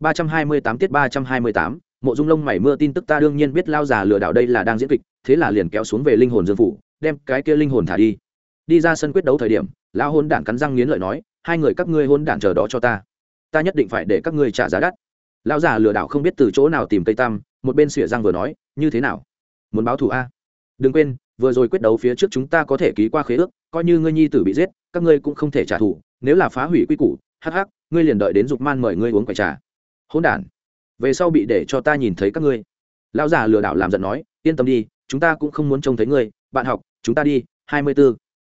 ba trăm hai mươi tám tiết ba trăm hai mươi tám, mộ dung lông mày mưa tin tức ta đương nhiên biết lao già lừa đảo đây là đang diễn kịch, thế là liền kéo xuống về linh hồn dương phủ, đem cái kia linh hồn thả đi. Đi ra sân quyết đấu thời điểm, lão hôn đản cắn răng nghiến lợi nói, hai người các ngươi hôn đản chờ đó cho ta. Ta nhất định phải để các ngươi trả giá đắt. Lão già lừa đảo không biết từ chỗ nào tìm cây tam, một bên xỉa răng vừa nói, như thế nào? Muốn báo thù a? Đừng quên, vừa rồi quyết đấu phía trước chúng ta có thể ký qua khế ước, coi như ngươi nhi tử bị giết, các ngươi cũng không thể trả thù, nếu là phá hủy quy củ, hắc hắc, ngươi liền đợi đến dục man mời ngươi uống quầy trà hôn đản, về sau bị để cho ta nhìn thấy các ngươi. Lão già lừa đảo làm giận nói, yên tâm đi, chúng ta cũng không muốn trông thấy ngươi. Bạn học, chúng ta đi, hai mươi b ố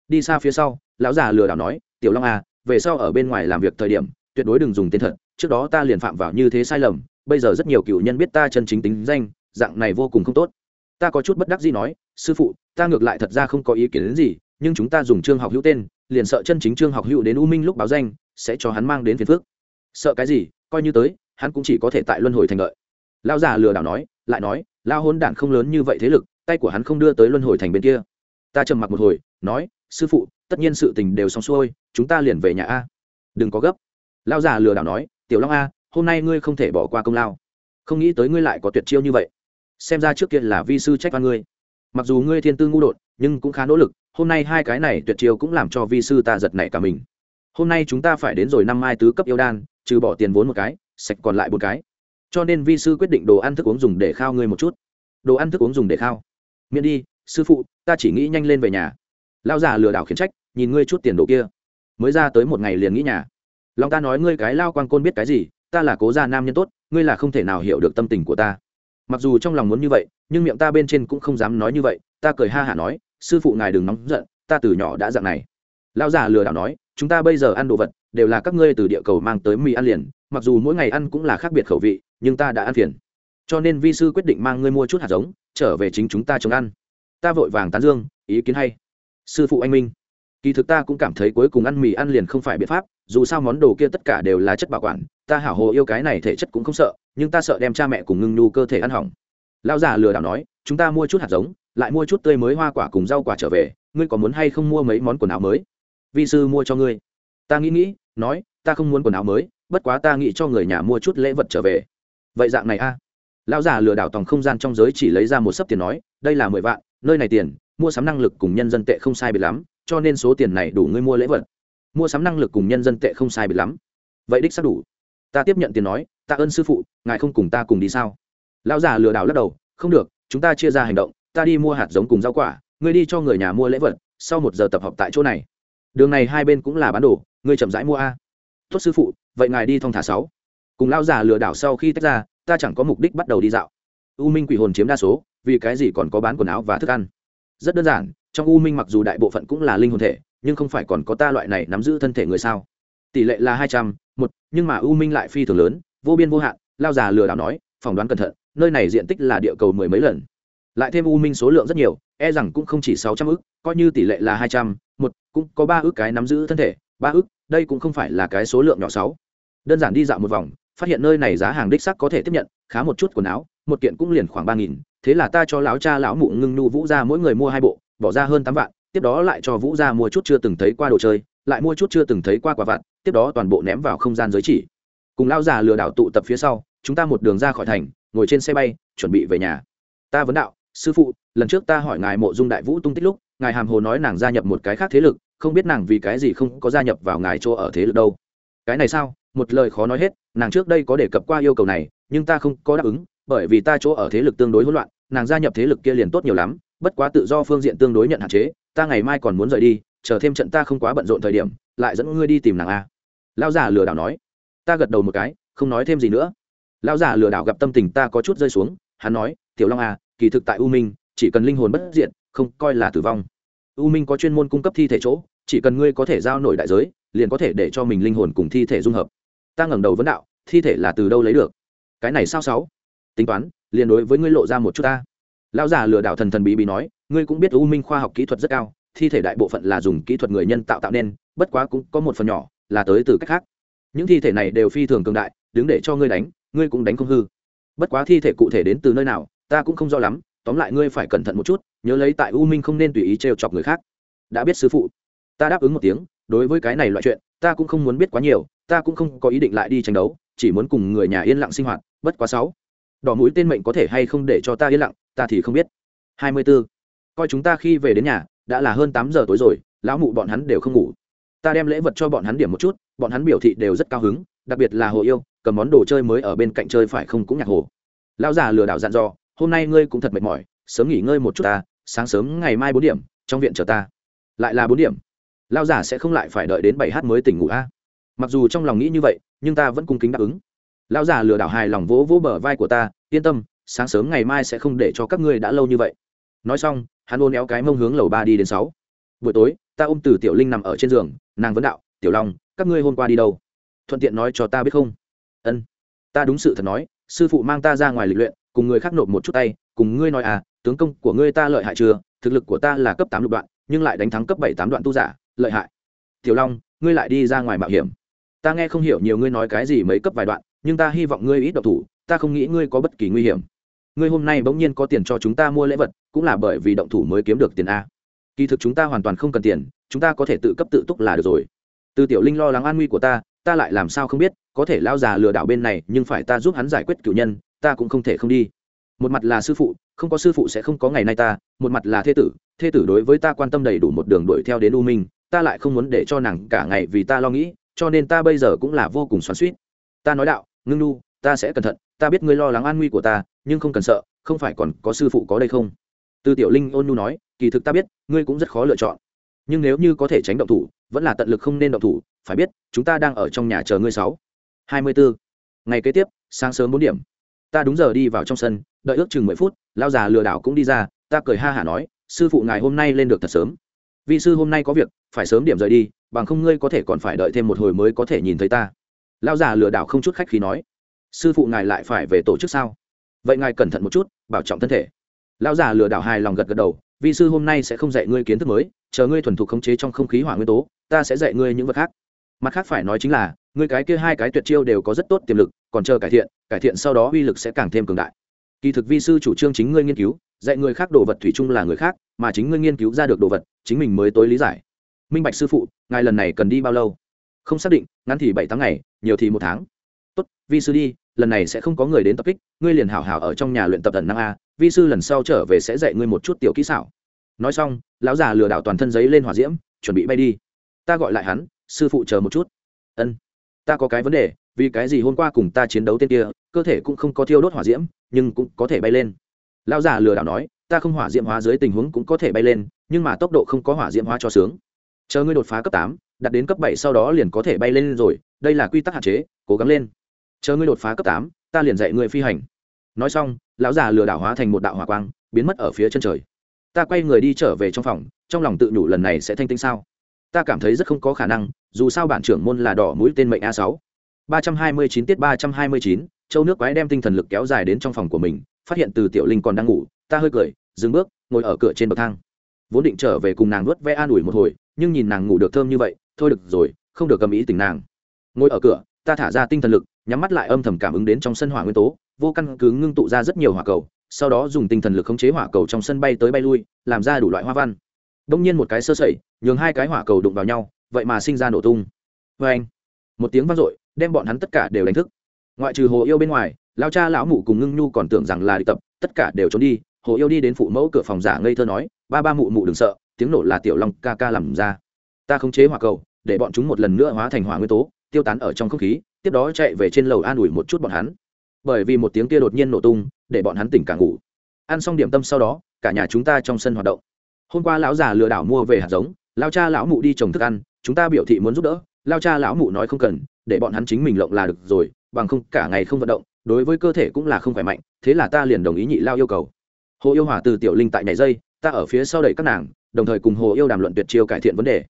đi xa phía sau, lão già lừa đảo nói, tiểu long à về sau ở bên ngoài làm việc thời điểm, tuyệt đối đừng dùng tên thật. Trước đó ta liền phạm vào như thế sai lầm, bây giờ rất nhiều cựu nhân biết ta chân chính tính danh, dạng này vô cùng không tốt. Ta có chút bất đắc gì nói, sư phụ, ta ngược lại thật ra không có ý kiến đến gì, nhưng chúng ta dùng trương học hữu tên, liền sợ chân chính trương học hữu đến u minh lúc báo danh, sẽ cho hắn mang đến phiền phước sợ cái gì? Coi như tới hắn cũng chỉ có thể tại luân hồi thành lợi. Lao già lừa đảo nói, lại nói lao hôn đản không lớn như vậy thế lực, tay của hắn không đưa tới luân hồi thành bên kia. Ta trầm mặc một hồi, nói, sư phụ, tất nhiên sự tình đều xong xuôi, chúng ta liền về nhà a. Đừng có gấp. Lao già lừa đảo nói, tiểu long a, hôm nay ngươi không thể bỏ qua công lao. Không nghĩ tới ngươi lại có tuyệt chiêu như vậy. Xem ra trước kia là vi sư trách văn ngươi. Mặc dù ngươi thiên tư ngu đột, nhưng cũng khá nỗ lực, hôm nay hai cái này tuyệt chiêu cũng làm cho vi sư ta giật nảy cả mình. Hôm nay chúng ta phải đến rồi năm mai tứ cấp yêu đan, trừ bỏ tiền vốn một cái sạch còn lại một cái. Cho nên vi sư quyết định đồ ăn thức uống dùng để khao ngươi một chút. Đồ ăn thức uống dùng để khao. Miễn đi, sư phụ, ta chỉ nghĩ nhanh lên về nhà. Lao già lừa đảo khiển trách, nhìn ngươi chút tiền đồ kia. Mới ra tới một ngày liền nghĩ nhà. Lòng ta nói ngươi cái lao quang côn biết cái gì, ta là cố gia nam nhân tốt, ngươi là không thể nào hiểu được tâm tình của ta. Mặc dù trong lòng muốn như vậy, nhưng miệng ta bên trên cũng không dám nói như vậy, ta cười ha hả nói, sư phụ ngài đừng nóng giận, ta từ nhỏ đã dạng này. Lao già lừa đảo nói, chúng ta bây giờ ăn đồ vật, đều là các ngươi từ địa cầu mang tới mì ăn liền mặc dù mỗi ngày ăn cũng là khác biệt khẩu vị, nhưng ta đã ăn phiền. Cho nên vi sư quyết định mang ngươi mua chút hạt giống, trở về chính chúng ta trồng ăn. Ta vội vàng tán dương, ý kiến hay. Sư phụ anh minh, kỳ thực ta cũng cảm thấy cuối cùng ăn mì ăn liền không phải biện pháp, dù sao món đồ kia tất cả đều là chất bảo quản, ta hảo hồ yêu cái này thể chất cũng không sợ, nhưng ta sợ đem cha mẹ cùng ngưng nhu cơ thể ăn hỏng. Lão già lừa đảo nói, chúng ta mua chút hạt giống, lại mua chút tươi mới hoa quả cùng rau quả trở về, ngươi có muốn hay không mua mấy món quần áo mới? Vi sư mua cho ngươi. Ta nghĩ nghĩ, nói, ta không muốn quần áo mới bất quá ta nghĩ cho người nhà mua chút lễ vật trở về. Vậy dạng này a. Lão già lừa đảo tòng không gian trong giới chỉ lấy ra một sấp tiền nói, đây là mười vạn, nơi này tiền, mua sắm năng lực cùng nhân dân tệ không sai biệt lắm, cho nên số tiền này đủ ngươi mua lễ vật. Mua sắm năng lực cùng nhân dân tệ không sai biệt lắm. Vậy đích xác đủ. Ta tiếp nhận tiền nói, ta ơn sư phụ, ngài không cùng ta cùng đi sao? Lão già lừa đảo lắc đầu, không được, chúng ta chia ra hành động, ta đi mua hạt giống cùng rau quả, ngươi đi cho người nhà mua lễ vật, sau một giờ tập hợp tại chỗ này. Đường này hai bên cũng là bán đồ, ngươi chậm rãi mua a tốt sư phụ, vậy ngài đi thong thả sáu. Cùng lao già lừa đảo sau khi tách ra, ta chẳng có mục đích bắt đầu đi dạo. U minh quỷ hồn chiếm đa số, vì cái gì còn có bán quần áo và thức ăn? Rất đơn giản, trong u minh mặc dù đại bộ phận cũng là linh hồn thể, nhưng không phải còn có ta loại này nắm giữ thân thể người sao? Tỷ lệ là hai trăm, một, nhưng mà u minh lại phi thường lớn, vô biên vô hạn lao già lừa đảo nói, phỏng đoán cẩn thận, nơi này diện tích là địa cầu mười mấy lần. Lại thêm u minh số lượng rất nhiều e rằng cũng không chỉ sáu trăm ước coi như tỷ lệ là hai trăm, một, cũng có ba ước cái nắm giữ thân thể ba ức, đây cũng không phải là cái số lượng nhỏ sáu. Đơn giản đi dạo một vòng phát hiện nơi này giá hàng đích sắc có thể tiếp nhận khá một chút quần áo một kiện cũng liền khoảng ba nghìn thế là ta cho lão cha lão mụ ngưng nhu vũ ra mỗi người mua hai bộ bỏ ra hơn tám vạn tiếp đó lại cho vũ ra mua chút chưa từng thấy qua đồ chơi lại mua chút chưa từng thấy qua quả vạn tiếp đó toàn bộ ném vào không gian giới chỉ. Cùng lão già lừa đảo tụ tập phía sau chúng ta một đường ra khỏi thành ngồi trên xe bay chuẩn bị về nhà. Ta vấn đạo sư phụ lần trước ta hỏi ngài mộ dung đại vũ tung tích lúc ngài hàm hồ nói nàng gia nhập một cái khác thế lực không biết nàng vì cái gì không có gia nhập vào ngài chỗ ở thế lực đâu. Cái này sao? Một lời khó nói hết, nàng trước đây có đề cập qua yêu cầu này, nhưng ta không có đáp ứng, bởi vì ta chỗ ở thế lực tương đối hỗn loạn, nàng gia nhập thế lực kia liền tốt nhiều lắm, bất quá tự do phương diện tương đối nhận hạn chế, ta ngày mai còn muốn rời đi, chờ thêm trận ta không quá bận rộn thời điểm, lại dẫn ngươi đi tìm nàng a. Lão già lừa đảo nói. Ta gật đầu một cái, không nói thêm gì nữa. Lão già lừa đảo gặp tâm tình ta có chút rơi xuống, hắn nói, tiểu long a kỳ thực tại u minh, chỉ cần linh hồn bất diện không coi là tử vong. U minh có chuyên môn cung cấp thi thể chỗ chỉ cần ngươi có thể giao nổi đại giới, liền có thể để cho mình linh hồn cùng thi thể dung hợp. Ta ngẩng đầu vấn đạo, thi thể là từ đâu lấy được? Cái này sao sáu? Tính toán, liền đối với ngươi lộ ra một chút ta. Lão già lừa đảo thần thần bí bí nói, ngươi cũng biết u minh khoa học kỹ thuật rất cao, thi thể đại bộ phận là dùng kỹ thuật người nhân tạo tạo nên, bất quá cũng có một phần nhỏ, là tới từ cách khác. Những thi thể này đều phi thường cường đại, đứng để cho ngươi đánh, ngươi cũng đánh không hư. Bất quá thi thể cụ thể đến từ nơi nào, ta cũng không rõ lắm, tóm lại ngươi phải cẩn thận một chút, nhớ lấy tại u minh không nên tùy ý trêu chọc người khác. Đã biết sư phụ ta đáp ứng một tiếng, đối với cái này loại chuyện, ta cũng không muốn biết quá nhiều, ta cũng không có ý định lại đi tranh đấu, chỉ muốn cùng người nhà yên lặng sinh hoạt, bất quá sáu. Đỏ mũi tên mệnh có thể hay không để cho ta yên lặng, ta thì không biết. Hai mươi 24. coi chúng ta khi về đến nhà, đã là hơn tám giờ tối rồi, lão mụ bọn hắn đều không ngủ. Ta đem lễ vật cho bọn hắn điểm một chút, bọn hắn biểu thị đều rất cao hứng, đặc biệt là hồ yêu, cầm món đồ chơi mới ở bên cạnh chơi phải không cũng nhạc hồ. Lão già lừa đảo dặn dò, hôm nay ngươi cũng thật mệt mỏi, sớm nghỉ ngơi một chút ta, sáng sớm ngày mai bốn điểm, trong viện chờ ta. Lại là bốn điểm lão già sẽ không lại phải đợi đến bảy h mới tỉnh ngủ a. Mặc dù trong lòng nghĩ như vậy, nhưng ta vẫn cung kính đáp ứng. Lão già lừa đảo hài lòng vỗ vỗ bờ vai của ta, yên tâm, sáng sớm ngày mai sẽ không để cho các ngươi đã lâu như vậy. Nói xong, hắn ôn éo cái mông hướng lầu ba đi đến sáu. Buổi tối, ta ôm từ tiểu linh nằm ở trên giường, nàng vấn đạo, tiểu long, các ngươi hôm qua đi đâu? Thuận tiện nói cho ta biết không? Ân, ta đúng sự thật nói, sư phụ mang ta ra ngoài lịch luyện, cùng người khác nộp một chút tay, cùng ngươi nói à tướng công của ngươi ta lợi hại chưa? Thực lực của ta là cấp tám lục đoạn, nhưng lại đánh thắng cấp bảy tám đoạn tu giả lợi hại. Tiểu long, ngươi lại đi ra ngoài mạo hiểm. Ta nghe không hiểu nhiều ngươi nói cái gì mấy cấp vài đoạn, nhưng ta hy vọng ngươi ít độc thủ, ta không nghĩ ngươi có bất kỳ nguy hiểm. Ngươi hôm nay bỗng nhiên có tiền cho chúng ta mua lễ vật, cũng là bởi vì động thủ mới kiếm được tiền a. Kỳ thực chúng ta hoàn toàn không cần tiền, chúng ta có thể tự cấp tự túc là được rồi. Từ tiểu linh lo lắng an nguy của ta ta lại làm sao không biết, có thể lao già lừa đảo bên này, nhưng phải ta giúp hắn giải quyết cựu nhân, ta cũng không thể không đi. Một mặt là sư phụ, không có sư phụ sẽ không có ngày nay ta, một mặt là thê tử thê tử đối với ta quan tâm đầy đủ một đường đuổi theo đến u minh ta lại không muốn để cho nàng cả ngày vì ta lo nghĩ, cho nên ta bây giờ cũng là vô cùng xoắn suýt ta nói đạo, ngưng nu, ta sẽ cẩn thận, ta biết ngươi lo lắng an nguy của ta, nhưng không cần sợ, không phải còn có sư phụ có đây không? Tư tiểu linh ôn nu nói, kỳ thực ta biết, ngươi cũng rất khó lựa chọn. Nhưng nếu như có thể tránh động thủ, vẫn là tận lực không nên động thủ, phải biết, chúng ta đang ở trong nhà chờ ngươi sáu. Hai mươi bốn ngày kế tiếp, sáng sớm bốn điểm. Ta đúng giờ đi vào trong sân, đợi ước chừng mười phút lao già lừa đảo cũng đi ra, ta cười ha hả nói, sư phụ ngài hôm nay lên được thật sớm. Vì sư hôm nay có việc phải sớm điểm rời đi, bằng không ngươi có thể còn phải đợi thêm một hồi mới có thể nhìn thấy ta. Lao già lừa đảo không chút khách khí nói. Sư phụ ngài lại phải về tổ chức sao? Vậy ngài cẩn thận một chút, bảo trọng thân thể. Lão già lừa đảo hài lòng gật gật đầu, vi sư hôm nay sẽ không dạy ngươi kiến thức mới, chờ ngươi thuần thục khống chế trong không khí hỏa nguyên tố, ta sẽ dạy ngươi những vật khác. Mặt khác phải nói chính là, ngươi cái kia hai cái tuyệt chiêu đều có rất tốt tiềm lực, còn chờ cải thiện cải thiện sau đó uy lực sẽ càng thêm cường đại. Kỳ thực vi sư chủ trương chính ngươi nghiên cứu, dạy người khác đồ vật thủy chung là người khác, mà chính ngươi nghiên cứu ra được đồ vật, chính mình mới tối lý giải minh bạch sư phụ, ngài lần này cần đi bao lâu? Không xác định, ngắn thì bảy tháng ngày, nhiều thì một tháng. Tốt, vi sư đi, lần này sẽ không có người đến tập kích, ngươi liền hảo hảo ở trong nhà luyện tập tần năng a, vi sư lần sau trở về sẽ dạy ngươi một chút tiểu kỹ xảo. Nói xong, lão già lừa đảo toàn thân giấy lên hỏa diễm, chuẩn bị bay đi. Ta gọi lại hắn, sư phụ chờ một chút. Ân, ta có cái vấn đề, vì cái gì hôm qua cùng ta chiến đấu tên kia, cơ thể cũng không có thiêu đốt hỏa diễm, nhưng cũng có thể bay lên. Lão già lừa đảo nói, ta không hỏa diễm hóa dưới tình huống cũng có thể bay lên, nhưng mà tốc độ không có hỏa diễm hóa cho sướng chờ ngươi đột phá cấp tám, đạt đến cấp bảy sau đó liền có thể bay lên rồi, đây là quy tắc hạn chế, cố gắng lên. Chờ ngươi đột phá cấp tám, ta liền dạy ngươi phi hành. Nói xong, lão già lừa đảo hóa thành một đạo hỏa quang, biến mất ở phía chân trời. Ta quay người đi trở về trong phòng, trong lòng tự nhủ lần này sẽ thanh tinh sao? Ta cảm thấy rất không có khả năng, dù sao bản trưởng môn là đỏ mũi tên mệnh a sáu. ba trăm hai mươi chín tiết ba trăm hai mươi chín, châu nước quái đem tinh thần lực kéo dài đến trong phòng của mình, phát hiện từ tiểu linh còn đang ngủ, ta hơi cười, dừng bước, ngồi ở cửa trên bậc thang. Vốn định trở về cùng nàng nuốt ve an ủi một hồi nhưng nhìn nàng ngủ được thơm như vậy, thôi được rồi, không được cầm ý tình nàng. Ngồi ở cửa, ta thả ra tinh thần lực, nhắm mắt lại âm thầm cảm ứng đến trong sân hỏa nguyên tố, vô căn cứ ngưng tụ ra rất nhiều hỏa cầu, sau đó dùng tinh thần lực khống chế hỏa cầu trong sân bay tới bay lui, làm ra đủ loại hoa văn. Đông nhiên một cái sơ sẩy, nhường hai cái hỏa cầu đụng vào nhau, vậy mà sinh ra nổ tung. Vê anh, một tiếng vang dội, đem bọn hắn tất cả đều đánh thức. Ngoại trừ hồ yêu bên ngoài, lao cha lão mụ cùng ngưng nhu còn tưởng rằng là đi tập, tất cả đều trốn đi. Hồ yêu đi đến phụ mẫu cửa phòng giả ngây thơ nói, ba ba mụ mụ đừng sợ tiếng nổ là tiểu long ca ca làm ra. Ta khống chế hỏa cầu, để bọn chúng một lần nữa hóa thành hỏa nguyên tố, tiêu tán ở trong không khí, tiếp đó chạy về trên lầu an ủi một chút bọn hắn. Bởi vì một tiếng kia đột nhiên nổ tung, để bọn hắn tỉnh cả ngủ. Ăn xong điểm tâm sau đó, cả nhà chúng ta trong sân hoạt động. Hôm qua lão già lừa đảo mua về hạt giống, lao cha lão mụ đi trồng thức ăn, chúng ta biểu thị muốn giúp đỡ, lao cha lão mụ nói không cần, để bọn hắn chính mình lộng là được rồi, bằng không cả ngày không vận động, đối với cơ thể cũng là không khỏe mạnh, thế là ta liền đồng ý nhị lao yêu cầu. Hồ yêu hỏa từ tiểu linh tại nhảy dây, ta ở phía sau đẩy các nàng đồng thời cùng hồ yêu đàm luận tuyệt chiêu cải thiện vấn đề.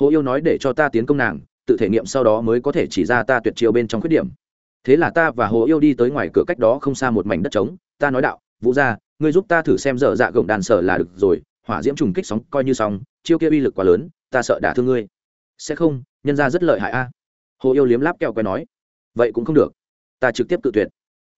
Hồ yêu nói để cho ta tiến công nàng, tự thể nghiệm sau đó mới có thể chỉ ra ta tuyệt chiêu bên trong khuyết điểm. Thế là ta và hồ yêu đi tới ngoài cửa cách đó không xa một mảnh đất trống, ta nói đạo, vũ ra ngươi giúp ta thử xem dở dạ gồng đàn sở là được rồi, hỏa diễm trùng kích sóng coi như xong, chiêu kia uy lực quá lớn, ta sợ đả thương ngươi. Sẽ không, nhân ra rất lợi hại a. Hồ yêu liếm láp kẹo quay nói. Vậy cũng không được, ta trực tiếp tự tuyệt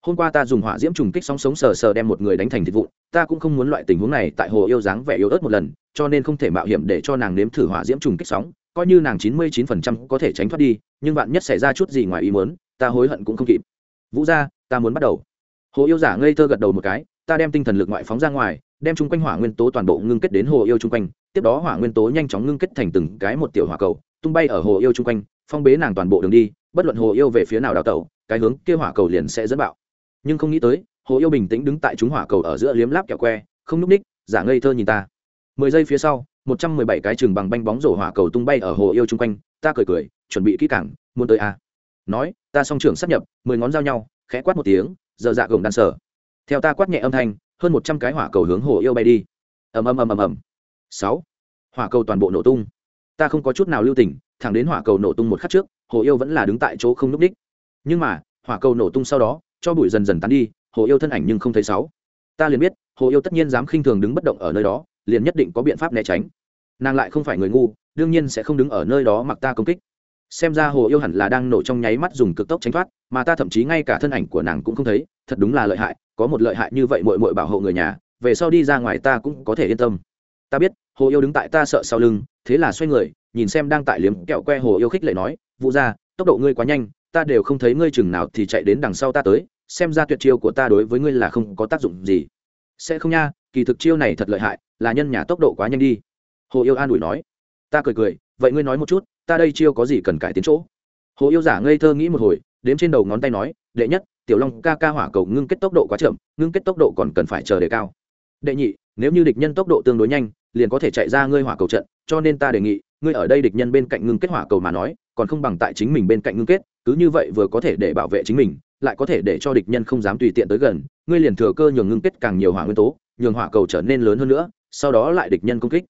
hôm qua ta dùng hỏa diễm trùng kích sóng sống sờ sờ đem một người đánh thành thịt vụn, ta cũng không muốn loại tình huống này tại hồ yêu dáng vẻ yếu ớt một lần, cho nên không thể mạo hiểm để cho nàng nếm thử hỏa diễm trùng kích sóng, coi như nàng chín mươi chín phần trăm có thể tránh thoát đi, nhưng bạn nhất xảy ra chút gì ngoài ý muốn, ta hối hận cũng không kịp. Vũ gia, ta muốn bắt đầu. Hồ yêu giả ngây thơ gật đầu một cái, ta đem tinh thần lực ngoại phóng ra ngoài, đem chung quanh hỏa nguyên tố toàn bộ ngưng kết đến hồ yêu chung quanh, tiếp đó hỏa nguyên tố nhanh chóng ngưng kết thành từng cái một tiểu hỏa cầu, tung bay ở hồ yêu chung quanh, phong bế nàng toàn bộ đường đi, bất luận hồ yêu về phía nào đào tẩu, cái hướng kia hỏa cầu liền sẽ dẫn bạo nhưng không nghĩ tới, hồ yêu bình tĩnh đứng tại chúng hỏa cầu ở giữa liếm láp kẹo que, không núp ních, giả ngây thơ nhìn ta. Mười giây phía sau, một trăm mười bảy cái chừng bằng banh bóng rổ hỏa cầu tung bay ở hồ yêu chung quanh, ta cười cười, chuẩn bị kỹ cảng muốn tới a. À. nói, ta song trưởng sắp nhập, mười ngón giao nhau, khẽ quát một tiếng, giờ dạ gồng đan sở. Theo ta quát nhẹ âm thanh, hơn một trăm cái hỏa cầu hướng hồ yêu bay đi. Ầm ầm ầm ầm ầm. Sáu. Hỏa cầu toàn bộ nổ tung. Ta không có chút nào lưu tình, thẳng đến hỏa cầu nổ tung một khắc trước, hồ yêu vẫn là đứng tại chỗ không n ú c đích nhưng mà, hỏa cầu nổ tung sau đó cho bụi dần dần tán đi, hồ yêu thân ảnh nhưng không thấy sáu. Ta liền biết, hồ yêu tất nhiên dám khinh thường đứng bất động ở nơi đó, liền nhất định có biện pháp né tránh. Nàng lại không phải người ngu, đương nhiên sẽ không đứng ở nơi đó mặc ta công kích. Xem ra hồ yêu hẳn là đang nổ trong nháy mắt dùng cực tốc tránh thoát, mà ta thậm chí ngay cả thân ảnh của nàng cũng không thấy, thật đúng là lợi hại, có một lợi hại như vậy mội mội bảo hộ người nhà, về sau đi ra ngoài ta cũng có thể yên tâm. Ta biết, hồ yêu đứng tại ta sợ sau lưng, thế là xoay người, nhìn xem đang tại liếm kẹo que hồ yêu khích lệ nói vụ ra tốc độ ngươi quá nhanh, ta đều không thấy ngươi chừng nào thì chạy đến đằng sau ta tới xem ra tuyệt chiêu của ta đối với ngươi là không có tác dụng gì. Sẽ không nha, kỳ thực chiêu này thật lợi hại, là nhân nhà tốc độ quá nhanh đi. Hồ yêu an ủi nói. Ta cười cười, vậy ngươi nói một chút, ta đây chiêu có gì cần cải tiến chỗ? Hồ yêu giả ngây thơ nghĩ một hồi, đếm trên đầu ngón tay nói, đệ nhất, tiểu long ca ca hỏa cầu ngưng kết tốc độ quá chậm, ngưng kết tốc độ còn cần phải chờ đề cao. Đệ nhị, nếu như địch nhân tốc độ tương đối nhanh, liền có thể chạy ra ngươi hỏa cầu trận, cho nên ta đề nghị, ngươi ở đây địch nhân bên cạnh ngưng kết hỏa cầu mà nói, còn không bằng tại chính mình bên cạnh ngưng kết, cứ như vậy vừa có thể để bảo vệ chính mình lại có thể để cho địch nhân không dám tùy tiện tới gần, ngươi liền thừa cơ nhường ngưng kết càng nhiều hỏa nguyên tố, nhường hỏa cầu trở nên lớn hơn nữa, sau đó lại địch nhân công kích.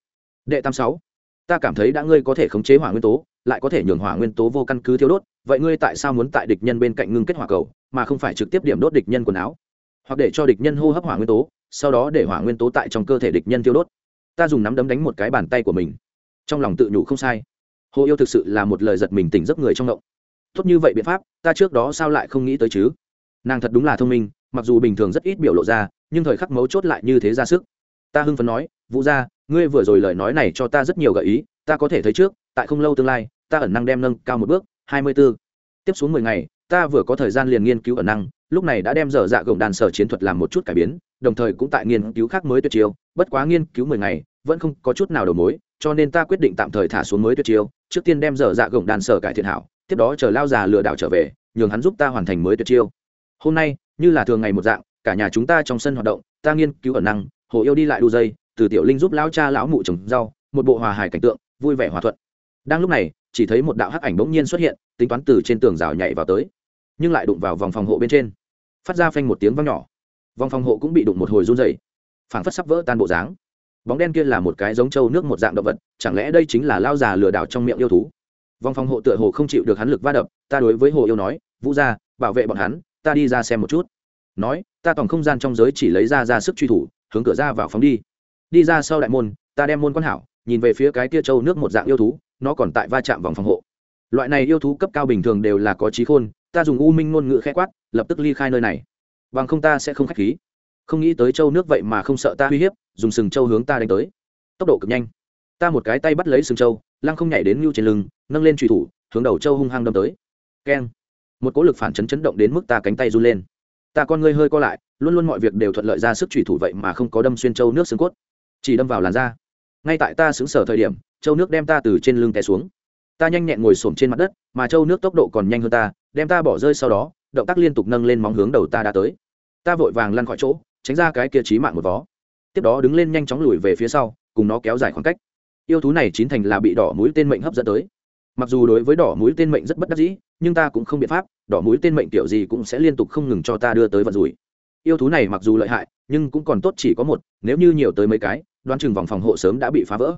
Đệ tam sáu, ta cảm thấy đã ngươi có thể khống chế hỏa nguyên tố, lại có thể nhường hỏa nguyên tố vô căn cứ thiếu đốt, vậy ngươi tại sao muốn tại địch nhân bên cạnh ngưng kết hỏa cầu, mà không phải trực tiếp điểm đốt địch nhân quần áo? Hoặc để cho địch nhân hô hấp hỏa nguyên tố, sau đó để hỏa nguyên tố tại trong cơ thể địch nhân tiêu đốt. Ta dùng nắm đấm đánh một cái bàn tay của mình. Trong lòng tự nhủ không sai. Hồ yêu thực sự là một lời giật mình tỉnh giấc người trong động tốt như vậy biện pháp, ta trước đó sao lại không nghĩ tới chứ? Nàng thật đúng là thông minh, mặc dù bình thường rất ít biểu lộ ra, nhưng thời khắc mấu chốt lại như thế ra sức. Ta hưng phấn nói, vũ gia, ngươi vừa rồi lời nói này cho ta rất nhiều gợi ý, ta có thể thấy trước, tại không lâu tương lai, ta ẩn năng đem nâng cao một bước, hai mươi b ố tiếp xuống mười ngày, ta vừa có thời gian liền nghiên cứu ẩn năng, lúc này đã đem dở dạ gồng đàn sở chiến thuật làm một chút cải biến, đồng thời cũng tại nghiên cứu khác mới tuyệt chiêu, bất quá nghiên cứu mười ngày, vẫn không có chút nào đầu mối, cho nên ta quyết định tạm thời thả xuống mới tuyệt chiêu, trước tiên đem dở dạ gồng đàn sở cải thiện hảo tiếp đó chờ lao già lừa đảo trở về, nhường hắn giúp ta hoàn thành mới tuyệt chiêu. Hôm nay, như là thường ngày một dạng, cả nhà chúng ta trong sân hoạt động, ta nghiên cứu ẩn năng, hồ yêu đi lại đu dây, từ tiểu linh giúp lão cha lão mụ trồng rau, một bộ hòa hài cảnh tượng, vui vẻ hòa thuận. Đang lúc này, chỉ thấy một đạo hắc ảnh bỗng nhiên xuất hiện, tính toán từ trên tường rào nhảy vào tới, nhưng lại đụng vào vòng phòng hộ bên trên. Phát ra phanh một tiếng vang nhỏ. Vòng phòng hộ cũng bị đụng một hồi run dày phảng phất sắp vỡ tan bộ dáng. Bóng đen kia là một cái giống trâu nước một dạng động vật, chẳng lẽ đây chính là lao già lừa đảo trong miệng yêu thú? Vòng phòng hộ tựa hồ không chịu được hắn lực va đập, ta đối với hồ yêu nói, vũ ra bảo vệ bọn hắn, ta đi ra xem một chút. Nói, ta toàn không gian trong giới chỉ lấy ra ra sức truy thủ, hướng cửa ra vào phóng đi. Đi ra sau đại môn, ta đem môn quan hảo, nhìn về phía cái tia trâu nước một dạng yêu thú, nó còn tại va chạm vòng phòng hộ. Loại này yêu thú cấp cao bình thường đều là có trí khôn, ta dùng u minh ngôn ngữ khẽ quát, lập tức ly khai nơi này. Bằng không ta sẽ không k h á c h khí. Không nghĩ tới châu nước vậy mà không sợ ta uy hiếp, dùng sừng châu hướng ta đánh tới. Tốc độ cực nhanh ta một cái tay bắt lấy sừng châu, lăng không nhảy đến ngưu trên lưng, nâng lên trùy thủ, hướng đầu châu hung hăng đâm tới. Keng. Một cỗ lực phản chấn chấn động đến mức ta cánh tay run lên. Ta con ngươi hơi co lại, luôn luôn mọi việc đều thuận lợi ra sức trùy thủ vậy mà không có đâm xuyên châu nước xương cốt. Chỉ đâm vào làn da. Ngay tại ta xứng sở thời điểm, châu nước đem ta từ trên lưng té xuống. Ta nhanh nhẹn ngồi s trên mặt đất, mà châu nước tốc độ còn nhanh hơn ta, đem ta bỏ rơi sau đó, động tác liên tục nâng lên móng hướng đầu ta đã tới. Ta vội vàng lăn khỏi chỗ, tránh ra cái kia trí mạng một vó. Tiếp đó đứng lên nhanh chóng lùi về phía sau, cùng nó kéo dài khoảng cách yêu thú này chín thành là bị đỏ mũi tên mệnh hấp dẫn tới. Mặc dù đối với đỏ mũi tên mệnh rất bất đắc dĩ, nhưng ta cũng không biện pháp, đỏ mũi tên mệnh kiểu gì cũng sẽ liên tục không ngừng cho ta đưa tới vận rủi. Yêu thú này mặc dù lợi hại, nhưng cũng còn tốt chỉ có một, nếu như nhiều tới mấy cái, đoán chừng vòng phòng hộ sớm đã bị phá vỡ.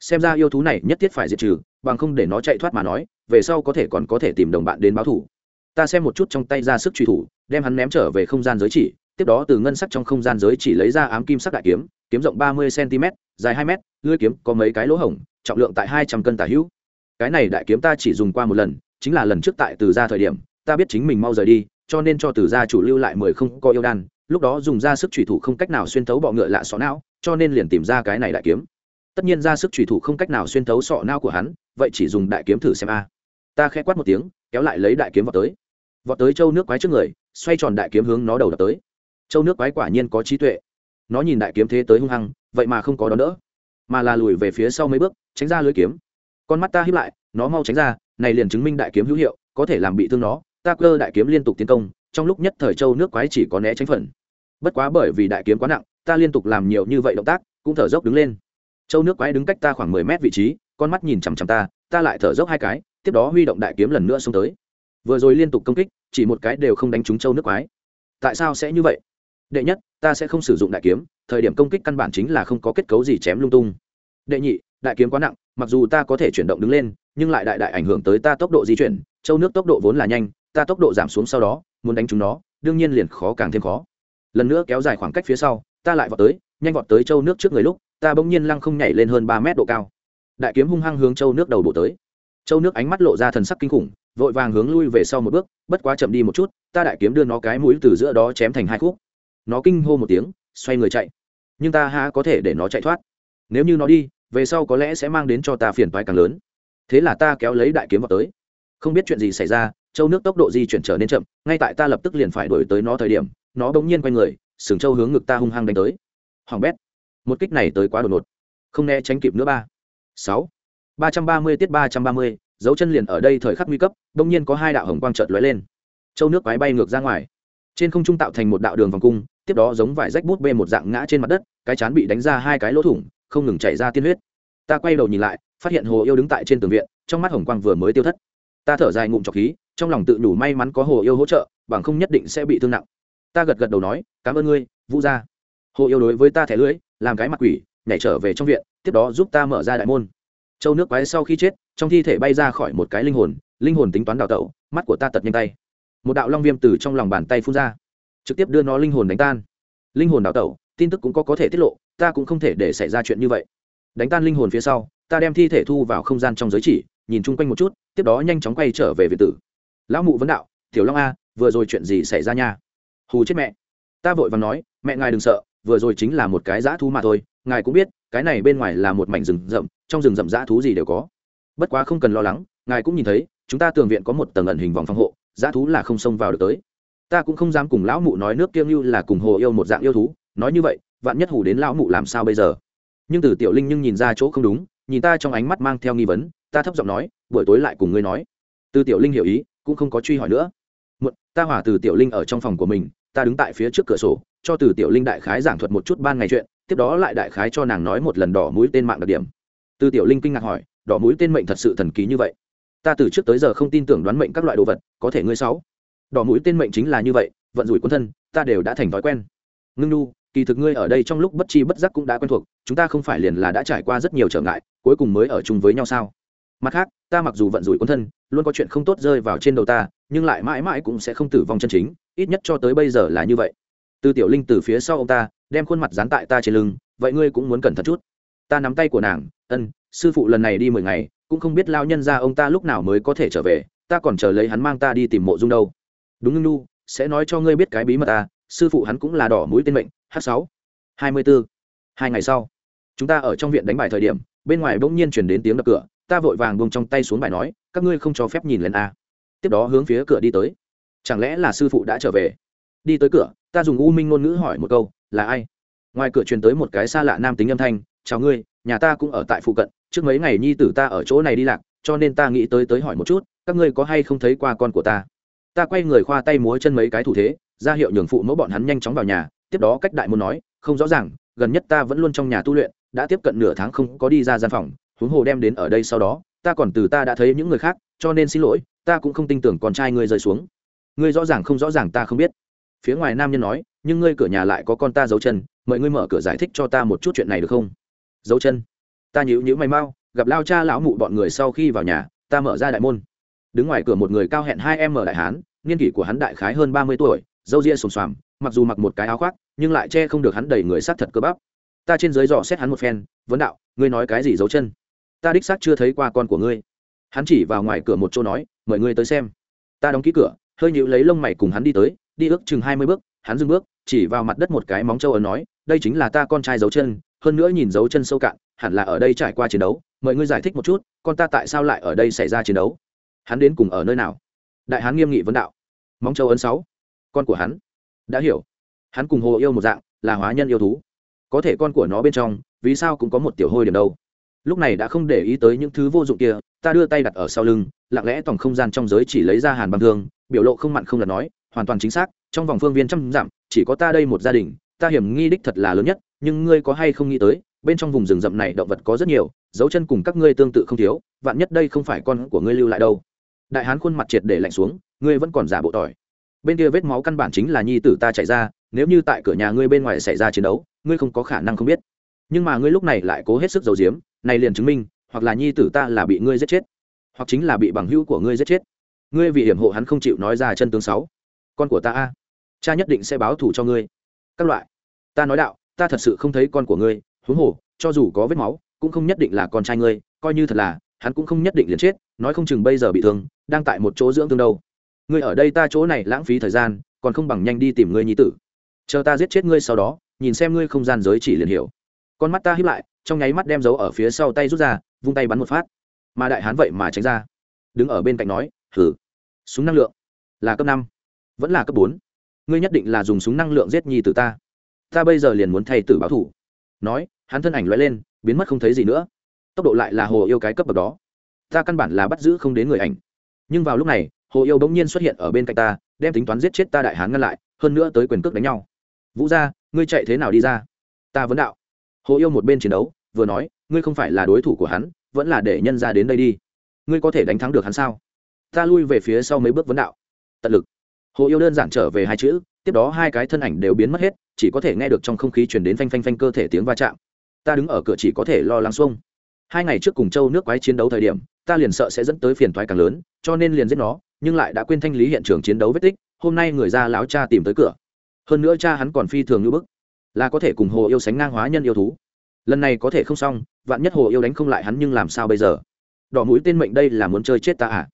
Xem ra yêu thú này nhất thiết phải diệt trừ, bằng không để nó chạy thoát mà nói, về sau có thể còn có thể tìm đồng bạn đến báo thủ ta xem một chút trong tay ra sức truy thủ, đem hắn ném trở về không gian giới chỉ, tiếp đó từ ngân sắc trong không gian giới chỉ lấy ra ám kim sắc đại kiếm kiếm rộng ba mươi cm dài hai mét, lưỡi kiếm có mấy cái lỗ hổng trọng lượng tại hai trăm cân tả hữu. Cái này đại kiếm ta chỉ dùng qua một lần chính là lần trước tại từ ra thời điểm ta biết chính mình mau rời đi cho nên cho từ gia chủ lưu lại mười không có yêu đan lúc đó dùng ra sức thủy thủ không cách nào xuyên thấu bọ ngựa lạ sọ não cho nên liền tìm ra cái này đại kiếm. Tất nhiên ra sức thủy thủ không cách nào xuyên thấu sọ não của hắn vậy chỉ dùng đại kiếm thử xem a. Ta khẽ quát một tiếng kéo lại lấy đại kiếm vào tới. Vọt tới châu nước quái trước người xoay tròn đại kiếm hướng nó đầu đập tới. Châu nước quái quả nhiên có trí tuệ. Nó nhìn đại kiếm thế tới hung hăng vậy mà không có đón đỡ, mà là lùi về phía sau mấy bước, tránh ra lưới kiếm. Con mắt ta hiếp lại, nó mau tránh ra, này liền chứng minh đại kiếm hữu hiệu, có thể làm bị thương nó. Ta cơ đại kiếm liên tục tiến công, trong lúc nhất thời châu nước quái chỉ có né tránh phần. Bất quá bởi vì đại kiếm quá nặng, ta liên tục làm nhiều như vậy động tác, cũng thở dốc đứng lên. Châu nước quái đứng cách ta khoảng mười mét vị trí, con mắt nhìn chằm chằm ta ta lại thở dốc hai cái, tiếp đó huy động đại kiếm lần nữa xông tới. Vừa rồi liên tục công kích, chỉ một cái đều không đánh trúng châu nước quái. Tại sao sẽ như vậy? Đệ nhất, ta sẽ không sử dụng đại kiếm, thời điểm công kích căn bản chính là không có kết cấu gì chém lung tung. Đệ nhị, đại kiếm quá nặng, mặc dù ta có thể chuyển động đứng lên, nhưng lại đại đại ảnh hưởng tới ta tốc độ di chuyển, châu nước tốc độ vốn là nhanh, ta tốc độ giảm xuống sau đó, muốn đánh chúng nó, đương nhiên liền khó càng thêm khó. Lần nữa kéo dài khoảng cách phía sau, ta lại vọt tới, nhanh vọt tới châu nước trước người lúc, ta bỗng nhiên lăng không nhảy lên hơn ba mét độ cao. Đại kiếm hung hăng hướng châu nước đầu bộ tới. Châu nước ánh mắt lộ ra thần sắc kinh khủng, vội vàng hướng lui về sau một bước, bất quá chậm đi một chút, ta đại kiếm đưa nó cái mũi từ giữa đó chém thành hai khúc nó kinh hô một tiếng, xoay người chạy. Nhưng ta há có thể để nó chạy thoát? Nếu như nó đi, về sau có lẽ sẽ mang đến cho ta phiền toái càng lớn. Thế là ta kéo lấy đại kiếm vào tới. Không biết chuyện gì xảy ra, châu nước tốc độ di chuyển trở nên chậm, ngay tại ta lập tức liền phải đổi tới nó thời điểm, nó bỗng nhiên quay người, sừng châu hướng ngực ta hung hăng đánh tới. Hoàng bét, một kích này tới quá đột ngột. Không né tránh kịp nữa ba. Sáu. Ba trăm ba mươi tiết ba trăm ba mươi, dấu chân liền ở đây thời khắc nguy cấp, bỗng nhiên có hai đạo hồng quang trợt lóe lên. Châu nước quái bay ngược ra ngoài. Trên không trung tạo thành một đạo đường vòng cung tiếp đó giống vải rách bút bê một dạng ngã trên mặt đất, cái chán bị đánh ra hai cái lỗ thủng, không ngừng chảy ra tiên huyết. Ta quay đầu nhìn lại, phát hiện hồ yêu đứng tại trên tường viện, trong mắt hồng quang vừa mới tiêu thất. Ta thở dài ngụm trọc khí, trong lòng tự đủ may mắn có hồ yêu hỗ trợ, bằng không nhất định sẽ bị thương nặng. Ta gật gật đầu nói, cảm ơn ngươi, vũ gia. Hồ yêu đối với ta thẻ lưới làm cái mặt quỷ, nhảy trở về trong viện, tiếp đó giúp ta mở ra đại môn. Châu nước quái sau khi chết, trong thi thể bay ra khỏi một cái linh hồn linh hồn tính toán đào tẩu, mắt của ta tật nhanh tay. Một đạo long viêm từ trong lòng bàn tay phun ra trực tiếp đưa nó linh hồn đánh tan. Linh hồn đào tẩu, tin tức cũng có có thể tiết lộ, ta cũng không thể để xảy ra chuyện như vậy. Đánh tan linh hồn phía sau, ta đem thi thể thu vào không gian trong giới chỉ, nhìn chung quanh một chút, tiếp đó nhanh chóng quay trở về việt tử. Lão mụ vấn đạo, tiểu long a, vừa rồi chuyện gì xảy ra nha? Hù chết mẹ. Ta vội và nói, mẹ ngài đừng sợ, vừa rồi chính là một cái dã thú mà thôi, ngài cũng biết, cái này bên ngoài là một mảnh rừng rậm, trong rừng rậm dã thú gì đều có. Bất quá không cần lo lắng, ngài cũng nhìn thấy, chúng ta tường viện có một tầng ẩn hình vòng phòng hộ, dã thú là không xông vào được tới ta cũng không dám cùng lão mụ nói nước kiêng như là cùng hồ yêu một dạng yêu thú, nói như vậy, vạn nhất hủ đến lão mụ làm sao bây giờ? Nhưng từ tiểu linh nhưng nhìn ra chỗ không đúng, nhìn ta trong ánh mắt mang theo nghi vấn, ta thấp giọng nói, buổi tối lại cùng ngươi nói. Từ tiểu linh hiểu ý, cũng không có truy hỏi nữa. Một ta hỏa từ tiểu linh ở trong phòng của mình, ta đứng tại phía trước cửa sổ, cho từ tiểu linh đại khái giảng thuật một chút ban ngày chuyện, tiếp đó lại đại khái cho nàng nói một lần đỏ mũi tên mạng đặc điểm. Từ tiểu linh kinh ngạc hỏi, đỏ mũi tên mệnh thật sự thần kỳ như vậy? Ta từ trước tới giờ không tin tưởng đoán mệnh các loại đồ vật, có thể ngươi sáu? Đỏ mũi tên mệnh chính là như vậy, vận rủi quân thân, ta đều đã thành thói quen. Ngưng nu kỳ thực ngươi ở đây trong lúc bất chi bất giác cũng đã quen thuộc, chúng ta không phải liền là đã trải qua rất nhiều trở ngại, cuối cùng mới ở chung với nhau sao? Mặt khác, ta mặc dù vận rủi quân thân, luôn có chuyện không tốt rơi vào trên đầu ta, nhưng lại mãi mãi cũng sẽ không tử vong chân chính, ít nhất cho tới bây giờ là như vậy. Từ tiểu linh từ phía sau ông ta, đem khuôn mặt dán tại ta trên lưng, vậy ngươi cũng muốn cẩn thận chút. Ta nắm tay của nàng, ân, sư phụ lần này đi mười ngày, cũng không biết lao nhân ra ông ta lúc nào mới có thể trở về, ta còn chờ lấy hắn mang ta đi tìm mộ dung đâu đúng ngưng nu sẽ nói cho ngươi biết cái bí mật ta sư phụ hắn cũng là đỏ mũi tên mệnh h sáu. Hai mươi bốn hai ngày sau, chúng ta ở trong viện đánh bài thời điểm, bên ngoài bỗng nhiên chuyển đến tiếng đập cửa, ta vội vàng buông trong tay xuống bài nói, các ngươi không cho phép nhìn lên a. Tiếp đó hướng phía cửa đi tới. Chẳng lẽ là sư phụ đã trở về? Đi tới cửa, ta dùng u minh ngôn ngữ hỏi một câu, là ai? Ngoài cửa truyền tới một cái xa lạ nam tính âm thanh, chào ngươi, nhà ta cũng ở tại phụ cận, trước mấy ngày nhi tử ta ở chỗ này đi lạc, cho nên ta nghĩ tới tới hỏi một chút, các ngươi có hay không thấy qua con của ta? Ta quay người khoa tay múa chân mấy cái thủ thế, ra hiệu nhường phụ mẫu bọn hắn nhanh chóng vào nhà, tiếp đó cách đại môn nói, không rõ ràng, gần nhất ta vẫn luôn trong nhà tu luyện, đã tiếp cận nửa tháng không có đi ra gian phòng, huống hồ đem đến ở đây sau đó, ta còn từ ta đã thấy những người khác, cho nên xin lỗi, ta cũng không tin tưởng con trai ngươi rơi xuống. Ngươi rõ ràng không rõ ràng ta không biết. Phía ngoài nam nhân nói, nhưng ngươi cửa nhà lại có con ta giấu chân, mời ngươi mở cửa giải thích cho ta một chút chuyện này được không? Giấu chân. Ta nhíu nhíu mày mau, gặp lao cha lão mụ bọn người sau khi vào nhà, ta mở ra đại môn đứng ngoài cửa một người cao hẹn hai em mở đại hán, niên kỷ của hắn đại khái hơn ba mươi tuổi, râu ria sồm xoàm, mặc dù mặc một cái áo khoác, nhưng lại che không được hắn đầy người sát thật cơ bắp. Ta trên dưới dò xét hắn một phen, vấn đạo, ngươi nói cái gì giấu chân? Ta đích xác chưa thấy qua con của ngươi. Hắn chỉ vào ngoài cửa một chỗ nói, mời ngươi tới xem. Ta đóng ký cửa, hơi nhịu lấy lông mày cùng hắn đi tới, đi ước chừng hai mươi bước, hắn dừng bước, chỉ vào mặt đất một cái móng trâu ấn nói, đây chính là ta con trai dấu chân, hơn nữa nhìn dấu chân sâu cạn, hẳn là ở đây trải qua chiến đấu, mời ngươi giải thích một chút, con ta tại sao lại ở đây xảy ra chiến đấu? Hắn đến cùng ở nơi nào? Đại hán nghiêm nghị vấn đạo. Móng châu ấn sáu. Con của hắn. Đã hiểu. Hắn cùng hồ yêu một dạng, là hóa nhân yêu thú. Có thể con của nó bên trong, vì sao cũng có một tiểu hôi điểm đâu? Lúc này đã không để ý tới những thứ vô dụng kia, ta đưa tay đặt ở sau lưng, lặng lẽ tổng không gian trong giới chỉ lấy ra hàn băng thương, biểu lộ không mặn không là nói, hoàn toàn chính xác, trong vòng phương viên trăm dặm, chỉ có ta đây một gia đình, ta hiểm nghi đích thật là lớn nhất, nhưng ngươi có hay không nghĩ tới, bên trong vùng rừng rậm này động vật có rất nhiều, dấu chân cùng các ngươi tương tự không thiếu, vạn nhất đây không phải con của ngươi lưu lại đâu đại hán khuôn mặt triệt để lạnh xuống, ngươi vẫn còn giả bộ tỏi. Bên kia vết máu căn bản chính là nhi tử ta chạy ra, nếu như tại cửa nhà ngươi bên ngoài xảy ra chiến đấu, ngươi không có khả năng không biết. Nhưng mà ngươi lúc này lại cố hết sức giấu giếm, này liền chứng minh, hoặc là nhi tử ta là bị ngươi giết chết, hoặc chính là bị bằng hữu của ngươi giết chết. Ngươi vì hiểm hộ hắn không chịu nói ra chân tướng sáu. Con của ta a, cha nhất định sẽ báo thù cho ngươi. Các loại. Ta nói đạo, ta thật sự không thấy con của ngươi, huống hồ, cho dù có vết máu, cũng không nhất định là con trai ngươi, coi như thật là, hắn cũng không nhất định liền chết nói không chừng bây giờ bị thương, đang tại một chỗ dưỡng thương đâu. Ngươi ở đây ta chỗ này lãng phí thời gian, còn không bằng nhanh đi tìm ngươi nhi tử. Chờ ta giết chết ngươi sau đó, nhìn xem ngươi không gian giới chỉ liền hiểu. Con mắt ta hiếp lại, trong nháy mắt đem dấu ở phía sau tay rút ra, vung tay bắn một phát. Mà đại hán vậy mà tránh ra. Đứng ở bên cạnh nói thử súng năng lượng? Là cấp năm? Vẫn là cấp bốn? Ngươi nhất định là dùng súng năng lượng giết nhi tử ta. Ta bây giờ liền muốn thay tử báo thủ. Nói, hắn thân ảnh loại lên, biến mất không thấy gì nữa. Tốc độ lại là hồ yêu cái cấp bậc đó ta căn bản là bắt giữ không đến người ảnh. Nhưng vào lúc này, hồ yêu bỗng nhiên xuất hiện ở bên cạnh ta, đem tính toán giết chết ta đại hán ngăn lại, hơn nữa tới quyền cước đánh nhau. Vũ ra ngươi chạy thế nào đi ra? Ta vấn đạo. Hồ yêu một bên chiến đấu, vừa nói, ngươi không phải là đối thủ của hắn, vẫn là để nhân ra đến đây đi. Ngươi có thể đánh thắng được hắn sao? Ta lui về phía sau mấy bước vấn đạo. Tận lực. Hồ yêu đơn giản trở về hai chữ, tiếp đó hai cái thân ảnh đều biến mất hết, chỉ có thể nghe được trong không khí chuyển đến phanh phanh phanh cơ thể tiếng va chạm. Ta đứng ở cửa chỉ có thể lo lắng xuông. Hai ngày trước cùng châu nước quái chiến đấu thời điểm ta liền sợ sẽ dẫn tới phiền thoái càng lớn, cho nên liền giết nó, nhưng lại đã quên thanh lý hiện trường chiến đấu vết tích, hôm nay người ra láo cha tìm tới cửa. Hơn nữa cha hắn còn phi thường như bức, là có thể cùng hồ yêu sánh ngang hóa nhân yêu thú. Lần này có thể không xong, vạn nhất hồ yêu đánh không lại hắn nhưng làm sao bây giờ? Đỏ mũi tên mệnh đây là muốn chơi chết ta à?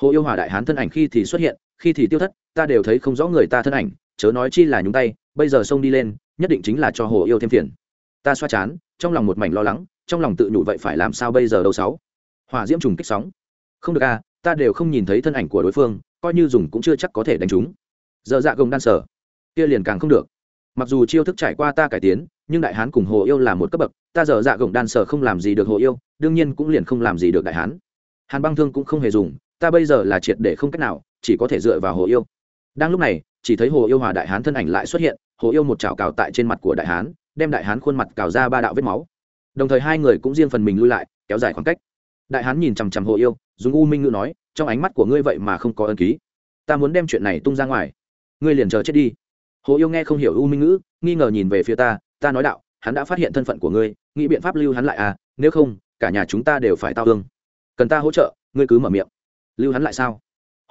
Hồ yêu hòa đại hán thân ảnh khi thì xuất hiện, khi thì tiêu thất, ta đều thấy không rõ người ta thân ảnh, chớ nói chi là nhúng tay, bây giờ xông đi lên, nhất định chính là cho hồ yêu thêm phiền. Ta xoa chán, trong lòng một mảnh lo lắng, trong lòng tự nhủ vậy phải làm sao bây giờ đâu sáu? Hỏa diễm trùng kích sóng. Không được à ta đều không nhìn thấy thân ảnh của đối phương, coi như dùng cũng chưa chắc có thể đánh chúng. Giờ dạ gồng đan sở. Kia liền càng không được. Mặc dù chiêu thức trải qua ta cải tiến, nhưng đại hán cùng hồ yêu là một cấp bậc, ta giờ dạ gồng đan sở không làm gì được hồ yêu, đương nhiên cũng liền không làm gì được đại hán. Hàn băng thương cũng không hề dùng, ta bây giờ là triệt để không cách nào, chỉ có thể dựa vào hồ yêu. Đang lúc này, chỉ thấy hồ yêu hòa đại hán thân ảnh lại xuất hiện, hồ yêu một chảo cào tại trên mặt của đại hán, đem đại hán khuôn mặt cào ra ba đạo vết máu. Đồng thời hai người cũng riêng phần mình lui lại, kéo dài khoảng cách đại hán nhìn chằm chằm hồ yêu, dùng u minh ngữ nói, trong ánh mắt của ngươi vậy mà không có ân ký. Ta muốn đem chuyện này tung ra ngoài. Ngươi liền chờ chết đi. Hồ yêu nghe không hiểu u minh ngữ, nghi ngờ nhìn về phía ta ta nói đạo, hắn đã phát hiện thân phận của ngươi, nghĩ biện pháp lưu hắn lại à nếu không, cả nhà chúng ta đều phải tao thương. Cần ta hỗ trợ, ngươi cứ mở miệng. Lưu hắn lại sao?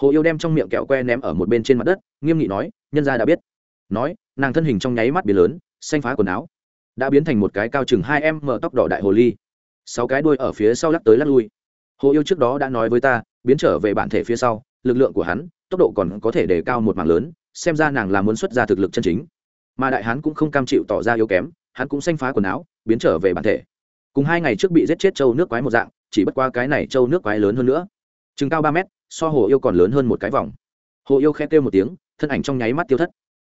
Hồ yêu đem trong miệng kẹo que ném ở một bên trên mặt đất, nghiêm nghị nói, nhân gia đã biết. Nói, nàng thân hình trong nháy mắt biến lớn, xanh phá quần áo. Đã biến thành một cái cao chừng hai em mở tóc đỏ đại hồ ly sáu cái đuôi ở phía sau lắc tới lắc lui. Hồ yêu trước đó đã nói với ta, biến trở về bản thể phía sau, lực lượng của hắn, tốc độ còn có thể đề cao một mảng lớn, xem ra nàng là muốn xuất ra thực lực chân chính. Mà đại hắn cũng không cam chịu tỏ ra yếu kém, hắn cũng xanh phá quần áo, biến trở về bản thể. Cùng hai ngày trước bị giết chết châu nước quái một dạng, chỉ bất qua cái này châu nước quái lớn hơn nữa. Chừng cao ba mét, so hồ yêu còn lớn hơn một cái vòng. Hồ yêu khẽ kêu một tiếng, thân ảnh trong nháy mắt tiêu thất.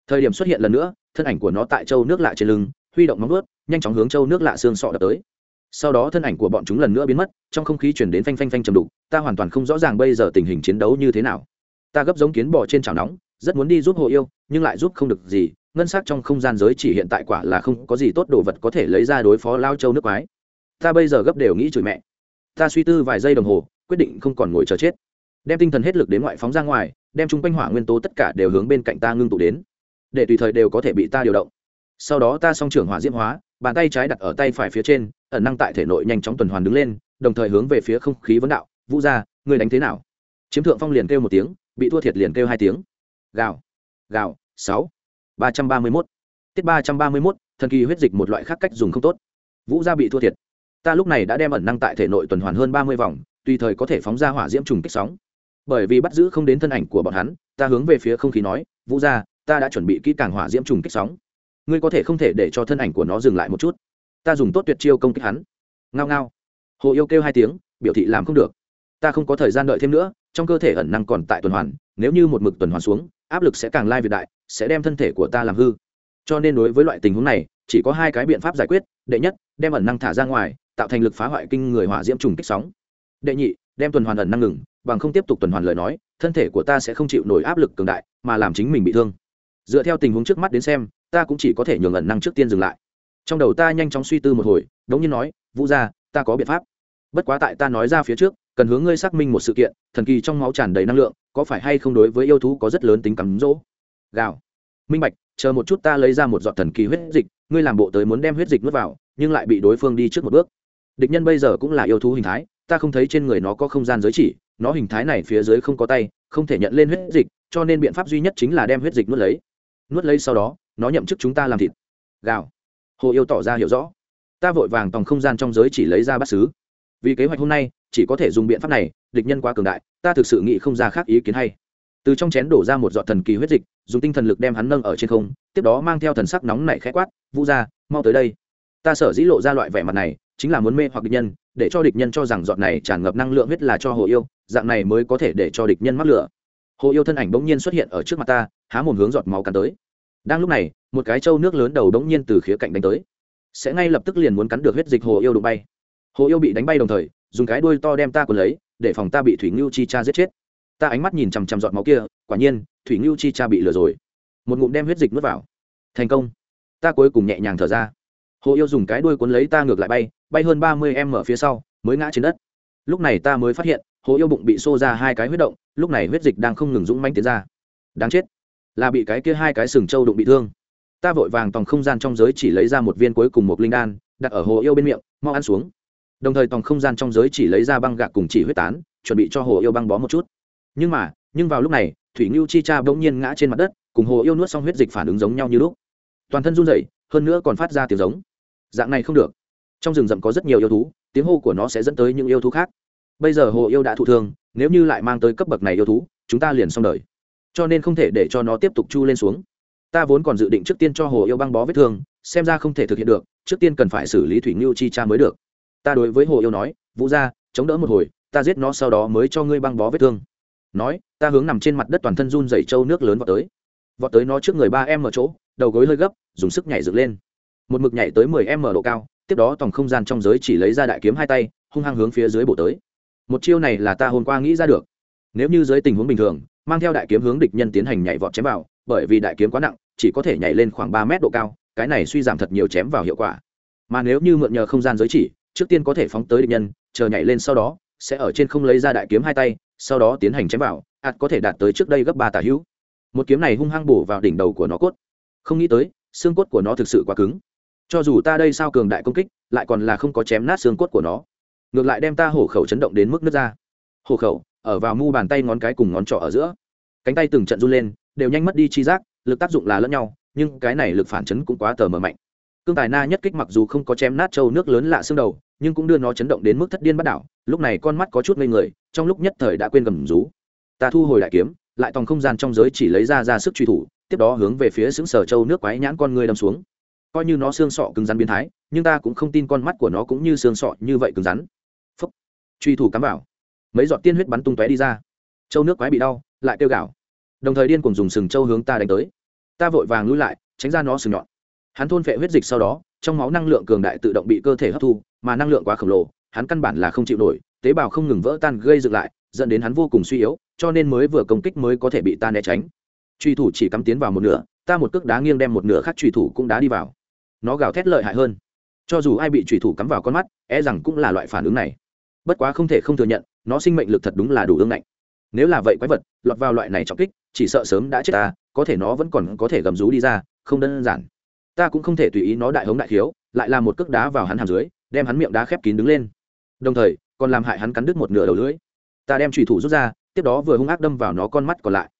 Thời điểm xuất hiện lần nữa, thân ảnh của nó tại châu nước lạ trên lưng, huy động móng ướt nhanh chóng hướng châu nước lạ xương sọ đập tới sau đó thân ảnh của bọn chúng lần nữa biến mất, trong không khí chuyển đến phanh phanh phanh trầm đục, ta hoàn toàn không rõ ràng bây giờ tình hình chiến đấu như thế nào. Ta gấp giống kiến bò trên chảo nóng, rất muốn đi giúp hồ yêu, nhưng lại giúp không được gì, ngân s ắ c trong không gian giới chỉ hiện tại quả là không có gì tốt đồ vật có thể lấy ra đối phó lao châu nước quái. Ta bây giờ gấp đều nghĩ chửi mẹ. Ta suy tư vài giây đồng hồ, quyết định không còn ngồi chờ chết. Đem tinh thần hết lực đến ngoại phóng ra ngoài, đem chung quanh hỏa nguyên tố tất cả đều hướng bên cạnh ta ngưng tụ đến. Để tùy thời đều có thể bị ta điều động. Sau đó ta s o n g trưởng hỏa diễm hóa, bàn tay trái đặt ở tay phải phía trên ẩn năng tại thể nội nhanh chóng tuần hoàn đứng lên, đồng thời hướng về phía không khí vấn đạo, vũ ra người đánh thế nào? Chiếm thượng phong liền kêu một tiếng, bị thua thiệt liền kêu hai tiếng. Gào gào, sáu, ba trăm ba mươi mốt. Tiết ba trăm ba mươi mốt, thần kỳ huyết dịch một loại khác cách dùng không tốt. Vũ gia bị thua thiệt. Ta lúc này đã đem ẩn năng tại thể nội tuần hoàn hơn ba mươi vòng, tùy thời có thể phóng ra hỏa diễm trùng kích sóng. Bởi vì bắt giữ không đến thân ảnh của bọn hắn, ta hướng về phía không khí nói, vũ gia, ta đã chuẩn bị kỹ càng hỏa diễm trùng kích sóng. Ngươi có thể không thể để cho thân ảnh của nó dừng lại một chút ta dùng tốt tuyệt chiêu công kích hắn. Ngao ngao. Hồ yêu kêu hai tiếng, biểu thị làm không được. Ta không có thời gian đợi thêm nữa, trong cơ thể ẩn năng còn tại tuần hoàn, nếu như một mực tuần hoàn xuống, áp lực sẽ càng lai việt đại, sẽ đem thân thể của ta làm hư. Cho nên đối với loại tình huống này, chỉ có hai cái biện pháp giải quyết, đệ nhất, đem ẩn năng thả ra ngoài, tạo thành lực phá hoại kinh người hỏa diễm trùng kích sóng. Đệ nhị, đem tuần hoàn ẩn năng ngừng, bằng không tiếp tục tuần hoàn lời nói, thân thể của ta sẽ không chịu nổi áp lực cường đại, mà làm chính mình bị thương. Dựa theo tình huống trước mắt đến xem, ta cũng chỉ có thể nhường ẩn năng trước tiên dừng lại trong đầu ta nhanh chóng suy tư một hồi, đống nhiên nói, vũ gia, ta có biện pháp. Bất quá tại ta nói ra phía trước, cần hướng ngươi xác minh một sự kiện, thần kỳ trong máu tràn đầy năng lượng, có phải hay không đối với yêu thú có rất lớn tính cắm rỗ gào. Minh bạch, chờ một chút ta lấy ra một giọt thần kỳ huyết dịch, ngươi làm bộ tới muốn đem huyết dịch nuốt vào, nhưng lại bị đối phương đi trước một bước. Địch nhân bây giờ cũng là yêu thú hình thái, ta không thấy trên người nó có không gian giới chỉ, nó hình thái này phía dưới không có tay, không thể nhận lên huyết dịch, cho nên biện pháp duy nhất chính là đem huyết dịch nuốt lấy. Nuốt lấy sau đó, nó nhậm chức chúng ta làm thịt. Gào hồ yêu tỏ ra hiểu rõ. Ta vội vàng tòng không gian trong giới chỉ lấy ra bắt xứ. Vì kế hoạch hôm nay, chỉ có thể dùng biện pháp này, địch nhân quá cường đại, ta thực sự nghĩ không ra khác ý kiến hay. Từ trong chén đổ ra một giọt thần kỳ huyết dịch, dùng tinh thần lực đem hắn nâng ở trên không, tiếp đó mang theo thần sắc nóng nảy khẽ quát, vũ ra mau tới đây. Ta sở dĩ lộ ra loại vẻ mặt này, chính là muốn mê hoặc địch nhân, để cho địch nhân cho rằng giọt này tràn ngập năng lượng huyết là cho hồ yêu, dạng này mới có thể để cho địch nhân mắc lửa. Hồ yêu thân ảnh bỗng nhiên xuất hiện ở trước mặt ta, há một hướng giọt máu cắn tới đang lúc này, một cái trâu nước lớn đầu đống nhiên từ khía cạnh đánh tới. Sẽ ngay lập tức liền muốn cắn được huyết dịch hồ yêu đụng bay. Hồ yêu bị đánh bay đồng thời, dùng cái đuôi to đem ta cuốn lấy, để phòng ta bị thủy ngưu chi cha giết chết. Ta ánh mắt nhìn chằm chằm giọt máu kia, quả nhiên, thủy ngưu chi cha bị lừa rồi. Một ngụm đem huyết dịch nuốt vào. Thành công. Ta cuối cùng nhẹ nhàng thở ra. Hồ yêu dùng cái đuôi cuốn lấy ta ngược lại bay bay hơn ba mươi em ở phía sau, mới ngã trên đất. Lúc này ta mới phát hiện, hồ yêu bụng bị xô ra hai cái huyết động, lúc này huyết dịch đang không ngừng dũng manh tiến ra. Đáng chết là bị cái kia hai cái sừng trâu đụng bị thương. Ta vội vàng tòng không gian trong giới chỉ lấy ra một viên cuối cùng một linh đan, đặt ở hồ yêu bên miệng, mau ăn xuống. Đồng thời tòng không gian trong giới chỉ lấy ra băng gạc cùng chỉ huyết tán, chuẩn bị cho hồ yêu băng bó một chút. Nhưng mà, nhưng vào lúc này, thủy ngưu chi cha bỗng nhiên ngã trên mặt đất, cùng hồ yêu nuốt xong huyết dịch phản ứng giống nhau như lúc. Toàn thân run rẩy, hơn nữa còn phát ra tiếng giống. Dạng này không được. Trong rừng rậm có rất nhiều yêu thú, tiếng hô của nó sẽ dẫn tới những yêu thú khác. Bây giờ hồ yêu đã thụ thương, nếu như lại mang tới cấp bậc này yêu thú, chúng ta liền xong đời cho nên không thể để cho nó tiếp tục chu lên xuống. Ta vốn còn dự định trước tiên cho hồ yêu băng bó vết thương, xem ra không thể thực hiện được, trước tiên cần phải xử lý thủy ngưu chi cha mới được. Ta đối với hồ yêu nói, vũ ra chống đỡ một hồi, ta giết nó sau đó mới cho ngươi băng bó vết thương. Nói, ta hướng nằm trên mặt đất toàn thân run dày trâu nước lớn vào tới. Vọt tới nó trước người ba em ở chỗ, đầu gối hơi gấp, dùng sức nhảy dựng lên. Một mực nhảy tới mười em ở độ cao, tiếp đó tổng không gian trong giới chỉ lấy ra đại kiếm hai tay, hung hăng hướng phía dưới bổ tới. Một chiêu này là ta hôm qua nghĩ ra được. Nếu như dưới tình huống bình thường mang theo đại kiếm hướng địch nhân tiến hành nhảy vọt chém vào, bởi vì đại kiếm quá nặng, chỉ có thể nhảy lên khoảng ba mét độ cao, cái này suy giảm thật nhiều chém vào hiệu quả. Mà nếu như mượn nhờ không gian giới chỉ, trước tiên có thể phóng tới địch nhân, chờ nhảy lên sau đó, sẽ ở trên không lấy ra đại kiếm hai tay, sau đó tiến hành chém vào ạt có thể đạt tới trước đây gấp ba tả hữu. Một kiếm này hung hăng bổ vào đỉnh đầu của nó cốt. Không nghĩ tới, xương cốt của nó thực sự quá cứng. Cho dù ta đây sao cường đại công kích, lại còn là không có chém nát xương cốt của nó. Ngược lại đem ta hổ khẩu chấn động đến mức nước ra. Hổ khẩu? Ở vào mu bàn tay ngón cái cùng ngón trỏ ở giữa. Cánh tay từng trận run lên, đều nhanh mất đi chi giác, lực tác dụng là lẫn nhau, nhưng cái này lực phản chấn cũng quá tờ mờ mạnh. Cương tài na nhất kích mặc dù không có chém nát trâu nước lớn lạ xương đầu, nhưng cũng đưa nó chấn động đến mức thất điên bắt đảo, lúc này con mắt có chút ngây người, trong lúc nhất thời đã quên gầm rú. Ta thu hồi đại kiếm, lại tòng không gian trong giới chỉ lấy ra ra sức truy thủ, tiếp đó hướng về phía xứng sở châu nước quái nhãn con người đâm xuống. Coi như nó xương sọ cứng rắn biến thái, nhưng ta cũng không tin con mắt của nó cũng như xương sọ như vậy cứng rắn. Phúc. Truy thủ cắm vào mấy giọt tiên huyết bắn tung tóe đi ra. Châu nước quái bị đau, lại kêu gạo đồng thời điên cùng dùng sừng châu hướng ta đánh tới. Ta vội vàng lui lại, tránh ra nó sừng nhọn. Hắn thôn phệ huyết dịch sau đó, trong máu năng lượng cường đại tự động bị cơ thể hấp thu, mà năng lượng quá khổng lồ, hắn căn bản là không chịu nổi, tế bào không ngừng vỡ tan gây dựng lại, dẫn đến hắn vô cùng suy yếu, cho nên mới vừa công kích mới có thể bị ta né tránh. Truy thủ chỉ cắm tiến vào một nửa, ta một cước đá nghiêng đem một nửa khác truy thủ cũng đá đi vào. Nó gào thét lợi hại hơn. Cho dù ai bị truy thủ cắm vào con mắt e rằng cũng là loại phản ứng này. Bất quá không thể không thừa nhận nó sinh mệnh lực thật đúng là đủ ương ngạnh. Nếu là vậy quái vật, lọt vào loại này trọng kích, chỉ sợ sớm đã chết ta, có thể nó vẫn còn có thể gầm rú đi ra, không đơn giản. Ta cũng không thể tùy ý nó đại hống đại thiếu lại làm một cước đá vào hắn hàm dưới, đem hắn miệng đá khép kín đứng lên. Đồng thời, còn làm hại hắn cắn đứt một nửa đầu lưỡi. Ta đem trùy thủ rút ra, tiếp đó vừa hung ác đâm vào nó con mắt còn lại.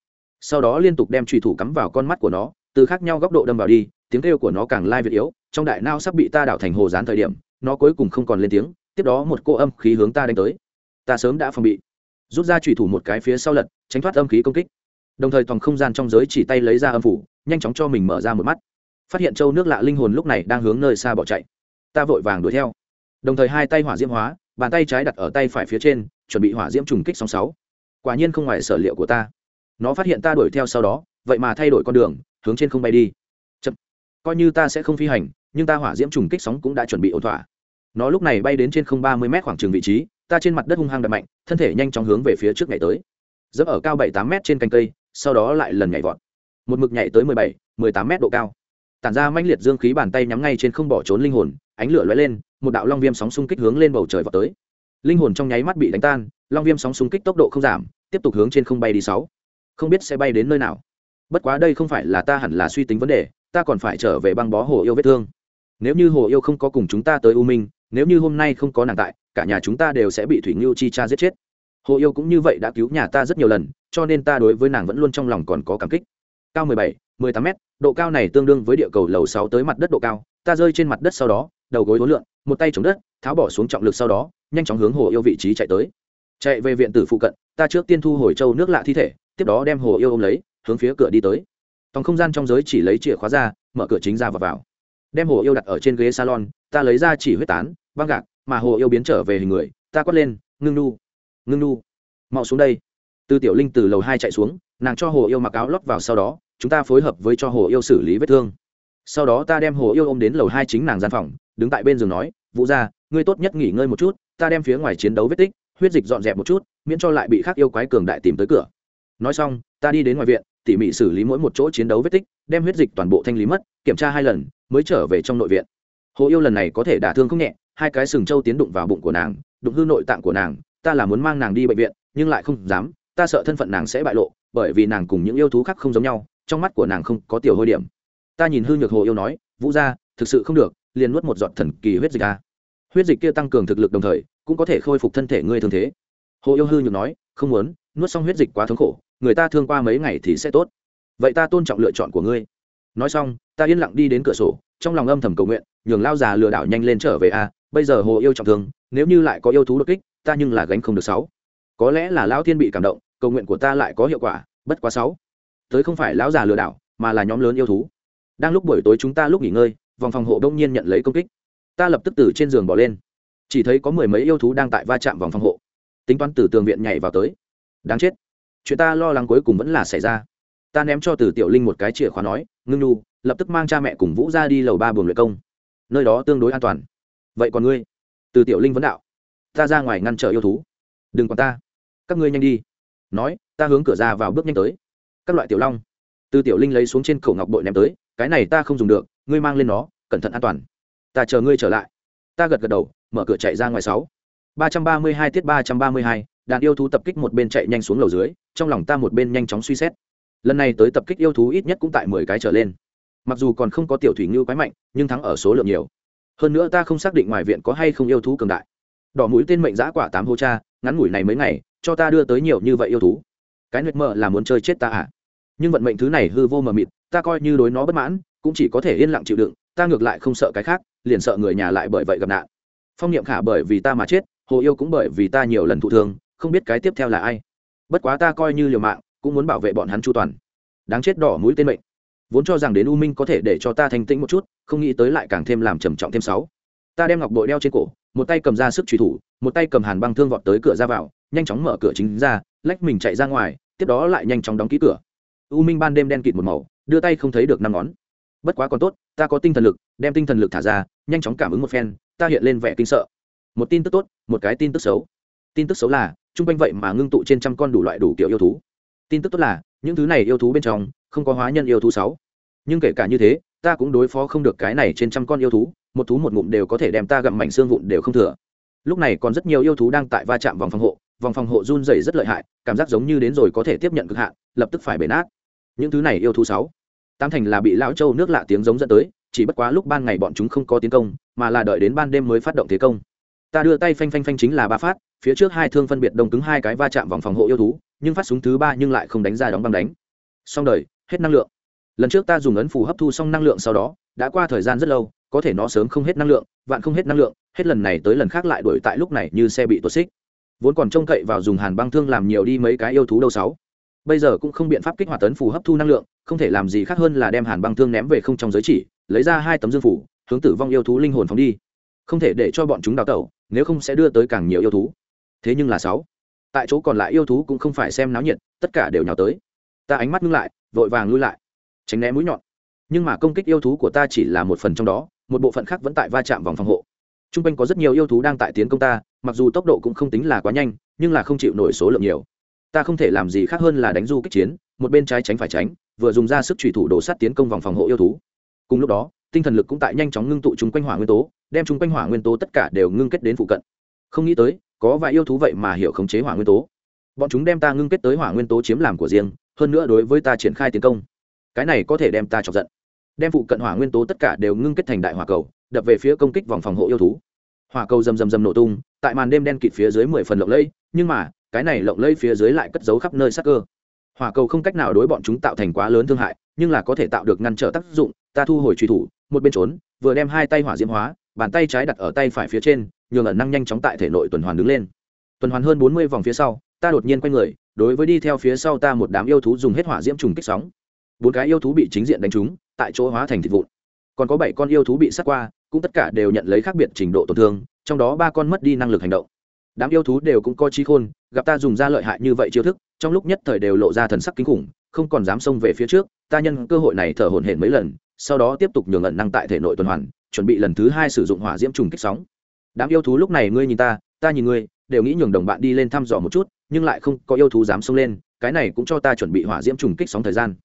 Sau đó liên tục đem trùy thủ cắm vào con mắt của nó, từ khác nhau góc độ đâm vào đi, tiếng kêu của nó càng lai việt yếu, trong đại nao sắp bị ta đảo thành hồ dán thời điểm, nó cuối cùng không còn lên tiếng, tiếp đó một cô âm khí hướng ta đánh tới ta sớm đã phòng bị. Rút ra trùy thủ một cái phía sau lật, tránh thoát âm khí công kích. Đồng thời toàn không gian trong giới chỉ tay lấy ra âm phủ, nhanh chóng cho mình mở ra một mắt. Phát hiện châu nước lạ linh hồn lúc này đang hướng nơi xa bỏ chạy. Ta vội vàng đuổi theo. Đồng thời hai tay hỏa diễm hóa, bàn tay trái đặt ở tay phải phía trên, chuẩn bị hỏa diễm trùng kích sóng sáu. Quả nhiên không ngoài sở liệu của ta. Nó phát hiện ta đuổi theo sau đó, vậy mà thay đổi con đường, hướng trên không bay đi. Chậm. coi như ta sẽ không phi hành, nhưng ta hỏa diễm trùng kích sóng cũng đã chuẩn bị ổn thỏa. Nó lúc này bay đến trên không ba mươi m khoảng trường vị trí ta trên mặt đất hung hăng đập mạnh, thân thể nhanh chóng hướng về phía trước nhảy tới. Dẫm ở cao bảy tám m trên cành cây, sau đó lại lần nhảy vọt. Một mực nhảy tới mười bảy, mười tám m độ cao. Tản ra manh liệt dương khí bàn tay nhắm ngay trên không bỏ trốn linh hồn, ánh lửa lóe lên, một đạo long viêm sóng xung kích hướng lên bầu trời vọt tới. Linh hồn trong nháy mắt bị đánh tan, long viêm sóng xung kích tốc độ không giảm, tiếp tục hướng trên không bay đi sáu. Không biết sẽ bay đến nơi nào. Bất quá đây không phải là ta hẳn là suy tính vấn đề, ta còn phải trở về băng bó hồ yêu vết thương. Nếu như hồ yêu không có cùng chúng ta tới u minh, nếu như hôm nay không có nàng tại cả nhà chúng ta đều sẽ bị thủy ngưu chi cha giết chết. Hồ yêu cũng như vậy đã cứu nhà ta rất nhiều lần, cho nên ta đối với nàng vẫn luôn trong lòng còn có cảm kích. Cao mười bảy, mười tám m độ cao này tương đương với địa cầu lầu sáu tới mặt đất độ cao, ta rơi trên mặt đất sau đó, đầu gối hối lượn, một tay chống đất, tháo bỏ xuống trọng lực sau đó, nhanh chóng hướng hồ yêu vị trí chạy tới. Chạy về viện tử phụ cận, ta trước tiên thu hồi châu nước lạ thi thể, tiếp đó đem hồ yêu ôm lấy, hướng phía cửa đi tới. Tòng không gian trong giới chỉ lấy chìa khóa ra, mở cửa chính ra và vào. Đem hồ yêu đặt ở trên ghế salon, ta lấy ra chỉ huyết tán, băng gạc mà hồ yêu biến trở về hình người, ta quát lên, ngưng nu ngưng nu, mau xuống đây. Tư tiểu linh từ lầu hai chạy xuống, nàng cho hồ yêu mặc áo lót vào sau đó, chúng ta phối hợp với cho hồ yêu xử lý vết thương. Sau đó ta đem hồ yêu ôm đến lầu hai chính nàng gian phòng, đứng tại bên giường nói, vũ ra ngươi tốt nhất nghỉ ngơi một chút, ta đem phía ngoài chiến đấu vết tích, huyết dịch dọn dẹp một chút, miễn cho lại bị khắc yêu quái cường đại tìm tới cửa. Nói xong, ta đi đến ngoài viện, tỉ mỉ xử lý mỗi một chỗ chiến đấu vết tích, đem huyết dịch toàn bộ thanh lý mất, kiểm tra hai lần, mới trở về trong nội viện. Hồ yêu lần này có thể đả thương không nhẹ hai cái sừng trâu tiến đụng vào bụng của nàng, đụng hư nội tạng của nàng, ta là muốn mang nàng đi bệnh viện, nhưng lại không dám, ta sợ thân phận nàng sẽ bại lộ, bởi vì nàng cùng những yêu thú khác không giống nhau, trong mắt của nàng không có tiểu hôi điểm. Ta nhìn hư nhược hồ yêu nói, vũ ra thực sự không được, liền nuốt một giọt thần kỳ huyết dịch a. Huyết dịch kia tăng cường thực lực đồng thời, cũng có thể khôi phục thân thể ngươi thường thế. Hồ yêu hư nhược nói, không muốn, nuốt xong huyết dịch quá thống khổ, người ta thương qua mấy ngày thì sẽ tốt. Vậy ta tôn trọng lựa chọn của ngươi. Nói xong, ta yên lặng đi đến cửa sổ, trong lòng âm thầm cầu nguyện, nhường lao già lừa đảo nhanh lên trở về a bây giờ hồ yêu trọng thương, nếu như lại có yêu thú đột kích, ta nhưng là gánh không được sáu. Có lẽ là lão thiên bị cảm động, cầu nguyện của ta lại có hiệu quả, bất quá sáu. Tới không phải lão già lừa đảo, mà là nhóm lớn yêu thú. Đang lúc buổi tối chúng ta lúc nghỉ ngơi, vòng phòng hộ đông nhiên nhận lấy công kích. Ta lập tức từ trên giường bỏ lên. Chỉ thấy có mười mấy yêu thú đang tại va chạm vòng phòng hộ. Tính toán từ tường viện nhảy vào tới. Đáng chết. Chuyện ta lo lắng cuối cùng vẫn là xảy ra. Ta ném cho từ tiểu linh một cái chìa khóa nói, ngưng nu, lập tức mang cha mẹ cùng vũ ra đi lầu ba buồng luyện công. Nơi đó tương đối an toàn vậy còn ngươi? Từ tiểu linh vấn đạo. Ta ra ngoài ngăn trở yêu thú. Đừng còn ta. Các ngươi nhanh đi. Nói, ta hướng cửa ra vào bước nhanh tới. Các loại tiểu long. Từ tiểu linh lấy xuống trên cổ ngọc bội ném tới. Cái này ta không dùng được, ngươi mang lên nó, cẩn thận an toàn. Ta chờ ngươi trở lại. Ta gật gật đầu, mở cửa chạy ra ngoài sáu. ba trăm ba mươi hai tiết ba trăm ba mươi hai, đàn yêu thú tập kích một bên chạy nhanh xuống lầu dưới, trong lòng ta một bên nhanh chóng suy xét. Lần này tới tập kích yêu thú ít nhất cũng tại mười cái trở lên. Mặc dù còn không có tiểu thủy ngưu quái mạnh, nhưng thắng ở số lượng nhiều hơn nữa ta không xác định ngoài viện có hay không yêu thú cường đại. Đỏ mũi tên mệnh giã quả tám hô cha, ngắn ngủi này mấy ngày, cho ta đưa tới nhiều như vậy yêu thú. Cái nguyệt mờ là muốn chơi chết ta à? Nhưng vận mệnh thứ này hư vô mờ mịt, ta coi như đối nó bất mãn, cũng chỉ có thể yên lặng chịu đựng, ta ngược lại không sợ cái khác, liền sợ người nhà lại bởi vậy gặp nạn. Phong niệm khả bởi vì ta mà chết, hồ yêu cũng bởi vì ta nhiều lần thụ thương, không biết cái tiếp theo là ai. Bất quá ta coi như liều mạng, cũng muốn bảo vệ bọn hắn chu toàn. Đáng chết đỏ mũi tên mệnh vốn cho rằng đến u minh có thể để cho ta thanh tĩnh một chút, không nghĩ tới lại càng thêm làm trầm trọng thêm sáu. Ta đem ngọc bội đeo trên cổ, một tay cầm ra sức truy thủ, một tay cầm hàn băng thương vọt tới cửa ra vào, nhanh chóng mở cửa chính ra, lách mình chạy ra ngoài, tiếp đó lại nhanh chóng đóng ký cửa. U minh ban đêm đen kịt một màu, đưa tay không thấy được năm ngón. Bất quá còn tốt, ta có tinh thần lực, đem tinh thần lực thả ra, nhanh chóng cảm ứng một phen, ta hiện lên vẻ kinh sợ. Một tin tức tốt, một cái tin tức xấu. Tin tức xấu là chung quanh vậy mà ngưng tụ trên trăm con đủ loại đủ kiểu yêu thú. Tin tức tốt là, những thứ này yêu thú bên trong không có hóa nhân yêu thú sáu. Nhưng kể cả như thế, ta cũng đối phó không được cái này trên trăm con yêu thú, một thú một ngụm đều có thể đem ta gặm mảnh xương vụn đều không thừa. Lúc này còn rất nhiều yêu thú đang tại va chạm vòng phòng hộ, vòng phòng hộ run dày rất lợi hại, cảm giác giống như đến rồi có thể tiếp nhận cực hạn, lập tức phải bể nát. Những thứ này yêu thú sáu tam thành là bị lão châu nước lạ tiếng giống dẫn tới, chỉ bất quá lúc ban ngày bọn chúng không có tiến công, mà là đợi đến ban đêm mới phát động thế công. Ta đưa tay phanh phanh phanh chính là ba phát, phía trước hai thương phân biệt đồng cứng hai cái va chạm vòng phòng hộ yêu thú, nhưng phát súng thứ ba nhưng lại không đánh ra đóng băng đánh. Xong đời hết năng lượng. Lần trước ta dùng ấn phù hấp thu xong năng lượng sau đó, đã qua thời gian rất lâu, có thể nó sớm không hết năng lượng, vạn không hết năng lượng, hết lần này tới lần khác lại đuổi tại lúc này như xe bị tuột xích. Vốn còn trông cậy vào dùng hàn băng thương làm nhiều đi mấy cái yêu thú đâu sáu. Bây giờ cũng không biện pháp kích hoạt tấn phù hấp thu năng lượng, không thể làm gì khác hơn là đem hàn băng thương ném về không trong giới chỉ, lấy ra hai tấm dương phủ, hướng tử vong yêu thú linh hồn phóng đi. Không thể để cho bọn chúng đào tẩu, nếu không sẽ đưa tới càng nhiều yêu thú. Thế nhưng là sáu, tại chỗ còn lại yêu thú cũng không phải xem náo nhiệt, tất cả đều nhào tới. Ta ánh mắt ngưng lại vội vàng lui lại, tránh né mũi nhọn. Nhưng mà công kích yêu thú của ta chỉ là một phần trong đó, một bộ phận khác vẫn tại va chạm vòng phòng hộ. T r u n g quanh có rất nhiều yêu thú đang tại tiến công ta, mặc dù tốc độ cũng không tính là quá nhanh, nhưng là không chịu nổi số lượng nhiều. Ta không thể làm gì khác hơn là đánh du kích chiến, một bên trái tránh phải tránh, vừa dùng ra sức trùy thủ đổ sắt tiến công vòng phòng hộ yêu thú. Cùng lúc đó, tinh thần lực cũng tại nhanh chóng ngưng tụ chung quanh hỏa nguyên tố, đem chung quanh hỏa nguyên tố tất cả đều ngưng kết đến phụ cận. Không nghĩ tới, có vài yêu thú vậy mà hiểu khống chế hỏa nguyên tố. Bọn chúng đem ta ngưng kết tới hỏa nguyên tố chiếm làm của riêng hơn nữa đối với ta triển khai tiến công, cái này có thể đem ta chọc giận. Đem phụ cận hỏa nguyên tố tất cả đều ngưng kết thành đại hỏa cầu, đập về phía công kích vòng phòng hộ yêu thú. Hỏa cầu rầm rầm rầm nổ tung, tại màn đêm đen kịt phía dưới mười phần lộng lẫy, nhưng mà, cái này lộng lẫy phía dưới lại cất giấu khắp nơi sắc cơ. Hỏa cầu không cách nào đối bọn chúng tạo thành quá lớn thương hại, nhưng là có thể tạo được ngăn trở tác dụng, ta thu hồi truy thủ, một bên trốn, vừa đem hai tay hỏa diễm hóa, bàn tay trái đặt ở tay phải phía trên, nhường ẩn năng nhanh chóng tại thể nội tuần hoàn đứng lên. Tuần hoàn hơn bốn mươi vòng phía sau, ta đột nhiên quay người đối với đi theo phía sau ta một đám yêu thú dùng hết hỏa diễm trùng kích sóng. Bốn cái yêu thú bị chính diện đánh trúng, tại chỗ hóa thành thịt vụn. Còn có bảy con yêu thú bị sát qua, cũng tất cả đều nhận lấy khác biệt trình độ tổn thương, trong đó ba con mất đi năng lực hành động. Đám yêu thú đều cũng có trí khôn, gặp ta dùng ra lợi hại như vậy chiêu thức, trong lúc nhất thời đều lộ ra thần sắc kinh khủng, không còn dám xông về phía trước, ta nhân cơ hội này thở hổn hển mấy lần, sau đó tiếp tục nhường ẩn năng tại thể nội tuần hoàn, chuẩn bị lần thứ hai sử dụng hỏa diễm trùng kích sóng. Đám yêu thú lúc này ngươi nhìn ta ta nhìn ngươi, đều nghĩ nhường đồng bạn đi lên thăm dò một chút nhưng lại không có yêu thú dám xông lên, cái này cũng cho ta chuẩn bị hỏa diễm trùng kích sóng thời gian.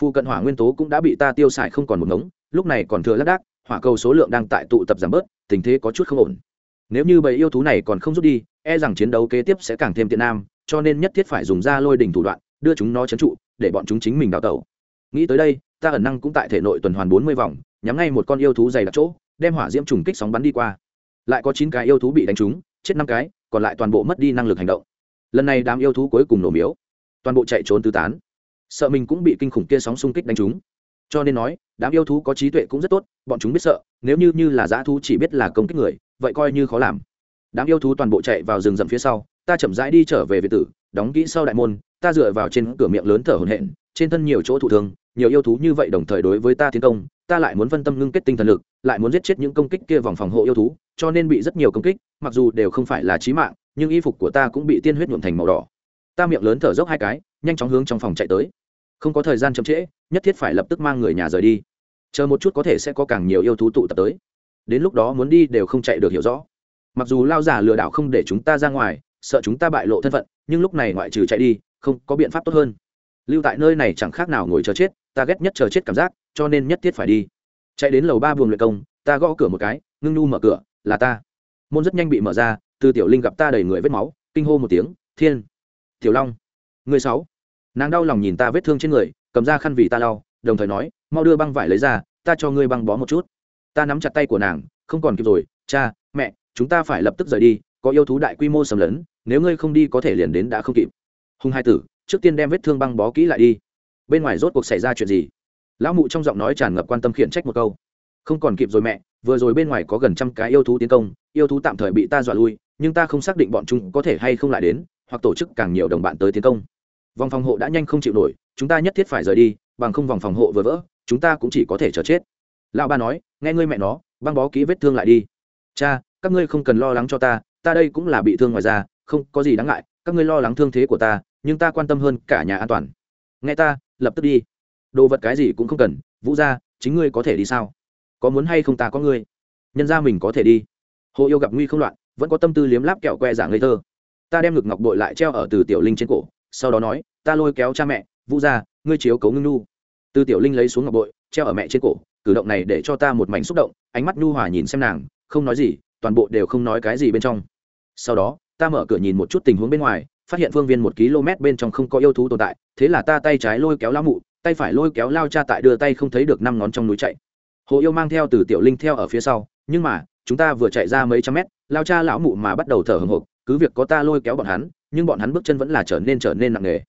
Phu cận hỏa nguyên tố cũng đã bị ta tiêu xài không còn một ngống, lúc này còn thừa lác đác, hỏa cầu số lượng đang tại tụ tập giảm bớt, tình thế có chút không ổn. Nếu như bầy yêu thú này còn không rút đi e rằng chiến đấu kế tiếp sẽ càng thêm tiện nam, cho nên nhất thiết phải dùng ra lôi đình thủ đoạn, đưa chúng nó trấn trụ, để bọn chúng chính mình đào tẩu. Nghĩ tới đây, ta ẩn năng cũng tại thể nội tuần hoàn bốn mươi vòng, nhắm ngay một con yêu thú dày đặc chỗ, đem hỏa diễm trùng kích sóng bắn đi qua. Lại có chín cái yêu thú bị đánh trúng, chết năm cái, còn lại toàn bộ mất đi năng lực hành động lần này đám yêu thú cuối cùng nổ miếu. Toàn bộ chạy trốn tứ tán. Sợ mình cũng bị kinh khủng kia sóng xung kích đánh trúng. Cho nên nói, đám yêu thú có trí tuệ cũng rất tốt, bọn chúng biết sợ, nếu như như là dã thú chỉ biết là công kích người, vậy coi như khó làm. Đám yêu thú toàn bộ chạy vào rừng rậm phía sau, ta chậm rãi đi trở về việt tử, đóng kỹ sau đại môn, ta dựa vào trên cửa miệng lớn thở hổn hển, trên thân nhiều chỗ thụ thương, nhiều yêu thú như vậy đồng thời đối với ta tiến công, ta lại muốn phân tâm ngưng kết tinh thần lực, lại muốn giết chết những công kích kia vòng phòng hộ yêu thú, cho nên bị rất nhiều công kích, mặc dù đều không phải là chí mạng nhưng y phục của ta cũng bị tiên huyết nhuộm thành màu đỏ. Ta miệng lớn thở dốc hai cái, nhanh chóng hướng trong phòng chạy tới. Không có thời gian chậm trễ, nhất thiết phải lập tức mang người nhà rời đi. Chờ một chút có thể sẽ có càng nhiều yêu thú tụ tập tới. Đến lúc đó muốn đi đều không chạy được hiểu rõ. Mặc dù lao giả lừa đảo không để chúng ta ra ngoài, sợ chúng ta bại lộ thân phận, nhưng lúc này ngoại trừ chạy đi, không có biện pháp tốt hơn. Lưu tại nơi này chẳng khác nào ngồi chờ chết, ta ghét nhất chờ chết cảm giác, cho nên nhất thiết phải đi. Chạy đến lầu ba buồng luyện công, ta gõ cửa một cái, ngưng nu mở cửa, là ta. Môn rất nhanh bị mở ra từ tiểu linh gặp ta đầy người vết máu kinh hô một tiếng thiên tiểu long người sáu. Nàng đau lòng nhìn ta vết thương trên người cầm ra khăn vì ta lau đồng thời nói mau đưa băng vải lấy ra ta cho ngươi băng bó một chút. Ta nắm chặt tay của nàng không còn kịp rồi cha mẹ chúng ta phải lập tức rời đi có yêu thú đại quy mô sầm lớn, nếu ngươi không đi có thể liền đến đã không kịp. Hùng hai tử trước tiên đem vết thương băng bó kỹ lại đi. Bên ngoài rốt cuộc xảy ra chuyện gì? Lão mụ trong giọng nói tràn ngập quan tâm khiển trách một câu. Không còn kịp rồi mẹ vừa rồi bên ngoài có gần trăm cái yêu thú tiến công yêu thú tạm thời bị ta dọa lui nhưng ta không xác định bọn chúng có thể hay không lại đến, hoặc tổ chức càng nhiều đồng bạn tới tiến công. Vòng phòng hộ đã nhanh không chịu nổi, chúng ta nhất thiết phải rời đi, bằng không vòng phòng hộ vừa vỡ, chúng ta cũng chỉ có thể chờ chết. Lão ba nói, nghe ngươi mẹ nó, băng bó kỹ vết thương lại đi. Cha, các ngươi không cần lo lắng cho ta ta đây cũng là bị thương ngoài ra không có gì đáng ngại, các ngươi lo lắng thương thế của ta, nhưng ta quan tâm hơn cả nhà an toàn. Nghe ta, lập tức đi. Đồ vật cái gì cũng không cần, vũ ra chính ngươi có thể đi sao? Có muốn hay không ta có ngươi? Nhân ra mình có thể đi. Hồ yêu gặp nguy không loạn vẫn có tâm tư liếm láp kẹo que giả ngây thơ. Ta đem ngực ngọc bội lại treo ở từ tiểu linh trên cổ, sau đó nói, ta lôi kéo cha mẹ, vũ ra ngươi chiếu cấu ngưng nu từ tiểu linh lấy xuống ngọc bội, treo ở mẹ trên cổ, cử động này để cho ta một mảnh xúc động, ánh mắt nhu hòa nhìn xem nàng, không nói gì, toàn bộ đều không nói cái gì bên trong. Sau đó, ta mở cửa nhìn một chút tình huống bên ngoài, phát hiện phương viên một km bên trong không có yêu thú tồn tại, thế là ta tay trái lôi kéo lao mụ, tay phải lôi kéo lao cha tại đưa tay không thấy được năm ngón trong núi chạy. Hồ yêu mang theo từ tiểu linh theo ở phía sau, nhưng mà chúng ta vừa chạy ra mấy trăm mét, lao cha lão mụ mà bắt đầu thở hồng hộc, cứ việc có ta lôi kéo bọn hắn, nhưng bọn hắn bước chân vẫn là trở nên trở nên nặng nề.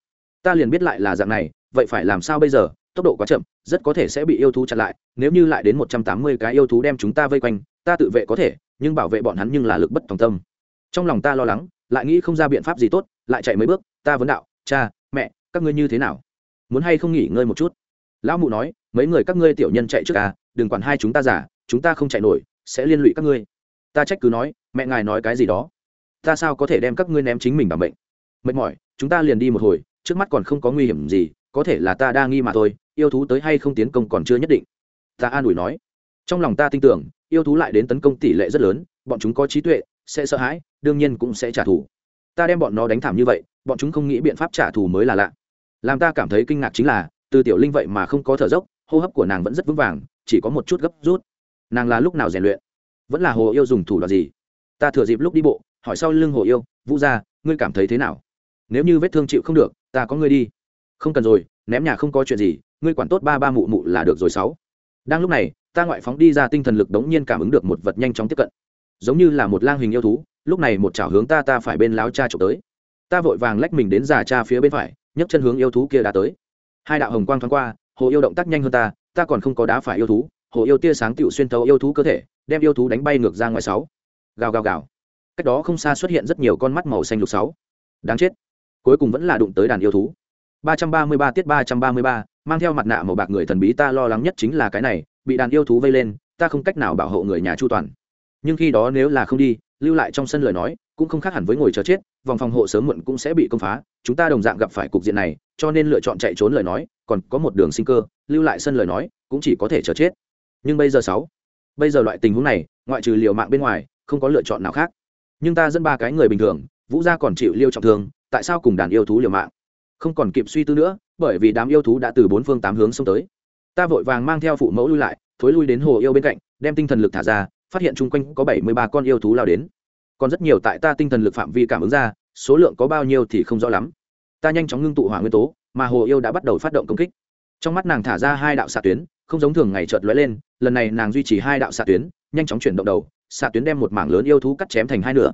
Ta liền biết lại là dạng này, vậy phải làm sao bây giờ? Tốc độ quá chậm, rất có thể sẽ bị yêu thú chặn lại, nếu như lại đến một trăm tám mươi cái yêu thú đem chúng ta vây quanh, ta tự vệ có thể, nhưng bảo vệ bọn hắn nhưng là lực bất tòng tâm. Trong lòng ta lo lắng, lại nghĩ không ra biện pháp gì tốt, lại chạy mấy bước, ta vấn đạo, cha, mẹ, các ngươi như thế nào? Muốn hay không nghỉ ngơi một chút? Lão mụ nói, mấy người các ngươi tiểu nhân chạy trước à đừng quản hai chúng ta giả, chúng ta không chạy nổi sẽ liên lụy các ngươi. Ta trách cứ nói, mẹ ngài nói cái gì đó. Ta sao có thể đem các ngươi ném chính mình bằng bệnh mệt mỏi, chúng ta liền đi một hồi, trước mắt còn không có nguy hiểm gì, có thể là ta đa nghi mà thôi, yêu thú tới hay không tiến công còn chưa nhất định. Ta an ủi nói. Trong lòng ta tin tưởng, yêu thú lại đến tấn công tỷ lệ rất lớn, bọn chúng có trí tuệ, sẽ sợ hãi, đương nhiên cũng sẽ trả thù. Ta đem bọn nó đánh thảm như vậy, bọn chúng không nghĩ biện pháp trả thù mới là lạ. Làm ta cảm thấy kinh ngạc chính là, từ tiểu linh vậy mà không có thở dốc, hô hấp của nàng vẫn rất vững vàng, chỉ có một chút gấp rút nàng là lúc nào rèn luyện? Vẫn là hồ yêu dùng thủ đoạn gì? Ta thừa dịp lúc đi bộ, hỏi sau lưng hồ yêu, vũ ra ngươi cảm thấy thế nào? Nếu như vết thương chịu không được, ta có ngươi đi. Không cần rồi, ném nhà không có chuyện gì, ngươi quản tốt ba ba mụ mụ là được rồi sáu. Đang lúc này, ta ngoại phóng đi ra tinh thần lực đống nhiên cảm ứng được một vật nhanh chóng tiếp cận. Giống như là một lang hình yêu thú, lúc này một chảo hướng ta ta phải bên láo cha trộm tới. Ta vội vàng lách mình đến già cha phía bên phải, nhấc chân hướng yêu thú kia đã tới. Hai đạo hồng quang thoáng qua, hồ yêu động tác nhanh hơn ta ta còn không có đá phải yêu thú hồ yêu tia sáng tựu xuyên thấu yêu thú cơ thể đem yêu thú đánh bay ngược ra ngoài sáu. Gào gào gào. Cách đó không xa xuất hiện rất nhiều con mắt màu xanh lục sáu. Đáng chết. Cuối cùng vẫn là đụng tới đàn yêu thú. 333 tiết 333, mang theo mặt nạ màu bạc người thần bí ta lo lắng nhất chính là cái này bị đàn yêu thú vây lên ta không cách nào bảo hộ người nhà chu toàn. Nhưng khi đó nếu là không đi lưu lại trong sân lời nói cũng không khác hẳn với ngồi chờ chết vòng phòng hộ sớm muộn cũng sẽ bị công phá chúng ta đồng dạng gặp phải cục diện này cho nên lựa chọn chạy trốn lời nói còn có một đường sinh cơ lưu lại sân lời nói cũng chỉ có thể chờ chết nhưng bây giờ sáu, bây giờ loại tình huống này, ngoại trừ liều mạng bên ngoài, không có lựa chọn nào khác. Nhưng ta dẫn ba cái người bình thường, vũ gia còn chịu liêu trọng thương, tại sao cùng đàn yêu thú liều mạng? Không còn kịp suy tư nữa, bởi vì đám yêu thú đã từ bốn phương tám hướng xông tới. Ta vội vàng mang theo phụ mẫu lui lại, thối lui đến hồ yêu bên cạnh, đem tinh thần lực thả ra, phát hiện chung quanh có bảy mươi ba con yêu thú lao đến. Còn rất nhiều tại ta tinh thần lực phạm vi cảm ứng ra, số lượng có bao nhiêu thì không rõ lắm. Ta nhanh chóng ngưng tụ hỏa nguyên tố, mà hồ yêu đã bắt đầu phát động công kích. Trong mắt nàng thả ra hai đạo xạ tuyến không giống thường ngày chợt lóe lên, lần này nàng duy trì hai đạo xạ tuyến, nhanh chóng chuyển động đầu, xạ tuyến đem một mảng lớn yêu thú cắt chém thành hai nửa.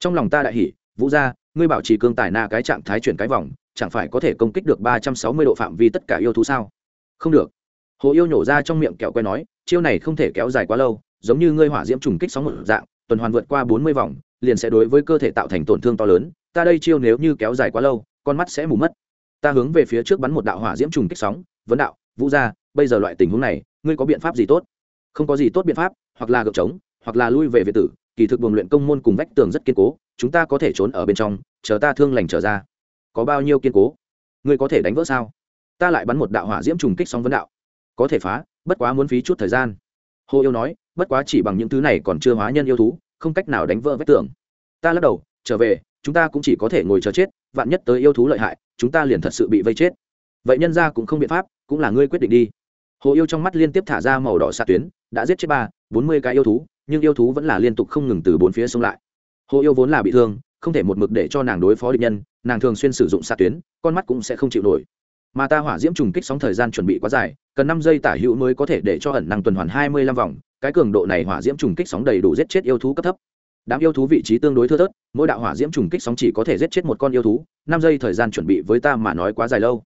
Trong lòng ta đại hỉ, vũ gia, ngươi bảo trì cương tài na cái trạng thái chuyển cái vòng, chẳng phải có thể công kích được ba trăm sáu mươi độ phạm vi tất cả yêu thú sao? Không được. Hồ yêu nhổ ra trong miệng kẹo que nói, chiêu này không thể kéo dài quá lâu, giống như ngươi hỏa diễm trùng kích sóng một dạng, tuần hoàn vượt qua bốn mươi vòng, liền sẽ đối với cơ thể tạo thành tổn thương to lớn, ta đây chiêu nếu như kéo dài quá lâu, con mắt sẽ mù mất. Ta hướng về phía trước bắn một đạo hỏa diễm trùng kích sóng, vấn đạo, vũ gia bây giờ loại tình huống này, ngươi có biện pháp gì tốt? Không có gì tốt biện pháp, hoặc là gợp trống, hoặc là lui về việt tử, kỳ thực buồng luyện công môn cùng vách tường rất kiên cố, chúng ta có thể trốn ở bên trong, chờ ta thương lành trở ra. Có bao nhiêu kiên cố? Ngươi có thể đánh vỡ sao? Ta lại bắn một đạo hỏa diễm trùng kích sóng vấn đạo. Có thể phá, bất quá muốn phí chút thời gian. Hồ yêu nói, bất quá chỉ bằng những thứ này còn chưa hóa nhân yêu thú, không cách nào đánh vỡ vách tường. Ta lắc đầu, trở về, chúng ta cũng chỉ có thể ngồi chờ chết, vạn nhất tới yêu thú lợi hại, chúng ta liền thật sự bị vây chết. Vậy nhân ra cũng không biện pháp, cũng là ngươi quyết định đi hồ yêu trong mắt liên tiếp thả ra màu đỏ xạ tuyến, đã giết chết ba, bốn mươi cái yêu thú, nhưng yêu thú vẫn là liên tục không ngừng từ bốn phía xông lại. Hồ yêu vốn là bị thương, không thể một mực để cho nàng đối phó địch nhân, nàng thường xuyên sử dụng xạ tuyến, con mắt cũng sẽ không chịu nổi. Mà ta hỏa diễm trùng kích sóng thời gian chuẩn bị quá dài, cần năm giây tả hữu mới có thể để cho ẩn năng tuần hoàn hai mươi lăm vòng, cái cường độ này hỏa diễm trùng kích sóng đầy đủ giết chết yêu thú cấp thấp. Đám yêu thú vị trí tương đối thưa thớt, mỗi đạo hỏa diễm trùng kích sóng chỉ có thể giết chết một con yêu thú, năm giây thời gian chuẩn bị với ta mà nói quá dài lâu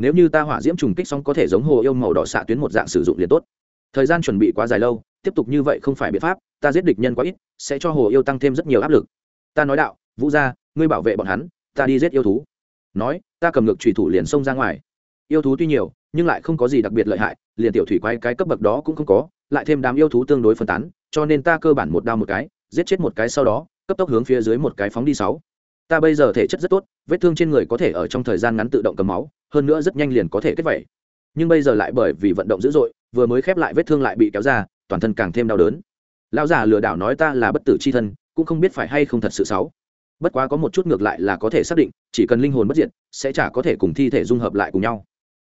nếu như ta hỏa diễm trùng kích xong có thể giống hồ yêu màu đỏ xạ tuyến một dạng sử dụng liền tốt. Thời gian chuẩn bị quá dài lâu, tiếp tục như vậy không phải biện pháp, ta giết địch nhân quá ít, sẽ cho hồ yêu tăng thêm rất nhiều áp lực. Ta nói đạo, vũ gia, ngươi bảo vệ bọn hắn, ta đi giết yêu thú. Nói, ta cầm ngược thủy thủ liền xông ra ngoài. Yêu thú tuy nhiều, nhưng lại không có gì đặc biệt lợi hại, liền tiểu thủy quay cái cấp bậc đó cũng không có, lại thêm đám yêu thú tương đối phân tán, cho nên ta cơ bản một đao một cái, giết chết một cái sau đó, cấp tốc hướng phía dưới một cái phóng đi sáu ta bây giờ thể chất rất tốt, vết thương trên người có thể ở trong thời gian ngắn tự động cầm máu, hơn nữa rất nhanh liền có thể kết vẩy nhưng bây giờ lại bởi vì vận động dữ dội, vừa mới khép lại vết thương lại bị kéo ra, toàn thân càng thêm đau đớn. Lão già lừa đảo nói ta là bất tử c h i thân, cũng không biết phải hay không thật sự xấu. Bất quá có một chút ngược lại là có thể xác định, chỉ cần linh hồn bất diệt, sẽ chả có thể cùng thi thể dung hợp lại cùng nhau.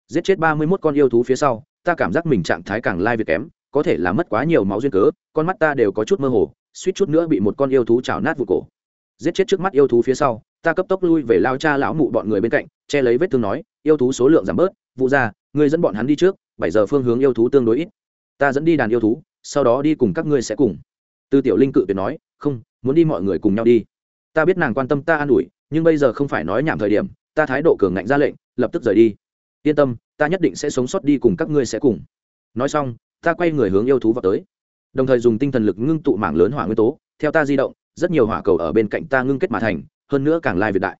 Giết chết ba mươi mốt con yêu thú phía sau, ta cảm giác mình trạng thái càng lai việt kém, có thể là mất quá nhiều máu duyên cớ, con mắt ta đều có chút mơ hồ, suýt chút nữa bị một con yêu thú chảo nát vụ cổ giết chết trước mắt yêu thú phía sau, ta cấp tốc lui về lao cha lão mụ bọn người bên cạnh, che lấy vết thương nói, yêu thú số lượng giảm bớt, vụ ra, ngươi dẫn bọn hắn đi trước, bảy giờ phương hướng yêu thú tương đối ít. Ta dẫn đi đàn yêu thú, sau đó đi cùng các ngươi sẽ cùng. Tư tiểu linh cự tuyệt nói, không, muốn đi mọi người cùng nhau đi. Ta biết nàng quan tâm ta an ủi, nhưng bây giờ không phải nói nhảm thời điểm, ta thái độ cường ngạnh ra lệnh, lập tức rời đi. Yên tâm, ta nhất định sẽ sống sót đi cùng các ngươi sẽ cùng. Nói xong, ta quay người hướng yêu thú vào tới. Đồng thời dùng tinh thần lực ngưng tụ mảng lớn hỏa nguyên tố, theo ta di động rất nhiều hỏa cầu ở bên cạnh ta ngưng kết mà thành, hơn nữa càng lai việt đại.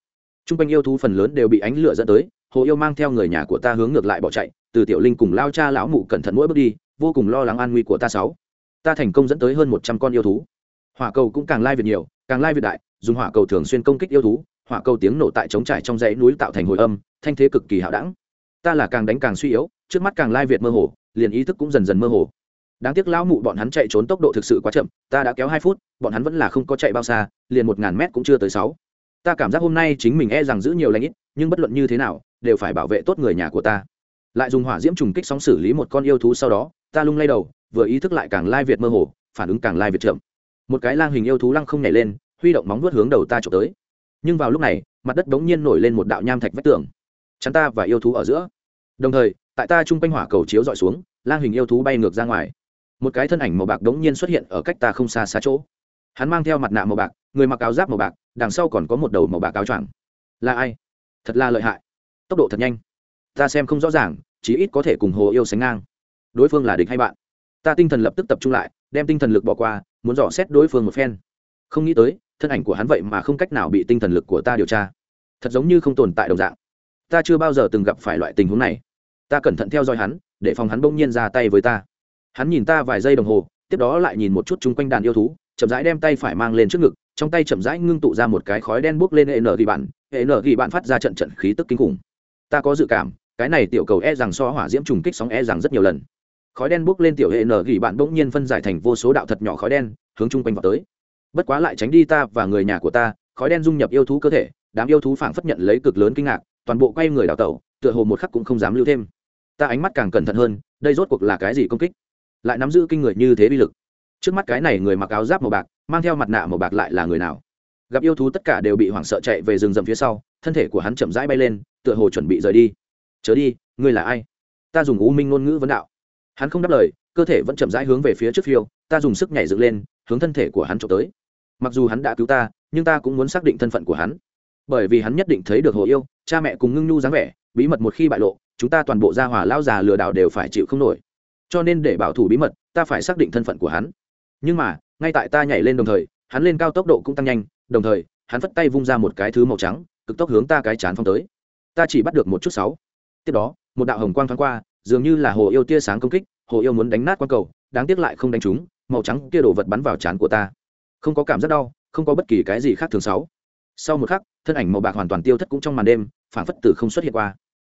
T r u n g quanh yêu thú phần lớn đều bị ánh lửa dẫn tới, hồ yêu mang theo người nhà của ta hướng ngược lại bỏ chạy, từ tiểu linh cùng lao cha lão mụ cẩn thận mỗi bước đi, vô cùng lo lắng an nguy của ta sáu. Ta thành công dẫn tới hơn một trăm con yêu thú. Hỏa cầu cũng càng lai việt nhiều, càng lai việt đại, dùng hỏa cầu thường xuyên công kích yêu thú, hỏa cầu tiếng nổ tại trống trải trong dãy núi tạo thành hồi âm, thanh thế cực kỳ hạo đẳng. Ta là càng đánh càng suy yếu, trước mắt càng lai việt mơ hồ, liền ý thức cũng dần dần mơ hồ đáng tiếc lão mụ bọn hắn chạy trốn tốc độ thực sự quá chậm, ta đã kéo hai phút, bọn hắn vẫn là không có chạy bao xa, liền một ngàn mét cũng chưa tới sáu. Ta cảm giác hôm nay chính mình e rằng giữ nhiều lãnh ít, nhưng bất luận như thế nào, đều phải bảo vệ tốt người nhà của ta. Lại dùng hỏa diễm trùng kích sóng xử lý một con yêu thú sau đó, ta lung lay đầu, vừa ý thức lại càng lai việt mơ hồ, phản ứng càng lai việt chậm. Một cái lang hình yêu thú lăng không nhảy lên, huy động móng vuốt hướng đầu ta trộm tới. Nhưng vào lúc này, mặt đất đống nhiên nổi lên một đạo nham thạch vách tường. Chắn ta và yêu thú ở giữa. Đồng thời, tại ta chung quanh hỏa cầu chiếu dọi xuống, lang hình yêu thú bay ngược ra ngoài một cái thân ảnh màu bạc đống nhiên xuất hiện ở cách ta không xa xa chỗ. Hắn mang theo mặt nạ màu bạc, người mặc áo giáp màu bạc, đằng sau còn có một đầu màu bạc áo choàng. Là ai? Thật là lợi hại. Tốc độ thật nhanh. Ta xem không rõ ràng, chí ít có thể cùng hồ yêu sánh ngang. Đối phương là địch hay bạn? Ta tinh thần lập tức tập trung lại, đem tinh thần lực bỏ qua, muốn dò xét đối phương một phen. Không nghĩ tới, thân ảnh của hắn vậy mà không cách nào bị tinh thần lực của ta điều tra. Thật giống như không tồn tại đồng dạng. Ta chưa bao giờ từng gặp phải loại tình huống này. Ta cẩn thận theo dõi hắn, để phòng hắn bỗng nhiên ra tay với ta hắn nhìn ta vài giây đồng hồ, tiếp đó lại nhìn một chút chung quanh đàn yêu thú, chậm rãi đem tay phải mang lên trước ngực, trong tay chậm rãi ngưng tụ ra một cái khói đen bốc lên hệ nở ghi bạn, hệ nở ghi bạn phát ra trận trận khí tức kinh khủng. Ta có dự cảm, cái này tiểu cầu e rằng so hỏa diễm trùng kích sóng e rằng rất nhiều lần. Khói đen bốc lên tiểu hệ nở ghi bạn bỗng nhiên phân giải thành vô số đạo thật nhỏ khói đen, hướng chung quanh vào tới. Bất quá lại tránh đi ta và người nhà của ta, khói đen dung nhập yêu thú cơ thể, đám yêu thú phảng phất nhận lấy cực lớn kinh ngạc, toàn bộ quay người đào tẩu, tựa hồ một khắc cũng không dám lưu thêm. Ta ánh mắt càng cẩn thận hơn, đây rốt cuộc là cái gì công kích? Lại nắm giữ kinh người như thế bi lực. Trước mắt cái này người mặc áo giáp màu bạc, mang theo mặt nạ màu bạc lại là người nào? Gặp yêu thú tất cả đều bị hoảng sợ chạy về rừng rậm phía sau, thân thể của hắn chậm rãi bay lên, tựa hồ chuẩn bị rời đi. Chớ đi, ngươi là ai? Ta dùng u minh ngôn ngữ vấn đạo. Hắn không đáp lời, cơ thể vẫn chậm rãi hướng về phía trước phiêu, ta dùng sức nhảy dựng lên, hướng thân thể của hắn trộm tới. Mặc dù hắn đã cứu ta, nhưng ta cũng muốn xác định thân phận của hắn. Bởi vì hắn nhất định thấy được hồ yêu, cha mẹ cùng ngưng nhu dáng vẻ, bí mật một khi bại lộ, chúng ta toàn bộ gia hỏa lao già lừa đảo đều phải chịu không nổi cho nên để bảo thủ bí mật, ta phải xác định thân phận của hắn. Nhưng mà, ngay tại ta nhảy lên đồng thời, hắn lên cao tốc độ cũng tăng nhanh, đồng thời, hắn phất tay vung ra một cái thứ màu trắng, cực tốc hướng ta cái chán phong tới. Ta chỉ bắt được một chút sáu. Tiếp đó, một đạo hồng quang thoáng qua, dường như là hồ yêu tia sáng công kích, hồ yêu muốn đánh nát quang cầu, đáng tiếc lại không đánh trúng, màu trắng kia đổ vật bắn vào chán của ta. Không có cảm giác đau, không có bất kỳ cái gì khác thường sáu. Sau một khắc, thân ảnh màu bạc hoàn toàn tiêu thất cũng trong màn đêm phản phất tử không xuất hiện qua.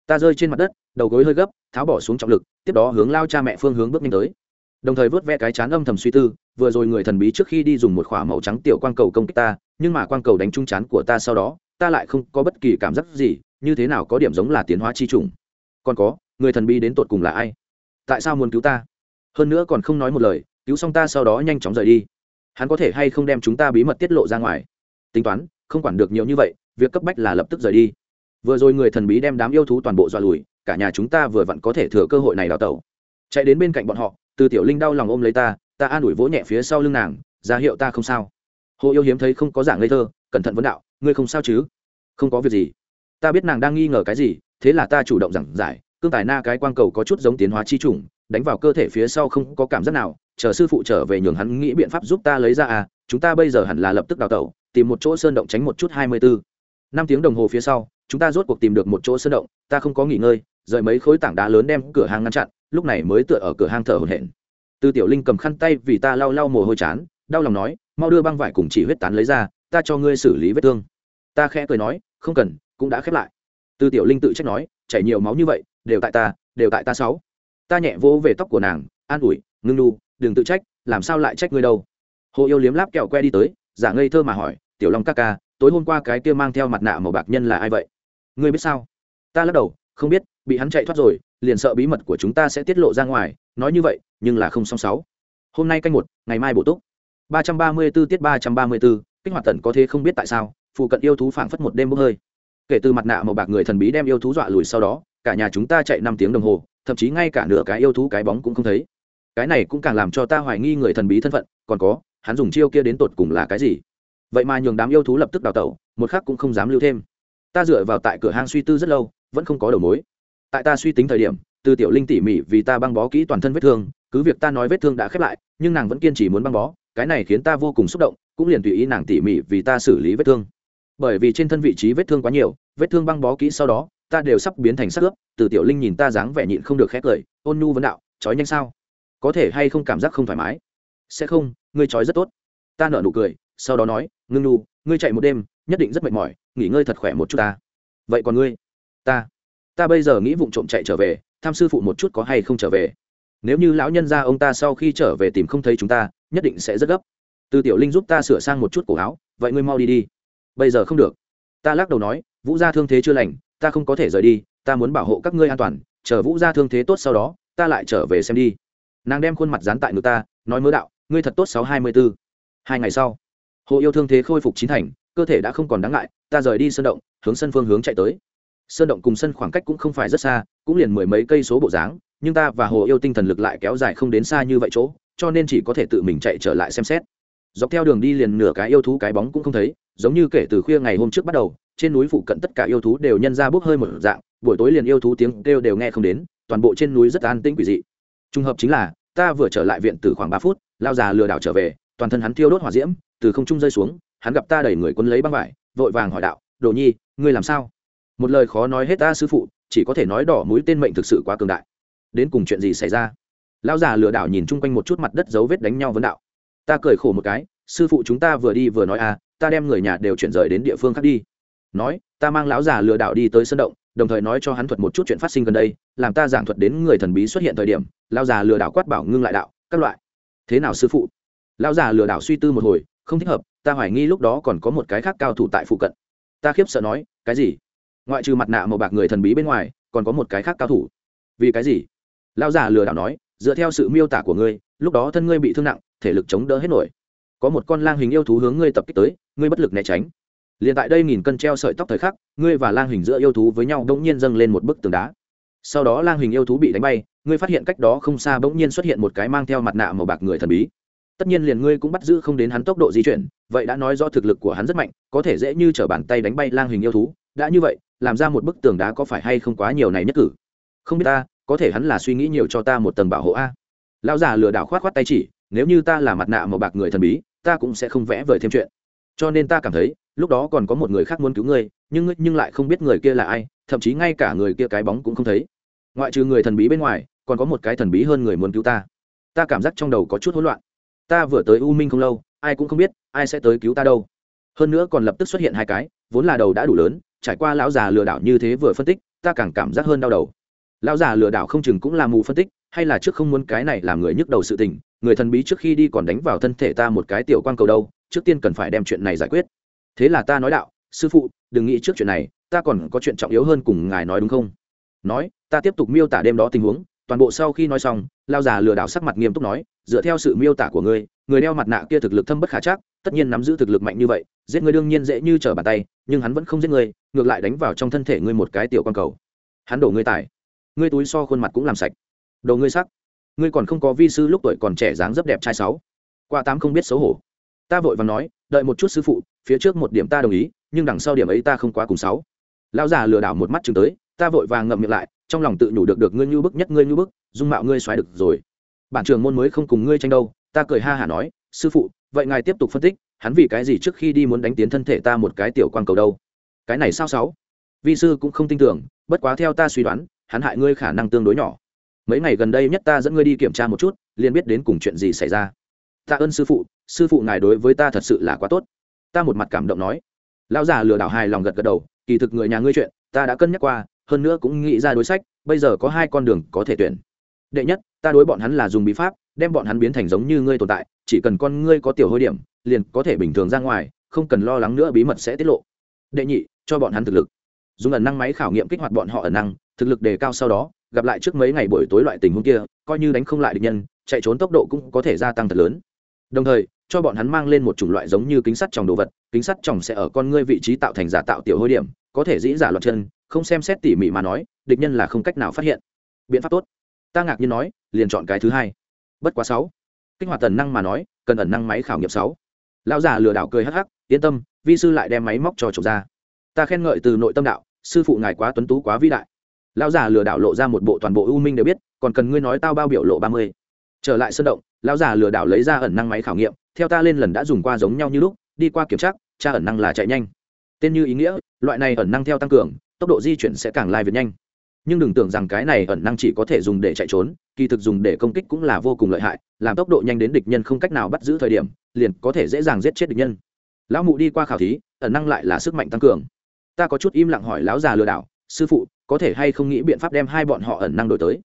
Ta rơi trên mặt đất, đầu gối hơi gấp, tháo bỏ xuống trọng lực tiếp đó hướng lao cha mẹ phương hướng bước nhanh tới. Đồng thời vớt ve cái chán âm thầm suy tư, vừa rồi người thần bí trước khi đi dùng một k h ỏ a màu trắng tiểu quang cầu công kích ta, nhưng mà quang cầu đánh trúng chán của ta sau đó, ta lại không có bất kỳ cảm giác gì, như thế nào có điểm giống là tiến hóa chi trùng. Còn có, người thần bí đến tột cùng là ai? Tại sao muốn cứu ta? Hơn nữa còn không nói một lời, cứu xong ta sau đó nhanh chóng rời đi. Hắn có thể hay không đem chúng ta bí mật tiết lộ ra ngoài? Tính toán, không quản được nhiều như vậy, việc cấp bách là lập tức rời đi. Vừa rồi người thần bí đem đám yêu thú toàn bộ dọa lùi cả nhà chúng ta vừa vặn có thể thừa cơ hội này đào tẩu. Chạy đến bên cạnh bọn họ, từ tiểu linh đau lòng ôm lấy ta ta an ủi vỗ nhẹ phía sau lưng nàng, ra hiệu ta không sao. Hồ yêu hiếm thấy không có giảng ngây thơ, cẩn thận vấn đạo, ngươi không sao chứ? Không có việc gì. Ta biết nàng đang nghi ngờ cái gì, thế là ta chủ động giảng giải, cương tài na cái quang cầu có chút giống tiến hóa chi trùng đánh vào cơ thể phía sau không có cảm giác nào, chờ sư phụ trở về nhường hắn nghĩ biện pháp giúp ta lấy ra à chúng ta bây giờ hẳn là lập tức đào tẩu, tìm một chỗ sơn động tránh một chút hai mươi bốn năm tiếng đồng hồ phía sau, chúng ta rốt cuộc tìm được một chỗ sơn động, ta không có nghỉ ngơi rời mấy khối tảng đá lớn đem cửa hàng ngăn chặn, lúc này mới tựa ở cửa hang thở hổn hển. Tư tiểu linh cầm khăn tay vì ta lau lau mồ hôi chán, đau lòng nói, mau đưa băng vải cùng chỉ huyết tán lấy ra, ta cho ngươi xử lý vết thương. Ta khẽ cười nói, không cần, cũng đã khép lại. Tư tiểu linh tự trách nói, chảy nhiều máu như vậy, đều tại ta, đều tại ta sáu. Ta nhẹ vỗ về tóc của nàng, an ủi, ngưng nu, đừng tự trách, làm sao lại trách ngươi đâu? Hồ yêu liếm láp kẹo que đi tới, giả ngây thơ mà hỏi, tiểu long ca ca, tối hôm qua cái kia mang theo mặt nạ màu bạc nhân là ai vậy? Ngươi biết sao? Ta lắc đầu, không biết bị hắn chạy thoát rồi liền sợ bí mật của chúng ta sẽ tiết lộ ra ngoài nói như vậy nhưng là không song sáu. Hôm nay canh một ngày mai bổ túc. ba trăm ba mươi 334 tiết ba trăm ba mươi 334, kích hoạt tần có thế không biết tại sao phụ cận yêu thú phảng phất một đêm bốc hơi. Kể từ mặt nạ màu bạc người thần bí đem yêu thú dọa lùi sau đó cả nhà chúng ta chạy năm tiếng đồng hồ thậm chí ngay cả nửa cái yêu thú cái bóng cũng không thấy. Cái này cũng càng làm cho ta hoài nghi người thần bí thân phận còn có hắn dùng chiêu kia đến tột cùng là cái gì? Vậy mà nhường đám yêu thú lập tức đào tẩu một khắc cũng không dám lưu thêm. Ta dựa vào tại cửa hang suy tư rất lâu vẫn không có đầu mối tại ta suy tính thời điểm, từ tiểu linh tỉ mỉ vì ta băng bó kỹ toàn thân vết thương, cứ việc ta nói vết thương đã khép lại, nhưng nàng vẫn kiên trì muốn băng bó, cái này khiến ta vô cùng xúc động, cũng liền tùy ý nàng tỉ mỉ vì ta xử lý vết thương. Bởi vì trên thân vị trí vết thương quá nhiều, vết thương băng bó kỹ sau đó, ta đều sắp biến thành sắc ướp, từ tiểu linh nhìn ta dáng vẻ nhịn không được khét cười, ôn nhu vấn đạo trói nhanh sao? Có thể hay không cảm giác không thoải mái? Sẽ không, ngươi trói rất tốt. Ta nở nụ cười, sau đó nói, ngưng nhu, ngươi chạy một đêm, nhất định rất mệt mỏi, nghỉ ngơi thật khỏe một chút ta. Vậy còn ngươi? Ta ta bây giờ nghĩ vụng trộm chạy trở về, tham sư phụ một chút có hay không trở về. Nếu như lão nhân gia ông ta sau khi trở về tìm không thấy chúng ta, nhất định sẽ rất gấp. Từ tiểu linh giúp ta sửa sang một chút cổ áo, vậy ngươi mau đi đi. Bây giờ không được. Ta lắc đầu nói, vũ gia thương thế chưa lành, ta không có thể rời đi, ta muốn bảo hộ các ngươi an toàn, chờ vũ gia thương thế tốt sau đó, ta lại trở về xem đi. Nàng đem khuôn mặt dán tại ngực ta, nói mớ đạo, ngươi thật tốt sáu hai mươi b ố hai ngày sau, hồ yêu thương thế khôi phục chín thành, cơ thể đã không còn đáng ngại, ta rời đi sơn động, hướng sân phương hướng chạy tới sơn động cùng sân khoảng cách cũng không phải rất xa, cũng liền mười mấy cây số bộ dáng, nhưng ta và hồ yêu tinh thần lực lại kéo dài không đến xa như vậy chỗ, cho nên chỉ có thể tự mình chạy trở lại xem xét. Dọc theo đường đi liền nửa cái yêu thú cái bóng cũng không thấy, giống như kể từ khuya ngày hôm trước bắt đầu, trên núi phụ cận tất cả yêu thú đều nhân ra bốc hơi một dạng, buổi tối liền yêu thú tiếng kêu đều nghe không đến, toàn bộ trên núi rất an tĩnh quỷ dị. Trùng hợp chính là, ta vừa trở lại viện từ khoảng ba phút, lao già lừa đảo trở về, toàn thân hắn thiêu đốt hỏa diễm, từ không trung rơi xuống, hắn gặp ta đẩy người quân lấy băng vải, vội vàng hỏi đạo, đồ nhi, ngươi làm sao? Một lời khó nói hết ta sư phụ, chỉ có thể nói đỏ mũi tên mệnh thực sự quá cường đại. Đến cùng chuyện gì xảy ra? Lão già lừa đảo nhìn chung quanh một chút mặt đất dấu vết đánh nhau vấn đạo. Ta cười khổ một cái, sư phụ chúng ta vừa đi vừa nói à ta đem người nhà đều chuyển rời đến địa phương khác đi. Nói, ta mang lão già lừa đảo đi tới sân động, đồng thời nói cho hắn thuật một chút chuyện phát sinh gần đây, làm ta giảng thuật đến người thần bí xuất hiện thời điểm, lão già lừa đảo quát bảo ngưng lại đạo, các loại. Thế nào sư phụ? Lão già lừa đảo suy tư một hồi, không thích hợp, ta hoài nghi lúc đó còn có một cái khác cao thủ tại phụ cận. Ta khiếp sợ nói, cái gì? Ngoại trừ mặt nạ màu bạc người thần bí bên ngoài, còn có một cái khác cao thủ. Vì cái gì? Lão già lừa đảo nói, dựa theo sự miêu tả của ngươi, lúc đó thân ngươi bị thương nặng, thể lực chống đỡ hết nổi. Có một con lang hình yêu thú hướng ngươi tập kích tới, ngươi bất lực né tránh. Liền tại đây nghìn cân treo sợi tóc thời khắc, ngươi và lang hình giữa yêu thú với nhau bỗng nhiên dâng lên một bức tường đá. Sau đó lang hình yêu thú bị đánh bay, ngươi phát hiện cách đó không xa bỗng nhiên xuất hiện một cái mang theo mặt nạ màu bạc người thần bí. Tất nhiên liền ngươi cũng bắt giữ không đến hắn tốc độ di chuyển, vậy đã nói rõ thực lực của hắn rất mạnh, có thể dễ như t r ở bàn tay đánh bay lang hình yêu thú, đã như vậy làm ra một bức tường đá có phải hay không quá nhiều này nhất cử? Không biết ta, có thể hắn là suy nghĩ nhiều cho ta một tầng bảo hộ a. Lão già lừa đảo khoát khoát tay chỉ, nếu như ta là mặt nạ màu bạc người thần bí, ta cũng sẽ không vẽ vời thêm chuyện. Cho nên ta cảm thấy, lúc đó còn có một người khác muốn cứu ngươi, nhưng ngươi nhưng lại không biết người kia là ai, thậm chí ngay cả người kia cái bóng cũng không thấy. Ngoại trừ người thần bí bên ngoài, còn có một cái thần bí hơn người muốn cứu ta. Ta cảm giác trong đầu có chút hỗn loạn. Ta vừa tới u minh không lâu, ai cũng không biết, ai sẽ tới cứu ta đâu. Hơn nữa còn lập tức xuất hiện hai cái, vốn là đầu đã đủ lớn trải qua lão già lừa đảo như thế vừa phân tích, ta càng cảm giác hơn đau đầu. Lão già lừa đảo không chừng cũng là mù phân tích, hay là trước không muốn cái này làm người nhức đầu sự tình, người thần bí trước khi đi còn đánh vào thân thể ta một cái tiểu quan cầu đâu, trước tiên cần phải đem chuyện này giải quyết. Thế là ta nói đạo, sư phụ, đừng nghĩ trước chuyện này, ta còn có chuyện trọng yếu hơn cùng ngài nói đúng không? Nói, ta tiếp tục miêu tả đêm đó tình huống, toàn bộ sau khi nói xong lao già lừa đảo sắc mặt nghiêm túc nói, dựa theo sự miêu tả của ngươi người đeo mặt nạ kia thực lực thâm bất khả chắc, tất nhiên nắm giữ thực lực mạnh như vậy, giết ngươi đương nhiên dễ như trở bàn tay, nhưng hắn vẫn không giết ngươi ngược lại đánh vào trong thân thể ngươi một cái tiểu con cầu. Hắn đổ ngươi tài. Ngươi túi so khuôn mặt cũng làm sạch. Đồ ngươi sắc. Ngươi còn không có vi sư lúc tuổi còn trẻ dáng rất đẹp trai sáu. Qua tám không biết xấu hổ. Ta vội và nói, đợi một chút sư phụ, phía trước một điểm ta đồng ý, nhưng đằng sau điểm ấy ta không quá cùng sáu. Lão già lừa đảo một mắt chừng tới, ta vội vàng ngậm miệng lại, trong lòng tự nhủ được được ngươi như bức nhất ngươi như bức, dung mạo ngươi xoáy được rồi. Bản trường môn mới không cùng ngươi tranh đâu ta cười ha hả nói, sư phụ, vậy ngài tiếp tục phân tích, hắn vì cái gì trước khi đi muốn đánh tiến thân thể ta một cái tiểu quan cầu đâu? Cái này sao sáu? Vi sư cũng không tin tưởng, bất quá theo ta suy đoán, hắn hại ngươi khả năng tương đối nhỏ. Mấy ngày gần đây nhất ta dẫn ngươi đi kiểm tra một chút, liền biết đến cùng chuyện gì xảy ra. Tạ ơn sư phụ sư phụ ngài đối với ta thật sự là quá tốt. Ta một mặt cảm động nói. Lão già lừa đảo hài lòng gật gật đầu, kỳ thực người nhà ngươi chuyện, ta đã cân nhắc qua, hơn nữa cũng nghĩ ra đối sách, bây giờ có hai con đường có thể tuyển. Đệ nhất, ta đối bọn hắn là dùng bí pháp đem bọn hắn biến thành giống như ngươi tồn tại, chỉ cần con ngươi có tiểu hôi điểm, liền có thể bình thường ra ngoài, không cần lo lắng nữa bí mật sẽ tiết lộ. Đệ nhị, cho bọn hắn thực lực. Dùng ẩn năng máy khảo nghiệm kích hoạt bọn họ ẩn năng, thực lực đề cao sau đó, gặp lại trước mấy ngày buổi tối loại tình huống kia, coi như đánh không lại địch nhân, chạy trốn tốc độ cũng có thể gia tăng thật lớn. Đồng thời, cho bọn hắn mang lên một chủng loại giống như kính sắt tròng đồ vật, kính sắt tròng sẽ ở con ngươi vị trí tạo thành giả tạo tiểu hôi điểm, có thể dĩ giả loạt chân, không xem xét tỉ mỉ mà nói, địch nhân là không cách nào phát hiện. Biện pháp tốt. Ta ngạc nhiên nói, liền chọn cái thứ hai bất quá sáu. Kích hoạt tần năng mà nói, cần ẩn năng máy khảo nghiệm sáu. Lão già lừa đảo cười hắc hắc, yên tâm, vi sư lại đem máy móc cho trộm ra. Ta khen ngợi từ nội tâm đạo, sư phụ ngài quá tuấn tú quá vĩ đại. Lão già lừa đảo lộ ra một bộ toàn bộ ưu minh đều biết, còn cần ngươi nói tao bao biểu lộ ba mươi. Trở lại sân động, lão già lừa đảo lấy ra ẩn năng máy khảo nghiệm, theo ta lên lần đã dùng qua giống nhau như lúc, đi qua kiểm tra tra ẩn năng là chạy nhanh. Tên như ý nghĩa, loại này ẩn năng theo tăng cường, tốc độ di chuyển sẽ càng lai việt nhanh nhưng đừng tưởng rằng cái này ẩn năng chỉ có thể dùng để chạy trốn, kỳ thực dùng để công kích cũng là vô cùng lợi hại, làm tốc độ nhanh đến địch nhân không cách nào bắt giữ thời điểm, liền có thể dễ dàng giết chết địch nhân. Lão mụ đi qua khảo thí, ẩn năng lại là sức mạnh tăng cường. Ta có chút im lặng hỏi lão già lừa đảo, sư phụ, có thể hay không nghĩ biện pháp đem hai bọn họ ẩn năng đổi tới?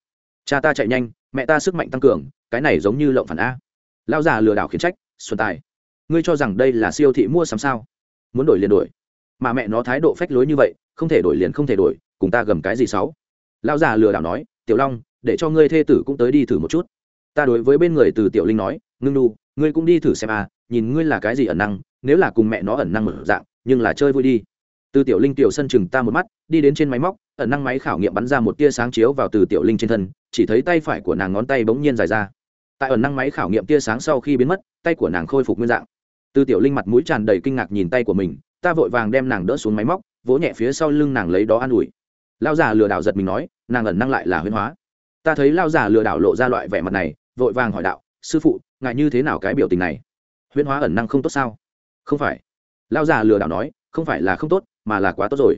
Cha ta chạy nhanh, mẹ ta sức mạnh tăng cường, cái này giống như lộng phản a. Lão già lừa đảo khiến trách, xuân tài, ngươi cho rằng đây là siêu thị mua sắm sao? Muốn đổi liền đổi. Mà mẹ nó thái độ phách lối như vậy, không thể đổi liền không thể đổi, cùng ta gầm cái gì sáu Lão già lừa đảo nói, tiểu long, để cho ngươi thê tử cũng tới đi thử một chút. Ta đối với bên người từ tiểu linh nói, ngưng nu, ngươi cũng đi thử xem à? nhìn ngươi là cái gì ẩn năng, nếu là cùng mẹ nó ẩn năng mở dạng, nhưng là chơi vui đi. Từ tiểu linh tiểu sân chừng ta một mắt, đi đến trên máy móc, ẩn năng máy khảo nghiệm bắn ra một tia sáng chiếu vào từ tiểu linh trên thân, chỉ thấy tay phải của nàng ngón tay bỗng nhiên dài ra. Tại ẩn năng máy khảo nghiệm tia sáng sau khi biến mất, tay của nàng khôi phục nguyên dạng. Từ tiểu linh mặt mũi tràn đầy kinh ngạc nhìn tay của mình, ta vội vàng đem nàng đỡ xuống máy móc, vỗ nhẹ phía sau lưng nàng lấy đó an ủi lao già lừa đảo giật mình nói, nàng ẩn năng lại là huyên hóa. Ta thấy lao già lừa đảo lộ ra loại vẻ mặt này, vội vàng hỏi đạo, sư phụ ngại như thế nào cái biểu tình này? Huyên hóa ẩn năng không tốt sao? Không phải. Lao già lừa đảo nói, không phải là không tốt, mà là quá tốt rồi.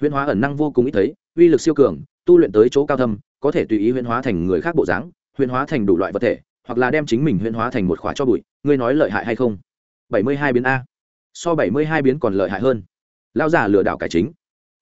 Huyên hóa ẩn năng vô cùng ít thấy, uy lực siêu cường, tu luyện tới chỗ cao thâm, có thể tùy ý Huyên hóa thành người khác bộ dáng Huyên hóa thành đủ loại vật thể, hoặc là đem chính mình Huyên hóa thành một khóa cho bụi, ngươi nói lợi hại hay không? Bảy mươi hai biến a. So bảy mươi hai biến còn lợi hại hơn. Lao già lừa đảo cải chính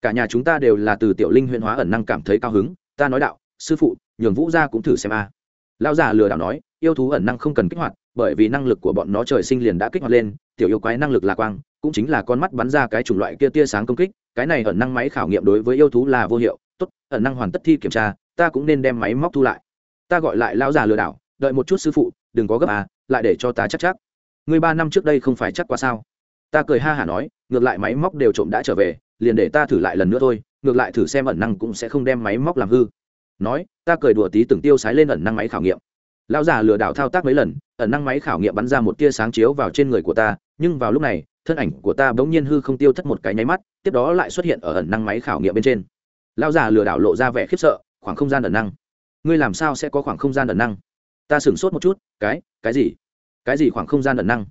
cả nhà chúng ta đều là từ tiểu linh huyễn hóa ẩn năng cảm thấy cao hứng, ta nói đạo, sư phụ, nhường vũ ra cũng thử xem a. Lão già lừa đảo nói, yêu thú ẩn năng không cần kích hoạt, bởi vì năng lực của bọn nó trời sinh liền đã kích hoạt lên, tiểu yêu quái năng lực là quang, cũng chính là con mắt bắn ra cái chủng loại kia tia sáng công kích, cái này ẩn năng máy khảo nghiệm đối với yêu thú là vô hiệu, tốt, ẩn năng hoàn tất thi kiểm tra, ta cũng nên đem máy móc thu lại. Ta gọi lại lão già lừa đảo, đợi một chút sư phụ, đừng có gấp à lại để cho ta chắc chắc. Người ba năm trước đây không phải chắc qua sao? Ta cười ha hả nói, ngược lại máy móc đều trộm đã trở về liền để ta thử lại lần nữa thôi, ngược lại thử xem ẩn năng cũng sẽ không đem máy móc làm hư. Nói, ta cười đùa tí từng tiêu sái lên ẩn năng máy khảo nghiệm. Lão già lừa đảo thao tác mấy lần, ẩn năng máy khảo nghiệm bắn ra một tia sáng chiếu vào trên người của ta, nhưng vào lúc này, thân ảnh của ta bỗng nhiên hư không tiêu thất một cái nháy mắt, tiếp đó lại xuất hiện ở ẩn năng máy khảo nghiệm bên trên. Lão già lừa đảo lộ ra vẻ khiếp sợ, khoảng không gian ẩn năng? Ngươi làm sao sẽ có khoảng không gian ẩn năng? Ta sửng sốt một chút, cái cái gì? Cái gì khoảng không gian ẩn năng?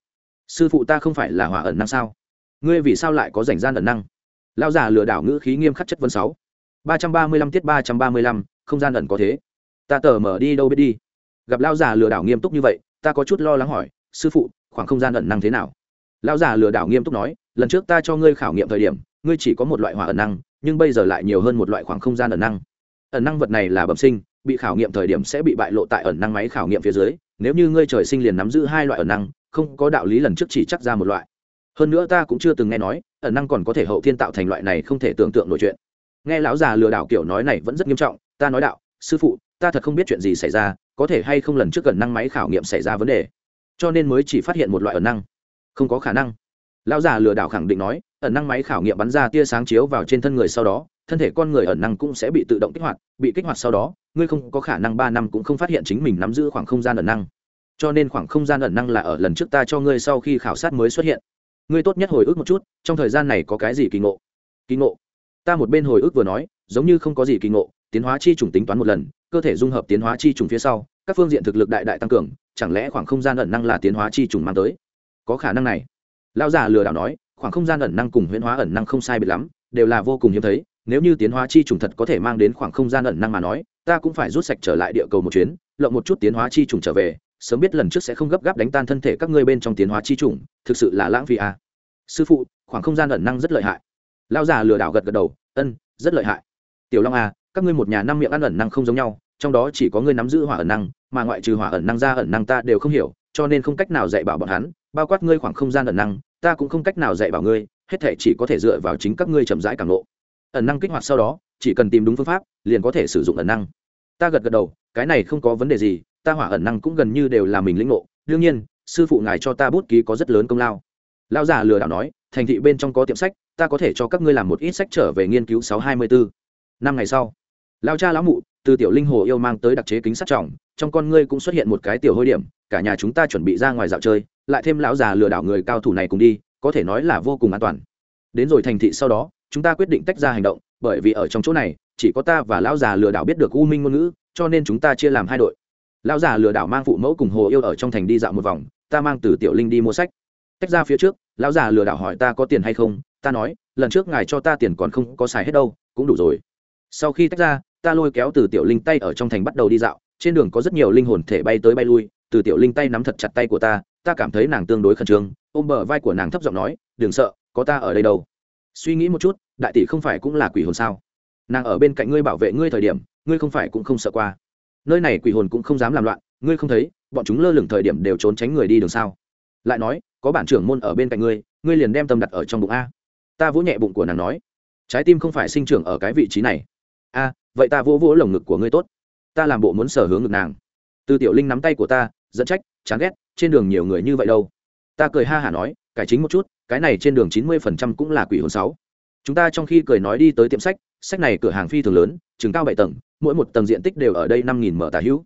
Sư phụ ta không phải là hỏa ẩn năng sao? Ngươi vì sao lại có rảnh gian ẩn năng? Lão già lừa đảo ngữ khí nghiêm khắc chất vấn sáu. Ba trăm ba mươi lăm tiết ba trăm ba mươi lăm, không gian ẩn có thế. Ta tờ mở đi đâu biết đi. Gặp lão già lừa đảo nghiêm túc như vậy, ta có chút lo lắng hỏi, sư phụ, khoảng không gian ẩn năng thế nào? Lão già lừa đảo nghiêm túc nói, lần trước ta cho ngươi khảo nghiệm thời điểm, ngươi chỉ có một loại hỏa ẩn năng, nhưng bây giờ lại nhiều hơn một loại khoảng không gian ẩn năng. Ẩn năng vật này là bẩm sinh, bị khảo nghiệm thời điểm sẽ bị bại lộ tại ẩn năng máy khảo nghiệm phía dưới. Nếu như ngươi trời sinh liền nắm giữ hai loại ẩn năng, không có đạo lý lần trước chỉ chắc ra một loại. Hơn nữa ta cũng chưa từng nghe nói ẩn năng còn có thể hậu thiên tạo thành loại này không thể tưởng tượng nổi chuyện. Nghe lão già lừa đảo kiểu nói này vẫn rất nghiêm trọng, ta nói đạo, sư phụ, ta thật không biết chuyện gì xảy ra, có thể hay không lần trước gần năng máy khảo nghiệm xảy ra vấn đề. Cho nên mới chỉ phát hiện một loại ẩn năng. Không có khả năng. Lão già lừa đảo khẳng định nói, ẩn năng máy khảo nghiệm bắn ra tia sáng chiếu vào trên thân người sau đó, thân thể con người ẩn năng cũng sẽ bị tự động kích hoạt, bị kích hoạt sau đó, ngươi không có khả năng ba năm cũng không phát hiện chính mình nắm giữ khoảng không gian ẩn năng. Cho nên khoảng không gian ẩn năng là ở lần trước ta cho ngươi sau khi khảo sát mới xuất hiện ngươi tốt nhất hồi ức một chút, trong thời gian này có cái gì kỳ ngộ? Kỳ ngộ? Ta một bên hồi ức vừa nói, giống như không có gì kỳ ngộ, tiến hóa chi trùng tính toán một lần, cơ thể dung hợp tiến hóa chi trùng phía sau, các phương diện thực lực đại đại tăng cường, chẳng lẽ khoảng không gian ẩn năng là tiến hóa chi trùng mang tới? Có khả năng này. Lão già lừa đảo nói, khoảng không gian ẩn năng cùng huyễn hóa ẩn năng không sai biệt lắm, đều là vô cùng hiếm thấy, nếu như tiến hóa chi trùng thật có thể mang đến khoảng không gian ẩn năng mà nói, ta cũng phải rút sạch trở lại địa cầu một chuyến, lộng một chút tiến hóa chi trùng trở về sớm biết lần trước sẽ không gấp gáp đánh tan thân thể các ngươi bên trong tiến hóa chi chủng, thực sự là lãng phí à. sư phụ khoảng không gian ẩn năng rất lợi hại. Lão già lừa đảo gật gật đầu ân rất lợi hại. Tiểu long à các ngươi một nhà năm miệng ăn ẩn năng không giống nhau trong đó chỉ có ngươi nắm giữ hỏa ẩn năng mà ngoại trừ hỏa ẩn năng ra ẩn năng ta đều không hiểu cho nên không cách nào dạy bảo bọn hắn bao quát ngươi khoảng không gian ẩn năng ta cũng không cách nào dạy bảo ngươi hết thể chỉ có thể dựa vào chính các ngươi chậm rãi cảm lộ ẩn năng kích hoạt sau đó chỉ cần tìm đúng phương pháp liền có thể sử dụng ẩn năng. Ta gật gật đầu cái này không có vấn đề gì ta hỏa ẩn năng cũng gần như đều là mình lĩnh ngộ. Đương nhiên, sư phụ ngài cho ta bút ký có rất lớn công lao. Lão già lừa đảo nói, thành thị bên trong có tiệm sách, ta có thể cho các ngươi làm một ít sách trở về nghiên cứu sáu hai mươi bốn năm ngày sau lao cha lão mụ từ tiểu linh hồ yêu mang tới đặc chế kính sắt trọng, trong con ngươi cũng xuất hiện một cái tiểu hôi điểm, cả nhà chúng ta chuẩn bị ra ngoài dạo chơi, lại thêm lão già lừa đảo người cao thủ này cùng đi, có thể nói là vô cùng an toàn. Đến rồi thành thị sau đó, chúng ta quyết định tách ra hành động, bởi vì ở trong chỗ này, chỉ có ta và lão già lừa đảo biết được u minh ngôn ngữ, cho nên chúng ta chia làm hai đội lão già lừa đảo mang phụ mẫu cùng hồ yêu ở trong thành đi dạo một vòng, ta mang từ tiểu linh đi mua sách. Tách ra phía trước, lão già lừa đảo hỏi ta có tiền hay không, ta nói, lần trước ngài cho ta tiền còn không có xài hết đâu, cũng đủ rồi. Sau khi tách ra, ta lôi kéo từ tiểu linh tay ở trong thành bắt đầu đi dạo, trên đường có rất nhiều linh hồn thể bay tới bay lui, từ tiểu linh tay nắm thật chặt tay của ta ta cảm thấy nàng tương đối khẩn trương, ôm bờ vai của nàng thấp giọng nói, đừng sợ, có ta ở đây đâu. Suy nghĩ một chút, đại tỷ không phải cũng là quỷ hồn sao? Nàng ở bên cạnh ngươi bảo vệ ngươi thời điểm, ngươi không phải cũng không sợ qua nơi này quỷ hồn cũng không dám làm loạn, ngươi không thấy, bọn chúng lơ lửng thời điểm đều trốn tránh người đi đường sao? Lại nói, có bản trưởng môn ở bên cạnh ngươi ngươi liền đem tâm đặt ở trong bụng a. Ta vỗ nhẹ bụng của nàng nói. Trái tim không phải sinh trưởng ở cái vị trí này. A, vậy ta vỗ vỗ lồng ngực của ngươi tốt. Ta làm bộ muốn sở hướng ngực nàng. Từ tiểu linh nắm tay của ta, dẫn trách, chán ghét, trên đường nhiều người như vậy đâu. Ta cười ha hả nói, cải chính một chút, cái này trên đường chín mươi phần trăm cũng là quỷ hồn sáu. Chúng ta trong khi cười nói đi tới tiệm sách sách này cửa hàng phi thường lớn, chừng cao bảy tầng mỗi một tầng diện tích đều ở đây năm nghìn mở tả hữu.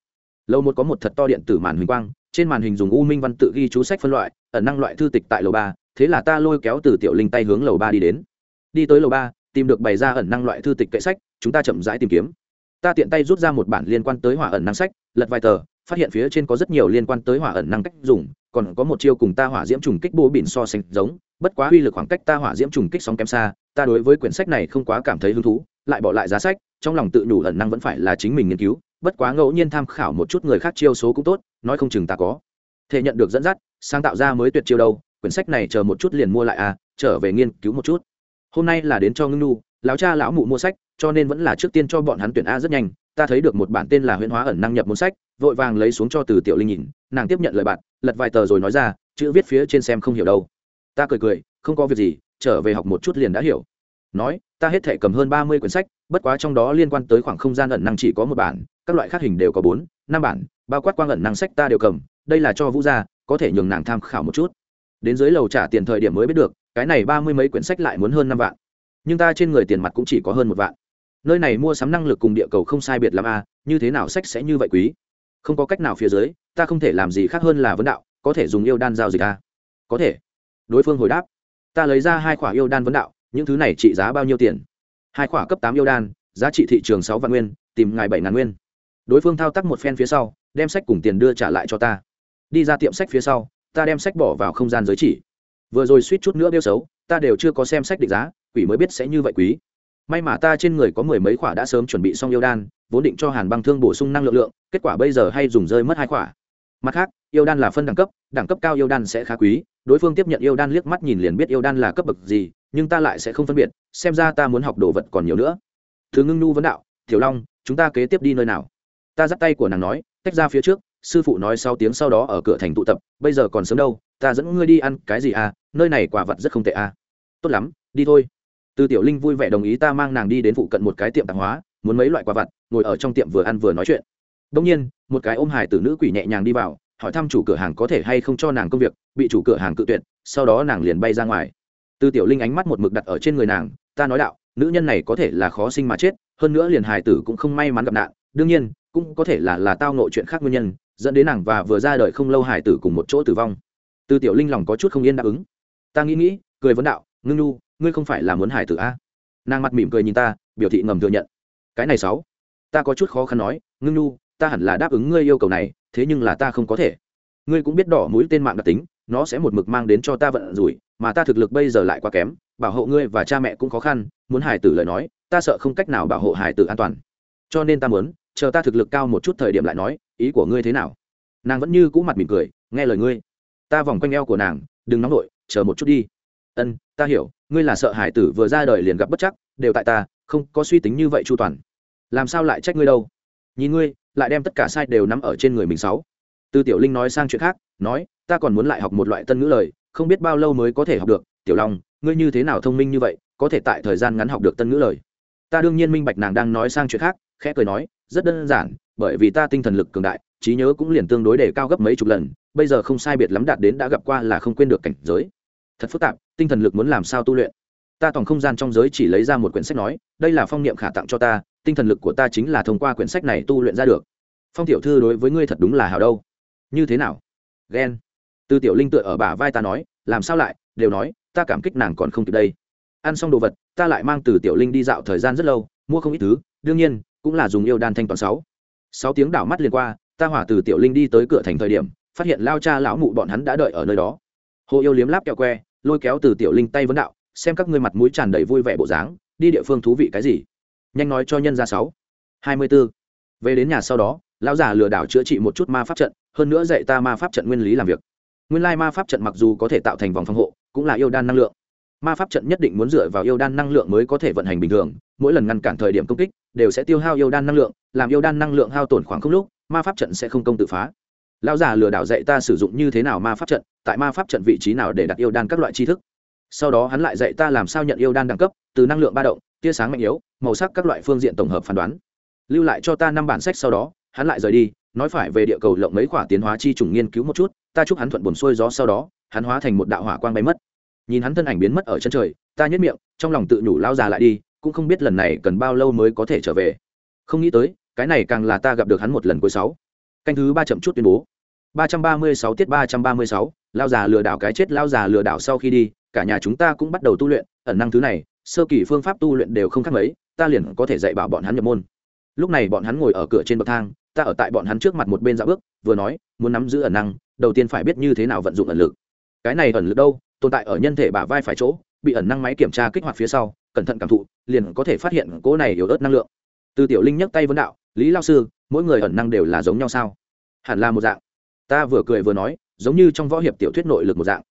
Lầu một có một thật to điện tử màn hình quang, trên màn hình dùng u minh văn tự ghi chú sách phân loại, ẩn năng loại thư tịch tại lầu ba, thế là ta lôi kéo từ tiểu linh tay hướng lầu ba đi đến. Đi tới lầu ba, tìm được bày ra ẩn năng loại thư tịch kệ sách, chúng ta chậm rãi tìm kiếm. Ta tiện tay rút ra một bản liên quan tới hỏa ẩn năng sách, lật vài tờ, phát hiện phía trên có rất nhiều liên quan tới hỏa ẩn năng cách dùng, còn có một chiêu cùng ta hỏa diễm trùng kích bô bỉn so sánh giống, bất quá uy lực khoảng cách ta hỏa diễm trùng kích sóng kém xa, ta đối với quyển sách này không quá cảm thấy hứng thú, lại bỏ lại giá sách trong lòng tự đủ ẩn năng vẫn phải là chính mình nghiên cứu, bất quá ngẫu nhiên tham khảo một chút người khác chiêu số cũng tốt, nói không chừng ta có. Thể nhận được dẫn dắt, sáng tạo ra mới tuyệt chiêu đâu, quyển sách này chờ một chút liền mua lại à trở về nghiên cứu một chút. Hôm nay là đến cho ngưng nu lão cha lão mụ mua sách, cho nên vẫn là trước tiên cho bọn hắn tuyển a rất nhanh. Ta thấy được một bản tên là huyễn hóa ẩn năng nhập môn sách, vội vàng lấy xuống cho từ tiểu linh nhìn, nàng tiếp nhận lời bạn, lật vài tờ rồi nói ra, chữ viết phía trên xem không hiểu đâu. Ta cười cười, không có việc gì, trở về học một chút liền đã hiểu nói, ta hết thể cầm hơn ba mươi quyển sách, bất quá trong đó liên quan tới khoảng không gian ẩn năng chỉ có một bản, các loại khác hình đều có bốn, năm bản, bao quát quang ẩn năng sách ta đều cầm, đây là cho vũ gia, có thể nhường nàng tham khảo một chút. Đến dưới lầu trả tiền thời điểm mới biết được, cái này ba mươi mấy quyển sách lại muốn hơn năm vạn. Nhưng ta trên người tiền mặt cũng chỉ có hơn một vạn. Nơi này mua sắm năng lực cùng địa cầu không sai biệt l a à, như thế nào sách sẽ như vậy quý? Không có cách nào phía dưới, ta không thể làm gì khác hơn là vấn đạo, có thể dùng yêu đan giao dịch a có thể. Đối phương hồi đáp. Ta lấy ra hai khoả yêu đan vấn đạo những thứ này trị giá bao nhiêu tiền? Hai khoả cấp tám yêu đan, giá trị thị trường sáu vạn nguyên, tìm ngài bảy ngàn nguyên. Đối phương thao tác một phen phía sau, đem sách cùng tiền đưa trả lại cho ta. Đi ra tiệm sách phía sau, ta đem sách bỏ vào không gian giới chỉ. Vừa rồi suýt chút nữa đeo xấu, ta đều chưa có xem sách định giá, quỷ mới biết sẽ như vậy quý. May mà ta trên người có mười mấy khoả đã sớm chuẩn bị xong yêu đan, vốn định cho hàn băng thương bổ sung năng lượng lượng, kết quả bây giờ hay dùng rơi mất hai khoả mặt khác, yêu đan là phân đẳng cấp đẳng cấp cao yêu đan sẽ khá quý đối phương tiếp nhận yêu đan liếc mắt nhìn liền biết yêu đan là cấp bậc gì nhưng ta lại sẽ không phân biệt xem ra ta muốn học đồ vật còn nhiều nữa. Thứ ngưng nhu vấn đạo tiểu long chúng ta kế tiếp đi nơi nào? Ta dắt tay của nàng nói tách ra phía trước sư phụ nói sau tiếng sau đó ở cửa thành tụ tập bây giờ còn sớm đâu ta dẫn ngươi đi ăn cái gì à nơi này quả vật rất không tệ à. Tốt lắm đi thôi. Từ tiểu linh vui vẻ đồng ý ta mang nàng đi đến phụ cận một cái tiệm tạp hóa muốn mấy loại quả vật, ngồi ở trong tiệm vừa ăn vừa nói chuyện. Đông nhiên một cái ôm hài tử nữ quỷ nhẹ nhàng đi vào hỏi thăm chủ cửa hàng có thể hay không cho nàng công việc, bị chủ cửa hàng cự tuyệt, sau đó nàng liền bay ra ngoài. Tư tiểu linh ánh mắt một mực đặt ở trên người nàng, ta nói đạo, nữ nhân này có thể là khó sinh mà chết, hơn nữa liền hài tử cũng không may mắn gặp nạn, đương nhiên, cũng có thể là là tao nội chuyện khác nguyên nhân, dẫn đến nàng và vừa ra đời không lâu hài tử cùng một chỗ tử vong. Tư tiểu linh lòng có chút không yên đáp ứng. Ta nghĩ nghĩ, cười vấn đạo, ngưng nhu, ngươi không phải là muốn hài tử a nàng mặt mỉm cười nhìn ta, biểu thị ngầm thừa nhận. Cái này sáu ta có chút khó khăn nói, ngưng nhu, ta hẳn là đáp ứng ngươi yêu cầu này thế nhưng là ta không có thể. Ngươi cũng biết đỏ mũi tên mạng đặc tính, nó sẽ một mực mang đến cho ta vận rủi, mà ta thực lực bây giờ lại quá kém, bảo hộ ngươi và cha mẹ cũng khó khăn, muốn hải tử lời nói, ta sợ không cách nào bảo hộ hải tử an toàn. Cho nên ta muốn, chờ ta thực lực cao một chút thời điểm lại nói, ý của ngươi thế nào? Nàng vẫn như cũ mặt mỉm cười, nghe lời ngươi. Ta vòng quanh eo của nàng, đừng nóng nổi, chờ một chút đi. Ân, ta hiểu, ngươi là sợ hải tử vừa ra đời liền gặp bất chắc, đều tại ta, không có suy tính như vậy chu toàn. Làm sao lại trách ngươi đâu? Nhìn ngươi lại đem tất cả sai đều nắm ở trên người mình sáu. Từ tiểu linh nói sang chuyện khác, nói, ta còn muốn lại học một loại tân ngữ lời, không biết bao lâu mới có thể học được. Tiểu long, ngươi như thế nào thông minh như vậy, có thể tại thời gian ngắn học được tân ngữ lời? Ta đương nhiên minh bạch nàng đang nói sang chuyện khác, khẽ cười nói, rất đơn giản, bởi vì ta tinh thần lực cường đại, trí nhớ cũng liền tương đối để cao gấp mấy chục lần, bây giờ không sai biệt lắm đạt đến đã gặp qua là không quên được cảnh giới. Thật phức tạp, tinh thần lực muốn làm sao tu luyện? Ta tổng không gian trong giới chỉ lấy ra một quyển sách nói, đây là phong niệm khả tặng cho ta tinh thần lực của ta chính là thông qua quyển sách này tu luyện ra được. Phong tiểu thư đối với ngươi thật đúng là hào đâu. Như thế nào? Ghen. Từ tiểu linh tựa ở bả vai ta nói, làm sao lại, đều nói, ta cảm kích nàng còn không kịp đây. Ăn xong đồ vật, ta lại mang từ tiểu linh đi dạo thời gian rất lâu, mua không ít thứ, đương nhiên, cũng là dùng yêu đan thanh toán sáu. Sáu tiếng đảo mắt liền qua, ta hỏa từ tiểu linh đi tới cửa thành thời điểm, phát hiện lao cha lão mụ bọn hắn đã đợi ở nơi đó. Hồ yêu liếm láp kẹo que, lôi kéo từ tiểu linh tay vấn đạo, xem các ngươi mặt mũi tràn đầy vui vẻ bộ dáng, đi địa phương thú vị cái gì? Nhanh nói cho nhân ra sáu. Hai mươi b ố về đến nhà sau đó, lão già lừa đảo chữa trị một chút ma pháp trận, hơn nữa dạy ta ma pháp trận nguyên lý làm việc. Nguyên lai ma pháp trận mặc dù có thể tạo thành vòng phòng hộ, cũng là yêu đan năng lượng. Ma pháp trận nhất định muốn dựa vào yêu đan năng lượng mới có thể vận hành bình thường, mỗi lần ngăn cản thời điểm công kích, đều sẽ tiêu hao yêu đan năng lượng, làm yêu đan năng lượng hao tổn khoảng không lúc, ma pháp trận sẽ không công tự phá. Lão già lừa đảo dạy ta sử dụng như thế nào ma pháp trận, tại ma pháp trận vị trí nào để đặt yêu đan các loại tri thức sau đó hắn lại dạy ta làm sao nhận yêu đan đẳng cấp, từ năng lượng ba động, tia sáng mạnh yếu, màu sắc các loại phương diện tổng hợp phán đoán. Lưu lại cho ta năm bản sách sau đó, hắn lại rời đi, nói phải về địa cầu lộng mấy khoả tiến hóa chi trùng nghiên cứu một chút, ta chúc hắn thuận buồn xuôi gió sau đó, hắn hóa thành một đạo hỏa quang bay mất. Nhìn hắn thân ảnh biến mất ở chân trời, ta nhất miệng, trong lòng tự nhủ lao già lại đi, cũng không biết lần này cần bao lâu mới có thể trở về. Không nghĩ tới, cái này càng là ta gặp được hắn một lần cuối sáu. Canh thứ ba chậm chút tuyên bố. ba trăm ba mươi sáu tiết ba trăm ba mươi sáu, lao già lừa đảo cái chết, lao già lừa đảo sau khi đi cả nhà chúng ta cũng bắt đầu tu luyện, ẩn năng thứ này, sơ kỳ phương pháp tu luyện đều không khác mấy, ta liền có thể dạy bảo bọn hắn nhập môn. Lúc này bọn hắn ngồi ở cửa trên bậc thang, ta ở tại bọn hắn trước mặt một bên dạo bước, vừa nói, muốn nắm giữ ẩn năng, đầu tiên phải biết như thế nào vận dụng ẩn lực. Cái này ẩn lực đâu? Tồn tại ở nhân thể bả vai phải chỗ, bị ẩn năng máy kiểm tra kích hoạt phía sau, cẩn thận cảm thụ, liền có thể phát hiện cỗ này yếu ớt năng lượng. Từ tiểu linh nhấc tay vấn đạo, lý lao sư, mỗi người ẩn năng đều là giống nhau sao? Hẳn là một dạng. Ta vừa cười vừa nói, giống như trong võ hiệp tiểu thuyết nội lực một dạng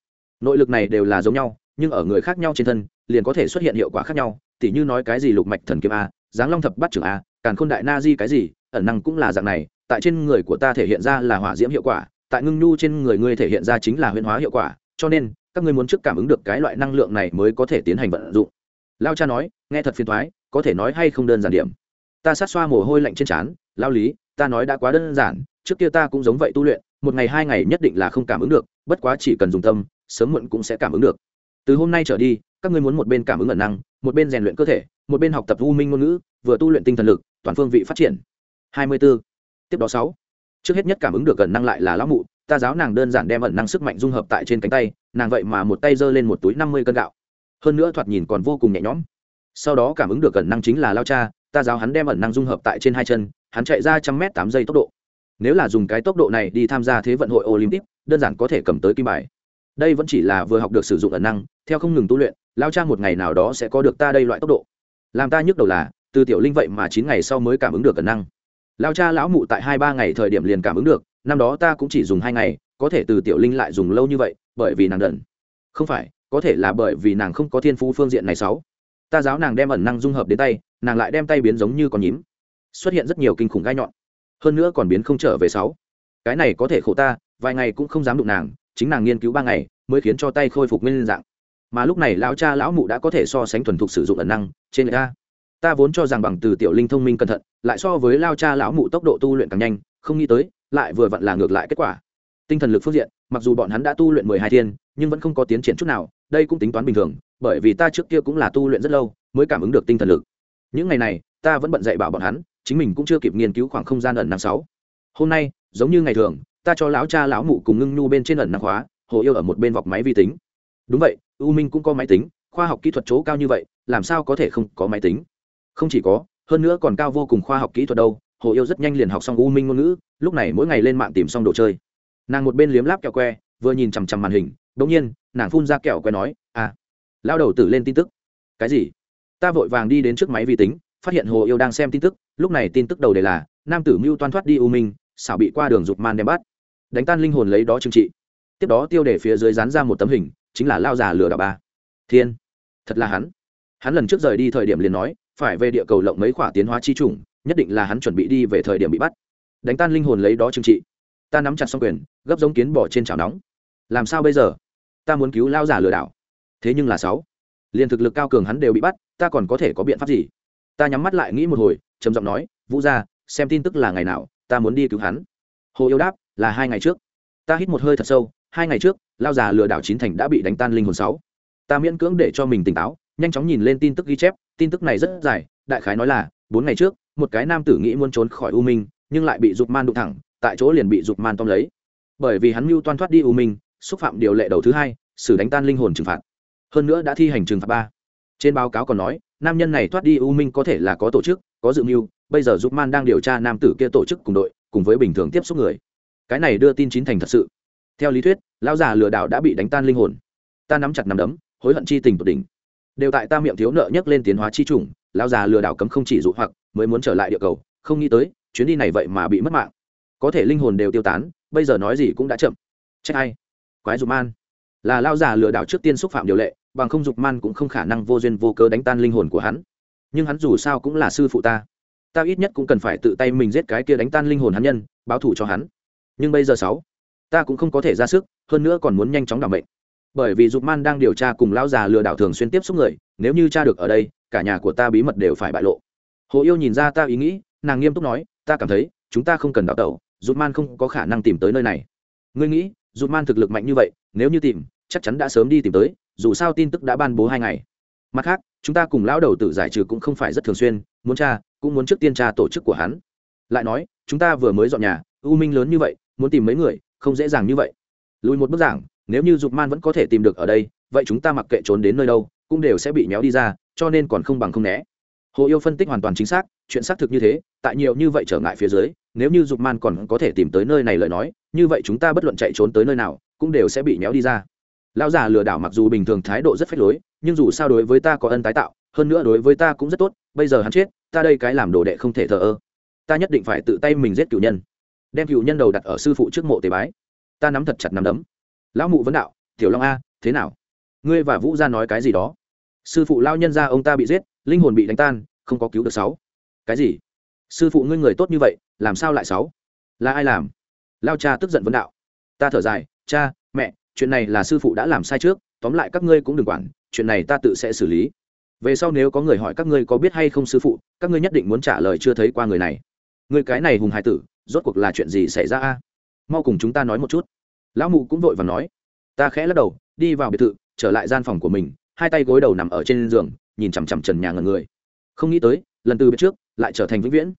nội lực này đều là giống nhau, nhưng ở người khác nhau trên thân, liền có thể xuất hiện hiệu quả khác nhau, tỉ như nói cái gì lục mạch thần kiếm a, giáng long thập bắt trưởng a, càn khôn đại na di cái gì, ẩn năng cũng là dạng này, tại trên người của ta thể hiện ra là hỏa diễm hiệu quả, tại ngưng nhu trên người ngươi thể hiện ra chính là huyễn hóa hiệu quả, cho nên, các ngươi muốn trước cảm ứng được cái loại năng lượng này mới có thể tiến hành vận dụng. Lao cha nói, nghe thật phiền thoái có thể nói hay không đơn giản điểm. Ta sát xoa mồ hôi lạnh trên trán, lao lý, ta nói đã quá đơn giản, trước kia ta cũng giống vậy tu luyện, một ngày hai ngày nhất định là không cảm ứng được, bất quá chỉ cần dùng tâm sớm muộn cũng sẽ cảm ứng được. Từ hôm nay trở đi, các ngươi muốn một bên cảm ứng ẩn năng, một bên rèn luyện cơ thể, một bên học tập u minh ngôn ngữ, vừa tu luyện tinh thần lực, toàn phương vị phát triển. Hai mươi 24. tiếp đó sáu. Trước hết nhất cảm ứng được ẩn năng lại là lão mụ, ta giáo nàng đơn giản đem ẩn năng sức mạnh dung hợp tại trên cánh tay, nàng vậy mà một tay giơ lên một túi năm mươi cân gạo. Hơn nữa thoạt nhìn còn vô cùng nhẹ nhõm. Sau đó cảm ứng được ẩn năng chính là lao cha, ta giáo hắn đem ẩn năng dung hợp tại trên hai chân, hắn chạy ra trăm m tám giây tốc độ. Nếu là dùng cái tốc độ này đi tham gia thế vận hội olympic, đơn giản có thể cầm tới kim bài đây vẫn chỉ là vừa học được sử dụng ẩn năng, theo không ngừng tu luyện, lao cha một ngày nào đó sẽ có được ta đây loại tốc độ. Làm ta nhức đầu là, từ tiểu linh vậy mà chín ngày sau mới cảm ứng được ẩn năng. Lao cha lão mụ tại hai ba ngày thời điểm liền cảm ứng được, năm đó ta cũng chỉ dùng hai ngày, có thể từ tiểu linh lại dùng lâu như vậy, bởi vì nàng đần. Không phải, có thể là bởi vì nàng không có thiên phú phương diện này sáu. Ta giáo nàng đem ẩn năng dung hợp đến tay, nàng lại đem tay biến giống như con nhím. Xuất hiện rất nhiều kinh khủng gai nhọn. Hơn nữa còn biến không trở về sáu. Cái này có thể khổ ta, vài ngày cũng không dám đụng nàng chính nàng nghiên cứu ba ngày mới khiến cho tay khôi phục nguyên dạng. Mà lúc này lão cha lão mụ đã có thể so sánh thuần thục sử dụng ẩn năng, trên người ta. Ta vốn cho rằng bằng từ tiểu linh thông minh cẩn thận, lại so với lao cha lão mụ tốc độ tu luyện càng nhanh, không nghĩ tới, lại vừa vặn là ngược lại kết quả. Tinh thần lực phương diện, mặc dù bọn hắn đã tu luyện mười hai thiên, nhưng vẫn không có tiến triển chút nào, đây cũng tính toán bình thường, bởi vì ta trước kia cũng là tu luyện rất lâu, mới cảm ứng được tinh thần lực. Những ngày này, ta vẫn bận dạy bảo bọn hắn, chính mình cũng chưa kịp nghiên cứu khoảng không gian ẩn năm sáu. Hôm nay, giống như ngày thường ta cho lão cha lão mụ cùng ngưng nhu bên trên ẩn năng hóa, hồ yêu ở một bên vọc máy vi tính. Đúng vậy u minh cũng có máy tính khoa học kỹ thuật chỗ cao như vậy làm sao có thể không có máy tính? Không chỉ có hơn nữa còn cao vô cùng khoa học kỹ thuật đâu hồ yêu rất nhanh liền học xong u minh ngôn ngữ lúc này mỗi ngày lên mạng tìm xong đồ chơi. Nàng một bên liếm láp kẹo que vừa nhìn chằm chằm màn hình đ ỗ n g nhiên nàng phun ra kẹo que nói à lao đầu tử lên tin tức. Cái gì? Ta vội vàng đi đến trước máy vi tính phát hiện hồ yêu đang xem tin tức lúc này tin tức đầu đề là nam tử mưu toan thoát đi u minh xảo bị qua đường dục man đem bắt đánh tan linh hồn lấy đó trừng trị. Tiếp đó tiêu đề phía dưới dán ra một tấm hình, chính là lao già lừa đảo ba. Thiên, thật là hắn. Hắn lần trước rời đi thời điểm liền nói, phải về địa cầu lộng mấy khoả tiến hóa chi chủng, nhất định là hắn chuẩn bị đi về thời điểm bị bắt. Đánh tan linh hồn lấy đó trừng trị. Ta nắm chặt xong quyền, gấp giống kiến bỏ trên chảo nóng. Làm sao bây giờ? Ta muốn cứu lao giả lừa đảo. Thế nhưng là sáu. Liền thực lực cao cường hắn đều bị bắt, ta còn có thể có biện pháp gì? Ta nhắm mắt lại nghĩ một hồi, trầm giọng nói, vũ ra xem tin tức là ngày nào, ta muốn đi cứu hắn. Hồ yêu đáp là hai ngày trước. Ta hít một hơi thật sâu, hai ngày trước, lao già lừa đảo chín thành đã bị đánh tan linh hồn sáu. Ta miễn cưỡng để cho mình tỉnh táo, nhanh chóng nhìn lên tin tức ghi chép, tin tức này rất dài, đại khái nói là, bốn ngày trước, một cái nam tử nghĩ muốn trốn khỏi u minh, nhưng lại bị dục man đụng thẳng, tại chỗ liền bị dục man tóm lấy. Bởi vì hắn mưu toan thoát đi u minh, xúc phạm điều lệ đầu thứ hai, xử đánh tan linh hồn trừng phạt. Hơn nữa đã thi hành trừng phạt ba. Trên báo cáo còn nói, nam nhân này thoát đi u minh có thể là có tổ chức, có dự mưu, bây giờ dục man đang điều tra nam tử kia tổ chức cùng đội, cùng với bình thường tiếp xúc người cái này đưa tin chín thành thật sự. Theo lý thuyết, lão già lừa đảo đã bị đánh tan linh hồn. Ta nắm chặt nắm đấm, hối hận chi tình tột đỉnh. Đều tại ta miệng thiếu nợ nhấc lên tiến hóa chi chủng, lão già lừa đảo cấm không chỉ dụ hoặc, mới muốn trở lại địa cầu, không nghĩ tới, chuyến đi này vậy mà bị mất mạng. Có thể linh hồn đều tiêu tán, bây giờ nói gì cũng đã chậm. Trách ai quái dục man. Là lao già lừa đảo trước tiên xúc phạm điều lệ, bằng không dục man cũng không khả năng vô duyên vô cớ đánh tan linh hồn của hắn. Nhưng hắn dù sao cũng là sư phụ ta. Ta ít nhất cũng cần phải tự tay mình giết cái kia đánh tan linh hồn hắn nhân, báo thù cho hắn nhưng bây giờ sáu, ta cũng không có thể ra sức, hơn nữa còn muốn nhanh chóng đảm bệnh bởi vì dục man đang điều tra cùng lão già lừa đảo thường xuyên tiếp xúc người, nếu như cha được ở đây, cả nhà của ta bí mật đều phải bại lộ. Hồ yêu nhìn ra ta ý nghĩ, nàng nghiêm túc nói, ta cảm thấy, chúng ta không cần đào tẩu, dục man không có khả năng tìm tới nơi này. Ngươi nghĩ, dục man thực lực mạnh như vậy, nếu như tìm, chắc chắn đã sớm đi tìm tới, dù sao tin tức đã ban bố hai ngày. Mặt khác, chúng ta cùng lão đầu tử giải trừ cũng không phải rất thường xuyên, muốn cha, cũng muốn trước tiên tra tổ chức của hắn. Lại nói, chúng ta vừa mới dọn nhà, u minh lớn như vậy muốn tìm mấy người, không dễ dàng như vậy. Lùi một bức giảng, nếu như dục man vẫn có thể tìm được ở đây, vậy chúng ta mặc kệ trốn đến nơi đâu, cũng đều sẽ bị méo đi ra, cho nên còn không bằng không né. Hồ yêu phân tích hoàn toàn chính xác, chuyện xác thực như thế, tại nhiều như vậy trở ngại phía dưới, nếu như dục man còn có thể tìm tới nơi này lời nói, như vậy chúng ta bất luận chạy trốn tới nơi nào, cũng đều sẽ bị méo đi ra. Lão già lừa đảo mặc dù bình thường thái độ rất phách lối, nhưng dù sao đối với ta có ân tái tạo, hơn nữa đối với ta cũng rất tốt, bây giờ hắn chết, ta đây cái làm đồ đệ không thể thờ ơ. Ta nhất định phải tự tay mình giết cựu nhân đem cựu nhân đầu đặt ở sư phụ trước mộ tế bái. Ta nắm thật chặt nắm đấm. Lão mụ vấn đạo, tiểu long a, thế nào? Ngươi và vũ gia nói cái gì đó? Sư phụ lao nhân ra ông ta bị giết, linh hồn bị đánh tan, không có cứu được sáu. Cái gì? Sư phụ ngươi người tốt như vậy, làm sao lại sáu? Là ai làm? Lao cha tức giận vấn đạo. Ta thở dài, cha, mẹ, chuyện này là sư phụ đã làm sai trước, tóm lại các ngươi cũng đừng quản, chuyện này ta tự sẽ xử lý. Về sau nếu có người hỏi các ngươi có biết hay không sư phụ, các ngươi nhất định muốn trả lời chưa thấy qua người này. Người cái này hùng hải tử rốt cuộc là chuyện gì xảy ra a? Mau cùng chúng ta nói một chút. Lão mụ cũng vội và nói. Ta khẽ lắc đầu, đi vào biệt thự, trở lại gian phòng của mình, hai tay gối đầu nằm ở trên giường, nhìn chằm chằm trần nhà ngần người. Không nghĩ tới, lần từ biết trước, lại trở thành vĩnh viễn.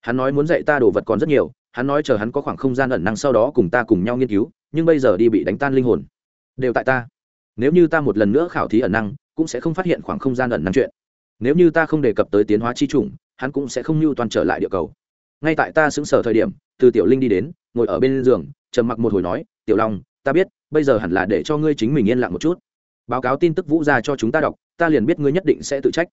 Hắn nói muốn dạy ta đồ vật còn rất nhiều, hắn nói chờ hắn có khoảng không gian ẩn năng sau đó cùng ta cùng nhau nghiên cứu, nhưng bây giờ đi bị đánh tan linh hồn. Đều tại ta. Nếu như ta một lần nữa khảo thí ẩn năng, cũng sẽ không phát hiện khoảng không gian ẩn năng chuyện. Nếu như ta không đề cập tới tiến hóa chi chủng, hắn cũng sẽ không mưu toàn trở lại địa cầu ngay tại ta xứng sở thời điểm, từ tiểu linh đi đến, ngồi ở bên giường, trầm mặc một hồi nói, tiểu long, ta biết, bây giờ hẳn là để cho ngươi chính mình yên lặng một chút. Báo cáo tin tức vũ ra cho chúng ta đọc, ta liền biết ngươi nhất định sẽ tự trách.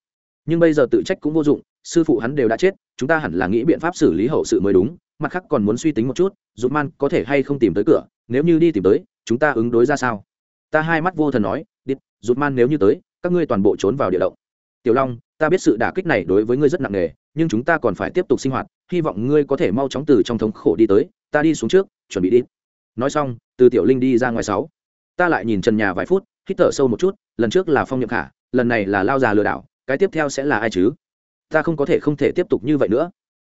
Nhưng bây giờ tự trách cũng vô dụng, sư phụ hắn đều đã chết, chúng ta hẳn là nghĩ biện pháp xử lý hậu sự mới đúng, mặt khác còn muốn suy tính một chút dụt man có thể hay không tìm tới cửa, nếu như đi tìm tới, chúng ta ứng đối ra sao? Ta hai mắt vô thần nói đít dụt man nếu như tới, các ngươi toàn bộ trốn vào địa động. Tiểu long, ta biết sự đả kích này đối với ngươi rất nặng nề, nhưng chúng ta còn phải tiếp tục sinh hoạt hy vọng ngươi có thể mau chóng từ trong thống khổ đi tới, ta đi xuống trước, chuẩn bị đi. Nói xong, từ tiểu linh đi ra ngoài sáu. Ta lại nhìn trần nhà vài phút, hít thở sâu một chút, lần trước là phong nhậm khả, lần này là lao già lừa đảo, cái tiếp theo sẽ là ai chứ? Ta không có thể không thể tiếp tục như vậy nữa.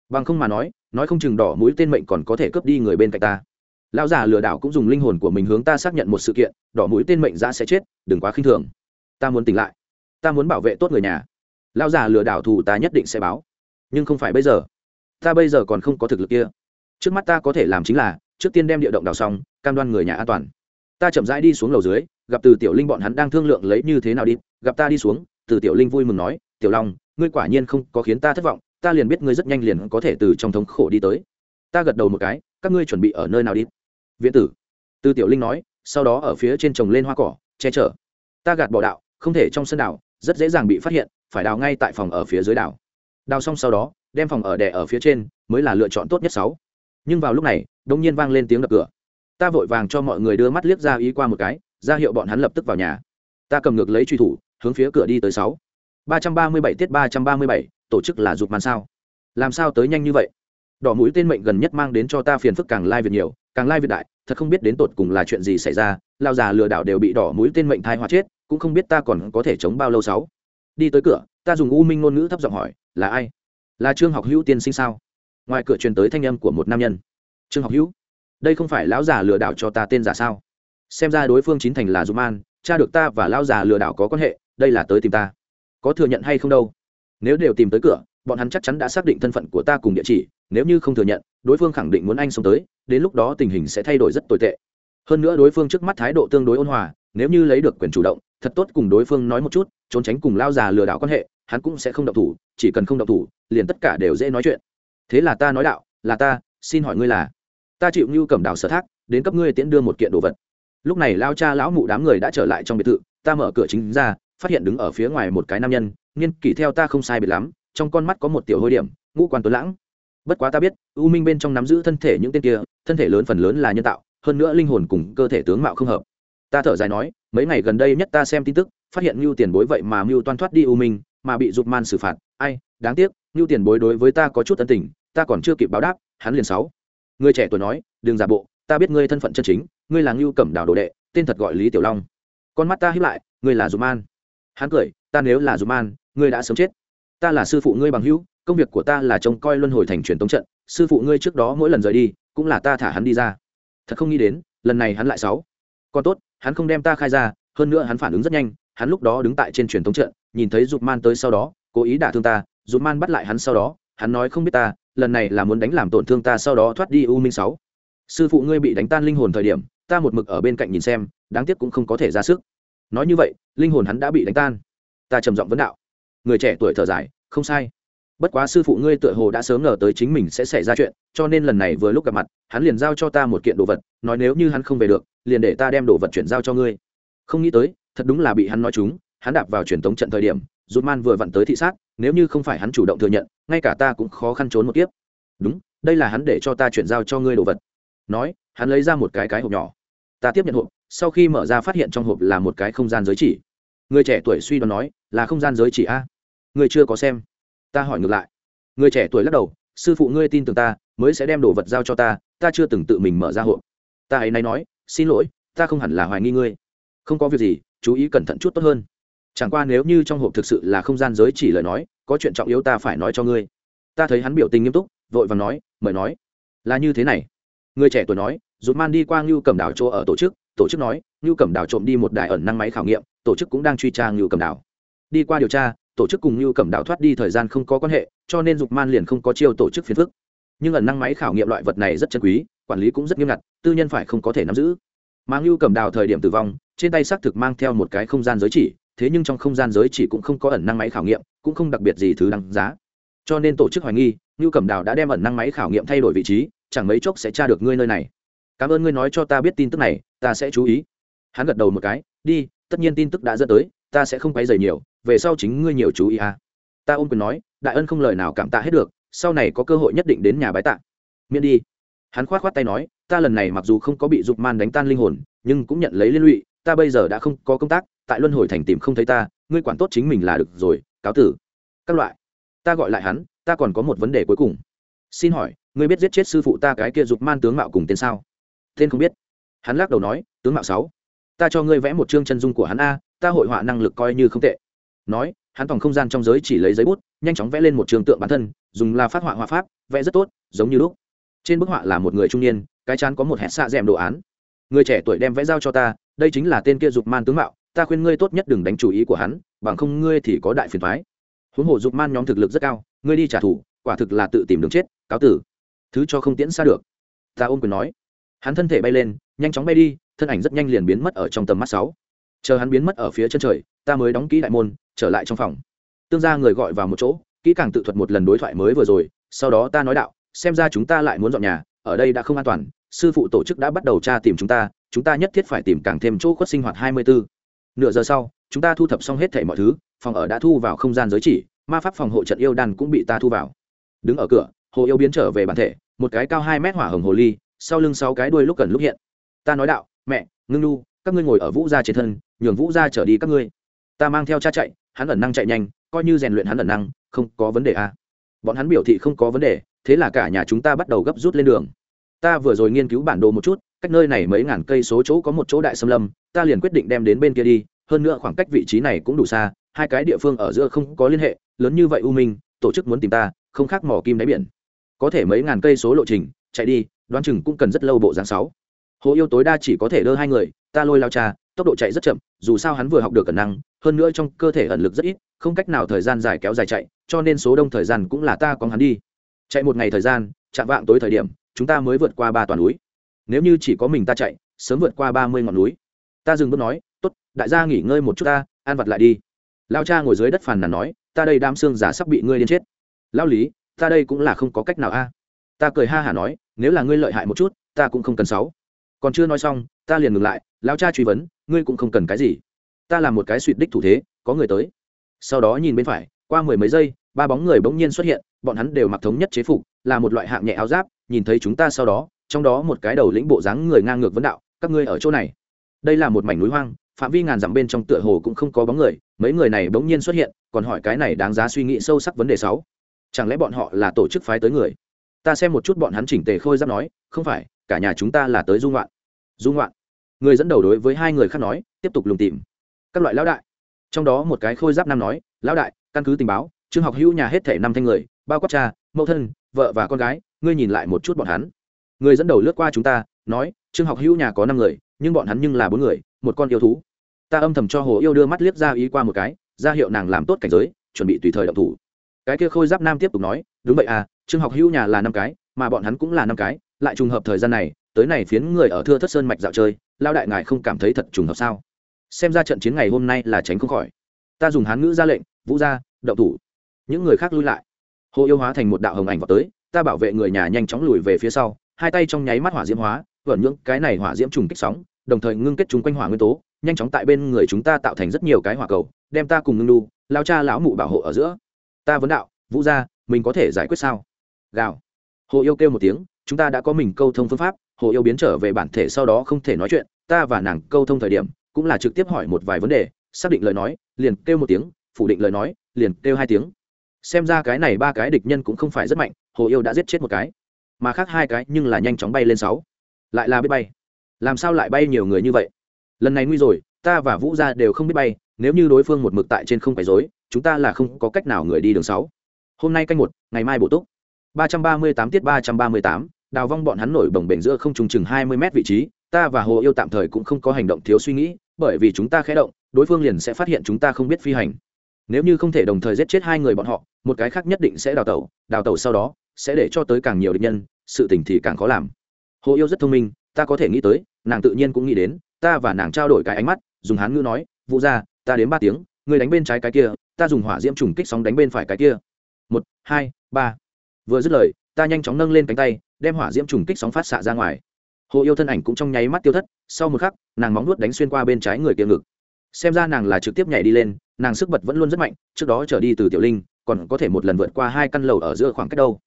Bằng không mà nói nói không chừng đỏ mũi tên mệnh còn có thể cướp đi người bên cạnh ta. Lão già lừa đảo cũng dùng linh hồn của mình hướng ta xác nhận một sự kiện, đỏ mũi tên mệnh ra sẽ chết, đừng quá khinh thường. Ta muốn tỉnh lại. Ta muốn bảo vệ tốt người nhà. Lão già lừa đảo thù ta nhất định sẽ báo. Nhưng không phải bây giờ ta bây giờ còn không có thực lực kia. Trước mắt ta có thể làm chính là, trước tiên đem địa động đào xong, cam đoan người nhà an toàn. Ta chậm rãi đi xuống lầu dưới, gặp từ tiểu linh bọn hắn đang thương lượng lấy như thế nào đi. Gặp ta đi xuống, từ tiểu linh vui mừng nói, tiểu long, ngươi quả nhiên không có khiến ta thất vọng, ta liền biết ngươi rất nhanh liền có thể từ trong thống khổ đi tới. Ta gật đầu một cái, các ngươi chuẩn bị ở nơi nào đi? Viện tử. Từ tiểu linh nói, sau đó ở phía trên trồng lên hoa cỏ, che chở. Ta gạt bỏ đạo, không thể trong sân đảo, rất dễ dàng bị phát hiện, phải đào ngay tại phòng ở phía dưới đảo. Đào xong sau đó đem phòng ở đẻ ở phía trên mới là lựa chọn tốt nhất sáu. Nhưng vào lúc này đông nhiên vang lên tiếng đập cửa. Ta vội vàng cho mọi người đưa mắt liếc ra ý qua một cái, ra hiệu bọn hắn lập tức vào nhà. Ta cầm ngược lấy truy thủ, hướng phía cửa đi tới sáu. ba trăm ba mươi bảy tiết ba trăm ba mươi bảy, tổ chức là dục màn sao? Làm sao tới nhanh như vậy? Đỏ mũi tên mệnh gần nhất mang đến cho ta phiền phức càng lai việc nhiều, càng lai việc đại, thật không biết đến tột cùng là chuyện gì xảy ra, lao già lừa đảo đều bị đỏ mũi tên mệnh thai hóa chết, cũng không biết ta còn có thể chống bao lâu sáu. Đi tới cửa, ta dùng u minh ngôn ngữ thấp giọng hỏi, là ai? Là trương học hữu tiên sinh sao? Ngoài cửa truyền tới thanh âm của một nam nhân. Trương học hữu, đây không phải lão già lừa đảo cho ta tên giả sao? Xem ra đối phương chính thành là dùm an cha được ta và lão già lừa đảo có quan hệ, đây là tới tìm ta. Có thừa nhận hay không đâu? Nếu đều tìm tới cửa, bọn hắn chắc chắn đã xác định thân phận của ta cùng địa chỉ, nếu như không thừa nhận, đối phương khẳng định muốn anh sống tới, đến lúc đó tình hình sẽ thay đổi rất tồi tệ. Hơn nữa đối phương trước mắt thái độ tương đối ôn hòa, nếu như lấy được quyền chủ động, thật tốt cùng đối phương nói một chút, trốn tránh cùng lao già lừa đảo quan hệ hắn cũng sẽ không động thủ, chỉ cần không động thủ, liền tất cả đều dễ nói chuyện. Thế là ta nói đạo, là ta, xin hỏi ngươi là, ta chịu như cầm đào sở thác, đến cấp ngươi tiễn đưa một kiện đồ vật. Lúc này lao cha lão mụ đám người đã trở lại trong biệt thự, ta mở cửa chính ra, phát hiện đứng ở phía ngoài một cái nam nhân nghiên kỷ theo ta không sai biệt lắm, trong con mắt có một tiểu hôi điểm, ngũ quan tuấn lãng. Bất quá ta biết, u minh bên trong nắm giữ thân thể những tên kia, thân thể lớn phần lớn là nhân tạo, hơn nữa linh hồn cùng cơ thể tướng mạo không hợp. Ta thở dài nói, mấy ngày gần đây nhất ta xem tin tức, phát hiện mưu tiền bối vậy mà mưu toan thoát đi u minh mà bị dục man xử phạt. Ai, đáng tiếc như tiền bối đối với ta có chút tân tình, ta còn chưa kịp báo đáp, hắn liền sáu. Người trẻ tuổi nói, đừng giả bộ, ta biết ngươi thân phận chân chính, ngươi là ngưu cẩm đào đồ đệ, tên thật gọi lý tiểu long. Con mắt ta hiếp lại, ngươi là dục man. Hắn cười, ta nếu là dục man, ngươi đã sớm chết. Ta là sư phụ ngươi bằng hữu, công việc của ta là trông coi luân hồi thành truyền tống trận, sư phụ ngươi trước đó mỗi lần rời đi, cũng là ta thả hắn đi ra. Thật không nghĩ đến, lần này hắn lại sáu. Còn tốt, hắn không đem ta khai ra, hơn nữa hắn phản ứng rất nhanh hắn lúc đó đứng tại trên truyền thống trận, nhìn thấy dục man tới sau đó, cố ý đả thương ta dục man bắt lại hắn sau đó, hắn nói không biết ta, lần này là muốn đánh làm tổn thương ta sau đó thoát đi u minh sáu. Sư phụ ngươi bị đánh tan linh hồn thời điểm, ta một mực ở bên cạnh nhìn xem, đáng tiếc cũng không có thể ra sức. Nói như vậy, linh hồn hắn đã bị đánh tan. Ta trầm giọng vấn đạo. Người trẻ tuổi thở dài, không sai. Bất quá sư phụ ngươi tựa hồ đã sớm ngờ tới chính mình sẽ xảy ra chuyện, cho nên lần này vừa lúc gặp mặt, hắn liền giao cho ta một kiện đồ vật, nói nếu như hắn không về được, liền để ta đem đồ vật chuyển giao cho ngươi. Không nghĩ tới thật đúng là bị hắn nói chúng, hắn đạp vào truyền thống trận thời điểm rút man vừa vặn tới thị sát, nếu như không phải hắn chủ động thừa nhận, ngay cả ta cũng khó khăn trốn một tiếp đúng, đây là hắn để cho ta chuyển giao cho ngươi đồ vật. Nói, hắn lấy ra một cái cái hộp nhỏ. Ta tiếp nhận hộp, sau khi mở ra phát hiện trong hộp là một cái không gian giới chỉ. Người trẻ tuổi suy đoán nói, là không gian giới chỉ a. Người chưa có xem. Ta hỏi ngược lại. Người trẻ tuổi lắc đầu, sư phụ ngươi tin tưởng ta, mới sẽ đem đồ vật giao cho ta ta chưa từng tự mình mở ra hộp. Ta ấy nay nói, xin lỗi, ta không hẳn là hoài nghi ngươi. Không có việc gì chú ý cẩn thận chút tốt hơn. Chẳng qua nếu như trong hộp thực sự là không gian giới chỉ lời nói, có chuyện trọng yếu ta phải nói cho ngươi. Ta thấy hắn biểu tình nghiêm túc, vội và nói, mời nói. Là như thế này. Người trẻ tuổi nói rút man đi qua ngưu cầm đảo chỗ ở tổ chức. Tổ chức nói, ngưu cầm đảo trộm đi một đài ẩn năng máy khảo nghiệm, tổ chức cũng đang truy tra ngưu cầm đảo. Đi qua điều tra, tổ chức cùng ngưu cầm đảo thoát đi thời gian không có quan hệ, cho nên dục man liền không có chiêu tổ chức phiền phức. Nhưng ẩn năng máy khảo nghiệm loại vật này rất chân quý, quản lý cũng rất nghiêm ngặt, tư nhân phải không có thể nắm giữ. Mà ngưu cầm đào thời điểm tử vong trên tay xác thực mang theo một cái không gian giới chỉ, thế nhưng trong không gian giới chỉ cũng không có ẩn năng máy khảo nghiệm, cũng không đặc biệt gì thứ đáng giá. Cho nên tổ chức hoài nghi ngưu cầm đào đã đem ẩn năng máy khảo nghiệm thay đổi vị trí, chẳng mấy chốc sẽ tra được ngươi nơi này. Cảm ơn ngươi nói cho ta biết tin tức này, ta sẽ chú ý. Hắn gật đầu một cái, đi, tất nhiên tin tức đã dẫn tới, ta sẽ không quay dày nhiều, về sau chính ngươi nhiều chú ý à. Ta ôm quyền nói, đại ân không lời nào cảm tạ hết được, sau này có cơ hội nhất định đến nhà bái tạ. Miễn đi. Hắn khoát khoát tay nói, ta lần này mặc dù không có bị dục man đánh tan linh hồn, nhưng cũng nhận lấy liên lụy ta bây giờ đã không có công tác, tại luân hồi thành tìm không thấy ta, ngươi quản tốt chính mình là được rồi, cáo tử. Các loại. Ta gọi lại hắn, ta còn có một vấn đề cuối cùng. Xin hỏi, ngươi biết giết chết sư phụ ta cái kia dục man tướng mạo cùng tên sao? Tên không biết. Hắn lắc đầu nói, tướng mạo sáu. Ta cho ngươi vẽ một chương chân dung của hắn a, ta hội họa năng lực coi như không tệ. Nói, hắn toàn không gian trong giới chỉ lấy giấy bút, nhanh chóng vẽ lên một trường tượng bản thân, dùng là phát họa họa pháp, vẽ rất tốt, giống như lúc. Trên bức họa là một người trung niên, cái chán có một hẹn xạ d đồ án. Người trẻ tuổi đem vẽ giao cho ta đây chính là tên kia dục man tướng mạo, ta khuyên ngươi tốt nhất đừng đánh chủ ý của hắn, bằng không ngươi thì có đại phiền thoái huống hồ dục man nhóm thực lực rất cao, ngươi đi trả thù, quả thực là tự tìm đường chết, cáo tử. Thứ cho không tiễn xa được. Ta ôm quyền nói. Hắn thân thể bay lên, nhanh chóng bay đi, thân ảnh rất nhanh liền biến mất ở trong tầm mắt sáu. Chờ hắn biến mất ở phía chân trời, ta mới đóng kỹ đại môn, trở lại trong phòng. Tương gia người gọi vào một chỗ, kỹ càng tự thuật một lần đối thoại mới vừa rồi, sau đó ta nói đạo, xem ra chúng ta lại muốn dọn nhà, ở đây đã không an toàn, sư phụ tổ chức đã bắt đầu tra tìm chúng ta chúng ta nhất thiết phải tìm càng thêm chỗ khuất sinh hoạt hai mươi bốn nửa giờ sau, chúng ta thu thập xong hết thảy mọi thứ, phòng ở đã thu vào không gian giới chỉ, ma pháp phòng hộ trận yêu đan cũng bị ta thu vào. Đứng ở cửa, hồ yêu biến trở về bản thể, một cái cao hai mét hỏa hồng hồ ly, sau lưng sáu cái đuôi lúc cần lúc hiện. Ta nói đạo, mẹ, ngưng nu các ngươi ngồi ở vũ gia trên thân, nhường vũ gia trở đi các ngươi. Ta mang theo cha chạy, hắn ẩn năng chạy nhanh, coi như rèn luyện hắn ẩn năng, không có vấn đề à. bọn hắn biểu thị không có vấn đề, thế là cả nhà chúng ta bắt đầu gấp rút lên đường. Ta vừa rồi nghiên cứu bản đồ một chút cách nơi này mấy ngàn cây số chỗ có một chỗ đại xâm lâm, ta liền quyết định đem đến bên kia đi, hơn nữa khoảng cách vị trí này cũng đủ xa, hai cái địa phương ở giữa không có liên hệ, lớn như vậy u minh, tổ chức muốn tìm ta, không khác mỏ kim đáy biển. Có thể mấy ngàn cây số lộ trình, chạy đi, đoán chừng cũng cần rất lâu bộ dáng sáu. Hồ yêu tối đa chỉ có thể đưa hai người, ta lôi lao cha, tốc độ chạy rất chậm, dù sao hắn vừa học được cẩn năng, hơn nữa trong cơ thể ẩn lực rất ít, không cách nào thời gian dài kéo dài chạy, cho nên số đông thời gian cũng là ta có hắn đi. Chạy một ngày thời gian, chạm vạng tối thời điểm, chúng ta mới vượt qua ba toàn núi nếu như chỉ có mình ta chạy, sớm vượt qua ba mươi ngọn núi. Ta dừng bước nói t ố t đại gia nghỉ ngơi một chút ta, an vặt lại đi. Lao cha ngồi dưới đất phàn nàn nói, ta đây đam xương giả sắp bị ngươi điên chết. Lao lý, ta đây cũng là không có cách nào a. Ta cười ha hả nói, nếu là ngươi lợi hại một chút, ta cũng không cần sáu. Còn chưa nói xong, ta liền ngừng lại, lao cha truy vấn, ngươi cũng không cần cái gì. Ta làm một cái suỵt đích thủ thế, có người tới. Sau đó nhìn bên phải, qua mười mấy giây, ba bóng người bỗng nhiên xuất hiện, bọn hắn đều mặc thống nhất chế phục, là một loại hạng nhẹ áo giáp, nhìn thấy chúng ta sau đó trong đó một cái đầu lĩnh bộ dáng người ngang ngược vấn đạo, các ngươi ở chỗ này. Đây là một mảnh núi hoang, phạm vi ngàn dặm bên trong tựa hồ cũng không có bóng người, mấy người này bỗng nhiên xuất hiện, còn hỏi cái này đáng giá suy nghĩ sâu sắc vấn đề sáu. Chẳng lẽ bọn họ là tổ chức phái tới người? Ta xem một chút bọn hắn chỉnh tề khôi giáp nói, không phải, cả nhà chúng ta là tới du ngoạn. Du ngoạn? Người dẫn đầu đối với hai người khác nói, tiếp tục lùng tìm. Các loại lão đại. Trong đó một cái khôi giáp nam nói, lão đại, căn cứ tình báo trường học hữu nhà hết thể năm thanh người, bao quát cha, mẫu thân, vợ và con gái, ngươi nhìn lại một chút bọn hắn người dẫn đầu lướt qua chúng ta, nói, Trương học hữu nhà có năm người, nhưng bọn hắn nhưng là bốn người, một con yêu thú. Ta âm thầm cho hồ yêu đưa mắt liếc ra ý qua một cái, ra hiệu nàng làm tốt cảnh giới, chuẩn bị tùy thời động thủ. Cái kia khôi giáp nam tiếp tục nói, đúng vậy à Trương học hữu nhà là năm cái, mà bọn hắn cũng là năm cái, lại trùng hợp thời gian này, tới này phiến người ở thưa thất sơn mạch dạo chơi lao đại ngài không cảm thấy thật trùng hợp sao? Xem ra trận chiến ngày hôm nay là tránh không khỏi. Ta dùng hán ngữ ra lệnh, vũ ra động thủ. Những người khác lui lại. Hồ yêu hóa thành một đạo hồng ảnh vào tới, ta bảo vệ người nhà nhanh chóng lùi về phía sau hai tay trong nháy mắt hỏa diễm hóa vẩn những cái này hỏa diễm trùng kích sóng, đồng thời ngưng kết chúng quanh hỏa nguyên tố, nhanh chóng tại bên người chúng ta tạo thành rất nhiều cái hỏa cầu, đem ta cùng ngưng đu lao cha lão mụ bảo hộ ở giữa. Ta vấn đạo, vũ ra mình có thể giải quyết sao? Gào. Hồ yêu kêu một tiếng, chúng ta đã có mình câu thông phương pháp. Hồ yêu biến trở về bản thể sau đó không thể nói chuyện, ta và nàng câu thông thời điểm, cũng là trực tiếp hỏi một vài vấn đề, xác định lời nói, liền kêu một tiếng, phủ định lời nói, liền kêu hai tiếng. Xem ra cái này ba cái địch nhân cũng không phải rất mạnh, hồ yêu đã giết chết một cái mà khác hai cái nhưng là nhanh chóng bay lên sáu. Lại là biết bay. Làm sao lại bay nhiều người như vậy? Lần này nguy rồi, ta và vũ gia đều không biết bay, nếu như đối phương một mực tại trên không phải dối chúng ta là không có cách nào người đi đường sáu. Hôm nay canh một, ngày mai bổ túc. Ba trăm ba mươi tám tiết ba trăm ba mươi tám, đào vong bọn hắn nổi bồng bềnh giữa không trùng chừng hai mươi mét vị trí, ta và hồ yêu tạm thời cũng không có hành động thiếu suy nghĩ, bởi vì chúng ta khé động, đối phương liền sẽ phát hiện chúng ta không biết phi hành. Nếu như không thể đồng thời giết chết hai người bọn họ, một cái khác nhất định sẽ đào tẩu đào tẩu sau đó sẽ để cho tới càng nhiều địch nhân, sự tình thì càng khó làm. Hồ yêu rất thông minh, ta có thể nghĩ tới, nàng tự nhiên cũng nghĩ đến, ta và nàng trao đổi cái ánh mắt, dùng hán ngữ nói vụ ra ta đến ba tiếng người đánh bên trái cái kia, ta dùng hỏa diễm trùng kích sóng đánh bên phải cái kia. Một, hai, ba. Vừa dứt lời, ta nhanh chóng nâng lên cánh tay, đem hỏa diễm trùng kích sóng phát xạ ra ngoài. Hồ yêu thân ảnh cũng trong nháy mắt tiêu thất, sau một khắc, nàng móng nuốt đánh xuyên qua bên trái người kia ngực. Xem ra nàng là trực tiếp nhảy đi lên, nàng sức bật vẫn luôn rất mạnh, trước đó trở đi từ tiểu linh, còn có thể một lần vượt qua hai căn lầu ở giữa khoảng cách đâu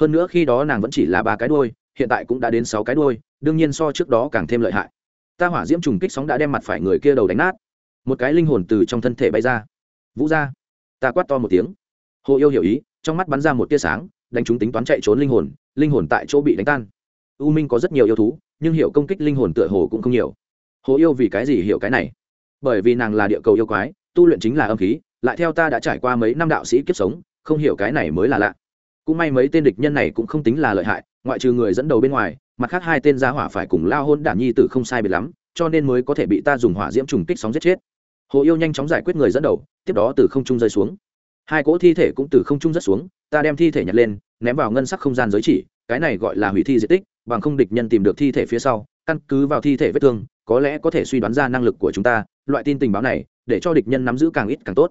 hơn nữa khi đó nàng vẫn chỉ là ba cái đôi hiện tại cũng đã đến sáu cái đôi đương nhiên so trước đó càng thêm lợi hại. Ta hỏa diễm trùng kích sóng đã đem mặt phải người kia đầu đánh nát. Một cái linh hồn từ trong thân thể bay ra. Vũ ra. Ta quát to một tiếng. Hồ yêu hiểu ý, trong mắt bắn ra một tia sáng, đánh chúng tính toán chạy trốn linh hồn linh hồn tại chỗ bị đánh tan. U minh có rất nhiều yêu thú, nhưng hiểu công kích linh hồn tựa hồ cũng không nhiều. Hồ yêu vì cái gì hiểu cái này? Bởi vì nàng là địa cầu yêu quái, tu luyện chính là âm khí, lại theo ta đã trải qua mấy năm đạo sĩ kiếp sống, không hiểu cái này mới là lạ cũng may mấy tên địch nhân này cũng không tính là lợi hại, ngoại trừ người dẫn đầu bên ngoài, mặt khác hai tên gia hỏa phải cùng lao hôn đản nhi tử không sai biệt lắm, cho nên mới có thể bị ta dùng hỏa diễm trùng kích sóng giết chết. Hồ yêu nhanh chóng giải quyết người dẫn đầu, tiếp đó từ không trung rơi xuống. Hai cỗ thi thể cũng từ không trung rất xuống, ta đem thi thể nhặt lên, ném vào ngân sắc không gian giới chỉ, cái này gọi là hủy thi di tích, bằng không địch nhân tìm được thi thể phía sau, căn cứ vào thi thể vết thương, có lẽ có thể suy đoán ra năng lực của chúng ta, loại tin tình báo này, để cho địch nhân nắm giữ càng ít càng tốt.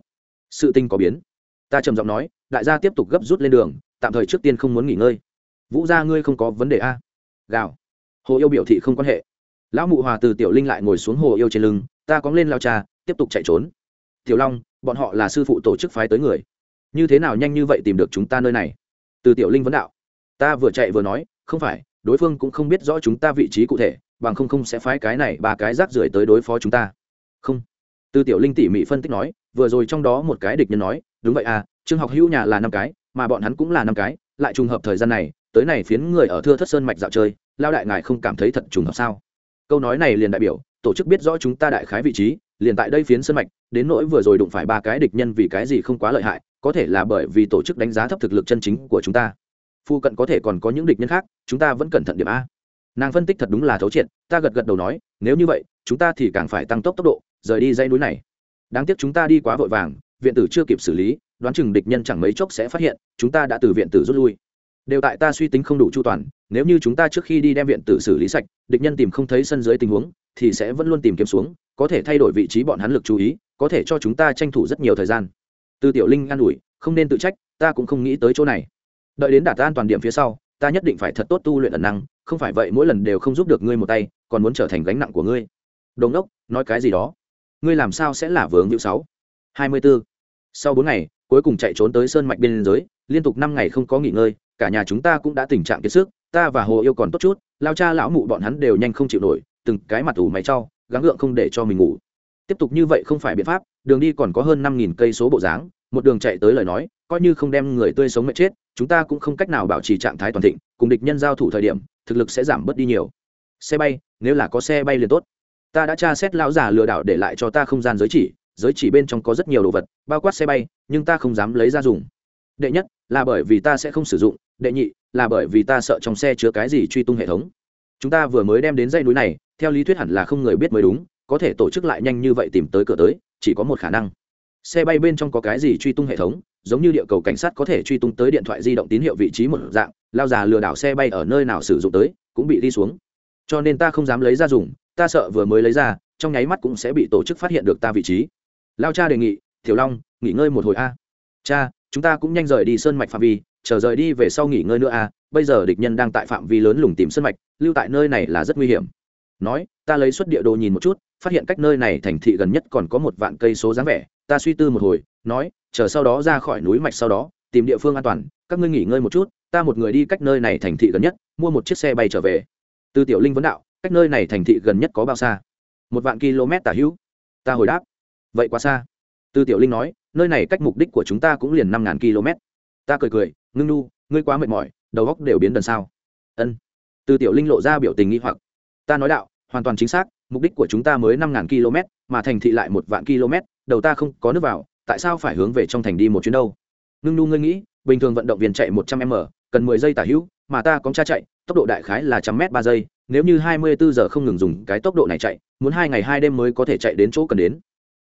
Sự tinh có biến. Ta trầm giọng nói, đại gia tiếp tục gấp rút lên đường tạm thời trước tiên không muốn nghỉ ngơi. Vũ gia ngươi không có vấn đề a? Gào. Hồ yêu biểu thị không quan hệ. Lão mụ hòa từ tiểu linh lại ngồi xuống hồ yêu trên lưng, ta cóng lên lao trà tiếp tục chạy trốn. Tiểu long, bọn họ là sư phụ tổ chức phái tới người. Như thế nào nhanh như vậy tìm được chúng ta nơi này? Từ tiểu linh vấn đạo. Ta vừa chạy vừa nói, không phải, đối phương cũng không biết rõ chúng ta vị trí cụ thể, bằng không không sẽ phái cái này ba cái rác rưởi tới đối phó chúng ta. Không. Từ tiểu linh tỉ mỉ phân tích nói, vừa rồi trong đó một cái địch nhân nói, đúng vậy à trường học hữu nhà là năm cái mà bọn hắn cũng là năm cái, lại trùng hợp thời gian này, tới này phiến người ở thưa thất sơn mạch dạo chơi, lao đại ngài không cảm thấy thật trùng hợp sao? Câu nói này liền đại biểu, tổ chức biết rõ chúng ta đại khái vị trí, liền tại đây phiến sơn mạch, đến nỗi vừa rồi đụng phải ba cái địch nhân vì cái gì không quá lợi hại, có thể là bởi vì tổ chức đánh giá thấp thực lực chân chính của chúng ta. Phu cận có thể còn có những địch nhân khác, chúng ta vẫn cẩn thận điểm a. Nàng phân tích thật đúng là thấu triệt, ta gật gật đầu nói, nếu như vậy, chúng ta thì càng phải tăng tốc tốc độ, rời đi dãy núi này. Đáng tiếc chúng ta đi quá vội vàng, viện tử chưa kịp xử lý đoán chừng địch nhân chẳng mấy chốc sẽ phát hiện, chúng ta đã từ viện tử rút lui. Đều tại ta suy tính không đủ chu toàn, nếu như chúng ta trước khi đi đem viện tử xử lý sạch, địch nhân tìm không thấy sân dưới tình huống, thì sẽ vẫn luôn tìm kiếm xuống, có thể thay đổi vị trí bọn hắn lực chú ý, có thể cho chúng ta tranh thủ rất nhiều thời gian. Từ tiểu linh an ủi, không nên tự trách, ta cũng không nghĩ tới chỗ này. Đợi đến đạt an toàn điểm phía sau, ta nhất định phải thật tốt tu luyện ẩn năng, không phải vậy mỗi lần đều không giúp được ngươi một tay, còn muốn trở thành gánh nặng của ngươi. Đồn đốc, nói cái gì đó? Ngươi làm sao sẽ là vướng hữu sáu? Hai mươi bốn sau bốn ngày cuối cùng chạy trốn tới sơn mạch biên giới, liên tục năm ngày không có nghỉ ngơi, cả nhà chúng ta cũng đã tình trạng kiệt sức, ta và hồ yêu còn tốt chút, lao cha lão mụ bọn hắn đều nhanh không chịu nổi, từng cái mặt ủ mày trau gắng gượng không để cho mình ngủ. Tiếp tục như vậy không phải biện pháp, đường đi còn có hơn năm nghìn cây số bộ dáng, một đường chạy tới lời nói, coi như không đem người tươi sống mệt chết, chúng ta cũng không cách nào bảo trì trạng thái toàn thịnh, cùng địch nhân giao thủ thời điểm, thực lực sẽ giảm bớt đi nhiều. Xe bay, nếu là có xe bay liền tốt. Ta đã tra xét lão già lừa đảo để lại cho ta không gian giới chỉ giới chỉ bên trong có rất nhiều đồ vật, bao quát xe bay, nhưng ta không dám lấy ra dùng. Đệ nhất, là bởi vì ta sẽ không sử dụng. Đệ nhị, là bởi vì ta sợ trong xe chứa cái gì truy tung hệ thống. Chúng ta vừa mới đem đến dây núi này, theo lý thuyết hẳn là không người biết mới đúng, có thể tổ chức lại nhanh như vậy tìm tới cửa tới, chỉ có một khả năng. Xe bay bên trong có cái gì truy tung hệ thống, giống như địa cầu cảnh sát có thể truy tung tới điện thoại di động tín hiệu vị trí một dạng, lao già lừa đảo xe bay ở nơi nào sử dụng tới, cũng bị đi xuống. Cho nên ta không dám lấy ra dùng, ta sợ vừa mới lấy ra, trong nháy mắt cũng sẽ bị tổ chức phát hiện được ta vị trí lao cha đề nghị thiểu long, nghỉ ngơi một hồi a. Cha, chúng ta cũng nhanh rời đi sơn mạch phạm vi, chờ rời đi về sau nghỉ ngơi nữa a, bây giờ địch nhân đang tại phạm vi lớn lùng tìm sơn mạch, lưu tại nơi này là rất nguy hiểm. Nói, ta lấy suất địa đồ nhìn một chút, phát hiện cách nơi này thành thị gần nhất còn có một vạn cây số dáng vẻ, ta suy tư một hồi, nói, chờ sau đó ra khỏi núi mạch sau đó, tìm địa phương an toàn, các ngươi nghỉ ngơi một chút, ta một người đi cách nơi này thành thị gần nhất, mua một chiếc xe bay trở về. Từ tiểu linh vấn đạo, cách nơi này thành thị gần nhất có bao xa? Một vạn km tả hữu. Ta hồi đáp vậy quá xa. Tư tiểu linh nói, nơi này cách mục đích của chúng ta cũng liền năm ngàn km. Ta cười cười, ngưng nu, ngươi quá mệt mỏi, đầu góc đều biến đần sao. Ân. Tư tiểu linh lộ ra biểu tình nghi hoặc. Ta nói đạo, hoàn toàn chính xác, mục đích của chúng ta mới năm ngàn km, mà thành thị lại một vạn km, đầu ta không có nước vào, tại sao phải hướng về trong thành đi một chuyến đâu? Ngưng nu ngươi nghĩ, bình thường vận động viên chạy một trăm m, cần mười giây tả hữu, mà ta có cha chạy, tốc độ đại khái là trăm m ba giây, nếu như hai mươi bốn giờ không ngừng dùng cái tốc độ này chạy, muốn hai ngày hai đêm mới có thể chạy đến chỗ cần đến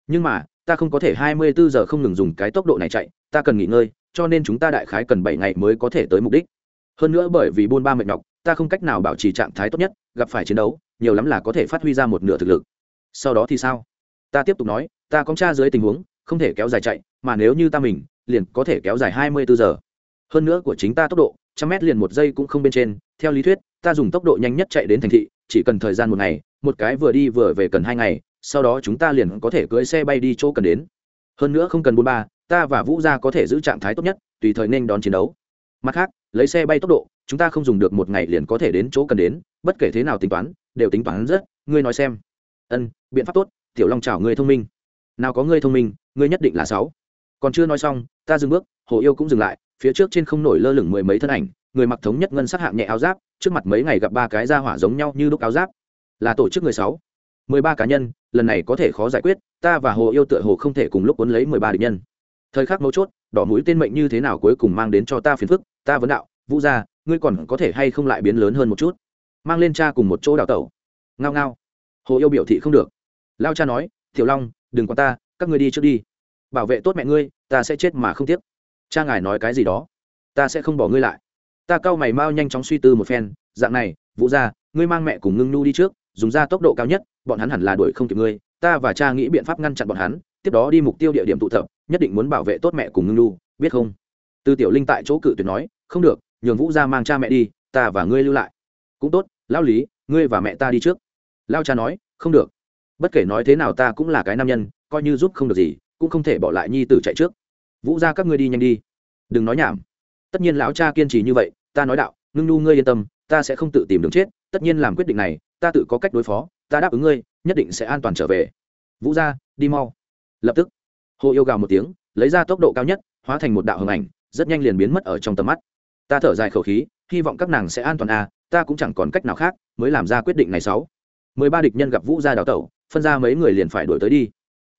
nhưng mà, ta không có thể hai mươi bốn giờ không ngừng dùng cái tốc độ này chạy, ta cần nghỉ ngơi, cho nên chúng ta đại khái cần bảy ngày mới có thể tới mục đích. Hơn nữa bởi vì buôn ba mệt nhọc, ta không cách nào bảo trì trạng thái tốt nhất, gặp phải chiến đấu, nhiều lắm là có thể phát huy ra một nửa thực lực. Sau đó thì sao? Ta tiếp tục nói, ta có tra dưới tình huống, không thể kéo dài chạy, mà nếu như ta mình, liền có thể kéo dài hai mươi bốn giờ. Hơn nữa của chính ta tốc độ, trăm mét liền một giây cũng không bên trên, theo lý thuyết, ta dùng tốc độ nhanh nhất chạy đến thành thị, chỉ cần thời gian một ngày, một cái vừa đi vừa về cần hai ngày sau đó chúng ta liền có thể cưỡi xe bay đi chỗ cần đến. Hơn nữa không cần bốn ba, ta và vũ gia có thể giữ trạng thái tốt nhất, tùy thời nên đón chiến đấu. Mặt khác, lấy xe bay tốc độ, chúng ta không dùng được một ngày liền có thể đến chỗ cần đến, bất kể thế nào tính toán, đều tính toán rất, ngươi nói xem. Ân, biện pháp tốt, tiểu long chào ngươi thông minh. Nào có ngươi thông minh, ngươi nhất định là sáu. Còn chưa nói xong, ta dừng bước, hồ yêu cũng dừng lại, phía trước trên không nổi lơ lửng mười mấy thân ảnh, người mặc thống nhất ngân sắc hạng nhẹ áo giáp, trước mặt mấy ngày gặp ba cái ra hỏa giống nhau như đúc áo giáp. Là tổ chức người sáu. Mười ba cá nhân lần này có thể khó giải quyết, ta và hồ yêu tựa hồ không thể cùng lúc cuốn lấy mười ba địch nhân. Thời khắc mấu chốt, đỏ mũi tên mệnh như thế nào cuối cùng mang đến cho ta phiền phức, ta vấn đạo, vũ gia, ngươi còn có thể hay không lại biến lớn hơn một chút? Mang lên cha cùng một chỗ đào tẩu. Ngao ngao. Hồ yêu biểu thị không được. Lao cha nói, tiểu long, đừng quan ta, các ngươi đi trước đi. Bảo vệ tốt mẹ ngươi, ta sẽ chết mà không tiếc. Cha ngài nói cái gì đó. Ta sẽ không bỏ ngươi lại. Ta cau mày mau nhanh chóng suy tư một phen, dạng này, vũ gia, ngươi mang mẹ cùng ngưng nhu đi trước dùng ra tốc độ cao nhất bọn hắn hẳn là đuổi không kịp ngươi ta và cha nghĩ biện pháp ngăn chặn bọn hắn tiếp đó đi mục tiêu địa điểm tụ tập nhất định muốn bảo vệ tốt mẹ cùng ngưng Nu, biết không? Tư tiểu linh tại chỗ cự tuyệt nói không được nhường vũ gia mang cha mẹ đi ta và ngươi lưu lại. Cũng tốt lão lý ngươi và mẹ ta đi trước. Lao cha nói không được. Bất kể nói thế nào ta cũng là cái nam nhân coi như giúp không được gì cũng không thể bỏ lại nhi tử chạy trước. Vũ gia các ngươi đi nhanh đi. Đừng nói nhảm. Tất nhiên lão cha kiên trì như vậy ta nói đạo ngưng nu ngươi yên tâm ta sẽ không tự tìm đường chết tất nhiên làm quyết định này ta tự có cách đối phó, ta đáp ứng ngươi, nhất định sẽ an toàn trở về. Vũ gia, đi mau. Lập tức, hồ yêu gào một tiếng, lấy ra tốc độ cao nhất, hóa thành một đạo hồng ảnh, rất nhanh liền biến mất ở trong tầm mắt. Ta thở dài khẩu khí, hy vọng các nàng sẽ an toàn à ta cũng chẳng còn cách nào khác, mới làm ra quyết định này sáu. Mười ba địch nhân gặp vũ gia đào tẩu, phân ra mấy người liền phải đuổi tới đi.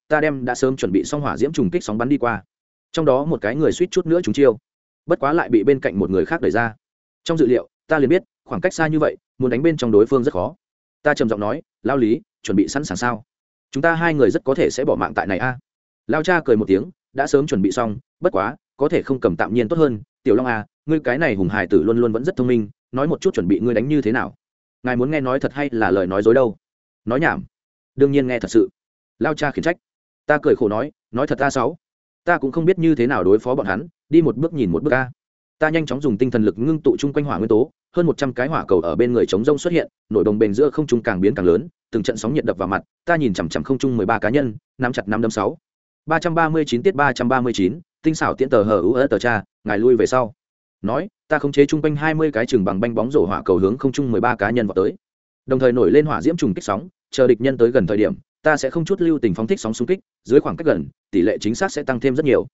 Ta đem đã sớm chuẩn bị xong hỏa diễm trùng kích sóng bắn đi qua. Trong đó một cái người suýt chút nữa chúng chiêu. Bất quá lại bị bên cạnh một người khác đẩy ra. Trong dự liệu, ta liền biết, khoảng cách xa như vậy, muốn đánh bên trong đối phương rất khó ta trầm giọng nói, lao lý, chuẩn bị sẵn sàng sao? Chúng ta hai người rất có thể sẽ bỏ mạng tại này a. Lao cha cười một tiếng, đã sớm chuẩn bị xong, bất quá, có thể không cầm tạm nhiên tốt hơn. Tiểu long a ngươi cái này hùng hải tử luôn luôn vẫn rất thông minh, nói một chút chuẩn bị ngươi đánh như thế nào? Ngài muốn nghe nói thật hay là lời nói dối đâu? Nói nhảm. Đương nhiên nghe thật sự. Lao cha khiển trách. Ta cười khổ nói nói thật ta sáu ta cũng không biết như thế nào đối phó bọn hắn, đi một bước nhìn một bước a ta nhanh chóng dùng tinh thần lực ngưng tụ chung quanh hỏa nguyên tố, hơn một trăm cái hỏa cầu ở bên người chống rông xuất hiện nổi đồng bền giữa không trung càng biến càng lớn, từng trận sóng nhiệt đập vào mặt, ta nhìn chằm chằm không trung mười ba cá nhân, nắm chặt năm đâm sáu. Ba trăm ba mươi chín tiết ba trăm ba mươi chín, tinh xảo tiễn tờ hờ ú ớ tờ cha, ngài lui về sau. Nói, ta khống chế chung quanh hai mươi cái chừng bằng banh bóng rổ hỏa cầu hướng không trung mười ba cá nhân vào tới. Đồng thời nổi lên hỏa diễm trùng kích sóng, chờ địch nhân tới gần thời điểm, ta sẽ không chút lưu tình phóng thích sóng xung kích, dưới khoảng cách gần, tỷ lệ chính xác sẽ tăng thêm rất nhiều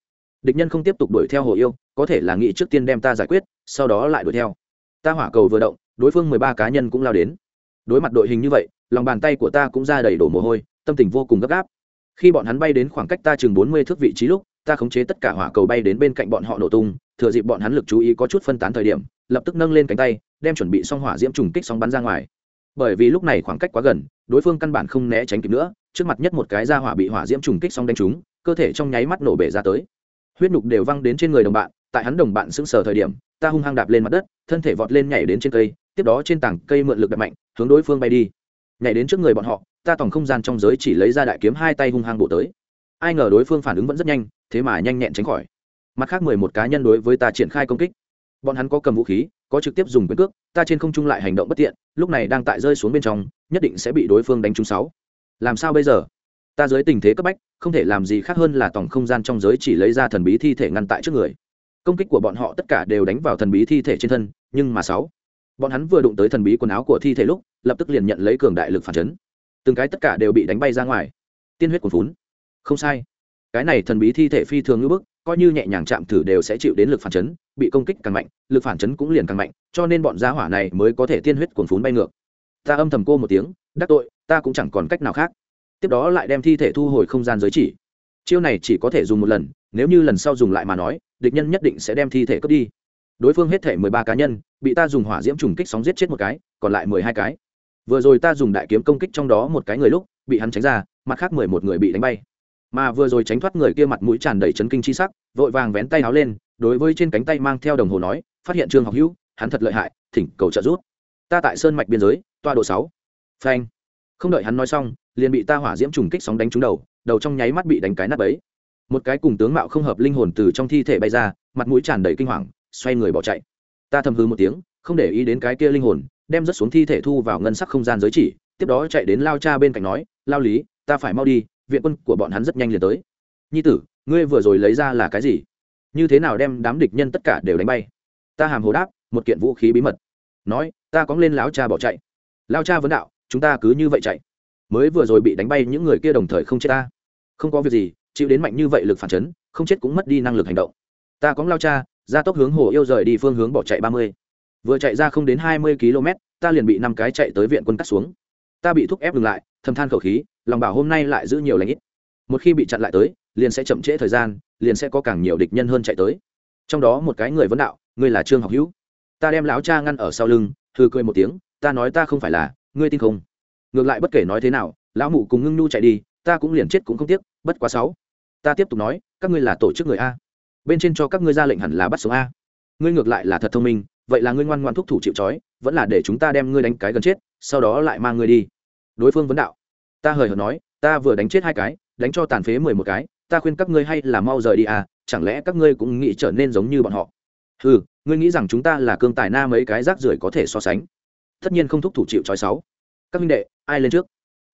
địch nhân không tiếp tục đuổi theo hồ yêu, có thể là nghĩ trước tiên đem ta giải quyết, sau đó lại đuổi theo. Ta hỏa cầu vừa động, đối phương mười ba cá nhân cũng lao đến. Đối mặt đội hình như vậy, lòng bàn tay của ta cũng ra đầy đổ mồ hôi, tâm tình vô cùng gấp gáp. Khi bọn hắn bay đến khoảng cách ta chừng bốn mươi thước vị trí lúc, ta khống chế tất cả hỏa cầu bay đến bên cạnh bọn họ nổ tung, thừa dịp bọn hắn lực chú ý có chút phân tán thời điểm, lập tức nâng lên cánh tay, đem chuẩn bị xong hỏa diễm trùng kích sóng bắn ra ngoài. Bởi vì lúc này khoảng cách quá gần, đối phương căn bản không né tránh kịp nữa, trước mặt nhất một cái ra hỏa bị hỏa diễm trùng kích xong đánh trúng, cơ thể trong nháy mắt nổ bể ra tới huyết nhục đều văng đến trên người đồng bạn, tại hắn đồng bạn sững sờ thời điểm, ta hung hăng đạp lên mặt đất, thân thể vọt lên nhảy đến trên cây, tiếp đó trên tảng cây mượn lực đập mạnh, hướng đối phương bay đi. Nhảy đến trước người bọn họ, ta tổng không gian trong giới chỉ lấy ra đại kiếm hai tay hung hăng bổ tới. Ai ngờ đối phương phản ứng vẫn rất nhanh, thế mà nhanh nhẹn tránh khỏi. Mặt khác mười một cá nhân đối với ta triển khai công kích. Bọn hắn có cầm vũ khí, có trực tiếp dùng quyền cước, ta trên không trung lại hành động bất tiện, lúc này đang tại rơi xuống bên trong, nhất định sẽ bị đối phương đánh trúng sáu. Làm sao bây giờ? Ta dưới tình thế cấp bách, không thể làm gì khác hơn là tổng không gian trong giới chỉ lấy ra thần bí thi thể ngăn tại trước người. Công kích của bọn họ tất cả đều đánh vào thần bí thi thể trên thân, nhưng mà sáu, bọn hắn vừa đụng tới thần bí quần áo của thi thể lúc, lập tức liền nhận lấy cường đại lực phản chấn. Từng cái tất cả đều bị đánh bay ra ngoài. Tiên huyết cuồn phún không sai. Cái này thần bí thi thể phi thường như bức, coi như nhẹ nhàng chạm thử đều sẽ chịu đến lực phản chấn, bị công kích càng mạnh, lực phản chấn cũng liền càng mạnh, cho nên bọn gia hỏa này mới có thể tiên huyết cuồn phún bay ngược. Ta âm thầm cô một tiếng, đắc tội, ta cũng chẳng còn cách nào khác tiếp đó lại đem thi thể thu hồi không gian giới chỉ. Chiêu này chỉ có thể dùng một lần, nếu như lần sau dùng lại mà nói, địch nhân nhất định sẽ đem thi thể cướp đi. Đối phương hết thể mười ba cá nhân, bị ta dùng hỏa diễm trùng kích sóng giết chết một cái, còn lại mười hai cái. Vừa rồi ta dùng đại kiếm công kích trong đó một cái người lúc, bị hắn tránh ra, mặt khác mười một người bị đánh bay. Mà vừa rồi tránh thoát người kia mặt mũi tràn đầy chấn kinh chi sắc, vội vàng vén tay áo lên, đối với trên cánh tay mang theo đồng hồ nói, phát hiện trương học hữu, hắn thật lợi hại, thỉnh cầu trợ giúp. Ta tại sơn mạch biên giới toa độ sáu. Phanh. Không đợi hắn nói xong liền bị ta hỏa diễm trùng kích sóng đánh trúng đầu đầu trong nháy mắt bị đánh cái nát bấy. Một cái cùng tướng mạo không hợp linh hồn từ trong thi thể bay ra, mặt mũi tràn đầy kinh hoàng, xoay người bỏ chạy. Ta thầm hư một tiếng, không để ý đến cái kia linh hồn, đem rớt xuống thi thể thu vào ngân sắc không gian giới chỉ, tiếp đó chạy đến lao cha bên cạnh nói, lao lý, ta phải mau đi, viện quân của bọn hắn rất nhanh liền tới. Nhi tử, ngươi vừa rồi lấy ra là cái gì? Như thế nào đem đám địch nhân tất cả đều đánh bay? Ta hàm hồ đáp, một kiện vũ khí bí mật. Nói, ta cóng lên láo cha bỏ chạy. Lao cha vấn đạo, chúng ta cứ như vậy chạy mới vừa rồi bị đánh bay, những người kia đồng thời không chết ta. Không có việc gì, chịu đến mạnh như vậy lực phản chấn, không chết cũng mất đi năng lực hành động. Ta cóng lao cha ra tốc hướng hồ yêu rời đi phương hướng bỏ chạy ba mươi. Vừa chạy ra không đến hai mươi km, ta liền bị năm cái chạy tới viện quân cắt xuống. Ta bị thúc ép dừng lại, thầm than khẩu khí, lòng bảo hôm nay lại giữ nhiều lãnh ít. Một khi bị chặn lại tới, liền sẽ chậm trễ thời gian, liền sẽ có càng nhiều địch nhân hơn chạy tới. Trong đó một cái người vấn đạo ngươi là trương học hữu. Ta đem lão cha ngăn ở sau lưng thư cười một tiếng, ta nói ta không phải là, ngươi tin không? Ngược lại bất kể nói thế nào, lão mụ cùng ngưng nhu chạy đi, ta cũng liền chết cũng không tiếc, bất quá sáu. Ta tiếp tục nói, các ngươi là tổ chức người a. Bên trên cho các ngươi ra lệnh hẳn là bắt sống a. Ngươi ngược lại là thật thông minh, vậy là ngươi ngoan ngoan thúc thủ chịu trói, vẫn là để chúng ta đem ngươi đánh cái gần chết, sau đó lại mang ngươi đi. Đối phương vấn đạo. Ta hời hợt nói, ta vừa đánh chết hai cái, đánh cho tàn phế mười một cái, ta khuyên các ngươi hay là mau rời đi à chẳng lẽ các ngươi cũng nghĩ trở nên giống như bọn họ? Ừ ngươi nghĩ rằng chúng ta là cương tài na mấy cái rác rưởi có thể so sánh? Tất nhiên không thúc thủ chịu trói sáu các minh đệ, ai lên trước?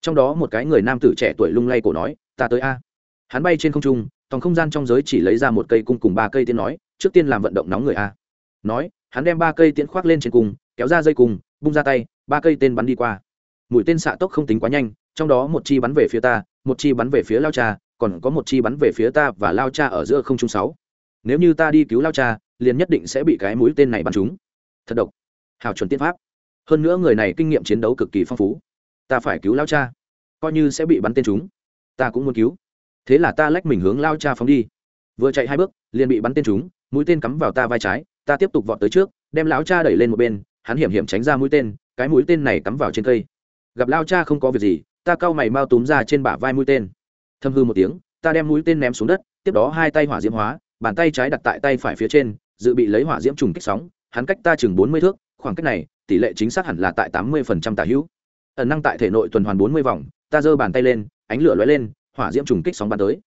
Trong đó một cái người nam tử trẻ tuổi lung lay cổ nói, ta tới a. Hắn bay trên không trung, tòng không gian trong giới chỉ lấy ra một cây cung cùng ba cây tiên nói, trước tiên làm vận động nóng người a. Nói, hắn đem ba cây tiến khoác lên trên cung, kéo ra dây cung, bung ra tay, ba cây tên bắn đi qua. Mũi tên xạ tốc không tính quá nhanh, trong đó một chi bắn về phía ta, một chi bắn về phía lao cha, còn có một chi bắn về phía ta và lao cha ở giữa không trung sáu. Nếu như ta đi cứu lao cha, liền nhất định sẽ bị cái mũi tên này bắn trúng. Thật độc. Hào chuẩn tiên pháp hơn nữa người này kinh nghiệm chiến đấu cực kỳ phong phú. Ta phải cứu lao cha. Coi như sẽ bị bắn tên chúng, ta cũng muốn cứu. Thế là ta lách mình hướng lao cha phóng đi. Vừa chạy hai bước, liền bị bắn tên chúng, mũi tên cắm vào ta vai trái, ta tiếp tục vọt tới trước, đem lão cha đẩy lên một bên, hắn hiểm hiểm tránh ra mũi tên, cái mũi tên này cắm vào trên cây. Gặp lao cha không có việc gì, ta cau mày mau túm ra trên bả vai mũi tên. Thâm hư một tiếng, ta đem mũi tên ném xuống đất, tiếp đó hai tay hỏa diễm hóa, bàn tay trái đặt tại tay phải phía trên, dự bị lấy hỏa diễm trùng kích sóng, hắn cách ta chừng bốn mươi thước, khoảng cách này tỷ lệ chính xác hẳn là tại tám mươi phần trăm tả hữu. Ẩn năng tại thể nội tuần hoàn bốn mươi vòng, ta giơ bàn tay lên, ánh lửa lóe lên, hỏa diễm trùng kích sóng bắn tới.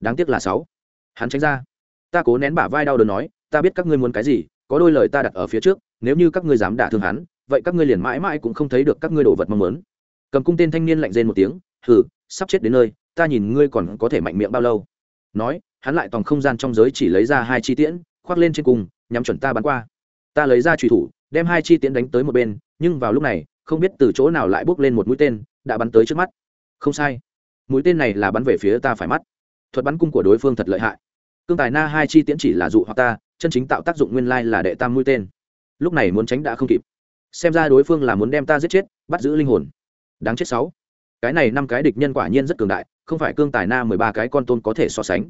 Đáng tiếc là sáu. Hắn tránh ra. Ta cố nén bả vai đau đớn nói, ta biết các ngươi muốn cái gì, có đôi lời ta đặt ở phía trước, nếu như các ngươi dám đả thương hắn, vậy các ngươi liền mãi mãi cũng không thấy được các ngươi đồ vật mong muốn. Cầm cung tên thanh niên lạnh rên một tiếng, hừ, sắp chết đến nơi, ta nhìn ngươi còn có thể mạnh miệng bao lâu. Nói, hắn lại toàn không gian trong giới chỉ lấy ra hai chi tiễn, khoác lên trên cung nhắm chuẩn ta bắn qua. Ta lấy ra trùy thủ đem hai chi tiễn đánh tới một bên, nhưng vào lúc này, không biết từ chỗ nào lại bước lên một mũi tên, đã bắn tới trước mắt. Không sai. Mũi tên này là bắn về phía ta phải mắt. Thuật bắn cung của đối phương thật lợi hại. Cương tài na hai chi tiễn chỉ là dụ hoặc ta, chân chính tạo tác dụng nguyên lai là đệ tam mũi tên. Lúc này muốn tránh đã không kịp. Xem ra đối phương là muốn đem ta giết chết, bắt giữ linh hồn. Đáng chết sáu. Cái này năm cái địch nhân quả nhiên rất cường đại, không phải cương tài na mười ba cái con tôn có thể so sánh.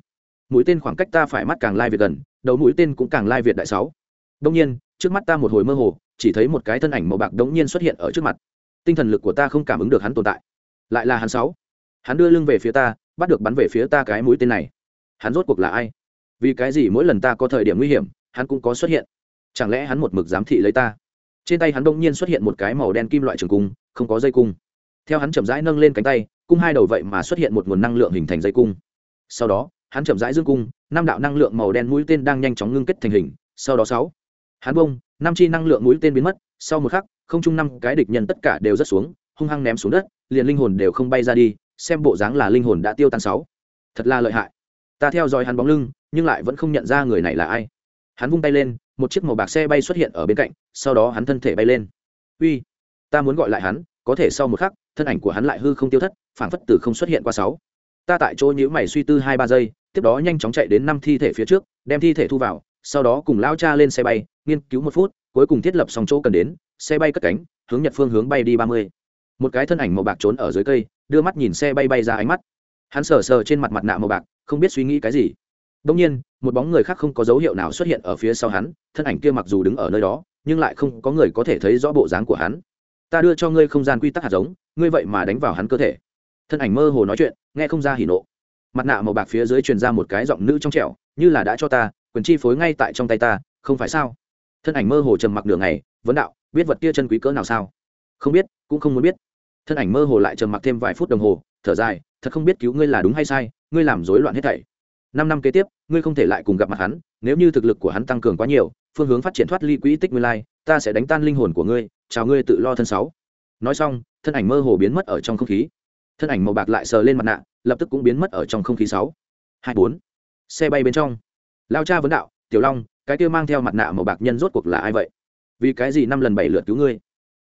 Mũi tên khoảng cách ta phải mắt càng lai việt gần, đầu mũi tên cũng càng lai việt đại sáu. Đông nhiên trước mắt ta một hồi mơ hồ, chỉ thấy một cái thân ảnh màu bạc đống nhiên xuất hiện ở trước mặt. Tinh thần lực của ta không cảm ứng được hắn tồn tại. Lại là hắn sáu. Hắn đưa lưng về phía ta, bắt được bắn về phía ta cái mũi tên này. Hắn rốt cuộc là ai? Vì cái gì mỗi lần ta có thời điểm nguy hiểm, hắn cũng có xuất hiện? Chẳng lẽ hắn một mực giám thị lấy ta? Trên tay hắn đông nhiên xuất hiện một cái màu đen kim loại trường cung, không có dây cung. Theo hắn chậm rãi nâng lên cánh tay, cung hai đầu vậy mà xuất hiện một nguồn năng lượng hình thành dây cung. Sau đó, hắn chậm rãi dương cung, năm đạo năng lượng màu đen mũi tên đang nhanh chóng ngưng kết thành hình. Sau đó sáu hắn bông, năm chi năng lượng mũi tên biến mất, sau một khắc, không chung năm cái địch nhân tất cả đều rất xuống, hung hăng ném xuống đất, liền linh hồn đều không bay ra đi, xem bộ dáng là linh hồn đã tiêu tan sáu. Thật là lợi hại. Ta theo dõi hắn bóng lưng, nhưng lại vẫn không nhận ra người này là ai. Hắn vung tay lên, một chiếc màu bạc xe bay xuất hiện ở bên cạnh, sau đó hắn thân thể bay lên. Uy, ta muốn gọi lại hắn, có thể sau một khắc, thân ảnh của hắn lại hư không tiêu thất, phảng phất từ không xuất hiện qua sáu. Ta tại chỗ nhữ mày suy tư hai ba giây, tiếp đó nhanh chóng chạy đến năm thi thể phía trước, đem thi thể thu vào sau đó cùng lao cha lên xe bay, nghiên cứu một phút, cuối cùng thiết lập xong chỗ cần đến, xe bay cất cánh, hướng nhật phương hướng bay đi ba mươi. Một cái thân ảnh màu bạc trốn ở dưới cây, đưa mắt nhìn xe bay bay ra ánh mắt. Hắn sờ sờ trên mặt mặt nạ màu bạc, không biết suy nghĩ cái gì. Đông nhiên, một bóng người khác không có dấu hiệu nào xuất hiện ở phía sau hắn, thân ảnh kia mặc dù đứng ở nơi đó, nhưng lại không có người có thể thấy rõ bộ dáng của hắn. Ta đưa cho ngươi không gian quy tắc hạt giống, ngươi vậy mà đánh vào hắn cơ thể. Thân ảnh mơ hồ nói chuyện, nghe không ra hỉ nộ. Mặt nạ màu bạc phía dưới truyền ra một cái giọng nữ trong trẻo, như là đã cho ta quyền chi phối ngay tại trong tay ta, không phải sao? Thân ảnh mơ hồ trầm mặc đường này vấn đạo, biết vật kia chân quý cỡ nào sao? Không biết, cũng không muốn biết. Thân ảnh mơ hồ lại trầm mặc thêm vài phút đồng hồ, thở dài, thật không biết cứu ngươi là đúng hay sai, ngươi làm rối loạn hết thảy. Năm năm kế tiếp, ngươi không thể lại cùng gặp mặt hắn, nếu như thực lực của hắn tăng cường quá nhiều, phương hướng phát triển thoát ly quỹ tích nguyên lai, ta sẽ đánh tan linh hồn của ngươi, chào ngươi tự lo thân sáu. Nói xong, thân ảnh mơ hồ biến mất ở trong không khí. Thân ảnh màu bạc lại sờ lên mặt nạ, lập tức cũng biến mất ở trong không khí sáu. Hai bốn. Xe bay bên trong lao cha vấn đạo, tiểu long, cái kia mang theo mặt nạ màu bạc nhân rốt cuộc là ai vậy? Vì cái gì năm lần bảy lượt cứu ngươi?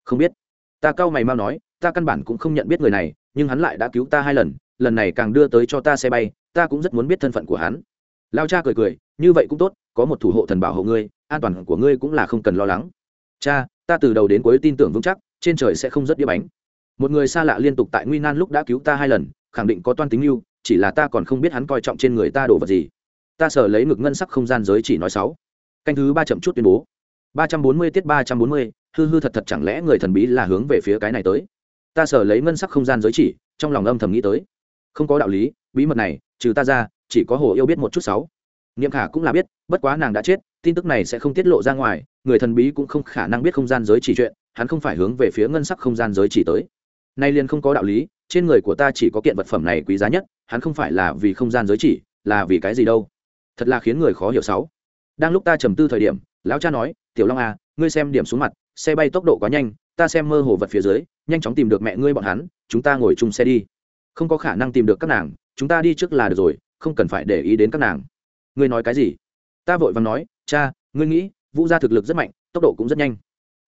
Không biết. Ta cau mày mau nói, ta căn bản cũng không nhận biết người này, nhưng hắn lại đã cứu ta hai lần lần này càng đưa tới cho ta xe bay, ta cũng rất muốn biết thân phận của hắn. Lao cha cười cười, như vậy cũng tốt, có một thủ hộ thần bảo hộ ngươi, an toàn của ngươi cũng là không cần lo lắng. Cha, ta từ đầu đến cuối tin tưởng vững chắc, trên trời sẽ không rất đĩa bánh. Một người xa lạ liên tục tại nguy nan lúc đã cứu ta hai lần, khẳng định có toan tính mưu, chỉ là ta còn không biết hắn coi trọng trên người ta đồ vật gì ta sở lấy ngực ngân sắc không gian giới chỉ nói sáu. Canh thứ ba chậm chút tuyên bố. Ba trăm bốn mươi tiết ba trăm bốn mươi, hư hư thật thật chẳng lẽ người thần bí là hướng về phía cái này tới? Ta sở lấy ngân sắc không gian giới chỉ, trong lòng âm thầm nghĩ tới. Không có đạo lý, bí mật này, trừ ta ra, chỉ có hồ yêu biết một chút sáu. Niệm khả cũng là biết, bất quá nàng đã chết, tin tức này sẽ không tiết lộ ra ngoài, người thần bí cũng không khả năng biết không gian giới chỉ chuyện, hắn không phải hướng về phía ngân sắc không gian giới chỉ tới. Nay liền không có đạo lý, trên người của ta chỉ có kiện vật phẩm này quý giá nhất, hắn không phải là vì không gian giới chỉ, là vì cái gì đâu thật là khiến người khó hiểu sáu. Đang lúc ta trầm tư thời điểm, lão cha nói, tiểu long à ngươi xem điểm xuống mặt, xe bay tốc độ quá nhanh, ta xem mơ hồ vật phía dưới, nhanh chóng tìm được mẹ ngươi bọn hắn, chúng ta ngồi chung xe đi. Không có khả năng tìm được các nàng, chúng ta đi trước là được rồi, không cần phải để ý đến các nàng. Ngươi nói cái gì? Ta vội vàng nói, cha, ngươi nghĩ, vũ gia thực lực rất mạnh, tốc độ cũng rất nhanh.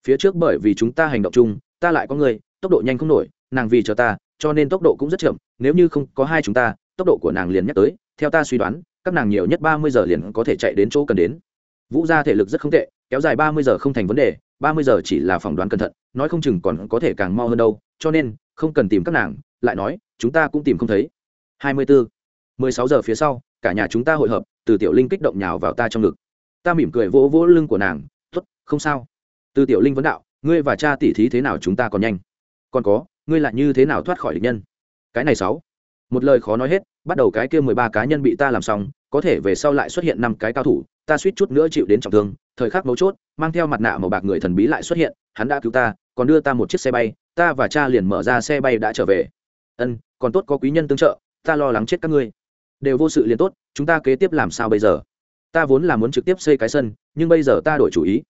Phía trước bởi vì chúng ta hành động chung, ta lại có người tốc độ nhanh không nổi, nàng vì cho ta, cho nên tốc độ cũng rất chậm, nếu như không có hai chúng ta, tốc độ của nàng liền nhắc tới, theo ta suy đoán các nàng nhiều nhất ba mươi giờ liền có thể chạy đến chỗ cần đến. Vũ gia thể lực rất không tệ, kéo dài ba mươi giờ không thành vấn đề, ba mươi giờ chỉ là phỏng đoán cẩn thận, nói không chừng còn có thể càng mau hơn đâu, cho nên, không cần tìm các nàng, lại nói, chúng ta cũng tìm không thấy. Hai mươi bốn mười sáu giờ phía sau, cả nhà chúng ta hội hợp, từ tiểu linh kích động nhào vào ta trong ngực. Ta mỉm cười vỗ vỗ lưng của nàng t ố t không sao. Từ tiểu linh vấn đạo, ngươi và cha tỉ thí thế nào chúng ta còn nhanh? Còn có, ngươi lại như thế nào thoát khỏi địch nhân? Cái này sáu. Một lời khó nói hết bắt đầu cái kia mười ba cá nhân bị ta làm xong, có thể về sau lại xuất hiện năm cái cao thủ, ta suýt chút nữa chịu đến trọng thương, thời khắc mấu chốt, mang theo mặt nạ màu bạc người thần bí lại xuất hiện, hắn đã cứu ta, còn đưa ta một chiếc xe bay, ta và cha liền mở ra xe bay đã trở về. Ân, còn tốt có quý nhân tương trợ, ta lo lắng chết các ngươi. Đều vô sự liền tốt, chúng ta kế tiếp làm sao bây giờ? Ta vốn là muốn trực tiếp xây cái sân, nhưng bây giờ ta đổi chủ ý.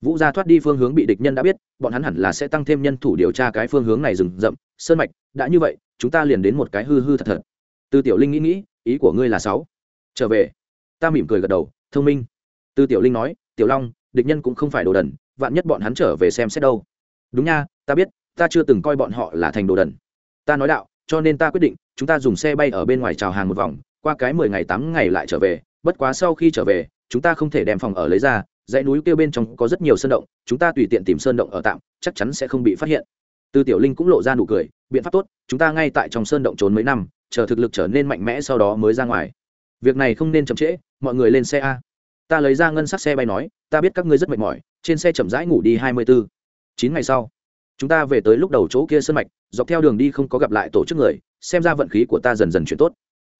Vũ gia thoát đi phương hướng bị địch nhân đã biết, bọn hắn hẳn là sẽ tăng thêm nhân thủ điều tra cái phương hướng này rừng rậm, sơn mạch, đã như vậy, chúng ta liền đến một cái hư hư thật thật từ tiểu linh nghĩ nghĩ, ý của ngươi là sáu. Trở về. Ta mỉm cười gật đầu, thông minh. Từ tiểu linh nói, tiểu long, địch nhân cũng không phải đồ đần, vạn nhất bọn hắn trở về xem xét đâu. Đúng nha, ta biết, ta chưa từng coi bọn họ là thành đồ đần. Ta nói đạo, cho nên ta quyết định, chúng ta dùng xe bay ở bên ngoài chào hàng một vòng, qua cái mười ngày tám ngày lại trở về, bất quá sau khi trở về, chúng ta không thể đem phòng ở lấy ra, dãy núi kêu bên trong có rất nhiều sơn động, chúng ta tùy tiện tìm sơn động ở tạm, chắc chắn sẽ không bị phát hiện. Từ tiểu linh cũng lộ ra nụ cười, biện pháp tốt, chúng ta ngay tại trong sơn động trốn mấy năm chờ thực lực trở nên mạnh mẽ sau đó mới ra ngoài. Việc này không nên chậm trễ, mọi người lên xe a. Ta lấy ra ngân sắc xe bay nói, ta biết các ngươi rất mệt mỏi, trên xe chậm rãi ngủ đi hai mươi bốn chín ngày sau, chúng ta về tới lúc đầu chỗ kia sân mạch, dọc theo đường đi không có gặp lại tổ chức người, xem ra vận khí của ta dần dần chuyển tốt.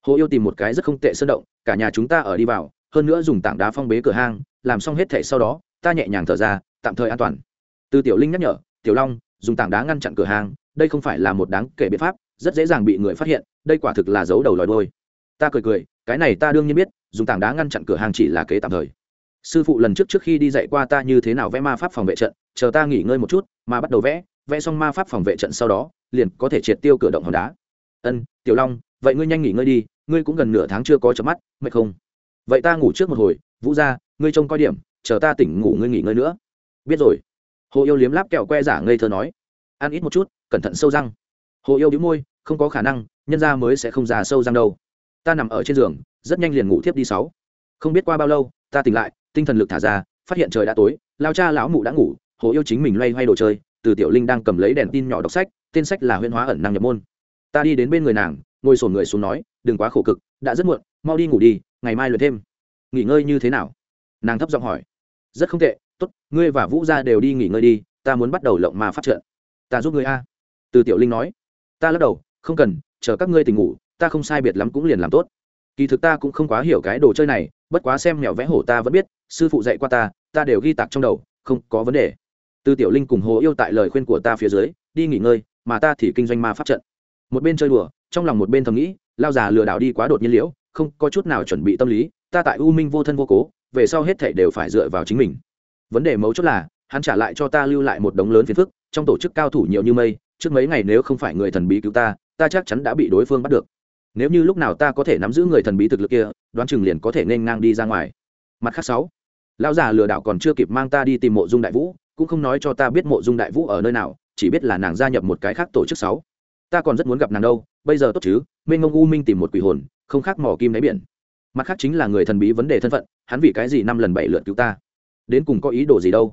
Hồ yêu tìm một cái rất không tệ sơn động, cả nhà chúng ta ở đi vào, hơn nữa dùng tảng đá phong bế cửa hang, làm xong hết thể sau đó, ta nhẹ nhàng thở ra, tạm thời an toàn. Từ tiểu linh nhắc nhở, tiểu long, dùng tảng đá ngăn chặn cửa hang, đây không phải là một đáng kể biện pháp rất dễ dàng bị người phát hiện, đây quả thực là dấu đầu lòi đôi ta cười cười, cái này ta đương nhiên biết, dùng tảng đá ngăn chặn cửa hàng chỉ là kế tạm thời. Sư phụ lần trước trước khi đi dạy qua ta như thế nào vẽ ma pháp phòng vệ trận, chờ ta nghỉ ngơi một chút, mà bắt đầu vẽ vẽ xong ma pháp phòng vệ trận sau đó, liền có thể triệt tiêu cửa động hòn đá. Ân, tiểu long, vậy ngươi nhanh nghỉ ngơi đi, ngươi cũng gần nửa tháng chưa có chớp mắt, mệt không? Vậy ta ngủ trước một hồi, vũ ra ngươi trông coi điểm, chờ ta tỉnh ngủ ngươi nghỉ ngơi nữa. Biết rồi. Hồ yêu liếm láp kẹo que giả ngây thơ nói. Ăn ít một chút, cẩn thận sâu răng hồ yêu đĩu môi, không có khả năng, nhân ra mới sẽ không già sâu răng đâu. Ta nằm ở trên giường, rất nhanh liền ngủ thiếp đi sáu. Không biết qua bao lâu, ta tỉnh lại, tinh thần lực thả ra, phát hiện trời đã tối, lao cha lão mụ đã ngủ, hồ yêu chính mình loay hoay đồ chơi, từ tiểu linh đang cầm lấy đèn tin nhỏ đọc sách, tên sách là huyên hóa ẩn năng nhập môn. Ta đi đến bên người nàng, ngồi sổn người xuống nói, đừng quá khổ cực, đã rất muộn, mau đi ngủ đi, ngày mai luyện thêm. Nghỉ ngơi như thế nào? Nàng thấp giọng hỏi. Rất không tệ, tốt, ngươi và vũ gia đều đi nghỉ ngơi đi, ta muốn bắt đầu lộng mà phát trợ. ta giúp ngươi a. Từ tiểu linh nói ta lắc đầu, không cần, chờ các ngươi tỉnh ngủ, ta không sai biệt lắm cũng liền làm tốt. Kỳ thực ta cũng không quá hiểu cái đồ chơi này, bất quá xem mèo vẽ hổ ta vẫn biết, sư phụ dạy qua ta ta đều ghi tạc trong đầu, không có vấn đề. Từ tiểu linh cùng hồ yêu tại lời khuyên của ta phía dưới, đi nghỉ ngơi, mà ta thì kinh doanh ma pháp trận. Một bên chơi đùa, trong lòng một bên thầm nghĩ, lao già lừa đảo đi quá đột nhiên liễu, không có chút nào chuẩn bị tâm lý, ta tại u minh vô thân vô cố, về sau hết thảy đều phải dựa vào chính mình. Vấn đề mấu chốt là, hắn trả lại cho ta lưu lại một đống lớn phiền phức, trong tổ chức cao thủ nhiều như mây trước mấy ngày nếu không phải người thần bí cứu ta ta chắc chắn đã bị đối phương bắt được. Nếu như lúc nào ta có thể nắm giữ người thần bí thực lực kia, đoán chừng liền có thể nên ngang đi ra ngoài. Mặt khác sáu, lão già lừa đảo còn chưa kịp mang ta đi tìm mộ dung đại vũ, cũng không nói cho ta biết mộ dung đại vũ ở nơi nào, chỉ biết là nàng gia nhập một cái khác tổ chức sáu. Ta còn rất muốn gặp nàng đâu, bây giờ tốt chứ minh ngông u minh tìm một quỷ hồn, không khác mỏ kim đáy biển. Mặt khác chính là người thần bí vấn đề thân phận, hắn vì cái gì năm lần bảy lượt cứu ta? Đến cùng có ý đồ gì đâu?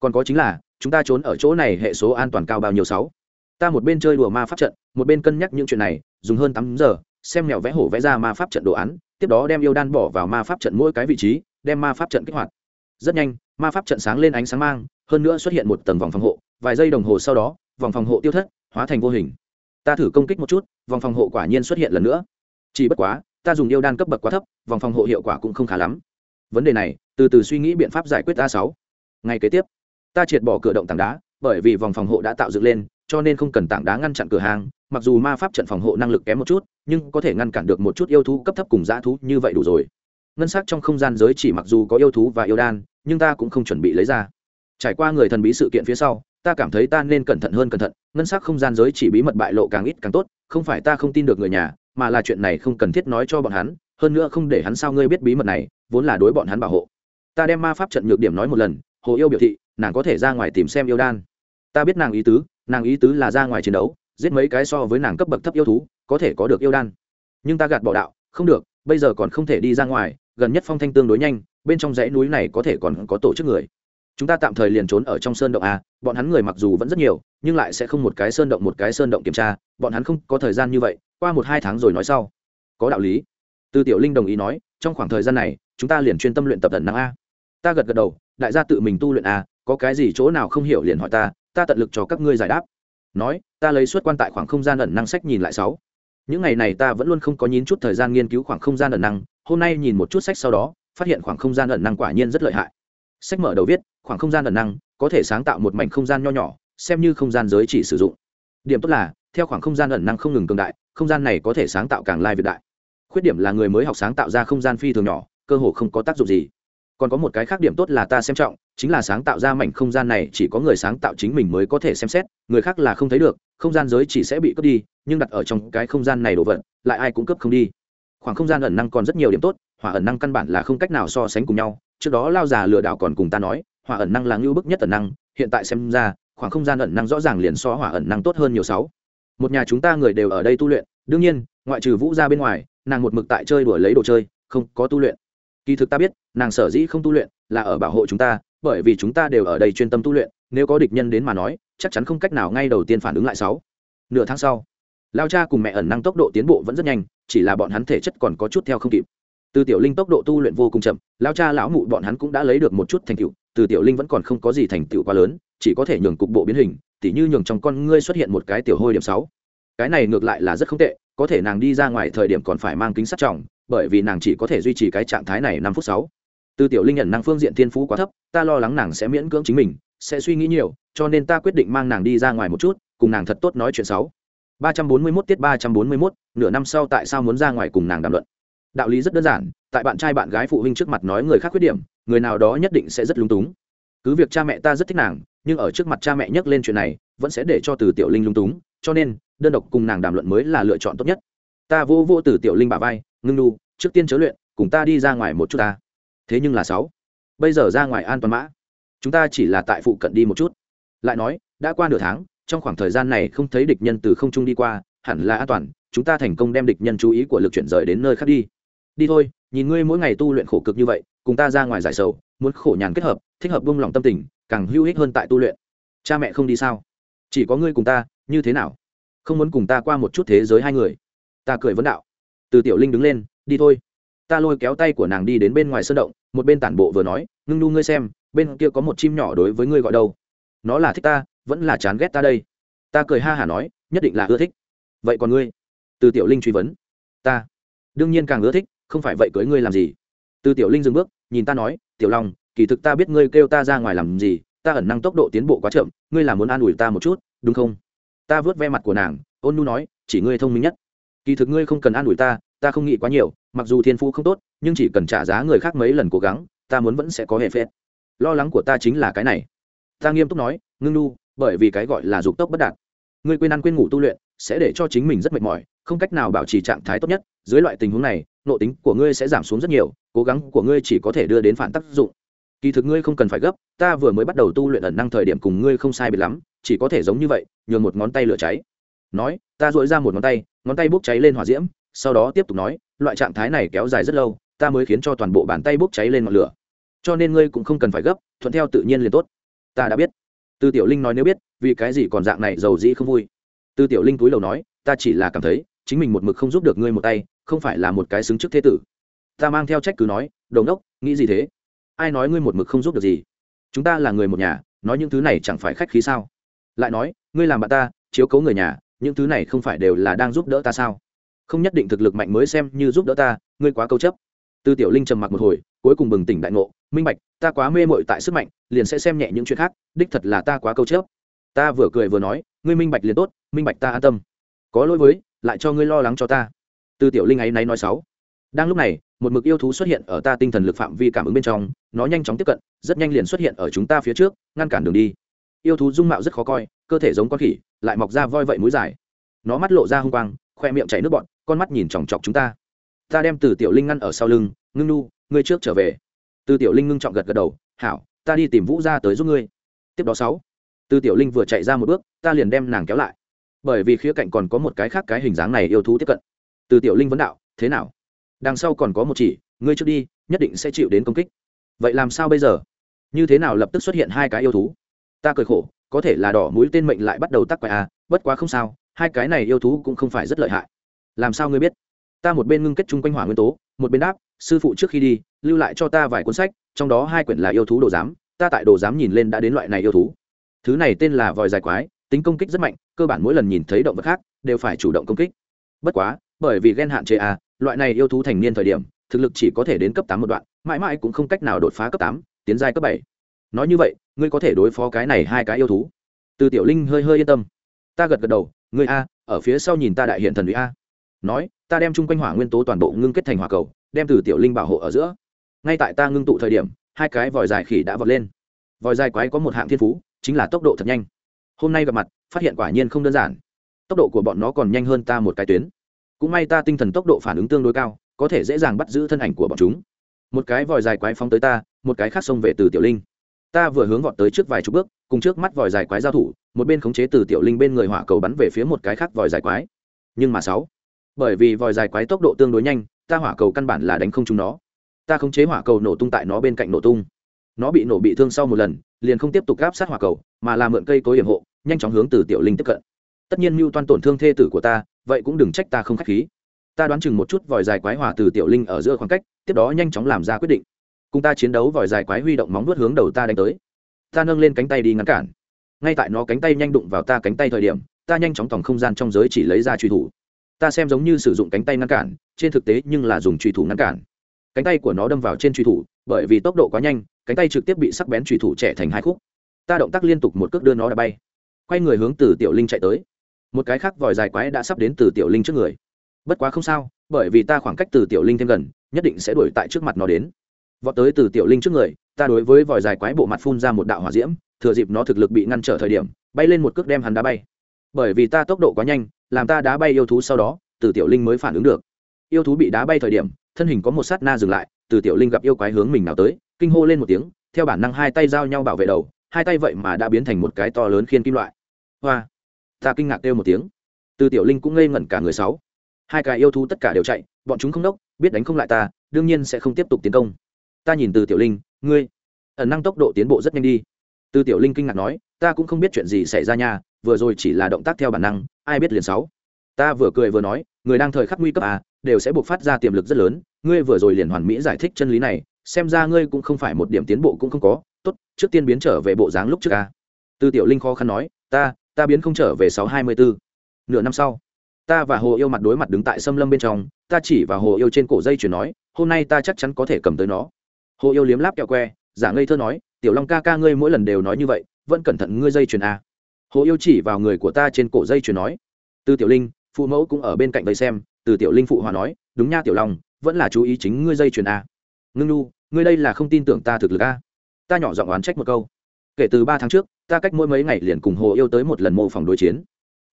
Còn có chính là, chúng ta trốn ở chỗ này hệ số an toàn cao bao nhiêu sáu? Ta một bên chơi đùa ma pháp trận, một bên cân nhắc những chuyện này, dùng hơn tám giờ, xem mèo vẽ hổ vẽ ra ma pháp trận đồ án, tiếp đó đem yêu đan bỏ vào ma pháp trận mỗi cái vị trí, đem ma pháp trận kích hoạt. Rất nhanh, ma pháp trận sáng lên ánh sáng mang, hơn nữa xuất hiện một tầng vòng phòng hộ, vài giây đồng hồ sau đó, vòng phòng hộ tiêu thất, hóa thành vô hình. Ta thử công kích một chút, vòng phòng hộ quả nhiên xuất hiện lần nữa. Chỉ bất quá, ta dùng yêu đan cấp bậc quá thấp, vòng phòng hộ hiệu quả cũng không khá lắm. Vấn đề này, từ từ suy nghĩ biện pháp giải quyết a sáu. Ngày kế tiếp, ta triệt bỏ cửa động tảng đá, bởi vì vòng phòng hộ đã tạo dựng lên cho nên không cần tảng đá ngăn chặn cửa hàng, mặc dù ma pháp trận phòng hộ năng lực kém một chút, nhưng có thể ngăn cản được một chút yêu thú cấp thấp cùng dã thú như vậy đủ rồi. Ngân sắc trong không gian giới chỉ mặc dù có yêu thú và yêu đan, nhưng ta cũng không chuẩn bị lấy ra. Trải qua người thần bí sự kiện phía sau, ta cảm thấy ta nên cẩn thận hơn cẩn thận, ngân sắc không gian giới chỉ bí mật bại lộ càng ít càng tốt, không phải ta không tin được người nhà, mà là chuyện này không cần thiết nói cho bọn hắn, hơn nữa không để hắn sao ngươi biết bí mật này, vốn là đối bọn hắn bảo hộ. Ta đem ma pháp trận nhược điểm nói một lần, hồ yêu biểu thị, nàng có thể ra ngoài tìm xem yêu đan. Ta biết nàng ý tứ nàng ý tứ là ra ngoài chiến đấu, giết mấy cái so với nàng cấp bậc thấp yêu thú, có thể có được yêu đan. Nhưng ta gạt bỏ đạo, không được, bây giờ còn không thể đi ra ngoài, gần nhất phong thanh tương đối nhanh, bên trong dãy núi này có thể còn có tổ chức người. Chúng ta tạm thời liền trốn ở trong sơn động a, bọn hắn người mặc dù vẫn rất nhiều, nhưng lại sẽ không một cái sơn động một cái sơn động kiểm tra, bọn hắn không có thời gian như vậy, qua một hai tháng rồi nói sau. Có đạo lý. Từ tiểu linh đồng ý nói, trong khoảng thời gian này, chúng ta liền chuyên tâm luyện tập tần năng a. Ta gật gật đầu, đại gia tự mình tu luyện a, có cái gì chỗ nào không hiểu liền hỏi ta ta tận lực cho các ngươi giải đáp. Nói, ta lấy suất quan tại khoảng không gian ẩn năng sách nhìn lại sáu. Những ngày này ta vẫn luôn không có nhín chút thời gian nghiên cứu khoảng không gian ẩn năng, hôm nay nhìn một chút sách sau đó, phát hiện khoảng không gian ẩn năng quả nhiên rất lợi hại. Sách mở đầu viết, khoảng không gian ẩn năng có thể sáng tạo một mảnh không gian nho nhỏ, xem như không gian giới chỉ sử dụng. Điểm tốt là, theo khoảng không gian ẩn năng không ngừng cường đại, không gian này có thể sáng tạo càng lai việt đại. Khuyết điểm là người mới học sáng tạo ra không gian phi thường nhỏ, cơ hồ không có tác dụng gì còn có một cái khác điểm tốt là ta xem trọng, chính là sáng tạo ra mảnh không gian này, chỉ có người sáng tạo chính mình mới có thể xem xét, người khác là không thấy được, không gian giới chỉ sẽ bị cướp đi, nhưng đặt ở trong cái không gian này đồ vật, lại ai cũng cướp không đi. Khoảng không gian ẩn năng còn rất nhiều điểm tốt, hỏa ẩn năng căn bản là không cách nào so sánh cùng nhau. Trước đó lao già lừa đảo còn cùng ta nói, hỏa ẩn năng là ngưu bức nhất ẩn năng, hiện tại xem ra, khoảng không gian ẩn năng rõ ràng liền so hỏa ẩn năng tốt hơn nhiều sáu. Một nhà chúng ta người đều ở đây tu luyện, đương nhiên, ngoại trừ vũ ra bên ngoài, nàng một mực tại chơi đuổi lấy đồ chơi, không có tu luyện kỳ thực ta biết, nàng sở dĩ không tu luyện là ở bảo hộ chúng ta, bởi vì chúng ta đều ở đây chuyên tâm tu luyện, nếu có địch nhân đến mà nói, chắc chắn không cách nào ngay đầu tiên phản ứng lại sáu. Nửa tháng sau, lao cha cùng mẹ ẩn năng tốc độ tiến bộ vẫn rất nhanh, chỉ là bọn hắn thể chất còn có chút theo không kịp. Từ tiểu linh tốc độ tu luyện vô cùng chậm, lao cha lão mụ bọn hắn cũng đã lấy được một chút thành tựu, từ tiểu linh vẫn còn không có gì thành tựu quá lớn, chỉ có thể nhường cục bộ biến hình, tỉ như nhường trong con ngươi xuất hiện một cái tiểu hôi điểm sáu cái này ngược lại là rất không tệ có thể nàng đi ra ngoài thời điểm còn phải mang kính sắt trọng bởi vì nàng chỉ có thể duy trì cái trạng thái này năm phút sáu. Từ tiểu linh nhận năng phương diện thiên phú quá thấp ta lo lắng nàng sẽ miễn cưỡng chính mình sẽ suy nghĩ nhiều cho nên ta quyết định mang nàng đi ra ngoài một chút cùng nàng thật tốt nói chuyện sáu. Ba trăm bốn mươi 341 tiết ba trăm bốn mươi 341, nửa năm sau tại sao muốn ra ngoài cùng nàng đàm luận? Đạo lý rất đơn giản tại bạn trai bạn gái phụ huynh trước mặt nói người khác khuyết điểm người nào đó nhất định sẽ rất lung túng. Cứ việc cha mẹ ta rất thích nàng nhưng ở trước mặt cha mẹ nhắc lên chuyện này vẫn sẽ để cho từ tiểu linh lung túng cho nên đơn độc cùng nàng đàm luận mới là lựa chọn tốt nhất. Ta vô vô từ tiểu linh bà vai, ngưng nu, trước tiên chớ luyện, cùng ta đi ra ngoài một chút ta. Thế nhưng là sáu, bây giờ ra ngoài an toàn mã. Chúng ta chỉ là tại phụ cận đi một chút. Lại nói, đã qua nửa tháng, trong khoảng thời gian này không thấy địch nhân từ không trung đi qua, hẳn là an toàn, chúng ta thành công đem địch nhân chú ý của lực chuyển rời đến nơi khác đi. Đi thôi, nhìn ngươi mỗi ngày tu luyện khổ cực như vậy, cùng ta ra ngoài giải sầu, muốn khổ nhàn kết hợp, thích hợp buông lòng tâm tình, càng hữu ích hơn tại tu luyện. Cha mẹ không đi sao? Chỉ có ngươi cùng ta, như thế nào? Không muốn cùng ta qua một chút thế giới hai người. Ta cười vấn đạo. Từ tiểu linh đứng lên, đi thôi. Ta lôi kéo tay của nàng đi đến bên ngoài sơn động, một bên tản bộ vừa nói, ngưng nu ngươi xem, bên kia có một chim nhỏ đối với ngươi gọi đâu? Nó là thích ta, vẫn là chán ghét ta đây. Ta cười ha hả nói, nhất định là ưa thích. Vậy còn ngươi? Từ tiểu linh truy vấn. Ta. Đương nhiên càng ưa thích, không phải vậy cưới ngươi làm gì? Từ tiểu linh dừng bước, nhìn ta nói, tiểu long, kỳ thực ta biết ngươi kêu ta ra ngoài làm gì, ta ẩn năng tốc độ tiến bộ quá chậm, ngươi là muốn an ủi ta một chút, đúng không? Ta vớt ve mặt của nàng, ôn nu nói, chỉ ngươi thông minh nhất. Kỳ thực ngươi không cần an ủi ta ta không nghĩ quá nhiều, mặc dù thiên phú không tốt, nhưng chỉ cần trả giá người khác mấy lần cố gắng, ta muốn vẫn sẽ có hệ phết. Lo lắng của ta chính là cái này. Ta nghiêm túc nói, ngưng nu, bởi vì cái gọi là dục tốc bất đạt. Ngươi quên ăn quên ngủ tu luyện, sẽ để cho chính mình rất mệt mỏi, không cách nào bảo trì trạng thái tốt nhất. Dưới loại tình huống này, nội tính của ngươi sẽ giảm xuống rất nhiều, cố gắng của ngươi chỉ có thể đưa đến phản tác dụng kỳ thực ngươi không cần phải gấp, ta vừa mới bắt đầu tu luyện ẩn năng thời điểm cùng ngươi không sai biệt lắm, chỉ có thể giống như vậy, nhường một ngón tay lửa cháy. Nói, ta dội ra một ngón tay ngón tay bốc cháy lên hỏa diễm, sau đó tiếp tục nói, loại trạng thái này kéo dài rất lâu, ta mới khiến cho toàn bộ bàn tay bốc cháy lên ngọn lửa. Cho nên ngươi cũng không cần phải gấp, thuận theo tự nhiên liền tốt. Ta đã biết. Tư tiểu linh nói nếu biết, vì cái gì còn dạng này giàu dĩ không vui? Tư tiểu linh túi lầu nói, ta chỉ là cảm thấy, chính mình một mực không giúp được ngươi một tay, không phải là một cái xứng trước thế tử. Ta mang theo trách cứ nói đầu ngốc, nghĩ gì thế? Ai nói ngươi một mực không giúp được gì? Chúng ta là người một nhà, nói những thứ này chẳng phải khách khí sao? Lại nói, ngươi làm bạn ta, chiếu cấu người nhà, những thứ này không phải đều là đang giúp đỡ ta sao? Không nhất định thực lực mạnh mới xem như giúp đỡ ta, ngươi quá câu chấp. Tư tiểu linh trầm mặc một hồi, cuối cùng bừng tỉnh đại ngộ, minh bạch, ta quá mê mội tại sức mạnh, liền sẽ xem nhẹ những chuyện khác, đích thật là ta quá câu chấp. Ta vừa cười vừa nói, ngươi minh bạch liền tốt, minh bạch ta an tâm. Có lỗi với, lại cho ngươi lo lắng cho ta. Tư tiểu linh ấy náy nói sáu đang lúc này, một mực yêu thú xuất hiện ở ta tinh thần lực phạm vi cảm ứng bên trong nó nhanh chóng tiếp cận, rất nhanh liền xuất hiện ở chúng ta phía trước, ngăn cản đường đi. Yêu thú dung mạo rất khó coi, cơ thể giống con khỉ, lại mọc ra voi vậy mũi dài. Nó mắt lộ ra hung quang, khoe miệng chảy nước bọn con mắt nhìn chòng chọc chúng ta. Ta đem từ tiểu linh ngăn ở sau lưng, ngưng nu, ngươi trước trở về. Từ tiểu linh ngưng trọng gật gật đầu, hảo, ta đi tìm vũ ra tới giúp ngươi. Tiếp đó sáu, từ tiểu linh vừa chạy ra một bước, ta liền đem nàng kéo lại. Bởi vì khía cạnh còn có một cái khác cái hình dáng này yêu thú tiếp cận. Từ tiểu linh vấn đạo, thế nào? Đằng sau còn có một chỉ, ngươi trước đi, nhất định sẽ chịu đến công kích vậy làm sao bây giờ? Như thế nào lập tức xuất hiện hai cái yêu thú? Ta cười khổ, có thể là đỏ mũi tên mệnh lại bắt đầu tắc quại à bất quá không sao, hai cái này yêu thú cũng không phải rất lợi hại. Làm sao ngươi biết? Ta một bên ngưng kết chung quanh hỏa nguyên tố, một bên đáp, sư phụ trước khi đi, lưu lại cho ta vài cuốn sách, trong đó hai quyển là yêu thú đồ giám, ta tại đồ giám nhìn lên đã đến loại này yêu thú. Thứ này tên là vòi dài quái, tính công kích rất mạnh, cơ bản mỗi lần nhìn thấy động vật khác, đều phải chủ động công kích. Bất quá, bởi vì ghen hạn chế à loại này yêu thú thành niên thời điểm, thực lực chỉ có thể đến cấp tám một đoạn mãi mãi cũng không cách nào đột phá cấp tám, tiến giai cấp bảy. Nói như vậy, ngươi có thể đối phó cái này hai cái yêu thú. Từ tiểu linh hơi hơi yên tâm. Ta gật gật đầu, ngươi a, ở phía sau nhìn ta đại hiện thần ủy a. Nói, ta đem chung quanh hỏa nguyên tố toàn bộ ngưng kết thành hỏa cầu, đem từ tiểu linh bảo hộ ở giữa. Ngay tại ta ngưng tụ thời điểm, hai cái vòi dài khỉ đã vọt lên. Vòi dài quái có một hạng thiên phú, chính là tốc độ thật nhanh. Hôm nay gặp mặt, phát hiện quả nhiên không đơn giản. Tốc độ của bọn nó còn nhanh hơn ta một cái tuyến. Cũng may ta tinh thần tốc độ phản ứng tương đối cao, có thể dễ dàng bắt giữ thân ảnh của bọn chúng một cái vòi dài quái phóng tới ta, một cái khác xông về từ tiểu linh. Ta vừa hướng vọt tới trước vài chục bước, cùng trước mắt vòi dài quái giao thủ, một bên khống chế từ tiểu linh bên người hỏa cầu bắn về phía một cái khác vòi dài quái. Nhưng mà sáu, bởi vì vòi dài quái tốc độ tương đối nhanh, ta hỏa cầu căn bản là đánh không chúng nó. Ta khống chế hỏa cầu nổ tung tại nó bên cạnh nổ tung. Nó bị nổ bị thương sau một lần, liền không tiếp tục gáp sát hỏa cầu, mà làm mượn cây cối hiểm hộ, nhanh chóng hướng từ tiểu linh tiếp cận. Tất nhiên mưu toan tổn thương thê tử của ta, vậy cũng đừng trách ta không k h á c h khí ta đoán chừng một chút vòi dài quái hỏa từ tiểu linh ở giữa khoảng cách, tiếp đó nhanh chóng làm ra quyết định. Cùng ta chiến đấu vòi dài quái huy động móng vuốt hướng đầu ta đánh tới. Ta nâng lên cánh tay đi ngăn cản. Ngay tại nó cánh tay nhanh đụng vào ta cánh tay thời điểm, ta nhanh chóng tòng không gian trong giới chỉ lấy ra truy thủ. Ta xem giống như sử dụng cánh tay ngăn cản, trên thực tế nhưng là dùng truy thủ ngăn cản. Cánh tay của nó đâm vào trên truy thủ, bởi vì tốc độ quá nhanh, cánh tay trực tiếp bị sắc bén truy thủ trẻ thành hai khúc. Ta động tác liên tục một cước đưa nó đã bay. Quay người hướng từ tiểu linh chạy tới. Một cái khác vòi dài quái đã sắp đến từ tiểu linh trước người bất quá không sao, bởi vì ta khoảng cách từ tiểu linh thêm gần, nhất định sẽ đuổi tại trước mặt nó đến. Vọt tới từ tiểu linh trước người, ta đối với vòi dài quái bộ mặt phun ra một đạo hỏa diễm, thừa dịp nó thực lực bị ngăn trở thời điểm, bay lên một cước đem hắn đá bay. Bởi vì ta tốc độ quá nhanh, làm ta đá bay yêu thú sau đó, từ tiểu linh mới phản ứng được. Yêu thú bị đá bay thời điểm, thân hình có một sát na dừng lại, từ tiểu linh gặp yêu quái hướng mình nào tới, kinh hô lên một tiếng, theo bản năng hai tay giao nhau bảo vệ đầu, hai tay vậy mà đã biến thành một cái to lớn khiên kim loại. Hoa! Ta kinh ngạc kêu một tiếng. Từ tiểu linh cũng ngây ngẩn cả người sáu hai cái yêu thú tất cả đều chạy, bọn chúng không đốc, biết đánh không lại ta, đương nhiên sẽ không tiếp tục tiến công. Ta nhìn từ tiểu linh, ngươi, ẩn năng tốc độ tiến bộ rất nhanh đi. Từ tiểu linh kinh ngạc nói, ta cũng không biết chuyện gì xảy ra nha, vừa rồi chỉ là động tác theo bản năng, ai biết liền sáu. Ta vừa cười vừa nói, người đang thời khắc nguy cấp à đều sẽ buộc phát ra tiềm lực rất lớn, ngươi vừa rồi liền hoàn mỹ giải thích chân lý này, xem ra ngươi cũng không phải một điểm tiến bộ cũng không có, tốt, trước tiên biến trở về bộ dáng lúc trước à. Từ tiểu linh khó khăn nói, ta ta biến không trở về sáu hai mươi bốn, nửa năm sau ta và hồ yêu mặt đối mặt đứng tại xâm lâm bên trong, ta chỉ và hồ yêu trên cổ dây chuyển nói, hôm nay ta chắc chắn có thể cầm tới nó. Hồ yêu liếm láp kẹo que, giả ngây thơ nói, tiểu long ca ca ngươi mỗi lần đều nói như vậy, vẫn cẩn thận ngươi dây chuyền a hồ yêu chỉ vào người của ta trên cổ dây chuyền nói. Từ tiểu linh, phụ mẫu cũng ở bên cạnh đây xem, từ tiểu linh phụ hòa nói, đúng nha tiểu long, vẫn là chú ý chính ngươi dây chuyền a ngưng nu, ngươi đây là không tin tưởng ta thực lực a ta nhỏ giọng oán trách một câu. Kể từ ba tháng trước, ta cách mỗi mấy ngày liền cùng hồ yêu tới một lần mô phỏng đối chiến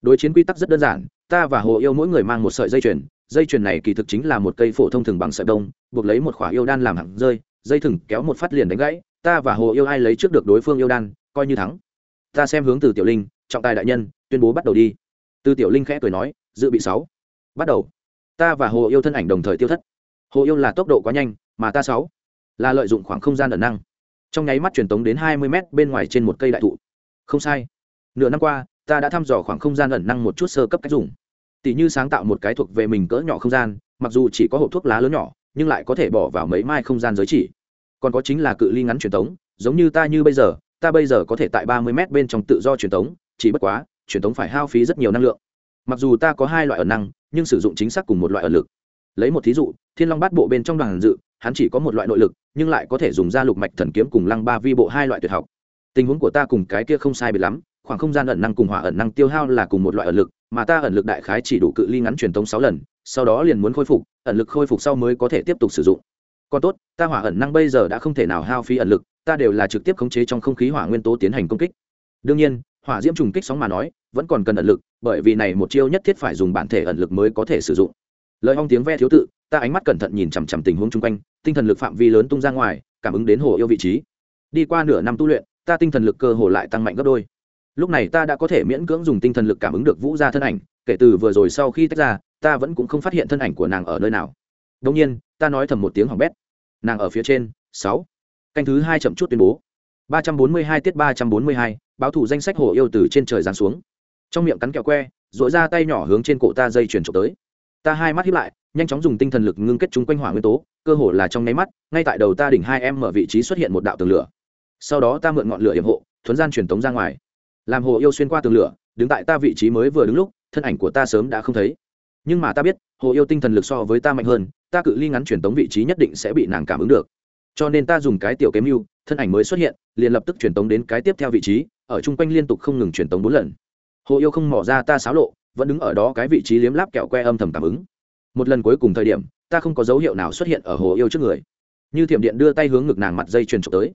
đối chiến quy tắc rất đơn giản, ta và hồ yêu mỗi người mang một sợi dây chuyền dây chuyền này kỳ thực chính là một cây phổ thông thường bằng sợi đông buộc lấy một khỏa yêu đan làm hẳn rơi, dây thừng kéo một phát liền đánh gãy, ta và hồ yêu ai lấy trước được đối phương yêu đan, coi như thắng. Ta xem hướng từ tiểu linh, trọng tài đại nhân, tuyên bố bắt đầu đi. Từ tiểu linh khẽ cười nói, dự bị sáu. Bắt đầu. Ta và hồ yêu thân ảnh đồng thời tiêu thất. Hồ yêu là tốc độ quá nhanh, mà ta sáu. Là lợi dụng khoảng không gian ẩn năng. Trong nháy mắt truyền tống đến hai mươi mét bên ngoài trên một cây đại thụ. Không sai. Nửa năm qua ta đã thăm dò khoảng không gian ẩn năng một chút sơ cấp cách dùng. Tỷ như sáng tạo một cái thuộc về mình cỡ nhỏ không gian, mặc dù chỉ có hộp thuốc lá lớn nhỏ, nhưng lại có thể bỏ vào mấy mai không gian giới chỉ. Còn có chính là cự ly ngắn truyền tống, giống như ta như bây giờ, ta bây giờ có thể tại ba mươi m bên trong tự do truyền tống, chỉ bất quá, truyền tống phải hao phí rất nhiều năng lượng. Mặc dù ta có hai loại ẩn năng, nhưng sử dụng chính xác cùng một loại ẩn lực. Lấy một thí dụ, thiên long bát bộ bên trong đoàn dự, hắn chỉ có một loại nội lực, nhưng lại có thể dùng ra lục mạch thần kiếm cùng lăng ba vi bộ hai loại tuyệt học. Tình huống của ta cùng cái kia không sai biệt lắm khoảng không gian ẩn năng cùng hỏa ẩn năng tiêu hao là cùng một loại ẩn lực, mà ta ẩn lực đại khái chỉ đủ cự ly ngắn truyền tống sáu lần, sau đó liền muốn khôi phục, ẩn lực khôi phục sau mới có thể tiếp tục sử dụng. Còn tốt, ta hỏa ẩn năng bây giờ đã không thể nào hao phí ẩn lực, ta đều là trực tiếp khống chế trong không khí hỏa nguyên tố tiến hành công kích. Đương nhiên, hỏa diễm trùng kích sóng mà nói, vẫn còn cần ẩn lực, bởi vì này một chiêu nhất thiết phải dùng bản thể ẩn lực mới có thể sử dụng. Lời hong tiếng ve thiếu tự, ta ánh mắt cẩn thận nhìn chằm chằm tình huống chung quanh, tinh thần lực phạm vi lớn tung ra ngoài, cảm ứng đến hồ yêu vị trí. Đi qua nửa năm tu luyện, ta tinh thần lực cơ hồ lại tăng mạnh gấp đôi lúc này ta đã có thể miễn cưỡng dùng tinh thần lực cảm ứng được vũ gia thân ảnh, kể từ vừa rồi sau khi tách ra, ta vẫn cũng không phát hiện thân ảnh của nàng ở nơi nào. Đông nhiên, ta nói thầm một tiếng hỏng bét. Nàng ở phía trên, sáu. Canh thứ hai chậm chút tuyên bố. ba trăm bốn mươi hai tiết ba trăm bốn mươi hai, báo thủ danh sách hồ yêu từ trên trời giáng xuống. Trong miệng cắn kẹo que dội ra tay nhỏ hướng trên cổ ta dây chuyển trộm tới. Ta hai mắt hiếp lại, nhanh chóng dùng tinh thần lực ngưng kết chúng quanh hỏa nguyên tố, cơ hồ là trong nháy mắt, ngay tại đầu ta đỉnh hai em mở vị trí xuất hiện một đạo tường lửa. Sau đó ta mượn ngọn lửa hiểm hộ, thuấn gian truyền tống ra ngoài làm hồ yêu xuyên qua tường lửa, đứng tại ta vị trí mới vừa đứng lúc, thân ảnh của ta sớm đã không thấy. Nhưng mà ta biết, hồ yêu tinh thần lực so với ta mạnh hơn, ta cự ly ngắn truyền tống vị trí nhất định sẽ bị nàng cảm ứng được. Cho nên ta dùng cái tiểu kém mưu thân ảnh mới xuất hiện, liền lập tức truyền tống đến cái tiếp theo vị trí, ở chung quanh liên tục không ngừng truyền tống bốn lần. Hồ yêu không mỏ ra ta xáo lộ, vẫn đứng ở đó cái vị trí liếm láp kẹo que âm thầm cảm ứng. Một lần cuối cùng thời điểm, ta không có dấu hiệu nào xuất hiện ở hồ yêu trước người. Như thiểm điện đưa tay hướng ngực nàng mặt dây truyền trộm tới.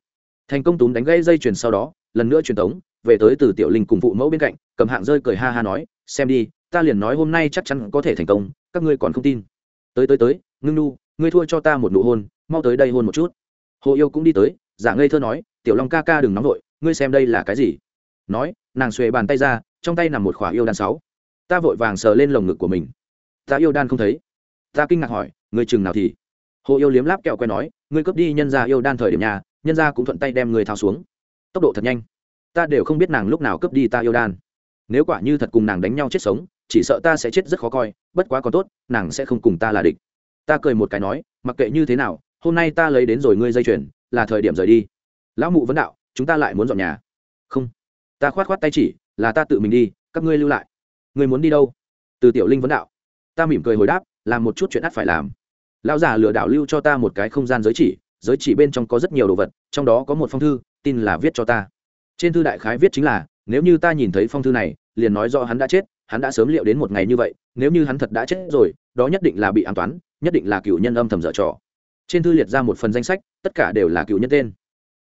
Thành công túm đánh gây dây truyền sau đó, lần nữa truyền tống về tới từ tiểu linh cùng phụ mẫu bên cạnh, cầm hạng rơi cười ha ha nói, xem đi, ta liền nói hôm nay chắc chắn có thể thành công, các ngươi còn không tin. Tới tới tới, ngưng nu, ngươi thua cho ta một nụ hôn, mau tới đây hôn một chút. Hồ yêu cũng đi tới, giả ngây thơ nói, tiểu long ca ca đừng nóng vội, ngươi xem đây là cái gì? Nói, nàng xuề bàn tay ra, trong tay nằm một khỏa yêu đan sáu. Ta vội vàng sờ lên lồng ngực của mình. Ta yêu đan không thấy. Ta kinh ngạc hỏi người chừng nào thì? Hồ yêu liếm láp kẹo que nói, ngươi cướp đi nhân gia yêu đan thời điểm nhà, nhân gia cũng thuận tay đem người thao xuống. Tốc độ thật nhanh ta đều không biết nàng lúc nào cướp đi ta yêu đan. Nếu quả như thật cùng nàng đánh nhau chết sống, chỉ sợ ta sẽ chết rất khó coi, bất quá còn tốt, nàng sẽ không cùng ta là địch. Ta cười một cái nói, mặc kệ như thế nào, hôm nay ta lấy đến rồi ngươi dây chuyền, là thời điểm rời đi. Lão mụ vấn đạo, chúng ta lại muốn dọn nhà. Không. Ta khoát khoát tay chỉ, là ta tự mình đi, các ngươi lưu lại. Ngươi muốn đi đâu? Từ tiểu linh vấn đạo. Ta mỉm cười hồi đáp, làm một chút chuyện ắt phải làm. Lão già lừa đảo lưu cho ta một cái không gian giới chỉ giới chỉ bên trong có rất nhiều đồ vật, trong đó có một phong thư, tin là viết cho ta trên thư đại khái viết chính là, nếu như ta nhìn thấy phong thư này, liền nói do hắn đã chết, hắn đã sớm liệu đến một ngày như vậy, nếu như hắn thật đã chết rồi, đó nhất định là bị an toán, nhất định là cựu nhân âm thầm dở trò. Trên thư liệt ra một phần danh sách, tất cả đều là cựu nhân tên.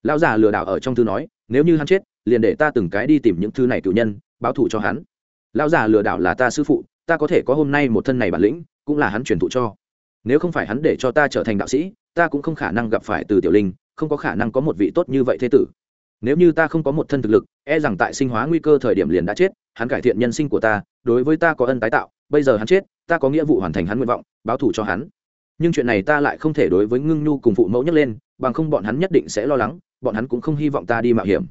Lão già lừa đảo ở trong thư nói, nếu như hắn chết, liền để ta từng cái đi tìm những thư này cựu nhân, báo thù cho hắn. Lão già lừa đảo là ta sư phụ, ta có thể có hôm nay một thân này bản lĩnh, cũng là hắn truyền thụ cho. Nếu không phải hắn để cho ta trở thành đạo sĩ, ta cũng không khả năng gặp phải từ tiểu linh, không có khả năng có một vị tốt như vậy thế tử nếu như ta không có một thân thực lực e rằng tại sinh hóa nguy cơ thời điểm liền đã chết, hắn cải thiện nhân sinh của ta, đối với ta có ân tái tạo, bây giờ hắn chết, ta có nghĩa vụ hoàn thành hắn nguyện vọng, báo thù cho hắn. Nhưng chuyện này ta lại không thể đối với ngưng nhu cùng phụ mẫu nhắc lên, bằng không bọn hắn nhất định sẽ lo lắng, bọn hắn cũng không hy vọng ta đi mạo hiểm.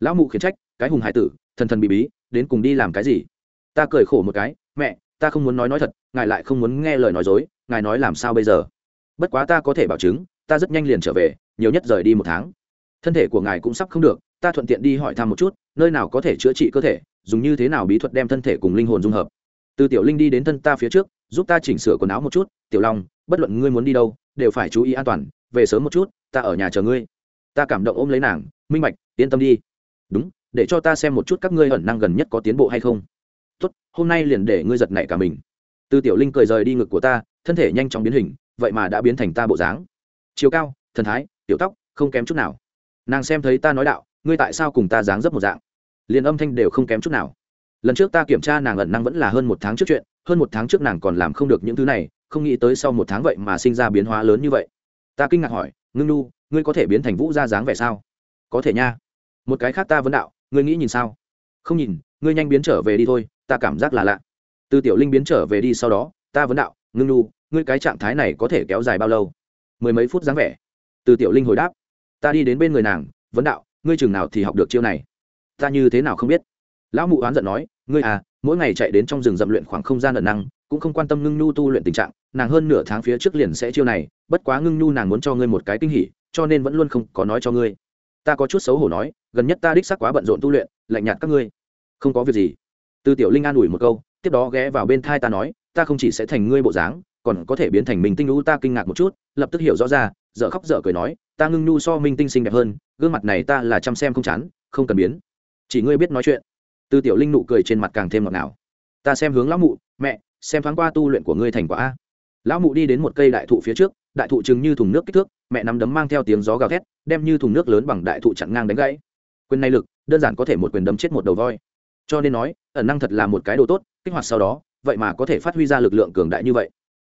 Lão mụ khiển trách, cái hùng hải tử, thần thần bị bí, đến cùng đi làm cái gì? Ta cười khổ một cái, mẹ, ta không muốn nói nói thật, ngài lại không muốn nghe lời nói dối, ngài nói làm sao bây giờ? Bất quá ta có thể bảo chứng, ta rất nhanh liền trở về, nhiều nhất rời đi một tháng thân thể của ngài cũng sắp không được, ta thuận tiện đi hỏi thăm một chút, nơi nào có thể chữa trị cơ thể, dùng như thế nào bí thuật đem thân thể cùng linh hồn dung hợp. Từ tiểu linh đi đến thân ta phía trước, giúp ta chỉnh sửa quần áo một chút, tiểu long, bất luận ngươi muốn đi đâu, đều phải chú ý an toàn, về sớm một chút, ta ở nhà chờ ngươi. Ta cảm động ôm lấy nàng, minh bạch, yên tâm đi. Đúng, để cho ta xem một chút các ngươi ẩn năng gần nhất có tiến bộ hay không. Tốt, hôm nay liền để ngươi giật nảy cả mình. Từ tiểu linh cười rời đi ngực của ta, thân thể nhanh chóng biến hình, vậy mà đã biến thành ta bộ dáng. Chiều cao, thần thái, tiểu tóc, không kém chút nào nàng xem thấy ta nói đạo, ngươi tại sao cùng ta dáng dấp một dạng? Liền âm thanh đều không kém chút nào. Lần trước ta kiểm tra nàng ẩn năng vẫn là hơn một tháng trước chuyện, hơn một tháng trước nàng còn làm không được những thứ này, không nghĩ tới sau một tháng vậy mà sinh ra biến hóa lớn như vậy. Ta kinh ngạc hỏi, ngưng nu ngươi có thể biến thành vũ ra dáng vẻ sao? Có thể nha. Một cái khác ta vẫn đạo, ngươi nghĩ nhìn sao? Không nhìn, ngươi nhanh biến trở về đi thôi, ta cảm giác là lạ. Từ tiểu linh biến trở về đi sau đó, ta vẫn đạo, ngưng nu ngươi cái trạng thái này có thể kéo dài bao lâu? Mười mấy phút dáng vẻ. Từ tiểu linh hồi đáp ta đi đến bên người nàng, vấn đạo, ngươi chừng nào thì học được chiêu này? Ta như thế nào không biết? Lão mụ oán giận nói, ngươi à mỗi ngày chạy đến trong rừng dậm luyện khoảng không gian ẩn năng, cũng không quan tâm ngưng nhu tu luyện tình trạng, nàng hơn nửa tháng phía trước liền sẽ chiêu này, bất quá ngưng nhu nàng muốn cho ngươi một cái kinh hỉ, cho nên vẫn luôn không có nói cho ngươi. Ta có chút xấu hổ nói, gần nhất ta đích sắc quá bận rộn tu luyện, lạnh nhạt các ngươi. Không có việc gì. Từ tiểu linh an ủi một câu, tiếp đó ghé vào bên thai ta nói, ta không chỉ sẽ thành ngươi bộ dáng, còn có thể biến thành mình tinh lũ ta kinh ngạc một chút, lập tức hiểu rõ ra dở khóc dở cười nói, ta ngưng nhu so minh tinh xinh đẹp hơn, gương mặt này ta là chăm xem không chán, không cần biến. Chỉ ngươi biết nói chuyện. Từ tiểu linh nụ cười trên mặt càng thêm ngọt ngào. Ta xem hướng lão mụ, mẹ, xem thoáng qua tu luyện của ngươi thành quả a. Lão mụ đi đến một cây đại thụ phía trước, đại thụ chừng như thùng nước kích thước, mẹ nắm đấm mang theo tiếng gió gào thét, đem như thùng nước lớn bằng đại thụ chặn ngang đánh gãy. Quyền này lực, đơn giản có thể một quyền đấm chết một đầu voi. Cho nên nói, ẩn năng thật là một cái đồ tốt, kích hoạt sau đó, vậy mà có thể phát huy ra lực lượng cường đại như vậy.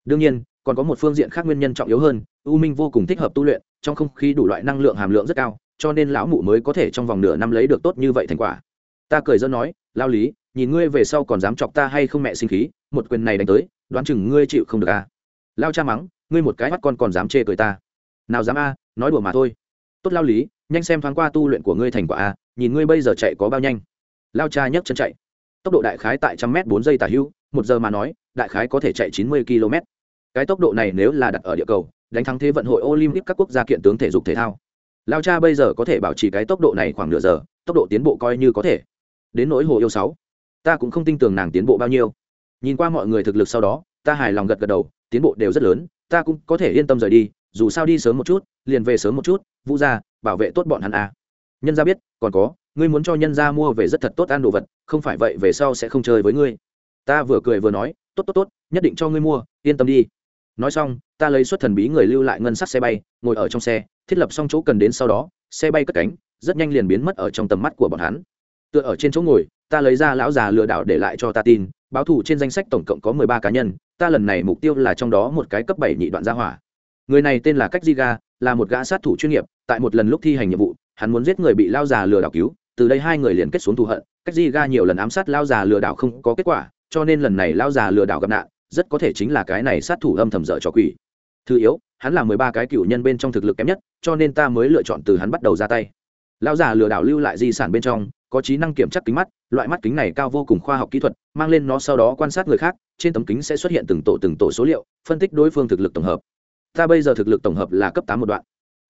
Đương nhiên còn có một phương diện khác nguyên nhân trọng yếu hơn, u minh vô cùng thích hợp tu luyện, trong không khí đủ loại năng lượng hàm lượng rất cao, cho nên lão mụ mới có thể trong vòng nửa năm lấy được tốt như vậy thành quả. Ta cười dân nói, lao lý, nhìn ngươi về sau còn dám chọc ta hay không mẹ sinh khí, một quyền này đánh tới, đoán chừng ngươi chịu không được à. lao cha mắng, ngươi một cái mắt con còn dám chê cười ta. Nào dám a, nói đùa mà thôi. Tốt lao lý, nhanh xem thoáng qua tu luyện của ngươi thành quả a, nhìn ngươi bây giờ chạy có bao nhanh. Lao cha nhấc chân chạy. Tốc độ đại khái tại trăm m bốn giây tả hữu, một giờ mà nói, đại khái có thể chạy chín mươi km cái tốc độ này nếu là đặt ở địa cầu, đánh thắng thế vận hội olympic các quốc gia kiện tướng thể dục thể thao. Lao cha bây giờ có thể bảo trì cái tốc độ này khoảng nửa giờ, tốc độ tiến bộ coi như có thể. Đến nỗi hồ yêu sáu, ta cũng không tin tưởng nàng tiến bộ bao nhiêu. Nhìn qua mọi người thực lực sau đó, ta hài lòng gật gật đầu, tiến bộ đều rất lớn, ta cũng có thể yên tâm rời đi, dù sao đi sớm một chút, liền về sớm một chút, vũ ra bảo vệ tốt bọn hắn à. nhân gia biết, còn có, ngươi muốn cho nhân gia mua về rất thật tốt ăn đồ vật, không phải vậy về sau sẽ không chơi với ngươi. Ta vừa cười vừa nói, tốt tốt tốt, nhất định cho ngươi mua, yên tâm đi nói xong, ta lấy suất thần bí người lưu lại ngân sắc xe bay, ngồi ở trong xe, thiết lập xong chỗ cần đến sau đó, xe bay cất cánh, rất nhanh liền biến mất ở trong tầm mắt của bọn hắn. Tựa ở trên chỗ ngồi, ta lấy ra lão già lừa đảo để lại cho ta tin, báo thủ trên danh sách tổng cộng có mười ba cá nhân, ta lần này mục tiêu là trong đó một cái cấp bảy nhị đoạn gia hỏa. Người này tên là cách di ga, là một gã sát thủ chuyên nghiệp, tại một lần lúc thi hành nhiệm vụ, hắn muốn giết người bị lao già lừa đảo cứu, từ đây hai người liền kết xuống thù hận. Cách di ga nhiều lần ám sát lao già lừa đảo không có kết quả, cho nên lần này lao già lừa đảo gặp nạn rất có thể chính là cái này sát thủ âm thầm dở cho quỷ. Thứ yếu, hắn là mười ba cái cựu nhân bên trong thực lực kém nhất, cho nên ta mới lựa chọn từ hắn bắt đầu ra tay. Lão già lừa đảo lưu lại di sản bên trong, có trí năng kiểm chắc kính mắt, loại mắt kính này cao vô cùng khoa học kỹ thuật, mang lên nó sau đó quan sát người khác, trên tấm kính sẽ xuất hiện từng tổ từng tổ số liệu, phân tích đối phương thực lực tổng hợp. Ta bây giờ thực lực tổng hợp là cấp tám một đoạn.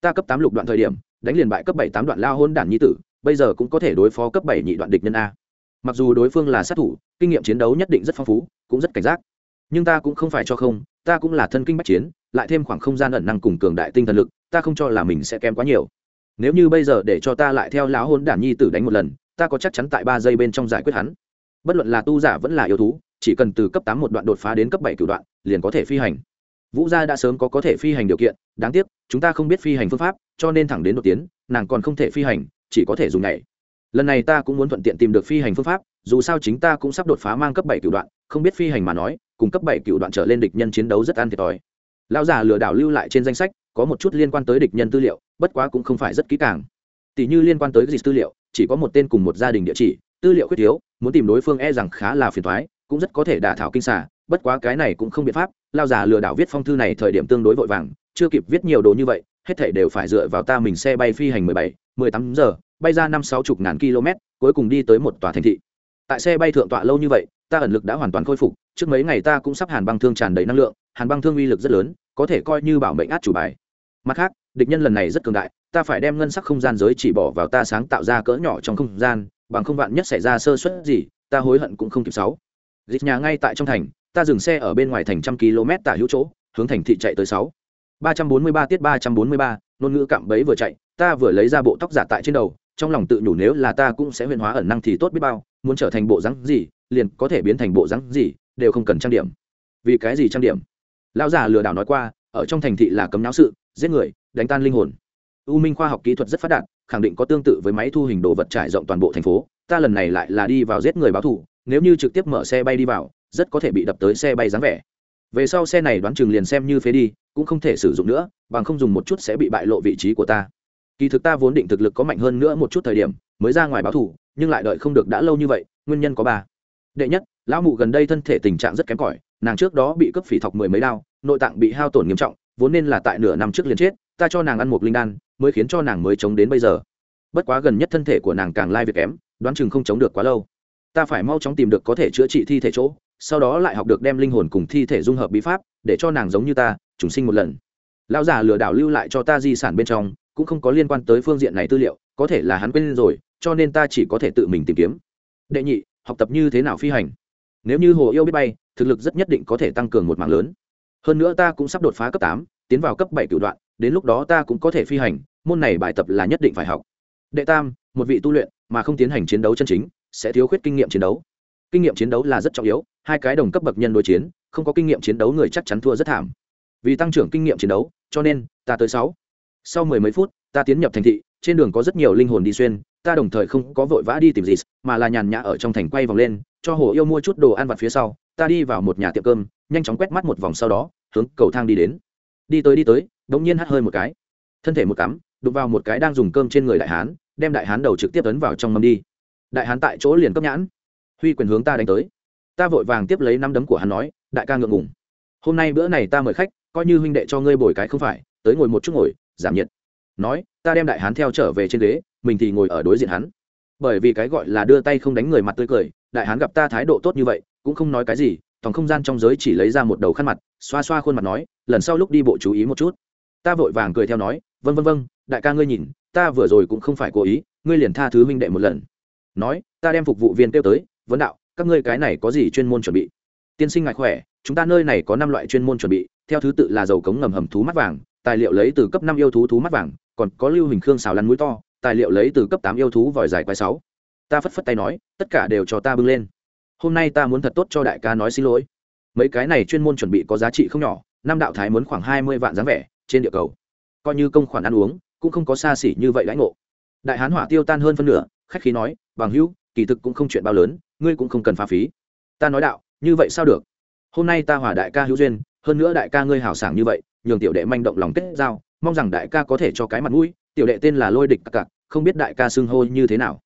Ta cấp tám lục đoạn thời điểm, đánh liền bại cấp bảy tám đoạn lao hôn đản nhi tử, bây giờ cũng có thể đối phó cấp bảy nhị đoạn địch nhân a. Mặc dù đối phương là sát thủ, kinh nghiệm chiến đấu nhất định rất phong phú, cũng rất cảnh giác nhưng ta cũng không phải cho không, ta cũng là thân kinh bách chiến, lại thêm khoảng không gian ẩn năng cùng cường đại tinh thần lực, ta không cho là mình sẽ kém quá nhiều. Nếu như bây giờ để cho ta lại theo lão hôn đản nhi tử đánh một lần, ta có chắc chắn tại ba giây bên trong giải quyết hắn. Bất luận là tu giả vẫn là yêu thú, chỉ cần từ cấp tám một đoạn đột phá đến cấp bảy cửu đoạn, liền có thể phi hành. Vũ gia đã sớm có có thể phi hành điều kiện, đáng tiếc, chúng ta không biết phi hành phương pháp, cho nên thẳng đến đột tiến, nàng còn không thể phi hành, chỉ có thể dùng này lần này ta cũng muốn thuận tiện tìm được phi hành phương pháp, dù sao chính ta cũng sắp đột phá mang cấp bảy cửu đoạn, không biết phi hành mà nói cùng cấp bảy cựu đoạn trở lên địch nhân chiến đấu rất ăn thiệt thòi. Lão già lừa đảo lưu lại trên danh sách, có một chút liên quan tới địch nhân tư liệu, bất quá cũng không phải rất kỹ càng. Tỷ như liên quan tới dịch tư liệu, chỉ có một tên cùng một gia đình địa chỉ, tư liệu khuyết thiếu, muốn tìm đối phương e rằng khá là phiền thoái cũng rất có thể đả thảo kinh xả bất quá cái này cũng không biện pháp lao già lừa đảo viết phong thư này thời điểm tương đối vội vàng, chưa kịp viết nhiều đồ như vậy, hết thảy đều phải dựa vào ta mình xe bay phi hành mười bảy, mười tám giờ, bay ra năm sáu chục ngàn km cuối cùng đi tới một tòa thành thị. Tại xe bay thượng tọa lâu như vậy, ta ẩn lực đã hoàn toàn khôi phục trước mấy ngày ta cũng sắp hàn băng thương tràn đầy năng lượng, hàn băng thương uy lực rất lớn, có thể coi như bảo mệnh át chủ bài. Mặt khác, địch nhân lần này rất cường đại, ta phải đem ngân sắc không gian giới chỉ bỏ vào ta sáng tạo ra cỡ nhỏ trong không gian, bằng không vạn nhất xảy ra sơ suất gì, ta hối hận cũng không kịp sáu. Dịch nhà ngay tại trong thành, ta dừng xe ở bên ngoài thành trăm km tả hữu chỗ, hướng thành thị chạy tới sáu. ba trăm bốn mươi ba tiết ba trăm bốn mươi ba, ngôn ngữ cạm bấy vừa chạy, ta vừa lấy ra bộ tóc giả tại trên đầu, trong lòng tự nhủ nếu là ta cũng sẽ huyền hóa ẩn năng thì tốt biết bao, muốn trở thành bộ rắn gì, liền có thể biến thành bộ rắn gì đều không cần trang điểm. Vì cái gì trang điểm? Lão già lừa đảo nói qua, ở trong thành thị là cấm náo sự, giết người, đánh tan linh hồn. U minh khoa học kỹ thuật rất phát đạt, khẳng định có tương tự với máy thu hình đồ vật trải rộng toàn bộ thành phố. Ta lần này lại là đi vào giết người báo thù, nếu như trực tiếp mở xe bay đi vào, rất có thể bị đập tới xe bay dáng vẻ. Về sau xe này đoán chừng liền xem như phế đi, cũng không thể sử dụng nữa, bằng không dùng một chút sẽ bị bại lộ vị trí của ta. Kỳ thực ta vốn định thực lực có mạnh hơn nữa một chút thời điểm, mới ra ngoài báo thù, nhưng lại đợi không được đã lâu như vậy, nguyên nhân có ba. Đệ nhất lão mụ gần đây thân thể tình trạng rất kém cỏi, nàng trước đó bị cướp phỉ thọc mười mấy đao, nội tạng bị hao tổn nghiêm trọng, vốn nên là tại nửa năm trước liền chết, ta cho nàng ăn một linh đan, mới khiến cho nàng mới chống đến bây giờ. Bất quá gần nhất thân thể của nàng càng lai việc kém, đoán chừng không chống được quá lâu. Ta phải mau chóng tìm được có thể chữa trị thi thể chỗ, sau đó lại học được đem linh hồn cùng thi thể dung hợp bí pháp, để cho nàng giống như ta, trùng sinh một lần. Lão già lừa đảo lưu lại cho ta di sản bên trong, cũng không có liên quan tới phương diện này tư liệu, có thể là hắn quên rồi, cho nên ta chỉ có thể tự mình tìm kiếm. Đệ nhị, học tập như thế nào phi hành? Nếu như hồ yêu biết bay, thực lực rất nhất định có thể tăng cường một mạng lớn. Hơn nữa ta cũng sắp đột phá cấp tám, tiến vào cấp bảy cửu đoạn, đến lúc đó ta cũng có thể phi hành, môn này bài tập là nhất định phải học. Đệ tam, một vị tu luyện, mà không tiến hành chiến đấu chân chính, sẽ thiếu khuyết kinh nghiệm chiến đấu. Kinh nghiệm chiến đấu là rất trọng yếu, hai cái đồng cấp bậc nhân đối chiến, không có kinh nghiệm chiến đấu người chắc chắn thua rất thảm. Vì tăng trưởng kinh nghiệm chiến đấu, cho nên, ta tới sáu. Sau mười mấy phút, ta tiến nhập thành thị, trên đường có rất nhiều linh hồn đi xuyên ta đồng thời không có vội vã đi tìm gì mà là nhàn nhã ở trong thành quay vòng lên, cho hồ yêu mua chút đồ ăn vặt phía sau, ta đi vào một nhà tiệm cơm, nhanh chóng quét mắt một vòng sau đó, hướng cầu thang đi đến. Đi tới đi tới đ ỗ n g nhiên hắt hơi một cái. Thân thể một cắm, đụng vào một cái đang dùng cơm trên người đại hán, đem đại hán đầu trực tiếp ấn vào trong mâm đi. Đại hán tại chỗ liền cấp nhãn. Huy quyền hướng ta đánh tới. Ta vội vàng tiếp lấy năm đấm của hắn nói, đại ca ngượng ngùng. Hôm nay bữa này ta mời khách, coi như huynh đệ cho ngươi bồi cái không phải, tới ngồi một chút ngồi, giảm nhiệt. Nói ta đem đại hán theo trở về trên ghế, mình thì ngồi ở đối diện hắn. Bởi vì cái gọi là đưa tay không đánh người mặt tươi cười, đại hán gặp ta thái độ tốt như vậy, cũng không nói cái gì thòng không gian trong giới chỉ lấy ra một đầu khăn mặt, xoa xoa khuôn mặt nói, lần sau lúc đi bộ chú ý một chút. Ta vội vàng cười theo nói vân vân vân đại ca ngươi nhìn, ta vừa rồi cũng không phải cố ý, ngươi liền tha thứ huynh đệ một lần. Nói, ta đem phục vụ viên kêu tới, vấn đạo, các ngươi cái này có gì chuyên môn chuẩn bị? Tiên sinh ngại khỏe, chúng ta nơi này có năm loại chuyên môn chuẩn bị, theo thứ tự là dầu cống ngầm hầm thú mắt vàng, tài liệu lấy từ cấp năm yêu thú thú mắt vàng còn có lưu hình khương xào lăn mũi to, tài liệu lấy từ cấp tám yêu thú vòi dài quái sáu. Ta phất phất tay nói, tất cả đều cho ta bưng lên. Hôm nay ta muốn thật tốt cho đại ca nói xin lỗi. Mấy cái này chuyên môn chuẩn bị có giá trị không nhỏ, năm đạo thái muốn khoảng hai mươi vạn dáng vẻ, trên địa cầu. Coi như công khoản ăn uống, cũng không có xa xỉ như vậy lãnh ngộ. Đại hán hỏa tiêu tan hơn phân nửa, khách khí nói, bằng hữu, kỳ thực cũng không chuyện bao lớn, ngươi cũng không cần phá phí. Ta nói đạo, như vậy sao được? Hôm nay ta hỏa đại ca hữu duyên hơn nữa đại ca ngươi hào sảng như vậy, nhường tiểu đệ manh động lòng kết giao, mong rằng đại ca có thể cho cái mặt mũi, tiểu đệ tên là lôi địch cặc cặc, không biết đại ca xưng hô như thế nào.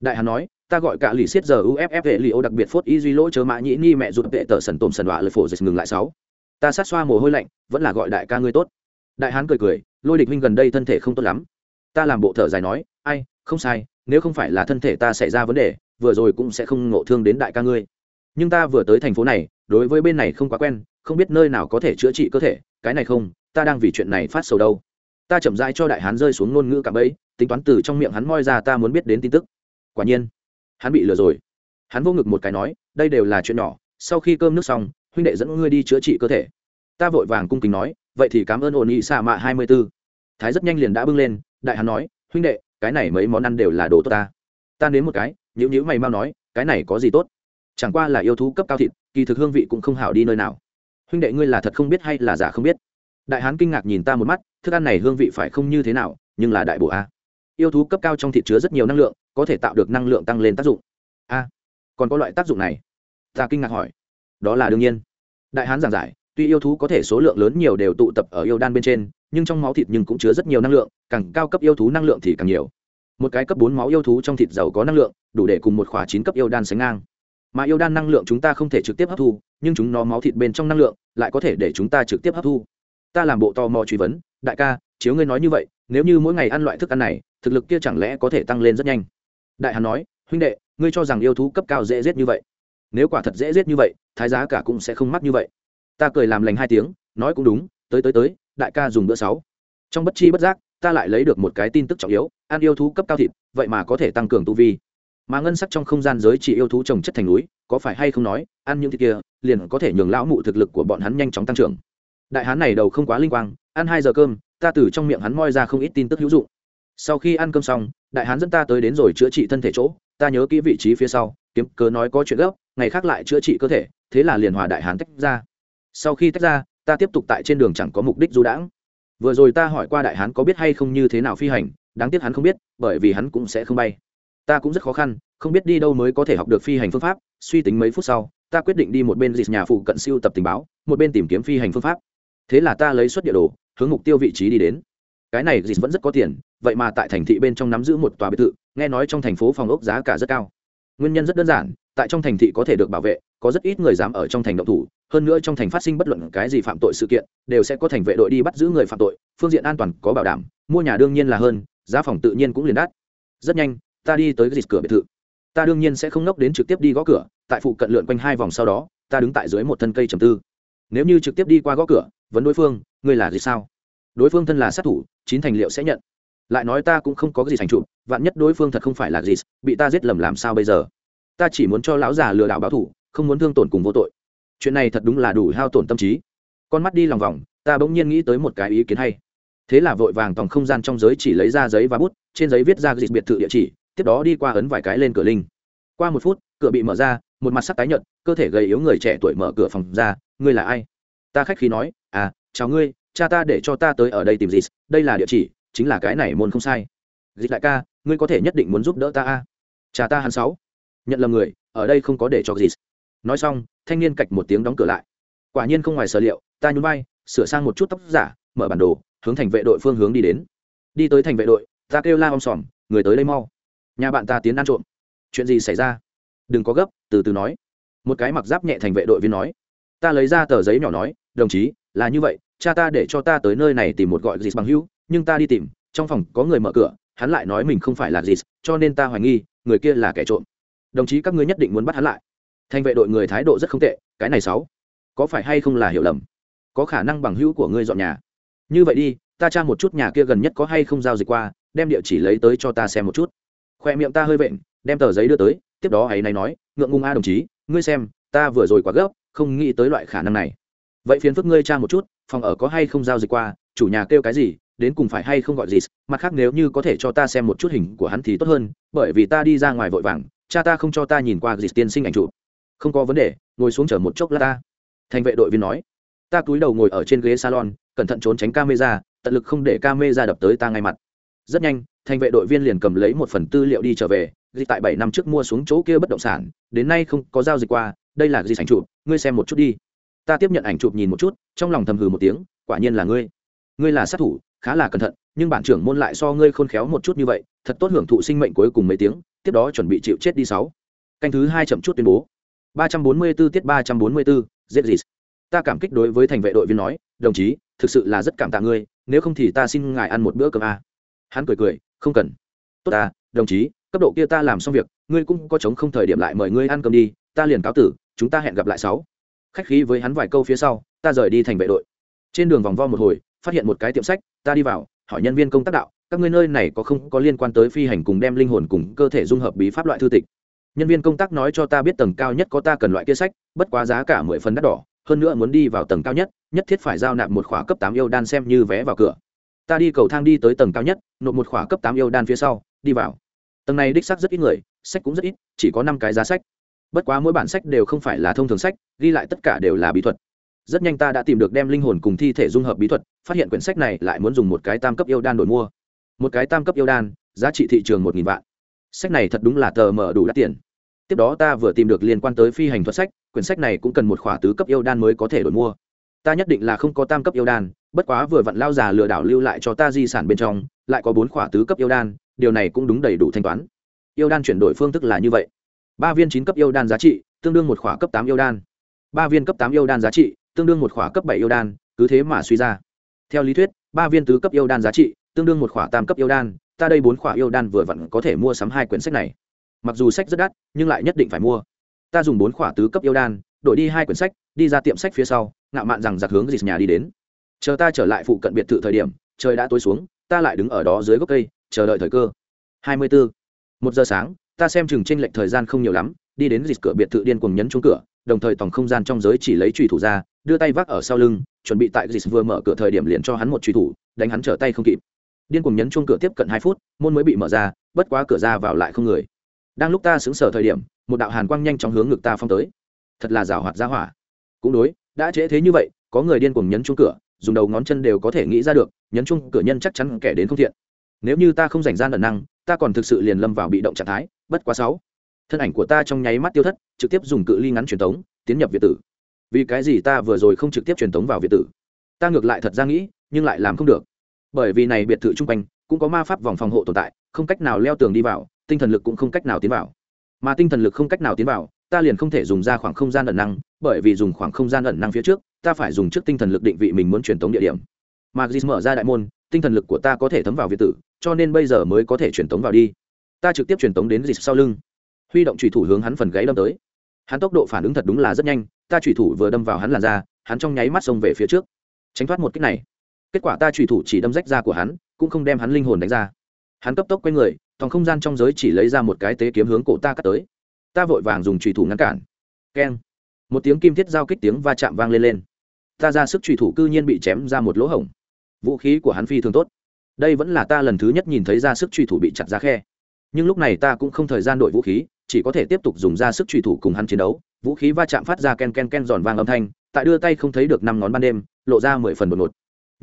Đại hán nói, ta gọi cả lì xiết giờ uff hệ li ô đặc biệt phốt y duy lỗ chớ mã nhĩ ni mẹ rụt vệ tờ sần tôm sần đọa lời phổ dịch ngừng lại sáu. Ta sát xoa mồ hôi lạnh, vẫn là gọi đại ca ngươi tốt. Đại hán cười cười, lôi địch huynh gần đây thân thể không tốt lắm. Ta làm bộ thở dài nói, ai, không sai, nếu không phải là thân thể ta xảy ra vấn đề, vừa rồi cũng sẽ không ngộ thương đến đại ca ngươi. Nhưng ta vừa tới thành phố này, đối với bên này không quá quen không biết nơi nào có thể chữa trị cơ thể, cái này không, ta đang vì chuyện này phát sầu đâu. Ta chậm rãi cho đại hán rơi xuống ngôn ngữ cả bấy, tính toán từ trong miệng hắn moi ra ta muốn biết đến tin tức. Quả nhiên, hắn bị lừa rồi. Hắn vô ngực một cái nói, đây đều là chuyện nhỏ, sau khi cơm nước xong, huynh đệ dẫn ngươi đi chữa trị cơ thể. Ta vội vàng cung kính nói, vậy thì cảm ơn ổn nghị xạ mạ hai mươi b ố thái rất nhanh liền đã bưng lên, đại hắn nói, huynh đệ, cái này mấy món ăn đều là đồ tốt ta. Ta nếm một cái nhữ nhữ mày mau nói, cái này có gì tốt? Chẳng qua là yêu thú cấp cao thịt, kỳ thực hương vị cũng không hảo đi nơi nào huynh đệ ngươi là thật không biết hay là giả không biết? Đại hán kinh ngạc nhìn ta một mắt, thức ăn này hương vị phải không như thế nào, nhưng là đại bộ a. Yêu thú cấp cao trong thịt chứa rất nhiều năng lượng, có thể tạo được năng lượng tăng lên tác dụng. A, còn có loại tác dụng này? Ta kinh ngạc hỏi. Đó là đương nhiên. Đại hán giảng giải, tuy yêu thú có thể số lượng lớn nhiều đều tụ tập ở yêu đan bên trên, nhưng trong máu thịt nhưng cũng chứa rất nhiều năng lượng, càng cao cấp yêu thú năng lượng thì càng nhiều. Một cái cấp bốn máu yêu thú trong thịt giàu có năng lượng, đủ để cùng một khóa chín cấp yêu đan sánh ngang mà yêu đan năng lượng chúng ta không thể trực tiếp hấp thu, nhưng chúng nó máu thịt bên trong năng lượng lại có thể để chúng ta trực tiếp hấp thu. Ta làm bộ tò mò truy vấn, đại ca, chiếu ngươi nói như vậy, nếu như mỗi ngày ăn loại thức ăn này, thực lực kia chẳng lẽ có thể tăng lên rất nhanh? Đại hàn nói, huynh đệ, ngươi cho rằng yêu thú cấp cao dễ giết như vậy? Nếu quả thật dễ giết như vậy, thái giá cả cũng sẽ không mắc như vậy. Ta cười làm lành hai tiếng, nói cũng đúng, tới tới tới, đại ca dùng bữa sáu. Trong bất chi bất giác, ta lại lấy được một cái tin tức trọng yếu, ăn yêu thú cấp cao thịt, vậy mà có thể tăng cường tu vi mà ngân sắc trong không gian giới chỉ yêu thú trồng chất thành núi, có phải hay không nói, ăn những thịt kia, liền có thể nhường lão mụ thực lực của bọn hắn nhanh chóng tăng trưởng. Đại hán này đầu không quá linh quang, ăn hai giờ cơm, ta từ trong miệng hắn moi ra không ít tin tức hữu dụng. Sau khi ăn cơm xong, đại hán dẫn ta tới đến rồi chữa trị thân thể chỗ, ta nhớ kỹ vị trí phía sau, kiếm cớ nói có chuyện gấp, ngày khác lại chữa trị cơ thể, thế là liền hòa đại hán tách ra. Sau khi tách ra, ta tiếp tục tại trên đường chẳng có mục đích du đãng. Vừa rồi ta hỏi qua đại hán có biết hay không như thế nào phi hành, đáng tiếc hắn không biết, bởi vì hắn cũng sẽ không bay ta cũng rất khó khăn, không biết đi đâu mới có thể học được phi hành phương pháp, suy tính mấy phút sau, ta quyết định đi một bên dịt nhà phụ cận siêu tập tình báo, một bên tìm kiếm phi hành phương pháp. Thế là ta lấy suất địa đồ, hướng mục tiêu vị trí đi đến. Cái này dịt vẫn rất có tiền, vậy mà tại thành thị bên trong nắm giữ một tòa biệt thự, nghe nói trong thành phố phòng ốc giá cả rất cao. Nguyên nhân rất đơn giản, tại trong thành thị có thể được bảo vệ, có rất ít người dám ở trong thành động thủ, hơn nữa trong thành phát sinh bất luận cái gì phạm tội sự kiện, đều sẽ có thành vệ đội đi bắt giữ người phạm tội, phương diện an toàn có bảo đảm, mua nhà đương nhiên là hơn, giá phòng tự nhiên cũng liền đắt. Rất nhanh ta đi tới cái dịch cửa biệt thự. Ta đương nhiên sẽ không nốc đến trực tiếp đi gõ cửa, tại phụ cận lượn quanh hai vòng sau đó, ta đứng tại dưới một thân cây trầm tư. Nếu như trực tiếp đi qua gõ cửa, vấn đối phương, ngươi là gì sao? Đối phương thân là sát thủ, chín thành liệu sẽ nhận. Lại nói ta cũng không có gì thành trụ vạn nhất đối phương thật không phải là gì bị ta giết lầm làm sao bây giờ? Ta chỉ muốn cho lão già lừa đảo báo thủ không muốn thương tổn cùng vô tội. Chuyện này thật đúng là đủ hao tổn tâm trí. Con mắt đi lòng vòng, ta bỗng nhiên nghĩ tới một cái ý kiến hay. Thế là vội vàng tòng không gian trong giới chỉ lấy ra giấy và bút, trên giấy viết ra dịch biệt thự địa chỉ tiếp đó đi qua ấn vài cái lên cửa linh. Qua một phút, cửa bị mở ra, một mặt sắc tái nhợt, cơ thể gầy yếu người trẻ tuổi mở cửa phòng ra, ngươi là ai? Ta khách khí nói à chào ngươi, cha ta để cho ta tới ở đây tìm gì đây là địa chỉ, chính là cái này môn không sai. Dịch đại ca, ngươi có thể nhất định muốn giúp đỡ ta a. À? cha ta hắn sáu. Nhận lầm người, ở đây không có để cho gì nói xong, thanh niên cạch một tiếng đóng cửa lại. Quả nhiên không ngoài sở liệu, ta nhún vai, sửa sang một chút tóc giả, mở bản đồ, hướng thành vệ đội phương hướng đi đến. Đi tới thành vệ đội, ta kêu la om sòm, người tới đây mau nhà bạn ta tiến ăn trộm. Chuyện gì xảy ra? Đừng có gấp, từ từ nói. Một cái mặc giáp nhẹ thành vệ đội viên nói. Ta lấy ra tờ giấy nhỏ nói, đồng chí, là như vậy, cha ta để cho ta tới nơi này tìm một gọi gì bằng hữu, nhưng ta đi tìm, trong phòng có người mở cửa, hắn lại nói mình không phải là gì cho nên ta hoài nghi, người kia là kẻ trộm. Đồng chí, các ngươi nhất định muốn bắt hắn lại. Thành vệ đội người thái độ rất không tệ, cái này sáu, có phải hay không là hiểu lầm? Có khả năng bằng hữu của ngươi dọn nhà. Như vậy đi, ta tra một chút nhà kia gần nhất có hay không giao dịch qua, đem địa chỉ lấy tới cho ta xem một chút khoe miệng ta hơi vện, đem tờ giấy đưa tới, tiếp đó ấy này nói, ngượng ngung a đồng chí, ngươi xem, ta vừa rồi quá gấp, không nghĩ tới loại khả năng này. Vậy phiền phức ngươi tra một chút, phòng ở có hay không giao dịch qua, chủ nhà kêu cái gì, đến cùng phải hay không gọi gì, mặt khác nếu như có thể cho ta xem một chút hình của hắn thì tốt hơn, bởi vì ta đi ra ngoài vội vàng, cha ta không cho ta nhìn qua gì tiên sinh ảnh chụp. Không có vấn đề, ngồi xuống chờ một chốc là ta. Thành vệ đội viên nói, ta cúi đầu ngồi ở trên ghế salon, cẩn thận trốn tránh camera, tận lực không để camera đập tới ta ngay mặt rất nhanh thành vệ đội viên liền cầm lấy một phần tư liệu đi trở về ghi tại bảy năm trước mua xuống chỗ kia bất động sản đến nay không có giao dịch qua đây là gì ảnh chụp ngươi xem một chút đi. Ta tiếp nhận ảnh chụp nhìn một chút trong lòng thầm hừ một tiếng quả nhiên là ngươi. Ngươi là sát thủ khá là cẩn thận nhưng bản trưởng môn lại so ngươi khôn khéo một chút như vậy thật tốt hưởng thụ sinh mệnh cuối cùng mấy tiếng tiếp đó chuẩn bị chịu chết đi sáu. Canh thứ hai chậm chút tuyên bố. Ba trăm bốn mươi 344 tiết ba trăm bốn mươi 344, giết gì ta cảm kích đối với thành vệ đội viên nói đồng chí thực sự là rất cảm tạ ngươi nếu không thì ta xin ngài ăn một bữa cơm a hắn cười cười, không cần. Tốt ta, đồng chí, cấp độ kia ta làm xong việc, ngươi cũng có chống không thời điểm lại mời ngươi ăn cơm đi, ta liền cáo tử, chúng ta hẹn gặp lại sáu. Khách khí với hắn vài câu phía sau, ta rời đi thành vệ đội. Trên đường vòng vo một hồi, phát hiện một cái tiệm sách, ta đi vào, hỏi nhân viên công tác đạo, các ngươi nơi này có không, có liên quan tới phi hành cùng đem linh hồn cùng cơ thể dung hợp bí pháp loại thư tịch? Nhân viên công tác nói cho ta biết tầng cao nhất có ta cần loại kia sách, bất quá giá cả mười phần đắt đỏ, hơn nữa muốn đi vào tầng cao nhất nhất thiết phải giao nạp một khóa cấp tám yêu đan xem như vé vào cửa ta đi cầu thang đi tới tầng cao nhất, nộp một khỏa cấp tám yêu đan phía sau, đi vào. Tầng này đích xác rất ít người, sách cũng rất ít, chỉ có năm cái giá sách. Bất quá mỗi bản sách đều không phải là thông thường sách, ghi lại tất cả đều là bí thuật. Rất nhanh ta đã tìm được đem linh hồn cùng thi thể dung hợp bí thuật, phát hiện quyển sách này lại muốn dùng một cái tam cấp yêu đan đổi mua. Một cái tam cấp yêu đan, giá trị thị trường một nghìn vạn. Sách này thật đúng là tờ mở đủ đắt tiền. Tiếp đó ta vừa tìm được liên quan tới phi hành thuật sách, quyển sách này cũng cần một khỏa tứ cấp yêu đan mới có thể đổi mua. Ta nhất định là không có tam cấp yêu đan bất quá vừa vặn lao già lừa đảo lưu lại cho ta di sản bên trong, lại có bốn khỏa tứ cấp yêu đan, điều này cũng đúng đầy đủ thanh toán. Yêu đan chuyển đổi phương thức là như vậy. Ba viên chín cấp yêu đan giá trị, tương đương một khỏa cấp tám yêu đan. Ba viên cấp tám yêu đan giá trị, tương đương một khỏa cấp bảy yêu đan, cứ thế mà suy ra. Theo lý thuyết, ba viên tứ cấp yêu đan giá trị, tương đương một khỏa tam cấp yêu đan, ta đây bốn khỏa yêu đan vừa vặn có thể mua sắm hai quyển sách này. Mặc dù sách rất đắt, nhưng lại nhất định phải mua. Ta dùng bốn khỏa tứ cấp yêu đan, đổi đi hai quyển sách, đi ra tiệm sách phía sau, ngạo mạn rằng giặc hướng dịt nhà đi đến chờ ta trở lại phụ cận biệt thự thời điểm, trời đã tối xuống, ta lại đứng ở đó dưới gốc cây, chờ đợi thời cơ. Hai mươi bốn một giờ sáng, ta xem chừng tranh lệch thời gian không nhiều lắm, đi đến dịch cửa biệt thự điên cuồng nhấn chung cửa, đồng thời tổng không gian trong giới chỉ lấy trùy thủ ra, đưa tay vác ở sau lưng, chuẩn bị tại dịch vừa mở cửa thời điểm liền cho hắn một trùy thủ, đánh hắn trở tay không kịp. Điên cuồng nhấn chuông cửa tiếp cận hai phút, môn mới bị mở ra, bất quá cửa ra vào lại không người. Đang lúc ta xứng sở thời điểm, một đạo hàn quang nhanh chóng hướng ngực ta phong tới. Thật là rào hoạt ra hỏa. Cũng đối, đã trễ thế như vậy, có người điên cuồng nhấn chuông cửa dùng đầu ngón chân đều có thể nghĩ ra được, nhấn chung cửa nhân chắc chắn kẻ đến không thiện. Nếu như ta không dành gian ẩn năng, ta còn thực sự liền lâm vào bị động trạng thái, bất quá sáu. Thân ảnh của ta trong nháy mắt tiêu thất, trực tiếp dùng cự ly ngắn truyền tống, tiến nhập việt tử. Vì cái gì ta vừa rồi không trực tiếp truyền tống vào việt tử? Ta ngược lại thật ra nghĩ, nhưng lại làm không được. Bởi vì này biệt thự chung quanh, cũng có ma pháp vòng phòng hộ tồn tại, không cách nào leo tường đi vào, tinh thần lực cũng không cách nào tiến vào. Mà tinh thần lực không cách nào tiến vào, ta liền không thể dùng ra khoảng không gian ẩn năng, bởi vì dùng khoảng không gian ẩn năng phía trước ta phải dùng trước tinh thần lực định vị mình muốn truyền tống địa điểm. Mà gis mở ra đại môn, tinh thần lực của ta có thể thấm vào việt tử, cho nên bây giờ mới có thể truyền tống vào đi. Ta trực tiếp truyền tống đến gis sau lưng. Huy động trùy thủ hướng hắn phần gáy đâm tới. Hắn tốc độ phản ứng thật đúng là rất nhanh, ta trùy thủ vừa đâm vào hắn làn ra hắn trong nháy mắt xông về phía trước. Tránh thoát một cách này. Kết quả ta trùy thủ chỉ đâm rách da của hắn, cũng không đem hắn linh hồn đánh ra. Hắn cấp tốc q u a y người thòng không gian trong giới chỉ lấy ra một cái tế kiếm hướng cổ ta cắt tới. Ta vội vàng dùng trùy thủ ngăn cản. Keng. Một tiếng kim thiết giao kích tiếng va chạm vang lên lên ta ra sức truy thủ cư nhiên bị chém ra một lỗ hổng. Vũ khí của hắn phi thường tốt. Đây vẫn là ta lần thứ nhất nhìn thấy ra sức truy thủ bị chặt ra khe. Nhưng lúc này ta cũng không thời gian đổi vũ khí, chỉ có thể tiếp tục dùng ra sức truy thủ cùng hắn chiến đấu. Vũ khí va chạm phát ra ken ken ken giòn vang âm thanh, tại đưa tay không thấy được năm ngón ban đêm, lộ ra mười phần một một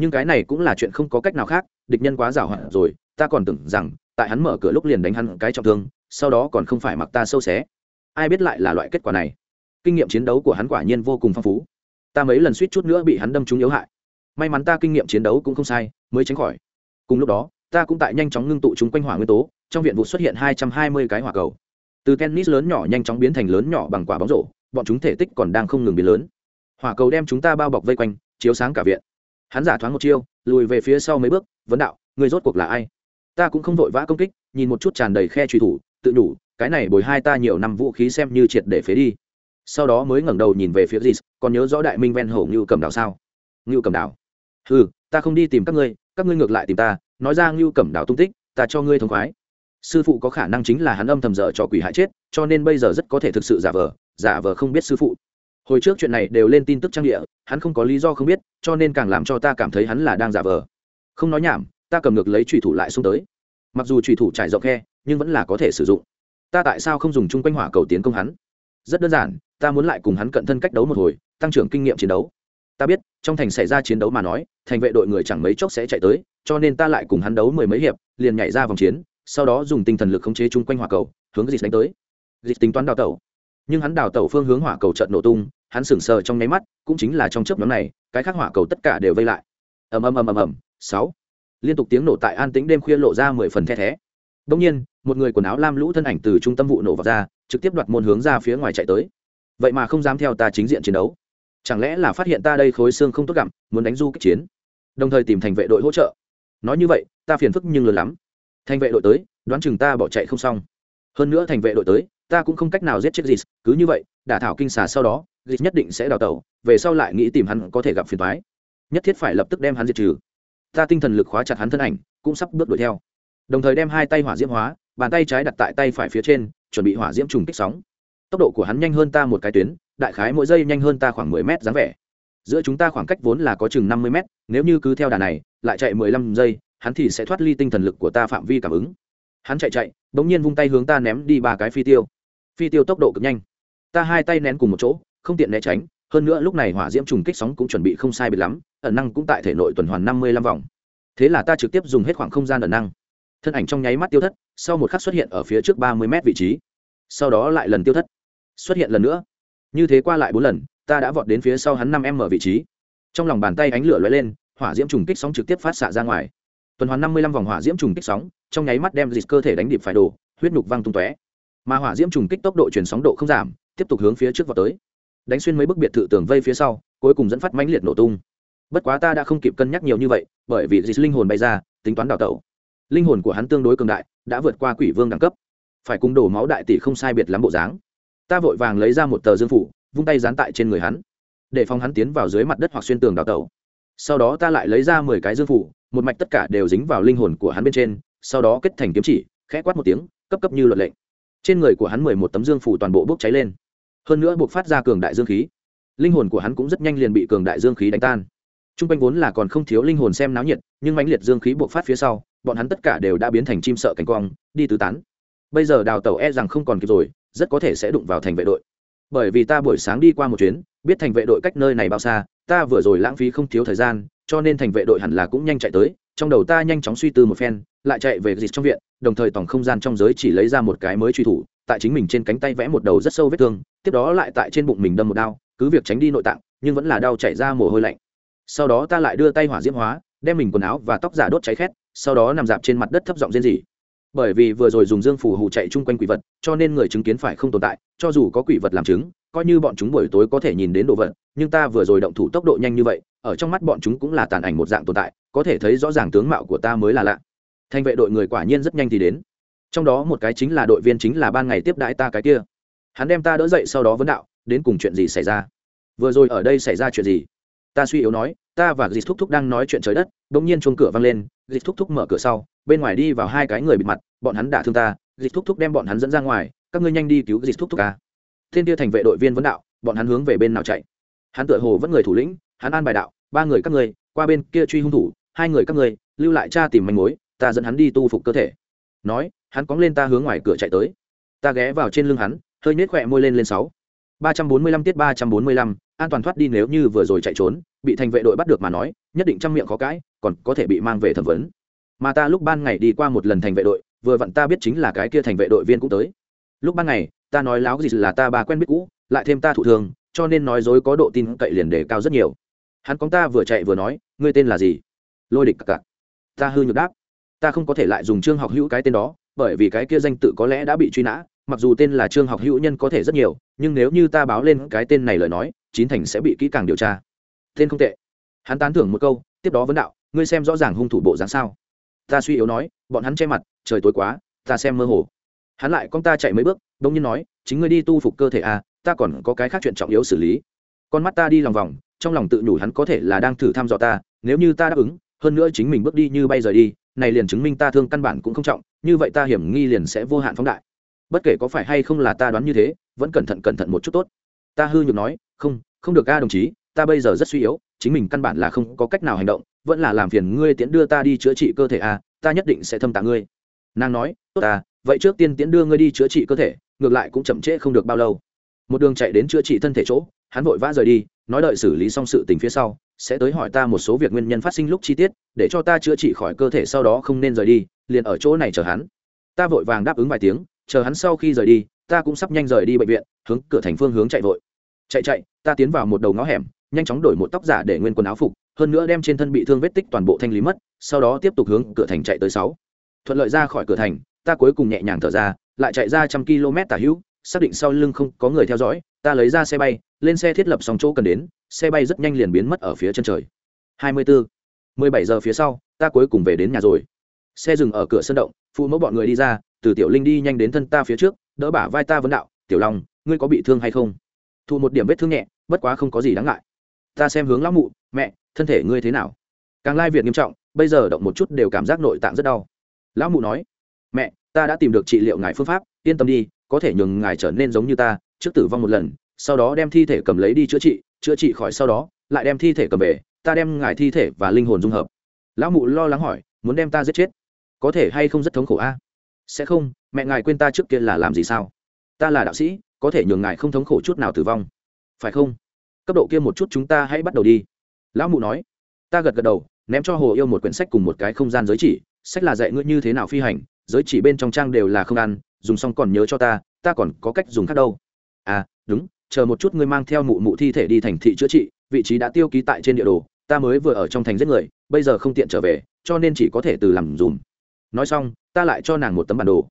nhưng cái này cũng là chuyện không có cách nào khác, địch nhân quá giảo hoạt rồi, ta còn tưởng rằng, tại hắn mở cửa lúc liền đánh hắn cái trọng thương, sau đó còn không phải mặc ta sâu xé. Ai biết lại là loại kết quả này. Kinh nghiệm chiến đấu của hắn quả nhiên vô cùng phong phú ta mấy lần suýt chút nữa bị hắn đâm trúng yếu hại. May mắn ta kinh nghiệm chiến đấu cũng không sai, mới tránh khỏi. Cùng lúc đó, ta cũng tại nhanh chóng ngưng tụ chúng quanh hỏa nguyên tố, trong viện vụ xuất hiện hai trăm hai mươi cái hỏa cầu. Từ tennis lớn nhỏ nhanh chóng biến thành lớn nhỏ bằng quả bóng rổ, bọn chúng thể tích còn đang không ngừng biến lớn. Hỏa cầu đem chúng ta bao bọc vây quanh, chiếu sáng cả viện. Hắn giả thoáng một chiêu, lùi về phía sau mấy bước, vấn đạo người rốt cuộc là ai? Ta cũng không vội vã công kích, nhìn một chút tràn đầy khe truy thủ, tự nhủ, cái này bồi hai ta nhiều năm vũ khí xem như triệt để phế đi sau đó mới ngẩng đầu nhìn về phía dì còn nhớ rõ đại minh ven hổ ngưu cầm đảo sao? Ngưu cầm đảo. Ừ ta không đi tìm các ngươi các ngươi ngược lại tìm ta, nói ra ngưu cầm đảo tung tích, ta cho ngươi thông khoái. Sư phụ có khả năng chính là hắn âm thầm dở cho quỷ hại chết, cho nên bây giờ rất có thể thực sự giả vờ giả vờ không biết sư phụ. Hồi trước chuyện này đều lên tin tức trang địa, hắn không có lý do không biết, cho nên càng làm cho ta cảm thấy hắn là đang giả vờ. Không nói nhảm, ta cầm ngược lấy trùy thủ lại xuống tới. Mặc dù trùy thủ trải rộng khe, nhưng vẫn là có thể sử dụng. Ta tại sao không dùng chung quanh hỏa cầu tiến công hắn? Rất đơn giản ta muốn lại cùng hắn cận thân cách đấu một hồi, tăng trưởng kinh nghiệm chiến đấu. Ta biết, trong thành xảy ra chiến đấu mà nói, thành vệ đội người chẳng mấy chốc sẽ chạy tới, cho nên ta lại cùng hắn đấu mười mấy hiệp, liền nhảy ra vòng chiến, sau đó dùng tinh thần lực khống chế chung quanh hỏa cầu, hướng dịch đánh tới. Dịch tính toán đào tẩu. Nhưng hắn đào tẩu phương hướng hỏa cầu trận nổ tung, hắn sững sờ trong nháy mắt, cũng chính là trong chớp nhóm này, cái khác hỏa cầu tất cả đều vây lại. Ầm ầm ầm ầm ầm, sáu. Liên tục tiếng nổ tại an tĩnh đêm khuya lộ ra mười phần the thé. Đông nhiên, một người quần áo lam lũ thân ảnh từ trung tâm vụ nổ vào ra, trực tiếp đoạt môn hướng ra phía ngoài chạy tới vậy mà không dám theo ta chính diện chiến đấu. Chẳng lẽ là phát hiện ta đây khối xương không tốt gặm, muốn đánh du kích chiến? Đồng thời tìm thành vệ đội hỗ trợ. Nói như vậy, ta phiền phức nhưng lớn lắm. Thành vệ đội tới, đoán chừng ta bỏ chạy không xong. Hơn nữa thành vệ đội tới, ta cũng không cách nào giết chết gis, cứ như vậy, đả thảo kinh xà sau đó, gis nhất định sẽ đào tẩu, về sau lại nghĩ tìm hắn có thể gặp phiền thoái nhất thiết phải lập tức đem hắn diệt trừ. Ta tinh thần lực khóa chặt hắn thân ảnh, cũng sắp bước đuổi theo. Đồng thời đem hai tay hỏa diễm hóa, bàn tay trái đặt tại tay phải phía trên, chuẩn bị hỏa diễm trùng kích sóng tốc độ của hắn nhanh hơn ta một cái tuyến, đại khái mỗi giây nhanh hơn ta khoảng mười mét dáng vẻ. Giữa chúng ta khoảng cách vốn là có chừng năm mươi mét, nếu như cứ theo đà này, lại chạy mười lăm giây, hắn thì sẽ thoát ly tinh thần lực của ta phạm vi cảm ứng. Hắn chạy chạy đ ỗ n g nhiên vung tay hướng ta ném đi ba cái phi tiêu. Phi tiêu tốc độ cực nhanh. Ta hai tay nén cùng một chỗ, không tiện né tránh, hơn nữa lúc này hỏa diễm trùng kích sóng cũng chuẩn bị không sai bị lắm, ẩn năng cũng tại thể nội tuần hoàn năm mươi lăm vòng. Thế là ta trực tiếp dùng hết khoảng không gian ẩn năng. Thân ảnh trong nháy mắt tiêu thất, sau một khắc xuất hiện ở phía trước ba mươi mét vị trí. Sau đó lại lần tiêu thất xuất hiện lần nữa. Như thế qua lại bốn lần, ta đã vọt đến phía sau hắn năm m ở vị trí. Trong lòng bàn tay ánh lửa lóe lên, hỏa diễm trùng kích sóng trực tiếp phát xạ ra ngoài. Tuần hoàn năm mươi lăm vòng hỏa diễm trùng kích sóng, trong nháy mắt đem dịch cơ thể đánh điệp phải đổ, huyết nhục văng tung tóe. Mà hỏa diễm trùng kích tốc độ truyền sóng độ không giảm, tiếp tục hướng phía trước vào tới. Đánh xuyên mấy bức biệt thự tường vây phía sau, cuối cùng dẫn phát mãnh liệt nổ tung. Bất quá ta đã không kịp cân nhắc nhiều như vậy, bởi vì dịch linh hồn bay ra, tính toán đào tẩu. Linh hồn của hắn tương đối cường đại, đã vượt qua quỷ vương đẳng cấp. Phải cùng đổ máu đại tỷ không sai biệt lắm bộ dáng ta vội vàng lấy ra một tờ dương phủ, vung tay dán tại trên người hắn, để phòng hắn tiến vào dưới mặt đất hoặc xuyên tường đào tẩu. Sau đó ta lại lấy ra mười cái dương phủ, một mạch tất cả đều dính vào linh hồn của hắn bên trên, sau đó kết thành kiếm chỉ, khẽ quát một tiếng, cấp cấp như luật lệnh. Trên người của hắn mười một tấm dương phủ toàn bộ bốc cháy lên. Hơn nữa buộc phát ra cường đại dương khí. Linh hồn của hắn cũng rất nhanh liền bị cường đại dương khí đánh tan. T r u n g quanh vốn là còn không thiếu linh hồn xem náo nhiệt, nhưng mãnh liệt dương khí buộc phát phía sau, bọn hắn tất cả đều đã biến thành chim sợ cánh quang, đi tứ tán. Bây giờ đào tẩu e rằng không còn kịp rồi rất có thể sẽ đụng vào thành vệ đội. Bởi vì ta buổi sáng đi qua một chuyến, biết thành vệ đội cách nơi này bao xa, ta vừa rồi lãng phí không thiếu thời gian, cho nên thành vệ đội hẳn là cũng nhanh chạy tới, trong đầu ta nhanh chóng suy tư một phen, lại chạy về dịch trong viện, đồng thời tổng không gian trong giới chỉ lấy ra một cái mới truy thủ, tại chính mình trên cánh tay vẽ một đầu rất sâu vết thương, tiếp đó lại tại trên bụng mình đâm một đao, cứ việc tránh đi nội tạng, nhưng vẫn là đau chảy ra mồ hôi lạnh. Sau đó ta lại đưa tay hỏa diễm hóa, đem mình quần áo và tóc giả đốt cháy khét, sau đó nằm dạp trên mặt đất thấp giọng rên rỉ bởi vì vừa rồi dùng dương phủ hù chạy chung quanh quỷ vật, cho nên người chứng kiến phải không tồn tại, cho dù có quỷ vật làm chứng, coi như bọn chúng buổi tối có thể nhìn đến đồ vật, nhưng ta vừa rồi động thủ tốc độ nhanh như vậy, ở trong mắt bọn chúng cũng là tàn ảnh một dạng tồn tại, có thể thấy rõ ràng tướng mạo của ta mới là lạ. Thanh vệ đội người quả nhiên rất nhanh thì đến. Trong đó một cái chính là đội viên chính là ban ngày tiếp đãi ta cái kia. Hắn đem ta đỡ dậy sau đó vấn đạo, đến cùng chuyện gì xảy ra? Vừa rồi ở đây xảy ra chuyện gì? Ta suy yếu nói, ta và dì thúc thúc đang nói chuyện trời đất đông nhiên chuông cửa văng lên, dịch thúc thúc mở cửa sau, bên ngoài đi vào hai cái người bịt mặt, bọn hắn đả thương ta, dịch thúc thúc đem bọn hắn dẫn ra ngoài, các ngươi nhanh đi cứu dịch thúc thúc ca. Thiên tia thành vệ đội viên vấn đạo, bọn hắn hướng về bên nào chạy? Hắn tựa hồ vẫn người thủ lĩnh, hắn an bài đạo, ba người các ngươi, qua bên kia truy hung thủ, hai người các ngươi, lưu lại cha tìm manh mối, ta dẫn hắn đi tu phục cơ thể. Nói, hắn cóng lên ta hướng ngoài cửa chạy tới. Ta ghé vào trên lưng hắn, hơi nết khỏe môi lên lên sáu. ba trăm bốn mươi lăm tiết ba trăm bốn mươi lăm, an toàn thoát đi nếu như vừa rồi chạy trốn, bị thành vệ đội bắt được mà nói, nhất định trăm miệng khó cãi còn có thể bị mang về thẩm vấn. Mà ta lúc ban ngày đi qua một lần thành vệ đội, vừa vặn ta biết chính là cái kia thành vệ đội viên cũng tới. Lúc ban ngày, ta nói láo gì là ta bà quen biết cũ, lại thêm ta thụ thường, cho nên nói dối có độ tin cậy liền đề cao rất nhiều. Hắn con ta vừa chạy vừa nói, ngươi tên là gì? Lôi địch cặc cặc. Ta hư nhược đáp, ta không có thể lại dùng trương học hữu cái tên đó, bởi vì cái kia danh tự có lẽ đã bị truy nã, mặc dù tên là trương học hữu nhân có thể rất nhiều, nhưng nếu như ta báo lên cái tên này lời nói, chín thành sẽ bị kỹ càng điều tra. Tên không tệ. Hắn tán thưởng một câu, tiếp đó vấn đạo ngươi xem rõ ràng hung thủ bộ dáng sao? Ta suy yếu nói, bọn hắn che mặt, trời tối quá, ta xem mơ hồ. Hắn lại con ta chạy mấy bước đông nhiên nói, chính ngươi đi tu phục cơ thể à ta còn có cái khác chuyện trọng yếu xử lý. Con mắt ta đi lòng vòng, trong lòng tự nhủ hắn có thể là đang thử thăm dò ta, nếu như ta đáp ứng, hơn nữa chính mình bước đi như bay rời đi, này liền chứng minh ta thương căn bản cũng không trọng, như vậy ta hiểm nghi liền sẽ vô hạn phóng đại. Bất kể có phải hay không là ta đoán như thế, vẫn cẩn thận cẩn thận một chút tốt. Ta hư nhược nói, không không được ca đồng chí, ta bây giờ rất suy yếu, chính mình căn bản là không có cách nào hành động vẫn là làm phiền ngươi tiễn đưa ta đi chữa trị cơ thể a à, ta nhất định sẽ thâm tạ ngươi. Nàng nói tốt ta vậy trước tiên tiễn đưa ngươi đi chữa trị cơ thể ngược lại cũng chậm trễ không được bao lâu. Một đường chạy đến chữa trị thân thể chỗ hắn vội vã rời đi nói đợi xử lý xong sự tình phía sau sẽ tới hỏi ta một số việc nguyên nhân phát sinh lúc chi tiết để cho ta chữa trị khỏi cơ thể sau đó không nên rời đi liền ở chỗ này chờ hắn. Ta vội vàng đáp ứng vài tiếng chờ hắn sau khi rời đi ta cũng sắp nhanh rời đi bệnh viện hướng cửa thành phương hướng chạy vội. Chạy chạy ta tiến vào một đầu ngõ hẻm nhanh chóng đổi một tóc giả để nguyên quần áo phục hơn nữa đem trên thân bị thương vết tích toàn bộ thanh lý mất, sau đó tiếp tục hướng cửa thành chạy tới sáu. Thuận lợi ra khỏi cửa thành, ta cuối cùng nhẹ nhàng thở ra, lại chạy ra trăm km tả hữu, xác định sau lưng không có người theo dõi, ta lấy ra xe bay, lên xe thiết lập xong chỗ cần đến, xe bay rất nhanh liền biến mất ở phía chân trời. Hai mươi bốn mười bảy giờ phía sau, ta cuối cùng về đến nhà rồi. Xe dừng ở cửa sân động, phụ mẫu bọn người đi ra, từ tiểu linh đi nhanh đến thân ta phía trước, đỡ bả vai ta vấn đạo, tiểu long, ngươi có bị thương hay không? Thụ một điểm vết thương nhẹ, bất quá không có gì đáng ngại. Ta xem hướng lão mụ, mẹ thân thể ngươi thế nào? Càng lai việt nghiêm trọng, bây giờ động một chút đều cảm giác nội tạng rất đau. Lão mụ nói, mẹ, ta đã tìm được trị liệu ngài phương pháp, yên tâm đi, có thể nhường ngài trở nên giống như ta, trước tử vong một lần, sau đó đem thi thể cầm lấy đi chữa trị chữa trị khỏi sau đó, lại đem thi thể cầm về, ta đem ngài thi thể và linh hồn dung hợp. Lão mụ lo lắng hỏi, muốn đem ta giết chết? Có thể hay không rất thống khổ a? Sẽ không, mẹ ngài quên ta trước kia là làm gì sao? Ta là đạo sĩ, có thể nhường ngài không thống khổ chút nào tử vong. Phải không? Cấp độ kia một chút chúng ta hãy bắt đầu đi lão mụ nói, ta gật gật đầu, ném cho hồ yêu một quyển sách cùng một cái không gian giới chỉ, sách là dạy ngươi như thế nào phi hành, giới chỉ bên trong trang đều là không ăn dùng xong còn nhớ cho ta ta còn có cách dùng khác đâu. À đúng, chờ một chút ngươi mang theo mụ mụ thi thể đi thành thị chữa trị, vị trí đã tiêu ký tại trên địa đồ, ta mới vừa ở trong thành giết người, bây giờ không tiện trở về, cho nên chỉ có thể từ làm dùm. Nói xong, ta lại cho nàng một tấm bản đồ.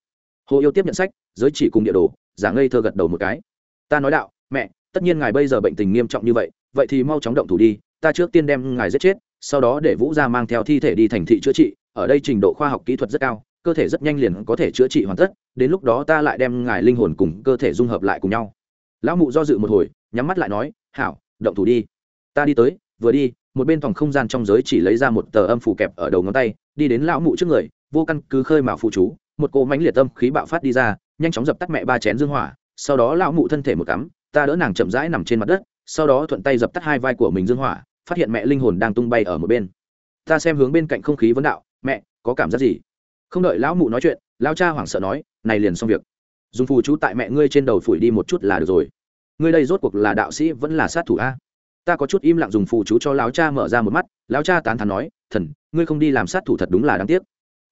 Hồ yêu tiếp nhận sách, giới chỉ cùng địa đồ, giả ngây thơ gật đầu một cái. Ta nói đạo, mẹ, tất nhiên ngài bây giờ bệnh tình nghiêm trọng như vậy vậy thì mau chóng động thủ đi ta trước tiên đem ngài giết chết, sau đó để vũ gia mang theo thi thể đi thành thị chữa trị, ở đây trình độ khoa học kỹ thuật rất cao, cơ thể rất nhanh liền có thể chữa trị hoàn tất, đến lúc đó ta lại đem ngài linh hồn cùng cơ thể dung hợp lại cùng nhau. Lão mụ do dự một hồi, nhắm mắt lại nói, hảo, động thủ đi. Ta đi tới, vừa đi, một bên phòng không gian trong giới chỉ lấy ra một tờ âm phủ kẹp ở đầu ngón tay, đi đến lão mụ trước người, vô căn cứ khơi mào phụ chú, một cỗ mánh liệt tâm khí bạo phát đi ra, nhanh chóng dập tắt mẹ ba chén dương hỏa, sau đó lão mụ thân thể một cắm, ta đỡ nàng chậm rãi nằm trên mặt đất, sau đó thuận tay dập tắt hai vai của mình dương hỏa phát hiện mẹ linh hồn đang tung bay ở một bên. Ta xem hướng bên cạnh không khí vấn đạo, mẹ, có cảm giác gì? Không đợi lão mụ nói chuyện, lão cha hoảng sợ nói, này liền xong việc. Dùng phù chú tại mẹ ngươi trên đầu phủi đi một chút là được rồi. Ngươi đây rốt cuộc là đạo sĩ vẫn là sát thủ a? Ta có chút im lặng dùng phù chú cho lão cha mở ra một mắt, lão cha tán thán nói, thần, ngươi không đi làm sát thủ thật đúng là đáng tiếc.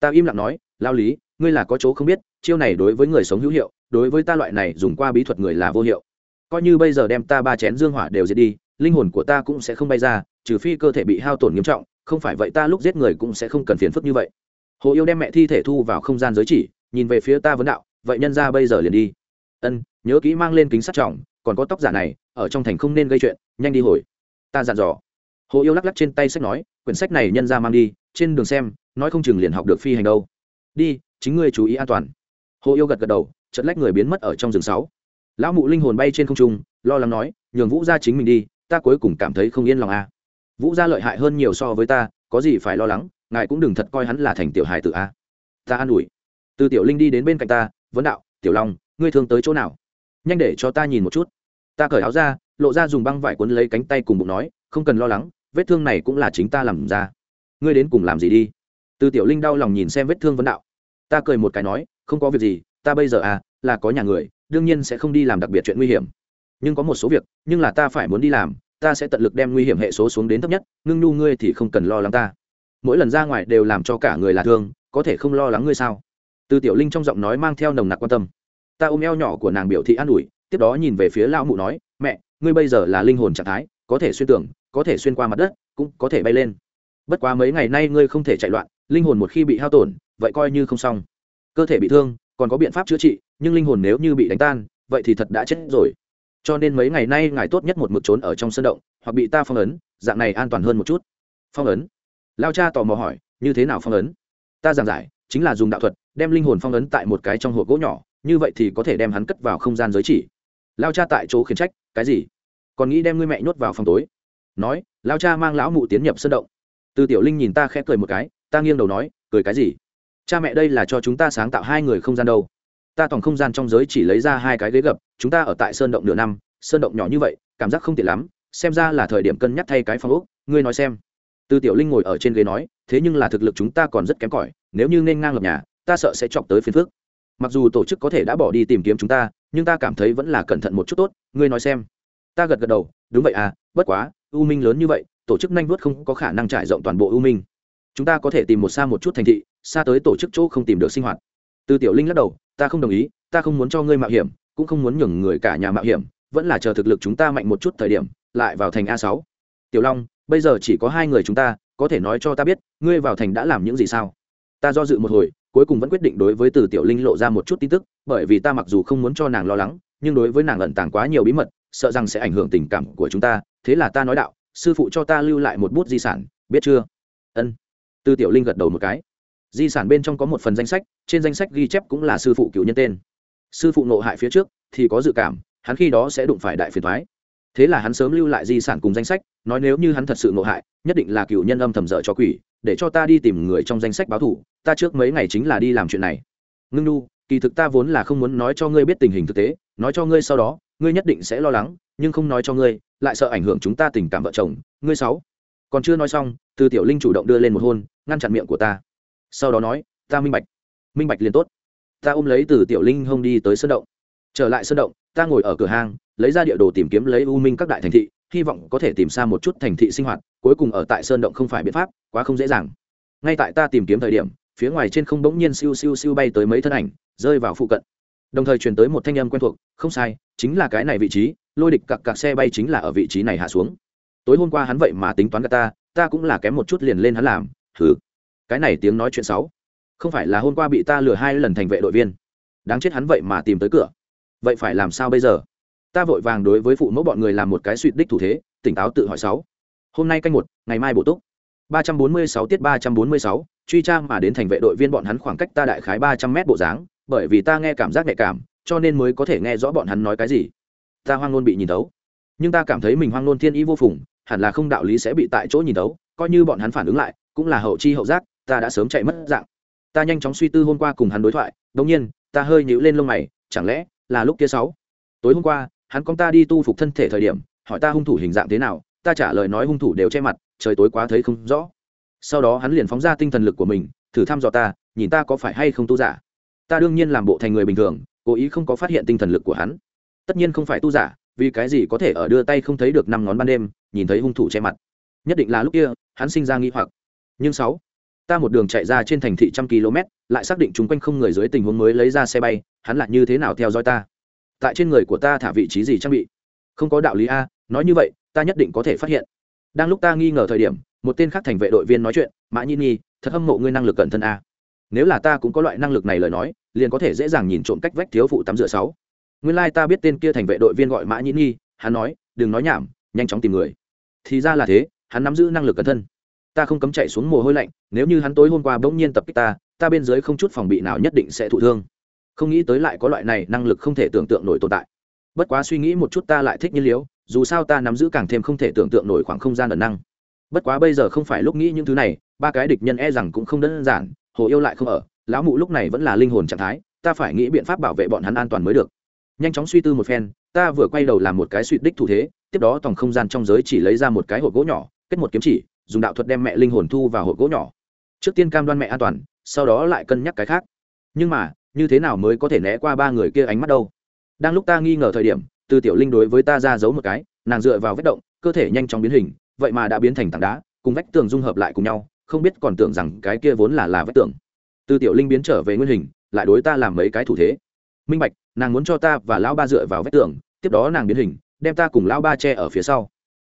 Ta im lặng nói lao lý, ngươi là có chỗ không biết, chiêu này đối với người sống hữu hiệu, đối với ta loại này dùng qua bí thuật người là vô hiệu. Coi như bây giờ đem ta ba chén dương hỏa đều giết đi, linh hồn của ta cũng sẽ không bay ra trừ phi cơ thể bị hao tổn nghiêm trọng, không phải vậy ta lúc giết người cũng sẽ không cần phiền phức như vậy. Hồ yêu đem mẹ thi thể thu vào không gian giới chỉ, nhìn về phía ta vấn đạo, vậy nhân ra bây giờ liền đi. Ân, nhớ kỹ mang lên kính sắt trọng, còn có tóc giả này, ở trong thành không nên gây chuyện, nhanh đi hồi. Ta dặn dò. Hồ yêu lắc lắc trên tay sách nói, quyển sách này nhân ra mang đi, trên đường xem, nói không chừng liền học được phi hành đâu. Đi, chính ngươi chú ý an toàn. Hồ yêu gật gật đầu chật lách người biến mất ở trong rừng sáu. Lão mụ linh hồn bay trên không trung, lo lắng nói, nhường vũ ra chính mình đi, ta cuối cùng cảm thấy không yên lòng a à vũ gia lợi hại hơn nhiều so với ta, có gì phải lo lắng, ngài cũng đừng thật coi hắn là thành tiểu hài tự a. Ta an ủi. Từ tiểu linh đi đến bên cạnh ta, vấn đạo, tiểu long, ngươi thường tới chỗ nào? Nhanh để cho ta nhìn một chút. Ta cởi áo ra, lộ ra dùng băng vải cuốn lấy cánh tay cùng bụng nói, không cần lo lắng, vết thương này cũng là chính ta làm ra. Ngươi đến cùng làm gì đi? Từ tiểu linh đau lòng nhìn xem vết thương vấn đạo. Ta cười một cái nói, không có việc gì, ta bây giờ à là có nhà người, đương nhiên sẽ không đi làm đặc biệt chuyện nguy hiểm. Nhưng có một số việc, nhưng là ta phải muốn đi làm ta sẽ tận lực đem nguy hiểm hệ số xuống đến thấp nhất, ngưng nhu ngươi thì không cần lo lắng ta. Mỗi lần ra ngoài đều làm cho cả người là thương, có thể không lo lắng ngươi sao? Từ tiểu linh trong giọng nói mang theo nồng nặc quan tâm. Ta ôm eo nhỏ của nàng biểu thị an ủi, tiếp đó nhìn về phía lão mụ nói, mẹ, ngươi bây giờ là linh hồn trạng thái, có thể xuyên tưởng có thể xuyên qua mặt đất, cũng có thể bay lên. Bất quá mấy ngày nay ngươi không thể chạy loạn, linh hồn một khi bị hao tổn, vậy coi như không xong. Cơ thể bị thương, còn có biện pháp chữa trị, nhưng linh hồn nếu như bị đánh tan, vậy thì thật đã chết rồi cho nên mấy ngày nay ngài tốt nhất một mực trốn ở trong sân động, hoặc bị ta phong ấn, dạng này an toàn hơn một chút. Phong ấn? Lao cha tò mò hỏi, như thế nào phong ấn? Ta giảng giải, chính là dùng đạo thuật, đem linh hồn phong ấn tại một cái trong hộp gỗ nhỏ, như vậy thì có thể đem hắn cất vào không gian giới chỉ. Lao cha tại chỗ khiển trách, cái gì? Còn nghĩ đem ngươi mẹ nhốt vào phòng tối? Nói, lao cha mang lão mụ tiến nhập sân động. Từ tiểu linh nhìn ta khẽ cười một cái, ta nghiêng đầu nói, cười cái gì? Cha mẹ đây là cho chúng ta sáng tạo hai người không gian đâu ta toàn không gian trong giới chỉ lấy ra hai cái ghế gập, chúng ta ở tại sơn động nửa năm, sơn động nhỏ như vậy, cảm giác không tiện lắm, xem ra là thời điểm cân nhắc thay cái phòng ốc, ngươi nói xem. Từ tiểu linh ngồi ở trên ghế nói, thế nhưng là thực lực chúng ta còn rất kém cỏi, nếu như nên ngang lập nhà, ta sợ sẽ chọc tới phiền phước mặc dù tổ chức có thể đã bỏ đi tìm kiếm chúng ta, nhưng ta cảm thấy vẫn là cẩn thận một chút tốt, ngươi nói xem. Ta gật gật đầu, đúng vậy à bất quá, u minh lớn như vậy, tổ chức nhanh vuốt không có khả năng trải rộng toàn bộ u minh. Chúng ta có thể tìm một xa một chút thành thị, xa tới tổ chức chỗ không tìm được sinh hoạt. Từ tiểu linh lắc đầu ta không đồng ý, ta không muốn cho ngươi mạo hiểm, cũng không muốn nhường người cả nhà mạo hiểm, vẫn là chờ thực lực chúng ta mạnh một chút thời điểm, lại vào thành a sáu. Tiểu long, bây giờ chỉ có hai người chúng ta, có thể nói cho ta biết, ngươi vào thành đã làm những gì sao? Ta do dự một hồi, cuối cùng vẫn quyết định đối với từ tiểu linh lộ ra một chút tin tức, bởi vì ta mặc dù không muốn cho nàng lo lắng, nhưng đối với nàng ẩn tàng quá nhiều bí mật, sợ rằng sẽ ảnh hưởng tình cảm của chúng ta, thế là ta nói đạo, sư phụ cho ta lưu lại một bút di sản, biết chưa? Ân. Từ tiểu linh gật đầu một cái di sản bên trong có một phần danh sách, trên danh sách ghi chép cũng là sư phụ cựu nhân tên. Sư phụ nộ hại phía trước, thì có dự cảm, hắn khi đó sẽ đụng phải đại phiền thoái thế là hắn sớm lưu lại di sản cùng danh sách, nói nếu như hắn thật sự nộ hại, nhất định là cựu nhân âm thầm dở cho quỷ, để cho ta đi tìm người trong danh sách báo thủ ta trước mấy ngày chính là đi làm chuyện này. Ngưng nu, kỳ thực ta vốn là không muốn nói cho ngươi biết tình hình thực tế, nói cho ngươi sau đó, ngươi nhất định sẽ lo lắng, nhưng không nói cho ngươi, lại sợ ảnh hưởng chúng ta tình cảm vợ chồng, ngươi sáu. Còn chưa nói xong, từ tiểu linh chủ động đưa lên một hôn, ngăn chặn miệng của ta sau đó nói ta minh bạch. Minh bạch liền tốt. Ta ôm lấy từ tiểu linh hông đi tới sơn động. Trở lại sơn động ta ngồi ở cửa hàng, lấy ra địa đồ tìm kiếm lấy u minh các đại thành thị hy vọng có thể tìm xa một chút thành thị sinh hoạt cuối cùng ở tại sơn động không phải biện pháp quá không dễ dàng. Ngay tại ta tìm kiếm thời điểm phía ngoài trên không bỗng nhiên siêu siêu siêu bay tới mấy thân ảnh rơi vào phụ cận. Đồng thời truyền tới một thanh âm quen thuộc không sai chính là cái này vị trí lôi địch cặc cặc xe bay chính là ở vị trí này hạ xuống. Tối hôm qua hắn vậy mà tính toán cả ta ta cũng là kém một chút liền lên hắn làm thử cái này tiếng nói chuyện xấu. Không phải là hôm qua bị ta lừa hai lần thành vệ đội viên. Đáng chết hắn vậy mà tìm tới cửa. Vậy phải làm sao bây giờ? Ta vội vàng đối với phụ mẫu bọn người làm một cái suy đích thủ thế tỉnh táo tự hỏi sáu hôm nay canh một ngày mai bổ túc. ba trăm bốn mươi sáu tiết ba trăm bốn mươi sáu truy trang mà đến thành vệ đội viên bọn hắn khoảng cách ta đại khái ba trăm mét bộ dáng bởi vì ta nghe cảm giác nhạy cảm cho nên mới có thể nghe rõ bọn hắn nói cái gì. Ta hoang luôn bị nhìn thấu, nhưng ta cảm thấy mình hoang luôn thiên ý vô phùng hẳn là không đạo lý sẽ bị tại chỗ nhìn thấu, coi như bọn hắn phản ứng lại cũng là hậu chi hậu giác ta đã sớm chạy mất dạng. Ta nhanh chóng suy tư hôm qua cùng hắn đối thoại đ nhiên, ta hơi nhíu lên lông mày, chẳng lẽ là lúc kia sáu? Tối hôm qua, hắn con ta đi tu phục thân thể thời điểm, hỏi ta hung thủ hình dạng thế nào, ta trả lời nói hung thủ đều che mặt, trời tối quá thấy không rõ. Sau đó hắn liền phóng ra tinh thần lực của mình, thử thăm dò ta, nhìn ta có phải hay không tu giả. Ta đương nhiên làm bộ thành người bình thường, cố ý không có phát hiện tinh thần lực của hắn. Tất nhiên không phải tu giả, vì cái gì có thể ở đưa tay không thấy được năm ngón ban đêm, nhìn thấy hung thủ che mặt. Nhất định là lúc kia, hắn sinh ra nghi hoặc. Nhưng sáu? Ta một đường chạy ra trên thành thị trăm km, lại xác định chung quanh không người dưới tình huống mới lấy ra xe bay, hắn lại như thế nào theo dõi ta? Tại trên người của ta thả vị trí gì trang bị? Không có đạo lý a, nói như vậy, ta nhất định có thể phát hiện. Đang lúc ta nghi ngờ thời điểm, một tên khác thành vệ đội viên nói chuyện, mã nhi nhi, thật hâm mộ ngươi năng lực cẩn thân a. Nếu là ta cũng có loại năng lực này lời nói, liền có thể dễ dàng nhìn trộm cách vách thiếu phụ tắm rửa sáu. Nguyên lai、like、ta biết tên kia thành vệ đội viên gọi mã nhĩ nhi, hắn nói, đừng nói nhảm, nhanh chóng tìm người. Thì ra là thế, hắn nắm giữ năng lực cẩn thân ta không cấm chạy xuống mồ hôi lạnh, nếu như hắn tối hôm qua bỗng nhiên tập kích ta ta bên dưới không chút phòng bị nào nhất định sẽ thụ thương. Không nghĩ tới lại có loại này năng lực không thể tưởng tượng nổi tồn tại. Bất quá suy nghĩ một chút ta lại thích nhiên liếu, dù sao ta nắm giữ càng thêm không thể tưởng tượng nổi khoảng không gian ẩn năng. Bất quá bây giờ không phải lúc nghĩ những thứ này, ba cái địch nhân e rằng cũng không đơn giản, hồ yêu lại không ở, lão mụ lúc này vẫn là linh hồn trạng thái, ta phải nghĩ biện pháp bảo vệ bọn hắn an toàn mới được. Nhanh chóng suy tư một phen, ta vừa quay đầu làm một cái suy đích thủ thế, tiếp đó tòng không gian trong giới chỉ lấy ra một cái hộp gỗ nhỏ, kết một kiếm chỉ dùng đạo thuật đem mẹ linh hồn thu vào hộp gỗ nhỏ. Trước tiên cam đoan mẹ an toàn, sau đó lại cân nhắc cái khác. Nhưng mà, như thế nào mới có thể né qua ba người kia ánh mắt đâu? Đang lúc ta nghi ngờ thời điểm, từ tiểu linh đối với ta ra giấu một cái, nàng dựa vào vết động, cơ thể nhanh chóng biến hình, vậy mà đã biến thành tảng đá, cùng vách tường dung hợp lại cùng nhau, không biết còn tưởng rằng cái kia vốn là là vách tường. Từ tiểu linh biến trở về nguyên hình, lại đối ta làm mấy cái thủ thế. Minh bạch, nàng muốn cho ta và lão ba dựa vào vách tường, tiếp đó nàng biến hình, đem ta cùng lão ba che ở phía sau.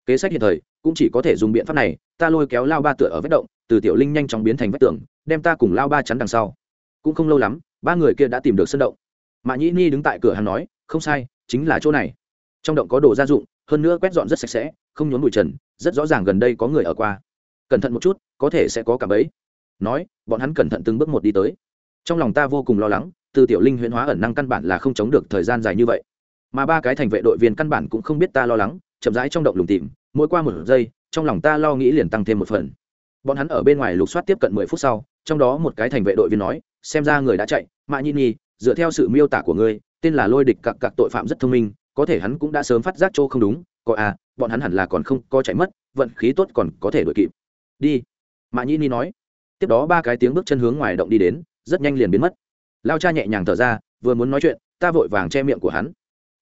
Kế sách hiện thời cũng chỉ có thể dùng biện pháp này, ta lôi kéo lao ba tựa ở vách động, từ tiểu linh nhanh chóng biến thành vách tường, đem ta cùng lao ba chắn đằng sau. Cũng không lâu lắm, ba người kia đã tìm được sân động. Mạ nhĩ ni đứng tại cửa hàng nói, không sai, chính là chỗ này. Trong động có đồ gia dụng, hơn nữa quét dọn rất sạch sẽ, không nhốn bụi trần, rất rõ ràng gần đây có người ở qua. Cẩn thận một chút, có thể sẽ có cả bẫy. Nói, bọn hắn cẩn thận từng bước một đi tới. Trong lòng ta vô cùng lo lắng, từ tiểu linh huyễn hóa ẩn năng căn bản là không chống được thời gian dài như vậy. Mà ba cái thành vệ đội viên căn bản cũng không biết ta lo lắng, chậm rãi trong động lùng tìm mỗi qua một giây, trong lòng ta lo nghĩ liền tăng thêm một phần. Bọn hắn ở bên ngoài lục soát tiếp cận mười phút sau, trong đó một cái thành vệ đội viên nói, xem ra người đã chạy mạ nhi nhi, dựa theo sự miêu tả của ngươi, tên là lôi địch cặc cặc tội phạm rất thông minh, có thể hắn cũng đã sớm phát giác chỗ không đúng, có à bọn hắn hẳn là còn không có chạy mất, vận khí tốt còn có thể đuổi kịp. Đi mạ nhi nói. Tiếp đó ba cái tiếng bước chân hướng ngoài động đi đến, rất nhanh liền biến mất. Lao cha nhẹ nhàng thở ra, vừa muốn nói chuyện, ta vội vàng che miệng của hắn.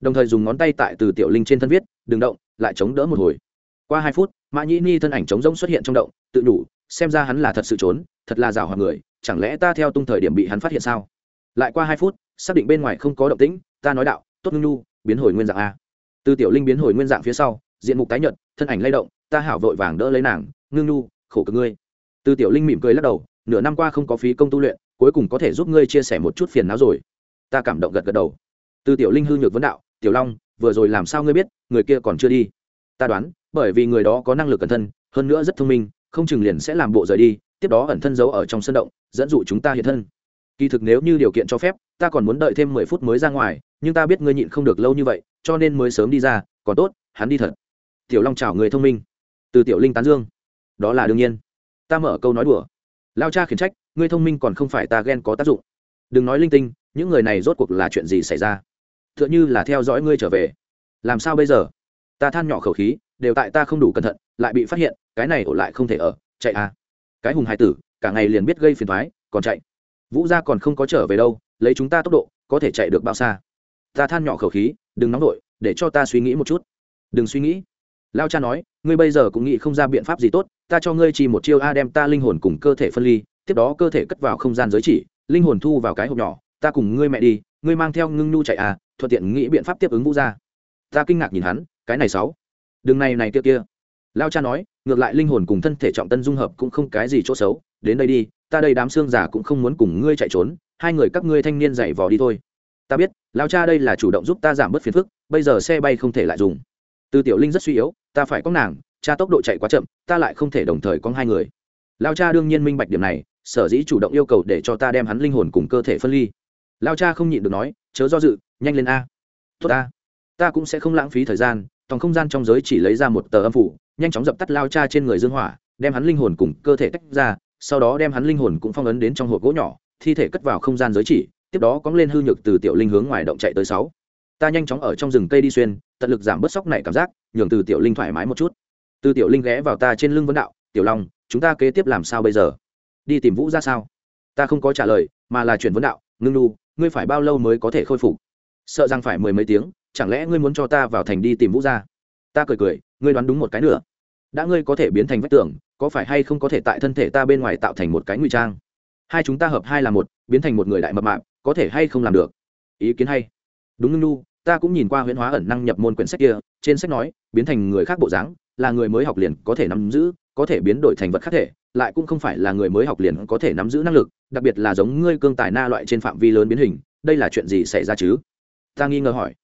Đồng thời dùng ngón tay tại từ tiểu linh trên thân viết, đừng động, lại chống đỡ một hồi qua hai phút, mã nhĩ ni thân ảnh trống rỗng xuất hiện trong động, tự đủ xem ra hắn là thật sự trốn, thật là rào hòa người, chẳng lẽ ta theo tung thời điểm bị hắn phát hiện sao? Lại qua hai phút, xác định bên ngoài không có động tĩnh, ta nói đạo, tốt ngưng nhu, biến hồi nguyên dạng a. Từ tiểu linh biến hồi nguyên dạng phía sau, diện mục tái nhợt, thân ảnh lay động, ta hảo vội vàng đỡ lấy nàng, ngưng nhu, khổ cực ngươi. Từ tiểu linh mỉm cười lắc đầu, nửa năm qua không có phí công tu luyện, cuối cùng có thể giúp ngươi chia sẻ một chút phiền não rồi. Ta cảm động gật gật đầu. Từ tiểu linh hư nhược vấn đạo, tiểu long, vừa rồi làm sao ngươi biết, người kia còn chưa đi? Ta đoán bởi vì người đó có năng lực cẩn thân, hơn nữa rất thông minh, không chừng liền sẽ làm bộ rời đi, tiếp đó ẩn thân giấu ở trong sân động, dẫn dụ chúng ta hiện thân. Kỳ thực nếu như điều kiện cho phép, ta còn muốn đợi thêm mười phút mới ra ngoài, nhưng ta biết ngươi nhịn không được lâu như vậy, cho nên mới sớm đi ra, còn tốt, hắn đi thật. Tiểu long chào người thông minh. Từ tiểu linh tán dương. Đó là đương nhiên. Ta mở câu nói đùa. Lao cha khiển trách, ngươi thông minh còn không phải ta ghen có tác dụng. Đừng nói linh tinh, những người này rốt cuộc là chuyện gì xảy ra? T h ư ợ n h ư là theo dõi ngươi trở về. Làm sao bây giờ? Ta than nhỏ khẩu khí đều tại ta không đủ cẩn thận, lại bị phát hiện, cái này ổ lại không thể ở, chạy à. Cái hùng hải tử, cả ngày liền biết gây phiền thoái còn chạy. Vũ gia còn không có trở về đâu, lấy chúng ta tốc độ, có thể chạy được bao xa. Ta than nhỏ khẩu khí, đừng nóng vội, để cho ta suy nghĩ một chút. Đừng suy nghĩ. Lao cha nói, ngươi bây giờ cũng nghĩ không ra biện pháp gì tốt, ta cho ngươi chỉ một chiêu a đem ta linh hồn cùng cơ thể phân ly, tiếp đó cơ thể cất vào không gian giới chỉ, linh hồn thu vào cái hộp nhỏ, ta cùng ngươi mẹ đi, ngươi mang theo ngưng nhu chạy à thuận tiện nghĩ biện pháp tiếp ứng vũ gia. ta kinh ngạc nhìn hắn, cái này sáu đường này này kia kia. Lao cha nói, ngược lại linh hồn cùng thân thể trọng tân dung hợp cũng không cái gì chỗ xấu, đến đây đi, ta đây đám xương giả cũng không muốn cùng ngươi chạy trốn, hai người các ngươi thanh niên dạy vò đi thôi. Ta biết, lao cha đây là chủ động giúp ta giảm bớt phiền phức, bây giờ xe bay không thể lại dùng. Từ tiểu linh rất suy yếu, ta phải có nàng, cha tốc độ chạy quá chậm, ta lại không thể đồng thời có hai người. Lao cha đương nhiên minh bạch điểm này, sở dĩ chủ động yêu cầu để cho ta đem hắn linh hồn cùng cơ thể phân ly. Lao cha không nhịn được nói, chớ do dự, nhanh lên a. Tốt a ta cũng sẽ không lãng phí thời gian tòng không gian trong giới chỉ lấy ra một tờ âm phủ, nhanh chóng dập tắt lao cha trên người dương hỏa, đem hắn linh hồn cùng cơ thể tách ra, sau đó đem hắn linh hồn cũng phong ấn đến trong hộp gỗ nhỏ, thi thể cất vào không gian giới chỉ, tiếp đó cóng lên hư nhược từ tiểu linh hướng ngoài động chạy tới sáu. Ta nhanh chóng ở trong rừng cây đi xuyên, tận lực giảm bớt sóc này cảm giác, nhường từ tiểu linh thoải mái một chút. Từ tiểu linh ghé vào ta trên lưng vấn đạo, tiểu long, chúng ta kế tiếp làm sao bây giờ? Đi tìm vũ ra sao? Ta không có trả lời, mà là chuyển vấn đạo, ngưng nu, ngươi phải bao lâu mới có thể khôi phục? Sợ rằng phải mười mấy tiếng chẳng lẽ ngươi muốn cho ta vào thành đi tìm vũ gia? ta cười cười, ngươi đoán đúng một cái nữa. Đã ngươi có thể biến thành vách tường, có phải hay không có thể tại thân thể ta bên ngoài tạo thành một cái ngụy trang? Hai chúng ta hợp hai là một, biến thành một người đại mập mạp, có thể hay không làm được? Ý kiến hay. Đúng ngưng nu ta cũng nhìn qua huyễn hóa ẩn năng nhập môn quyển sách kia, trên sách nói, biến thành người khác bộ dáng, là người mới học liền có thể nắm giữ, có thể biến đổi thành vật khác thể, lại cũng không phải là người mới học liền có thể nắm giữ năng lực, đặc biệt là giống ngươi cương tài na loại trên phạm vi lớn biến hình, đây là chuyện gì xảy ra chứ? Ta nghi ngờ hỏi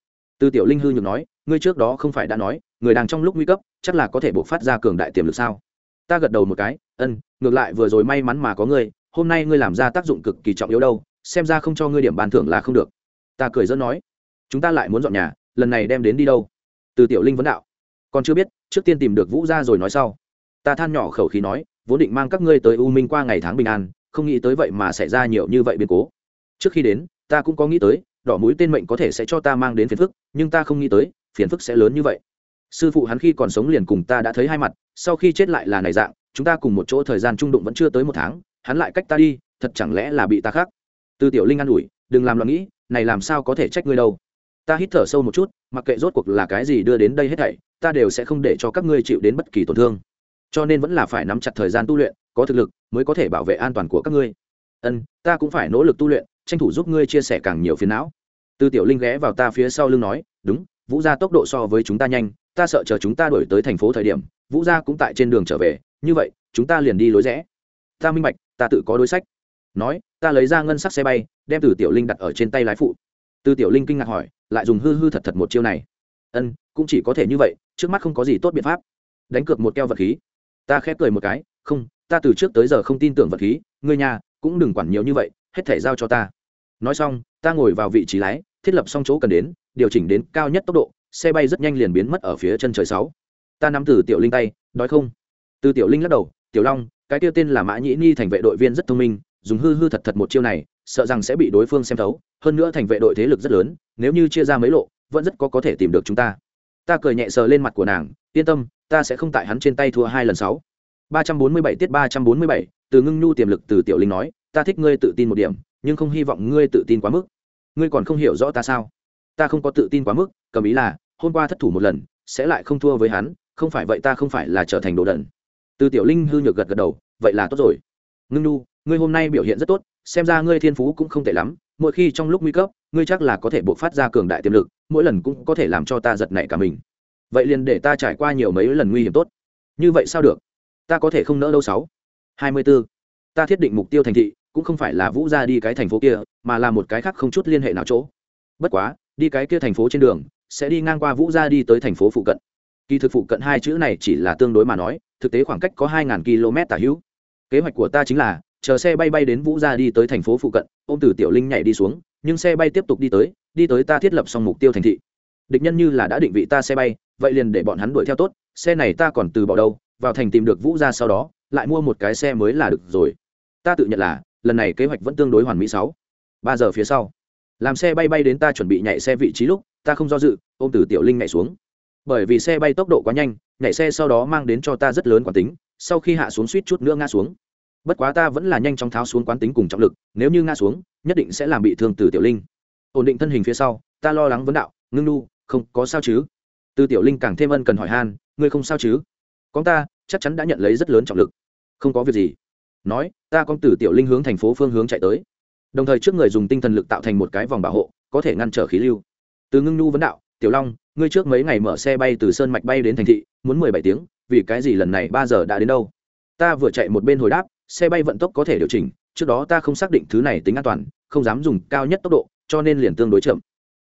từ tiểu linh hư nhược nói, ngươi trước đó không phải đã nói, người đang trong lúc nguy cấp, chắc là có thể buộc phát ra cường đại tiềm lực sao? Ta gật đầu một cái, ân, ngược lại vừa rồi may mắn mà có ngươi, hôm nay ngươi làm ra tác dụng cực kỳ trọng yếu đâu, xem ra không cho ngươi điểm bàn thưởng là không được. Ta cười dẫn nói, chúng ta lại muốn dọn nhà, lần này đem đến đi đâu? Từ tiểu linh vấn đạo, còn chưa biết, trước tiên tìm được vũ ra rồi nói sau. Ta than nhỏ khẩu khí nói, vốn định mang các ngươi tới u minh qua ngày tháng bình an, không nghĩ tới vậy mà xảy ra nhiều như vậy biến cố. Trước khi đến, ta cũng có nghĩ tới đỏ mũi tên mệnh có thể sẽ cho ta mang đến phiền phức, nhưng ta không nghĩ tới, phiền phức sẽ lớn như vậy. Sư phụ hắn khi còn sống liền cùng ta đã thấy hai mặt, sau khi chết lại là này dạng, chúng ta cùng một chỗ thời gian trung đụng vẫn chưa tới một tháng, hắn lại cách ta đi, thật chẳng lẽ là bị ta khác? Tư tiểu linh an ủi, đừng làm lo nghĩ, này làm sao có thể trách ngươi đâu. Ta hít thở sâu một chút, mặc kệ rốt cuộc là cái gì đưa đến đây hết thảy, ta đều sẽ không để cho các ngươi chịu đến bất kỳ tổn thương. Cho nên vẫn là phải nắm chặt thời gian tu luyện, có thực lực mới có thể bảo vệ an toàn của các ngươi. Ân, ta cũng phải nỗ lực tu luyện tranh thủ giúp ngươi chia sẻ càng nhiều phiền não. Tư tiểu linh ghé vào ta phía sau lưng nói, đúng, vũ gia tốc độ so với chúng ta nhanh, ta sợ chờ chúng ta đổi tới thành phố thời điểm, vũ gia cũng tại trên đường trở về, như vậy, chúng ta liền đi lối rẽ. Ta minh bạch, ta tự có đối sách. Nói, ta lấy ra ngân sắc xe bay, đem từ tiểu linh đặt ở trên tay lái phụ. Từ tiểu linh kinh ngạc hỏi, lại dùng hư hư thật thật một chiêu này? Ân, cũng chỉ có thể như vậy, trước mắt không có gì tốt biện pháp. Đánh cược một keo vật khí. Ta khép cười một cái, không, ta từ trước tới giờ không tin tưởng vật khí, ngươi nhà cũng đừng quản nhiều như vậy, hết thể giao cho ta nói xong, ta ngồi vào vị trí lái, thiết lập xong chỗ cần đến, điều chỉnh đến cao nhất tốc độ, xe bay rất nhanh liền biến mất ở phía chân trời sáu. Ta nắm từ tiểu linh tay, đói không? Từ tiểu linh lắc đầu, tiểu long, cái tiêu tên là mã nhĩ ni thành vệ đội viên rất thông minh, dùng hư hư thật thật một chiêu này, sợ rằng sẽ bị đối phương xem thấu, hơn nữa thành vệ đội thế lực rất lớn, nếu như chia ra mấy lộ, vẫn rất có có thể tìm được chúng ta. Ta cười nhẹ sờ lên mặt của nàng, yên tâm, ta sẽ không tại hắn trên tay thua hai lần sáu. Ba trăm bốn mươi bảy tiết ba trăm bốn mươi bảy, từ ngưng nhu tiềm lực từ tiểu linh nói, ta thích ngươi tự tin một điểm nhưng không hy vọng ngươi tự tin quá mức. Ngươi còn không hiểu rõ ta sao? Ta không có tự tin quá mức, cầm ý là, hôm qua thất thủ một lần, sẽ lại không thua với hắn, không phải vậy ta không phải là trở thành đồ đần. Từ tiểu linh hư nhược gật gật đầu, vậy là tốt rồi. Ngưng nhu ngươi hôm nay biểu hiện rất tốt, xem ra ngươi thiên phú cũng không tệ lắm, mỗi khi trong lúc nguy cấp, ngươi chắc là có thể buộc phát ra cường đại tiềm lực, mỗi lần cũng có thể làm cho ta giật nảy cả mình. Vậy liền để ta trải qua nhiều mấy lần nguy hiểm tốt. Như vậy sao được? Ta có thể không nỡ đâu sáu. Hai mươi b ố ta thiết định mục tiêu thành thị cũng không phải là vũ ra đi cái thành phố kia, mà là một cái khác không chút liên hệ nào chỗ. Bất quá, đi cái kia thành phố trên đường, sẽ đi ngang qua vũ ra đi tới thành phố phụ cận. Kỳ thực phụ cận hai chữ này chỉ là tương đối mà nói, thực tế khoảng cách có hai km tả hữu. Kế hoạch của ta chính là, chờ xe bay bay đến vũ ra đi tới thành phố phụ cận ô m từ tiểu linh nhảy đi xuống, nhưng xe bay tiếp tục đi tới đi tới ta thiết lập xong mục tiêu thành thị. Địch nhân như là đã định vị ta xe bay, vậy liền để bọn hắn đuổi theo tốt, xe này ta còn từ bỏ đâu, vào thành tìm được vũ ra sau đó, lại mua một cái xe mới là được rồi. Ta tự nhận là lần này kế hoạch vẫn tương đối hoàn mỹ sáu. Ba giờ phía sau, làm xe bay bay đến ta chuẩn bị nhảy xe vị trí lúc, ta không do dự, ôm từ tiểu linh nhảy xuống. Bởi vì xe bay tốc độ quá nhanh, nhảy xe sau đó mang đến cho ta rất lớn quán tính, sau khi hạ xuống suýt chút nữa ngã xuống. Bất quá ta vẫn là nhanh chóng tháo xuống quán tính cùng trọng lực, nếu như ngã xuống, nhất định sẽ làm bị thương từ tiểu linh. Ổn định thân hình phía sau, ta lo lắng vấn đạo, ngưng nu, không, có sao chứ? Từ tiểu linh càng thêm ân cần hỏi han, ngươi không sao chứ? Con ta, chắc chắn đã nhận lấy rất lớn trọng lực. Không có việc gì nói, ta con từ tiểu linh hướng thành phố phương hướng chạy tới. Đồng thời trước người dùng tinh thần lực tạo thành một cái vòng bảo hộ, có thể ngăn trở khí lưu. Từ ngưng nhu vấn đạo, tiểu long, ngươi trước mấy ngày mở xe bay từ sơn mạch bay đến thành thị, muốn mười bảy tiếng, vì cái gì lần này ba giờ đã đến đâu? Ta vừa chạy một bên hồi đáp, xe bay vận tốc có thể điều chỉnh, trước đó ta không xác định thứ này tính an toàn, không dám dùng cao nhất tốc độ, cho nên liền tương đối chậm.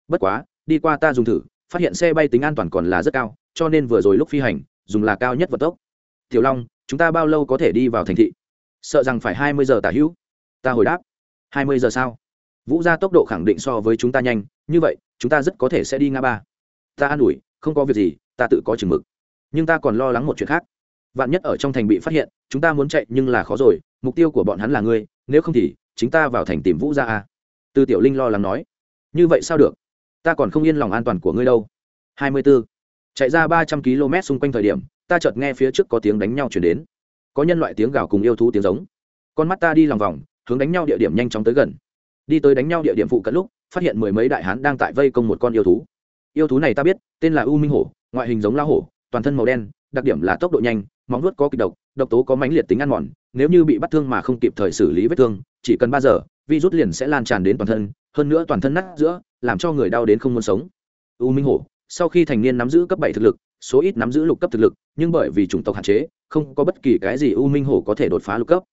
Bất quá, đi qua ta dùng thử, phát hiện xe bay tính an toàn còn là rất cao, cho nên vừa rồi lúc phi hành, dùng là cao nhất vận tốc. Tiểu long, chúng ta bao lâu có thể đi vào thành thị? Sợ rằng phải hai mươi giờ tả hữu. Ta hồi đáp. Hai mươi giờ sao? Vũ ra tốc độ khẳng định so với chúng ta nhanh. Như vậy, chúng ta rất có thể sẽ đi ngã ba. Ta an ủi, không có việc gì, ta tự có chừng mực. Nhưng ta còn lo lắng một chuyện khác. Vạn nhất ở trong thành bị phát hiện, chúng ta muốn chạy nhưng là khó rồi, mục tiêu của bọn hắn là ngươi, nếu không thì, chính ta vào thành tìm vũ ra à từ tiểu linh lo lắng nói. Như vậy sao được? Ta còn không yên lòng an toàn của ngươi đâu. Hai mươi b ố chạy ra ba trăm km xung quanh thời điểm, ta chợt nghe phía trước có tiếng đánh nhau chuyển đến có nhân loại tiếng gào cùng yêu thú tiếng giống. Con mắt ta đi lòng vòng, hướng đánh nhau địa điểm nhanh chóng tới gần. Đi tới đánh nhau địa điểm phụ cận lúc, phát hiện mười mấy đại hán đang tại vây công một con yêu thú. Yêu thú này ta biết, tên là u minh hổ, ngoại hình giống la hổ, toàn thân màu đen, đặc điểm là tốc độ nhanh, móng vuốt có kịch độc độc tố có mãnh liệt tính ăn mòn, nếu như bị bắt thương mà không kịp thời xử lý vết thương, chỉ cần ba giờ, virus liền sẽ lan tràn đến toàn thân, hơn nữa toàn thân nát giữa, làm cho người đau đến không muốn sống. U minh hổ, sau khi thành niên nắm giữ cấp bảy thực lực số ít nắm giữ lục cấp thực lực, nhưng bởi vì chủng tộc hạn chế, không có bất kỳ cái gì u minh hổ có thể đột phá lục cấp.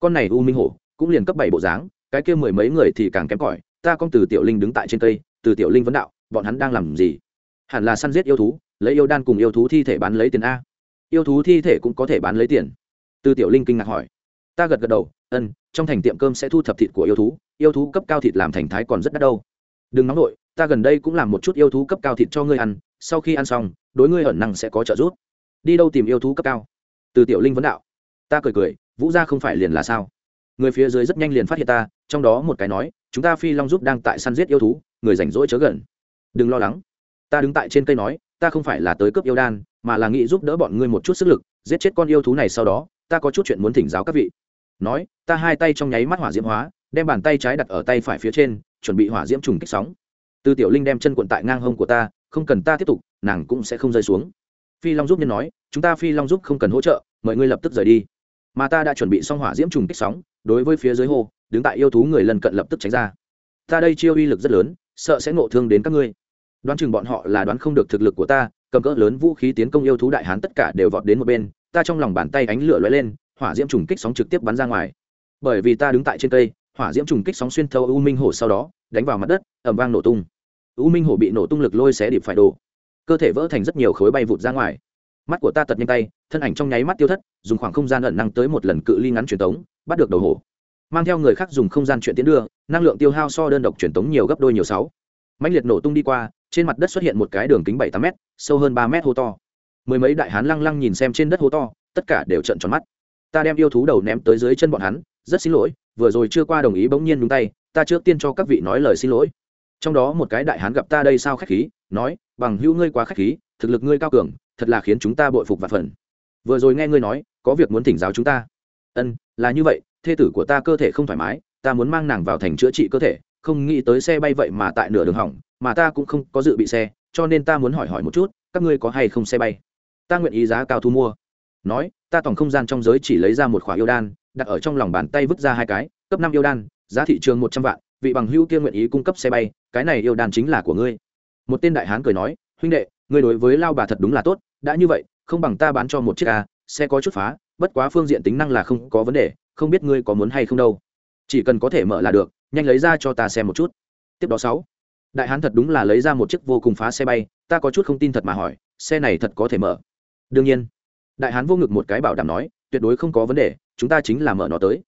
Con này u minh hổ cũng liền cấp bảy bộ dáng, cái kia mười mấy người thì càng kém cỏi, ta con từ tiểu linh đứng tại trên cây, từ tiểu linh vấn đạo, bọn hắn đang làm gì? Hẳn là săn giết yêu thú, lấy yêu đan cùng yêu thú thi thể bán lấy tiền a. Yêu thú thi thể cũng có thể bán lấy tiền. Từ tiểu linh kinh ngạc hỏi. Ta gật gật đầu ân trong thành tiệm cơm sẽ thu thập thịt của yêu thú yêu thú cấp cao thịt làm thành thái còn rất đắt đâu. Đừng nóng nổi ta gần đây cũng làm một chút yêu thú cấp cao thịt cho ngươi ăn, sau khi ăn xong đối ngươi ẩn năng sẽ có trợ giúp. Đi đâu tìm yêu thú cấp cao? Từ tiểu linh vấn đạo. Ta cười cười, vũ gia không phải liền là sao? Người phía dưới rất nhanh liền phát hiện ta, trong đó một cái nói, chúng ta phi long giúp đang tại săn giết yêu thú, người rảnh rỗi chớ gần. Đừng lo lắng. Ta đứng tại trên cây nói, ta không phải là tới cướp yêu đan, mà là nghĩ giúp đỡ bọn ngươi một chút sức lực, giết chết con yêu thú này sau đó, ta có chút chuyện muốn thỉnh giáo các vị. Nói, ta hai tay trong nháy mắt hỏa diễm hóa, đem bàn tay trái đặt ở tay phải phía trên, chuẩn bị hỏa diễm trùng kích sóng. Từ tiểu linh đem chân cuộn tại ngang hông của ta, không cần ta tiếp tục nàng cũng sẽ không rơi xuống. Phi long giúp nhân nói, chúng ta phi long giúp không cần hỗ trợ, mời ngươi lập tức rời đi. Mà ta đã chuẩn bị xong hỏa diễm trùng kích sóng, đối với phía dưới hồ đứng tại yêu thú người lần cận lập tức tránh ra. Ta đây chiêu uy lực rất lớn, sợ sẽ ngộ thương đến các ngươi. Đoán chừng bọn họ là đoán không được thực lực của ta, cầm cỡ lớn vũ khí tiến công yêu thú đại hán tất cả đều vọt đến một bên, ta trong lòng bàn tay ánh lửa lóe lên, hỏa diễm trùng kích sóng trực tiếp bắn ra ngoài. Bởi vì ta đứng tại trên cây, hỏa diễm trùng kích sóng xuyên thấu u minh hổ sau đó, đánh vào mặt đất ẩm vang nổ tung. U minh hổ bị nổ tung lực lôi xé điệp phải đổ cơ thể vỡ thành rất nhiều khối bay vụt ra ngoài. Mắt của ta tật nhanh tay, thân ảnh trong nháy mắt tiêu thất, dùng khoảng không gian ẩn năng tới một lần cự ly ngắn truyền tống, bắt được đầu hổ. Mang theo người khác dùng không gian chuyện tiến đưa, năng lượng tiêu hao so đơn độc truyền tống nhiều gấp đôi nhiều sáu. Mạnh liệt nổ tung đi qua, trên mặt đất xuất hiện một cái đường kính bảy tám m sâu hơn ba m hô to. Mười mấy đại hán lăng lăng nhìn xem trên đất hố to, tất cả đều trận tròn mắt. Ta đem yêu thú đầu ném tới dưới chân bọn hắn, rất xin lỗi, vừa rồi chưa qua đồng ý bỗng nhiên đúng tay, ta trước tiên cho các vị nói lời xin lỗi. Trong đó một cái đại hán gặp ta đây sao khách khí nói, bằng hữu ngươi quá khách khí, thực lực ngươi cao cường, thật là khiến chúng ta bội phục và phần. Vừa rồi nghe ngươi nói, có việc muốn thỉnh giáo chúng ta. Ân, là như vậy, thê tử của ta cơ thể không thoải mái, ta muốn mang nàng vào thành chữa trị cơ thể, không nghĩ tới xe bay vậy mà tại nửa đường hỏng, mà ta cũng không có dự bị xe, cho nên ta muốn hỏi hỏi một chút, các ngươi có hay không xe bay? Ta nguyện ý giá cao thu mua. Nói, ta tổng không gian trong giới chỉ lấy ra một khỏa yêu đan, đặt ở trong lòng bàn tay vứt ra hai cái, cấp năm yêu đan, giá thị trường một trăm vạn, vị bằng hữu kia nguyện ý cung cấp xe bay, cái này yêu đan chính là của ngươi một tên đại hán cười nói, huynh đệ, ngươi đối với lao bà thật đúng là tốt, đã như vậy, không bằng ta bán cho một chiếc a, xe có chút phá, bất quá phương diện tính năng là không có vấn đề, không biết ngươi có muốn hay không đâu. Chỉ cần có thể mở là được, nhanh lấy ra cho ta xem một chút. Tiếp đó sáu, đại hán thật đúng là lấy ra một chiếc vô cùng phá xe bay, ta có chút không tin thật mà hỏi, xe này thật có thể mở? Đương nhiên. Đại hán vô ngực một cái bảo đảm nói, tuyệt đối không có vấn đề, chúng ta chính là mở nó tới.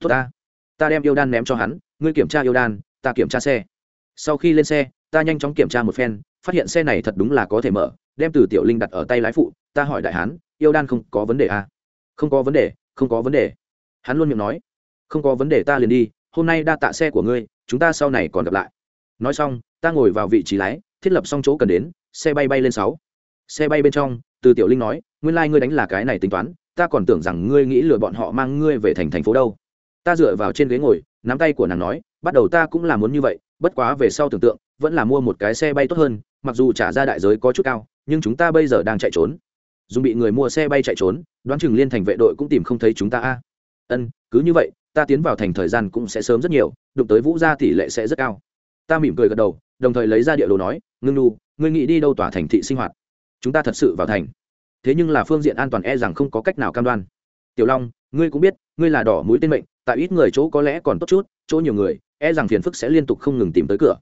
Tốt ta ta đem yêu đan ném cho hắn, ngươi kiểm tra yêu đan, ta kiểm tra xe. Sau khi lên xe ta nhanh chóng kiểm tra một phen, phát hiện xe này thật đúng là có thể mở, đem từ tiểu linh đặt ở tay lái phụ, ta hỏi đại hán, yêu đan không có vấn đề à? không có vấn đề, không có vấn đề. Hắn luôn miệng nói. Không có vấn đề ta liền đi, hôm nay đa tạ xe của ngươi, chúng ta sau này còn gặp lại. Nói xong, ta ngồi vào vị trí lái, thiết lập xong chỗ cần đến, xe bay bay lên sáu. Xe bay bên trong, từ tiểu linh nói, nguyên lai、like、ngươi đánh là cái này tính toán, ta còn tưởng rằng ngươi nghĩ lừa bọn họ mang ngươi về thành thành phố đâu. Ta dựa vào trên ghế ngồi, nắm tay của nàng nói, bắt đầu ta cũng là muốn như vậy, bất quá về sau tưởng tượng vẫn là mua một cái xe bay tốt hơn, mặc dù trả ra đại giới có chút cao, nhưng chúng ta bây giờ đang chạy trốn. Dùng bị người mua xe bay chạy trốn, đoán chừng liên thành vệ đội cũng tìm không thấy chúng ta a. Ân, cứ như vậy, ta tiến vào thành thời gian cũng sẽ sớm rất nhiều, đụng tới vũ gia tỷ lệ sẽ rất cao. Ta mỉm cười gật đầu, đồng thời lấy ra địa đồ nói, ngưng nu ngươi nghĩ đi đâu tỏa thành thị sinh hoạt? Chúng ta thật sự vào thành. Thế nhưng là phương diện an toàn e rằng không có cách nào cam đoan. Tiểu long, ngươi cũng biết, ngươi là đỏ mũi tên mệnh, tại ít người chỗ có lẽ còn tốt chút, chỗ nhiều người e rằng phiền phức sẽ liên tục không ngừng tìm tới cửa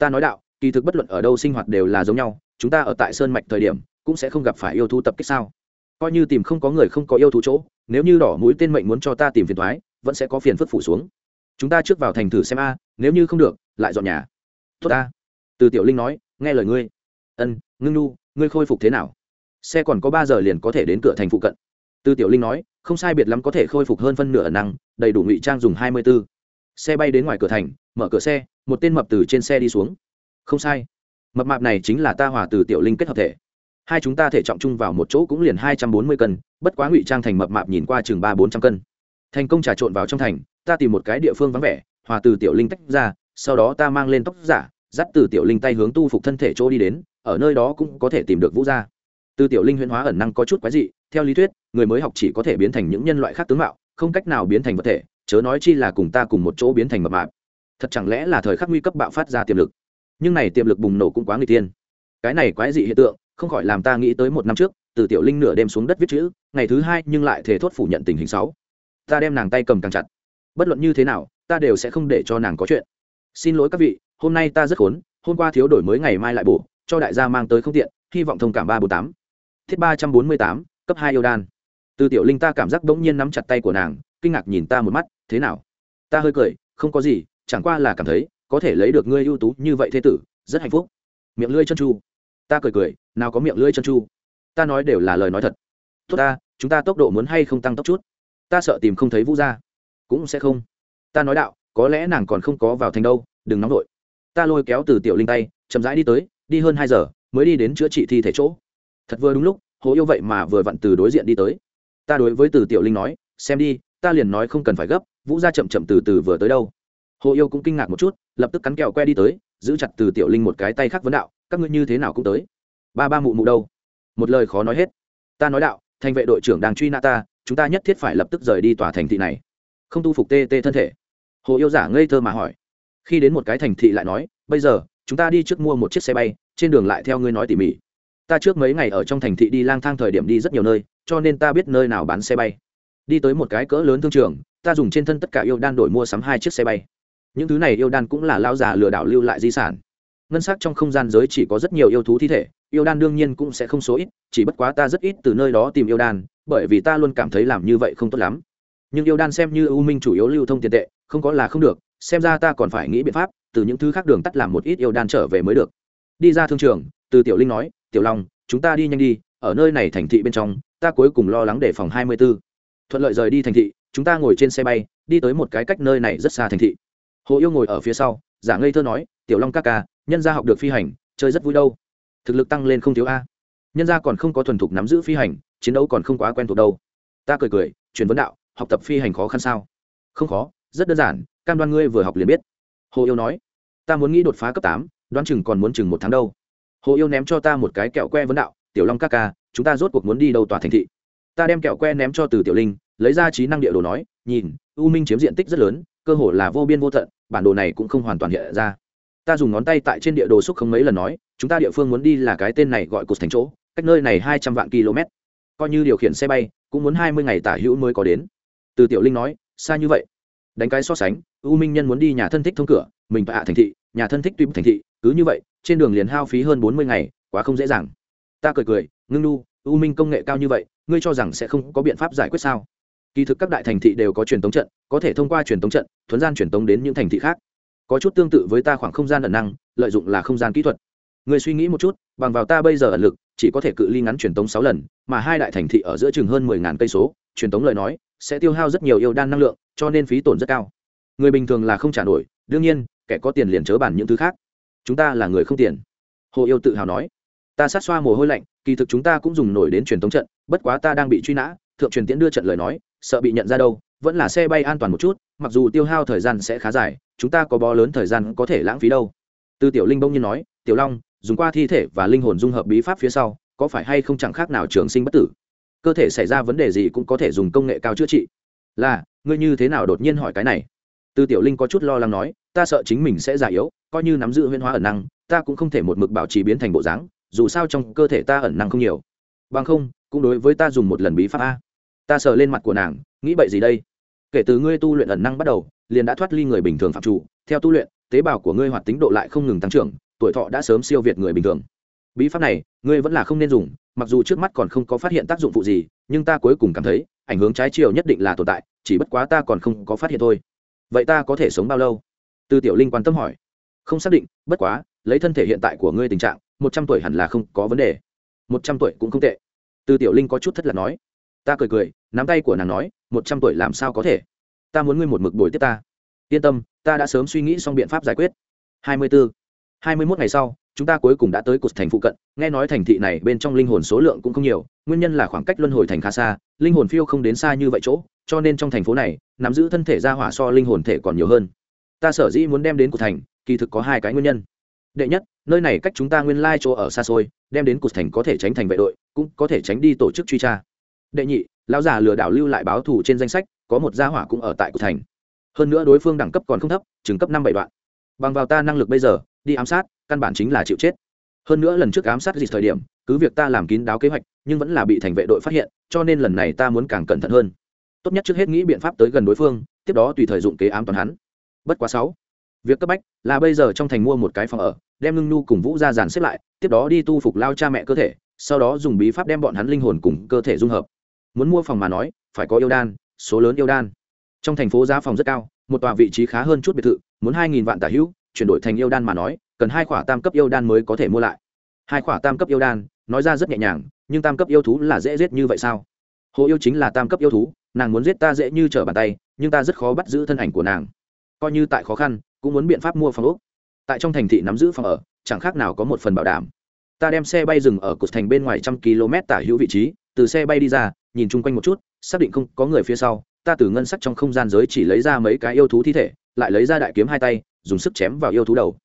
ta nói đạo, kỳ thực bất luận ở đâu sinh hoạt đều là giống nhau, chúng ta ở tại sơn mạch thời điểm, cũng sẽ không gặp phải yêu thú tập kích sao? Coi như tìm không có người không có yêu thú chỗ, nếu như đỏ mũi tên mệnh muốn cho ta tìm phiền thoái vẫn sẽ có phiền phức phủ xuống. Chúng ta trước vào thành thử xem a, nếu như không được, lại dọn nhà. Tốt ta. Từ tiểu linh nói, nghe lời ngươi. Ân, ngưng nu ngươi khôi phục thế nào? Xe còn có ba giờ liền có thể đến cửa thành phụ cận. Từ tiểu linh nói, không sai biệt lắm có thể khôi phục hơn phân nửa năng, đầy đủ ngụy trang dùng hai mươi b ố xe bay đến ngoài cửa thành, mở cửa xe, một tên mập từ trên xe đi xuống. Không sai. Mập mạp này chính là ta hòa từ tiểu linh kết hợp thể. Hai chúng ta thể trọng chung vào một chỗ cũng liền hai trăm bốn mươi cân, bất quá ngụy trang thành mập mạp nhìn qua chừng ba bốn trăm cân. Thành công trà trộn vào trong thành, ta tìm một cái địa phương vắng vẻ, hòa từ tiểu linh tách ra, sau đó ta mang lên tóc giả, dắt từ tiểu linh tay hướng tu phục thân thể chỗ đi đến, ở nơi đó cũng có thể tìm được vũ gia. Từ tiểu linh huyễn hóa ẩn năng có chút quái dị, theo lý thuyết, người mới học chỉ có thể biến thành những nhân loại khác tướng mạo, không cách nào biến thành vật thể chớ nói chi là cùng ta cùng một chỗ biến thành mập mạp. Thật chẳng lẽ là thời khắc nguy cấp bạo phát ra tiềm lực? Nhưng này tiềm lực bùng nổ cũng quá người tiên. Cái này quái dị hiện tượng, không khỏi làm ta nghĩ tới một năm trước, từ tiểu linh nửa đêm xuống đất viết chữ, ngày thứ hai nhưng lại thể thốt phủ nhận tình hình sáu. Ta đem nàng tay cầm càng chặt. Bất luận như thế nào, ta đều sẽ không để cho nàng có chuyện. Xin lỗi các vị, hôm nay ta rất khốn, hôm qua thiếu đổi mới ngày mai lại bổ, cho đại gia mang tới không tiện, hy vọng thông cảm ba bốn tám. Thiết ba trăm bốn mươi tám, cấp hai yêu đan. Từ tiểu linh ta cảm giác bỗng nhiên nắm chặt tay của nàng, kinh ngạc nhìn ta một mắt thế nào? Ta hơi cười, không có gì, chẳng qua là cảm thấy, có thể lấy được ngươi ưu tú như vậy thế tử, rất hạnh phúc. Miệng lưỡi chân chu. Ta cười cười, nào có miệng lưỡi chân chu? Ta nói đều là lời nói thật. Tốt ta, chúng ta tốc độ muốn hay không tăng tốc chút? Ta sợ tìm không thấy vũ gia. Cũng sẽ không. Ta nói đạo, có lẽ nàng còn không có vào thành đâu, đừng nóng vội. Ta lôi kéo từ tiểu linh tay, chậm rãi đi tới, đi hơn hai giờ, mới đi đến chữa trị thi thể chỗ. Thật vừa đúng lúc hồ yêu vậy mà vừa vặn từ đối diện đi tới. Ta đối với từ tiểu linh nói, xem đi, ta liền nói không cần phải gấp vũ gia chậm chậm từ từ vừa tới đâu. Hồ yêu cũng kinh ngạc một chút, lập tức cắn kẹo que đi tới, giữ chặt từ tiểu linh một cái tay khác vấn đạo, các ngươi như thế nào cũng tới? Ba ba mụ mụ đâu? Một lời khó nói hết. Ta nói đạo, thành vệ đội trưởng đang truy nã ta, chúng ta nhất thiết phải lập tức rời đi tòa thành thị này. Không tu phục tê tê thân thể. Hồ yêu giả ngây thơ mà hỏi. Khi đến một cái thành thị lại nói, bây giờ, chúng ta đi trước mua một chiếc xe bay, trên đường lại theo ngươi nói tỉ mỉ. Ta trước mấy ngày ở trong thành thị đi lang thang thời điểm đi rất nhiều nơi, cho nên ta biết nơi nào bán xe bay. Đi tới một cái cỡ lớn thương trường ta dùng trên thân tất cả yêu đan đổi mua sắm hai chiếc xe bay. Những thứ này yêu đan cũng là lao già lừa đảo lưu lại di sản. Ngân sắc trong không gian giới chỉ có rất nhiều yêu thú thi thể, yêu đan đương nhiên cũng sẽ không số ít, chỉ bất quá ta rất ít từ nơi đó tìm yêu đan, bởi vì ta luôn cảm thấy làm như vậy không tốt lắm. Nhưng yêu đan xem như ưu minh chủ yếu lưu thông tiền tệ, không có là không được, xem ra ta còn phải nghĩ biện pháp, từ những thứ khác đường tắt làm một ít yêu đan trở về mới được. Đi ra thương trường, từ tiểu linh nói, tiểu long, chúng ta đi nhanh đi, ở nơi này thành thị bên trong, ta cuối cùng lo lắng để phòng hai mươi 24. thuận lợi rời đi thành thị chúng ta ngồi trên xe bay, đi tới một cái cách nơi này rất xa thành thị. Hồ yêu ngồi ở phía sau, giả ngây thơ nói, tiểu long ca ca, nhân gia học được phi hành, chơi rất vui đâu. Thực lực tăng lên không thiếu a. Nhân gia còn không có thuần thục nắm giữ phi hành, chiến đấu còn không quá quen thuộc đâu. Ta cười cười, chuyển vấn đạo, học tập phi hành khó khăn sao? Không khó, rất đơn giản, cam đoan ngươi vừa học liền biết. Hồ yêu nói, ta muốn nghĩ đột phá cấp tám, đoán chừng còn muốn chừng một tháng đâu. Hồ yêu ném cho ta một cái kẹo que vấn đạo, tiểu long ca ca, chúng ta rốt cuộc muốn đi đâu tòa thành thị? Ta đem kẹo que ném cho từ tiểu linh lấy ra trí năng địa đồ nói, nhìn, u minh chiếm diện tích rất lớn, cơ hồ là vô biên vô tận, bản đồ này cũng không hoàn toàn hiện ra. Ta dùng ngón tay tại trên địa đồ xúc không mấy lần nói, chúng ta địa phương muốn đi là cái tên này gọi cột thành chỗ, cách nơi này hai trăm vạn km. Coi như điều khiển xe bay, cũng muốn hai mươi ngày tả hữu mới có đến. Từ tiểu linh nói, xa như vậy. Đánh cái so sánh, u minh nhân muốn đi nhà thân thích thông cửa, mình phải hạ thành thị, nhà thân thích tuy thành thị, cứ như vậy, trên đường liền hao phí hơn bốn mươi ngày, quá không dễ dàng. Ta cười cười, ngưng nu, u minh công nghệ cao như vậy, ngươi cho rằng sẽ không có biện pháp giải quyết sao? Kỳ thực các đại thành thị đều có truyền tống trận, có thể thông qua truyền tống trận thuấn gian truyền tống đến những thành thị khác. Có chút tương tự với ta khoảng không gian ẩn năng, lợi dụng là không gian kỹ thuật. Người suy nghĩ một chút, bằng vào ta bây giờ ẩn lực, chỉ có thể cự ly ngắn truyền tống sáu lần, mà hai đại thành thị ở giữa chừng hơn mười ngàn cây số, truyền tống lời nói, sẽ tiêu hao rất nhiều yêu đan năng lượng, cho nên phí tổn rất cao. Người bình thường là không trả nổi, đương nhiên, kẻ có tiền liền chớ bàn những thứ khác. Chúng ta là người không tiền. Hồ yêu tự hào nói. Ta sát xoa mồ hôi lạnh, kỳ thực chúng ta cũng dùng nổi đến truyền tống trận, bất quá ta đang bị truy nã, thượng truyền tiễn đưa trận lời nói sợ bị nhận ra đâu, vẫn là xe bay an toàn một chút, mặc dù tiêu hao thời gian sẽ khá dài, chúng ta có bó lớn thời gian có thể lãng phí đâu. Tư tiểu linh bông nhiên nói, tiểu long, dùng qua thi thể và linh hồn dung hợp bí pháp phía sau, có phải hay không chẳng khác nào trường sinh bất tử? Cơ thể xảy ra vấn đề gì cũng có thể dùng công nghệ cao chữa trị. Là, ngươi như thế nào đột nhiên hỏi cái này? Tư tiểu linh có chút lo lắng nói, ta sợ chính mình sẽ già yếu, coi như nắm giữ huyễn hóa ẩn năng, ta cũng không thể một mực bảo trì biến thành bộ dáng, dù sao trong cơ thể ta ẩn năng không nhiều. Bằng không, cũng đối với ta dùng một lần bí pháp a ta sờ lên mặt của nàng, nghĩ bậy gì đây? Kể từ ngươi tu luyện ẩn năng bắt đầu, liền đã thoát ly người bình thường phạm chủ. Theo tu luyện, tế bào của ngươi hoạt tính độ lại không ngừng tăng trưởng, tuổi thọ đã sớm siêu việt người bình thường. Bí pháp này, ngươi vẫn là không nên dùng, mặc dù trước mắt còn không có phát hiện tác dụng phụ gì, nhưng ta cuối cùng cảm thấy, ảnh hưởng trái chiều nhất định là tồn tại, chỉ bất quá ta còn không có phát hiện thôi. Vậy ta có thể sống bao lâu? Tư tiểu linh quan tâm hỏi. Không xác định, bất quá, lấy thân thể hiện tại của ngươi tình trạng, một trăm tuổi hẳn là không có vấn đề. Một trăm tuổi cũng không tệ. Tư tiểu linh có chút thất lạc nói ta cười cười, nắm tay của nàng nói, một trăm tuổi làm sao có thể? Ta muốn ngươi một mực bồi tiếp ta. Yên tâm, ta đã sớm suy nghĩ xong biện pháp giải quyết. Hai mươi bốn hai mươi mốt ngày sau, chúng ta cuối cùng đã tới cột thành phụ cận. Nghe nói thành thị này bên trong linh hồn số lượng cũng không nhiều, nguyên nhân là khoảng cách luân hồi thành khá xa, linh hồn phiêu không đến xa như vậy chỗ, cho nên trong thành phố này, nắm giữ thân thể ra hỏa so linh hồn thể còn nhiều hơn. Ta sở dĩ muốn đem đến cột thành, kỳ thực có hai cái nguyên nhân. Đệ nhất, nơi này cách chúng ta nguyên lai chỗ ở xa xôi, đem đến cột thành có thể tránh thành vệ đội, cũng có thể tránh đi tổ chức truy tra đệ nhị, lão già lừa đảo lưu lại báo thù trên danh sách, có một gia hỏa cũng ở tại cột thành. Hơn nữa đối phương đẳng cấp còn không thấp, chừng cấp năm bảy đoạn. Bằng vào ta năng lực bây giờ, đi ám sát, căn bản chính là chịu chết. Hơn nữa lần trước ám sát dịch thời điểm, cứ việc ta làm kín đáo kế hoạch, nhưng vẫn là bị thành vệ đội phát hiện, cho nên lần này ta muốn càng cẩn thận hơn. Tốt nhất trước hết nghĩ biện pháp tới gần đối phương, tiếp đó tùy thời dụng kế ám toàn hắn. Bất quá sáu. Việc cấp bách là bây giờ trong thành mua một cái phòng ở, đem ngưng nhu cùng vũ ra dàn xếp lại, tiếp đó đi tu phục lao cha mẹ cơ thể, sau đó dùng bí pháp đem bọn hắn linh hồn cùng cơ thể dung hợp muốn mua phòng mà nói, phải có yêu đan, số lớn yêu đan. Trong thành phố giá phòng rất cao, một tòa vị trí khá hơn chút biệt thự, muốn hai nghìn vạn tả hữu, chuyển đổi thành yêu đan mà nói, cần hai khỏa tam cấp yêu đan mới có thể mua lại. Hai khỏa tam cấp yêu đan, nói ra rất nhẹ nhàng, nhưng tam cấp yêu thú là dễ giết như vậy sao? Hồ yêu chính là tam cấp yêu thú, nàng muốn giết ta dễ như trở bàn tay, nhưng ta rất khó bắt giữ thân ảnh của nàng. Coi như tại khó khăn, cũng muốn biện pháp mua phòng ốc. Tại trong thành thị nắm giữ phòng ở, chẳng khác nào có một phần bảo đảm. Ta đem xe bay dừng ở cột thành bên ngoài trăm km tả hữu vị trí, từ xe bay đi ra nhìn chung quanh một chút, xác định không có người phía sau, ta từ ngân sắc trong không gian giới chỉ lấy ra mấy cái yêu thú thi thể, lại lấy ra đại kiếm hai tay, dùng sức chém vào yêu thú đầu.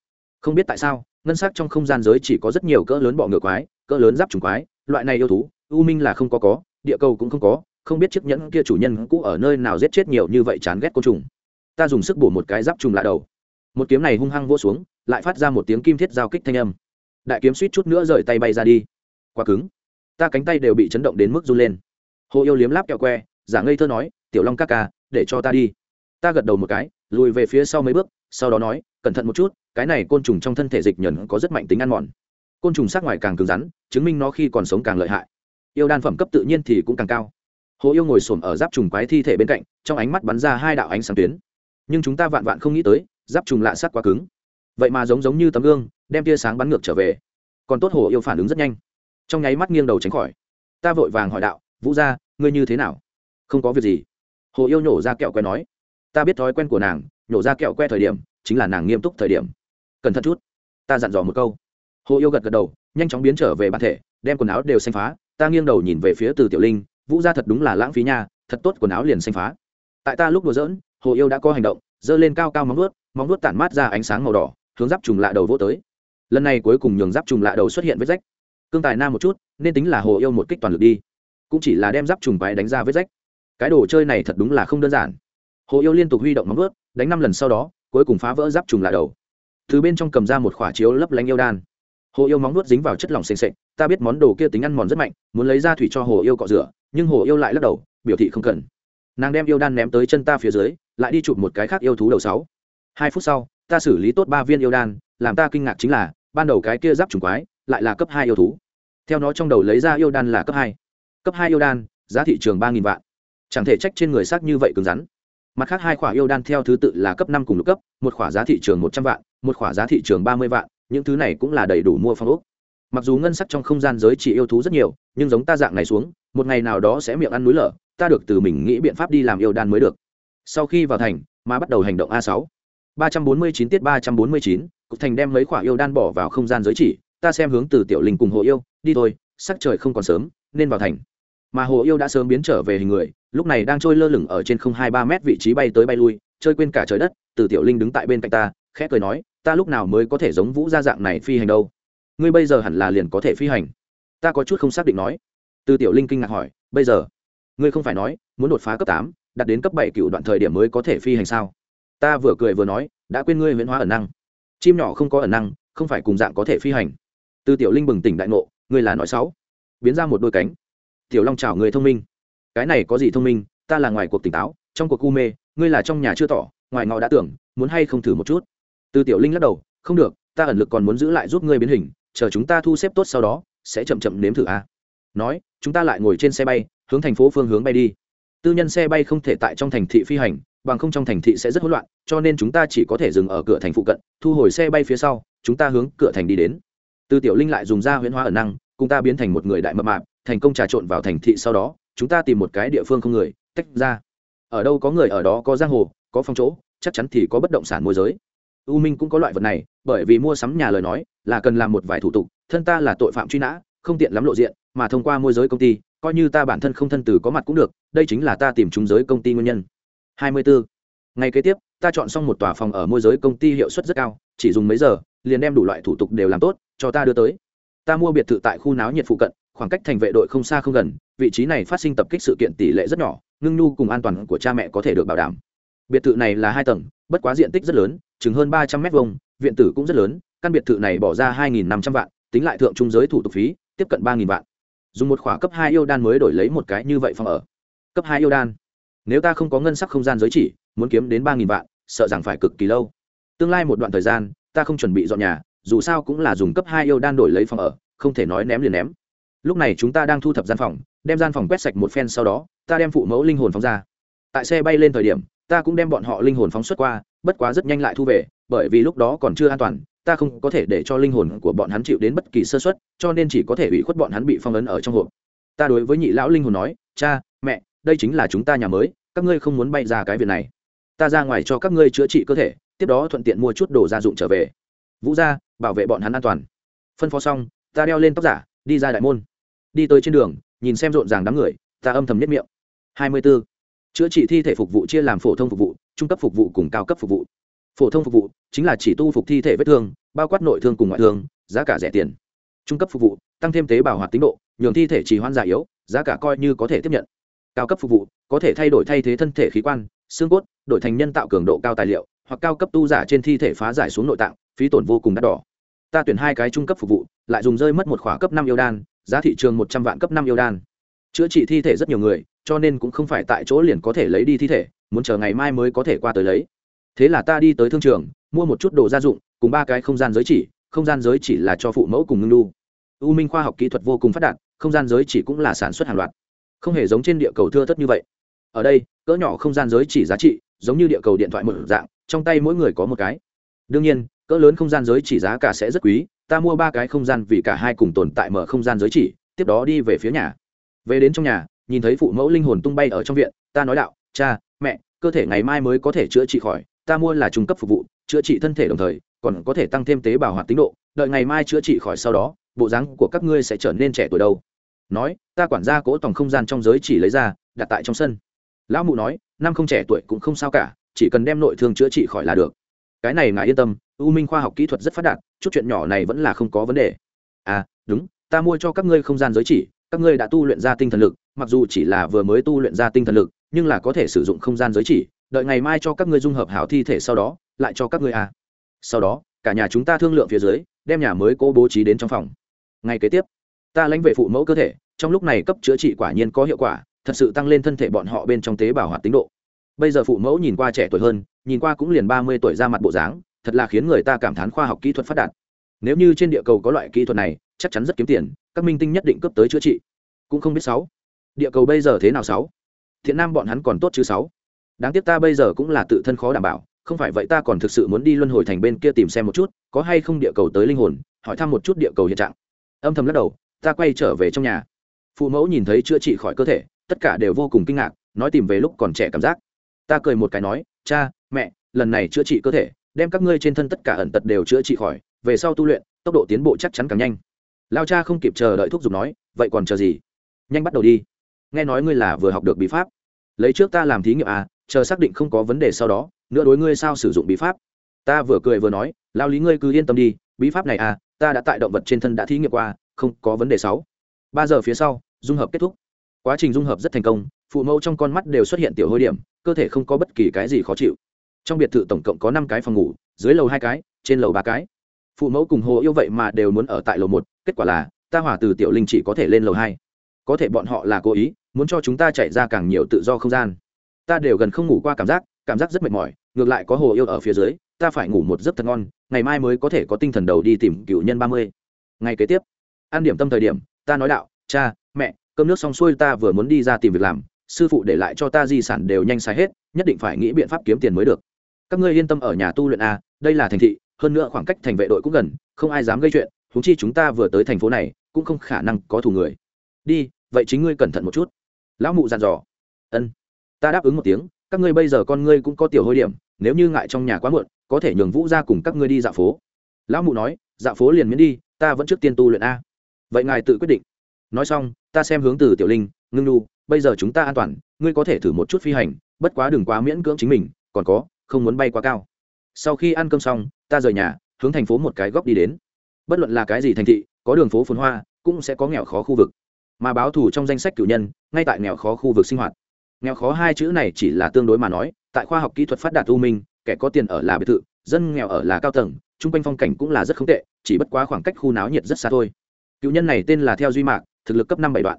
Không biết tại sao, ngân sắc trong không gian giới chỉ có rất nhiều cỡ lớn bọ ngựa quái, cỡ lớn giáp trùng quái, loại này yêu thú, u minh là không có có, địa cầu cũng không có, không biết chiếc nhẫn kia chủ nhân cũ ở nơi nào giết chết nhiều như vậy chán ghét côn trùng. Ta dùng sức bổ một cái giáp trùng lạ đầu. Một kiếm này hung hăng vỗ xuống, lại phát ra một tiếng kim thiết giao kích thanh âm. Đại kiếm suýt chút nữa rời tay bay ra đi. Quá cứng. Ta cánh tay đều bị chấn động đến mức run lên hồ yêu liếm láp kẹo que, giả ngây thơ nói, tiểu long ca ca, để cho ta đi. Ta gật đầu một cái, lùi về phía sau mấy bước, sau đó nói, cẩn thận một chút, cái này côn trùng trong thân thể dịch nhẫn có rất mạnh tính ăn mòn. Côn trùng sát ngoài càng cứng rắn, chứng minh nó khi còn sống càng lợi hại. Yêu đan phẩm cấp tự nhiên thì cũng càng cao. Hồ yêu ngồi xổm ở giáp trùng quái thi thể bên cạnh, trong ánh mắt bắn ra hai đạo ánh sáng tuyến. Nhưng chúng ta vạn vạn không nghĩ tới, giáp trùng lạ sắt quá cứng. Vậy mà giống giống như tấm gương, đem tia sáng bắn ngược trở về. Còn tốt hồ yêu phản ứng rất nhanh. Trong nháy mắt nghiêng đầu tránh khỏi. Ta vội vàng hỏi đạo vũ gia, ngươi như thế nào? Không có việc gì. Hồ yêu nhổ ra kẹo que nói, ta biết thói quen của nàng, nhổ ra kẹo que thời điểm chính là nàng nghiêm túc thời điểm. Cẩn thận chút, ta dặn dò một câu. Hồ yêu gật gật đầu, nhanh chóng biến trở về bản thể, đem quần áo đều xanh phá, ta nghiêng đầu nhìn về phía từ tiểu linh, vũ gia thật đúng là lãng phí nha, thật tốt quần áo liền xanh phá. Tại ta lúc đùa giỡn, hồ yêu đã có hành động, giơ lên cao cao móng nuốt móng nuốt tản mát ra ánh sáng màu đỏ, hướng giáp trùng lạ đầu vô tới. Lần này cuối cùng nhường giáp trùng lạ đầu xuất hiện vết rách. Cương tài nam một chút, nên tính là hồ yêu một kích toàn lực đi cũng chỉ là đem giáp trùng bài đánh ra vết rách. Cái đồ chơi này thật đúng là không đơn giản. Hồ yêu liên tục huy động móng nuốt đánh năm lần sau đó, cuối cùng phá vỡ giáp trùng là đầu. Từ bên trong cầm ra một khỏa chiếu lấp lánh yêu đan. Hồ yêu móng nuốt dính vào chất lỏng s ề ta biết món đồ kia tính ăn mòn rất mạnh, muốn lấy ra thủy cho hồ yêu cọ rửa, nhưng hồ yêu lại lắc đầu, biểu thị không cần. Nàng đem yêu đan ném tới chân ta phía dưới, lại đi chụp một cái khác yêu thú đầu sáu. Hai phút sau, ta xử lý tốt ba viên yêu đan, làm ta kinh ngạc chính là, ban đầu cái kia giáp trùng quái, lại là cấp hai yêu thú. Theo nó trong đầu lấy ra yêu đan là cấp hai cấp hai yêu đan, giá thị trường ba nghìn vạn. Chẳng thể trách trên người xác như vậy cứng rắn. Mặt khác hai khỏa yêu đan theo thứ tự là cấp năm cùng lục cấp, một khỏa giá thị trường một trăm vạn, một khỏa giá thị trường ba mươi vạn, những thứ này cũng là đầy đủ mua phong ốc. Mặc dù ngân sắc trong không gian giới chỉ yêu thú rất nhiều, nhưng giống ta dạng này xuống, một ngày nào đó sẽ miệng ăn núi lở, ta được từ mình nghĩ biện pháp đi làm yêu đan mới được. Sau khi vào thành, mà bắt đầu hành động a sáu. ba trăm bốn mươi chín tiết ba trăm bốn mươi chín, cục thành đem mấy khoả yêu đan bỏ vào không gian giới chỉ, ta xem hướng từ tiểu linh cùng hộ yêu, đi thôi, sắc trời không còn sớm, nên vào thành mà hồ yêu đã sớm biến trở về hình người, lúc này đang trôi lơ lửng ở trên không hai ba mét vị trí bay tới bay lui, chơi quên cả trời đất, từ tiểu linh đứng tại bên cạnh ta, khẽ cười nói, ta lúc nào mới có thể giống vũ gia dạng này phi hành đâu? Ngươi bây giờ hẳn là liền có thể phi hành. Ta có chút không xác định nói. Từ tiểu linh kinh ngạc hỏi, bây giờ? Ngươi không phải nói, muốn đột phá cấp tám, đạt đến cấp bảy cựu đoạn thời điểm mới có thể phi hành sao? Ta vừa cười vừa nói, đã quên ngươi huyễn hóa ẩn năng. Chim nhỏ không có ẩn năng, không phải cùng dạng có thể phi hành. Từ tiểu linh bừng tỉnh đại ngộ, ngươi là nói sáu biến ra một đôi cánh tiểu long chào người thông minh. Cái này có gì thông minh, ta là ngoài cuộc tỉnh táo, trong cuộc cu mê, ngươi là trong nhà chưa tỏ, ngoài ngọ đã tưởng, muốn hay không thử một chút. Từ tiểu linh lắc đầu, không được, ta ẩn lực còn muốn giữ lại giúp ngươi biến hình, chờ chúng ta thu xếp tốt sau đó, sẽ chậm chậm nếm thử a. Nói, chúng ta lại ngồi trên xe bay, hướng thành phố phương hướng bay đi. Tư nhân xe bay không thể tại trong thành thị phi hành, bằng không trong thành thị sẽ rất hỗn loạn, cho nên chúng ta chỉ có thể dừng ở cửa thành phụ cận, thu hồi xe bay phía sau, chúng ta hướng cửa thành đi đến. Từ tiểu linh lại dùng da huyễn hóa ẩn năng, cùng ta biến thành một người đại mập mạp thành công trà trộn vào thành thị sau đó, chúng ta tìm một cái địa phương không người, tách ra. Ở đâu có người, ở đó có giang hồ, có phong chỗ, chắc chắn thì có bất động sản môi giới. U minh cũng có loại vật này, bởi vì mua sắm nhà lời nói, là cần làm một vài thủ tục, thân ta là tội phạm truy nã, không tiện lắm lộ diện, mà thông qua môi giới công ty, coi như ta bản thân không thân từ có mặt cũng được, đây chính là ta tìm trúng giới công ty nguyên nhân. 24. ngày kế tiếp, ta chọn xong một tòa phòng ở môi giới công ty hiệu suất rất cao, chỉ dùng mấy giờ, liền đem đủ loại thủ tục đều làm tốt, cho ta đưa tới. Ta mua biệt thự tại khu náo nhiệt phụ cận khoảng cách thành vệ đội không xa không gần, vị trí này phát sinh tập kích sự kiện tỷ lệ rất nhỏ, ngưng nhu cùng an toàn của cha mẹ có thể được bảo đảm. Biệt thự này là hai tầng, bất quá diện tích rất lớn, chừng hơn ba trăm m hai viện tử cũng rất lớn, căn biệt thự này bỏ ra hai năm trăm vạn, tính lại thượng trung giới thủ tục phí, tiếp cận ba vạn. Dùng một khóa cấp hai yêu đan mới đổi lấy một cái như vậy phòng ở. Cấp hai yêu đan. Nếu ta không có ngân sắc không gian giới chỉ, muốn kiếm đến ba vạn, sợ rằng phải cực kỳ lâu. Tương lai một đoạn thời gian, ta không chuẩn bị dọn nhà, dù sao cũng là dùng cấp hai yêu đan đổi lấy phòng ở, không thể nói ném liền ném lúc này chúng ta đang thu thập gian phòng, đem gian phòng quét sạch một phen sau đó, ta đem phụ mẫu linh hồn phóng ra. Tại xe bay lên thời điểm, ta cũng đem bọn họ linh hồn phóng xuất qua, bất quá rất nhanh lại thu về, bởi vì lúc đó còn chưa an toàn, ta không có thể để cho linh hồn của bọn hắn chịu đến bất kỳ sơ xuất cho nên chỉ có thể ủy khuất bọn hắn bị phong ấn ở trong hộp. Ta đối với nhị lão linh hồn nói, cha, mẹ, đây chính là chúng ta nhà mới, các ngươi không muốn bay ra cái việc này. Ta ra ngoài cho các ngươi chữa trị cơ thể, tiếp đó thuận tiện mua chút đồ gia dụng trở về. Vũ ra bảo vệ bọn hắn an toàn. Phân phó xong, ta đeo lên tóc giả, đi ra đại môn đi tới trên đường, nhìn xem rộn ràng đám người, ta âm thầm nhất miệng. Hai mươi b ố chữa trị thi thể phục vụ chia làm phổ thông phục vụ, trung cấp phục vụ cùng cao cấp phục vụ. Phổ thông phục vụ chính là chỉ tu phục thi thể vết thương, bao quát nội thương cùng ngoại thương, giá cả rẻ tiền. Trung cấp phục vụ, tăng thêm tế bào hoạt tính độ, nhường thi thể trì hoãn già yếu, giá cả coi như có thể tiếp nhận. Cao cấp phục vụ, có thể thay đổi thay thế thân thể khí quan, xương cốt, đổi thành nhân tạo cường độ cao tài liệu, hoặc cao cấp tu giả trên thi thể phá giải xuống nội tạng, phí tổn vô cùng đắt đỏ. Ta tuyển hai cái trung cấp phục vụ, lại dùng rơi mất một khóa cấp năm yêu đan giá thị trường một trăm vạn cấp năm yêu đan. Chữa trị thi thể rất nhiều người, cho nên cũng không phải tại chỗ liền có thể lấy đi thi thể, muốn chờ ngày mai mới có thể qua tới lấy. Thế là ta đi tới thương trường, mua một chút đồ gia dụng, cùng ba cái không gian giới chỉ, không gian giới chỉ là cho phụ mẫu cùng ngưng lưu u minh khoa học kỹ thuật vô cùng phát đạt, không gian giới chỉ cũng là sản xuất hàng loạt. Không hề giống trên địa cầu thưa thất như vậy. Ở đây, cỡ nhỏ không gian giới chỉ giá trị, giống như địa cầu điện thoại một dạng, trong tay mỗi người có một cái. Đương nhiên cỡ lớn không gian giới chỉ giá cả sẽ rất quý, ta mua ba cái không gian vì cả hai cùng tồn tại mở không gian giới chỉ, tiếp đó đi về phía nhà. Về đến trong nhà, nhìn thấy phụ mẫu linh hồn tung bay ở trong viện, ta nói đạo, cha, mẹ, cơ thể ngày mai mới có thể chữa trị khỏi, ta mua là trung cấp phục vụ, chữa trị thân thể đồng thời, còn có thể tăng thêm tế bào hoạt tính độ, đợi ngày mai chữa trị khỏi sau đó, bộ dáng của các ngươi sẽ trở nên trẻ tuổi đâu. Nói, ta quản gia cỗ tòng không gian trong giới chỉ lấy ra, đặt tại trong sân. Lão mụ nói, năm không trẻ tuổi cũng không sao cả, chỉ cần đem nội thương chữa trị khỏi là được. Cái này ngài yên tâm u minh khoa học kỹ thuật rất phát đạt, chút chuyện nhỏ này vẫn là không có vấn đề. À đúng, ta mua cho các ngươi không gian giới chỉ, các ngươi đã tu luyện ra tinh thần lực, mặc dù chỉ là vừa mới tu luyện ra tinh thần lực, nhưng là có thể sử dụng không gian giới chỉ, đợi ngày mai cho các ngươi dung hợp hảo thi thể sau đó, lại cho các ngươi à. sau đó, cả nhà chúng ta thương lượng phía dưới, đem nhà mới cố bố trí đến trong phòng. Ngày kế tiếp, ta lãnh vệ phụ mẫu cơ thể, trong lúc này cấp chữa trị quả nhiên có hiệu quả, thật sự tăng lên thân thể bọn họ bên trong tế bào hoạt tính độ. Bây giờ phụ mẫu nhìn qua trẻ tuổi hơn, nhìn qua cũng liền ba mươi tuổi ra mặt bộ dáng thật là khiến người ta cảm thán khoa học kỹ thuật phát đạt. Nếu như trên địa cầu có loại kỹ thuật này, chắc chắn rất kiếm tiền, các minh tinh nhất định cấp tới chữa trị. Cũng không biết sáu. Địa cầu bây giờ thế nào sáu? Thiện nam bọn hắn còn tốt chứ sáu? Đáng tiếc ta bây giờ cũng là tự thân khó đảm bảo, không phải vậy ta còn thực sự muốn đi luân hồi thành bên kia tìm xem một chút, có hay không địa cầu tới linh hồn, hỏi thăm một chút địa cầu hiện trạng. Âm thầm lắc đầu, ta quay trở về trong nhà. Phụ mẫu nhìn thấy chữa trị khỏi cơ thể, tất cả đều vô cùng kinh ngạc, nói tìm về lúc còn trẻ cảm giác. Ta cười một cái nói, cha, mẹ, lần này chữa trị cơ thể đem các ngươi trên thân tất cả ẩn tật đều chữa trị khỏi, về sau tu luyện, tốc độ tiến bộ chắc chắn càng nhanh. Lao cha không kịp chờ đợi thuốc giục nói, vậy còn chờ gì? Nhanh bắt đầu đi. Nghe nói ngươi là vừa học được bí pháp. Lấy trước ta làm thí nghiệm à chờ xác định không có vấn đề sau đó, nữa đối ngươi sao sử dụng bí pháp. Ta vừa cười vừa nói, lao lý ngươi cứ yên tâm đi, bí pháp này à ta đã tại động vật trên thân đã thí nghiệm qua, không có vấn đề sáu. Ba giờ phía sau, dung hợp kết thúc. Quá trình dung hợp rất thành công, phụ mẫu trong con mắt đều xuất hiện tiểu hôi điểm, cơ thể không có bất kỳ cái gì khó chịu trong biệt thự tổng cộng có năm cái phòng ngủ, dưới lầu hai cái, trên lầu ba cái. Phụ mẫu cùng hồ yêu vậy mà đều muốn ở tại lầu một, kết quả là, ta hỏa từ tiểu linh chỉ có thể lên lầu hai. Có thể bọn họ là cố ý, muốn cho chúng ta chạy ra càng nhiều tự do không gian. Ta đều gần không ngủ qua cảm giác cảm giác rất mệt mỏi, ngược lại có hồ yêu ở phía dưới, ta phải ngủ một giấc thật ngon, ngày mai mới có thể có tinh thần đầu đi tìm cựu nhân ba mươi. Ngày kế tiếp, ăn điểm tâm thời điểm, ta nói đạo, cha, mẹ, cơm nước xong xuôi ta vừa muốn đi ra tìm việc làm, sư phụ để lại cho ta di sản đều nhanh xài hết, nhất định phải nghĩ biện pháp kiếm tiền mới được các ngươi yên tâm ở nhà tu luyện a, đây là thành thị, hơn nữa khoảng cách thành vệ đội cũng gần, không ai dám gây chuyện thú chi chúng ta vừa tới thành phố này, cũng không khả năng có thủ người. Đi, vậy chính ngươi cẩn thận một chút. Lão mụ dặn dò. Ân, ta đáp ứng một tiếng, các ngươi bây giờ con ngươi cũng có tiểu hôi điểm, nếu như ngại trong nhà quá muộn, có thể nhường vũ ra cùng các ngươi đi dạo phố. Lão mụ nói, dạo phố liền miễn đi, ta vẫn trước tiên tu luyện a. Vậy ngài tự quyết định. Nói xong, ta xem hướng từ tiểu linh, ngưng nu, bây giờ chúng ta an toàn, ngươi có thể thử một chút phi hành, bất quá đừng quá miễn cưỡng chính mình, còn có không muốn bay quá cao. Sau khi ăn cơm xong, ta rời nhà, hướng thành phố một cái góc đi đến. Bất luận là cái gì thành thị, có đường phố phồn hoa, cũng sẽ có nghèo khó khu vực. Mà báo thù trong danh sách cử nhân, ngay tại nghèo khó khu vực sinh hoạt. Nghèo khó hai chữ này chỉ là tương đối mà nói, tại khoa học kỹ thuật phát đạt u minh, kẻ có tiền ở là biệt thự, dân nghèo ở là cao tầng, chung quanh phong cảnh cũng là rất không tệ, chỉ bất quá khoảng cách khu náo nhiệt rất xa thôi. Cựu nhân này tên là theo duy mạc, thực lực cấp năm bảy đoạn.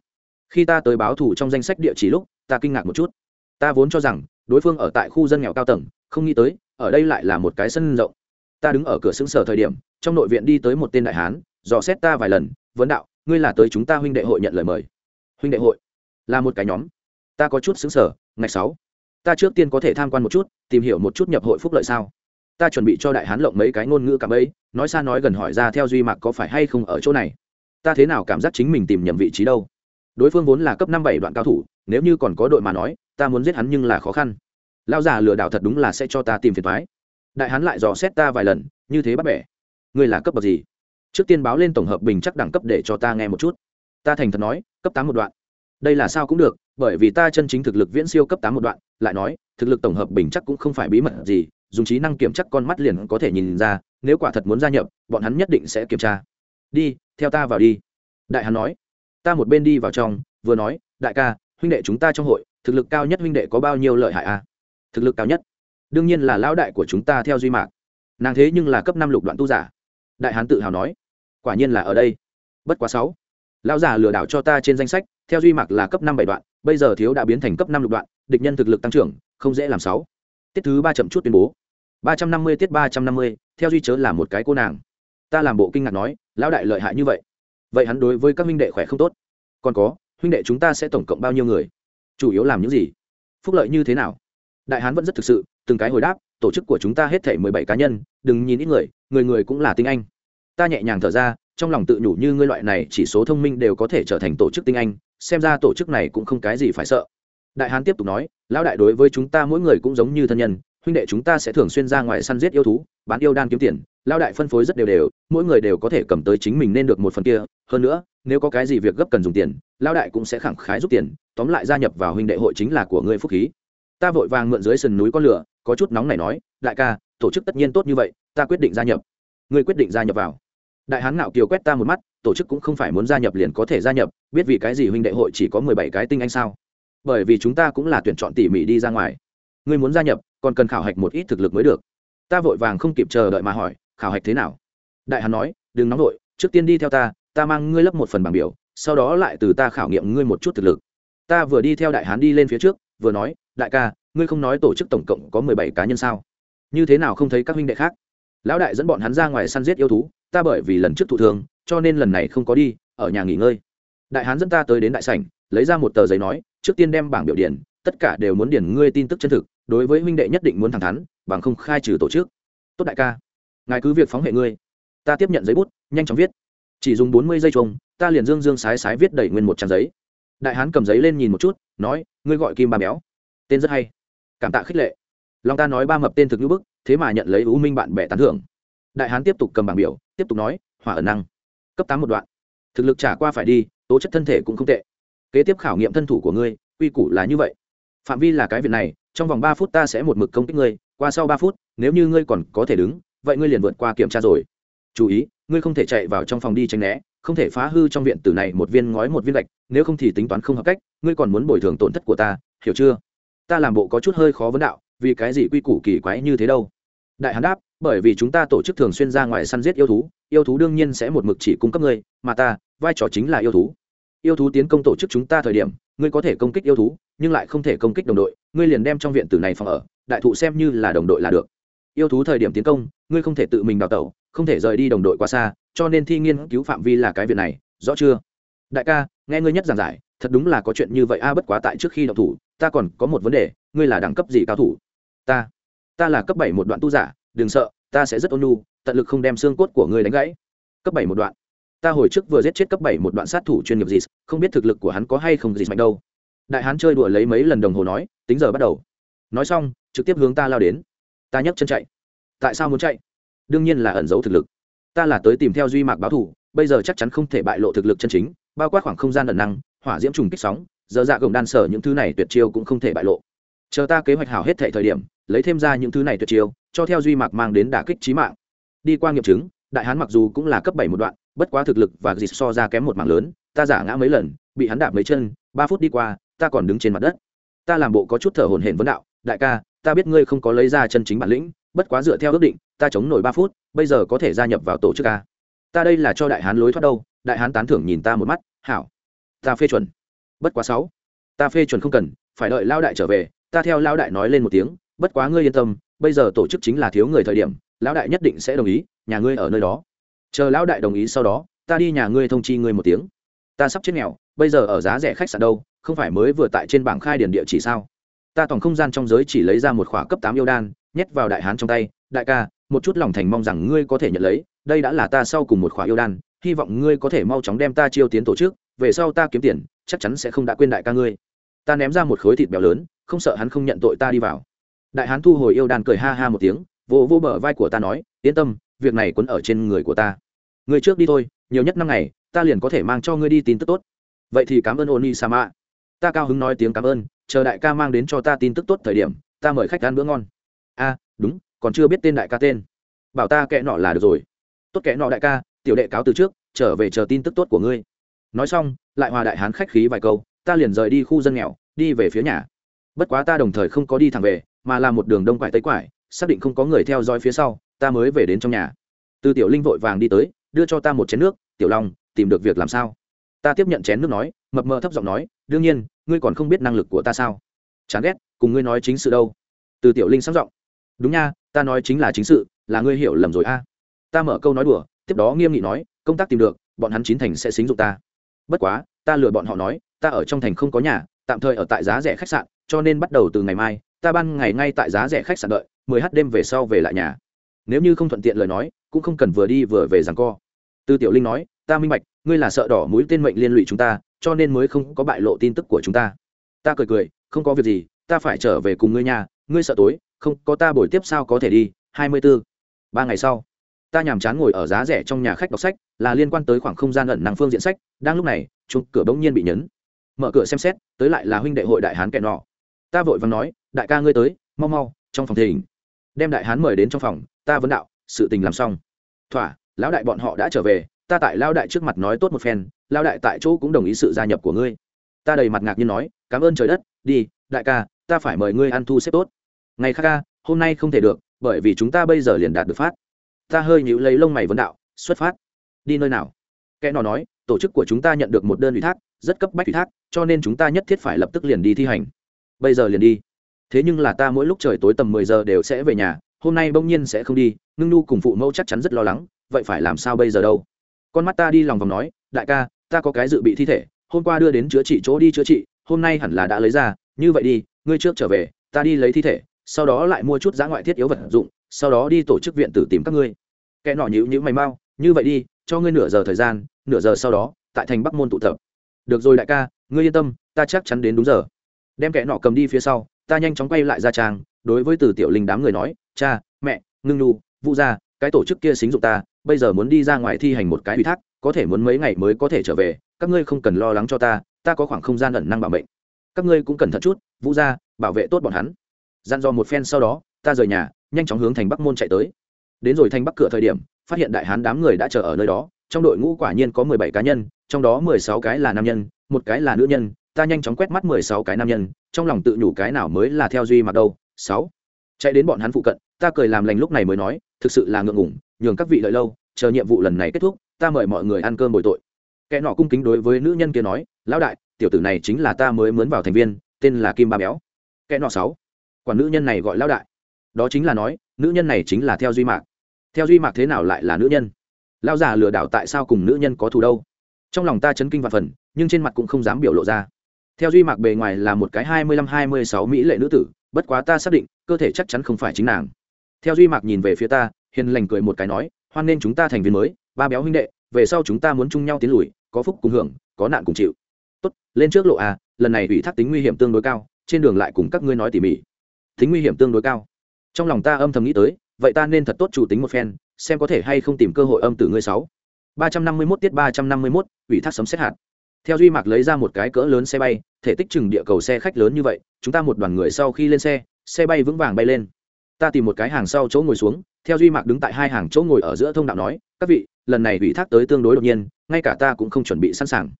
Khi ta tới báo thủ trong danh sách địa chỉ lúc, ta kinh ngạc một chút. Ta vốn cho rằng, đối phương ở tại khu dân nghèo cao tầng không nghĩ tới, ở đây lại là một cái sân rộng. Ta đứng ở cửa xứng sở thời điểm, trong nội viện đi tới một tên đại hán, dò xét ta vài lần, vấn đạo, ngươi là tới chúng ta huynh đệ hội nhận lời mời. Huynh đệ hội? Là một cái nhóm. Ta có chút xứng sở ngày sáu. Ta trước tiên có thể tham quan một chút, tìm hiểu một chút nhập hội phúc lợi sao? Ta chuẩn bị cho đại hán lộng mấy cái ngôn ngữ cảm ấy, nói xa nói gần hỏi ra theo duy mạc có phải hay không ở chỗ này. Ta thế nào cảm giác chính mình tìm nhầm vị trí đâu? Đối phương vốn là cấp năm bảy đoạn cao thủ, nếu như còn có đội mà nói, ta muốn giết hắn nhưng là khó khăn lao già lừa đảo thật đúng là sẽ cho ta tìm phiền thoái đại hán lại dò xét ta vài lần, như thế bắt bẻ. Ngươi là cấp bậc gì? Trước tiên báo lên tổng hợp bình chắc đẳng cấp để cho ta nghe một chút. Ta thành thật nói, cấp tám một đoạn. Đây là sao cũng được, bởi vì ta chân chính thực lực viễn siêu cấp tám một đoạn, lại nói, thực lực tổng hợp bình chắc cũng không phải bí mật gì, dùng trí năng kiểm chắc con mắt liền có thể nhìn ra, nếu quả thật muốn gia nhập, bọn hắn nhất định sẽ kiểm tra. Đi, theo ta vào đi. Đại hắn nói. Ta một bên đi vào trong, vừa nói, đại ca, huynh đệ chúng ta trong hội, thực lực cao nhất huynh đệ có bao nhiêu lợi hại a à? Thực lực cao nhất. Đương nhiên là lão đại của chúng ta theo duy mạc. Nàng thế nhưng là cấp năm lục đoạn tu giả. Đại hán tự hào nói, quả nhiên là ở đây. Bất quá sáu, lão giả lừa đảo cho ta trên danh sách, theo duy mạc là cấp năm bảy đoạn, bây giờ thiếu đã biến thành cấp năm lục đoạn, địch nhân thực lực tăng trưởng, không dễ làm sáu. Tiết thứ ba chậm chút tuyên bố. Ba trăm năm mươi tiết ba trăm năm mươi, theo duy chớ là một cái cô nàng. Ta làm bộ kinh ngạc nói, lão đại lợi hại như vậy. Vậy hắn đối với các huynh đệ khỏe không tốt? Còn có, huynh đệ chúng ta sẽ tổng cộng bao nhiêu người? Chủ yếu làm những gì? Phúc lợi như thế nào? Đại hán vẫn rất thực sự, từng cái hồi đáp, tổ chức của chúng ta hết thể mười bảy cá nhân, đừng nhìn ít người người người cũng là tinh anh. Ta nhẹ nhàng thở ra, trong lòng tự nhủ như ngươi loại này chỉ số thông minh đều có thể trở thành tổ chức tinh anh, xem ra tổ chức này cũng không cái gì phải sợ. Đại hán tiếp tục nói, lão đại đối với chúng ta mỗi người cũng giống như thân nhân, huynh đệ chúng ta sẽ thường xuyên ra ngoài săn giết yêu thú, bán yêu đan kiếm tiền, Lão đại phân phối rất đều đều, mỗi người đều có thể cầm tới chính mình nên được một phần kia, hơn nữa, nếu có cái gì việc gấp cần dùng tiền, Lão đại cũng sẽ khẳng khái giúp tiền, tóm lại gia nhập vào huynh đệ hội chính là của ngươi phúc khí ta vội vàng mượn dưới sườn núi con lửa, có chút nóng này nói, đại ca, tổ chức tất nhiên tốt như vậy, ta quyết định gia nhập. Ngươi quyết định gia nhập vào. Đại hán ngạo kiều quét ta một mắt, tổ chức cũng không phải muốn gia nhập liền có thể gia nhập, biết vì cái gì huynh đệ hội chỉ có mười bảy cái tinh anh sao? Bởi vì chúng ta cũng là tuyển chọn tỉ mỉ đi ra ngoài. Ngươi muốn gia nhập, còn cần khảo hạch một ít thực lực mới được. Ta vội vàng không kịp chờ đợi mà hỏi, khảo hạch thế nào? Đại hán nói, đừng nóng vội, trước tiên đi theo ta ta mang ngươi lấp một phần bảng biểu, sau đó lại từ ta khảo nghiệm ngươi một chút thực lực. Ta vừa đi theo đại hán đi lên phía trước, vừa nói đại ca, ngươi không nói tổ chức tổng cộng có mười bảy cá nhân sao? Như thế nào không thấy các huynh đệ khác? Lão đại dẫn bọn hắn ra ngoài săn giết yêu thú, ta bởi vì lần trước thụ thường cho nên lần này không có đi, ở nhà nghỉ ngơi. Đại hán dẫn ta tới đến đại sảnh, lấy ra một tờ giấy nói, trước tiên đem bảng biểu điển, tất cả đều muốn điển ngươi tin tức chân thực, đối với huynh đệ nhất định muốn thẳng thắn, bằng không khai trừ tổ chức. Tốt đại ca, ngài cứ việc phóng hệ ngươi. Ta tiếp nhận giấy bút, nhanh chóng viết. Chỉ dùng bốn mươi giây chung ta liền dương dương sái sái viết đầy nguyên một trang giấy. Đại hán cầm giấy lên nhìn một chút, nói, ngươi gọi kim ba béo tên rất hay. Cảm tạ khích lệ. Long ta nói ba mập tên thực như bức, thế mà nhận lấy u minh bạn bè tán thưởng. Đại hán tiếp tục cầm bảng biểu, tiếp tục nói, hỏa ẩn năng. Cấp tám một đoạn. Thực lực trả qua phải đi, tố chất thân thể cũng không tệ. Kế tiếp khảo nghiệm thân thủ của ngươi, quy củ là như vậy. Phạm vi là cái việc này, trong vòng ba phút ta sẽ một mực công kích ngươi, qua sau ba phút, nếu như ngươi còn có thể đứng, vậy ngươi liền vượt qua kiểm tra rồi. Chú ý, ngươi không thể chạy vào trong phòng đi tranh né, không thể phá hư trong viện tử này một viên ngói một viên gạch, nếu không thì tính toán không hợp cách, ngươi còn muốn bồi thường tổn thất của ta, hiểu chưa? Ta làm bộ có chút hơi khó vấn đạo, vì cái gì quy củ kỳ quái như thế đâu? Đại hán đáp, bởi vì chúng ta tổ chức thường xuyên ra ngoài săn giết yêu thú yêu thú đương nhiên sẽ một mực chỉ cung cấp ngươi, mà ta, vai trò chính là yêu thú. Yêu thú tiến công tổ chức chúng ta thời điểm, ngươi có thể công kích yêu thú, nhưng lại không thể công kích đồng đội, ngươi liền đem trong viện tử này phòng ở, đại thụ xem như là đồng đội là được. Yêu thú thời điểm tiến công, ngươi không thể tự mình đào tẩu, không thể rời đi đồng đội quá xa, cho nên thi nghiên cứu phạm vi là cái việc này, rõ chưa? Đại ca, nghe ngươi nhất giảng giải, thật đúng là có chuyện như vậy a, bất quá tại trước khi đọc thủ ta còn có một vấn đề, ngươi là đẳng cấp gì cao thủ? Ta. Ta là cấp bảy một đoạn tu giả, đừng sợ, ta sẽ rất ôn nhu, tận lực không đem xương cốt của ngươi đánh gãy. Cấp bảy một đoạn. Ta hồi trước vừa giết chết cấp bảy một đoạn sát thủ chuyên nghiệp gì, không biết thực lực của hắn có hay không gì mạnh đâu. Đại hán chơi đùa lấy mấy lần đồng hồ nói, tính giờ bắt đầu. Nói xong, trực tiếp hướng ta lao đến. Ta nhấc chân chạy. Tại sao muốn chạy? Đương nhiên là ẩn giấu thực lực. Ta là tới tìm theo duy mạc báo thủ bây giờ chắc chắn không thể bại lộ thực lực chân chính, bao quát khoảng không gian ẩn năng, hỏa diễm trùng kích sóng giờ dạ gồng đan sở những thứ này tuyệt chiêu cũng không thể bại lộ. Chờ ta kế hoạch hảo hết thể thời điểm, lấy thêm ra những thứ này tuyệt chiêu, cho theo duy mạc mang đến đả kích trí mạng. Đi qua nghiệm chứng, đại hán mặc dù cũng là cấp bảy một đoạn, bất quá thực lực và dịch so ra kém một mảng lớn, ta giả ngã mấy lần, bị hắn đạp mấy chân, ba phút đi qua, ta còn đứng trên mặt đất. Ta làm bộ có chút thở hổn hển vấn đạo, đại ca, ta biết ngươi không có lấy ra chân chính bản lĩnh, bất quá dựa theo ước định, ta chống nổi ba phút, bây giờ có thể gia nhập vào tổ chức ca ta đây là cho đại hán lối thoát đâu. Đại hán tán thưởng nhìn ta một mắt, hảo, ta phê chuẩn bất quá sáu. Ta phê chuẩn không cần, phải đợi lao đại trở về, ta theo lao đại nói lên một tiếng, bất quá ngươi yên tâm, bây giờ tổ chức chính là thiếu người thời điểm, lão đại nhất định sẽ đồng ý, nhà ngươi ở nơi đó. Chờ lão đại đồng ý sau đó, ta đi nhà ngươi thông chi ngươi một tiếng. Ta sắp chết nghèo, bây giờ ở giá rẻ khách sạn đâu, không phải mới vừa tại trên bảng khai điển địa chỉ sao? Ta tổng không gian trong giới chỉ lấy ra một khỏa cấp tám yêu đan, nhét vào đại hán trong tay, đại ca, một chút lòng thành mong rằng ngươi có thể nhận lấy, đây đã là ta sau cùng một khỏa yêu đan, hy vọng ngươi có thể mau chóng đem ta chiêu tiến tổ chức về sau ta kiếm tiền, chắc chắn sẽ không đã quên đại ca ngươi. Ta ném ra một khối thịt béo lớn, không sợ hắn không nhận tội ta đi vào. Đại hán thu hồi yêu đàn cười ha ha một tiếng, vỗ vỗ bờ vai của ta nói, yên tâm, việc này quấn ở trên người của ta. Người trước đi thôi, nhiều nhất năm ngày, ta liền có thể mang cho ngươi đi tin tức tốt. Vậy thì cảm ơn oni sama ta cao hứng nói tiếng cảm ơn, chờ đại ca mang đến cho ta tin tức tốt thời điểm, ta mời khách ăn bữa ngon. A, đúng, còn chưa biết tên đại ca tên. Bảo ta kệ nọ là được rồi. Tốt kệ nọ đại ca, tiểu đệ cáo từ trước, trở về chờ tin tức tốt của ngươi nói xong, lại hòa đại hán khách khí vài câu, ta liền rời đi khu dân nghèo, đi về phía nhà. Bất quá ta đồng thời không có đi thẳng về, mà là một đường đông quải tây quải, xác định không có người theo dõi phía sau, ta mới về đến trong nhà. Từ tiểu linh vội vàng đi tới, đưa cho ta một chén nước, tiểu long, tìm được việc làm sao? Ta tiếp nhận chén nước nói, mập mờ thấp giọng nói, đương nhiên, ngươi còn không biết năng lực của ta sao? Chán ghét, cùng ngươi nói chính sự đâu. Từ tiểu linh sáng giọng, đúng nha, ta nói chính là chính sự, là ngươi hiểu lầm rồi a. Ta mở câu nói đùa, tiếp đó nghiêm nghị nói, công tác tìm được, bọn hắn chín thành sẽ xính dụng ta bất quá, ta lừa bọn họ nói, ta ở trong thành không có nhà, tạm thời ở tại giá rẻ khách sạn, cho nên bắt đầu từ ngày mai, ta ban ngày ngay tại giá rẻ khách sạn đợi, mười h đêm về sau về lại nhà. Nếu như không thuận tiện lời nói, cũng không cần vừa đi vừa về rằng co. Tư tiểu linh nói, ta minh bạch, ngươi là sợ đỏ mũi tên mệnh liên lụy chúng ta, cho nên mới không có bại lộ tin tức của chúng ta. Ta cười cười, không có việc gì, ta phải trở về cùng ngươi nhà, ngươi sợ tối, không có ta buổi tiếp sao có thể đi, hai mươi b ố ba ngày sau ta nhàm chán ngồi ở giá rẻ trong nhà khách đọc sách, là liên quan tới khoảng không gian ẩn năng phương diện sách, đang lúc này chung cửa bỗng nhiên bị nhấn. Mở cửa xem xét, tới lại là huynh đệ hội đại hán kẹn nọ. Ta vội vàng nói, đại ca ngươi tới, mau mau, trong phòng thình đem đại hán mời đến trong phòng, ta vấn đạo, sự tình làm xong. Thỏa, lão đại bọn họ đã trở về, ta tại lao đại trước mặt nói tốt một phen lao đại tại chỗ cũng đồng ý sự gia nhập của ngươi. Ta đầy mặt ngạc nhiên nói, cảm ơn trời đất, đi, đại ca, ta phải mời ngươi ăn thu xếp tốt. Ngày khác ca, hôm nay không thể được, bởi vì chúng ta bây giờ liền đạt được phát ta hơi nhíu lấy lông mày vấn đạo, xuất phát. Đi nơi nào? Kẻ nọ nói, tổ chức của chúng ta nhận được một đơn ủy thác, rất cấp bách ủy thác, cho nên chúng ta nhất thiết phải lập tức liền đi thi hành. Bây giờ liền đi. Thế nhưng là ta mỗi lúc trời tối tầm mười giờ đều sẽ về nhà, hôm nay bỗng nhiên sẽ không đi, ngưng nu cùng phụ mẫu chắc chắn rất lo lắng, vậy phải làm sao bây giờ đâu? Con mắt ta đi lòng vòng nói, đại ca, ta có cái dự bị thi thể, hôm qua đưa đến chữa trị chỗ đi chữa trị, hôm nay hẳn là đã lấy ra, như vậy đi, ngươi trước trở về, ta đi lấy thi thể, sau đó lại mua chút giá ngoại thiết yếu vật dụng sau đó đi tổ chức viện tử tìm các ngươi. Kẻ nọ nhữ nhữ mày mau, như vậy đi, cho ngươi nửa giờ thời gian, nửa giờ sau đó, tại thành bắc môn tụ tập. Được rồi đại ca, ngươi yên tâm, ta chắc chắn đến đúng giờ. Đem kẻ nọ cầm đi phía sau, ta nhanh chóng quay lại ra trang, đối với từ tiểu linh đám người nói, cha, mẹ, ngưng nu vũ gia, cái tổ chức kia xính dụng ta, bây giờ muốn đi ra ngoài thi hành một cái ủy thác, có thể muốn mấy ngày mới có thể trở về, các ngươi không cần lo lắng cho ta ta có khoảng không gian ẩn năng bảo mệnh. Các ngươi cũng cẩn thận chút, vũ gia, bảo vệ tốt bọn hắn. Dặn dò một phen sau đó, ta rời nhà nhanh chóng hướng thành bắc môn chạy tới. Đến rồi thành bắc cửa thời điểm, phát hiện đại hán đám người đã chờ ở nơi đó, trong đội ngũ quả nhiên có mười bảy cá nhân, trong đó mười sáu cái là nam nhân, một cái là nữ nhân, ta nhanh chóng quét mắt mười sáu cái nam nhân, trong lòng tự nhủ cái nào mới là theo duy mặc đâu. Sáu. Chạy đến bọn hắn phụ cận, ta cười làm lành lúc này mới nói, thực sự là ngượng ngủng nhường các vị lợi lâu, chờ nhiệm vụ lần này kết thúc, ta mời mọi người ăn cơm bồi tội. Kẻ nọ cung kính đối với nữ nhân kia nói, lão đại, tiểu tử này chính là ta mới mướn vào thành viên, tên là kim ba béo. Kẻ nọ sáu. Quản nữ nhân này gọi lão đại đó chính là nói, nữ nhân này chính là theo duy mạc. Theo duy mạc thế nào lại là nữ nhân? Lao già lừa đảo tại sao cùng nữ nhân có thù đâu? Trong lòng ta chấn kinh và phần, nhưng trên mặt cũng không dám biểu lộ ra. Theo duy mạc bề ngoài là một cái hai mươi lăm hai mươi sáu mỹ lệ nữ tử, bất quá ta xác định, cơ thể chắc chắn không phải chính nàng. Theo duy mạc nhìn về phía ta, hiền lành cười một cái nói, hoan nên chúng ta thành viên mới, ba béo huynh đệ, về sau chúng ta muốn chung nhau tiến lùi, có phúc cùng hưởng, có nạn cùng chịu. Tốt, lên trước lộ à lần này ủy thác tính nguy hiểm tương đối cao, trên đường lại cùng các ngươi nói tỉ mỉ. Tính nguy hiểm tương đối cao? Trong lòng ta âm thầm nghĩ tới, vậy ta nên thật tốt chủ tính một phen, xem có thể hay không tìm cơ hội âm từ ngươi sáu. ba trăm năm mươi mốt tiết ba trăm năm mươi mốt, ủy thác sấm xét hạt. Theo duy mạc lấy ra một cái cỡ lớn xe bay, thể tích chừng địa cầu xe khách lớn như vậy, chúng ta một đoàn người sau khi lên xe xe bay vững vàng bay lên. Ta tìm một cái hàng sau chỗ ngồi xuống, theo duy mạc đứng tại hai hàng chỗ ngồi ở giữa thông đạo nói, các vị, lần này ủy thác tới tương đối đột nhiên, ngay cả ta cũng không chuẩn bị sẵn sàng.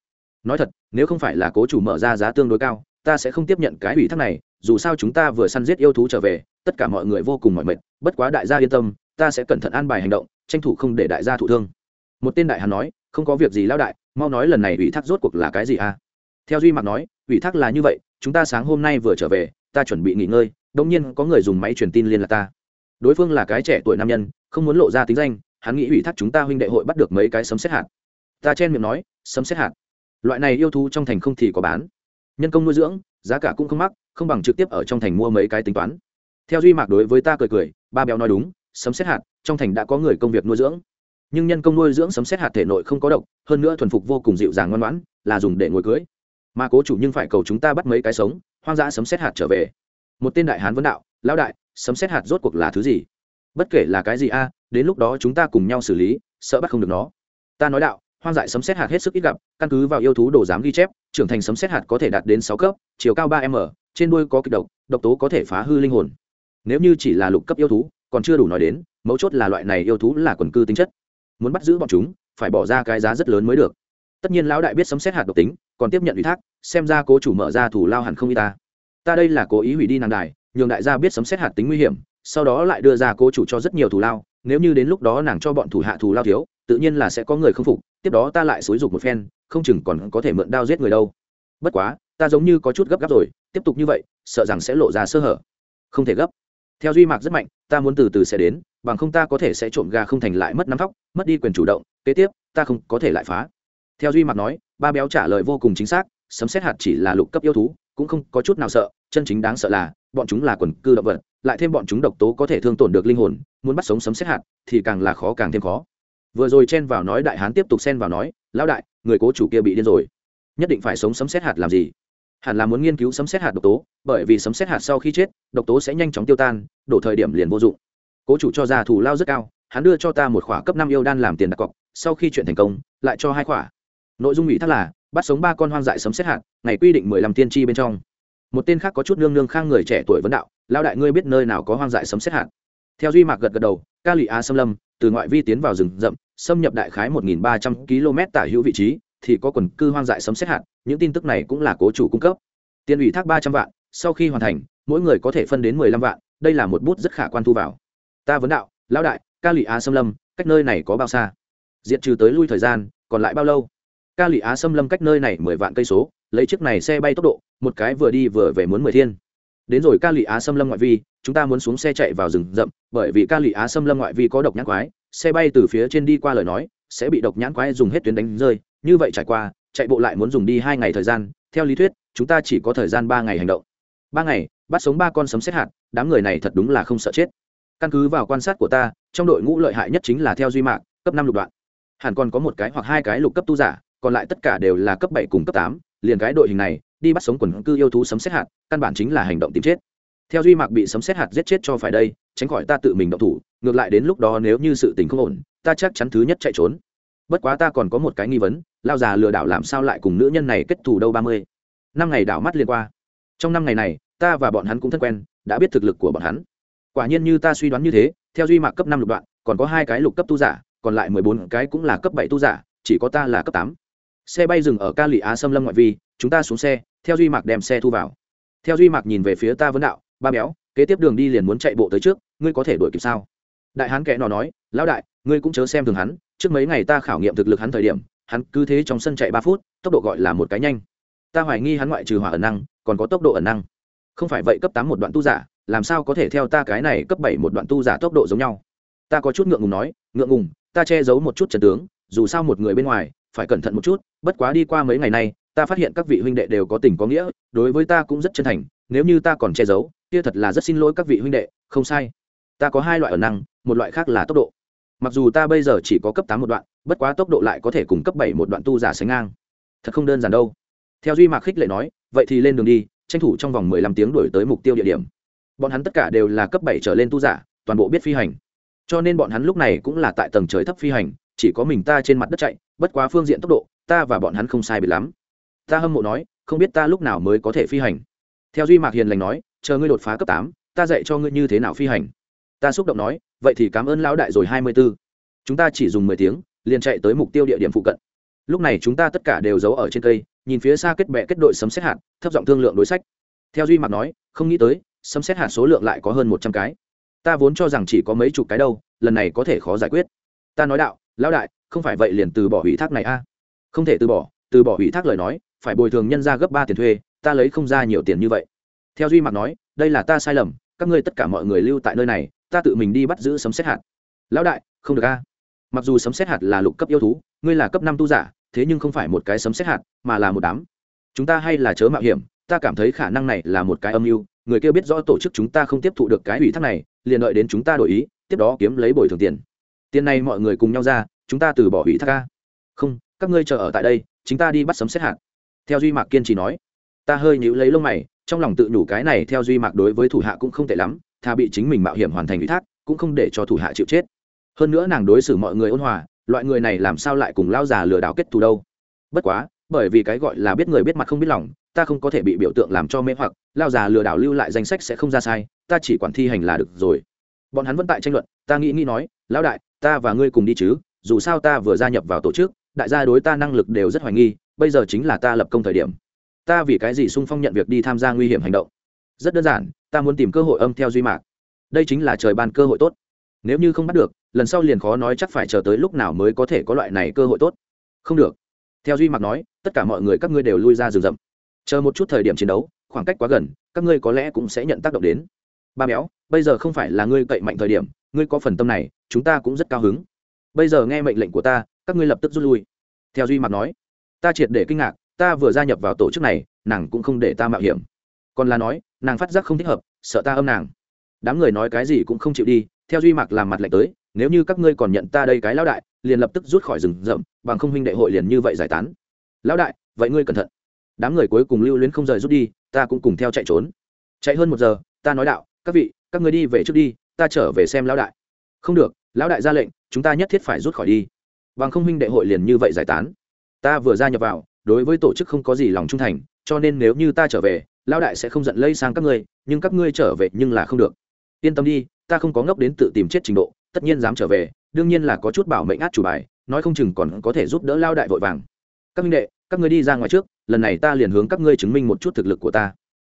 Nói thật, nếu không phải là cố chủ mở ra giá tương đối cao, ta sẽ không tiếp nhận cái ủy thác này, dù sao chúng ta vừa săn giết yêu thú trở về tất cả mọi người vô cùng mỏi mệt, bất quá đại gia yên tâm, ta sẽ cẩn thận an bài hành động, tranh thủ không để đại gia thụ thương. Một tên đại hàn nói, không có việc gì lao đại, mau nói lần này ủy thác rốt cuộc là cái gì à? Theo duy mặt nói, ủy thác là như vậy, chúng ta sáng hôm nay vừa trở về, ta chuẩn bị nghỉ ngơi đông nhiên có người dùng máy truyền tin liên lạc ta. Đối phương là cái trẻ tuổi nam nhân, không muốn lộ ra tính danh, hắn nghĩ ủy thác chúng ta huynh đệ hội bắt được mấy cái sấm xét hạt. Ta chen miệng nói, sấm xét hạt? Loại này yêu thú trong thành không thì có bán. Nhân công nuôi dưỡng, giá cả cũng không mắc, không bằng trực tiếp ở trong thành mua mấy cái tính toán theo duy mạc đối với ta cười cười, ba béo nói đúng, sấm xét hạt, trong thành đã có người công việc nuôi dưỡng. Nhưng nhân công nuôi dưỡng sấm xét hạt thể nội không có độc, hơn nữa thuần phục vô cùng dịu dàng ngoan ngoãn, là dùng để ngồi cưới. Mà cố chủ nhưng phải cầu chúng ta bắt mấy cái sống, hoang dã sấm xét hạt trở về. Một tên đại hán vấn đạo, lão đại, sấm xét hạt rốt cuộc là thứ gì? Bất kể là cái gì a, đến lúc đó chúng ta cùng nhau xử lý, sợ bắt không được nó. Ta nói đạo, hoang dại sấm xét hạt hết sức ít gặp, căn cứ vào yêu thú đồ giám ghi chép, trưởng thành sấm xét hạt có thể đạt đến sáu cấp, chiều cao ba m, trên đuôi có kịch độc độc tố có thể phá hư linh hồn nếu như chỉ là lục cấp yêu thú, còn chưa đủ nói đến, mấu chốt là loại này yêu thú là quần cư tính chất. Muốn bắt giữ bọn chúng, phải bỏ ra cái giá rất lớn mới được. Tất nhiên lão đại biết sấm xét hạt độc tính, còn tiếp nhận ủy thác, xem ra cố chủ mở ra thủ lao hẳn không y ta. Ta đây là cố ý hủy đi nàng đài, nhường đại gia biết sấm xét hạt tính nguy hiểm, sau đó lại đưa ra cố chủ cho rất nhiều thủ lao, nếu như đến lúc đó nàng cho bọn thủ hạ thủ lao thiếu, tự nhiên là sẽ có người không phục, tiếp đó ta lại xúi dục một phen, không chừng còn có thể mượn đao giết người đâu. Bất quá, ta giống như có chút gấp gáp rồi, tiếp tục như vậy, sợ rằng sẽ lộ ra sơ hở. Không thể gấp theo duy mạc rất mạnh, ta muốn từ từ sẽ đến, bằng không ta có thể sẽ trộm gà không thành lại mất nắm tóc, mất đi quyền chủ động, kế tiếp, ta không có thể lại phá. Theo duy mạc nói, ba béo trả lời vô cùng chính xác, sấm xét hạt chỉ là lục cấp yêu thú, cũng không có chút nào sợ, chân chính đáng sợ là, bọn chúng là quần cư động vật, lại thêm bọn chúng độc tố có thể thương tổn được linh hồn, muốn bắt sống sấm xét hạt thì càng là khó càng thêm khó. Vừa rồi chen vào nói đại hán tiếp tục xen vào nói, lão đại, người cố chủ kia bị điên rồi. Nhất định phải sống sấm xét hạt làm gì? Hẳn là muốn nghiên cứu sấm xét hạt độc tố, bởi vì sấm xét hạt sau khi chết, độc tố sẽ nhanh chóng tiêu tan, đổ thời điểm liền vô dụng. Cố chủ cho ra thủ lao rất cao, hắn đưa cho ta một khỏa cấp năm yêu đan làm tiền đặt cọc, sau khi chuyện thành công, lại cho hai khỏa. Nội dung ủy thác là, bắt sống ba con hoang dại sấm xét hạt, ngày quy định mười lăm tiên tri bên trong. Một tên khác có chút nương nương khang người trẻ tuổi vấn đạo lao đại ngươi biết nơi nào có hoang dại sấm xét hạt? Theo duy mạc gật gật đầu, ca lụy a xâm lâm, từ ngoại vi tiến vào rừng rậm, xâm nhập đại khái một nghìn ba trăm km tả hữu vị trí, thì có quần cư hoang dại sấm xét hạt những tin tức này cũng là cố chủ cung cấp. Tiền ủy thác ba trăm vạn, sau khi hoàn thành, mỗi người có thể phân đến mười lăm vạn, đây là một bút rất khả quan thu vào. Ta vấn đạo, lão đại, ca lụy Á xâm lâm, cách nơi này có bao xa? Diện trừ tới lui thời gian, còn lại bao lâu? Ca lụy á xâm lâm cách nơi này mười vạn cây số, lấy chiếc này xe bay tốc độ, một cái vừa đi vừa về muốn mười thiên. Đến rồi ca lụy á xâm lâm ngoại vi, chúng ta muốn xuống xe chạy vào rừng rậm, bởi vì ca lụy á xâm lâm ngoại vi có độc nhãn quái, xe bay từ phía trên đi qua lời nói, sẽ bị độc nhãn quái dùng hết tuyến đánh rơi, như vậy trải qua chạy bộ lại muốn dùng đi hai ngày thời gian, theo lý thuyết, chúng ta chỉ có thời gian ba ngày hành động. Ba ngày, bắt sống ba con sấm xét hạt, đám người này thật đúng là không sợ chết. Căn cứ vào quan sát của ta, trong đội ngũ lợi hại nhất chính là theo duy mạc, cấp năm lục đoạn. Hẳn còn có một cái hoặc hai cái lục cấp tu giả, còn lại tất cả đều là cấp bảy cùng cấp tám, liền cái đội hình này, đi bắt sống quần cư yêu thú sấm xét hạt, căn bản chính là hành động tìm chết. Theo duy mạc bị sấm xét hạt giết chết cho phải đây, tránh khỏi ta tự mình động thủ, ngược lại đến lúc đó nếu như sự tình không ổn, ta chắc chắn thứ nhất chạy trốn. Bất quá ta còn có một cái nghi vấn lao già lừa đảo làm sao lại cùng nữ nhân này kết thù đâu ba mươi? Năm ngày đảo mắt liên qua. Trong năm ngày này, ta và bọn hắn cũng thân quen, đã biết thực lực của bọn hắn. Quả nhiên như ta suy đoán như thế, theo duy mạc cấp năm lục đoạn, còn có hai cái lục cấp tu giả, còn lại mười bốn cái cũng là cấp bảy tu giả, chỉ có ta là cấp tám. Xe bay dừng ở ca lị á xâm lâm ngoại vi, chúng ta xuống xe, theo duy mạc đem xe thu vào. Theo duy mạc nhìn về phía ta vấn đạo, ba béo, kế tiếp đường đi liền muốn chạy bộ tới trước, ngươi có thể đuổi kịp sao? Đại hán kẻ nọ nói, lão đại, ngươi cũng chớ xem thường hắn, trước mấy ngày ta khảo nghiệm thực lực hắn thời điểm hắn cứ thế trong sân chạy ba phút, tốc độ gọi là một cái nhanh. Ta hoài nghi hắn ngoại trừ hỏa ẩn năng, còn có tốc độ ẩn năng. Không phải vậy cấp tám một đoạn tu giả, làm sao có thể theo ta cái này cấp bảy một đoạn tu giả tốc độ giống nhau? Ta có chút ngượng ngùng nói, ngượng ngùng, ta che giấu một chút trần tướng, dù sao một người bên ngoài, phải cẩn thận một chút, bất quá đi qua mấy ngày nay, ta phát hiện các vị huynh đệ đều có tình có nghĩa, đối với ta cũng rất chân thành, nếu như ta còn che giấu, kia thật là rất xin lỗi các vị huynh đệ, không sai. Ta có hai loại ẩn năng, một loại khác là tốc độ mặc dù ta bây giờ chỉ có cấp tám một đoạn, bất quá tốc độ lại có thể cùng cấp bảy một đoạn tu giả sánh ngang. Thật không đơn giản đâu. Theo duy mạc khích lệ nói, vậy thì lên đường đi, tranh thủ trong vòng mười lăm tiếng đổi tới mục tiêu địa điểm. Bọn hắn tất cả đều là cấp bảy trở lên tu giả, toàn bộ biết phi hành. Cho nên bọn hắn lúc này cũng là tại tầng trời thấp phi hành, chỉ có mình ta trên mặt đất chạy, bất quá phương diện tốc độ, ta và bọn hắn không sai biệt lắm. Ta hâm mộ nói, không biết ta lúc nào mới có thể phi hành. Theo duy mạc hiền lành nói, chờ ngươi đột phá cấp tám, ta dạy cho ngươi như thế nào phi hành ta xúc động nói, vậy thì cảm ơn lão đại rồi hai mươi b ố chúng ta chỉ dùng mười tiếng, liền chạy tới mục tiêu địa điểm phụ cận. Lúc này chúng ta tất cả đều giấu ở trên cây, nhìn phía xa kết bệ kết đội sấm xét hạt, thấp giọng thương lượng đối sách. Theo duy mặt nói, không nghĩ tới, sấm xét hạt số lượng lại có hơn một trăm cái. Ta vốn cho rằng chỉ có mấy chục cái đâu, lần này có thể khó giải quyết. Ta nói đạo, lão đại, không phải vậy liền từ bỏ ủy thác này a. Không thể từ bỏ từ bỏ ủy thác lời nói, phải bồi thường nhân ra gấp ba tiền thuê, ta lấy không ra nhiều tiền như vậy. Theo duy mặt nói, đây là ta sai lầm, các ngươi tất cả mọi người lưu tại nơi này ta tự mình đi bắt giữ sấm xét hạt. Lão đại, không được a. Mặc dù sấm xét hạt là lục cấp yêu thú, ngươi là cấp năm tu giả, thế nhưng không phải một cái sấm xét hạt, mà là một đám. Chúng ta hay là chớ mạo hiểm, ta cảm thấy khả năng này là một cái âm mưu, người kia biết rõ tổ chức chúng ta không tiếp thụ được cái ủy thác này, liền đợi đến chúng ta đổi ý, tiếp đó kiếm lấy bồi thường tiền. Tiền này mọi người cùng nhau ra, chúng ta từ bỏ ủy thác ca không, các ngươi chờ ở tại đây chúng ta đi bắt sấm xét hạt. Theo duy mạc kiên trì nói. Ta hơi nhíu lấy lông mày, trong lòng tự nhủ cái này theo duy mạc đối với thủ hạ cũng không tệ lắm thà bị chính mình mạo hiểm hoàn thành ủy thác, cũng không để cho thủ hạ chịu chết. Hơn nữa nàng đối xử mọi người ôn hòa, loại người này làm sao lại cùng lao già lừa đảo kết thù đâu? Bất quá, bởi vì cái gọi là biết người biết mặt không biết lòng, ta không có thể bị biểu tượng làm cho mê hoặc, lao già lừa đảo lưu lại danh sách sẽ không ra sai, ta chỉ quản thi hành là được rồi. Bọn hắn vẫn tại tranh luận, ta nghĩ nghĩ nói, lão đại, ta và ngươi cùng đi chứ, dù sao ta vừa gia nhập vào tổ chức, đại gia đối ta năng lực đều rất hoài nghi, bây giờ chính là ta lập công thời điểm. Ta vì cái gì sung phong nhận việc đi tham gia nguy hiểm hành động? Rất đơn giản, ta muốn tìm cơ hội âm theo duy mạc. Đây chính là trời ban cơ hội tốt. Nếu như không bắt được, lần sau liền khó nói chắc phải chờ tới lúc nào mới có thể có loại này cơ hội tốt. Không được. Theo duy mạc nói, tất cả mọi người các ngươi đều lui ra rừng rậm. Chờ một chút thời điểm chiến đấu, khoảng cách quá gần, các ngươi có lẽ cũng sẽ nhận tác động đến. Ba béo, bây giờ không phải là ngươi cậy mạnh thời điểm, ngươi có phần tâm này, chúng ta cũng rất cao hứng. Bây giờ nghe mệnh lệnh của ta, các ngươi lập tức rút lui. Theo duy mạc nói, ta triệt để kinh ngạc, ta vừa gia nhập vào tổ chức này, nàng cũng không để ta mạo hiểm còn là nói, nàng phát giác không thích hợp, sợ ta âm nàng. Đám người nói cái gì cũng không chịu đi, theo duy mạc làm mặt lạnh tới, nếu như các ngươi còn nhận ta đây cái lão đại, liền lập tức rút khỏi rừng rậm, bằng không huynh đệ hội liền như vậy giải tán. Lão đại, vậy ngươi cẩn thận. Đám người cuối cùng lưu luyến không rời rút đi, ta cũng cùng theo chạy trốn. Chạy hơn một giờ, ta nói đạo, các vị, các ngươi đi về trước đi, ta trở về xem lão đại. Không được, lão đại ra lệnh, chúng ta nhất thiết phải rút khỏi đi. Bằng không huynh đệ hội liền như vậy giải tán. Ta vừa gia nhập vào, đối với tổ chức không có gì lòng trung thành, cho nên nếu như ta trở về lão đại sẽ không giận lây sang các ngươi, nhưng các ngươi trở về nhưng là không được. Yên tâm đi, ta không có ngốc đến tự tìm chết trình độ, tất nhiên dám trở về, đương nhiên là có chút bảo mệnh át chủ bài, nói không chừng còn có thể giúp đỡ lao đại vội vàng. Các minh đệ, các ngươi đi ra ngoài trước, lần này ta liền hướng các ngươi chứng minh một chút thực lực của ta.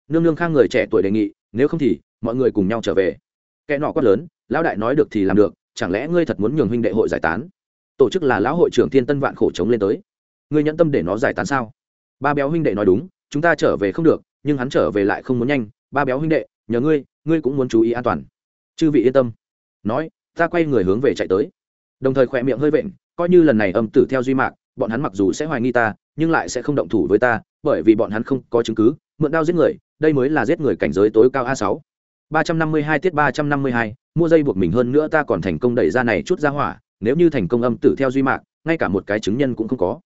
Nương nương khang người trẻ tuổi đề nghị, nếu không thì, mọi người cùng nhau trở về. Kẻ nọ quát lớn, lão đại nói được thì làm được, chẳng lẽ ngươi thật muốn nhường huynh đệ hội giải tán? Tổ chức là lão hội trưởng thiên tân vạn khổ chống lên tới. Ngươi nhẫn tâm để nó giải tán sao? Ba béo huynh đệ nói đúng, chúng ta trở về không được nhưng hắn trở về lại không muốn nhanh, ba béo huynh đệ, nhờ ngươi ngươi cũng muốn chú ý an toàn. Chư vị yên tâm. Nói, ta quay người hướng về chạy tới. Đồng thời khỏe miệng hơi vện, coi như lần này âm tử theo duy mạc, bọn hắn mặc dù sẽ hoài nghi ta, nhưng lại sẽ không động thủ với ta, bởi vì bọn hắn không có chứng cứ, mượn đao giết người, đây mới là giết người cảnh giới tối cao a sáu. ba trăm năm mươi hai tiết ba trăm năm mươi hai, mua dây buộc mình hơn nữa ta còn thành công đẩy ra này chút ra hỏa, nếu như thành công âm tử theo duy mạc, ngay cả một cái chứng nhân cũng không có.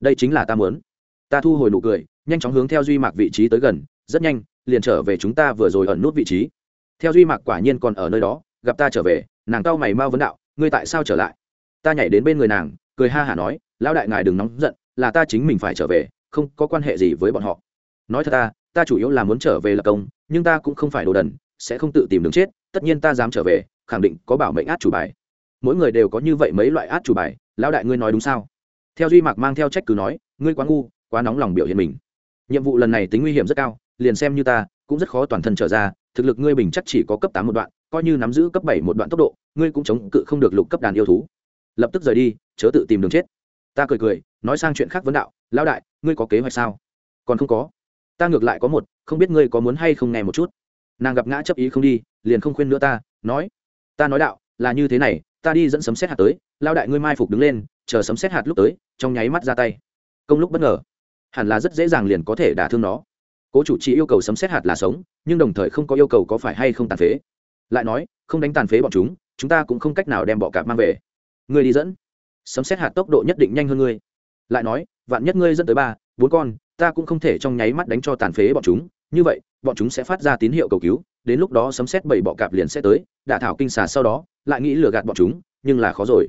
Đây chính là ta muốn. Ta thu hồi nụ cười nhanh chóng hướng theo duy mạc vị trí tới gần, rất nhanh, liền trở về chúng ta vừa rồi ẩn nút vị trí. Theo duy mạc quả nhiên còn ở nơi đó, gặp ta trở về, nàng cau mày mau vấn đạo, ngươi tại sao trở lại? Ta nhảy đến bên người nàng, cười ha hả nói, lão đại ngài đừng nóng giận, là ta chính mình phải trở về, không có quan hệ gì với bọn họ. Nói thật ta ta chủ yếu là muốn trở về lập công, nhưng ta cũng không phải đồ đần, sẽ không tự tìm đường chết, tất nhiên ta dám trở về, khẳng định có bảo mệnh át chủ bài. Mỗi người đều có như vậy mấy loại át chủ bài, lão đại ngươi nói đúng sao? Theo duy mạc mang theo trách cứ nói, ngươi quá ngu, quá nóng lòng biểu hiện mình nhiệm vụ lần này tính nguy hiểm rất cao, liền xem như ta, cũng rất khó toàn thân trở ra, thực lực ngươi bình chắc chỉ có cấp tám một đoạn, coi như nắm giữ cấp bảy một đoạn tốc độ, ngươi cũng chống cự không được lục cấp đàn yêu thú. Lập tức rời đi, chớ tự tìm đường chết. Ta cười cười, nói sang chuyện khác vấn đạo, lão đại, ngươi có kế hoạch sao? Còn không có. Ta ngược lại có một, không biết ngươi có muốn hay không nghe một chút. Nàng gặp ngã chấp ý không đi, liền không khuyên nữa ta, nói ta nói đạo, là như thế này, ta đi dẫn sấm xét hạt tới lao đại ngươi mai phục đứng lên, chờ sấm xét hạt lúc tới, trong nháy mắt ra tay. Công lúc bất ngờ hẳn là rất dễ dàng liền có thể đả thương nó. Cố chủ chỉ yêu cầu sấm xét hạt là sống, nhưng đồng thời không có yêu cầu có phải hay không tàn phế. Lại nói, không đánh tàn phế bọn chúng chúng ta cũng không cách nào đem bọ cạp mang về. Ngươi đi dẫn. Sấm xét hạt tốc độ nhất định nhanh hơn ngươi. Lại nói, vạn nhất ngươi dẫn tới ba, bốn con, ta cũng không thể trong nháy mắt đánh cho tàn phế bọn chúng. Như vậy, bọn chúng sẽ phát ra tín hiệu cầu cứu, đến lúc đó sấm xét bảy bọ cạp liền sẽ tới, đả thảo kinh xà sau đó, lại nghĩ lừa gạt bọn chúng, nhưng là khó rồi.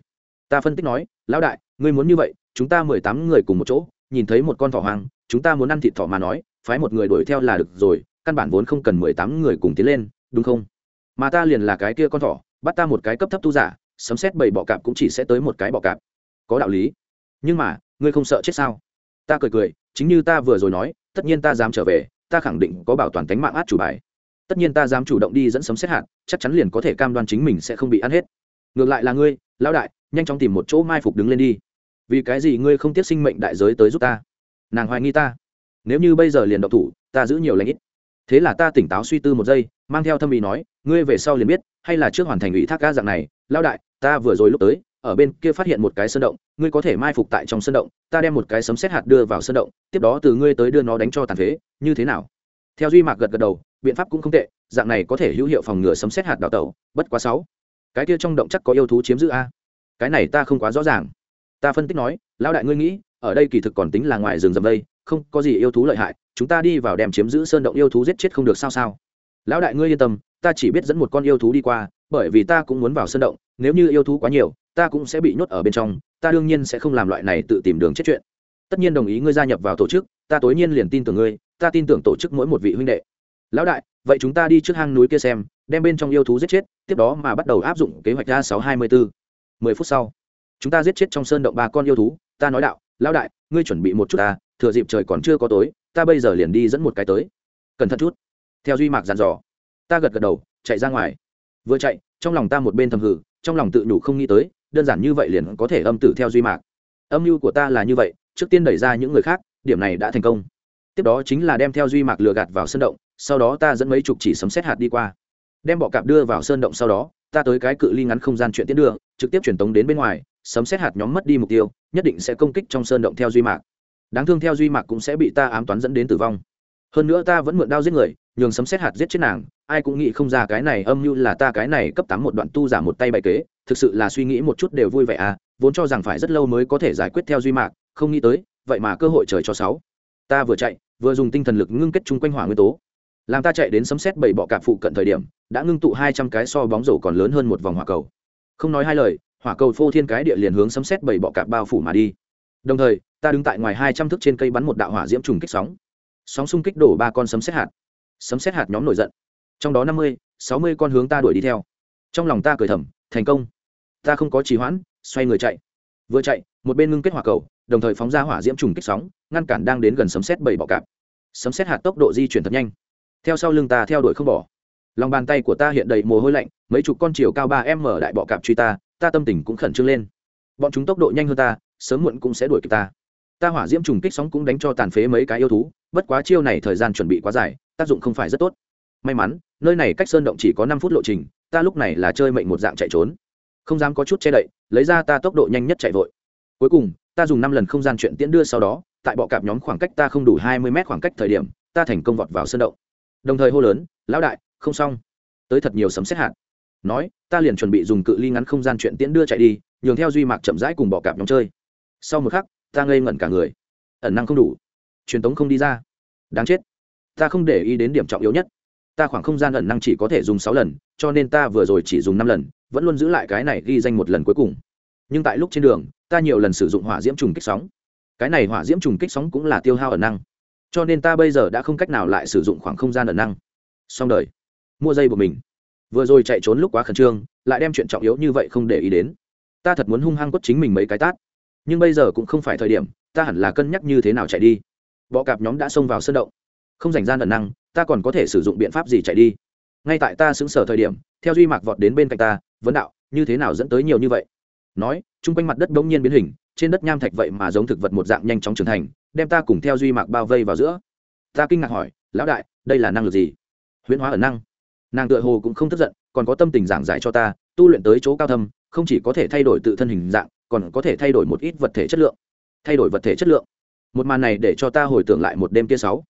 Ta phân tích nói, lão đại, ngươi muốn như vậy, chúng ta mười tám người cùng một chỗ nhìn thấy một con thỏ hoang, chúng ta muốn ăn thịt thỏ mà nói, phái một người đuổi theo là được rồi, căn bản vốn không cần mười tám người cùng tiến lên, đúng không? Mà ta liền là cái kia con thỏ, bắt ta một cái cấp thấp tu giả, sấm xét bảy bọ cạp cũng chỉ sẽ tới một cái bọ cạp. Có đạo lý. Nhưng mà, ngươi không sợ chết sao? Ta cười cười, chính như ta vừa rồi nói, tất nhiên ta dám trở về, ta khẳng định có bảo toàn tánh mạng át chủ bài. Tất nhiên ta dám chủ động đi dẫn sấm xét hạt, chắc chắn liền có thể cam đoan chính mình sẽ không bị ăn hết. Ngược lại là ngươi, lão đại, nhanh chóng tìm một chỗ mai phục đứng lên đi vì cái gì ngươi không tiếc sinh mệnh đại giới tới giúp ta? Nàng hoài nghi ta. Nếu như bây giờ liền độc thủ, ta giữ nhiều lãnh ít. Thế là ta tỉnh táo suy tư một giây, mang theo thâm ý nói, ngươi về sau liền biết, hay là trước hoàn thành ủy thác ca dạng này lao đại, ta vừa rồi lúc tới, ở bên kia phát hiện một cái sơn động, ngươi có thể mai phục tại trong sơn động, ta đem một cái sấm xét hạt đưa vào sơn động, tiếp đó từ ngươi tới đưa nó đánh cho tàn phế, như thế nào? Theo duy mạc gật gật đầu, biện pháp cũng không tệ, dạng này có thể hữu hiệu phòng ngừa sấm xét hạt đào tẩu, bất quá sáu. Cái kia trong động chắc có yêu thú chiếm giữ a. Cái này ta không quá rõ ràng ta phân tích nói, lão đại ngươi nghĩ, ở đây kỳ thực còn tính là ngoài rừng rậm đây, không có gì yêu thú lợi hại, chúng ta đi vào đem chiếm giữ sơn động yêu thú giết chết không được sao sao. Lão đại ngươi yên tâm, ta chỉ biết dẫn một con yêu thú đi qua, bởi vì ta cũng muốn vào sơn động, nếu như yêu thú quá nhiều, ta cũng sẽ bị nhốt ở bên trong, ta đương nhiên sẽ không làm loại này tự tìm đường chết chuyện. Tất nhiên đồng ý ngươi gia nhập vào tổ chức, ta tối nhiên liền tin tưởng ngươi, ta tin tưởng tổ chức mỗi một vị huynh đệ. Lão đại, vậy chúng ta đi trước hang núi kia xem, đem bên trong yêu thú giết chết, tiếp đó mà bắt đầu áp dụng kế hoạch ra sáu hai mươi bốn mười phút sau chúng ta giết chết trong sơn động ba con yêu thú, ta nói đạo, lão đại, ngươi chuẩn bị một chút ta, thừa dịp trời còn chưa có tối, ta bây giờ liền đi dẫn một cái tới. Cẩn thận chút. Theo duy mạc dàn dò. Ta gật gật đầu, chạy ra ngoài. Vừa chạy, trong lòng ta một bên thầm hử, trong lòng tự nhủ không nghĩ tới, đơn giản như vậy liền có thể âm tử theo duy mạc. Âm mưu của ta là như vậy, trước tiên đẩy ra những người khác, điểm này đã thành công. Tiếp đó chính là đem theo duy mạc lừa gạt vào sơn động, sau đó ta dẫn mấy chục chỉ sấm xét hạt đi qua. Đem bọ cạp đưa vào sơn động sau đó, ta tới cái cự ly ngắn không gian chuyện tiến đường trực tiếp truyền tống đến bên ngoài sấm xét hạt nhóm mất đi mục tiêu, nhất định sẽ công kích trong sơn động theo duy mạc. Đáng thương theo duy mạc cũng sẽ bị ta ám toán dẫn đến tử vong. Hơn nữa ta vẫn mượn đao giết người, nhường sấm xét hạt giết chết nàng, ai cũng nghĩ không ra cái này âm mưu là ta cái này cấp tám một đoạn tu giả một tay bày kế, thực sự là suy nghĩ một chút đều vui vẻ à vốn cho rằng phải rất lâu mới có thể giải quyết theo duy mạc, không nghĩ tới, vậy mà cơ hội trời cho sáu. Ta vừa chạy, vừa dùng tinh thần lực ngưng kết chung quanh hỏa nguyên tố. Làm ta chạy đến sấm xét bảy bọ cạp phụ cận thời điểm, đã ngưng tụ hai trăm cái so bóng rổ còn lớn hơn một vòng hỏa cầu. Không nói hai lời hỏa cầu phô thiên cái địa liền hướng sấm xét bảy bọ cạp bao phủ mà đi. Đồng thời, ta đứng tại ngoài hai trăm thước trên cây bắn một đạo hỏa diễm trùng kích sóng. Sóng xung kích đổ ba con sấm xét hạt. Sấm xét hạt nhóm nổi giận. Trong đó năm mươi, sáu mươi con hướng ta đuổi đi theo. Trong lòng ta cười thầm, thành công. Ta không có trì hoãn, xoay người chạy. Vừa chạy, một bên ngưng kết hỏa cầu, đồng thời phóng ra hỏa diễm trùng kích sóng, ngăn cản đang đến gần sấm xét bảy bọ cạp. Sấm xét hạt tốc độ di chuyển thật nhanh. Theo sau lưng ta theo đuổi không bỏ. Lòng bàn tay của ta hiện đầy mồ hôi lạnh, mấy chục con chiều cao ba m đại bọ cạp truy ta ta tâm tình cũng khẩn trương lên. Bọn chúng tốc độ nhanh hơn ta, sớm muộn cũng sẽ đuổi kịp ta. Ta hỏa diễm trùng kích sóng cũng đánh cho tàn phế mấy cái yêu thú, bất quá chiêu này thời gian chuẩn bị quá dài, tác dụng không phải rất tốt. May mắn, nơi này cách sơn động chỉ có năm phút lộ trình, ta lúc này là chơi mệnh một dạng chạy trốn. Không dám có chút che đậy, lấy ra ta tốc độ nhanh nhất chạy vội. Cuối cùng, ta dùng năm lần không gian chuyện tiễn đưa sau đó, tại bọ cạp nhóm khoảng cách ta không đủ hai mươi mét khoảng cách thời điểm, ta thành công vọt vào sơn động. Đồng thời hô lớn, lão đại, không xong. Tới thật nhiều sấm xét hạt nói, ta liền chuẩn bị dùng cự ly ngắn không gian chuyện tiễn đưa chạy đi, nhường theo duy mạc chậm rãi cùng bọ cạp nhóm chơi. Sau một khắc, ta ngây ngẩn cả người. Ẩn năng không đủ. Truyền tống không đi ra. Đáng chết. Ta không để ý đến điểm trọng yếu nhất. Ta khoảng không gian ẩn năng chỉ có thể dùng sáu lần, cho nên ta vừa rồi chỉ dùng năm lần, vẫn luôn giữ lại cái này ghi danh một lần cuối cùng. Nhưng tại lúc trên đường, ta nhiều lần sử dụng hỏa diễm trùng kích sóng. Cái này hỏa diễm trùng kích sóng cũng là tiêu hao ẩn năng. Cho nên ta bây giờ đã không cách nào lại sử dụng khoảng không gian ẩn năng. Xong đời. Mua dây của mình vừa rồi chạy trốn lúc quá khẩn trương, lại đem chuyện trọng yếu như vậy không để ý đến. Ta thật muốn hung hăng quất chính mình mấy cái tát. Nhưng bây giờ cũng không phải thời điểm, ta hẳn là cân nhắc như thế nào chạy đi. Bọ cạp nhóm đã xông vào sân động. Không dành gian ẩn năng, ta còn có thể sử dụng biện pháp gì chạy đi? Ngay tại ta xứng sở thời điểm, theo duy mạc vọt đến bên cạnh ta, vấn đạo, như thế nào dẫn tới nhiều như vậy? Nói, chung quanh mặt đất bỗng nhiên biến hình, trên đất nham thạch vậy mà giống thực vật một dạng nhanh chóng trưởng thành, đem ta cùng theo duy mạc bao vây vào giữa. Ta kinh ngạc hỏi, lão đại, đây là năng lực gì? Huyễn hóa ẩn năng nàng tựa hồ cũng không tức giận, còn có tâm tình giảng giải cho ta, tu luyện tới chỗ cao thâm, không chỉ có thể thay đổi tự thân hình dạng, còn có thể thay đổi một ít vật thể chất lượng. Thay đổi vật thể chất lượng. Một màn này để cho ta hồi tưởng lại một đêm kia sáu.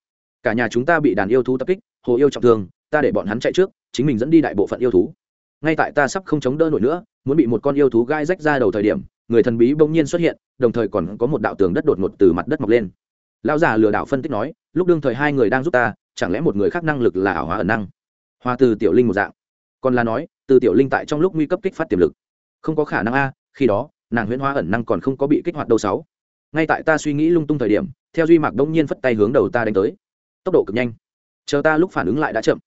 Cả nhà chúng ta bị đàn yêu thú tập kích, hồ yêu trọng thương, ta để bọn hắn chạy trước, chính mình dẫn đi đại bộ phận yêu thú. Ngay tại ta sắp không chống đỡ nổi nữa, muốn bị một con yêu thú gai rách ra đầu thời điểm, người thần bí bỗng nhiên xuất hiện, đồng thời còn có một đạo tường đất đột ngột từ mặt đất mọc lên. Lão già lừa đảo phân tích nói, lúc đương thời hai người đang giúp ta, chẳng lẽ một người khác năng lực là ảo hóa ẩn năng? Hoa từ tiểu linh một dạng. Còn là nói, từ tiểu linh tại trong lúc nguy cấp kích phát tiềm lực. Không có khả năng a, khi đó, nàng huyễn hóa ẩn năng còn không có bị kích hoạt đâu sáu. Ngay tại ta suy nghĩ lung tung thời điểm, theo duy mạc đông nhiên phất tay hướng đầu ta đánh tới. Tốc độ cực nhanh. Chờ ta lúc phản ứng lại đã chậm.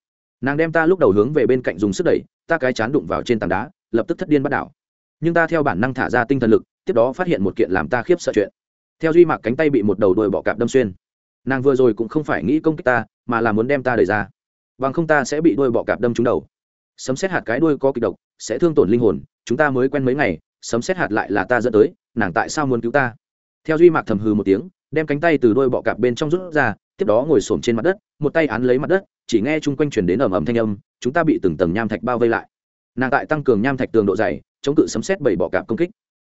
Nàng đem ta lúc đầu hướng về bên cạnh dùng sức đẩy, ta cái chán đụng vào trên tảng đá, lập tức thất điên bắt đảo. Nhưng ta theo bản năng thả ra tinh thần lực, tiếp đó phát hiện một kiện làm ta khiếp sợ chuyện. Theo duy mạc cánh tay bị một đầu đuôi bọ cạp đâm xuyên. Nàng vừa rồi cũng không phải nghĩ công kích ta, mà là muốn đem ta đẩy ra bằng không ta sẽ bị đuôi bọ cạp đâm trúng đầu. Sấm xét hạt cái đuôi có kịch độc, sẽ thương tổn linh hồn, chúng ta mới quen mấy ngày, sấm xét hạt lại là ta dẫn tới, nàng tại sao muốn cứu ta? Theo duy mạc thầm hừ một tiếng, đem cánh tay từ đuôi bọ cạp bên trong rút ra, tiếp đó ngồi xổm trên mặt đất, một tay án lấy mặt đất, chỉ nghe chung quanh chuyển đến ầm ầm thanh âm, chúng ta bị từng tầng nham thạch bao vây lại. Nàng tại tăng cường nham thạch tường độ dày, chống cự sấm xét bảy bọ cạp công kích.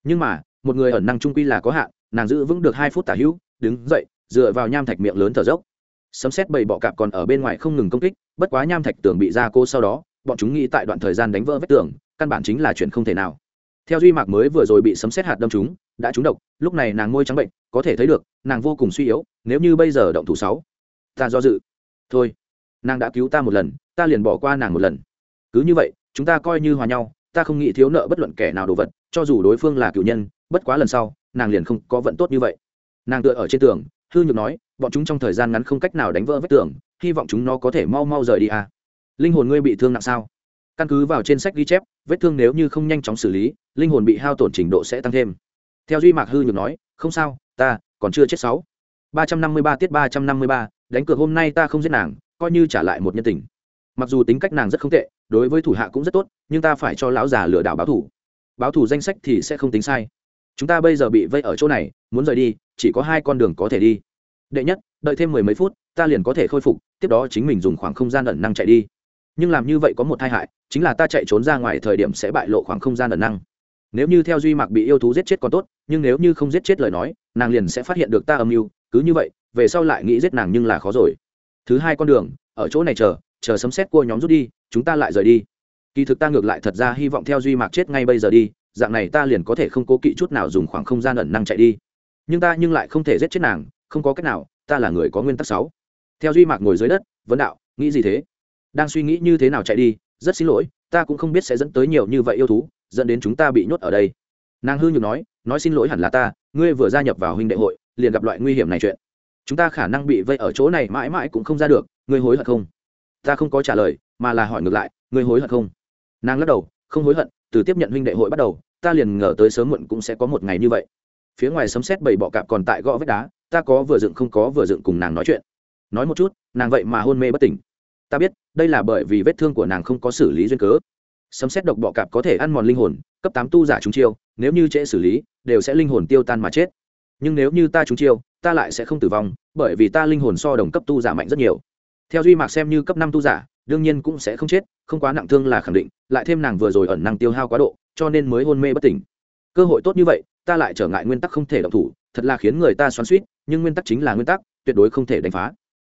Nhưng mà, một người ẩn năng trung quy là có hạn, nàng giữ vững được hai phút tả hữu, đứng dậy, dựa vào nham thạch miệng lớn thở dốc sấm xét bầy bọ cạp còn ở bên ngoài không ngừng công kích, bất quá nham thạch tường bị ra cô sau đó, bọn chúng nghĩ tại đoạn thời gian đánh vỡ vết tường, căn bản chính là chuyện không thể nào. Theo duy mạc mới vừa rồi bị sấm xét hạt đâm chúng đã trúng độc, lúc này nàng ngôi trắng bệnh, có thể thấy được, nàng vô cùng suy yếu, nếu như bây giờ động thủ sáu, ta do dự. Thôi, nàng đã cứu ta một lần, ta liền bỏ qua nàng một lần. Cứ như vậy, chúng ta coi như hòa nhau, ta không nghĩ thiếu nợ bất luận kẻ nào đồ vật, cho dù đối phương là cựu nhân, bất quá lần sau, nàng liền không có vận tốt như vậy. Nàng tựa ở trên tường, hư nhược nói bọn chúng trong thời gian ngắn không cách nào đánh vỡ vết tường, hy vọng chúng nó có thể mau mau rời đi à. linh hồn ngươi bị thương nặng sao? Căn cứ vào trên sách ghi chép, vết thương nếu như không nhanh chóng xử lý, linh hồn bị hao tổn trình độ sẽ tăng thêm. Theo duy mạc hư nhược nói, không sao, ta còn chưa chết sáu. ba trăm năm mươi ba tiết ba trăm năm mươi ba, đánh cược hôm nay ta không giết nàng, coi như trả lại một nhân tình. Mặc dù tính cách nàng rất không tệ, đối với thủ hạ cũng rất tốt, nhưng ta phải cho lão già lừa đảo báo thủ báo thủ danh sách thì sẽ không tính sai. Chúng ta bây giờ bị vây ở chỗ này, muốn rời đi, chỉ có hai con đường có thể đi đệ nhất, đợi thêm mười mấy phút, ta liền có thể khôi phục, tiếp đó chính mình dùng khoảng không gian ẩn năng chạy đi. Nhưng làm như vậy có một tai hại, chính là ta chạy trốn ra ngoài thời điểm sẽ bại lộ khoảng không gian ẩn năng. Nếu như theo duy mạc bị yêu thú giết chết còn tốt, nhưng nếu như không giết chết lời nói, nàng liền sẽ phát hiện được ta âm mưu, cứ như vậy, về sau lại nghĩ giết nàng nhưng là khó rồi. Thứ hai con đường, ở chỗ này chờ chờ sấm xét cua nhóm rút đi, chúng ta lại rời đi. Kỳ thực ta ngược lại thật ra hy vọng theo duy mạc chết ngay bây giờ đi, dạng này ta liền có thể không cố kỵ chút nào dùng khoảng không gian ẩn năng chạy đi. Nhưng ta nhưng lại không thể giết chết nàng không có cách nào, ta là người có nguyên tắc sáu. Theo duy mạc ngồi dưới đất, vấn đạo, nghĩ gì thế? Đang suy nghĩ như thế nào chạy đi, rất xin lỗi, ta cũng không biết sẽ dẫn tới nhiều như vậy yêu thú, dẫn đến chúng ta bị nhốt ở đây. Nàng hư nhược nói nói xin lỗi hẳn là ta, ngươi vừa gia nhập vào huynh đệ hội, liền gặp loại nguy hiểm này chuyện. Chúng ta khả năng bị vây ở chỗ này mãi mãi cũng không ra được, ngươi hối hận không? Ta không có trả lời, mà là hỏi ngược lại, ngươi hối hận không? Nàng lắc đầu, không hối hận, từ tiếp nhận huynh đệ hội bắt đầu, ta liền ngờ tới sớm muộn cũng sẽ có một ngày như vậy. Phía ngoài sấm xét bảy bọ cạp còn tại gõ vách đá ta có vừa dựng không có vừa dựng cùng nàng nói chuyện. Nói một chút, nàng vậy mà hôn mê bất tỉnh. Ta biết, đây là bởi vì vết thương của nàng không có xử lý duyên cớ. Sấm xét độc bọ cạp có thể ăn mòn linh hồn, cấp tám tu giả chúng chiêu, nếu như trễ xử lý, đều sẽ linh hồn tiêu tan mà chết. Nhưng nếu như ta chúng chiêu, ta lại sẽ không tử vong, bởi vì ta linh hồn so đồng cấp tu giả mạnh rất nhiều. Theo duy mạc xem như cấp năm tu giả, đương nhiên cũng sẽ không chết, không quá nặng thương là khẳng định, lại thêm nàng vừa rồi ẩn năng tiêu hao quá độ, cho nên mới hôn mê bất tỉnh. Cơ hội tốt như vậy, ta lại trở ngại nguyên tắc không thể động thủ thật là khiến người ta xoắn suýt, nhưng nguyên tắc chính là nguyên tắc, tuyệt đối không thể đánh phá.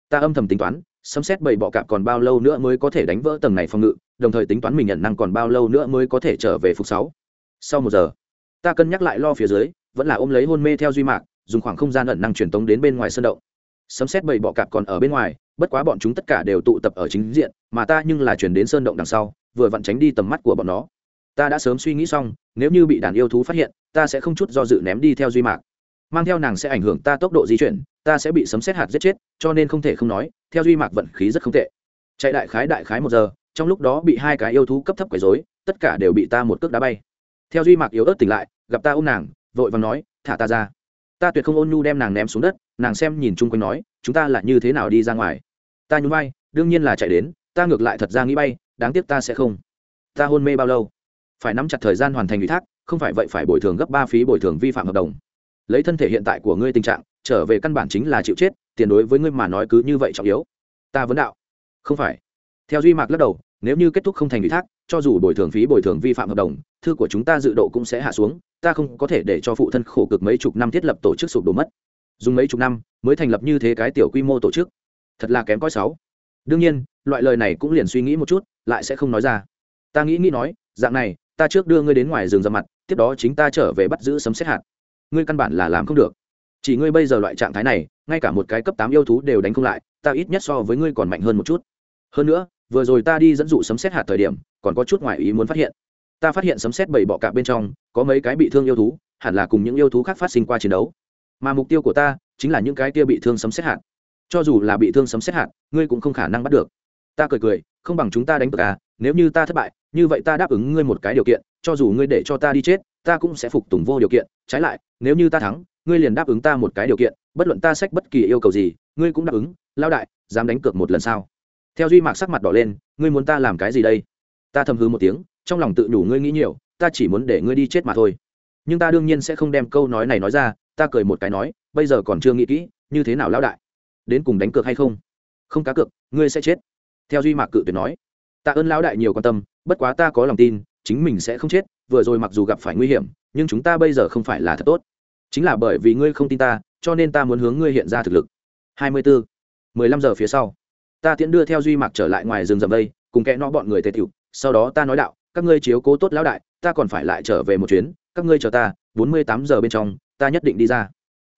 Ta âm thầm tính toán, sấm xét bảy bọ cạp còn bao lâu nữa mới có thể đánh vỡ tầng này phòng ngự, đồng thời tính toán mình nhận năng còn bao lâu nữa mới có thể trở về phục sáu. Sau một giờ, ta cân nhắc lại lo phía dưới, vẫn là ôm lấy hôn mê theo duy mạc, dùng khoảng không gian ẩn năng truyền tống đến bên ngoài sân động. Sấm xét bảy bọ cạp còn ở bên ngoài, bất quá bọn chúng tất cả đều tụ tập ở chính diện, mà ta nhưng là chuyển đến sơn động đằng sau, vừa vặn tránh đi tầm mắt của bọn nó. Ta đã sớm suy nghĩ xong, nếu như bị đàn yêu thú phát hiện, ta sẽ không chút do dự ném đi theo duy mạc mang theo nàng sẽ ảnh hưởng ta tốc độ di chuyển, ta sẽ bị sấm xét hạt giết chết, cho nên không thể không nói, theo duy mạc vận khí rất không tệ. Chạy đại khái đại khái một giờ, trong lúc đó bị hai cái yêu thú cấp thấp quấy dối tất cả đều bị ta một cước đá bay. Theo duy mạc yếu ớt tỉnh lại, gặp ta ôm nàng, vội và nói, thả ta ra. Ta tuyệt không ôn nhu đem nàng ném xuống đất, nàng xem nhìn chung quanh nói, chúng ta là như thế nào đi ra ngoài? Ta nhún vai, đương nhiên là chạy đến, ta ngược lại thật ra nghĩ bay, đáng tiếc ta sẽ không. Ta hôn mê bao lâu? Phải nắm chặt thời gian hoàn thành ủy thác, không phải vậy phải bồi thường gấp ba phí bồi thường vi phạm hợp đồng lấy thân thể hiện tại của ngươi tình trạng, trở về căn bản chính là chịu chết, tiền đối với ngươi mà nói cứ như vậy trọng yếu. Ta vấn đạo. Không phải. Theo duy mạc lắc đầu, nếu như kết thúc không thành ủy thác, cho dù bồi thường phí bồi thường vi phạm hợp đồng, thư của chúng ta dự độ cũng sẽ hạ xuống, ta không có thể để cho phụ thân khổ cực mấy chục năm thiết lập tổ chức sụp đổ mất. Dùng mấy chục năm mới thành lập như thế cái tiểu quy mô tổ chức. Thật là kém coi sáu. Đương nhiên, loại lời này cũng liền suy nghĩ một chút, lại sẽ không nói ra. Ta nghĩ nghĩ nói, dạng này, ta trước đưa ngươi đến ngoài rừng ra mặt, tiếp đó chính ta trở về bắt giữ sấm xét hạt ngươi căn bản là làm không được. Chỉ ngươi bây giờ loại trạng thái này, ngay cả một cái cấp tám yêu thú đều đánh không lại, ta ít nhất so với ngươi còn mạnh hơn một chút. Hơn nữa, vừa rồi ta đi dẫn dụ sấm xét hạt thời điểm, còn có chút ngoại ý muốn phát hiện. Ta phát hiện sấm xét bảy bọ cạp bên trong, có mấy cái bị thương yêu thú, hẳn là cùng những yêu thú khác phát sinh qua chiến đấu. Mà mục tiêu của ta, chính là những cái kia bị thương sấm xét hạt. Cho dù là bị thương sấm xét hạt, ngươi cũng không khả năng bắt được. Ta cười cười, không bằng chúng ta đánh cược à nếu như ta thất bại, như vậy ta đáp ứng ngươi một cái điều kiện, cho dù ngươi để cho ta đi chết ta cũng sẽ phục tùng vô điều kiện, trái lại, nếu như ta thắng, ngươi liền đáp ứng ta một cái điều kiện, bất luận ta sách bất kỳ yêu cầu gì, ngươi cũng đáp ứng lao đại, dám đánh cược một lần sao? Theo duy mạc sắc mặt đỏ lên, ngươi muốn ta làm cái gì đây? Ta thầm hư một tiếng, trong lòng tự đủ ngươi nghĩ nhiều, ta chỉ muốn để ngươi đi chết mà thôi. Nhưng ta đương nhiên sẽ không đem câu nói này nói ra, ta cười một cái nói, bây giờ còn chưa nghĩ kỹ, như thế nào lão đại? Đến cùng đánh cược hay không? Không cá cược, ngươi sẽ chết. Theo duy mạc cự tuyệt nói. Tạ ơn lão đại nhiều quan tâm, bất quá ta có lòng tin chính mình sẽ không chết, vừa rồi mặc dù gặp phải nguy hiểm, nhưng chúng ta bây giờ không phải là thật tốt. Chính là bởi vì ngươi không tin ta, cho nên ta muốn hướng ngươi hiện ra thực lực. Hai mươi bốn mười lăm giờ phía sau. Ta tiễn đưa theo duy mạc trở lại ngoài rừng rậm đây, cùng kẽ nọ bọn người tề tiểu, sau đó ta nói đạo, các ngươi chiếu cố tốt lão đại, ta còn phải lại trở về một chuyến, các ngươi chờ ta, bốn mươi tám giờ bên trong, ta nhất định đi ra.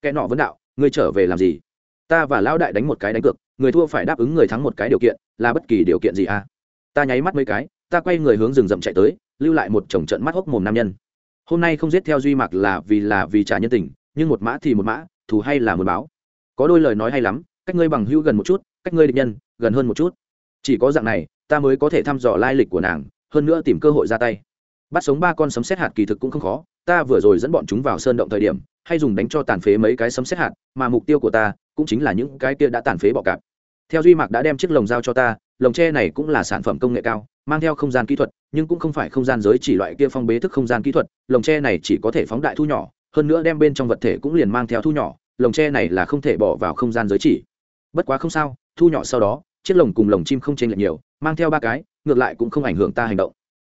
Kẽ nọ vấn đạo, ngươi trở về làm gì? Ta và lão đại đánh một cái đánh cược, người thua phải đáp ứng người thắng một cái điều kiện, là bất kỳ điều kiện gì à? Ta nháy mắt mấy cái, ta quay người hướng rừng rậm chạy tới lưu lại một chồng trận mắt hốc mồm nam nhân. Hôm nay không giết theo duy mạc là vì là vì trả nhân tình, nhưng một mã thì một mã, thù hay là một báo. Có đôi lời nói hay lắm, cách ngươi bằng hữu gần một chút, cách ngươi địch nhân, gần hơn một chút. Chỉ có dạng này, ta mới có thể thăm dò lai lịch của nàng, hơn nữa tìm cơ hội ra tay. Bắt sống ba con sấm xét hạt kỳ thực cũng không khó, ta vừa rồi dẫn bọn chúng vào sơn động thời điểm, hay dùng đánh cho tàn phế mấy cái sấm xét hạt, mà mục tiêu của ta cũng chính là những cái kia đã tàn phế bọ cạp. Theo duy mạc đã đem chiếc lồng giao cho ta lồng tre này cũng là sản phẩm công nghệ cao, mang theo không gian kỹ thuật, nhưng cũng không phải không gian giới chỉ loại kia phong bế thức không gian kỹ thuật, lồng tre này chỉ có thể phóng đại thu nhỏ, hơn nữa đem bên trong vật thể cũng liền mang theo thu nhỏ, lồng tre này là không thể bỏ vào không gian giới chỉ. Bất quá không sao, thu nhỏ sau đó, chiếc lồng cùng lồng chim không chênh lệch nhiều, mang theo ba cái, ngược lại cũng không ảnh hưởng ta hành động.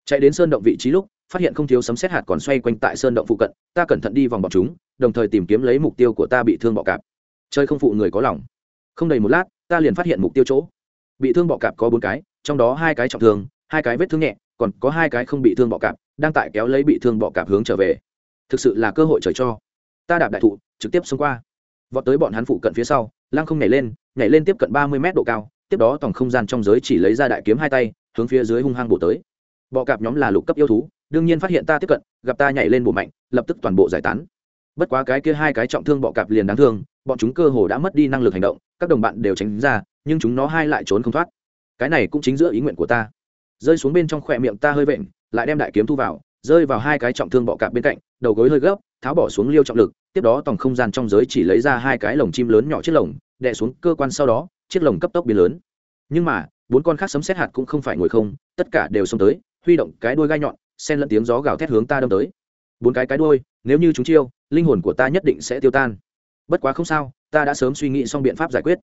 Chạy đến sơn động vị trí lúc, phát hiện không thiếu sấm xét hạt còn xoay quanh tại sơn động phụ cận, ta cẩn thận đi vòng bọn chúng, đồng thời tìm kiếm lấy mục tiêu của ta bị thương bọ cạp. Chơi không phụ người có lòng. Không đầy một lát, ta liền phát hiện mục tiêu chỗ bị thương bọ cạp có bốn cái, trong đó hai cái trọng thương, hai cái vết thương nhẹ, còn có hai cái không bị thương bọ cạp, đang tại kéo lấy bị thương bọ cạp hướng trở về. Thực sự là cơ hội trời cho. Ta đạp đại thụ, trực tiếp xông qua. Vọt tới bọn hắn phụ cận phía sau, lăng không nhảy lên nhảy lên tiếp cận ba mươi mét độ cao, tiếp đó tổng không gian trong giới chỉ lấy ra đại kiếm hai tay, hướng phía dưới hung hăng bổ tới. Bọ cạp nhóm là lục cấp yêu thú, đương nhiên phát hiện ta tiếp cận, gặp ta nhảy lên bổ mạnh, lập tức toàn bộ giải tán. Bất quá cái kia hai cái trọng thương bọ cạp liền đáng thương, bọn chúng cơ hồ đã mất đi năng lực hành động, các đồng bạn đều tránh ra nhưng chúng nó hai lại trốn không thoát. Cái này cũng chính giữa ý nguyện của ta. Rơi xuống bên trong khỏe miệng ta hơi vện lại đem đại kiếm thu vào rơi vào hai cái trọng thương bọ cạp bên cạnh đầu gối hơi gấp tháo bỏ xuống liêu trọng lực tiếp đó tòng không gian trong giới chỉ lấy ra hai cái lồng chim lớn nhỏ chiếc lồng đè xuống cơ quan sau đó chiếc lồng cấp tốc biến lớn. Nhưng mà bốn con khác sấm xét hạt cũng không phải ngồi không tất cả đều xông tới huy động cái đuôi gai nhọn xen lẫn tiếng gió gào thét hướng ta đâm tới. Bốn cái cái đuôi, nếu như chúng chiêu linh hồn của ta nhất định sẽ tiêu tan. Bất quá không sao ta đã sớm suy nghĩ xong biện pháp giải quyết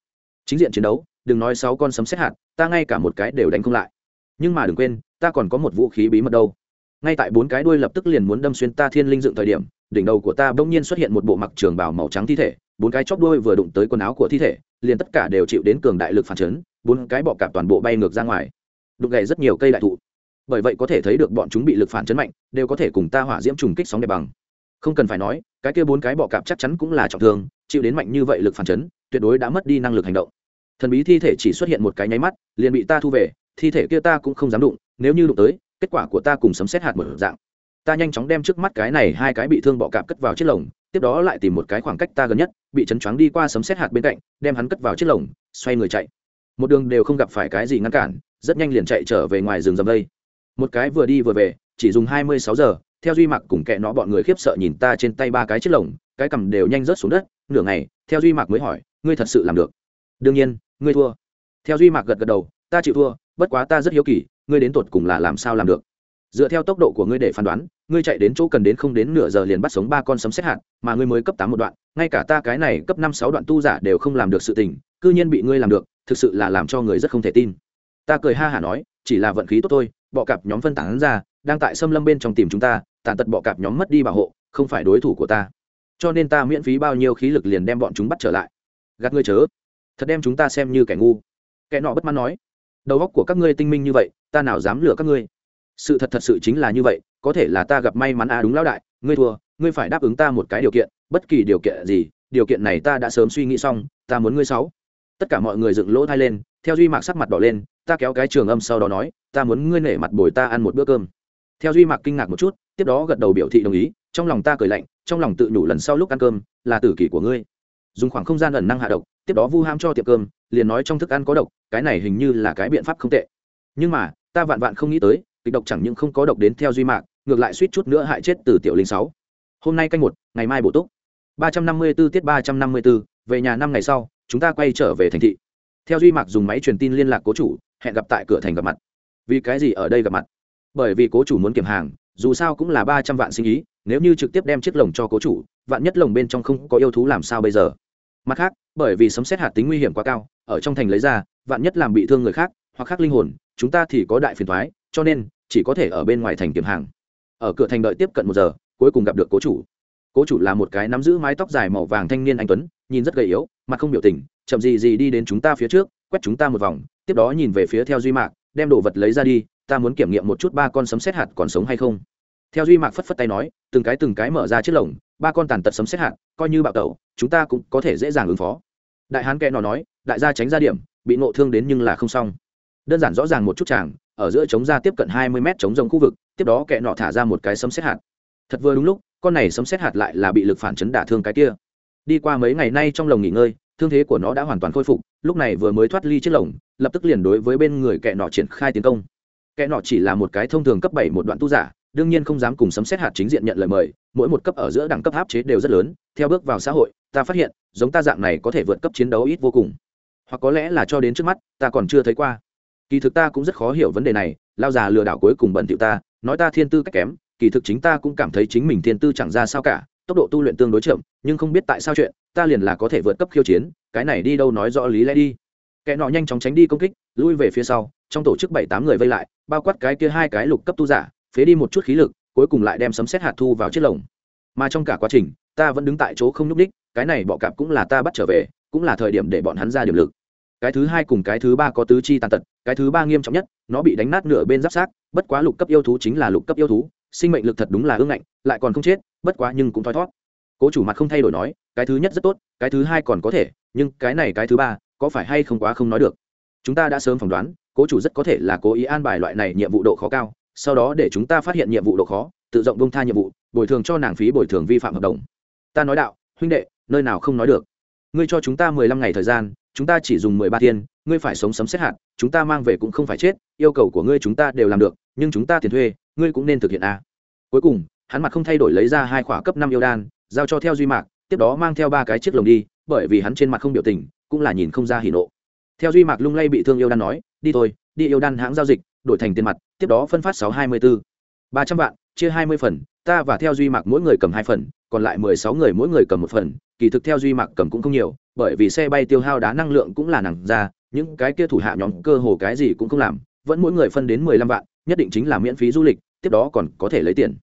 chính diện chiến đấu, đừng nói sáu con sấm xét hạt, ta ngay cả một cái đều đánh không lại. Nhưng mà đừng quên, ta còn có một vũ khí bí mật đâu. Ngay tại bốn cái đuôi lập tức liền muốn đâm xuyên ta thiên linh dựng thời điểm, đỉnh đầu của ta bỗng nhiên xuất hiện một bộ mặc trường bào màu trắng thi thể, bốn cái chóp đuôi vừa đụng tới quần áo của thi thể, liền tất cả đều chịu đến cường đại lực phản chấn, bốn cái bọ cạp toàn bộ bay ngược ra ngoài. Đụng gậy rất nhiều cây đại thụ. Bởi vậy có thể thấy được bọn chúng bị lực phản chấn mạnh, đều có thể cùng ta hỏa diễm trùng kích sóng đẹp bằng. Không cần phải nói, cái kia bốn cái bọ cạp chắc chắn cũng là trọng thương, chịu đến mạnh như vậy lực phản chấn, tuyệt đối đã mất đi năng lực hành động thần bí thi thể chỉ xuất hiện một cái nháy mắt, liền bị ta thu về, thi thể kia ta cũng không dám đụng, nếu như đụng tới, kết quả của ta cùng sấm xét hạt một dạng. Ta nhanh chóng đem trước mắt cái này hai cái bị thương bọ cạp cất vào chiếc lồng, tiếp đó lại tìm một cái khoảng cách ta gần nhất, bị chấn choáng đi qua sấm xét hạt bên cạnh, đem hắn cất vào chiếc lồng, xoay người chạy. Một đường đều không gặp phải cái gì ngăn cản, rất nhanh liền chạy trở về ngoài rừng rầm đây. Một cái vừa đi vừa về, chỉ dùng hai mươi sáu giờ, theo duy mặc cùng kệ nó bọn người khiếp sợ nhìn ta trên tay ba cái chiếc lồng, cái cầm đều nhanh rớt xuống đất, nửa ngày, theo duy mặc mới hỏi, ngươi thật sự làm được? Đương nhiên, ngươi thua. Theo duy mạc gật gật đầu, ta chịu thua, bất quá ta rất hiếu kỳ, ngươi đến tột cùng là làm sao làm được? Dựa theo tốc độ của ngươi để phán đoán, ngươi chạy đến chỗ cần đến không đến nửa giờ liền bắt sống ba con sấm xét hạt, mà ngươi mới cấp tám một đoạn, ngay cả ta cái này cấp năm sáu đoạn tu giả đều không làm được sự tình c ư nhiên bị ngươi làm được, thực sự là làm cho người rất không thể tin. Ta cười ha hả nói, chỉ là vận khí tốt thôi, bọ cạp nhóm phân tán ra, đang tại xâm lâm bên trong tìm chúng ta, tàn tật bọ cạp nhóm mất đi bảo hộ, không phải đối thủ của ta. Cho nên ta miễn phí bao nhiêu khí lực liền đem bọn chúng bắt trở lại. Gạt ngươi chớ thật đem chúng ta xem như kẻ ngu. Kẻ nọ bất mãn nói, đầu óc của các ngươi tinh minh như vậy, ta nào dám lừa các ngươi? Sự thật thật sự chính là như vậy, có thể là ta gặp may mắn à đúng lão đại, ngươi thua, ngươi phải đáp ứng ta một cái điều kiện, bất kỳ điều kiện gì, điều kiện này ta đã sớm suy nghĩ xong, ta muốn ngươi sáu. Tất cả mọi người dựng lỗ thai lên, theo duy mạc sắc mặt đỏ lên, ta kéo cái trường âm sau đó nói, ta muốn ngươi nể mặt bồi ta ăn một bữa cơm. Theo duy mạc kinh ngạc một chút, tiếp đó gật đầu biểu thị đồng ý, trong lòng ta cười lạnh, trong lòng tự nhủ lần sau lúc ăn cơm, là tử kỷ của ngươi. Dùng khoảng không gian ẩn năng hạ độc tiếp đó vu ham cho tiệm cơm liền nói trong thức ăn có độc cái này hình như là cái biện pháp không tệ. Nhưng mà ta vạn vạn không nghĩ tới kịch độc chẳng những không có độc đến theo duy mạc ngược lại suýt chút nữa hại chết từ tiểu linh sáu. Hôm nay canh một ngày mai bổ túc. ba trăm năm mươi 354 tiết ba trăm năm mươi 354, về nhà năm ngày sau chúng ta quay trở về thành thị. Theo duy mạc dùng máy truyền tin liên lạc cố chủ hẹn gặp tại cửa thành gặp mặt. Vì cái gì ở đây gặp mặt? Bởi vì cố chủ muốn kiểm hàng dù sao cũng là ba trăm vạn sinh ý nếu như trực tiếp đem chiếc lồng cho cố chủ vạn nhất lồng bên trong không có yêu thú làm sao bây giờ? Mặt khác, bởi vì sấm xét hạt tính nguy hiểm quá cao, ở trong thành lấy ra, vạn nhất làm bị thương người khác, hoặc khác linh hồn, chúng ta thì có đại phiền thoái, cho nên, chỉ có thể ở bên ngoài thành kiểm hàng. Ở cửa thành đợi tiếp cận một giờ, cuối cùng gặp được cố chủ. Cố chủ là một cái nắm giữ mái tóc dài màu vàng thanh niên anh tuấn, nhìn rất gầy yếu, mặt không biểu tình, chậm gì gì đi đến chúng ta phía trước, quét chúng ta một vòng, tiếp đó nhìn về phía theo duy mạc, đem đồ vật lấy ra đi, ta muốn kiểm nghiệm một chút ba con sấm xét hạt còn sống hay không theo duy mạc phất phất tay nói, từng cái từng cái mở ra chiếc lồng, ba con tàn tật sấm xét hạt, coi như bạo tẩu, chúng ta cũng có thể dễ dàng ứng phó. Đại hán kẹ nó nói, đại gia tránh ra điểm, bị ngộ thương đến nhưng là không xong. Đơn giản rõ ràng một chút chàng, ở giữa chống ra tiếp cận hai mươi mét chống rồng khu vực, tiếp đó kẹ nọ thả ra một cái sấm xét hạt. Thật vừa đúng lúc, con này sấm xét hạt lại là bị lực phản chấn đả thương cái kia. Đi qua mấy ngày nay trong lồng nghỉ ngơi, thương thế của nó đã hoàn toàn khôi phục, lúc này vừa mới thoát ly chiếc lồng, lập tức liền đối với bên người kẻ nọ triển khai tiến công. Kẻ nọ chỉ là một cái thông thường cấp bảy một đoạn tu giả đương nhiên không dám cùng sấm xét hạt chính diện nhận lời mời, mỗi một cấp ở giữa đẳng cấp áp chế đều rất lớn, theo bước vào xã hội, ta phát hiện, giống ta dạng này có thể vượt cấp chiến đấu ít vô cùng. Hoặc có lẽ là cho đến trước mắt, ta còn chưa thấy qua. Kỳ thực ta cũng rất khó hiểu vấn đề này, lao già lừa đảo cuối cùng bẩn thiệu ta, nói ta thiên tư cách kém, kỳ thực chính ta cũng cảm thấy chính mình thiên tư chẳng ra sao cả, tốc độ tu luyện tương đối chậm, nhưng không biết tại sao chuyện, ta liền là có thể vượt cấp khiêu chiến, cái này đi đâu nói rõ lý lẽ đi. Kẻ nọ nhanh chóng tránh đi công kích, lui về phía sau, trong tổ chức bảy tám người vây lại, bao quát cái kia hai cái lục cấp tu giả phế đi một chút khí lực, cuối cùng lại đem sấm xét hạt thu vào chiếc lồng. Mà trong cả quá trình, ta vẫn đứng tại chỗ không nhúc đích cái này bọ cạp cũng là ta bắt trở về, cũng là thời điểm để bọn hắn ra điểm lực. Cái thứ hai cùng cái thứ ba có tứ chi tàn tật, cái thứ ba nghiêm trọng nhất, nó bị đánh nát nửa bên giáp sát bất quá lục cấp yêu thú chính là lục cấp yêu thú, sinh mệnh lực thật đúng là ương ngạnh, lại còn không chết, bất quá nhưng cũng thoi thót. Cố chủ mặt không thay đổi nói, cái thứ nhất rất tốt, cái thứ hai còn có thể, nhưng cái này cái thứ ba, có phải hay không quá không nói được. Chúng ta đã sớm phỏng đoán, cố chủ rất có thể là cố ý an bài loại này nhiệm vụ độ khó cao sau đó để chúng ta phát hiện nhiệm vụ độ khó, tự rộng bông tha nhiệm vụ, bồi thường cho nàng phí bồi thường vi phạm hợp đồng. Ta nói đạo, huynh đệ, nơi nào không nói được. Ngươi cho chúng ta mười lăm ngày thời gian, chúng ta chỉ dùng mười ba thiên, ngươi phải sống sấm xét hạt, chúng ta mang về cũng không phải chết, yêu cầu của ngươi chúng ta đều làm được, nhưng chúng ta tiền thuê, ngươi cũng nên thực hiện a à. cuối cùng, hắn mặt không thay đổi lấy ra hai khỏa cấp năm yêu đan, giao cho theo duy mạc, tiếp đó mang theo ba cái chiếc lồng đi, bởi vì hắn trên mặt không biểu tình, cũng là nhìn không ra hỉ nộ. Theo duy mạc lung lay bị thương yêu đan nói, đi thôi, đi yêu đan hãng giao dịch đổi thành tiền mặt, tiếp đó phân phát sáu hai mươi bốn ba trăm vạn, chia hai mươi phần, ta và theo duy mạc mỗi người cầm hai phần, còn lại mười sáu người mỗi người cầm một phần, kỳ thực theo duy mạc cầm cũng không nhiều, bởi vì xe bay tiêu hao đá năng lượng cũng là nặng ra, những cái kia thủ hạ nhóm cơ hồ cái gì cũng không làm, vẫn mỗi người phân đến mười lăm vạn, nhất định chính là miễn phí du lịch, tiếp đó còn có thể lấy tiền.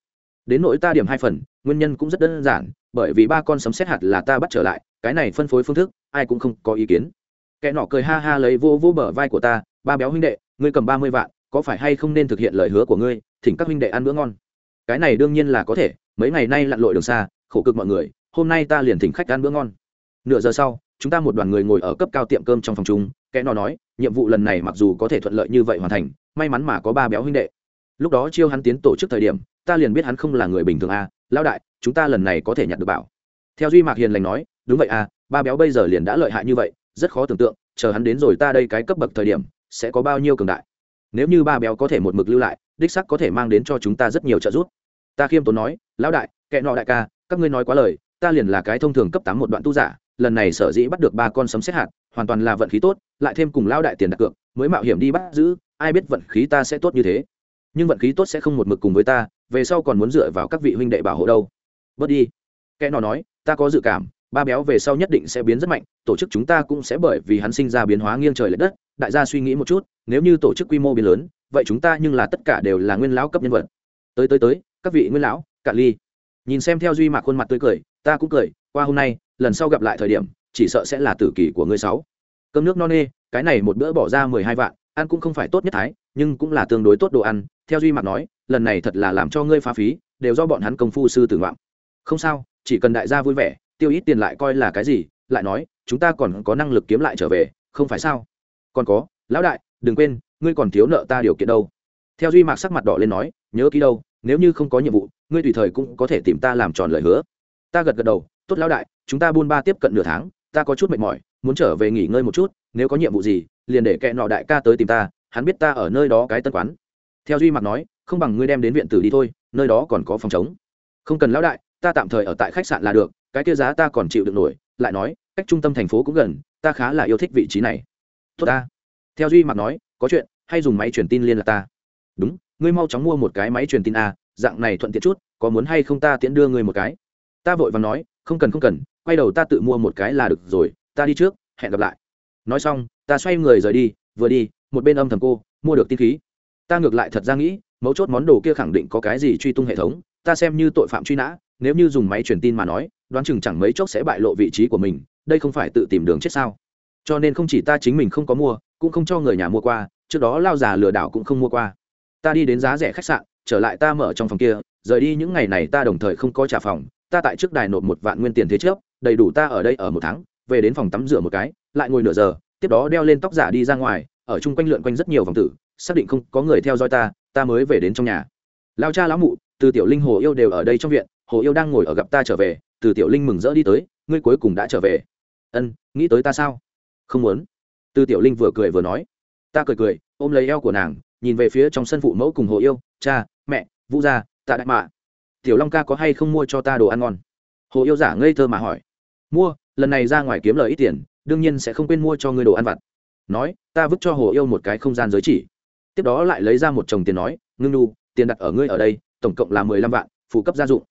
Đến nỗi ta điểm hai phần, nguyên nhân cũng rất đơn giản, bởi vì ba con sấm xét hạt là ta bắt trở lại, cái này phân phối phương thức, ai cũng không có ý kiến. Kẻ nọ cười ha ha lấy vô vô bờ vai của ta, ba béo huynh đệ, ngươi cầm ba mươi vạn có phải hay không nên thực hiện lời hứa của ngươi, thỉnh các huynh đệ ăn bữa ngon. Cái này đương nhiên là có thể, mấy ngày nay lặn lội đường xa, khổ cực mọi người, hôm nay ta liền thỉnh khách ăn bữa ngon. Nửa giờ sau, chúng ta một đoàn người ngồi ở cấp cao tiệm cơm trong phòng chúng kẻ nọ nói, nhiệm vụ lần này mặc dù có thể thuận lợi như vậy hoàn thành, may mắn mà có ba béo huynh đệ. Lúc đó chiêu hắn tiến tổ chức thời điểm, ta liền biết hắn không là người bình thường a à. lão đại, chúng ta lần này có thể nhặt được bảo. Theo duy mạc hiền lành nói, đúng vậy à ba béo bây giờ liền đã lợi hại như vậy, rất khó tưởng tượng, chờ hắn đến rồi ta đây cái cấp bậc thời điểm, sẽ có bao nhiêu cường đại nếu như ba béo có thể một mực lưu lại, đích sắc có thể mang đến cho chúng ta rất nhiều trợ giúp. Ta khiêm tốn nói, lão đại kệ nọ đại ca, các ngươi nói quá lời, ta liền là cái thông thường cấp tám một đoạn tu giả, lần này sở dĩ bắt được ba con sấm xét hạt, hoàn toàn là vận khí tốt, lại thêm cùng lão đại tiền đặt cược, mới mạo hiểm đi bắt giữ, ai biết vận khí ta sẽ tốt như thế. Nhưng vận khí tốt sẽ không một mực cùng với ta, về sau còn muốn dựa vào các vị huynh đệ bảo hộ đâu. Bớt đi. Kẻ nọ nói, ta có dự cảm ba béo về sau nhất định sẽ biến rất mạnh, tổ chức chúng ta cũng sẽ bởi vì hắn sinh ra biến hóa nghiêng trời l ệ đất, đại gia suy nghĩ một chút, nếu như tổ chức quy mô biến lớn, vậy chúng ta nhưng là tất cả đều là nguyên lão cấp nhân vật. Tới tới tới, các vị nguyên lão cạn ly. Nhìn xem theo duy mạc khuôn mặt tươi cười, ta cũng cười, qua hôm nay, lần sau gặp lại thời điểm, chỉ sợ sẽ là tử kỷ của ngươi sáu. Cơm nước no nê, cái này một bữa bỏ ra mười hai vạn, ăn cũng không phải tốt nhất thái, nhưng cũng là tương đối tốt đồ ăn, theo duy mạc nói, lần này thật là làm cho ngươi phá phí, đều do bọn hắn công phu sư tử ngoạm. Không sao, chỉ cần đại gia vui vẻ tiêu ít tiền lại coi là cái gì, lại nói, chúng ta còn có năng lực kiếm lại trở về, không phải sao? Còn có, lão đại, đừng quên, ngươi còn thiếu nợ ta điều kiện đâu. Theo duy mạc sắc mặt đỏ lên nói, nhớ ký đâu, nếu như không có nhiệm vụ, ngươi tùy thời cũng có thể tìm ta làm tròn lời hứa. Ta gật gật đầu, tốt lão đại, chúng ta buôn ba tiếp cận nửa tháng, ta có chút mệt mỏi, muốn trở về nghỉ ngơi một chút, nếu có nhiệm vụ gì, liền để kẹ nọ đại ca tới tìm ta, hắn biết ta ở nơi đó cái tân quán. Theo duy mạc nói, không bằng ngươi đem đến viện tử đi thôi, nơi đó còn có phòng chống không cần lão đại, ta tạm thời ở tại khách sạn là được cái kia giá ta còn chịu được nổi, lại nói, cách trung tâm thành phố cũng gần, ta khá là yêu thích vị trí này. Tốt ta. Theo duy mặt nói, có chuyện, hay dùng máy truyền tin liên lạc ta. Đúng, ngươi mau chóng mua một cái máy truyền tin a, dạng này thuận tiện chút, có muốn hay không ta tiễn đưa ngươi một cái. Ta vội và nói, không cần không cần, quay đầu ta tự mua một cái là được rồi, ta đi trước, hẹn gặp lại. Nói xong, ta xoay người rời đi, vừa đi, một bên âm thầm cô, mua được tin khí. Ta ngược lại thật ra nghĩ, mấu chốt món đồ kia khẳng định có cái gì truy tung hệ thống, ta xem như tội phạm truy nã, nếu như dùng máy truyền tin mà nói đoán chừng chẳng mấy chốc sẽ bại lộ vị trí của mình, đây không phải tự tìm đường chết sao? Cho nên không chỉ ta chính mình không có mua, cũng không cho người nhà mua qua, trước đó lao già lừa đảo cũng không mua qua. Ta đi đến giá rẻ khách sạn, trở lại ta mở trong phòng kia, rời đi những ngày này ta đồng thời không có trả phòng, ta tại trước đài nộp một vạn nguyên tiền thế trước, đầy đủ ta ở đây ở một tháng, về đến phòng tắm rửa một cái, lại ngồi nửa giờ, tiếp đó đeo lên tóc giả đi ra ngoài, ở chung quanh lượn quanh rất nhiều vòng tử, xác định không có người theo dõi ta ta mới về đến trong nhà. Lao cha lão mụ, từ tiểu linh hồ yêu đều ở đây trong viện hồ yêu đang ngồi ở gặp ta trở về, từ tiểu linh mừng rỡ đi tới, ngươi cuối cùng đã trở về. Ân, nghĩ tới ta sao? Không muốn. Từ tiểu linh vừa cười vừa nói. Ta cười cười, ôm lấy eo của nàng, nhìn về phía trong sân phụ mẫu cùng hồ yêu, cha, mẹ, vũ gia, tạ đại mạ. Tiểu long ca có hay không mua cho ta đồ ăn ngon? Hồ yêu giả ngây thơ mà hỏi. Mua, lần này ra ngoài kiếm lời ít tiền, đương nhiên sẽ không quên mua cho ngươi đồ ăn vặt. Nói, ta vứt cho hồ yêu một cái không gian giới chỉ. Tiếp đó lại lấy ra một chồng tiền nói, ngưng nu, tiền đặt ở ngươi ở đây, tổng cộng là mười lăm vạn, phụ cấp gia dụng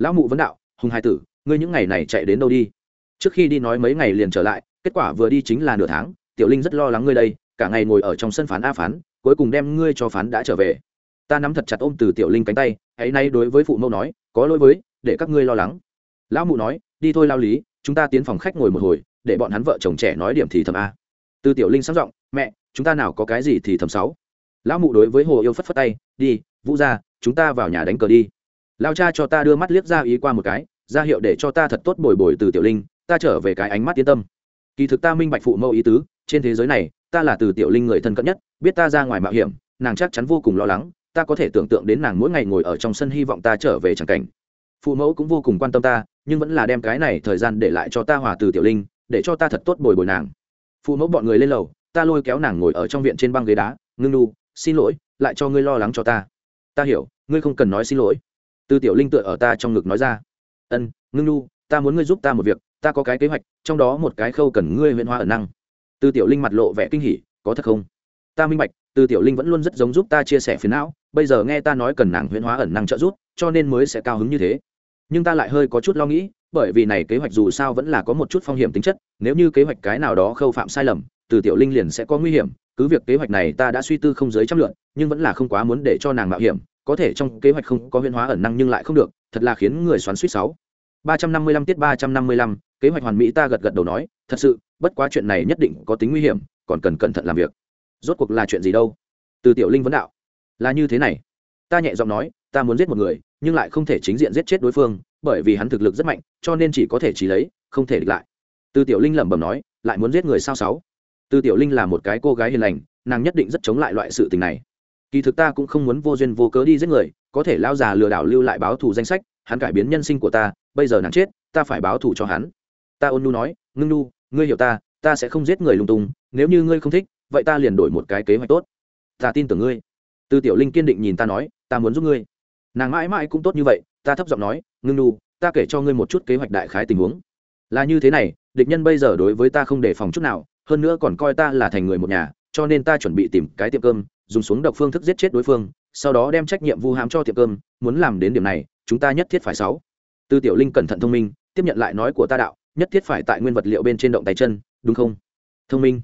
lão mụ vấn đạo, hùng hai tử, ngươi những ngày này chạy đến đâu đi? Trước khi đi nói mấy ngày liền trở lại, kết quả vừa đi chính là nửa tháng, tiểu linh rất lo lắng ngươi đây, cả ngày ngồi ở trong sân phán a phán, cuối cùng đem ngươi cho phán đã trở về. Ta nắm thật chặt ôm từ tiểu linh cánh tay hãy nay đối với phụ mẫu nói, có lỗi với, để các ngươi lo lắng. Lão mụ nói, đi thôi lao lý, chúng ta tiến phòng khách ngồi một hồi, để bọn hắn vợ chồng trẻ nói điểm thì thầm a. Từ tiểu linh sáng giọng, mẹ, chúng ta nào có cái gì thì thầm sáu. Lão mụ đối với hồ yêu phất phất tay, đi, vũ ra chúng ta vào nhà đánh cờ đi lao cha cho ta đưa mắt liếc ra ý qua một cái, ra hiệu để cho ta thật tốt bồi bồi từ tiểu linh, ta trở về cái ánh mắt yên tâm. Kỳ thực ta minh bạch phụ mẫu ý tứ, trên thế giới này, ta là từ tiểu linh người thân cận nhất, biết ta ra ngoài mạo hiểm, nàng chắc chắn vô cùng lo lắng, ta có thể tưởng tượng đến nàng mỗi ngày ngồi ở trong sân hy vọng ta trở về chẳng cảnh. Phụ mẫu cũng vô cùng quan tâm ta, nhưng vẫn là đem cái này thời gian để lại cho ta hòa từ tiểu linh, để cho ta thật tốt bồi bồi nàng. Phụ mẫu bọn người lên lầu, ta lôi kéo nàng ngồi ở trong viện trên băng ghế đá, ngưng đu xin lỗi, lại cho ngươi lo lắng cho ta. Ta hiểu, ngươi không cần nói xin lỗi từ tiểu linh tựa ở ta trong ngực nói ra. Ân, ngưng nu ta muốn ngươi giúp ta một việc, ta có cái kế hoạch, trong đó một cái khâu cần ngươi huyện hoa ẩn năng. Từ tiểu linh mặt lộ vẻ kinh hỉ, có thật không? Ta minh bạch, từ tiểu linh vẫn luôn rất giống giúp ta chia sẻ phiền não, bây giờ nghe ta nói cần nàng huyễn hóa ẩn năng trợ giúp, cho nên mới sẽ cao hứng như thế. Nhưng ta lại hơi có chút lo nghĩ, bởi vì này kế hoạch dù sao vẫn là có một chút phong hiểm tính chất, nếu như kế hoạch cái nào đó khâu phạm sai lầm, từ tiểu linh liền sẽ có nguy hiểm, cứ việc kế hoạch này ta đã suy tư không dưới trăm lượn, nhưng vẫn là không quá muốn để cho nàng mạo hiểm có thể trong kế hoạch không có huyễn hóa ẩn năng nhưng lại không được, thật là khiến người xoắn suýt sáu. ba trăm năm mươi lăm tiết ba trăm năm mươi lăm, kế hoạch hoàn mỹ ta gật gật đầu nói, thật sự, bất quá chuyện này nhất định có tính nguy hiểm, còn cần cẩn thận làm việc. Rốt cuộc là chuyện gì đâu? Từ tiểu linh vấn đạo. Là như thế này. Ta nhẹ giọng nói, ta muốn giết một người, nhưng lại không thể chính diện giết chết đối phương, bởi vì hắn thực lực rất mạnh, cho nên chỉ có thể chỉ lấy, không thể địch lại. Từ tiểu linh lẩm bẩm nói, lại muốn giết người sao sáu? Từ tiểu linh là một cái cô gái hiền lành, nàng nhất định rất chống lại loại sự tình này kỳ thực ta cũng không muốn vô duyên vô cớ đi giết người, có thể lao già lừa đảo lưu lại báo thù danh sách, hắn cải biến nhân sinh của ta, bây giờ nàng chết, ta phải báo thù cho hắn. Ta ôn nu nói, ngưng nu ngươi hiểu ta ta sẽ không giết người lung tung, nếu như ngươi không thích, vậy ta liền đổi một cái kế hoạch tốt. Ta tin tưởng ngươi. Từ tiểu linh kiên định nhìn ta nói, ta muốn giúp ngươi. Nàng mãi mãi cũng tốt như vậy, ta thấp giọng nói, ngưng nu ta kể cho ngươi một chút kế hoạch đại khái tình huống. Là như thế này, địch nhân bây giờ đối với ta không đề phòng chút nào, hơn nữa còn coi ta là thành người một nhà, cho nên ta chuẩn bị tìm cái tiệm cơm dùng xuống độc phương thức giết chết đối phương, sau đó đem trách nhiệm vu hãm cho tiệm cơm, muốn làm đến điểm này, chúng ta nhất thiết phải sáu. Tư tiểu linh cẩn thận thông minh, tiếp nhận lại nói của ta đạo, nhất thiết phải tại nguyên vật liệu bên trên động tay chân, đúng không? Thông minh.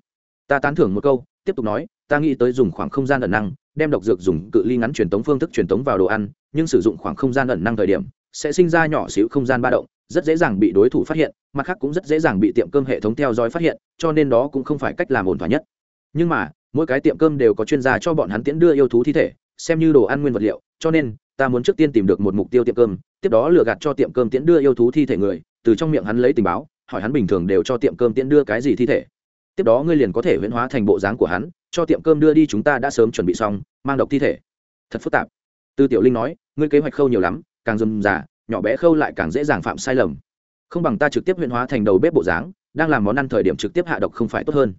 Ta tán thưởng một câu, tiếp tục nói, ta nghĩ tới dùng khoảng không gian ẩn năng, đem độc dược dùng cự ly ngắn truyền tống phương thức truyền tống vào đồ ăn, nhưng sử dụng khoảng không gian ẩn năng thời điểm, sẽ sinh ra nhỏ xíu không gian ba động, rất dễ dàng bị đối thủ phát hiện, mặt khác cũng rất dễ dàng bị tiệm cơm hệ thống theo dõi phát hiện, cho nên đó cũng không phải cách làm ổn thỏa nhất. Nhưng mà mỗi cái tiệm cơm đều có chuyên gia cho bọn hắn tiễn đưa yêu thú thi thể, xem như đồ ăn nguyên vật liệu, cho nên, ta muốn trước tiên tìm được một mục tiêu tiệm cơm, tiếp đó lừa gạt cho tiệm cơm tiễn đưa yêu thú thi thể người, từ trong miệng hắn lấy tình báo, hỏi hắn bình thường đều cho tiệm cơm tiễn đưa cái gì thi thể. Tiếp đó ngươi liền có thể huyễn hóa thành bộ dáng của hắn, cho tiệm cơm đưa đi chúng ta đã sớm chuẩn bị xong, mang độc thi thể. Thật phức tạp. Tư tiểu linh nói, ngươi kế hoạch khâu nhiều lắm, càng dầm già nhỏ bé khâu lại càng dễ dàng phạm sai lầm. Không bằng ta trực tiếp huyễn hóa thành đầu bếp bộ dáng, đang làm món ăn thời điểm trực tiếp hạ độc không phải tốt hơn.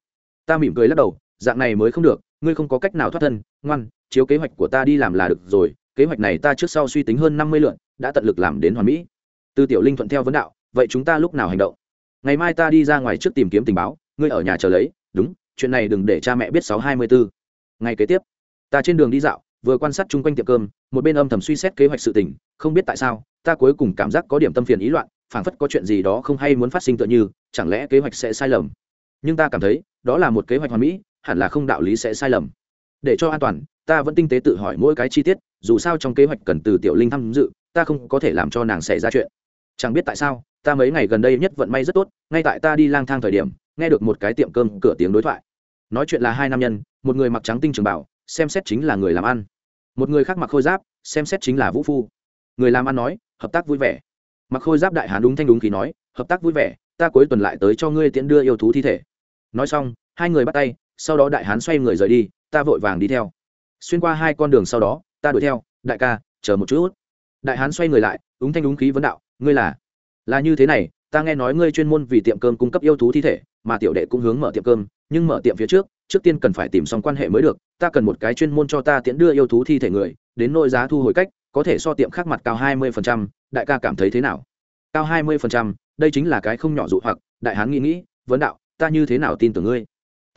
Ta mỉm cười lắc đầu dạng này mới không được, ngươi không có cách nào thoát thân, ngoan, chiếu kế hoạch của ta đi làm là được rồi, kế hoạch này ta trước sau suy tính hơn năm mươi lượn, đã tận lực làm đến hoàn mỹ. Tư tiểu linh thuận theo vấn đạo, vậy chúng ta lúc nào hành động? Ngày mai ta đi ra ngoài trước tìm kiếm tình báo, ngươi ở nhà chờ lấy, đúng, chuyện này đừng để cha mẹ biết sáu hai mươi bốn ngày kế tiếp, ta trên đường đi dạo, vừa quan sát chung quanh tiệm cơm, một bên âm thầm suy xét kế hoạch sự tình, không biết tại sao, ta cuối cùng cảm giác có điểm tâm phiền ý loạn, phảng phất có chuyện gì đó không hay muốn phát sinh tựa như, chẳng lẽ kế hoạch sẽ sai lầm? Nhưng ta cảm thấy, đó là một kế hoạch hoàn mỹ hẳn là không đạo lý sẽ sai lầm. Để cho an toàn, ta vẫn tinh tế tự hỏi mỗi cái chi tiết, dù sao trong kế hoạch cần từ tiểu linh tham dự, ta không có thể làm cho nàng xảy ra chuyện. Chẳng biết tại sao, ta mấy ngày gần đây nhất vận may rất tốt, ngay tại ta đi lang thang thời điểm, nghe được một cái tiệm cơm cửa tiếng đối thoại. Nói chuyện là hai nam nhân, một người mặc trắng tinh trường bảo, xem xét chính là người làm ăn. Một người khác mặc khôi giáp, xem xét chính là vũ phu. Người làm ăn nói, hợp tác vui vẻ. Mặc khôi giáp đại hán đúng thanh đúng khí nói, hợp tác vui vẻ, ta cuối tuần lại tới cho ngươi tiễn đưa yêu thú thi thể. Nói xong, hai người bắt tay sau đó đại hán xoay người rời đi, ta vội vàng đi theo. Xuyên qua hai con đường sau đó, ta đuổi theo, đại ca, chờ một chút. Đại hán xoay người lại, ứng thanh đúng khí vấn đạo, ngươi là? Là như thế này, ta nghe nói ngươi chuyên môn vì tiệm cơm cung cấp yêu thú thi thể, mà tiểu đệ cũng hướng mở tiệm cơm, nhưng mở tiệm phía trước trước tiên cần phải tìm xong quan hệ mới được, ta cần một cái chuyên môn cho ta tiễn đưa yêu thú thi thể người, đến nôi giá thu hồi cách, có thể so tiệm khác mặt cao hai mươi đại ca cảm thấy thế nào? Cao hai mươi đây chính là cái không nhỏ dụ hoặc, đại hán nghĩ nghĩ, vấn đạo, ta như thế nào tin tưởng ngươi?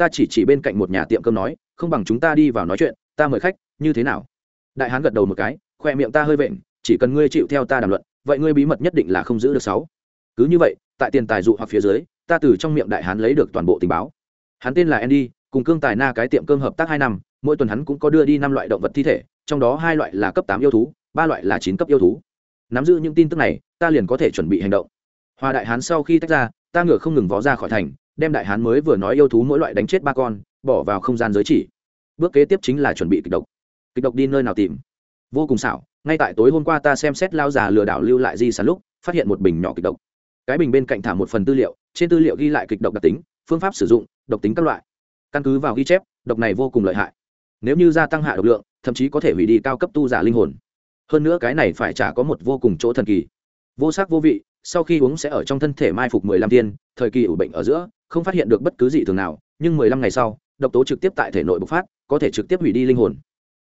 Ta chỉ chỉ bên cạnh một nhà tiệm cơm nói, không bằng chúng ta đi vào nói chuyện, ta mời khách, như thế nào? Đại hán gật đầu một cái, khoe miệng ta hơi vện, chỉ cần ngươi chịu theo ta đàm luận, vậy ngươi bí mật nhất định là không giữ được sáu. Cứ như vậy, tại tiền tài dụ hoặc phía dưới, ta từ trong miệng đại hán lấy được toàn bộ tình báo. Hắn tên là andy, cùng cương tài na cái tiệm cơm hợp tác hai năm, mỗi tuần hắn cũng có đưa đi năm loại động vật thi thể, trong đó hai loại là cấp tám yêu thú, ba loại là chín cấp yêu thú. Nắm giữ những tin tức này, ta liền có thể chuẩn bị hành động. Hòa đại hán sau khi tách ra, ta ngựa không ngừng vó ra khỏi thành đem đại hán mới vừa nói yêu thú mỗi loại đánh chết ba con, bỏ vào không gian giới chỉ. Bước kế tiếp chính là chuẩn bị kịch độc. Kịch độc đi nơi nào tìm? Vô cùng xảo, ngay tại tối hôm qua ta xem xét lao già lừa đảo lưu lại di sản lúc, phát hiện một bình nhỏ kịch độc. Cái bình bên cạnh thả một phần tư liệu, trên tư liệu ghi lại kịch độc đặc tính, phương pháp sử dụng, độc tính các loại. Căn cứ vào ghi chép, độc này vô cùng lợi hại. Nếu như gia tăng hạ độc lượng, thậm chí có thể hủy đi cao cấp tu giả linh hồn. Hơn nữa cái này phải trả có một vô cùng chỗ thần kỳ. Vô sắc vô vị, sau khi uống sẽ ở trong thân thể mai phục mười lăm tiên thời kỳ ủ bệnh ở giữa không phát hiện được bất cứ gì thường nào, nhưng mười lăm ngày sau, độc tố trực tiếp tại thể nội bộc phát, có thể trực tiếp hủy đi linh hồn.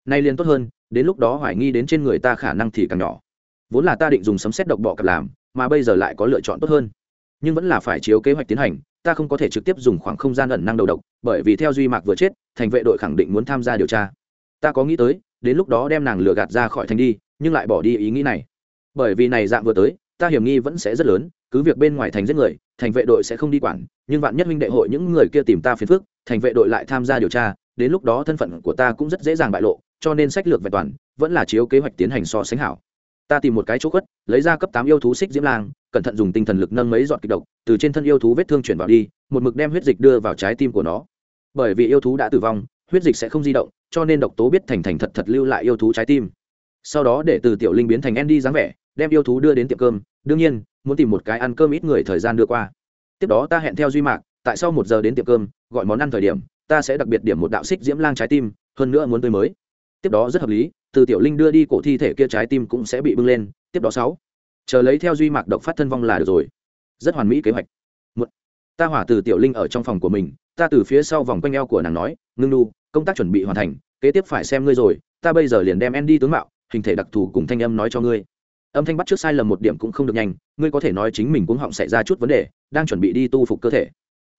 Nay liền tốt hơn, đến lúc đó hoài nghi đến trên người ta khả năng thì càng nhỏ. Vốn là ta định dùng sấm xét độc bọ cặp làm, mà bây giờ lại có lựa chọn tốt hơn. Nhưng vẫn là phải chiếu kế hoạch tiến hành, ta không có thể trực tiếp dùng khoảng không gian ẩn năng đầu độc, bởi vì theo duy mạc vừa chết, thành vệ đội khẳng định muốn tham gia điều tra. Ta có nghĩ tới, đến lúc đó đem nàng lừa gạt ra khỏi thành đi, nhưng lại bỏ đi ý nghĩ này. Bởi vì này dạng vừa tới, ta hiểm nghi vẫn sẽ rất lớn, cứ việc bên ngoài thành giết người thành vệ đội sẽ không đi quản, nhưng vạn nhất minh đệ hội những người kia tìm ta phiền phức, thành vệ đội lại tham gia điều tra, đến lúc đó thân phận của ta cũng rất dễ dàng bại lộ, cho nên sách lược vẹn toàn, vẫn là chiếu kế hoạch tiến hành so sánh hảo. Ta tìm một cái chỗ khuất, lấy ra cấp tám yêu thú xích diễm lang, cẩn thận dùng tinh thần lực nâng mấy giọt kịch độc, từ trên thân yêu thú vết thương chuyển vào đi, một mực đem huyết dịch đưa vào trái tim của nó. Bởi vì yêu thú đã tử vong, huyết dịch sẽ không di động, cho nên độc tố biết thành thành thật thật lưu lại yêu thú trái tim. Sau đó để từ tiểu linh biến thành andy dáng vẻ, đem yêu thú đưa đến tiệm cơm. Đương nhiên muốn tìm một cái ăn cơm ít người thời gian đưa qua. Tiếp đó ta hẹn theo duy mạc, tại sau một giờ đến tiệm cơm, gọi món ăn thời điểm, ta sẽ đặc biệt điểm một đạo xích diễm lang trái tim, hơn nữa muốn tươi mới. Tiếp đó rất hợp lý, từ tiểu linh đưa đi cổ thi thể kia trái tim cũng sẽ bị bưng lên. Tiếp đó sáu, chờ lấy theo duy mạc độc phát thân vong là được rồi. Rất hoàn mỹ kế hoạch. Một, ta hỏa từ tiểu linh ở trong phòng của mình, ta từ phía sau vòng quanh eo của nàng nói, ngưng đu công tác chuẩn bị hoàn thành, kế tiếp phải xem ngươi rồi, ta bây giờ liền đem Andy tướng mạo, hình thể đặc thù cùng thanh âm nói cho ngươi âm thanh bắt trước sai lầm một điểm cũng không được nhanh, ngươi có thể nói chính mình cũng họng xảy ra chút vấn đề, đang chuẩn bị đi tu phục cơ thể.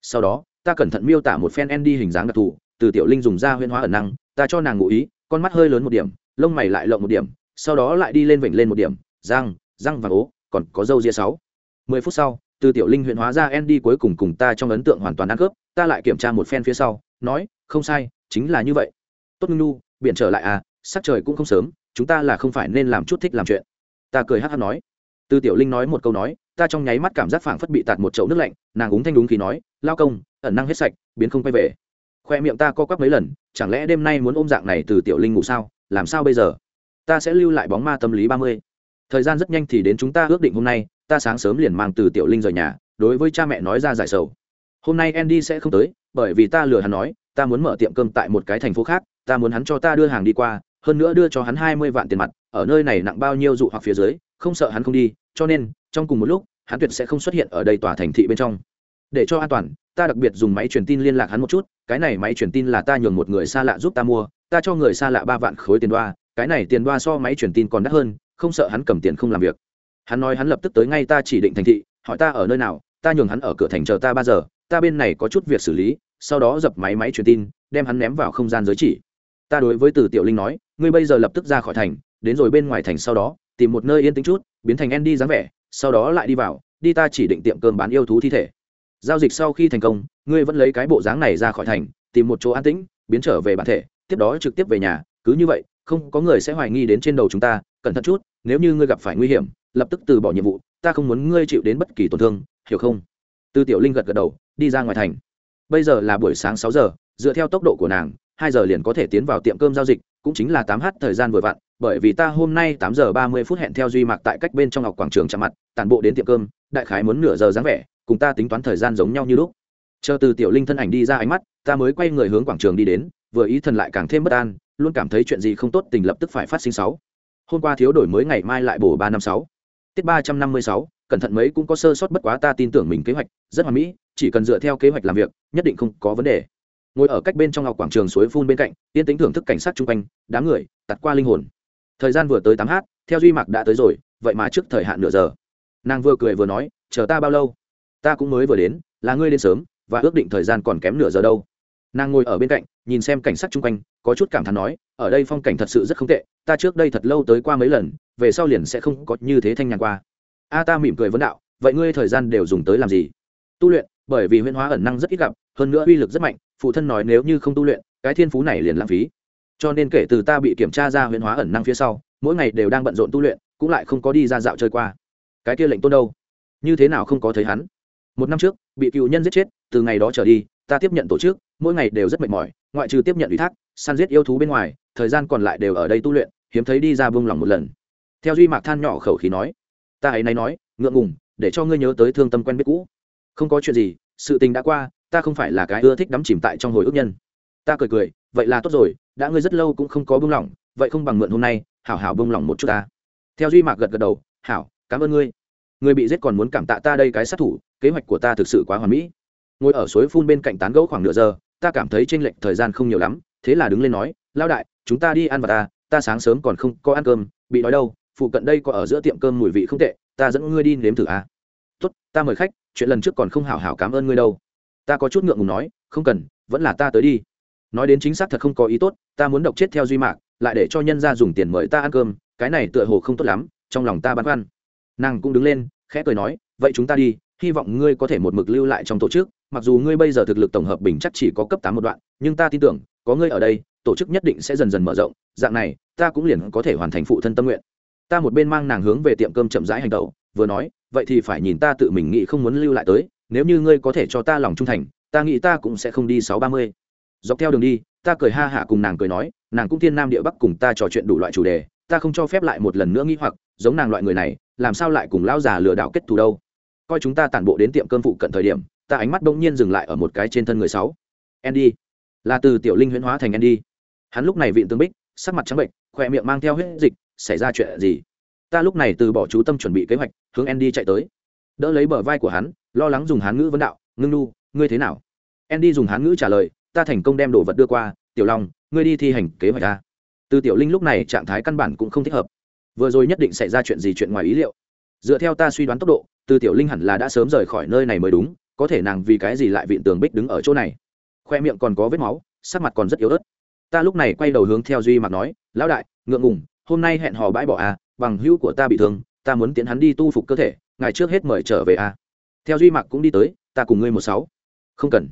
Sau đó, ta cẩn thận miêu tả một phen Andy hình dáng đặc thù, từ tiểu linh dùng da huyên hóa ẩn năng, ta cho nàng ngụ ý, con mắt hơi lớn một điểm, lông mày lại lộng một điểm, sau đó lại đi lên vịnh lên một điểm, răng răng vàng ố, còn có dâu ria sáu. Mười phút sau, từ tiểu linh huyện hóa ra Andy cuối cùng cùng ta trong ấn tượng hoàn toàn ăn cướp ta lại kiểm tra một phen phía sau, nói, không sai, chính là như vậy. Tốt ngưng nu biển trở lại à sắc trời cũng không sớm, chúng ta là không phải nên làm chút thích làm chuyện ta cười hát hát nói. Từ tiểu linh nói một câu nói, ta trong nháy mắt cảm giác phảng phất bị tạt một chậu nước lạnh, nàng úng thanh đúng khi nói, lao công, ẩn năng hết sạch, biến không quay về. Khoe miệng ta co quắp mấy lần, chẳng lẽ đêm nay muốn ôm dạng này từ tiểu linh ngủ sao? Làm sao bây giờ? Ta sẽ lưu lại bóng ma tâm lý ba mươi. Thời gian rất nhanh thì đến chúng ta ước định hôm nay, ta sáng sớm liền mang từ tiểu linh rời nhà, đối với cha mẹ nói ra giải sầu. Hôm nay andy sẽ không tới, bởi vì ta lừa hắn nói, ta muốn mở tiệm cơm tại một cái thành phố khác, ta muốn hắn cho ta đưa hàng đi qua, hơn nữa đưa cho hắn hai mươi vạn tiền mặt ở nơi này nặng bao nhiêu dụ hoặc phía dưới, không sợ hắn không đi, cho nên, trong cùng một lúc, hắn tuyệt sẽ không xuất hiện ở đây tòa thành thị bên trong. Để cho an toàn, ta đặc biệt dùng máy truyền tin liên lạc hắn một chút, cái này máy truyền tin là ta nhường một người xa lạ giúp ta mua, ta cho người xa lạ ba vạn khối tiền đoa, cái này tiền đoa so máy truyền tin còn đắt hơn, không sợ hắn cầm tiền không làm việc. Hắn nói hắn lập tức tới ngay ta chỉ định thành thị, hỏi ta ở nơi nào, ta nhường hắn ở cửa thành chờ ta ba giờ, ta bên này có chút việc xử lý, sau đó dập máy máy truyền tin, đem hắn ném vào không gian giới chỉ. Ta đối với từ tiểu linh nói, ngươi bây giờ lập tức ra khỏi thành đến rồi bên ngoài thành sau đó, tìm một nơi yên tĩnh chút, biến thành Andy dáng vẻ, sau đó lại đi vào, đi ta chỉ định tiệm cơm bán yêu thú thi thể. Giao dịch sau khi thành công, ngươi vẫn lấy cái bộ dáng này ra khỏi thành, tìm một chỗ an tĩnh, biến trở về bản thể, tiếp đó trực tiếp về nhà, cứ như vậy, không có người sẽ hoài nghi đến trên đầu chúng ta, cẩn thận chút, nếu như ngươi gặp phải nguy hiểm, lập tức từ bỏ nhiệm vụ, ta không muốn ngươi chịu đến bất kỳ tổn thương, hiểu không? Tư tiểu linh gật gật đầu, đi ra ngoài thành. Bây giờ là buổi sáng sáu giờ, dựa theo tốc độ của nàng, hai giờ liền có thể tiến vào tiệm cơm giao dịch, cũng chính là tám h thời gian vừa vặn bởi vì ta hôm nay tám giờ ba mươi phút hẹn theo duy mạc tại cách bên trong ngọc quảng trường chạm mặt tàn bộ đến tiệm cơm, đại khái muốn nửa giờ dáng vẻ, cùng ta tính toán thời gian giống nhau như lúc. Chờ từ tiểu linh thân ảnh đi ra ánh mắt, ta mới quay người hướng quảng trường đi đến, vừa ý thần lại càng thêm bất an, luôn cảm thấy chuyện gì không tốt tình lập tức phải phát sinh sáu. Hôm qua thiếu đổi mới ngày mai lại bổ ba năm sáu. Tiết ba trăm năm mươi sáu, cẩn thận mấy cũng có sơ sót bất quá ta tin tưởng mình kế hoạch, rất hoàn mỹ, chỉ cần dựa theo kế hoạch làm việc, nhất định không có vấn đề. Ngồi ở cách bên trong ngọc quảng trường suối phun bên cạnh, yên tính thưởng thức cảnh sát chung quanh, đám người, tạt qua linh hồn thời gian vừa tới tám h theo duy mạc đã tới rồi, vậy mà trước thời hạn nửa giờ. Nàng vừa cười vừa nói, chờ ta bao lâu? Ta cũng mới vừa đến, là ngươi đến sớm, và ước định thời gian còn kém nửa giờ đâu. Nàng ngồi ở bên cạnh, nhìn xem cảnh sát chung quanh, có chút cảm thán nói, ở đây phong cảnh thật sự rất không tệ, ta trước đây thật lâu tới qua mấy lần, về sau liền sẽ không có như thế thanh nhàn qua. A ta mỉm cười vấn đạo, vậy ngươi thời gian đều dùng tới làm gì? Tu luyện, bởi vì huyễn hóa ẩn năng rất ít gặp, hơn nữa uy lực rất mạnh, phụ thân nói nếu như không tu luyện, cái thiên phú này liền lãng phí cho nên kể từ ta bị kiểm tra ra huyễn hóa ẩn năng phía sau, mỗi ngày đều đang bận rộn tu luyện, cũng lại không có đi ra dạo chơi qua. Cái kia lệnh tôn đâu? Như thế nào không có thấy hắn? Một năm trước, bị cựu nhân giết chết, từ ngày đó trở đi, ta tiếp nhận tổ chức, mỗi ngày đều rất mệt mỏi, ngoại trừ tiếp nhận ủy thác, săn giết yêu thú bên ngoài, thời gian còn lại đều ở đây tu luyện, hiếm thấy đi ra vương lòng một lần. Theo duy mạc than nhỏ khẩu khí nói, ta ấy nay nói, ngượng ngùng, để cho ngươi nhớ tới thương tâm quen biết cũ. Không có chuyện gì, sự tình đã qua, ta không phải là cái ưa thích đắm chìm tại trong hồi ức nhân. Ta cười cười, vậy là tốt rồi đã ngươi rất lâu cũng không có bông lỏng, vậy không bằng mượn hôm nay, hảo hảo bông lỏng một chút ta. Theo duy mạc gật gật đầu, hảo, cảm ơn ngươi. Người bị giết còn muốn cảm tạ ta đây cái sát thủ, kế hoạch của ta thực sự quá hoàn mỹ. Ngồi ở suối phun bên cạnh tán gẫu khoảng nửa giờ, ta cảm thấy tranh lệch thời gian không nhiều lắm, thế là đứng lên nói lao đại, chúng ta đi ăn vào ta ta sáng sớm còn không có ăn cơm, bị nói đâu, phụ cận đây có ở giữa tiệm cơm mùi vị không tệ, ta dẫn ngươi đi nếm thử à. tốt, ta mời khách, chuyện lần trước còn không hảo hảo cảm ơn ngươi đâu. Ta có chút ngượng ngùng nói, không cần, vẫn là ta tới đi. Nói đến chính xác thật không có ý tốt ta muốn độc chết theo duy mạc, lại để cho nhân ra dùng tiền mời ta ăn cơm, cái này tựa hồ không tốt lắm, trong lòng ta băn khoăn. Nàng cũng đứng lên, khẽ cười nói, vậy chúng ta đi, hy vọng ngươi có thể một mực lưu lại trong tổ chức, mặc dù ngươi bây giờ thực lực tổng hợp bình chắc chỉ có cấp tám một đoạn, nhưng ta tin tưởng, có ngươi ở đây, tổ chức nhất định sẽ dần dần mở rộng, dạng này, ta cũng liền có thể hoàn thành phụ thân tâm nguyện. Ta một bên mang nàng hướng về tiệm cơm chậm rãi hành tẩu, vừa nói, vậy thì phải nhìn ta tự mình nghĩ không muốn lưu lại tới, nếu như ngươi có thể cho ta lòng trung thành, ta nghĩ ta cũng sẽ không đi sáu ba mươi. Dọc theo đường đi ta cười ha hả cùng nàng cười nói, nàng cũng thiên nam địa bắc cùng ta trò chuyện đủ loại chủ đề, ta không cho phép lại một lần nữa nghĩ hoặc, giống nàng loại người này, làm sao lại cùng lão già lừa đảo kết thù đâu? Coi chúng ta tản bộ đến tiệm cơm phụ cận thời điểm, ta ánh mắt bỗng nhiên dừng lại ở một cái trên thân người sáu. Andy. Là từ tiểu linh huyễn hóa thành andy. Hắn lúc này vịn tương bích, sắc mặt trắng bệnh, khỏe miệng mang theo huyết dịch, xảy ra chuyện gì? Ta lúc này từ bỏ chú tâm chuẩn bị kế hoạch, hướng andy chạy tới. Đỡ lấy bờ vai của hắn, lo lắng dùng hán ngữ vấn đạo, ngưng nu, ngươi thế nào? Andy dùng hán ngữ trả lời ta thành công đem đồ vật đưa qua, tiểu long, ngươi đi thi hành kế hoạch ta từ tiểu linh lúc này trạng thái căn bản cũng không thích hợp. Vừa rồi nhất định xảy ra chuyện gì chuyện ngoài ý liệu. Dựa theo ta suy đoán tốc độ, từ tiểu linh hẳn là đã sớm rời khỏi nơi này mới đúng, có thể nàng vì cái gì lại vịn tường bích đứng ở chỗ này. Khoe miệng còn có vết máu, sắc mặt còn rất yếu ớt. Ta lúc này quay đầu hướng theo duy mặc nói, lão đại, ngượng ngùng, hôm nay hẹn hò bãi bỏ à bằng hữu của ta bị thương, ta muốn tiến hắn đi tu phục cơ thể ngày trước hết mời trở về à theo duy mặc cũng đi tới, ta cùng ngươi một sáu. Không cần.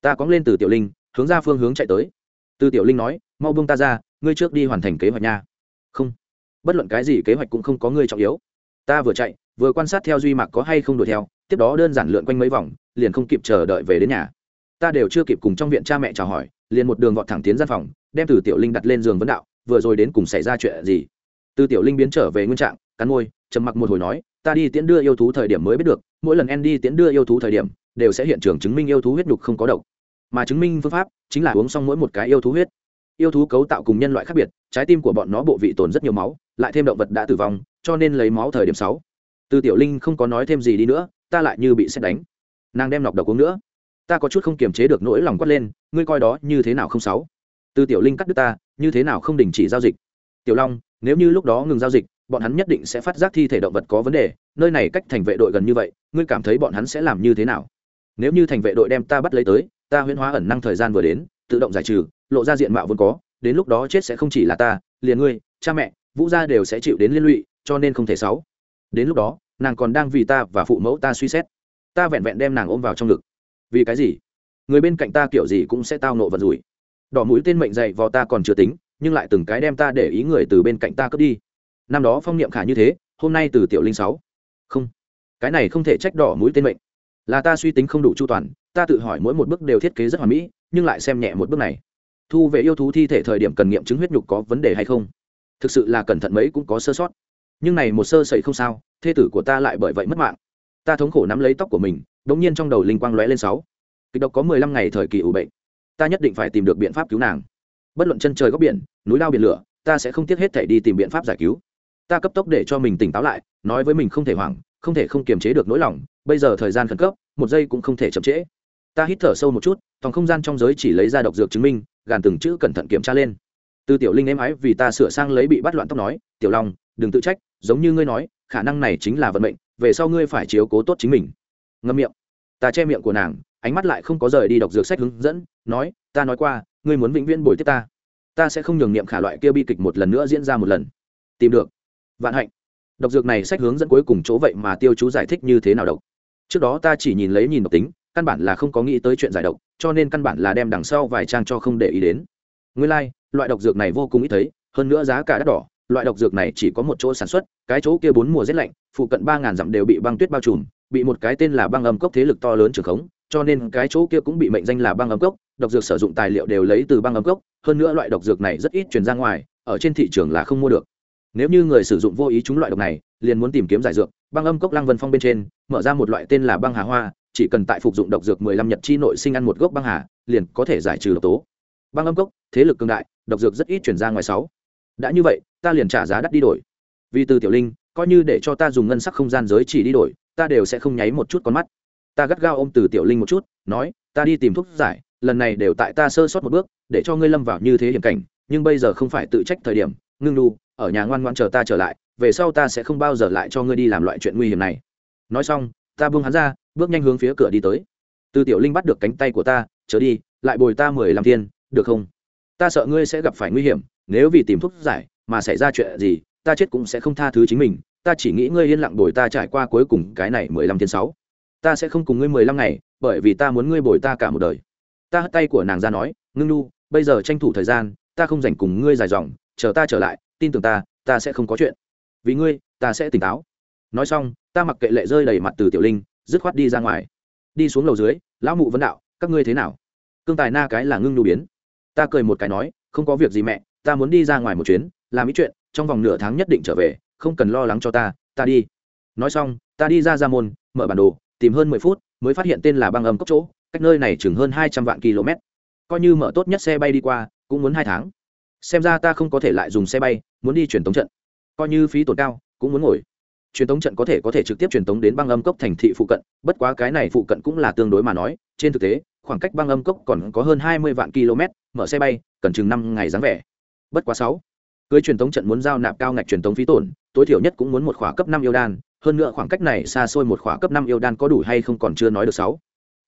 Ta cóng lên từ tiểu linh hướng ra phương hướng chạy tới. Tư tiểu linh nói, mau buông ta ra, ngươi trước đi hoàn thành kế hoạch nha. Không, bất luận cái gì kế hoạch cũng không có ngươi trọng yếu. Ta vừa chạy, vừa quan sát theo duy mặc có hay không đuổi theo, tiếp đó đơn giản lượn quanh mấy vòng, liền không kịp chờ đợi về đến nhà. Ta đều chưa kịp cùng trong viện cha mẹ chào hỏi, liền một đường vọt thẳng tiến gian phòng, đem từ tiểu linh đặt lên giường vấn đạo, vừa rồi đến cùng xảy ra chuyện gì? Từ tiểu linh biến trở về nguyên trạng, cắn môi, trầm mặc một hồi nói, ta đi tiễn đưa yêu thú thời điểm mới biết được, mỗi lần en đi tiễn đưa yêu thú thời điểm, đều sẽ hiện trường chứng minh yêu thú huyết đục không có độc mà chứng minh phương pháp chính là uống xong mỗi một cái yêu thú huyết. Yêu thú cấu tạo cùng nhân loại khác biệt, trái tim của bọn nó bộ vị tồn rất nhiều máu, lại thêm động vật đã tử vong, cho nên lấy máu thời điểm sáu. Từ tiểu linh không có nói thêm gì đi nữa, ta lại như bị xét đánh. Nàng đem nọc độc uống nữa. Ta có chút không kiềm chế được nỗi lòng quát lên, ngươi coi đó như thế nào không sáu? Từ tiểu linh cắt đứt ta, như thế nào không đình chỉ giao dịch? Tiểu long, nếu như lúc đó ngừng giao dịch, bọn hắn nhất định sẽ phát giác thi thể động vật có vấn đề, nơi này cách thành vệ đội gần như vậy, ngươi cảm thấy bọn hắn sẽ làm như thế nào? Nếu như thành vệ đội đem ta bắt lấy tới ta huyễn hóa ẩn năng thời gian vừa đến, tự động giải trừ, lộ ra diện mạo vốn có, đến lúc đó chết sẽ không chỉ là ta, liền ngươi, cha mẹ, vũ gia đều sẽ chịu đến liên lụy, cho nên không thể sáu. Đến lúc đó, nàng còn đang vì ta và phụ mẫu ta suy xét. Ta vẹn vẹn đem nàng ôm vào trong ngực. Vì cái gì? Người bên cạnh ta kiểu gì cũng sẽ tao nộ vật rủi. Đỏ mũi tên mệnh dạy vào ta còn chưa tính, nhưng lại từng cái đem ta để ý người từ bên cạnh ta cướp đi. Năm đó phong niệm khả như thế, hôm nay từ tiểu linh sáu. Không. Cái này không thể trách đỏ mũi tên mệnh. Là ta suy tính không đủ chu toàn ta tự hỏi mỗi một bước đều thiết kế rất hoàn mỹ, nhưng lại xem nhẹ một bước này. Thu về yêu thú thi thể thời điểm cần nghiệm chứng huyết nhục có vấn đề hay không? Thực sự là cẩn thận mấy cũng có sơ sót. Nhưng này một sơ sẩy không sao, thê tử của ta lại bởi vậy mất mạng. Ta thống khổ nắm lấy tóc của mình đ ỗ n g nhiên trong đầu linh quang lóe lên sáu. Kịch độc có mười lăm ngày thời kỳ ủ bệnh. Ta nhất định phải tìm được biện pháp cứu nàng. Bất luận chân trời góc biển, núi lao biển lửa, ta sẽ không tiếc hết thể đi tìm biện pháp giải cứu. Ta cấp tốc để cho mình tỉnh táo lại, nói với mình không thể hoảng, không thể không kiềm chế được nỗi lòng, bây giờ thời gian khẩn cấp, một giây cũng không thể chậm trễ ta hít thở sâu một chút toàn không gian trong giới chỉ lấy ra độc dược chứng minh, gàn từng chữ cẩn thận kiểm tra lên. Từ tiểu linh êm ái vì ta sửa sang lấy bị bắt loạn tóc nói, tiểu long, đừng tự trách, giống như ngươi nói, khả năng này chính là vận mệnh, về sau ngươi phải chiếu cố tốt chính mình. Ngâm miệng. Ta che miệng của nàng, ánh mắt lại không có rời đi đọc dược sách hướng dẫn, nói, ta nói qua, ngươi muốn vĩnh viễn bồi tiếp ta. Ta sẽ không nhường niệm khả loại kia bi kịch một lần nữa diễn ra một lần. Tìm được. Vạn hạnh. Độc dược này sách hướng dẫn cuối cùng chỗ vậy mà tiêu chú giải thích như thế nào độc. Trước đó ta chỉ nhìn lấy nhìn độc tính căn bản là không có nghĩ tới chuyện giải độc cho nên căn bản là đem đằng sau vài trang cho không để ý đến. Nguyên lai、like, loại độc dược này vô cùng ít thấy hơn nữa giá cả đắt đỏ loại độc dược này chỉ có một chỗ sản xuất cái chỗ kia bốn mùa rét lạnh phụ cận ba ngàn dặm đều bị băng tuyết bao trùm bị một cái tên là băng âm cốc thế lực to lớn trường khống cho nên cái chỗ kia cũng bị mệnh danh là băng âm cốc độc dược sử dụng tài liệu đều lấy từ băng âm cốc hơn nữa loại độc dược này rất ít truyền ra ngoài ở trên thị trường là không mua được. Nếu như người sử dụng vô ý chúng loại độc này liền muốn tìm kiếm giải dược băng âm cốc lăng vân phong bên trên mở ra một loại tên là băng hà hoa chỉ cần tại phục dụng độc dược mười lăm nhật chi nội sinh ăn một gốc băng hà, liền có thể giải trừ độc tố. Băng âm cốc, thế lực cường đại, độc dược rất ít chuyển ra ngoài sáu. Đã như vậy, ta liền trả giá đắt đi đổi. Vì từ tiểu linh, coi như để cho ta dùng ngân sắc không gian giới chỉ đi đổi, ta đều sẽ không nháy một chút con mắt. Ta gắt gao ôm từ tiểu linh một chút, nói, ta đi tìm thuốc giải, lần này đều tại ta sơ sót một bước, để cho ngươi lâm vào như thế hiểm cảnh, nhưng bây giờ không phải tự trách thời điểm, ngưng nu ở nhà ngoan ngoãn chờ ta trở lại, về sau ta sẽ không bao giờ lại cho ngươi đi làm loại chuyện nguy hiểm này. Nói xong, ta buông hắn ra bước nhanh hướng phía cửa đi tới. Từ tiểu linh bắt được cánh tay của ta trở đi, lại bồi ta mười lăm thiên, được không? Ta sợ ngươi sẽ gặp phải nguy hiểm, nếu vì tìm thuốc giải mà xảy ra chuyện gì, ta chết cũng sẽ không tha thứ chính mình, ta chỉ nghĩ ngươi yên lặng bồi ta trải qua cuối cùng cái này mười lăm thiên sáu. Ta sẽ không cùng ngươi mười lăm ngày, bởi vì ta muốn ngươi bồi ta cả một đời. Ta hất tay của nàng ra nói, ngưng nu, bây giờ tranh thủ thời gian, ta không dành cùng ngươi dài dòng, chờ ta trở lại, tin tưởng ta ta sẽ không có chuyện. Vì ngươi, ta sẽ tỉnh táo. Nói xong, ta mặc kệ lệ rơi đầy mặt từ tiểu linh dứt khoát đi ra ngoài. Đi xuống lầu dưới, lão mụ vấn đạo, các ngươi thế nào? Cương tài na cái là ngưng nu biến. Ta cười một cái nói, không có việc gì mẹ, ta muốn đi ra ngoài một chuyến, làm ý chuyện, trong vòng nửa tháng nhất định trở về, không cần lo lắng cho ta ta đi. Nói xong, ta đi ra ra môn, mở bản đồ, tìm hơn mười phút, mới phát hiện tên là băng âm cốc chỗ, cách nơi này chừng hơn hai trăm vạn km. Coi như mở tốt nhất xe bay đi qua, cũng muốn hai tháng. Xem ra ta không có thể lại dùng xe bay, muốn đi truyền tống trận. Coi như phí tổn cao, cũng muốn ngồi truyền tống trận có thể có thể trực tiếp truyền tống đến băng âm cốc thành thị phụ cận, bất quá cái này phụ cận cũng là tương đối mà nói, trên thực tế, khoảng cách băng âm cốc còn có hơn hai mươi vạn km, mở xe bay, cần chừng năm ngày dáng vẻ. Bất quá sáu, cưới truyền tống trận muốn giao nạp cao ngạch truyền tống phí tổn, tối thiểu nhất cũng muốn một khóa cấp năm yêu đan, hơn nữa khoảng cách này xa xôi một khóa cấp năm yêu đan có đủ hay không còn chưa nói được sáu.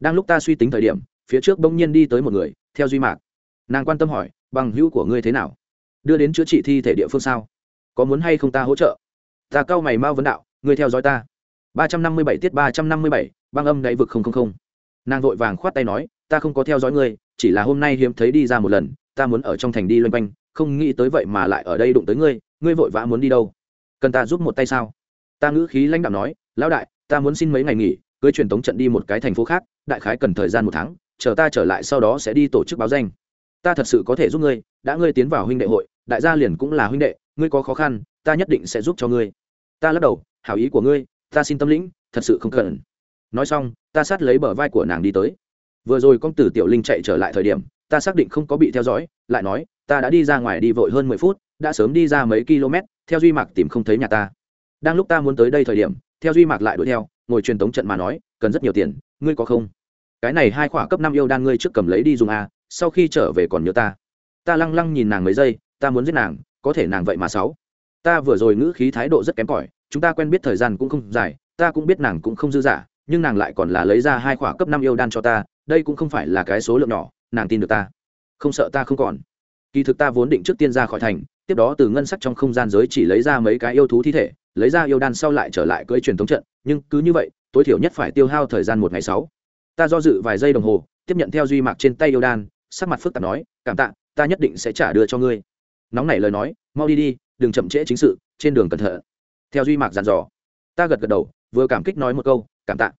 Đang lúc ta suy tính thời điểm, phía trước bỗng nhiên đi tới một người, theo duy mạc. Nàng quan tâm hỏi, bằng hữu của ngươi thế nào? Đưa đến chữa trị thi thể địa phương sao? Có muốn hay không ta hỗ trợ? Ta cao mày mau vấn đạo, ngươi theo dõi ta. ba trăm năm mươi bảy tiết ba trăm năm mươi bảy, băng âm đáy vực không không không. Nàng vội vàng khoát tay nói, ta không có theo dõi ngươi, chỉ là hôm nay hiếm thấy đi ra một lần, ta muốn ở trong thành đi loanh quanh, không nghĩ tới vậy mà lại ở đây đụng tới ngươi ngươi vội vã muốn đi đâu? Cần ta giúp một tay sao? Ta ngữ khí lãnh đạo nói, lão đại, ta muốn xin mấy ngày nghỉ, cưới truyền tống trận đi một cái thành phố khác, đại khái cần thời gian một tháng, chờ ta trở lại sau đó sẽ đi tổ chức báo danh. Ta thật sự có thể giúp ngươi, đã ngươi tiến vào huynh đệ hội, đại gia liền cũng là huynh đệ, ngươi có khó khăn, ta nhất định sẽ giúp cho ngươi ta lắc đầu, hảo ý của ngươi, ta xin tâm lĩnh, thật sự không cần. Nói xong, ta sát lấy bờ vai của nàng đi tới. Vừa rồi công tử tiểu linh chạy trở lại thời điểm, ta xác định không có bị theo dõi, lại nói, ta đã đi ra ngoài đi vội hơn mười phút, đã sớm đi ra mấy km, theo duy mạc tìm không thấy nhà ta. Đang lúc ta muốn tới đây thời điểm, theo duy mạc lại đuổi theo, ngồi truyền tống trận mà nói, cần rất nhiều tiền, ngươi có không? Cái này hai khỏa cấp năm yêu đan ngươi trước cầm lấy đi dùng a sau khi trở về còn nhớ ta. Ta lăng lăng nhìn nàng mấy giây, ta muốn giết nàng, có thể nàng vậy mà sáu ta vừa rồi ngữ khí thái độ rất kém cỏi chúng ta quen biết thời gian cũng không dài ta cũng biết nàng cũng không dư giả, nhưng nàng lại còn là lấy ra hai khỏa cấp năm yêu đan cho ta đây cũng không phải là cái số lượng nhỏ nàng tin được ta. Không sợ ta không còn. Kỳ thực ta vốn định trước tiên ra khỏi thành tiếp đó từ ngân sắc trong không gian giới chỉ lấy ra mấy cái yêu thú thi thể lấy ra yêu đan sau lại trở lại cưỡi truyền thống trận nhưng cứ như vậy tối thiểu nhất phải tiêu hao thời gian một ngày sáu. Ta do dự vài giây đồng hồ tiếp nhận theo duy mạc trên tay yêu đan sắc mặt phức tạp nói cảm tạ ta nhất định sẽ trả đưa cho ngươi. Nóng nảy lời nói mau đi đi đừng chậm trễ chính sự trên đường cẩn thận. Theo duy mạc dặn dò ta gật gật đầu vừa cảm kích nói một câu cảm tạ.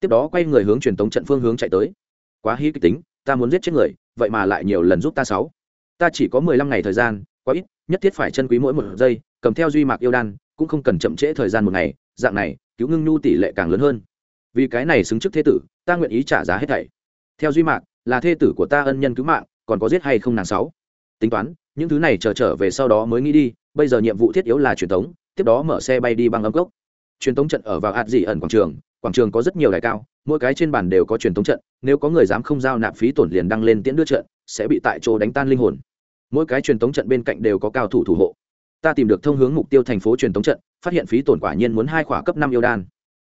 Tiếp đó quay người hướng truyền tống trận phương hướng chạy tới. Quá hí kịch tính ta muốn giết chết người vậy mà lại nhiều lần giúp ta sáu. Ta chỉ có mười lăm ngày thời gian quá ít nhất thiết phải chân quý mỗi một giây cầm theo duy mạc yêu đan cũng không cần chậm trễ thời gian một ngày dạng này cứu ngưng nhu tỷ lệ càng lớn hơn. Vì cái này xứng trước thế tử ta nguyện ý trả giá hết thảy. Theo duy mạc là thê tử của ta ân nhân cứu mạng còn có giết hay không nàng sáu? Tính toán những thứ này chờ trở, trở về sau đó mới nghĩ đi bây giờ nhiệm vụ thiết yếu là truyền thống, tiếp đó mở xe bay đi băng âm cốc. Truyền thống trận ở vào hạt dị ẩn quảng trường quảng trường có rất nhiều đài cao, mỗi cái trên bàn đều có truyền thống trận, nếu có người dám không giao nạp phí tổn liền đăng lên tiễn đưa trận, sẽ bị tại chỗ đánh tan linh hồn. Mỗi cái truyền thống trận bên cạnh đều có cao thủ thủ hộ. Ta tìm được thông hướng mục tiêu thành phố truyền thống trận, phát hiện phí tổn quả nhiên muốn hai khỏa cấp năm yêu đan.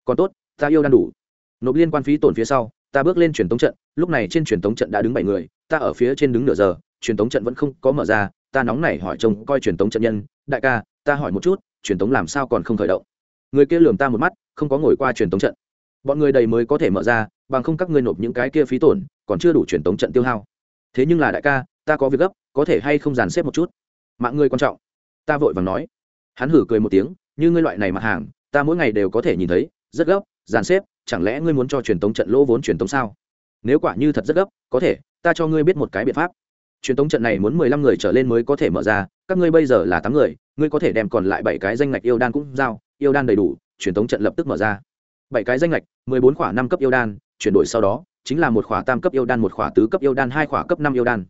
Còn tốt, ta yêu đan đủ. Nộp liên quan phí tổn phía sau, ta bước lên truyền thống trận, lúc này trên truyền thống trận đã đứng bảy người, ta ở phía trên đứng nửa giờ, truyền thống trận vẫn không có mở ra ta nóng nảy hỏi chồng coi truyền tống trận nhân, đại ca, ta hỏi một chút, truyền tống làm sao còn không khởi động? Người kia lườm ta một mắt, không có ngồi qua truyền tống trận. Bọn người đầy mới có thể mở ra, bằng không các ngươi nộp những cái kia phí tổn, còn chưa đủ truyền tống trận tiêu hao. Thế nhưng là đại ca, ta có việc gấp, có thể hay không dàn xếp một chút? Mạng ngươi quan trọng. Ta vội vàng nói. Hắn hử cười một tiếng, như ngươi loại này mặt hàng, ta mỗi ngày đều có thể nhìn thấy, rất gấp, dàn xếp, chẳng lẽ ngươi muốn cho truyền tống trận lỗ vốn truyền tống sao? Nếu quả như thật rất gấp, có thể, ta cho ngươi biết một cái biện pháp truyền tống trận này muốn mười lăm người trở lên mới có thể mở ra, các ngươi bây giờ là tám người, ngươi có thể đem còn lại bảy cái danh ngạch yêu đan cũng giao, yêu đan đầy đủ, truyền tống trận lập tức mở ra. Bảy cái danh ngạch, mười bốn khỏa năm cấp yêu đan, chuyển đổi sau đó, chính là một khỏa tam cấp yêu đan, một khỏa tứ cấp yêu đan, hai khỏa cấp năm yêu đan.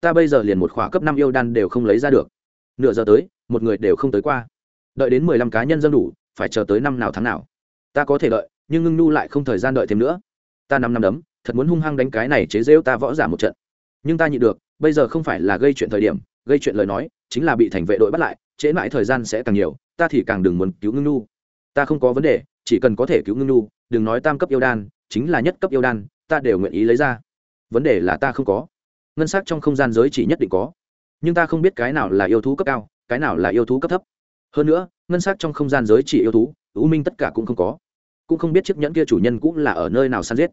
Ta bây giờ liền một khỏa cấp năm yêu đan đều không lấy ra được. Nửa giờ tới, một người đều không tới qua. Đợi đến mười lăm cá nhân dân đủ, phải chờ tới năm nào tháng nào. Ta có thể đợi, nhưng ngưng nu lại không thời gian đợi thêm nữa. Ta năm năm đấm, thật muốn hung hăng đánh cái này chế rêu ta võ giả một trận. Nhưng ta nhịn được bây giờ không phải là gây chuyện thời điểm, gây chuyện lời nói, chính là bị thành vệ đội bắt lại, trễ mãi thời gian sẽ càng nhiều, ta thì càng đừng muốn cứu ngưng nu ta không có vấn đề, chỉ cần có thể cứu ngưng nu đừng nói tam cấp yêu đan, chính là nhất cấp yêu đan, ta đều nguyện ý lấy ra. Vấn đề là ta không có. Ngân s ắ c trong không gian giới chỉ nhất định có. Nhưng ta không biết cái nào là yêu thú cấp cao, cái nào là yêu thú cấp thấp. Hơn nữa, ngân s ắ c trong không gian giới chỉ yêu thú ưu minh tất cả cũng không có. Cũng không biết chiếc nhẫn kia chủ nhân cũng là ở nơi nào săn giết.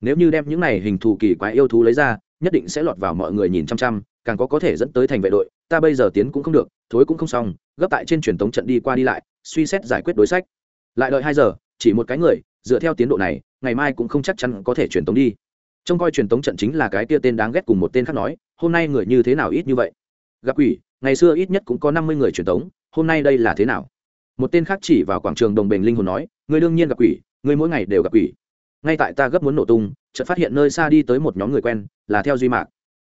Nếu như đem những này hình thù kỳ quái yêu thú lấy ra nhất định sẽ lọt vào mọi người nhìn chăm chăm, càng có có thể dẫn tới thành vệ đội. Ta bây giờ tiến cũng không được, thối cũng không xong, gấp tại trên truyền thống trận đi qua đi lại, suy xét giải quyết đối sách. Lại đợi hai giờ, chỉ một cái người, dựa theo tiến độ này, ngày mai cũng không chắc chắn có thể truyền tống đi. Trông coi truyền tống trận chính là cái tia tên đáng ghét cùng một tên khác nói, hôm nay người như thế nào ít như vậy? Gặp quỷ, ngày xưa ít nhất cũng có năm mươi người truyền tống hôm nay đây là thế nào? Một tên khác chỉ vào quảng trường đồng bình linh hồn nói, người đương nhiên gặp quỷ, người mỗi ngày đều gặp quỷ ngay tại ta gấp muốn nổ tung, chợt phát hiện nơi xa đi tới một nhóm người quen, là theo duy mạc.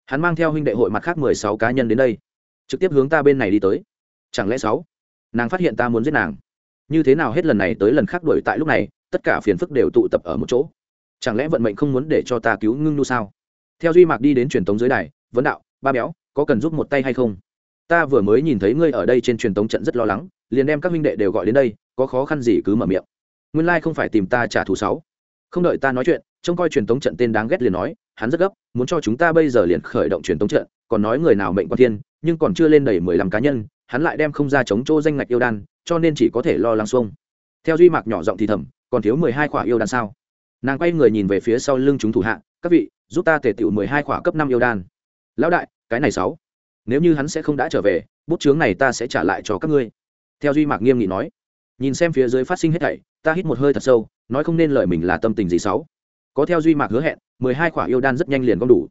Hắn mang theo huynh đệ hội mặt khác mười sáu cá nhân đến đây, trực tiếp hướng ta bên này đi tới. Chẳng lẽ sáu? Nàng phát hiện ta muốn giết nàng. Như thế nào hết lần này tới lần khác đuổi tại lúc này, tất cả phiền phức đều tụ tập ở một chỗ. Chẳng lẽ vận mệnh không muốn để cho ta cứu ngưng nu sao? Theo duy mạc đi đến truyền tống dưới đài, vấn đạo, ba béo, có cần giúp một tay hay không? Ta vừa mới nhìn thấy ngươi ở đây trên truyền tống trận rất lo lắng, liền đem các huynh đệ đều gọi đến đây, có khó khăn gì cứ mở miệng. Nguyên lai、like、không phải tìm ta trả thù sáu không đợi ta nói chuyện, trông coi truyền tống trận tên đáng ghét liền nói, hắn rất gấp, muốn cho chúng ta bây giờ liền khởi động truyền tống trận, còn nói người nào mệnh quan thiên, nhưng còn chưa lên đầy mười lăm cá nhân, hắn lại đem không ra chống chỗ danh ngạch yêu đan, cho nên chỉ có thể lo lắng xuông. Theo duy mạc nhỏ giọng thì thầm, còn thiếu mười hai khỏa yêu đan sao? Nàng quay người nhìn về phía sau lưng chúng thủ hạ, các vị, giúp ta tề tiểu mười hai khỏa cấp năm yêu đan. Lão đại, cái này sáu. Nếu như hắn sẽ không đã trở về, bút chướng này ta sẽ trả lại cho các ngươi. Theo duy mạc nghiêm nghị nói. Nhìn xem phía dưới phát sinh hết thảy ta hít một hơi thật sâu, nói không nên lời mình là tâm tình gì sáu có theo duy mạc hứa hẹn, mười hai khỏa yêu đan rất nhanh liền gom đủ.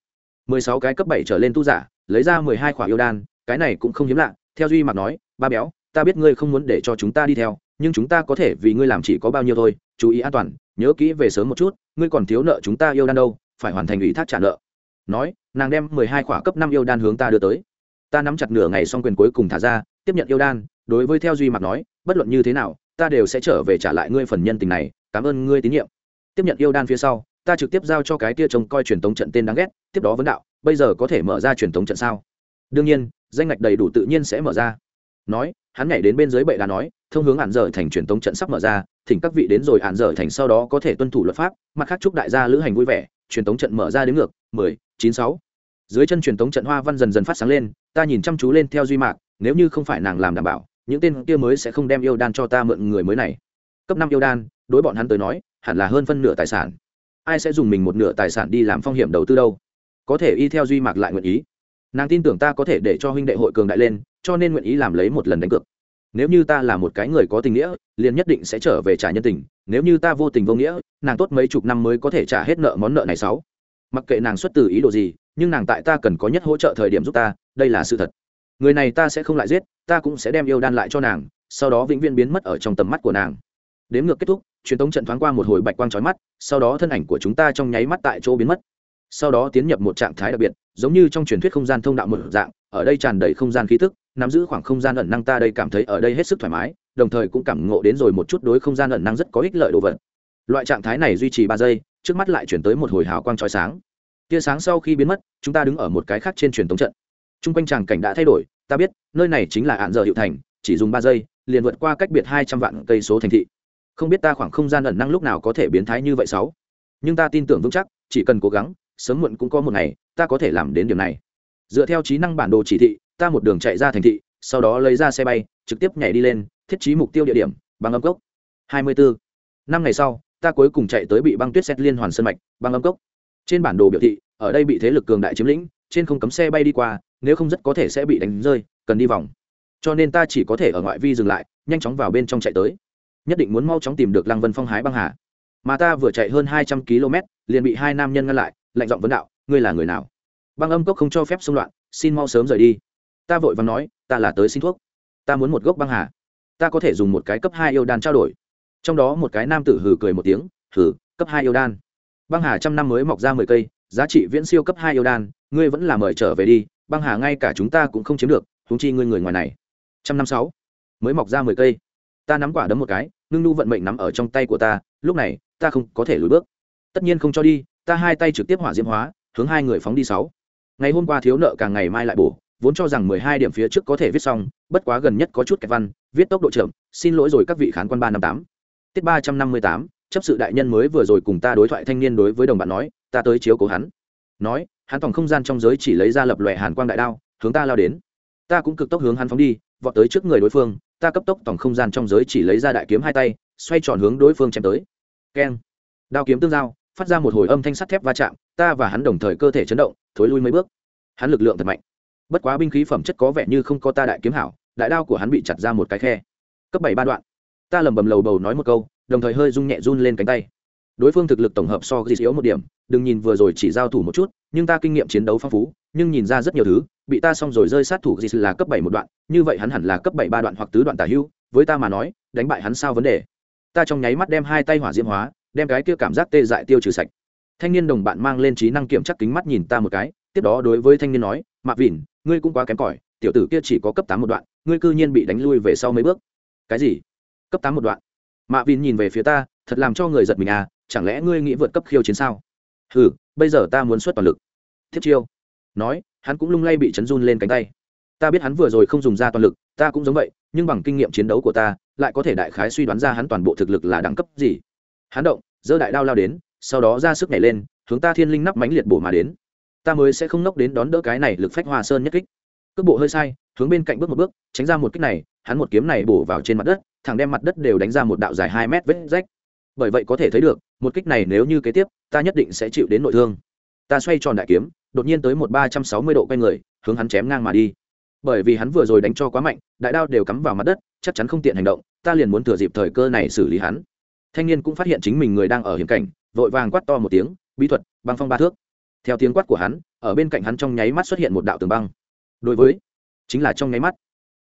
mười sáu cái cấp bảy trở lên tu giả, lấy ra mười hai khỏa yêu đan, cái này cũng không hiếm lạ, theo duy mạc nói, ba béo, ta biết ngươi không muốn để cho chúng ta đi theo, nhưng chúng ta có thể vì ngươi làm chỉ có bao nhiêu thôi, chú ý an toàn, nhớ kỹ về sớm một chút, ngươi còn thiếu nợ chúng ta yêu đan đâu, phải hoàn thành ủy thác trả nợ. Nói, nàng đem mười hai khỏa cấp năm yêu đan hướng ta đưa tới. Ta nắm chặt nửa ngày xong quyền cuối cùng thả ra, tiếp nhận yêu đan, đối với theo duy mạc nói, bất luận như thế nào ta đều sẽ trở về trả lại ngươi phần nhân tình này, cảm ơn ngươi tín nhiệm. Tiếp nhận yêu đan phía sau, ta trực tiếp giao cho cái kia trông coi truyền thống trận tên đáng ghét, tiếp đó vấn đạo, bây giờ có thể mở ra truyền thống trận sao? Đương nhiên, danh ngạch đầy đủ tự nhiên sẽ mở ra. Nói, hắn nhảy đến bên dưới bệ đá nói, thông hướng ạn dở thành truyền thống trận sắp mở ra, thỉnh các vị đến rồi ạn dở thành sau đó có thể tuân thủ luật pháp, mặt khác chúc đại gia lữ hành vui vẻ, truyền thống trận mở ra đến ngược, mười, chín, sáu. Dưới chân truyền thống trận hoa văn dần dần phát sáng lên, ta nhìn chăm chú lên theo duy mạc, nếu như không phải nàng làm đảm bảo những tên kia mới sẽ không đem yêu đan cho ta mượn người mới này. Cấp năm yêu đan, đối bọn hắn tới nói, hẳn là hơn phân nửa tài sản. Ai sẽ dùng mình một nửa tài sản đi làm phong hiểm đầu tư đâu? Có thể y theo duy mạc lại nguyện ý. Nàng tin tưởng ta có thể để cho huynh đệ hội cường đại lên, cho nên nguyện ý làm lấy một lần đánh cược. Nếu như ta là một cái người có tình nghĩa, liền nhất định sẽ trở về trả nhân tình. Nếu như ta vô tình vô nghĩa, nàng tốt mấy chục năm mới có thể trả hết nợ món nợ này sáu. Mặc kệ nàng xuất từ ý đồ gì, nhưng nàng tại ta cần có nhất hỗ trợ thời điểm giúp ta, đây là sự thật người này ta sẽ không lại giết, ta cũng sẽ đem yêu đan lại cho nàng, sau đó vĩnh viễn biến mất ở trong tầm mắt của nàng. Đếm ngược kết thúc, truyền thống trận thoáng qua một hồi bạch quang trói mắt, sau đó thân ảnh của chúng ta trong nháy mắt tại chỗ biến mất. Sau đó tiến nhập một trạng thái đặc biệt, giống như trong truyền thuyết không gian thông đạo một dạng, ở đây tràn đầy không gian khí thức nắm giữ khoảng không gian ẩn năng ta đây cảm thấy ở đây hết sức thoải mái, đồng thời cũng cảm ngộ đến rồi một chút đối không gian ẩn năng rất có ích lợi đồ vật. Loại trạng thái này duy trì ba giây, trước mắt lại chuyển tới một hồi hào quang trói sáng. Tia sáng sau khi biến mất, chúng ta đứng ở một cái khác trên truyền thống trận t r u n g quanh tràng cảnh đã thay đổi, ta biết, nơi này chính là hạn giờ hiệu thành, chỉ dùng ba giây, liền vượt qua cách biệt hai trăm vạn cây số thành thị. Không biết ta khoảng không gian ẩn năng lúc nào có thể biến thái như vậy sáu. Nhưng ta tin tưởng vững chắc, chỉ cần cố gắng, sớm muộn cũng có một ngày, ta có thể làm đến điều này. Dựa theo trí năng bản đồ chỉ thị, ta một đường chạy ra thành thị, sau đó lấy ra xe bay, trực tiếp nhảy đi lên, thiết trí mục tiêu địa điểm bằng âm cốc. Hai mươi bốn năm ngày sau, ta cuối cùng chạy tới bị băng tuyết xét liên hoàn sân mạch băng âm cốc. Trên bản đồ biểu thị, ở đây bị thế lực cường đại chiếm lĩnh, trên không cấm xe bay đi qua nếu không rất có thể sẽ bị đánh rơi, cần đi vòng. Cho nên ta chỉ có thể ở ngoại vi dừng lại, nhanh chóng vào bên trong chạy tới. Nhất định muốn mau chóng tìm được lăng vân phong hái băng hà. Mà ta vừa chạy hơn hai trăm km, liền bị hai nam nhân ngăn lại, lạnh giọng vấn đạo, ngươi là người nào? Băng âm cốc không cho phép xung loạn, xin mau sớm rời đi. Ta vội và nói, ta là tới xin thuốc. Ta muốn một gốc băng hà. Ta có thể dùng một cái cấp hai yêu đan trao đổi. Trong đó một cái nam tử hừ cười một tiếng, hừ, cấp hai yêu đan. Băng hà trăm năm mới mọc ra mười cây, giá trị viễn siêu cấp hai yêu đan, ngươi vẫn là mời trở về đi băng hà ngay cả chúng ta cũng không chiếm được húng chi ngươi người ngoài này. Trăm năm sáu, mới mọc ra mười cây. Ta nắm quả đấm một cái ngưng nu vận mệnh nắm ở trong tay của ta, lúc này, ta không có thể lùi bước. Tất nhiên không cho đi, ta hai tay trực tiếp hỏa diễm hóa, hướng hai người phóng đi sáu. Ngày hôm qua thiếu nợ càng ngày mai lại bổ, vốn cho rằng mười hai điểm phía trước có thể viết xong, bất quá gần nhất có chút kẹt văn, viết tốc độ chậm, xin lỗi rồi các vị khán quan ba năm tám. Tiết ba trăm năm mươi tám, chấp sự đại nhân mới vừa rồi cùng ta đối thoại thanh niên đối với đồng bạn nói, ta tới chiếu cố hắn. Nói hắn phòng không gian trong giới chỉ lấy ra lập lòe hàn quang đại đao, hướng ta lao đến. Ta cũng cực tốc hướng hắn phóng đi, vọt tới trước người đối phương, ta cấp tốc tổng không gian trong giới chỉ lấy ra đại kiếm hai tay, xoay tròn hướng đối phương chém tới. Keng. Đao kiếm tương giao, phát ra một hồi âm thanh sắt thép va chạm, ta và hắn đồng thời cơ thể chấn động, thối lui mấy bước. Hắn lực lượng thật mạnh. Bất quá binh khí phẩm chất có vẻ như không có ta đại kiếm hảo, đại đao của hắn bị chặt ra một cái khe. Cấp bảy ba đoạn. Ta lầm bầm lầu bầu nói một câu, đồng thời hơi rung nhẹ run lên cánh tay đối phương thực lực tổng hợp so ghi yếu một điểm, đừng nhìn vừa rồi chỉ giao thủ một chút, nhưng ta kinh nghiệm chiến đấu phong phú, nhưng nhìn ra rất nhiều thứ, bị ta xong rồi rơi sát thủ ghi là cấp bảy một đoạn, như vậy hắn hẳn là cấp bảy ba đoạn hoặc tứ đoạn tả hưu, với ta mà nói, đánh bại hắn sao vấn đề? Ta trong nháy mắt đem hai tay hỏa diễm hóa, đem cái kia cảm giác tê dại tiêu trừ sạch. Thanh niên đồng bạn mang lên trí năng kiểm chắc kính mắt nhìn ta một cái, tiếp đó đối với thanh niên nói, mạc vỉn ngươi cũng quá kém cỏi, tiểu tử kia chỉ có cấp tám một đoạn, ngươi cư nhiên bị đánh lui về sau mấy bước. Cái gì? Cấp tám một đoạn. Mạ vin nhìn về phía ta, thật làm cho người giật mình à chẳng lẽ ngươi nghĩ vượt cấp khiêu chiến sao? Hừ, bây giờ ta muốn xuất toàn lực. Thiết chiêu. Nói hắn cũng lung lay bị chấn run lên cánh tay. Ta biết hắn vừa rồi không dùng ra toàn lực ta cũng giống vậy nhưng bằng kinh nghiệm chiến đấu của ta lại có thể đại khái suy đoán ra hắn toàn bộ thực lực là đẳng cấp gì. Hắn động giơ đại đao lao đến sau đó ra sức nhảy lên hướng ta thiên linh nắp mánh liệt bổ mà đến. Ta mới sẽ không nốc đến đón đỡ cái này lực phách hoa sơn nhất kích. Cước bộ hơi sai hướng bên cạnh bước một bước tránh ra một kích này hắn một kiếm này bổ vào trên mặt đất thẳng đem mặt đất đều đánh ra một đạo dài hai mét vết rách bởi vậy có thể thấy được, một kích này nếu như kế tiếp, ta nhất định sẽ chịu đến nội thương. Ta xoay tròn đại kiếm, đột nhiên tới một ba trăm sáu mươi độ quay người, hướng hắn chém ngang mà đi. Bởi vì hắn vừa rồi đánh cho quá mạnh, đại đao đều cắm vào mặt đất, chắc chắn không tiện hành động, ta liền muốn thừa dịp thời cơ này xử lý hắn. Thanh niên cũng phát hiện chính mình người đang ở hiểm cảnh, vội vàng quát to một tiếng, bí thuật, băng phong ba thước. Theo tiếng quát của hắn, ở bên cạnh hắn trong nháy mắt xuất hiện một đạo tường băng. Đối với, chính là trong nháy mắt.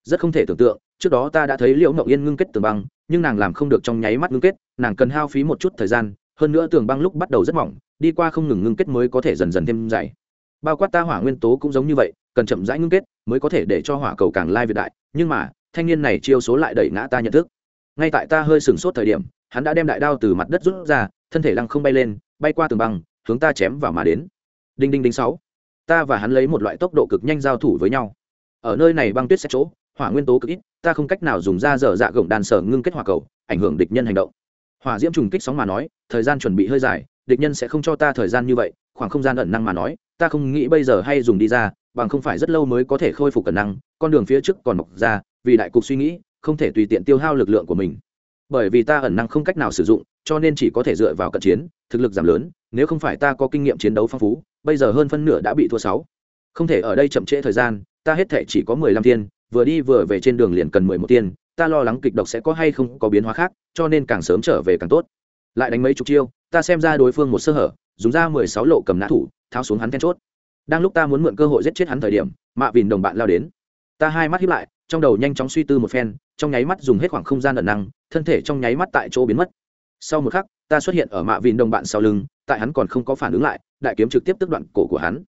Rất không thể tưởng tượng trước đó ta đã thấy liễu ngậu yên ngưng kết tường băng, nhưng nàng làm không được trong nháy mắt ngưng kết, nàng cần hao phí một chút thời gian, hơn nữa tường băng lúc bắt đầu rất mỏng, đi qua không ngừng ngưng kết mới có thể dần dần thêm dày. Bao quát ta hỏa nguyên tố cũng giống như vậy, cần chậm rãi ngưng kết mới có thể để cho hỏa cầu càng lai việt đại, nhưng mà, thanh niên này chiêu số lại đẩy ngã ta nhận thức. Ngay tại ta hơi sừng sốt thời điểm, hắn đã đem đại đao từ mặt đất rút ra, thân thể lăng không bay lên, bay qua tường băng, hướng ta chém vào mà đến. Đinh đinh đinh sáu. Ta và hắn lấy một loại tốc độ cực nhanh giao thủ với nhau. Ở nơi này băng tuyết sẽ chỗ hỏa nguyên tố cực ít, ta không cách nào dùng ra dở dạ gồng đàn sở ngưng kết hỏa cầu, ảnh hưởng địch nhân hành động. Hỏa diễm trùng kích sóng mà nói, thời gian chuẩn bị hơi dài, địch nhân sẽ không cho ta thời gian như vậy, khoảng không gian ẩn năng mà nói, ta không nghĩ bây giờ hay dùng đi ra, bằng không phải rất lâu mới có thể khôi phục cẩn năng, con đường phía trước còn mọc ra, vì đại cục suy nghĩ, không thể tùy tiện tiêu hao lực lượng của mình. Bởi vì ta ẩn năng không cách nào sử dụng, cho nên chỉ có thể dựa vào cận chiến, thực lực giảm lớn, nếu không phải ta có kinh nghiệm chiến đấu phong phú, bây giờ hơn phân nửa đã bị thua sáu. Không thể ở đây chậm trễ thời gian, ta hết thể chỉ có mười lăm thiên vừa đi vừa về trên đường liền cần mười một tiên, ta lo lắng kịch độc sẽ có hay không có biến hóa khác, cho nên càng sớm trở về càng tốt. Lại đánh mấy chục chiêu, ta xem ra đối phương một sơ hở, dùng ra mười sáu lộ cầm nã thủ, tháo xuống hắn then chốt. Đang lúc ta muốn mượn cơ hội giết chết hắn thời điểm, mạ vìn đồng bạn lao đến. Ta hai mắt hiếp lại, trong đầu nhanh chóng suy tư một phen, trong nháy mắt dùng hết khoảng không gian ẩn năng, thân thể trong nháy mắt tại chỗ biến mất. Sau một khắc, ta xuất hiện ở mạ vìn đồng bạn sau lưng, tại hắn còn không có phản ứng lại, đại kiếm trực tiếp tức đoạn cổ của hắn.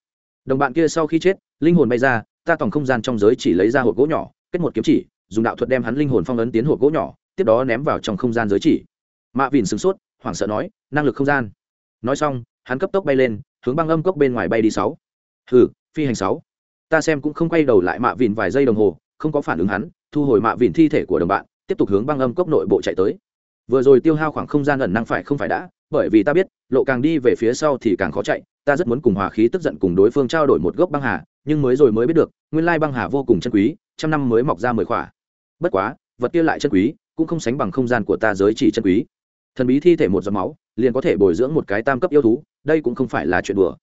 Đồng bạn kia sau khi chết, linh hồn bay ra ta tòng không gian trong giới chỉ lấy ra hộp gỗ nhỏ, kết một kiếm chỉ, dùng đạo thuật đem hắn linh hồn phong ấn tiến hộp gỗ nhỏ, tiếp đó ném vào trong không gian giới chỉ. Mạ vìn sửng sốt, hoảng sợ nói, năng lực không gian. Nói xong, hắn cấp tốc bay lên, hướng băng âm cốc bên ngoài bay đi sáu. Hừ, phi hành sáu. Ta xem cũng không quay đầu lại mạ vìn vài giây đồng hồ, không có phản ứng hắn, thu hồi mạ vìn thi thể của đồng bạn, tiếp tục hướng băng âm cốc nội bộ chạy tới. Vừa rồi tiêu hao khoảng không gian ẩn năng phải không phải đã, bởi vì ta biết, lộ càng đi về phía sau thì càng khó chạy, ta rất muốn cùng hòa khí tức giận cùng đối phương trao đổi một gốc băng hà nhưng mới rồi mới biết được, nguyên lai băng hà vô cùng chân quý, trăm năm mới mọc ra mười khỏa. Bất quá, vật kia lại chân quý, cũng không sánh bằng không gian của ta giới chỉ chân quý. Thần bí thi thể một giọt máu, liền có thể bồi dưỡng một cái tam cấp yêu thú, đây cũng không phải là chuyện đùa.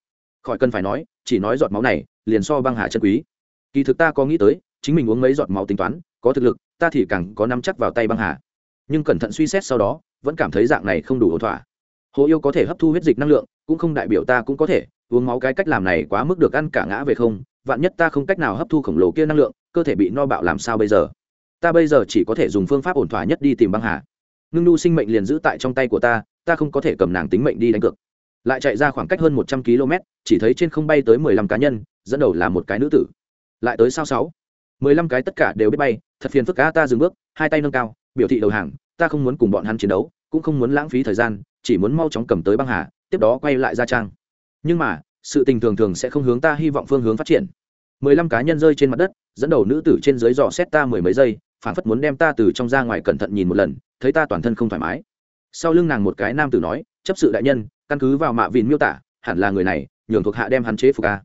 Khỏi cần phải nói, chỉ nói giọt máu này, liền so băng hà chân quý. Kỳ thực ta có nghĩ tới, chính mình uống mấy giọt máu tính toán, có thực lực, ta thì càng có nắm chắc vào tay băng hà. Nhưng cẩn thận suy xét sau đó, vẫn cảm thấy dạng này không đủ ổn thỏa. Hồ yêu có thể hấp thu huyết dịch năng lượng, cũng không đại biểu ta cũng có thể, uống máu cái cách làm này quá mức được ăn cả ngã về không vạn nhất ta không cách nào hấp thu khổng lồ kia năng lượng, cơ thể bị no bạo làm sao bây giờ? Ta bây giờ chỉ có thể dùng phương pháp ổn thỏa nhất đi tìm băng hà. Ngưng nu sinh mệnh liền giữ tại trong tay của ta ta không có thể cầm nàng tính mệnh đi đánh cược. Lại chạy ra khoảng cách hơn một trăm km, chỉ thấy trên không bay tới mười lăm cá nhân, dẫn đầu là một cái nữ tử. Lại tới sao sáu. Mười lăm cái tất cả đều biết bay, thật phiền phức cá ta dừng bước, hai tay nâng cao, biểu thị đầu hàng, ta không muốn cùng bọn hắn chiến đấu, cũng không muốn lãng phí thời gian, chỉ muốn mau chóng cầm tới băng hà, tiếp đó quay lại ra trang. Nhưng mà sự tình thường thường sẽ không hướng ta hy vọng phương hướng phát triển. Mười lăm cá nhân rơi trên mặt đất, dẫn đầu nữ tử trên dưới dò xét ta mười mấy giây phản phất muốn đem ta từ trong ra ngoài cẩn thận nhìn một lần, thấy ta toàn thân không thoải mái. Sau lưng nàng một cái nam tử nói, chấp sự đại nhân, căn cứ vào mạ vịn miêu tả, hẳn là người này, nhường thuộc hạ đem hắn chế phục a.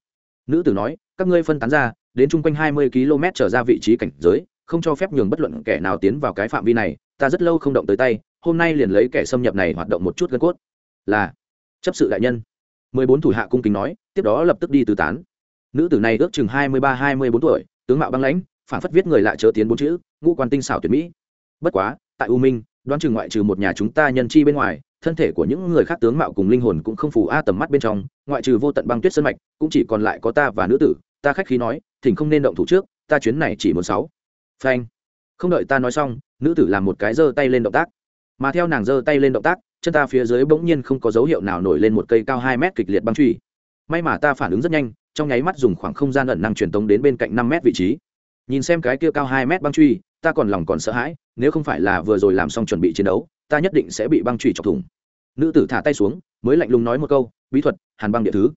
Nữ tử nói, các ngươi phân tán ra, đến chung quanh hai mươi km trở ra vị trí cảnh giới, không cho phép nhường bất luận kẻ nào tiến vào cái phạm vi này, ta rất lâu không động tới tay, hôm nay liền lấy kẻ xâm nhập này hoạt động một chút gân cốt. Là, chấp sự đại nhân mười bốn thủ hạ cung kính nói, tiếp đó lập tức đi tứ tán. Nữ tử này ước chừng hai mươi ba, hai mươi bốn tuổi, tướng mạo băng lãnh, phản phất viết người lại chớ tiến bốn chữ, ngũ quan tinh xảo tuyệt mỹ. Bất quá, tại u minh, đoán chừng ngoại trừ một nhà chúng ta nhân chi bên ngoài, thân thể của những người khác tướng mạo cùng linh hồn cũng không phù a tầm mắt bên trong, ngoại trừ vô tận băng tuyết sân mạch, cũng chỉ còn lại có ta và nữ tử, ta khách khí nói, thỉnh không nên động thủ trước, ta chuyến này chỉ muốn sáu. Phanh. Không đợi ta nói xong, nữ tử làm một cái giơ tay lên động tác. Mà theo nàng giơ tay lên động tác chân ta phía dưới bỗng nhiên không có dấu hiệu nào nổi lên một cây cao hai mét kịch liệt băng truy. May mà ta phản ứng rất nhanh, trong nháy mắt dùng khoảng không gian ẩn năng truyền tống đến bên cạnh năm mét vị trí. Nhìn xem cái kia cao hai mét băng truy, ta còn lòng còn sợ hãi, nếu không phải là vừa rồi làm xong chuẩn bị chiến đấu, ta nhất định sẽ bị băng truy chọc thủng. Nữ tử thả tay xuống, mới lạnh lùng nói một câu, bí thuật, hàn băng địa thứ.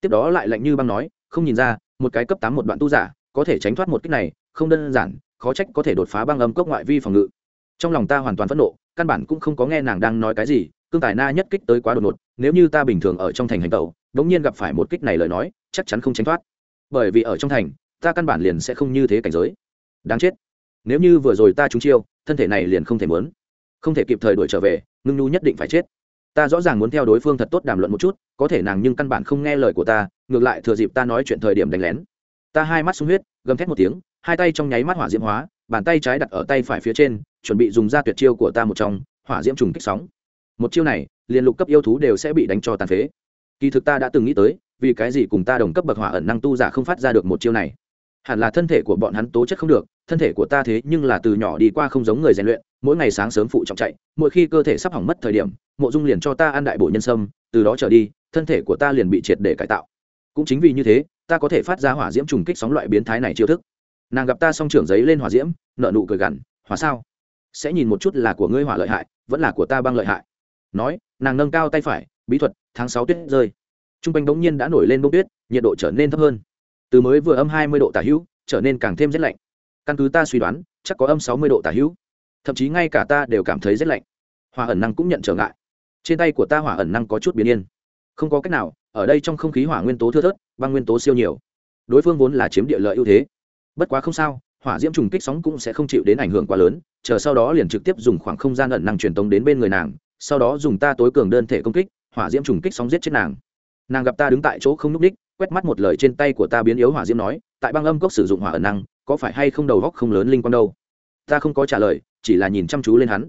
Tiếp đó lại lạnh như băng nói, không nhìn ra, một cái cấp tám một đoạn tu giả, có thể tránh thoát một cách này, không đơn giản, khó trách có thể đột phá băng âm cốc ngoại vi phòng ngự. Trong lòng ta hoàn toàn phẫn nộ căn bản cũng không có nghe nàng đang nói cái gì, cương tài na nhất kích tới quá đột ngột, nếu như ta bình thường ở trong thành hành tẩu, đống nhiên gặp phải một kích này lời nói, chắc chắn không tránh thoát. Bởi vì ở trong thành, ta căn bản liền sẽ không như thế cảnh giới. Đáng chết. Nếu như vừa rồi ta trúng chiêu, thân thể này liền không thể muốn. Không thể kịp thời đuổi trở về, ngưng nhu nhất định phải chết. Ta rõ ràng muốn theo đối phương thật tốt đàm luận một chút, có thể nàng nhưng căn bản không nghe lời của ta, ngược lại thừa dịp ta nói chuyện thời điểm đánh lén. Ta hai mắt sung huyết, gầm thét một tiếng, hai tay trong nháy mắt hỏa diễm hóa, bàn tay trái đặt ở tay phải phía trên chuẩn bị dùng ra tuyệt chiêu của ta một trong, hỏa diễm trùng kích sóng. Một chiêu này, liền lục cấp yêu thú đều sẽ bị đánh cho tàn phế. Kỳ thực ta đã từng nghĩ tới, vì cái gì cùng ta đồng cấp bậc hỏa ẩn năng tu giả không phát ra được một chiêu này. Hẳn là thân thể của bọn hắn tố chất không được, thân thể của ta thế nhưng là từ nhỏ đi qua không giống người rèn luyện, mỗi ngày sáng sớm phụ trọng chạy, mỗi khi cơ thể sắp hỏng mất thời điểm, mộ dung liền cho ta ăn đại bổ nhân sâm, từ đó trở đi, thân thể của ta liền bị triệt để cải tạo. Cũng chính vì như thế, ta có thể phát ra hỏa diễm trùng kích sóng loại biến thái này chiêu thức. Nàng gặp ta xong trưởng giấy lên hỏa diễm nợ nụ cười gằn, hỏa sao? Sẽ nhìn một chút là của ngươi hỏa lợi hại, vẫn là của ta băng lợi hại. Nói, nàng nâng cao tay phải, bí thuật, tháng sáu tuyết rơi. T r u n g quanh bỗng nhiên đã nổi lên bông tuyết, nhiệt độ trở nên thấp hơn. Từ mới vừa âm hai mươi độ tả hữu, trở nên càng thêm rét lạnh. Căn cứ ta suy đoán, chắc có âm sáu mươi độ tả hữu. Thậm chí ngay cả ta đều cảm thấy rét lạnh. Hỏa ẩn năng cũng nhận trở ngại. Trên tay của ta hỏa ẩn năng có chút biến yên. Không có cách nào, ở đây trong không khí hỏa nguyên tố thưa thớt, băng nguyên tố siêu nhiều. Đối phương vốn là chiếm địa lợi ưu thế. Bất quá không sao hỏa diễm trùng kích sóng cũng sẽ không chịu đến ảnh hưởng quá lớn, chờ sau đó liền trực tiếp dùng khoảng không gian ẩn năng truyền tống đến bên người nàng, sau đó dùng ta tối cường đơn thể công kích, hỏa diễm trùng kích sóng giết chết nàng. Nàng gặp ta đứng tại chỗ không n ú c quét mắt một lời trên tay của ta biến yếu hỏa diễm nói, tại băng âm cốc sử dụng hỏa ẩn năng, có phải hay không đầu góc không lớn linh quang đâu? Ta không có trả lời, chỉ là nhìn chăm chú lên hắn.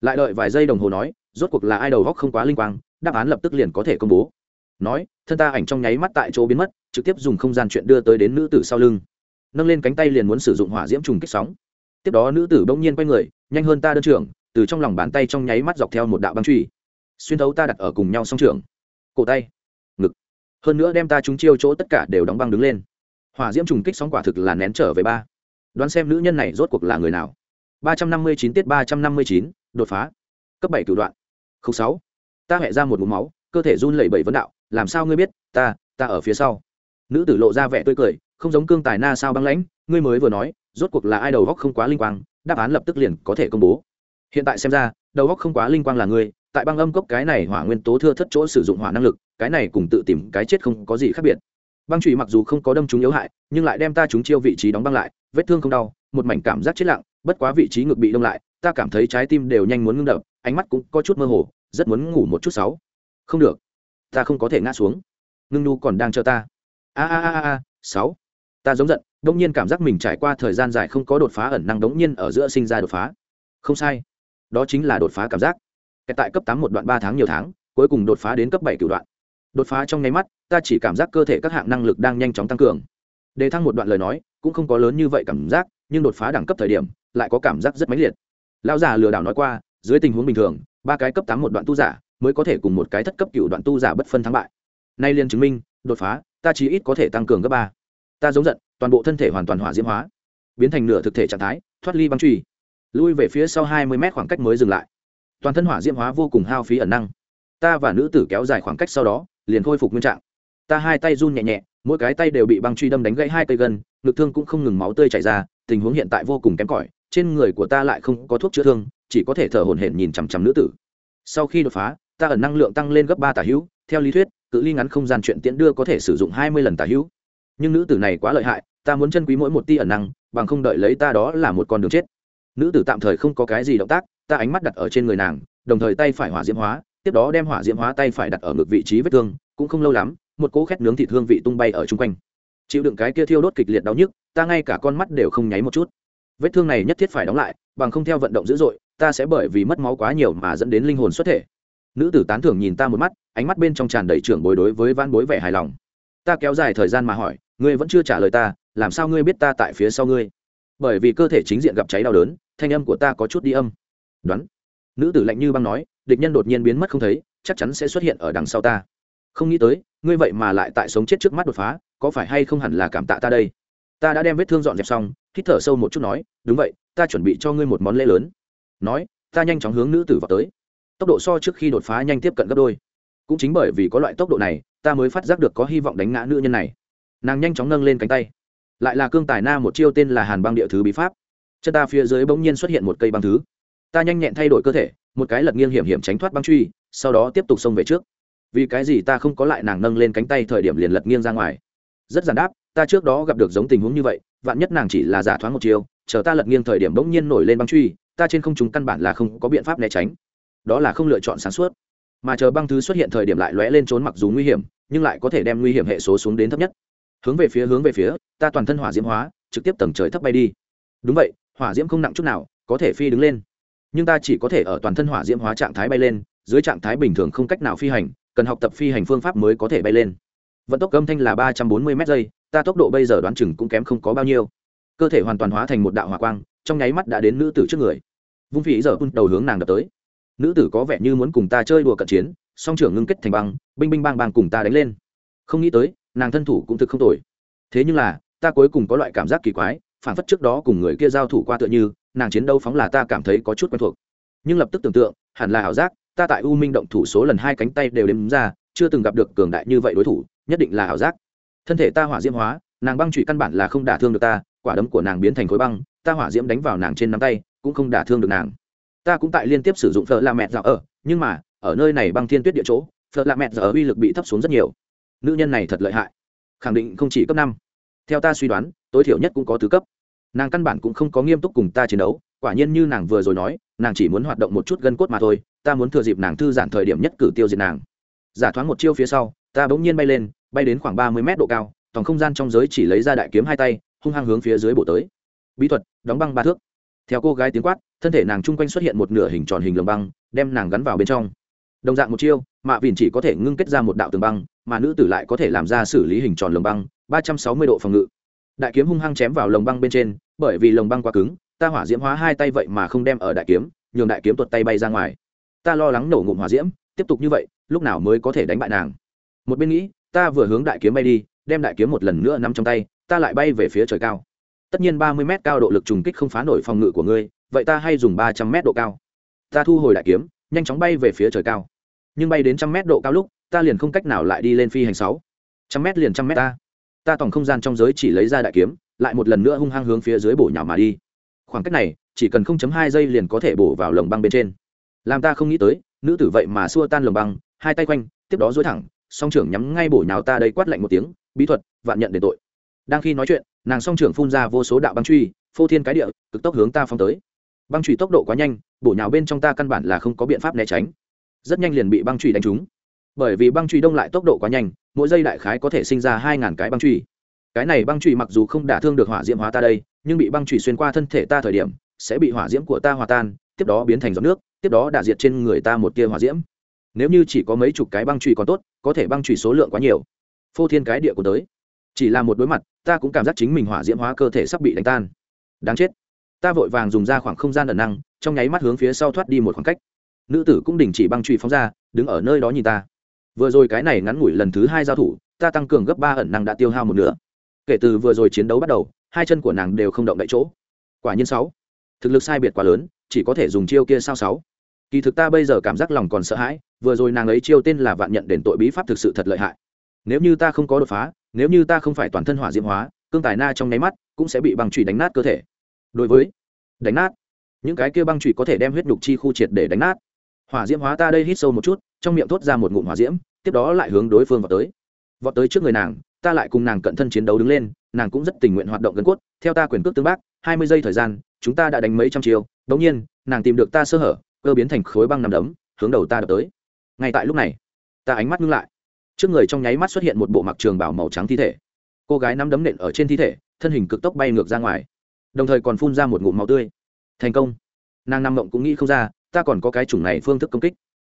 Lại đợi vài giây đồng hồ nói, rốt cuộc là ai đầu góc không quá linh quang, đáp án lập tức liền có thể công bố. Nói, thân ta ảnh trong nháy mắt tại chỗ biến mất, trực tiếp dùng không gian chuyện đưa tới đến nữ tử sau lưng nâng lên cánh tay liền muốn sử dụng hỏa diễm trùng kích sóng. Tiếp đó nữ tử bỗng nhiên quay người, nhanh hơn ta đơn trưởng, từ trong lòng bàn tay trong nháy mắt dọc theo một đạo băng truy. Xuyên thấu ta đặt ở cùng nhau song trưởng. cổ tay, ngực. Hơn nữa đem ta trúng chiêu chỗ tất cả đều đóng băng đứng lên. Hỏa diễm trùng kích sóng quả thực là nén trở về ba. Đoán xem nữ nhân này rốt cuộc là người nào. ba trăm năm mươi chín tiết ba trăm năm mươi chín, đột phá. Cấp bảy cửu đoạn. Khâu sáu. Ta hẹ ra một mũ máu, cơ thể run lẩy bẩy vấn đạo, làm sao ngươi biết? Ta ta ở phía sau nữ tử lộ ra vẻ tươi cười, không giống cương tài na sao băng lãnh, ngươi mới vừa nói, rốt cuộc là ai đầu góc không quá linh quang, đáp án lập tức liền có thể công bố. Hiện tại xem ra, đầu góc không quá linh quang là ngươi, tại băng âm cốc cái này hỏa nguyên tố thưa thất chỗ sử dụng hỏa năng lực, cái này cùng tự tìm cái chết không có gì khác biệt. Băng trụy mặc dù không có đâm chúng yếu hại, nhưng lại đem ta chúng chiêu vị trí đóng băng lại, vết thương không đau, một mảnh cảm giác chết lặng, bất quá vị trí ngực bị đông lại, ta cảm thấy trái tim đều nhanh muốn ngưng đập, ánh mắt cũng có chút mơ hồ, rất muốn ngủ một chút sáu. Không được, ta không có thể ngã xuống. Ngưng nu còn đang chờ ta a a a a sáu. Ta giống giận đông nhiên cảm giác mình trải qua thời gian dài không có đột phá ẩn năng đống nhiên ở giữa sinh ra đột phá. Không sai. Đó chính là đột phá cảm giác. Tại cấp tám một đoạn ba tháng nhiều tháng, cuối cùng đột phá đến cấp bảy cửu đoạn. Đột phá trong nháy mắt, ta chỉ cảm giác cơ thể các hạng năng lực đang nhanh chóng tăng cường. Đề thăng một đoạn lời nói, cũng không có lớn như vậy cảm giác, nhưng đột phá đẳng cấp thời điểm, lại có cảm giác rất mãnh liệt. Lão già lừa đảo nói qua, dưới tình huống bình thường, ba cái cấp tám một đoạn tu giả, mới có thể cùng một cái thất cấp cựu đoạn tu giả bất phân thắng bại. Nay liền chứng minh, đột phá ta chỉ ít có thể tăng cường gấp ba. Ta giống giận, toàn bộ thân thể hoàn toàn hỏa diễm hóa, biến thành nửa thực thể trạng thái, thoát ly băng truy lui về phía sau hai mươi mét khoảng cách mới dừng lại. Toàn thân hỏa diễm hóa vô cùng hao phí ẩn năng. Ta và nữ tử kéo dài khoảng cách sau đó, liền khôi phục nguyên trạng. Ta hai tay run nhẹ nhẹ, mỗi cái tay đều bị băng truy đâm đánh gãy hai cây gân, ngực thương cũng không ngừng máu tươi chảy ra, tình huống hiện tại vô cùng kém cỏi, trên người của ta lại không có thuốc chữa thương, chỉ có thể thở hổn hển nhìn chằm chằm nữ tử. Sau khi đột phá, ta ẩn năng lượng tăng lên gấp ba tả hữu, theo lý thuyết cự ly ngắn không gian chuyện tiễn đưa có thể sử dụng hai mươi lần tả hữu. Nhưng nữ tử này quá lợi hại, ta muốn chân quý mỗi một ti ẩn năng, bằng không đợi lấy ta đó là một con đường chết. Nữ tử tạm thời không có cái gì động tác, ta ánh mắt đặt ở trên người nàng, đồng thời tay phải hỏa diễm hóa, tiếp đó đem hỏa diễm hóa tay phải đặt ở ngực vị trí vết thương, cũng không lâu lắm, một cỗ khét nướng thịt hương vị tung bay ở chung quanh. Chịu đựng cái kia thiêu đốt kịch liệt đau nhức, ta ngay cả con mắt đều không nháy một chút. Vết thương này nhất thiết phải đóng lại, bằng không theo vận động dữ dội, ta sẽ bởi vì mất máu quá nhiều mà dẫn đến linh hồn xuất thể. Nữ tử tán thưởng nhìn ta một mắt ánh mắt bên trong tràn đầy trưởng bối đối với van bối vẻ hài lòng. Ta kéo dài thời gian mà hỏi, ngươi vẫn chưa trả lời ta, làm sao ngươi biết ta tại phía sau ngươi? Bởi vì cơ thể chính diện gặp cháy đau đớn, thanh âm của ta có chút đi âm. Đoán. Nữ tử lạnh như băng nói, địch nhân đột nhiên biến mất không thấy, chắc chắn sẽ xuất hiện ở đằng sau ta. Không nghĩ tới, ngươi vậy mà lại tại sống chết trước mắt đột phá, có phải hay không hẳn là cảm tạ ta đây? Ta đã đem vết thương dọn dẹp xong, hít thở sâu một chút nói, đúng vậy, ta chuẩn bị cho ngươi một món lễ lớn. Nói, ta nhanh chóng hướng nữ tử vào tới. Tốc độ so trước khi đột phá nhanh tiếp cận gấp đôi cũng chính bởi vì có loại tốc độ này, ta mới phát giác được có hy vọng đánh ngã nữ nhân này. Nàng nhanh chóng nâng lên cánh tay. Lại là cương tài na một chiêu tên là hàn băng địa thứ bí pháp. Chân ta phía dưới bỗng nhiên xuất hiện một cây băng thứ. Ta nhanh nhẹn thay đổi cơ thể, một cái lật nghiêng hiểm hiểm tránh thoát băng truy, sau đó tiếp tục xông về trước. Vì cái gì ta không có lại nàng nâng lên cánh tay thời điểm liền lật nghiêng ra ngoài? Rất giản đáp, ta trước đó gặp được giống tình huống như vậy, vạn nhất nàng chỉ là giả thoáng một chiều chờ ta lật nghiêng thời điểm bỗng nhiên nổi lên băng truy, ta trên không chúng căn bản là không có biện pháp né tránh. Đó là không lựa chọn sáng suốt mà chờ băng thứ xuất hiện thời điểm lại lóe lên trốn mặc dù nguy hiểm, nhưng lại có thể đem nguy hiểm hệ số xuống đến thấp nhất. Hướng về phía, hướng về phía, ta toàn thân hỏa diễm hóa, trực tiếp tầng trời thấp bay đi. Đúng vậy, hỏa diễm không nặng chút nào, có thể phi đứng lên. Nhưng ta chỉ có thể ở toàn thân hỏa diễm hóa trạng thái bay lên, dưới trạng thái bình thường không cách nào phi hành, cần học tập phi hành phương pháp mới có thể bay lên. Vận tốc âm thanh là ba trăm bốn mươi m giây, ta tốc độ bây giờ đoán chừng cũng kém không có bao nhiêu. Cơ thể hoàn toàn hóa thành một đạo hỏa quang, trong nháy mắt đã đến nữ tử trước người. Vung phí giờ đầu hướng nàng đập tới nữ tử có vẻ như muốn cùng ta chơi đùa cận chiến, song trưởng ngưng kết thành băng, binh binh bang bang cùng ta đánh lên. Không nghĩ tới, nàng thân thủ cũng thực không tồi. Thế nhưng là, ta cuối cùng có loại cảm giác kỳ quái phản phất trước đó cùng người kia giao thủ qua tựa như, nàng chiến đấu phóng là ta cảm thấy có chút quen thuộc. Nhưng lập tức tưởng tượng, hẳn là ảo giác, ta tại u minh động thủ số lần hai cánh tay đều đếm ra, chưa từng gặp được cường đại như vậy đối thủ, nhất định là ảo giác. Thân thể ta hỏa diễm hóa, nàng băng trụy căn bản là không đả thương được ta, quả đấm của nàng biến thành khối băng, ta hỏa diễm đánh vào nàng trên nắm tay, cũng không đả thương được nàng ta cũng tại liên tiếp sử dụng phở la mẹ dạo ở, nhưng mà, ở nơi này băng thiên tuyết địa chỗ, phở la mẹ dạo ở uy lực bị thấp xuống rất nhiều. Nữ nhân này thật lợi hại. Khẳng định không chỉ cấp năm. Theo ta suy đoán, tối thiểu nhất cũng có tứ cấp. Nàng căn bản cũng không có nghiêm túc cùng ta chiến đấu, quả nhiên như nàng vừa rồi nói, nàng chỉ muốn hoạt động một chút gân cốt mà thôi, ta muốn thừa dịp nàng thư giãn thời điểm nhất cử tiêu diệt nàng. Giả thoáng một chiêu phía sau, ta bỗng nhiên bay lên, bay đến khoảng ba mươi mét độ cao toàn không gian trong giới chỉ lấy ra đại kiếm hai tay, hung hăng hướng phía dưới bổ tới. Bí thuật, đóng băng ba thước theo cô gái tiếng quát, thân thể nàng chung quanh xuất hiện một nửa hình tròn hình lồng băng, đem nàng gắn vào bên trong. Đồng dạng một chiêu, mạ vìn chỉ có thể ngưng kết ra một đạo tường băng, mà nữ tử lại có thể làm ra xử lý hình tròn lồng băng, ba trăm sáu mươi độ phòng ngự. Đại kiếm hung hăng chém vào lồng băng bên trên, bởi vì lồng băng quá cứng, ta hỏa diễm hóa hai tay vậy mà không đem ở đại kiếm, nhường đại kiếm tuột tay bay ra ngoài. Ta lo lắng nổ ngụm hỏa diễm, tiếp tục như vậy, lúc nào mới có thể đánh bại nàng? Một bên nghĩ, ta vừa hướng đại kiếm bay đi, đem đại kiếm một lần nữa nắm trong tay, ta lại bay về phía trời cao tất nhiên ba mươi m cao độ lực trùng kích không phá nổi phòng ngự của ngươi, vậy ta hay dùng ba trăm m độ cao. Ta thu hồi đại kiếm, nhanh chóng bay về phía trời cao. Nhưng bay đến trăm m độ cao lúc, ta liền không cách nào lại đi lên phi hành sáu. Trăm m liền trăm m ta. Ta tổng không gian trong giới chỉ lấy ra đại kiếm, lại một lần nữa hung hăng hướng phía dưới bổ nhào mà đi. Khoảng cách này, chỉ cần 0.2 giây liền có thể bổ vào lồng băng bên trên. Làm ta không nghĩ tới, nữ tử vậy mà xua tan lồng băng, hai tay quanh, tiếp đó duỗi thẳng, song trưởng nhắm ngay bổ nhào ta đây quát lạnh một tiếng, bí thuật, vạn nhận để tội. Đang khi nói chuyện nàng song trưởng phun ra vô số đạo băng truy, phô thiên cái địa, cực tốc hướng ta phong tới. Băng truy tốc độ quá nhanh, bổ nhào bên trong ta căn bản là không có biện pháp né tránh. Rất nhanh liền bị băng truy đánh trúng. Bởi vì băng truy đông lại tốc độ quá nhanh, mỗi giây đại khái có thể sinh ra hai ngàn cái băng truy. Cái này băng truy mặc dù không đả thương được hỏa diễm hóa ta đây, nhưng bị băng truy xuyên qua thân thể ta thời điểm, sẽ bị hỏa diễm của ta hòa tan, tiếp đó biến thành giọt nước, tiếp đó đả diệt trên người ta một tia hỏa diễm. Nếu như chỉ có mấy chục cái băng truy còn tốt, có thể băng truy số lượng quá nhiều. Phô thiên cái địa của tới chỉ là một đối mặt, ta cũng cảm giác chính mình hỏa diễm hóa cơ thể sắp bị đánh tan. Đáng chết. Ta vội vàng dùng ra khoảng không gian ẩn năng, trong nháy mắt hướng phía sau thoát đi một khoảng cách. Nữ tử cũng đình chỉ băng truy phóng ra, đứng ở nơi đó nhìn ta. Vừa rồi cái này ngắn ngủi lần thứ hai giao thủ, ta tăng cường gấp ba ẩn năng đã tiêu hao một nửa. Kể từ vừa rồi chiến đấu bắt đầu, hai chân của nàng đều không động đậy chỗ. Quả nhiên sáu. Thực lực sai biệt quá lớn, chỉ có thể dùng chiêu kia sao sáu. Kỳ thực ta bây giờ cảm giác lòng còn sợ hãi, vừa rồi nàng ấy chiêu tên là vạn nhận đền tội bí pháp thực sự thật lợi hại nếu như ta không có đột phá, nếu như ta không phải toàn thân hỏa diễm hóa, cương tài na trong nháy mắt cũng sẽ bị băng trụy đánh nát cơ thể. Đối với đánh nát, những cái kia băng trụy có thể đem huyết nhục chi khu triệt để đánh nát. Hỏa diễm hóa ta đây hít sâu một chút, trong miệng thốt ra một ngụm hỏa diễm, tiếp đó lại hướng đối phương vào tới. Vọt tới trước người nàng, ta lại cùng nàng cận thân chiến đấu đứng lên, nàng cũng rất tình nguyện hoạt động gần cốt, theo ta quyền cước tương bác, hai mươi giây thời gian, chúng ta đã đánh mấy trăm chiều bỗng nhiên, nàng tìm được ta sơ hở, cơ biến thành khối băng nằm đấm, hướng đầu ta đập tới. Ngay tại lúc này, ta ánh mắt ngưng lại trước người trong nháy mắt xuất hiện một bộ mặc trường bảo màu trắng thi thể. Cô gái nắm đấm nện ở trên thi thể, thân hình cực tốc bay ngược ra ngoài. Đồng thời còn phun ra một ngụm máu tươi. Thành công. Nàng Nam mộng cũng nghĩ không ra, ta còn có cái chủng này phương thức công kích.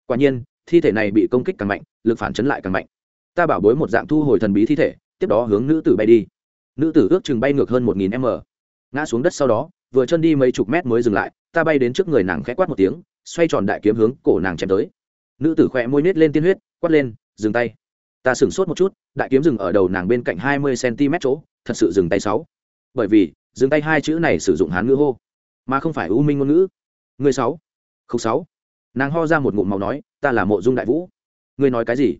Quả nhiên, thi thể này bị công kích càng mạnh, lực phản chấn lại càng mạnh. Ta bảo bối một dạng thu hồi thần bí thi thể, tiếp đó hướng nữ tử bay đi. Nữ tử ước chừng bay ngược hơn một nghìn m. Ngã xuống đất sau đó, vừa chân đi mấy chục mét mới dừng lại, ta bay đến trước người nàng khẽ quát một tiếng, xoay tròn đại kiếm hướng cổ nàng chém tới. Nữ tử khỏe môi nết lên tiên huyết, quát lên, dừng tay ta sửng sốt một chút, đại kiếm dừng ở đầu nàng bên cạnh hai mươi cm chỗ, thật sự dừng tay sáu. Bởi vì, dừng tay hai chữ này sử dụng hán ngữ hô, mà không phải u minh ngôn ngữ. Người sáu, không sáu. Nàng ho ra một ngụm màu nói, ta là mộ dung đại vũ. Ngươi nói cái gì?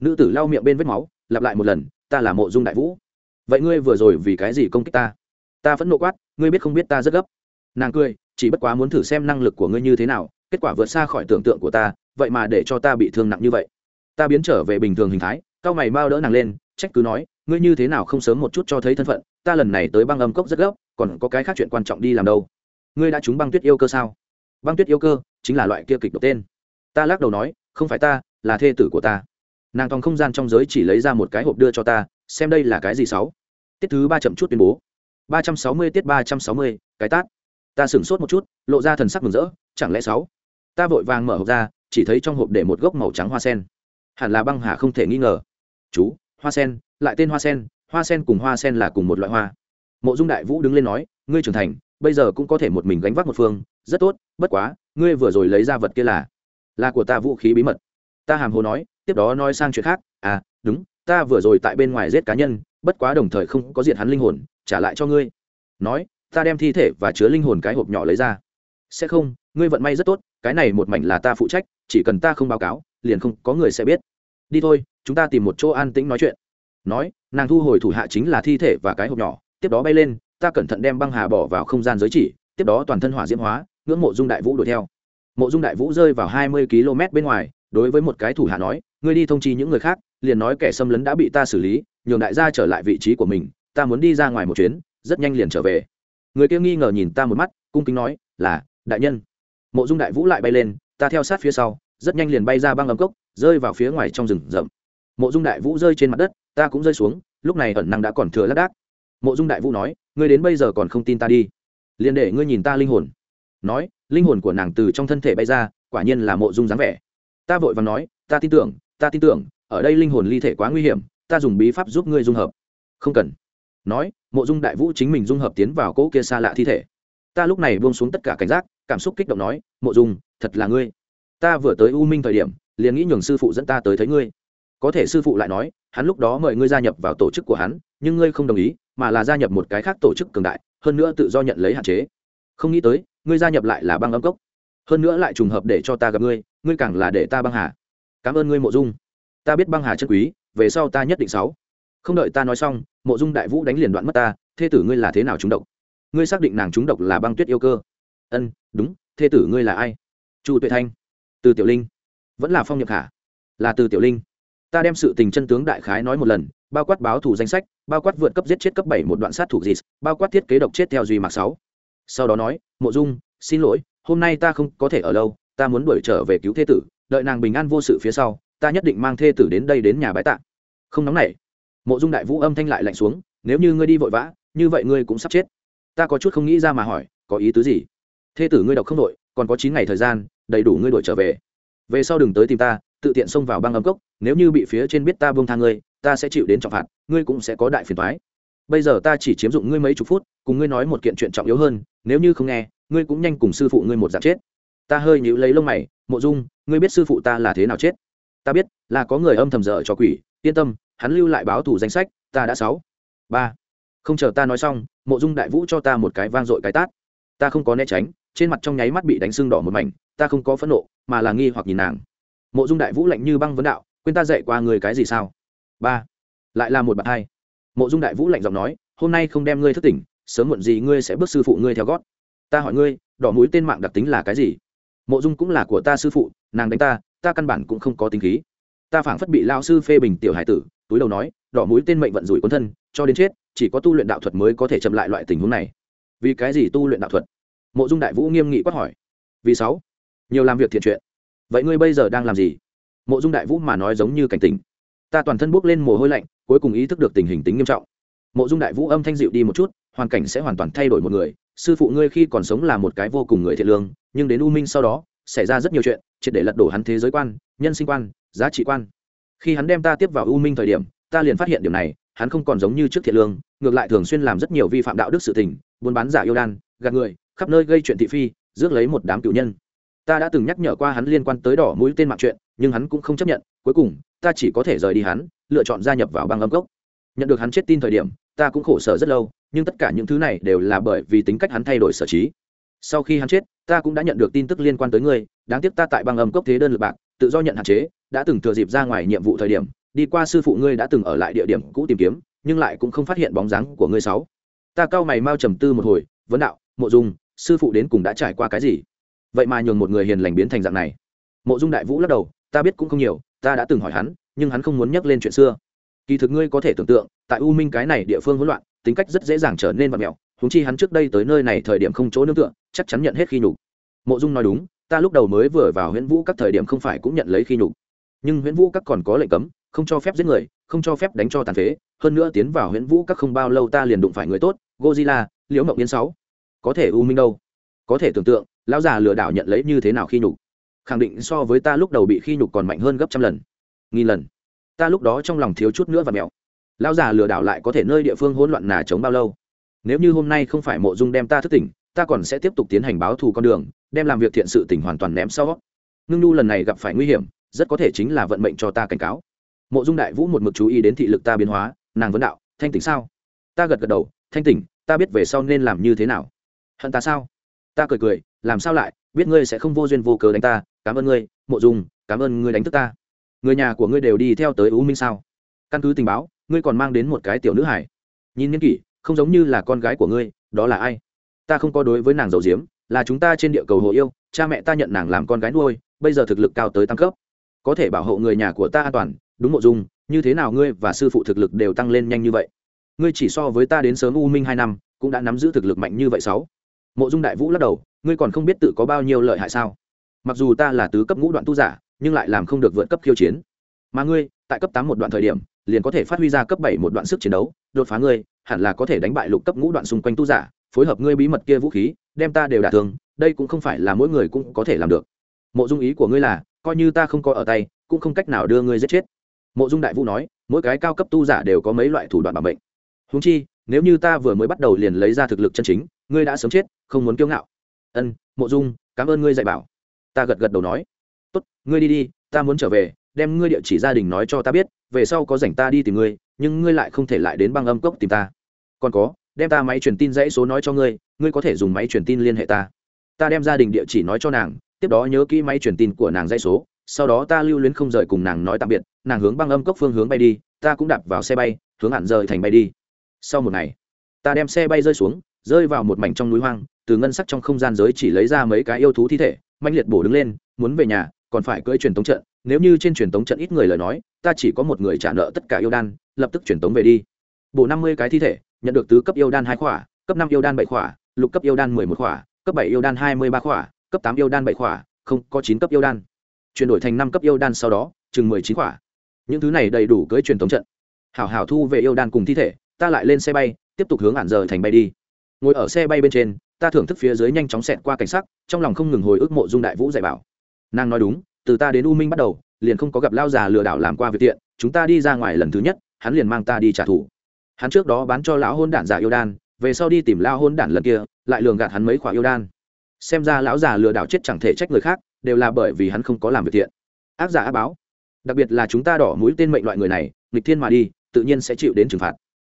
Nữ tử lau miệng bên vết máu, lặp lại một lần, ta là mộ dung đại vũ. Vậy ngươi vừa rồi vì cái gì công kích ta? Ta phẫn nộ quát, ngươi biết không biết ta rất gấp. Nàng cười, chỉ bất quá muốn thử xem năng lực của ngươi như thế nào, kết quả vượt xa khỏi tưởng tượng của ta, vậy mà để cho ta bị thương nặng như vậy ta biến trở về bình thường hình thái, cao mày bao đỡ nàng lên, trách cứ nói, ngươi như thế nào không sớm một chút cho thấy thân phận, ta lần này tới băng âm cốc rất gấp, còn có cái khác chuyện quan trọng đi làm đâu. Ngươi đã trúng băng tuyết yêu cơ sao? Băng tuyết yêu cơ chính là loại kia kịch độc tên. Ta lắc đầu nói, không phải ta, là thê tử của ta. Nàng thòng không gian trong giới chỉ lấy ra một cái hộp đưa cho ta, xem đây là cái gì sáu. Tiết thứ ba chậm chút tuyên bố. ba trăm sáu mươi tiết ba trăm sáu mươi, cái tát. Ta sửng sốt một chút, lộ ra thần sắc mừng rỡ, chẳng lẽ sáu? Ta vội vàng mở hộp ra, chỉ thấy trong hộp để một gốc màu trắng hoa sen hẳn là băng hà không thể nghi ngờ. Chú, hoa sen, lại tên hoa sen hoa sen cùng hoa sen là cùng một loại hoa. Mộ dung đại vũ đứng lên nói, ngươi trưởng thành, bây giờ cũng có thể một mình gánh vác một phương, rất tốt, bất quá, ngươi vừa rồi lấy ra vật kia là là của ta vũ khí bí mật. Ta hàm hồ nói, tiếp đó nói sang chuyện khác à đúng, ta vừa rồi tại bên ngoài giết cá nhân, bất quá đồng thời không có diện hắn linh hồn, trả lại cho ngươi. Nói, ta đem thi thể và chứa linh hồn cái hộp nhỏ lấy ra. Sẽ không, ngươi vận may rất tốt, cái này một mảnh là ta phụ trách, chỉ cần ta không báo cáo liền không có người sẽ biết. Đi thôi, chúng ta tìm một chỗ an tĩnh nói chuyện. Nói, nàng thu hồi thủ hạ chính là thi thể và cái hộp nhỏ, tiếp đó bay lên, ta cẩn thận đem băng hà bỏ vào không gian giới chỉ, tiếp đó toàn thân hỏa diễm hóa, ngưỡng mộ dung đại vũ đuổi theo. Mộ dung đại vũ rơi vào hai mươi km bên ngoài, đối với một cái thủ hạ nói, ngươi đi thông chi những người khác, liền nói kẻ xâm lấn đã bị ta xử lý, nhường đại gia trở lại vị trí của mình, ta muốn đi ra ngoài một chuyến, rất nhanh liền trở về. Người kia nghi ngờ nhìn ta một mắt, cung kính nói, là, đại nhân. Mộ dung đại vũ lại bay lên, ta theo sát phía sau rất nhanh liền bay ra băng ấm cốc, rơi vào phía ngoài trong rừng rậm. Mộ dung đại vũ rơi trên mặt đất, ta cũng rơi xuống, lúc này ẩn năng đã còn thừa lác đác. Mộ dung đại vũ nói, ngươi đến bây giờ còn không tin ta đi. Liền để ngươi nhìn ta linh hồn. Nói, linh hồn của nàng từ trong thân thể bay ra, quả nhiên là mộ dung dáng vẻ. Ta vội và nói, ta tin tưởng, ta tin tưởng, ở đây linh hồn ly thể quá nguy hiểm, ta dùng bí pháp giúp ngươi dung hợp. Không cần. Nói, mộ dung đại vũ chính mình dung hợp tiến vào cỗ kia xa lạ thi thể. Ta lúc này buông xuống tất cả cảnh giác, cảm xúc kích động nói, mộ dung, thật là ngươi ta vừa tới u minh thời điểm, liền nghĩ nhường sư phụ dẫn ta tới thấy ngươi. Có thể sư phụ lại nói, hắn lúc đó mời ngươi gia nhập vào tổ chức của hắn, nhưng ngươi không đồng ý, mà là gia nhập một cái khác tổ chức cường đại, hơn nữa tự do nhận lấy hạn chế. Không nghĩ tới, ngươi gia nhập lại là băng âm cốc. Hơn nữa lại trùng hợp để cho ta gặp ngươi ngươi càng là để ta băng hà. Cảm ơn ngươi, mộ dung. Ta biết băng hà chân quý, về sau ta nhất định sáu. Không đợi ta nói xong, mộ dung đại vũ đánh liền đoạn mất ta, thê tử ngươi là thế nào trúng độc? Ngươi xác định nàng trúng độc là băng tuyết yêu cơ. Ân, đúng, thê tử ngươi là ai? Chu tuệ thanh từ tiểu linh. Vẫn là phong nhược khả. Là từ tiểu linh. Ta đem sự tình chân tướng đại khái nói một lần, bao quát báo thủ danh sách, bao quát vượt cấp giết chết cấp bảy một đoạn sát thủ gì bao quát thiết kế độc chết theo duy mạc sáu. Sau đó nói, mộ dung, xin lỗi, hôm nay ta không có thể ở lâu, ta muốn đuổi trở về cứu thê tử, đợi nàng bình an vô sự phía sau, ta nhất định mang thê tử đến đây đến nhà bái tạ. Không nóng nảy. Mộ dung đại vũ âm thanh lại lạnh xuống, nếu như ngươi đi vội vã, như vậy ngươi cũng sắp chết. Ta có chút không nghĩ ra mà hỏi, có ý tứ gì? Thê tử ngươi độc không đội còn có chín ngày thời gian đầy đủ ngươi đổi trở về. Về sau đừng tới tìm ta, tự tiện xông vào băng âm cốc, nếu như bị phía trên biết ta buông tha ngươi, ta sẽ chịu đến trọng phạt, ngươi cũng sẽ có đại phiền thoái bây giờ ta chỉ chiếm dụng ngươi mấy chục phút, cùng ngươi nói một kiện chuyện trọng yếu hơn, nếu như không nghe, ngươi cũng nhanh cùng sư phụ ngươi một dạng chết. Ta hơi nhíu lấy lông mày, mộ dung, ngươi biết sư phụ ta là thế nào chết? Ta biết, là có người âm thầm dở cho quỷ, yên tâm, hắn lưu lại báo thủ danh sách, ta đã sáu, ba. Không chờ ta nói xong, mộ dung đại vũ cho ta một cái vang dội cái tát. Ta không có né tránh trên mặt trong nháy mắt bị đánh sưng đỏ một mảnh, ta không có phẫn nộ, mà là nghi hoặc nhìn nàng. Mộ dung đại vũ lạnh như băng vấn đạo, quên ta dạy qua người cái gì sao? Ba, lại là một bạn hai. Mộ dung đại vũ lạnh giọng nói, hôm nay không đem ngươi thức tỉnh, sớm muộn gì ngươi sẽ bước sư phụ ngươi theo gót. Ta hỏi ngươi, đỏ mũi tên mạng đặc tính là cái gì? Mộ dung cũng là của ta sư phụ, nàng đánh ta ta căn bản cũng không có tính khí. Ta phảng phất bị lao sư phê bình tiểu hải tử, túi đầu nói, đỏ mũi tên mệnh vận rủi quân thân, cho đến chết, chỉ có tu luyện đạo thuật mới có thể chậm lại loại tình huống này. Vì cái gì tu luyện đạo thuật? Mộ dung đại vũ nghiêm nghị quát hỏi, vì sáu, nhiều làm việc thiện chuyện, vậy ngươi bây giờ đang làm gì? Mộ dung đại vũ mà nói giống như cảnh tình ta toàn thân bốc lên mồ hôi lạnh, cuối cùng ý thức được tình hình tính nghiêm trọng. Mộ dung đại vũ âm thanh dịu đi một chút, hoàn cảnh sẽ hoàn toàn thay đổi một người, sư phụ ngươi khi còn sống là một cái vô cùng người thiện lương, nhưng đến u minh sau đó, xảy ra rất nhiều chuyện, triệt để lật đổ hắn thế giới quan, nhân sinh quan, giá trị quan. Khi hắn đem ta tiếp vào u minh thời điểm, ta liền phát hiện điều này, hắn không còn giống như trước thiện lương, ngược lại thường xuyên làm rất nhiều vi phạm đạo đức sự tình, buôn bán giả yêu đan, gạt người khắp nơi gây chuyện thị phi, rước lấy một đám cựu nhân. Ta đã từng nhắc nhở qua hắn liên quan tới đỏ mũi tên mạng chuyện, nhưng hắn cũng không chấp nhận, cuối cùng, ta chỉ có thể rời đi hắn, lựa chọn gia nhập vào băng âm cốc. Nhận được hắn chết tin thời điểm, ta cũng khổ sở rất lâu, nhưng tất cả những thứ này đều là bởi vì tính cách hắn thay đổi sở trí. Sau khi hắn chết, ta cũng đã nhận được tin tức liên quan tới ngươi, đáng tiếc ta tại băng âm cốc thế đơn lực bạc, tự do nhận hạn chế, đã từng thừa dịp ra ngoài nhiệm vụ thời điểm, đi qua sư phụ ngươi đã từng ở lại địa điểm cũ tìm kiếm, nhưng lại cũng không phát hiện bóng dáng của ngươi sáu. Ta cao mày mau trầm tư một hồi, vấn đạo, mộ dung sư phụ đến cùng đã trải qua cái gì? Vậy mà nhường một người hiền lành biến thành dạng này. Mộ dung đại vũ lắc đầu, ta biết cũng không nhiều, ta đã từng hỏi hắn, nhưng hắn không muốn nhắc lên chuyện xưa. Kỳ thực ngươi có thể tưởng tượng, tại u minh cái này địa phương hỗn loạn, tính cách rất dễ dàng trở nên vật mẹo húng chi hắn trước đây tới nơi này thời điểm không chỗ nương tựa, chắc chắn nhận hết khi nhục. Mộ dung nói đúng, ta lúc đầu mới vừa vào huyễn vũ các thời điểm không phải cũng nhận lấy khi nhục. Nhưng huyễn vũ các còn có lệnh cấm, không cho phép giết người, không cho phép đánh cho tàn phế, hơn nữa tiến vào huyễn vũ các không bao lâu ta liền đụng phải người tốt gozilla liễu mộng yến sáu có thể u minh đâu. Có thể tưởng tượng, lão già lừa đảo nhận lấy như thế nào khi nhục. Khẳng định so với ta lúc đầu bị khi nhục còn mạnh hơn gấp trăm lần, nghìn lần. Ta lúc đó trong lòng thiếu chút nữa và mẹo. Lão già lừa đảo lại có thể nơi địa phương hỗn loạn nà chống bao lâu? Nếu như hôm nay không phải mộ dung đem ta thức tỉnh, ta còn sẽ tiếp tục tiến hành báo thù con đường, đem làm việc thiện sự tỉnh hoàn toàn ném sau. Ngưng nu lần này gặp phải nguy hiểm, rất có thể chính là vận mệnh cho ta cảnh cáo. Mộ dung đại vũ một mực chú ý đến thị lực ta biến hóa, nàng vấn đạo, thanh tỉnh sao? Ta gật gật đầu, thanh tỉnh, ta biết về sau nên làm như thế nào hận ta sao? Ta cười cười, làm sao lại? Biết ngươi sẽ không vô duyên vô cớ đánh ta. Cảm ơn ngươi, mộ dung, cảm ơn ngươi đánh thức ta. Người nhà của ngươi đều đi theo tới u minh sao? Căn cứ tình báo, ngươi còn mang đến một cái tiểu nữ hải nhìn n kỷ, không giống như là con gái của ngươi, đó là ai? Ta không có đối với nàng dầu diếm là chúng ta trên địa cầu hồ yêu, cha mẹ ta nhận nàng làm con gái nuôi, bây giờ thực lực cao tới tăng cấp. Có thể bảo hộ người nhà của ta an toàn, đúng mộ dung, như thế nào ngươi và sư phụ thực lực đều tăng lên nhanh như vậy? Ngươi chỉ so với ta đến sớm u minh hai năm, cũng đã nắm giữ thực lực mạnh như vậy sáu mộ dung đại vũ lắc đầu, ngươi còn không biết tự có bao nhiêu lợi hại sao? Mặc dù ta là tứ cấp ngũ đoạn tu giả, nhưng lại làm không được vượt cấp khiêu chiến. Mà ngươi, tại cấp tám một đoạn thời điểm, liền có thể phát huy ra cấp bảy một đoạn sức chiến đấu, đột phá ngươi, hẳn là có thể đánh bại lục cấp ngũ đoạn xung quanh tu giả, phối hợp ngươi bí mật kia vũ khí, đem ta đều đả thương, đây cũng không phải là mỗi người cũng có thể làm được. Mộ dung ý của ngươi là, coi như ta không có ở tay, cũng không cách nào đưa ngươi giết chết. Mộ dung đại vũ nói, mỗi cái cao cấp tu giả đều có mấy loại thủ đoạn bảo mệnh. Húng chi, nếu như ta vừa mới bắt đầu liền lấy ra thực lực chân chính ngươi đã sớm chết, không muốn kiêu ngạo. Ân, mộ dung, cảm ơn ngươi dạy bảo. Ta gật gật đầu nói. Tốt, ngươi đi đi, ta muốn trở về, đem ngươi địa chỉ gia đình nói cho ta biết, về sau có rảnh ta đi tìm ngươi, nhưng ngươi lại không thể lại đến băng âm cốc tìm ta. Còn có, đem ta máy truyền tin dãy số nói cho ngươi ngươi có thể dùng máy truyền tin liên hệ ta. Ta đem gia đình địa chỉ nói cho nàng, tiếp đó nhớ kỹ máy truyền tin của nàng dãy số, sau đó ta lưu luyến không rời cùng nàng nói tạm biệt, nàng hướng băng âm cốc phương hướng bay đi, ta cũng đạp vào xe bay, hướng hạn rời thành bay đi. Sau một ngày, ta đem xe bay rơi xuống rơi vào một mảnh trong núi hoang, từ ngân sắc trong không gian giới chỉ lấy ra mấy cái yêu thú thi thể mạnh liệt bổ đứng lên, muốn về nhà, còn phải cưỡi truyền tống trận, nếu như trên truyền tống trận ít người lời nói, ta chỉ có một người trả nợ tất cả yêu đan, lập tức truyền tống về đi. Bổ năm mươi cái thi thể, nhận được tứ cấp yêu đan hai khỏa, cấp năm yêu đan bảy khỏa, lục cấp yêu đan mười một khỏa, cấp bảy yêu đan hai mươi ba khỏa, cấp tám yêu đan bảy khỏa, không, có chín cấp yêu đan. Chuyển đổi thành năm cấp yêu đan sau đó, chừng mười chín khỏa. Những thứ này đầy đủ cưỡi truyền tống trận. Hảo hảo thu về yêu đan cùng thi thể, ta lại lên xe bay, tiếp tục hướng ản giờ thành bay đi ngồi ở xe bay bên trên, ta thưởng thức phía dưới nhanh chóng xẹt qua cảnh sắc, trong lòng không ngừng hồi ức mộ dung đại vũ dạy bảo. Nàng nói đúng, từ ta đến u minh bắt đầu, liền không có gặp lao già lừa đảo làm qua việc tiện, chúng ta đi ra ngoài lần thứ nhất, hắn liền mang ta đi trả thù. Hắn trước đó bán cho lão hôn đản giả yêu đan, về sau đi tìm lao hôn đản lần kia, lại lường gạt hắn mấy khoả yêu đan. Xem ra lão già lừa đảo chết chẳng thể trách người khác, đều là bởi vì hắn không có làm việc thiện ác giả ác báo. Đặc biệt là chúng ta đỏ mũi tên mệnh loại người này, nghịch thiên mà đi, tự nhiên sẽ chịu đến trừng phạt.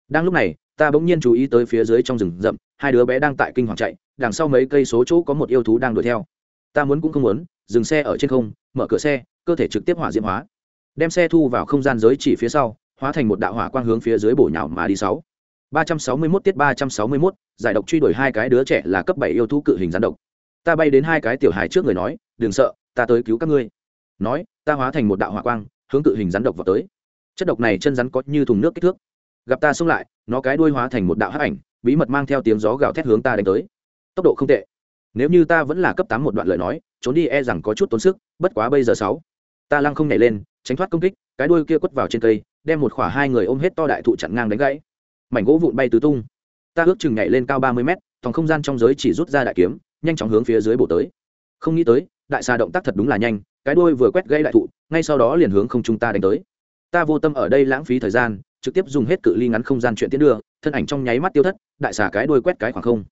Đang lúc này ta bỗng nhiên chú ý tới phía dưới trong rừng rậm hai đứa bé đang tại kinh hoàng chạy đằng sau mấy cây số chỗ có một yêu thú đang đuổi theo. Ta muốn cũng không muốn dừng xe ở trên không mở cửa xe cơ thể trực tiếp hỏa diễm hóa. Đem xe thu vào không gian giới chỉ phía sau hóa thành một đạo hỏa quang hướng phía dưới bổ nhào mà đi sáu. ba trăm sáu mươi 361 tiết ba trăm sáu mươi 361, giải độc truy đuổi hai cái đứa trẻ là cấp bảy yêu thú cự hình gián độc. Ta bay đến hai cái tiểu hài trước người nói đừng sợ ta tới cứu các ngươi. Nói ta hóa thành một đạo hỏa quang hướng cự hình rắn độc vào tới. Chất độc này chân rắn có như thùng nước kích thước gặp ta xông lại, nó cái đuôi hóa thành một đạo hắc ảnh, bí mật mang theo tiếng gió gào thét hướng ta đánh tới. Tốc độ không tệ. Nếu như ta vẫn là cấp tám một đoạn lời nói, trốn đi e rằng có chút tốn sức, bất quá bây giờ sáu. Ta lăng không nhảy lên, tránh thoát công kích, cái đuôi kia quất vào trên cây, đem một khỏa hai người ôm hết to đại thụ chặn ngang đánh gãy. Mảnh gỗ vụn bay tứ tung. Ta ước chừng nhảy lên cao ba mươi mét thòng không gian trong giới chỉ rút ra đại kiếm, nhanh chóng hướng phía dưới bổ tới. Không nghĩ tới, đại xà động tác thật đúng là nhanh, cái đuôi vừa quét gây đại thụ, ngay sau đó liền hướng không chúng ta đánh tới. Ta vô tâm ở đây lãng phí thời gian trực tiếp dùng hết cự ly ngắn không gian chuyện tiến đưa, thân ảnh trong nháy mắt tiêu thất, đại xà cái đuôi quét cái khoảng không.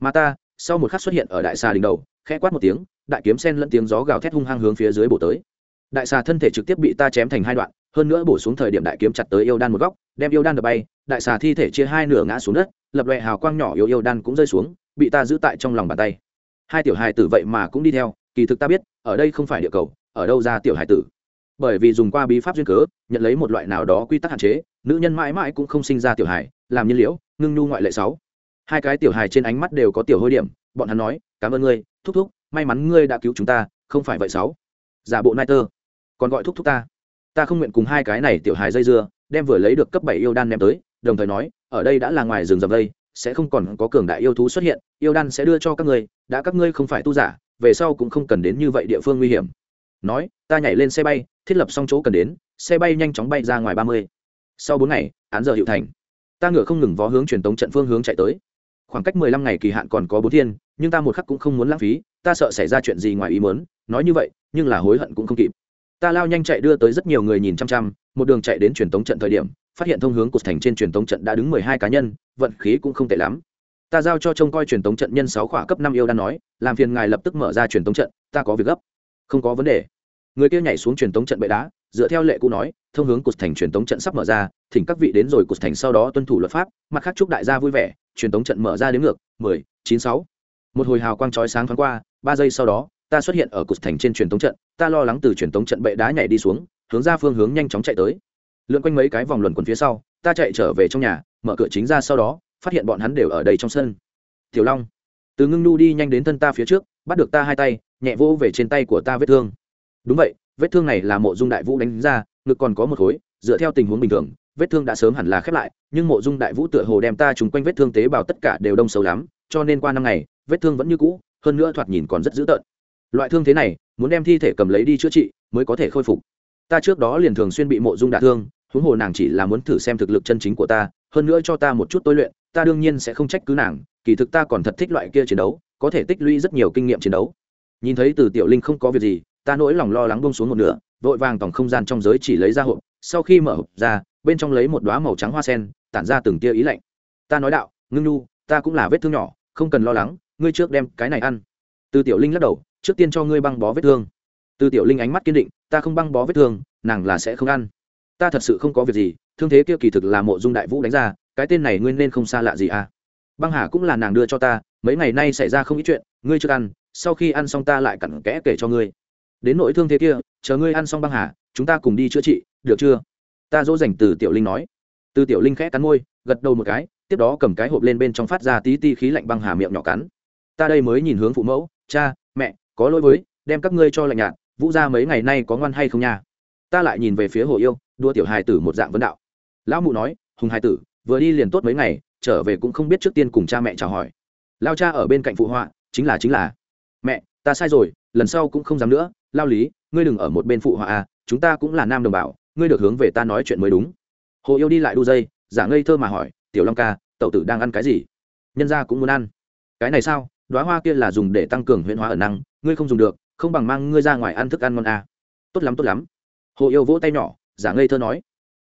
Mà ta, sau một khắc xuất hiện ở đại xà đỉnh đầu, khẽ quát một tiếng, đại kiếm sen lẫn tiếng gió gào thét hung hăng hướng phía dưới bổ tới. Đại xà thân thể trực tiếp bị ta chém thành hai đoạn, hơn nữa bổ xuống thời điểm đại kiếm chặt tới yêu đan một góc, đem yêu đan đập bay, đại xà thi thể chia hai nửa ngã xuống đất, lập loẹ hào quang nhỏ yêu yêu đan cũng rơi xuống, bị ta giữ tại trong lòng bàn tay. Hai tiểu hài tử vậy mà cũng đi theo, kỳ thực ta biết, ở đây không phải địa cầu, ở đâu ra tiểu hài tử. Bởi vì dùng qua bí pháp duyên cớ, nhận lấy một loại nào đó quy tắc hạn chế nữ nhân mãi mãi cũng không sinh ra tiểu hài, làm nhiên liễu, ngưng nhu ngoại lệ sáu. Hai cái tiểu hài trên ánh mắt đều có tiểu hôi điểm, bọn hắn nói, cảm ơn ngươi, thúc thúc, may mắn ngươi đã cứu chúng ta, không phải vậy sáu. Giả bộ nai tơ còn gọi thúc thúc ta? Ta không nguyện cùng hai cái này tiểu hài dây dưa, đem vừa lấy được cấp bảy yêu đan đem tới, đồng thời nói, ở đây đã là ngoài rừng rầm đây, sẽ không còn có cường đại yêu thú xuất hiện, yêu đan sẽ đưa cho các ngươi, đã các ngươi không phải tu giả, về sau cũng không cần đến như vậy địa phương nguy hiểm. Nói, ta nhảy lên xe bay, thiết lập xong chỗ cần đến, xe bay nhanh chóng bay ra ngoài ba mươi sau bốn ngày, án giờ hiệu thành. Ta ngựa không ngừng vó hướng truyền tống trận phương hướng chạy tới. Khoảng cách mười lăm ngày kỳ hạn còn có bốn thiên, nhưng ta một khắc cũng không muốn lãng phí, ta sợ xảy ra chuyện gì ngoài ý muốn, nói như vậy, nhưng là hối hận cũng không kịp. Ta lao nhanh chạy đưa tới rất nhiều người nhìn chăm chăm, một đường chạy đến truyền tống trận thời điểm, phát hiện thông hướng cột thành trên truyền tống trận đã đứng mười hai cá nhân, vận khí cũng không tệ lắm. Ta giao cho trông coi truyền tống trận nhân sáu khỏa cấp năm yêu đan nói, làm phiền ngài lập tức mở ra truyền tống trận, ta có việc gấp. Không có vấn đề người kia nhảy xuống truyền tống trận bệ đá, dựa theo lệ cũ nói, thông hướng cột thành truyền tống trận sắp mở ra, thỉnh các vị đến rồi cột thành sau đó tuân thủ luật pháp, mặt khác chúc đại gia vui vẻ, truyền tống trận mở ra đến ngược, mười, chín, sáu. Một hồi hào quang chói sáng thoáng qua, ba giây sau đó, ta xuất hiện ở cột thành trên truyền tống trận, ta lo lắng từ truyền tống trận bệ đá nhảy đi xuống, hướng ra phương hướng nhanh chóng chạy tới. Lượn quanh mấy cái vòng luẩn quần phía sau, ta chạy trở về trong nhà, mở cửa chính ra sau đó, phát hiện bọn hắn đều ở đây trong sân. Tiểu long, từ ngưng nu đi nhanh đến thân ta phía trước, bắt được ta hai tay, nhẹ vỗ về trên tay của ta vết thương đúng vậy, vết thương này là mộ dung đại vũ đánh ra, ngực còn có một khối, dựa theo tình huống bình thường, vết thương đã sớm hẳn là khép lại, nhưng mộ dung đại vũ tựa hồ đem ta trùng quanh vết thương tế bào tất cả đều đông sâu lắm, cho nên qua năm ngày, vết thương vẫn như cũ, hơn nữa thoạt nhìn còn rất dữ tợn. Loại thương thế này, muốn đem thi thể cầm lấy đi chữa trị, mới có thể khôi phục. Ta trước đó liền thường xuyên bị mộ dung đả thương, huống hồ nàng chỉ là muốn thử xem thực lực chân chính của ta, hơn nữa cho ta một chút tôi luyện, ta đương nhiên sẽ không trách cứ nàng, kỳ thực ta còn thật thích loại kia chiến đấu, có thể tích lũy rất nhiều kinh nghiệm chiến đấu. Nhìn thấy từ tiểu linh không có việc gì ta nỗi lòng lo lắng bông xuống một nửa, vội vàng tòng không gian trong giới chỉ lấy ra hộp, sau khi mở hộp ra, bên trong lấy một đoá màu trắng hoa sen, tản ra từng tia ý lạnh. Ta nói đạo, ngưng nhu, ta cũng là vết thương nhỏ, không cần lo lắng, ngươi trước đem cái này ăn. Từ tiểu linh lắc đầu, trước tiên cho ngươi băng bó vết thương. Từ tiểu linh ánh mắt kiên định, ta không băng bó vết thương, nàng là sẽ không ăn. Ta thật sự không có việc gì, thương thế kia kỳ thực là mộ dung đại vũ đánh ra, cái tên này nguyên nên không xa lạ gì à? Băng hà cũng là nàng đưa cho ta, mấy ngày nay xảy ra không ít chuyện, ngươi chưa ăn, sau khi ăn xong ta lại cặn kẽ kể cho ngươi đến nỗi thương thế kia, chờ ngươi ăn xong băng hà, chúng ta cùng đi chữa trị, được chưa? Ta dỗ dành từ tiểu linh nói. Từ tiểu linh khẽ cắn môi, gật đầu một cái, tiếp đó cầm cái hộp lên bên trong phát ra tí ti khí lạnh băng hà miệng nhỏ cắn. Ta đây mới nhìn hướng phụ mẫu, cha, mẹ, có lỗi với, đem các ngươi cho lạnh nhạt, vũ ra mấy ngày nay có ngoan hay không nha? Ta lại nhìn về phía hồ yêu, đua tiểu hài tử một dạng vấn đạo. Lão mụ nói, hùng hài tử, vừa đi liền tốt mấy ngày, trở về cũng không biết trước tiên cùng cha mẹ chào hỏi. Lao cha ở bên cạnh phụ họa, chính là chính là, mẹ, ta sai rồi lần sau cũng không dám nữa, lao lý, ngươi đừng ở một bên phụ họa à chúng ta cũng là nam đồng bào, ngươi được hướng về ta nói chuyện mới đúng. Hồ yêu đi lại đu dây, giả ngây thơ mà hỏi, tiểu long ca tậu tử đang ăn cái gì? Nhân ra cũng muốn ăn. Cái này sao? Đoá hoa kia là dùng để tăng cường huyễn hóa ẩn năng, ngươi không dùng được, không bằng mang ngươi ra ngoài ăn thức ăn ngon à. tốt lắm tốt lắm. Hồ yêu vỗ tay nhỏ, giả ngây thơ nói,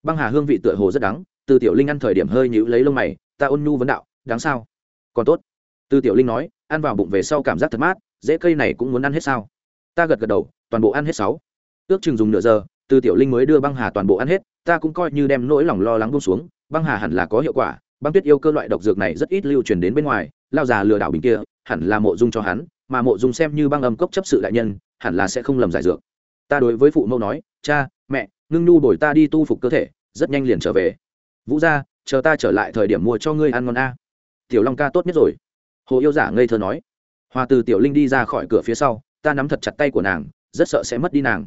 băng hà hương vị tựa hồ rất đắng, từ tiểu linh ăn thời điểm hơi nhữ lấy lông mày, ta ôn nhu vấn đạo, đáng sao? Còn tốt. Từ tiểu linh nói, ăn vào bụng về sau cảm giác thật mát dễ cây này cũng muốn ăn hết sao? Ta gật gật đầu, toàn bộ ăn hết sáu. Ước chừng dùng nửa giờ, từ tiểu linh mới đưa băng hà toàn bộ ăn hết, ta cũng coi như đem nỗi lòng lo lắng bông xuống, băng hà hẳn là có hiệu quả, băng tuyết yêu cơ loại độc dược này rất ít lưu truyền đến bên ngoài, lao già lừa đảo bình kia, hẳn là mộ dung cho hắn, mà mộ dung xem như băng âm cốc chấp sự đại nhân, hẳn là sẽ không lầm giải dược. Ta đối với phụ mẫu nói, cha, mẹ, ngưng nhu đổi ta đi tu phục cơ thể, rất nhanh liền trở về. Vũ ra chờ ta trở lại thời điểm mua cho ngươi ăn ngon a. Tiểu long ca tốt nhất rồi. Hồ yêu giả ngây thơ nói hòa từ tiểu linh đi ra khỏi cửa phía sau, ta nắm thật chặt tay của nàng, rất sợ sẽ mất đi nàng.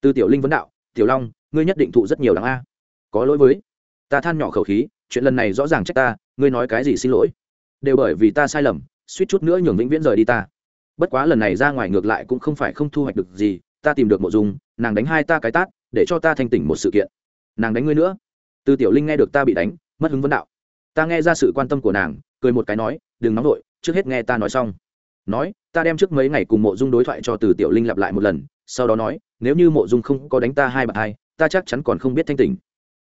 Từ tiểu linh vấn đạo, tiểu long, ngươi nhất định thụ rất nhiều đáng a. Có lỗi với, ta than nhỏ khẩu khí, chuyện lần này rõ ràng trách ta, ngươi nói cái gì xin lỗi. Đều bởi vì ta sai lầm, suýt chút nữa nhường vĩnh viễn rời đi ta. Bất quá lần này ra ngoài ngược lại cũng không phải không thu hoạch được gì, ta tìm được mộ dung, nàng đánh hai ta cái tát, để cho ta thanh tỉnh một sự kiện. Nàng đánh ngươi nữa. Từ tiểu linh nghe được ta bị đánh, mất hứng vấn đạo. Ta nghe ra sự quan tâm của nàng, cười một cái nói, đừng nóng vội, trước hết nghe ta nói xong nói, ta đem trước mấy ngày cùng mộ dung đối thoại cho từ tiểu linh lặp lại một lần, sau đó nói, nếu như mộ dung không có đánh ta hai bạn hai, ta chắc chắn còn không biết thanh tỉnh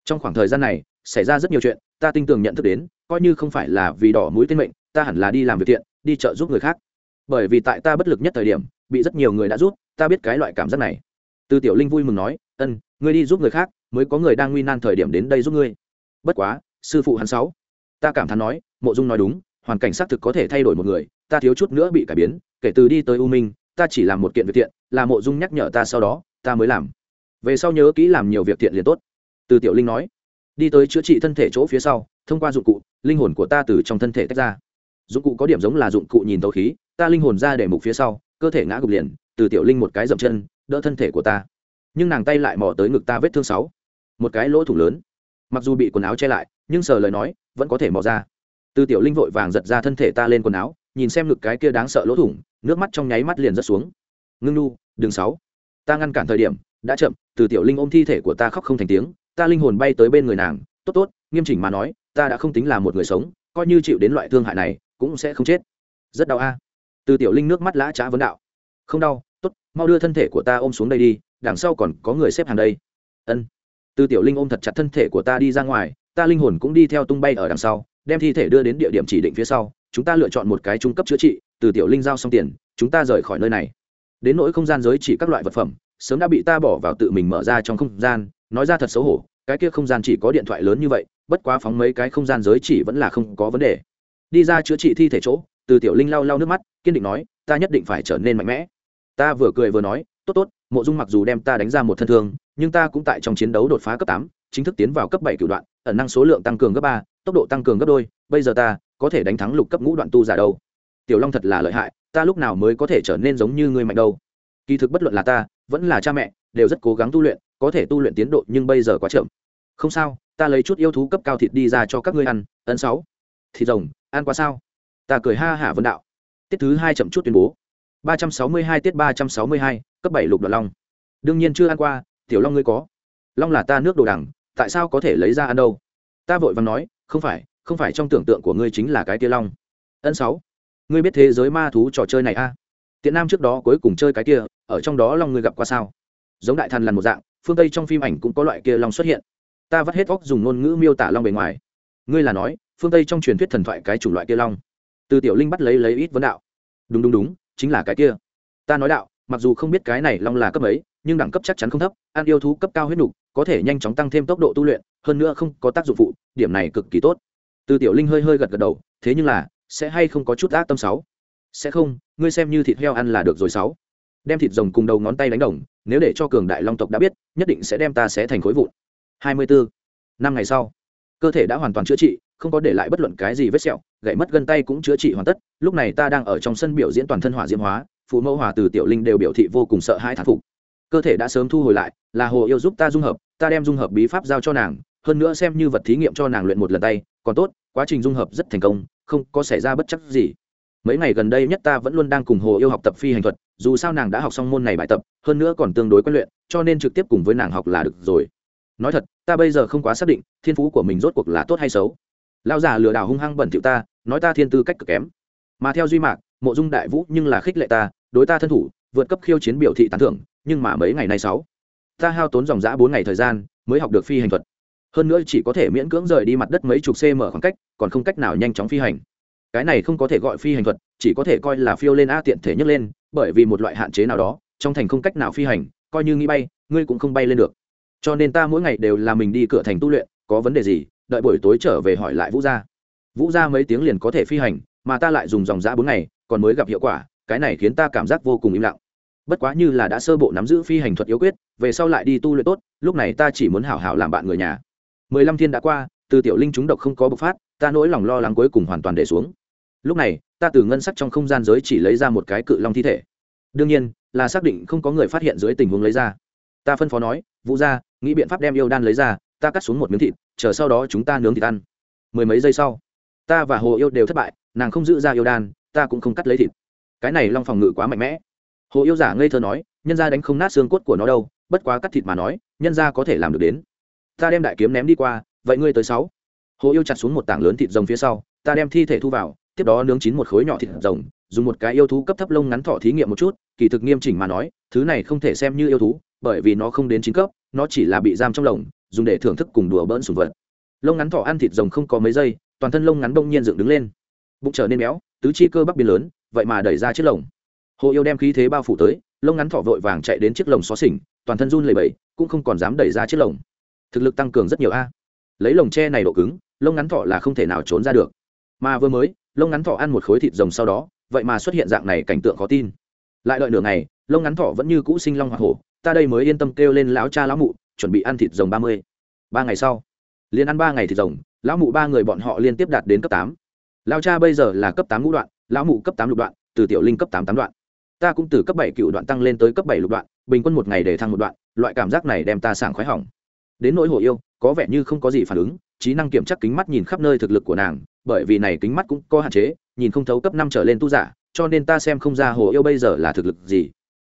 trong khoảng thời gian này, xảy ra rất nhiều chuyện, ta tin tưởng nhận thức đến, coi như không phải là vì đỏ mũi tên mệnh, ta hẳn là đi làm việc thiện, đi chợ giúp người khác. Bởi vì tại ta bất lực nhất thời điểm, bị rất nhiều người đã giúp, ta biết cái loại cảm giác này. Từ tiểu linh vui mừng nói, ân, ngươi đi giúp người khác, mới có người đang nguy nan thời điểm đến đây giúp ngươi. Bất quá, sư phụ hắn sáu. Ta cảm thán nói, mộ dung nói đúng hoàn cảnh xác thực có thể thay đổi một người, ta thiếu chút nữa bị cải biến, kể từ đi tới u minh, ta chỉ làm một kiện việc thiện, là mộ dung nhắc nhở ta sau đó, ta mới làm. Về sau nhớ kỹ làm nhiều việc thiện liền tốt. Từ tiểu linh nói. Đi tới chữa trị thân thể chỗ phía sau, thông qua dụng cụ, linh hồn của ta từ trong thân thể tách ra. Dụng cụ có điểm giống là dụng cụ nhìn tấu khí, ta linh hồn ra để mục phía sau, cơ thể ngã gục liền, từ tiểu linh một cái dậm chân, đỡ thân thể của ta. Nhưng nàng tay lại mò tới ngực ta vết thương sáu. Một cái lỗ thủng lớn. Mặc dù bị quần áo che lại, nhưng sờ lời nói, vẫn có thể mò ra từ tiểu linh vội vàng giật ra thân thể ta lên quần áo, nhìn xem ngực cái kia đáng sợ lỗ thủng, nước mắt trong nháy mắt liền rớt xuống. Ngưng nu đường sáu. Ta ngăn cản thời điểm, đã chậm, từ tiểu linh ôm thi thể của ta khóc không thành tiếng, ta linh hồn bay tới bên người nàng, tốt tốt, nghiêm chỉnh mà nói, ta đã không tính là một người sống, coi như chịu đến loại thương hại này, cũng sẽ không chết. Rất đau a. Từ tiểu linh nước mắt lã trá vấn đạo. Không đau, tốt, mau đưa thân thể của ta ôm xuống đây đi, đằng sau còn có người xếp hàng đây. Ân. Từ tiểu linh ôm thật chặt thân thể của ta đi ra ngoài, ta linh hồn cũng đi theo tung bay ở đằng sau đem thi thể đưa đến địa điểm chỉ định phía sau, chúng ta lựa chọn một cái trung cấp chữa trị, từ tiểu linh giao xong tiền, chúng ta rời khỏi nơi này. Đến nỗi không gian giới chỉ các loại vật phẩm, sớm đã bị ta bỏ vào tự mình mở ra trong không gian, nói ra thật xấu hổ, cái kia không gian chỉ có điện thoại lớn như vậy, bất quá phóng mấy cái không gian giới chỉ vẫn là không có vấn đề. Đi ra chữa trị thi thể chỗ, từ tiểu linh lau lau nước mắt, kiên định nói, ta nhất định phải trở nên mạnh mẽ. Ta vừa cười vừa nói, tốt tốt, mộ dung mặc dù đem ta đánh ra một thân thương, nhưng ta cũng tại trong chiến đấu đột phá cấp tám, chính thức tiến vào cấp bảy cựu đoạn, ẩn năng số lượng tăng cường gấp ba tốc độ tăng cường gấp đôi, bây giờ ta có thể đánh thắng lục cấp ngũ đoạn tu giả đâu. Tiểu long thật là lợi hại, ta lúc nào mới có thể trở nên giống như ngươi mạnh đâu. Kỳ thực bất luận là ta, vẫn là cha mẹ, đều rất cố gắng tu luyện, có thể tu luyện tiến độ nhưng bây giờ quá chậm. Không sao, ta lấy chút yêu thú cấp cao thịt đi ra cho các ngươi ăn, ấn sáu. Thịt rồng, ăn quá sao? Ta cười ha hả vân đạo. Tiết thứ hai chậm chút tuyên bố. ba trăm sáu mươi hai tiết ba trăm sáu mươi hai, cấp bảy lục đoạn long. Đương nhiên chưa ăn qua, tiểu long ngươi có. Long là ta nước đồ đằng, tại sao có thể lấy ra ăn đâu? Ta vội vàng nói không phải không phải trong tưởng tượng của ngươi chính là cái tia long. Ân sáu, ngươi biết thế giới ma thú trò chơi này a à? tiện nam trước đó cuối cùng chơi cái kia, ở trong đó long ngươi gặp qua sao? Giống đại thần là một dạng, phương tây trong phim ảnh cũng có loại kia long xuất hiện. Ta vắt hết óc dùng ngôn ngữ miêu tả long bề ngoài. Ngươi là nói, phương tây trong truyền thuyết thần thoại cái chủng loại kia long. Từ tiểu linh bắt lấy lấy ít vấn đạo. Đúng đúng đúng, chính là cái kia. Ta nói đạo, mặc dù không biết cái này long là cấp ấy nhưng đẳng cấp chắc chắn không thấp, ăn yêu thú cấp cao huyết nục, có thể nhanh chóng tăng thêm tốc độ tu luyện hơn nữa không có tác dụng phụ, điểm này cực kỳ tốt. Từ tiểu linh hơi hơi gật gật đầu, thế nhưng là, sẽ hay không có chút ác tâm sáu? Sẽ không, ngươi xem như thịt heo ăn là được rồi sáu. Đem thịt rồng cùng đầu ngón tay đánh đồng, nếu để cho cường đại long tộc đã biết, nhất định sẽ đem ta xé thành khối vụn. Hai mươi bốn năm ngày sau, cơ thể đã hoàn toàn chữa trị, không có để lại bất luận cái gì vết sẹo, gãy mất gân tay cũng chữa trị hoàn tất, lúc này ta đang ở trong sân biểu diễn toàn thân hỏa diễm hóa, phụ mẫu hòa từ tiểu linh đều biểu thị vô cùng sợ hãi thán phục. Cơ thể đã sớm thu hồi lại, là hồ yêu giúp ta dung hợp, ta đem dung hợp bí pháp giao cho nàng hơn nữa xem như vật thí nghiệm cho nàng luyện một lần tay, còn tốt, quá trình dung hợp rất thành công, không có xảy ra bất chắc gì. Mấy ngày gần đây nhất ta vẫn luôn đang cùng hồ yêu học tập phi hành thuật, dù sao nàng đã học xong môn này bài tập, hơn nữa còn tương đối quen luyện, cho nên trực tiếp cùng với nàng học là được rồi. Nói thật, ta bây giờ không quá xác định, thiên phú của mình rốt cuộc là tốt hay xấu. Lao già lừa đảo hung hăng bẩn thiệu ta, nói ta thiên tư cách cực kém. Mà theo duy mạc, mộ dung đại vũ nhưng là khích lệ ta, đối ta thân thủ, vượt cấp khiêu chiến biểu thị tán thưởng, nhưng mà mấy ngày nay sáu, ta hao tốn dòng giã bốn ngày thời gian, mới học được phi hành thuật hơn nữa chỉ có thể miễn cưỡng rời đi mặt đất mấy chục cm khoảng cách, còn không cách nào nhanh chóng phi hành. Cái này không có thể gọi phi hành thuật, chỉ có thể coi là phiêu lên a tiện thể nhấc lên, bởi vì một loại hạn chế nào đó, trong thành không cách nào phi hành, coi như nghĩ bay, ngươi cũng không bay lên được. Cho nên ta mỗi ngày đều là mình đi cửa thành tu luyện, có vấn đề gì, đợi buổi tối trở về hỏi lại vũ gia. Vũ gia mấy tiếng liền có thể phi hành, mà ta lại dùng dòng giã bốn ngày, còn mới gặp hiệu quả, cái này khiến ta cảm giác vô cùng im lặng. Bất quá như là đã sơ bộ nắm giữ phi hành thuật yếu quyết, về sau lại đi tu luyện tốt, lúc này ta chỉ muốn hảo hảo làm bạn người nhà mười lăm thiên đã qua, từ tiểu linh chúng độc không có bộc phát, ta nỗi lòng lo lắng cuối cùng hoàn toàn để xuống. Lúc này, ta từ ngân sắc trong không gian giới chỉ lấy ra một cái cự long thi thể. Đương nhiên, là xác định không có người phát hiện dưới tình huống lấy ra. Ta phân phó nói, vũ ra nghĩ biện pháp đem yêu đan lấy ra, ta cắt xuống một miếng thịt, chờ sau đó chúng ta nướng thịt ăn. Mười mấy giây sau, ta và hồ yêu đều thất bại, nàng không giữ ra yêu đan, ta cũng không cắt lấy thịt. Cái này long phòng ngự quá mạnh mẽ. Hồ yêu giả ngây thơ nói, nhân ra đánh không nát xương cốt của nó đâu, bất quá cắt thịt mà nói, nhân ra có thể làm được đến ta đem đại kiếm ném đi qua, vậy ngươi tới sáu. Hồ yêu chặt xuống một tảng lớn thịt rồng phía sau, ta đem thi thể thu vào, tiếp đó nướng chín một khối nhỏ thịt rồng, dùng một cái yêu thú cấp thấp lông ngắn thọ thí nghiệm một chút, kỳ thực nghiêm chỉnh mà nói, thứ này không thể xem như yêu thú, bởi vì nó không đến chín cấp, nó chỉ là bị giam trong lồng, dùng để thưởng thức cùng đùa bỡn sùng vật. Lông ngắn thọ ăn thịt rồng không có mấy giây, toàn thân lông ngắn đông nhiên dựng đứng lên. Bụng trở nên béo, tứ chi cơ bắp biến lớn, vậy mà đẩy ra chiếc lồng. Hồ yêu đem khí thế bao phủ tới, lông ngắn thọ vội vàng chạy đến chiếc lồng xó xỉnh, toàn thân run lầy bẫy cũng không còn dám đẩy ra chiếc lồng thực lực tăng cường rất nhiều a. Lấy lồng tre này độ cứng, lông ngắn thọ là không thể nào trốn ra được. Mà vừa mới, lông ngắn thọ ăn một khối thịt rồng sau đó, vậy mà xuất hiện dạng này cảnh tượng khó tin. Lại đợi nửa ngày, lông ngắn thọ vẫn như cũ sinh long hoa hổ, ta đây mới yên tâm kêu lên lão cha lão mụ, chuẩn bị ăn thịt rồng ba mươi. Ba ngày sau, liền ăn ba ngày thịt rồng, lão mụ ba người bọn họ liên tiếp đạt đến cấp tám. Lão cha bây giờ là cấp tám ngũ đoạn, lão mụ cấp tám lục đoạn, từ tiểu linh cấp tám tám đoạn. Ta cũng từ cấp bảy cựu đoạn tăng lên tới cấp bảy lục đoạn, bình quân một ngày để thăng một đoạn, loại cảm giác này đem ta sảng khoái hỏng đến nỗi hồ yêu, có vẻ như không có gì phản ứng, trí năng kiểm tra kính mắt nhìn khắp nơi thực lực của nàng, bởi vì này kính mắt cũng có hạn chế, nhìn không thấu cấp năm trở lên tu giả, cho nên ta xem không ra hồ yêu bây giờ là thực lực gì.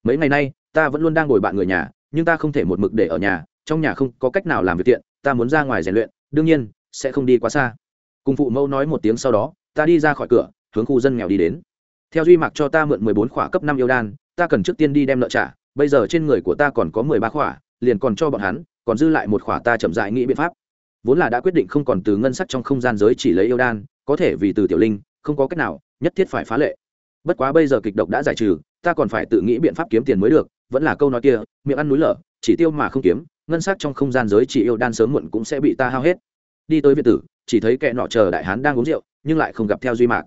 Mấy ngày nay, ta vẫn luôn đang ngồi bạn người nhà, nhưng ta không thể một mực để ở nhà, trong nhà không có cách nào làm việc tiện, ta muốn ra ngoài rèn luyện, đương nhiên, sẽ không đi quá xa. Cùng phụ mẫu nói một tiếng sau đó, ta đi ra khỏi cửa, hướng khu dân nghèo đi đến. Theo duy mạc cho ta mượn mười bốn khỏa cấp năm yêu đan, ta cần trước tiên đi đem nợ trả, bây giờ trên người của ta còn có mười ba khỏa, liền còn cho bọn hắn còn dư lại một khỏa ta chậm dại nghĩ biện pháp. Vốn là đã quyết định không còn từ ngân sắc trong không gian giới chỉ lấy yêu đan, có thể vì từ tiểu linh, không có cách nào, nhất thiết phải phá lệ. Bất quá bây giờ kịch độc đã giải trừ, ta còn phải tự nghĩ biện pháp kiếm tiền mới được, vẫn là câu nói kia, miệng ăn núi lở, chỉ tiêu mà không kiếm, ngân sắc trong không gian giới chỉ yêu đan sớm muộn cũng sẽ bị ta hao hết. Đi tới viện tử, chỉ thấy kẻ nọ chờ đại hán đang uống rượu, nhưng lại không gặp theo duy mạc.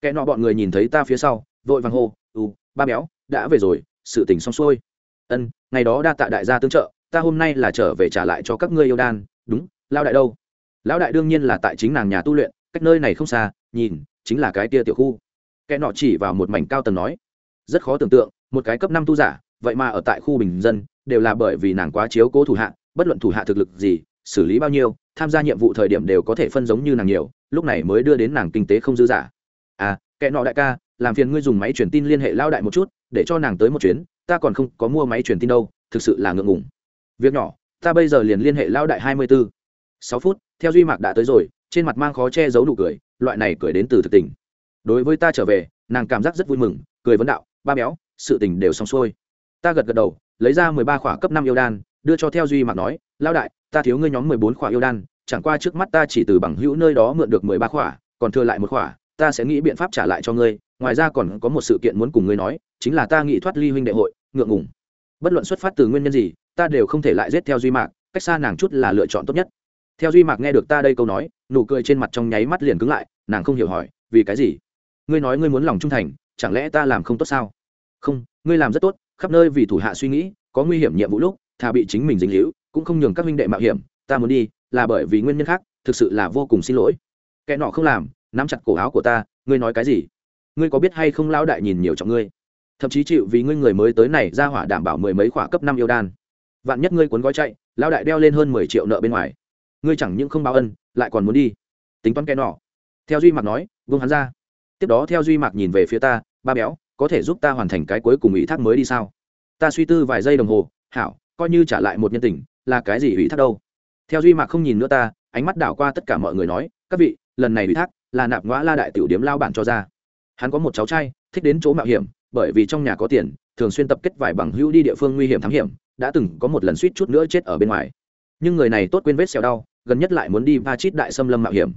Kẻ nọ bọn người nhìn thấy ta phía sau, vội vàng hô u ba béo, đã về rồi, sự tình xong xuôi. Ân, ngày đó đa tạ đại gia tương trợ ta hôm nay là trở về trả lại cho các ngươi yêu đan, đúng lao đại đâu? Lão đại đương nhiên là tại chính nàng nhà tu luyện, cách nơi này không xa, nhìn, chính là cái tia tiểu khu. Kẻ nọ chỉ vào một mảnh cao tầng nói, rất khó tưởng tượng, một cái cấp năm tu giả, vậy mà ở tại khu bình dân, đều là bởi vì nàng quá chiếu cố thủ hạ, bất luận thủ hạ thực lực gì, xử lý bao nhiêu, tham gia nhiệm vụ thời điểm đều có thể phân giống như nàng nhiều, lúc này mới đưa đến nàng kinh tế không dư giả. À kẻ nọ đại ca, làm phiền ngươi dùng máy truyền tin liên hệ lao đại một chút, để cho nàng tới một chuyến, ta còn không có mua máy truyền tin đâu, thực sự là ngượng ngùng việc nhỏ, ta bây giờ liền liên hệ Lão đại hai mươi bốn sáu phút, theo duy mạc đã tới rồi, trên mặt mang khó che giấu nụ cười, loại này cười đến từ thực tình. Đối với ta trở về, nàng cảm giác rất vui mừng, cười vấn đạo, ba béo, sự tình đều xong xuôi. Ta gật gật đầu, lấy ra mười ba khỏa cấp năm yêu đan, đưa cho theo duy mạc nói, Lão đại, ta thiếu ngươi nhóm mười bốn khỏa yêu đan, chẳng qua trước mắt ta chỉ từ bằng hữu nơi đó mượn được mười ba khỏa, còn thừa lại một khỏa, ta sẽ nghĩ biện pháp trả lại cho ngươi, ngoài ra còn có một sự kiện muốn cùng ngươi nói, chính là ta nghĩ thoát ly huynh đệ hội, ngượng ngùng. Bất luận xuất phát từ nguyên nhân gì ta đều không thể lại giết theo duy mạc, cách xa nàng chút là lựa chọn tốt nhất. Theo duy mạc nghe được ta đây câu nói, nụ cười trên mặt trong nháy mắt liền cứng lại, nàng không hiểu hỏi, vì cái gì? Ngươi nói ngươi muốn lòng trung thành, chẳng lẽ ta làm không tốt sao? Không, ngươi làm rất tốt, khắp nơi vì thủ hạ suy nghĩ, có nguy hiểm nhiệm vụ lúc, thà bị chính mình dính hữu cũng không nhường các huynh đệ mạo hiểm, ta muốn đi, là bởi vì nguyên nhân khác, thực sự là vô cùng xin lỗi. Kẻ nọ không làm, nắm chặt cổ áo của ta, ngươi nói cái gì? Ngươi có biết hay không lao đại nhìn nhiều trọng ngươi? Thậm chí chịu vì ngươi người mới tới này ra hỏa đảm bảo mười mấy khỏa cấp năm yêu đan vạn nhất ngươi cuốn gói chạy lao đại đeo lên hơn mười triệu nợ bên ngoài. Ngươi chẳng những không báo ân, lại còn muốn đi. Tính toán kẻ nọ. Theo duy mạc nói, vương hắn ra. Tiếp đó theo duy mạc nhìn về phía ta, ba béo, có thể giúp ta hoàn thành cái cuối cùng ủy thác mới đi sao? Ta suy tư vài giây đồng hồ, hảo, coi như trả lại một nhân tình, là cái gì ủy thác đâu? Theo duy mạc không nhìn nữa ta, ánh mắt đảo qua tất cả mọi người nói, các vị, lần này ủy thác là nạp ngõ la đại tiểu điếm lao bản cho ra. Hắn có một cháu trai, thích đến chỗ mạo hiểm, bởi vì trong nhà có tiền, thường xuyên tập kết vài bằng hữu đi địa phương nguy hiểm thám hiểm đã từng có một lần suýt chút nữa chết ở bên ngoài. Nhưng người này tốt quên vết xẹo đau, gần nhất lại muốn đi va chít đại xâm lâm mạo hiểm.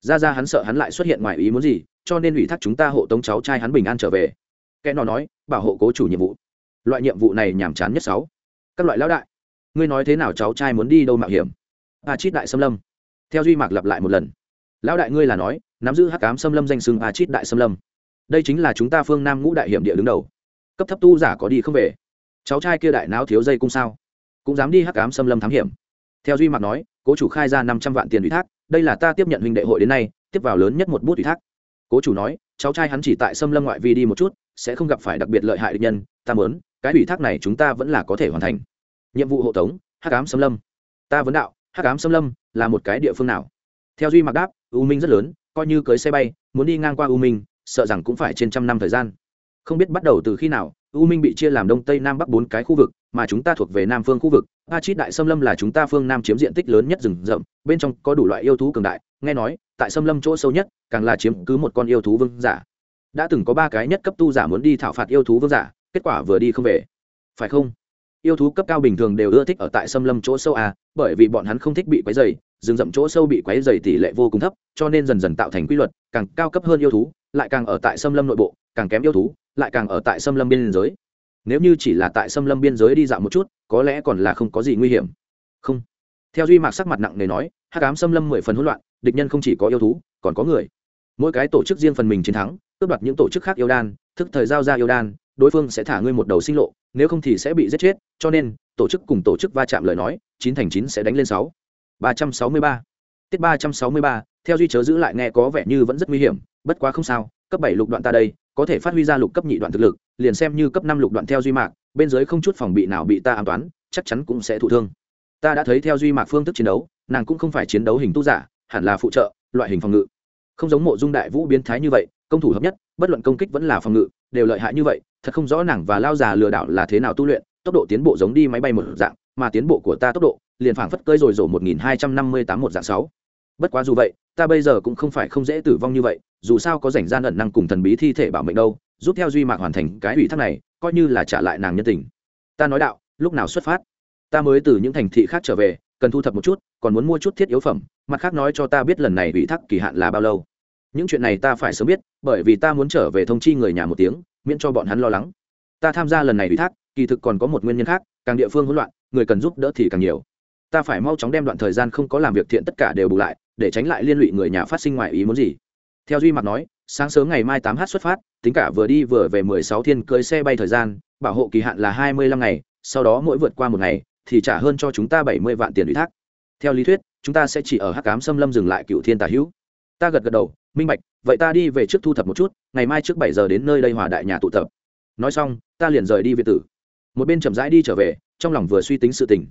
Ra ra hắn sợ hắn lại xuất hiện ngoài ý muốn gì, cho nên ủy thác chúng ta hộ tống cháu trai hắn bình an trở về. Kẻ nó nói, bảo hộ cố chủ nhiệm vụ. Loại nhiệm vụ này nhàm chán nhất sáu. Các loại lão đại, ngươi nói thế nào cháu trai muốn đi đâu mạo hiểm? A chít đại xâm lâm. Theo duy mạc lặp lại một lần. Lão đại ngươi là nói, nắm giữ hắc cám xâm lâm danh xưng a chít đại xâm lâm. Đây chính là chúng ta phương nam ngũ đại hiểm địa đứng đầu. Cấp thấp tu giả có đi không về cháu trai kia đại não thiếu dây cung sao? Cũng dám đi hắc cám xâm lâm thám hiểm. Theo duy mạc nói, cố chủ khai ra năm trăm vạn tiền ủy thác, đây là ta tiếp nhận hình đệ hội đến nay, tiếp vào lớn nhất một bút ủy thác. Cố chủ nói, cháu trai hắn chỉ tại xâm lâm ngoại vi đi một chút, sẽ không gặp phải đặc biệt lợi hại địch nhân, ta mớn cái ủy thác này chúng ta vẫn là có thể hoàn thành. Nhiệm vụ hộ tống, hắc ám xâm lâm. Ta vấn đạo, hắc ám xâm lâm là một cái địa phương nào? Theo duy mặc đáp, u minh rất lớn, coi như cưới xe bay, muốn đi ngang qua u minh, sợ rằng cũng phải trên trăm năm thời gian. Không biết bắt đầu từ khi nào u minh bị chia làm đông tây nam bắc bốn cái khu vực, mà chúng ta thuộc về nam phương khu vực. A chít đại xâm lâm là chúng ta phương nam chiếm diện tích lớn nhất rừng rậm, bên trong có đủ loại yêu thú cường đại. Nghe nói, tại xâm lâm chỗ sâu nhất, càng là chiếm cứ một con yêu thú vương giả. Đã từng có ba cái nhất cấp tu giả muốn đi thảo phạt yêu thú vương giả, kết quả vừa đi không về. Phải không? Yêu thú cấp cao bình thường đều ưa thích ở tại xâm lâm chỗ sâu à bởi vì bọn hắn không thích bị quấy dày rừng rậm chỗ sâu bị quấy dày tỷ lệ vô cùng thấp, cho nên dần dần tạo thành quy luật, càng cao cấp hơn yêu thú lại càng ở tại xâm lâm nội bộ, càng kém yêu thú, lại càng ở tại xâm lâm biên giới. Nếu như chỉ là tại xâm lâm biên giới đi dạo một chút, có lẽ còn là không có gì nguy hiểm. Không. Theo duy mạc sắc mặt nặng nề nói, hắc ám xâm lâm mười phần hỗn loạn, địch nhân không chỉ có yêu thú, còn có người. Mỗi cái tổ chức riêng phần mình chiến thắng, cướp đoạt những tổ chức khác yêu đan, thức thời giao ra yêu đan, đối phương sẽ thả ngươi một đầu sinh lộ, nếu không thì sẽ bị giết chết, cho nên, tổ chức cùng tổ chức va chạm lời nói, chín thành chín sẽ đánh lên sáu. Ba trăm sáu mươi ba. Tiết ba trăm sáu mươi ba, theo duy chớ giữ lại nghe có vẻ như vẫn rất nguy hiểm bất quá không sao, cấp bảy lục đoạn ta đây, có thể phát huy ra lục cấp nhị đoạn thực lực, liền xem như cấp năm lục đoạn theo duy mạc, bên dưới không chút phòng bị nào bị ta an toán, chắc chắn cũng sẽ thụ thương. Ta đã thấy theo duy mạc phương thức chiến đấu, nàng cũng không phải chiến đấu hình tu giả, hẳn là phụ trợ, loại hình phòng ngự. Không giống mộ dung đại vũ biến thái như vậy, công thủ hợp nhất, bất luận công kích vẫn là phòng ngự, đều lợi hại như vậy, thật không rõ nàng và lao già lừa đảo là thế nào tu luyện, tốc độ tiến bộ giống đi máy bay một dạng, mà tiến bộ của ta tốc độ, liền phảng phất cơi rồi rổ một nghìn hai trăm năm mươi tám một dạng sáu. Bất quá dù vậy ta bây giờ cũng không phải không dễ tử vong như vậy, dù sao có rảnh gian ẩn năng cùng thần bí thi thể bảo mệnh đâu, giúp theo duy mạc hoàn thành cái ủy thác này, coi như là trả lại nàng nhân tình. Ta nói đạo, lúc nào xuất phát? Ta mới từ những thành thị khác trở về, cần thu thập một chút, còn muốn mua chút thiết yếu phẩm, mặt khác nói cho ta biết lần này ủy thác kỳ hạn là bao lâu. Những chuyện này ta phải sớm biết, bởi vì ta muốn trở về thông chi người nhà một tiếng, miễn cho bọn hắn lo lắng. Ta tham gia lần này ủy thác, kỳ thực còn có một nguyên nhân khác, càng địa phương hỗn loạn, người cần giúp đỡ thì càng nhiều. Ta phải mau chóng đem đoạn thời gian không có làm việc thiện tất cả đều bù lại để tránh lại liên lụy người nhà phát sinh ngoài ý muốn gì. Theo duy mặt nói, sáng sớm ngày mai tám h xuất phát, tính cả vừa đi vừa về mười sáu thiên cưới xe bay thời gian, bảo hộ kỳ hạn là hai mươi lăm ngày, sau đó mỗi vượt qua một ngày, thì trả hơn cho chúng ta bảy mươi vạn tiền ủy thác. Theo lý thuyết, chúng ta sẽ chỉ ở hắc cám xâm lâm dừng lại cựu thiên tả hữu. Ta gật gật đầu, minh bạch, vậy ta đi về trước thu thập một chút, ngày mai trước bảy giờ đến nơi đây hòa đại nhà tụ tập. Nói xong, ta liền rời đi việt tử. Một bên chậm rãi đi trở về, trong lòng vừa suy tính sự tình.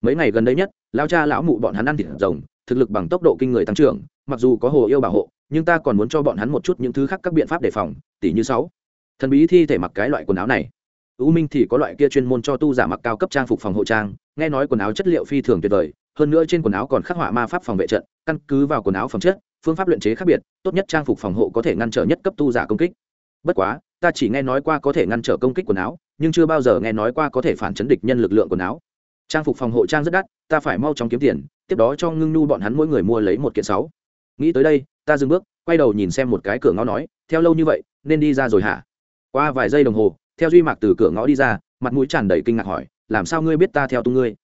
Mấy ngày gần đây nhất, lao cha lão mụ bọn hắn ăn thịt rồng thực lực bằng tốc độ kinh người tăng trưởng, mặc dù có hồ yêu bảo hộ, nhưng ta còn muốn cho bọn hắn một chút những thứ khác các biện pháp đề phòng tỷ như sáu. Thần bí thi thể mặc cái loại quần áo này. U minh thì có loại kia chuyên môn cho tu giả mặc cao cấp trang phục phòng hộ trang, nghe nói quần áo chất liệu phi thường tuyệt vời, hơn nữa trên quần áo còn khắc họa ma pháp phòng vệ trận, căn cứ vào quần áo phẩm chất, phương pháp luyện chế khác biệt, tốt nhất trang phục phòng hộ có thể ngăn trở nhất cấp tu giả công kích. Bất quá, ta chỉ nghe nói qua có thể ngăn trở công kích quần áo, nhưng chưa bao giờ nghe nói qua có thể phản chấn địch nhân lực lượng quần áo trang phục phòng hộ trang rất đắt, ta phải mau chóng kiếm tiền, tiếp đó cho ngưng nu bọn hắn mỗi người mua lấy một kiện sáu. Nghĩ tới đây, ta dừng bước, quay đầu nhìn xem một cái cửa ngõ nói, theo lâu như vậy, nên đi ra rồi hả? Qua vài giây đồng hồ, theo duy mạc từ cửa ngõ đi ra, mặt mũi tràn đầy kinh ngạc hỏi, làm sao ngươi biết ta theo tung ngươi?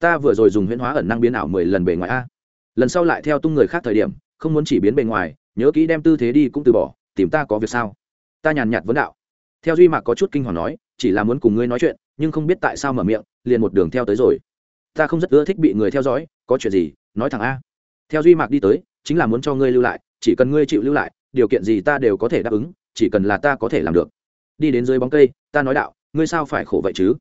Ta vừa rồi dùng huyễn hóa ẩn năng biến ảo mười lần bề ngoài a. Lần sau lại theo tung người khác thời điểm, không muốn chỉ biến bề ngoài, nhớ kỹ đem tư thế đi cũng từ bỏ, tìm ta có việc sao? Ta nhàn nhạt vấn đạo. Theo duy mạc có chút kinh hoàng nói chỉ là muốn cùng ngươi nói chuyện, nhưng không biết tại sao mở miệng, liền một đường theo tới rồi. Ta không rất ưa thích bị người theo dõi, có chuyện gì, nói thẳng a. Theo duy mạc đi tới, chính là muốn cho ngươi lưu lại, chỉ cần ngươi chịu lưu lại, điều kiện gì ta đều có thể đáp ứng, chỉ cần là ta có thể làm được. Đi đến dưới bóng cây, ta nói đạo, ngươi sao phải khổ vậy chứ?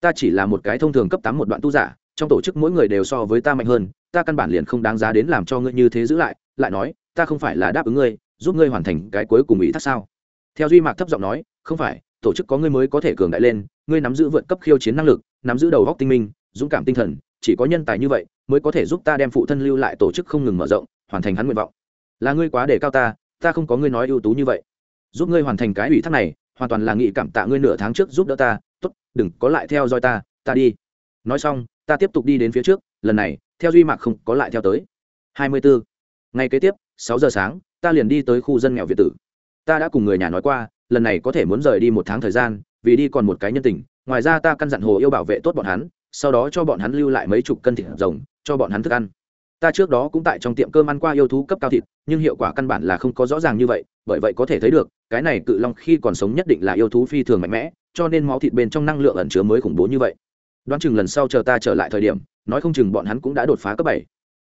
Ta chỉ là một cái thông thường cấp tám một đoạn tu giả, trong tổ chức mỗi người đều so với ta mạnh hơn, ta căn bản liền không đáng giá đến làm cho ngươi như thế giữ lại lại nói, ta không phải là đáp ứng ngươi, giúp ngươi hoàn thành cái cuối cùng ý thác sao? Theo duy mạc thấp giọng nói, không phải tổ chức có ngươi mới có thể cường đại lên, ngươi nắm giữ vượt cấp khiêu chiến năng lực, nắm giữ đầu góc tinh minh, dũng cảm tinh thần, chỉ có nhân tài như vậy mới có thể giúp ta đem phụ thân lưu lại tổ chức không ngừng mở rộng, hoàn thành hắn nguyện vọng. Là ngươi quá để cao ta ta không có ngươi nói ưu tú như vậy. Giúp ngươi hoàn thành cái ủy thác này, hoàn toàn là nghị cảm tạ ngươi nửa tháng trước giúp đỡ ta, tốt, đừng có lại theo dõi ta ta đi. Nói xong, ta tiếp tục đi đến phía trước, lần này, theo duy mạc không có lại theo tới. Hai mươi bốn ngày kế tiếp, sáu giờ sáng, ta liền đi tới khu dân nghèo việt tử. Ta đã cùng người nhà nói qua lần này có thể muốn rời đi một tháng thời gian, vì đi còn một cái nhân tình, ngoài ra ta căn dặn hồ yêu bảo vệ tốt bọn hắn, sau đó cho bọn hắn lưu lại mấy chục cân thịt rồng, cho bọn hắn thức ăn. Ta trước đó cũng tại trong tiệm cơm ăn qua yêu thú cấp cao thịt, nhưng hiệu quả căn bản là không có rõ ràng như vậy, bởi vậy có thể thấy được, cái này cự long khi còn sống nhất định là yêu thú phi thường mạnh mẽ, cho nên máu thịt bên trong năng lượng ẩn chứa mới khủng bố như vậy. Đoán chừng lần sau chờ ta trở lại thời điểm, nói không chừng bọn hắn cũng đã đột phá cấp bảy.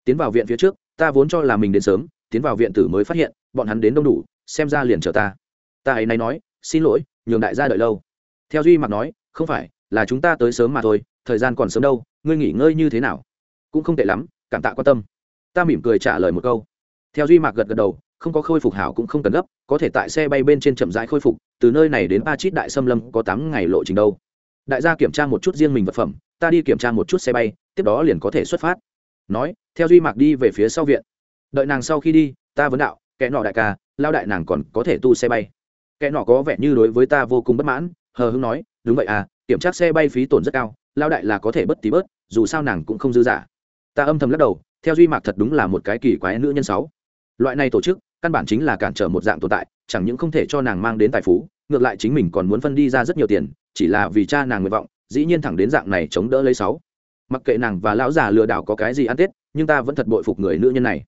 Tiến vào viện phía trước, ta vốn cho là mình đến sớm, tiến vào viện tử mới phát hiện, bọn hắn đến đông đủ, xem ra liền chờ ta ta ấy nay nói, xin lỗi, nhường đại gia đợi lâu. Theo duy mặc nói, không phải, là chúng ta tới sớm mà thôi, thời gian còn sớm đâu, ngươi nghỉ ngơi như thế nào? Cũng không tệ lắm, cảm tạ quan tâm. Ta mỉm cười trả lời một câu. Theo duy mạc gật gật đầu, không có khôi phục hảo cũng không cần gấp, có thể tại xe bay bên trên chậm rãi khôi phục, từ nơi này đến ba chít đại xâm lâm có tám ngày lộ trình đâu. Đại gia kiểm tra một chút riêng mình vật phẩm, ta đi kiểm tra một chút xe bay, tiếp đó liền có thể xuất phát. Nói, theo duy mạc đi về phía sau viện. Đợi nàng sau khi đi, ta vấn đạo, kẻ nọ đại ca lao đại nàng còn có thể tu xe bay? Kẻ nọ có vẻ như đối với ta vô cùng bất mãn hờ hưng nói đúng vậy à kiểm tra xe bay phí tổn rất cao lao đại là có thể bất tí bớt dù sao nàng cũng không dư giả. Ta âm thầm lắc đầu theo duy mạc thật đúng là một cái kỳ quái nữ nhân sáu. Loại này tổ chức căn bản chính là cản trở một dạng tồn tại chẳng những không thể cho nàng mang đến tài phú ngược lại chính mình còn muốn phân đi ra rất nhiều tiền chỉ là vì cha nàng nguyện vọng dĩ nhiên thẳng đến dạng này chống đỡ lấy sáu. Mặc kệ nàng và lão già lừa đảo có cái gì ăn tết nhưng ta vẫn thật bội phục người nữ nhân này.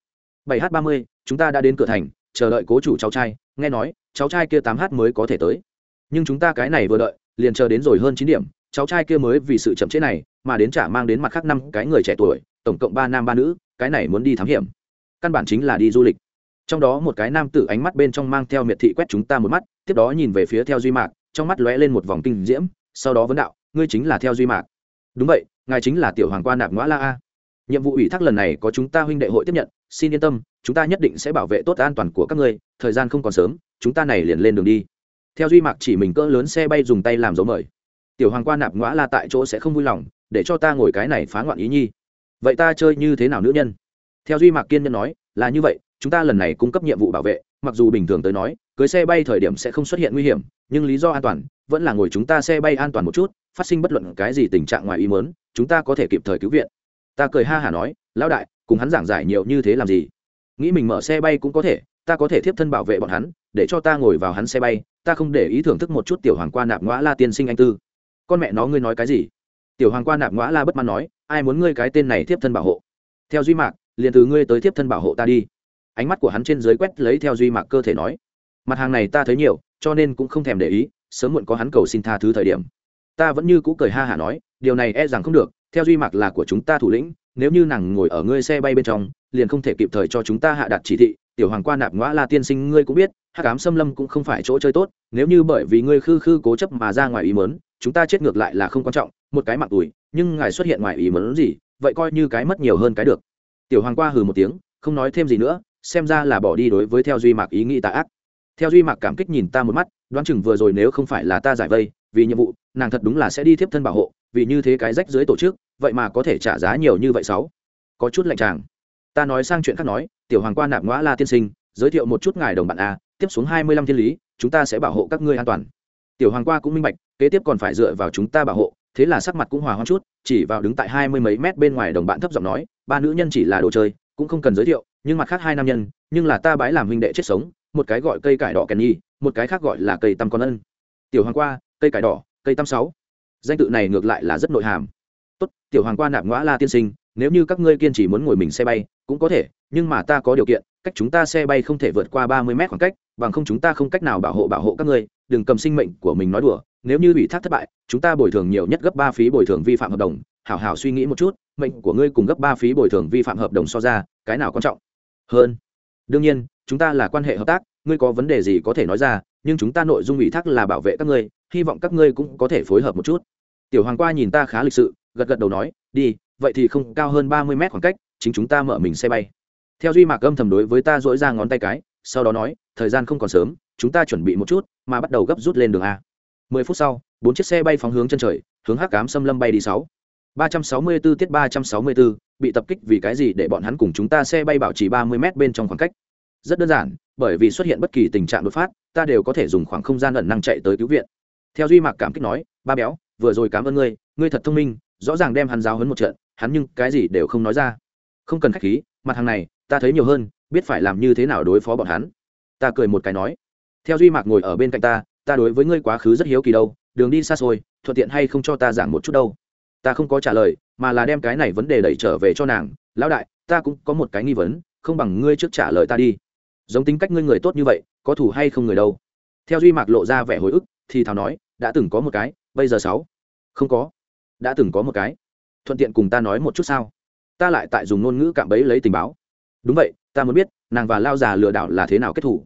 7h30, chúng ta đã đến cửa thành chờ đợi cố chủ cháu trai, nghe nói, cháu trai kia tám h mới có thể tới. Nhưng chúng ta cái này vừa đợi, liền chờ đến rồi hơn chín điểm, cháu trai kia mới vì sự chậm chế này, mà đến trả mang đến mặt khác năm cái người trẻ tuổi, tổng cộng ba nam ba nữ, cái này muốn đi thám hiểm. Căn bản chính là đi du lịch. Trong đó một cái nam tử ánh mắt bên trong mang theo miệt thị quét chúng ta một mắt, tiếp đó nhìn về phía theo duy mạc, trong mắt lóe lên một vòng kinh diễm, sau đó vấn đạo, ngươi chính là theo duy mạc. Đúng vậy, ngài chính là tiểu hoàng qua nạp ngõ la a nhiệm vụ ủy thác lần này có chúng ta huynh đệ hội tiếp nhận, xin yên tâm, chúng ta nhất định sẽ bảo vệ tốt an toàn của các ngươi, thời gian không còn sớm, chúng ta này liền lên đường đi. Theo duy mạc chỉ mình cỡ lớn xe bay dùng tay làm dấu mời. Tiểu hoàng qua nạp ngõ la tại chỗ sẽ không vui lòng, để cho ta ngồi cái này phá ngoạn ý nhi. Vậy ta chơi như thế nào nữ nhân? Theo duy mạc kiên nhân nói, là như vậy, chúng ta lần này cung cấp nhiệm vụ bảo vệ, mặc dù bình thường tới nói, cưới xe bay thời điểm sẽ không xuất hiện nguy hiểm, nhưng lý do an toàn, vẫn là ngồi chúng ta xe bay an toàn một chút, phát sinh bất luận cái gì tình trạng ngoài ý mớn chúng ta có thể kịp thời cứu viện ta cười ha hả nói, lão đại, cùng hắn giảng giải nhiều như thế làm gì? Nghĩ mình mở xe bay cũng có thể, ta có thể tiếp thân bảo vệ bọn hắn, để cho ta ngồi vào hắn xe bay, ta không để ý thưởng thức một chút tiểu hoàng qua nạp ngõ la tiên sinh anh tư. Con mẹ nó ngươi nói cái gì? Tiểu hoàng qua nạp ngõ la bất mãn nói, ai muốn ngươi cái tên này tiếp thân bảo hộ? Theo duy mạc, liền từ ngươi tới tiếp thân bảo hộ ta đi. Ánh mắt của hắn trên dưới quét lấy theo duy mạc cơ thể nói, mặt hàng này ta thấy nhiều, cho nên cũng không thèm để ý, sớm muộn có hắn cầu xin tha thứ thời điểm. Ta vẫn như cũ cười ha hả nói, điều này e rằng không được theo duy mạc là của chúng ta thủ lĩnh, nếu như nàng ngồi ở ngươi xe bay bên trong, liền không thể kịp thời cho chúng ta hạ đặt chỉ thị. Tiểu hoàng qua nạp ngõ la tiên sinh, ngươi cũng biết, hắc ám xâm lâm cũng không phải chỗ chơi tốt, nếu như bởi vì ngươi khư khư cố chấp mà ra ngoài ý mớn chúng ta chết ngược lại là không quan trọng, một cái mặc tuổi, nhưng ngài xuất hiện ngoài ý mớn gì, vậy coi như cái mất nhiều hơn cái được. Tiểu hoàng qua hừ một tiếng, không nói thêm gì nữa, xem ra là bỏ đi đối với theo duy mạc ý nghĩ tà ác. Theo duy mạc cảm kích nhìn ta một mắt, đoán chừng vừa rồi nếu không phải là ta giải vây, vì nhiệm vụ, nàng thật đúng là sẽ đi tiếp thân bảo hộ vì như thế cái rách dưới tổ chức, vậy mà có thể trả giá nhiều như vậy sáu? Có chút lạnh tràng ta nói sang chuyện khác nói, tiểu hoàng qua nạp ngõ la tiên sinh, giới thiệu một chút ngài đồng bạn a, tiếp xuống hai mươi lăm thiên lý, chúng ta sẽ bảo hộ các ngươi an toàn. Tiểu hoàng qua cũng minh bạch, kế tiếp còn phải dựa vào chúng ta bảo hộ, thế là sắc mặt cũng hòa hoang chút, chỉ vào đứng tại hai mươi mấy mét bên ngoài đồng bạn thấp giọng nói, ba nữ nhân chỉ là đồ chơi, cũng không cần giới thiệu, nhưng mặt khác hai nam nhân, nhưng là ta bái làm huynh đệ chết sống, một cái gọi cây cải đỏ kèn nhi một cái khác gọi là cây tăm con ân. Tiểu hoàng qua, cây cải đỏ, cây tăm sáu danh tự này ngược lại là rất nội hàm. Tốt, tiểu hoàng qua nạp ngõ la tiên sinh, nếu như các ngươi kiên trì muốn ngồi mình xe bay, cũng có thể, nhưng mà ta có điều kiện, cách chúng ta xe bay không thể vượt qua ba mươi mét khoảng cách, bằng không chúng ta không cách nào bảo hộ bảo hộ các ngươi, đừng cầm sinh mệnh của mình nói đùa, nếu như bị thác thất bại, chúng ta bồi thường nhiều nhất gấp ba phí bồi thường vi phạm hợp đồng, hảo hảo suy nghĩ một chút, mệnh của ngươi cùng gấp ba phí bồi thường vi phạm hợp đồng so ra, cái nào quan trọng? Hơn, đương nhiên, chúng ta là quan hệ hợp tác, ngươi có vấn đề gì có thể nói ra nhưng chúng ta nội dung ủy thác là bảo vệ các ngươi hy vọng các ngươi cũng có thể phối hợp một chút. Tiểu hoàng qua nhìn ta khá lịch sự gật gật đầu nói đi vậy thì không cao hơn ba mươi mét khoảng cách chính chúng ta mở mình xe bay. Theo duy mạc âm thầm đối với ta dỗi ra ngón tay cái sau đó nói thời gian không còn sớm chúng ta chuẩn bị một chút mà bắt đầu gấp rút lên đường a. Mười phút sau bốn chiếc xe bay phóng hướng chân trời hướng hắc cám xâm lâm bay đi sáu. Ba trăm sáu mươi 364 tiết ba trăm sáu mươi 364, bị tập kích vì cái gì để bọn hắn cùng chúng ta xe bay bảo trì ba mươi mét bên trong khoảng cách? Rất đơn giản bởi vì xuất hiện bất kỳ tình trạng đột phát, ta đều có thể dùng khoảng không gian ẩn năng chạy tới cứu viện. Theo duy mạc cảm kích nói, ba béo, vừa rồi cảm ơn ngươi ngươi thật thông minh, rõ ràng đem hắn giáo hấn một trận, hắn nhưng cái gì đều không nói ra. Không cần khách khí, mặt hàng này, ta thấy nhiều hơn, biết phải làm như thế nào đối phó bọn hắn. Ta cười một cái nói, theo duy mạc ngồi ở bên cạnh ta ta đối với ngươi quá khứ rất hiếu kỳ đâu, đường đi xa xôi, thuận tiện hay không cho ta giảng một chút đâu? Ta không có trả lời, mà là đem cái này vấn đề đẩy trở về cho nàng, lão đại, ta cũng có một cái nghi vấn, không bằng ngươi trước trả lời ta đi giống tính cách ngươi người tốt như vậy, có thủ hay không người đâu? Theo duy mạc lộ ra vẻ hồi ức, thì thảo nói, đã từng có một cái, bây giờ sáu. Không có. Đã từng có một cái. Thuận tiện cùng ta nói một chút sao? Ta lại tại dùng ngôn ngữ cạm bẫy lấy tình báo. Đúng vậy, ta muốn biết, nàng và lao già lừa đảo là thế nào kết thủ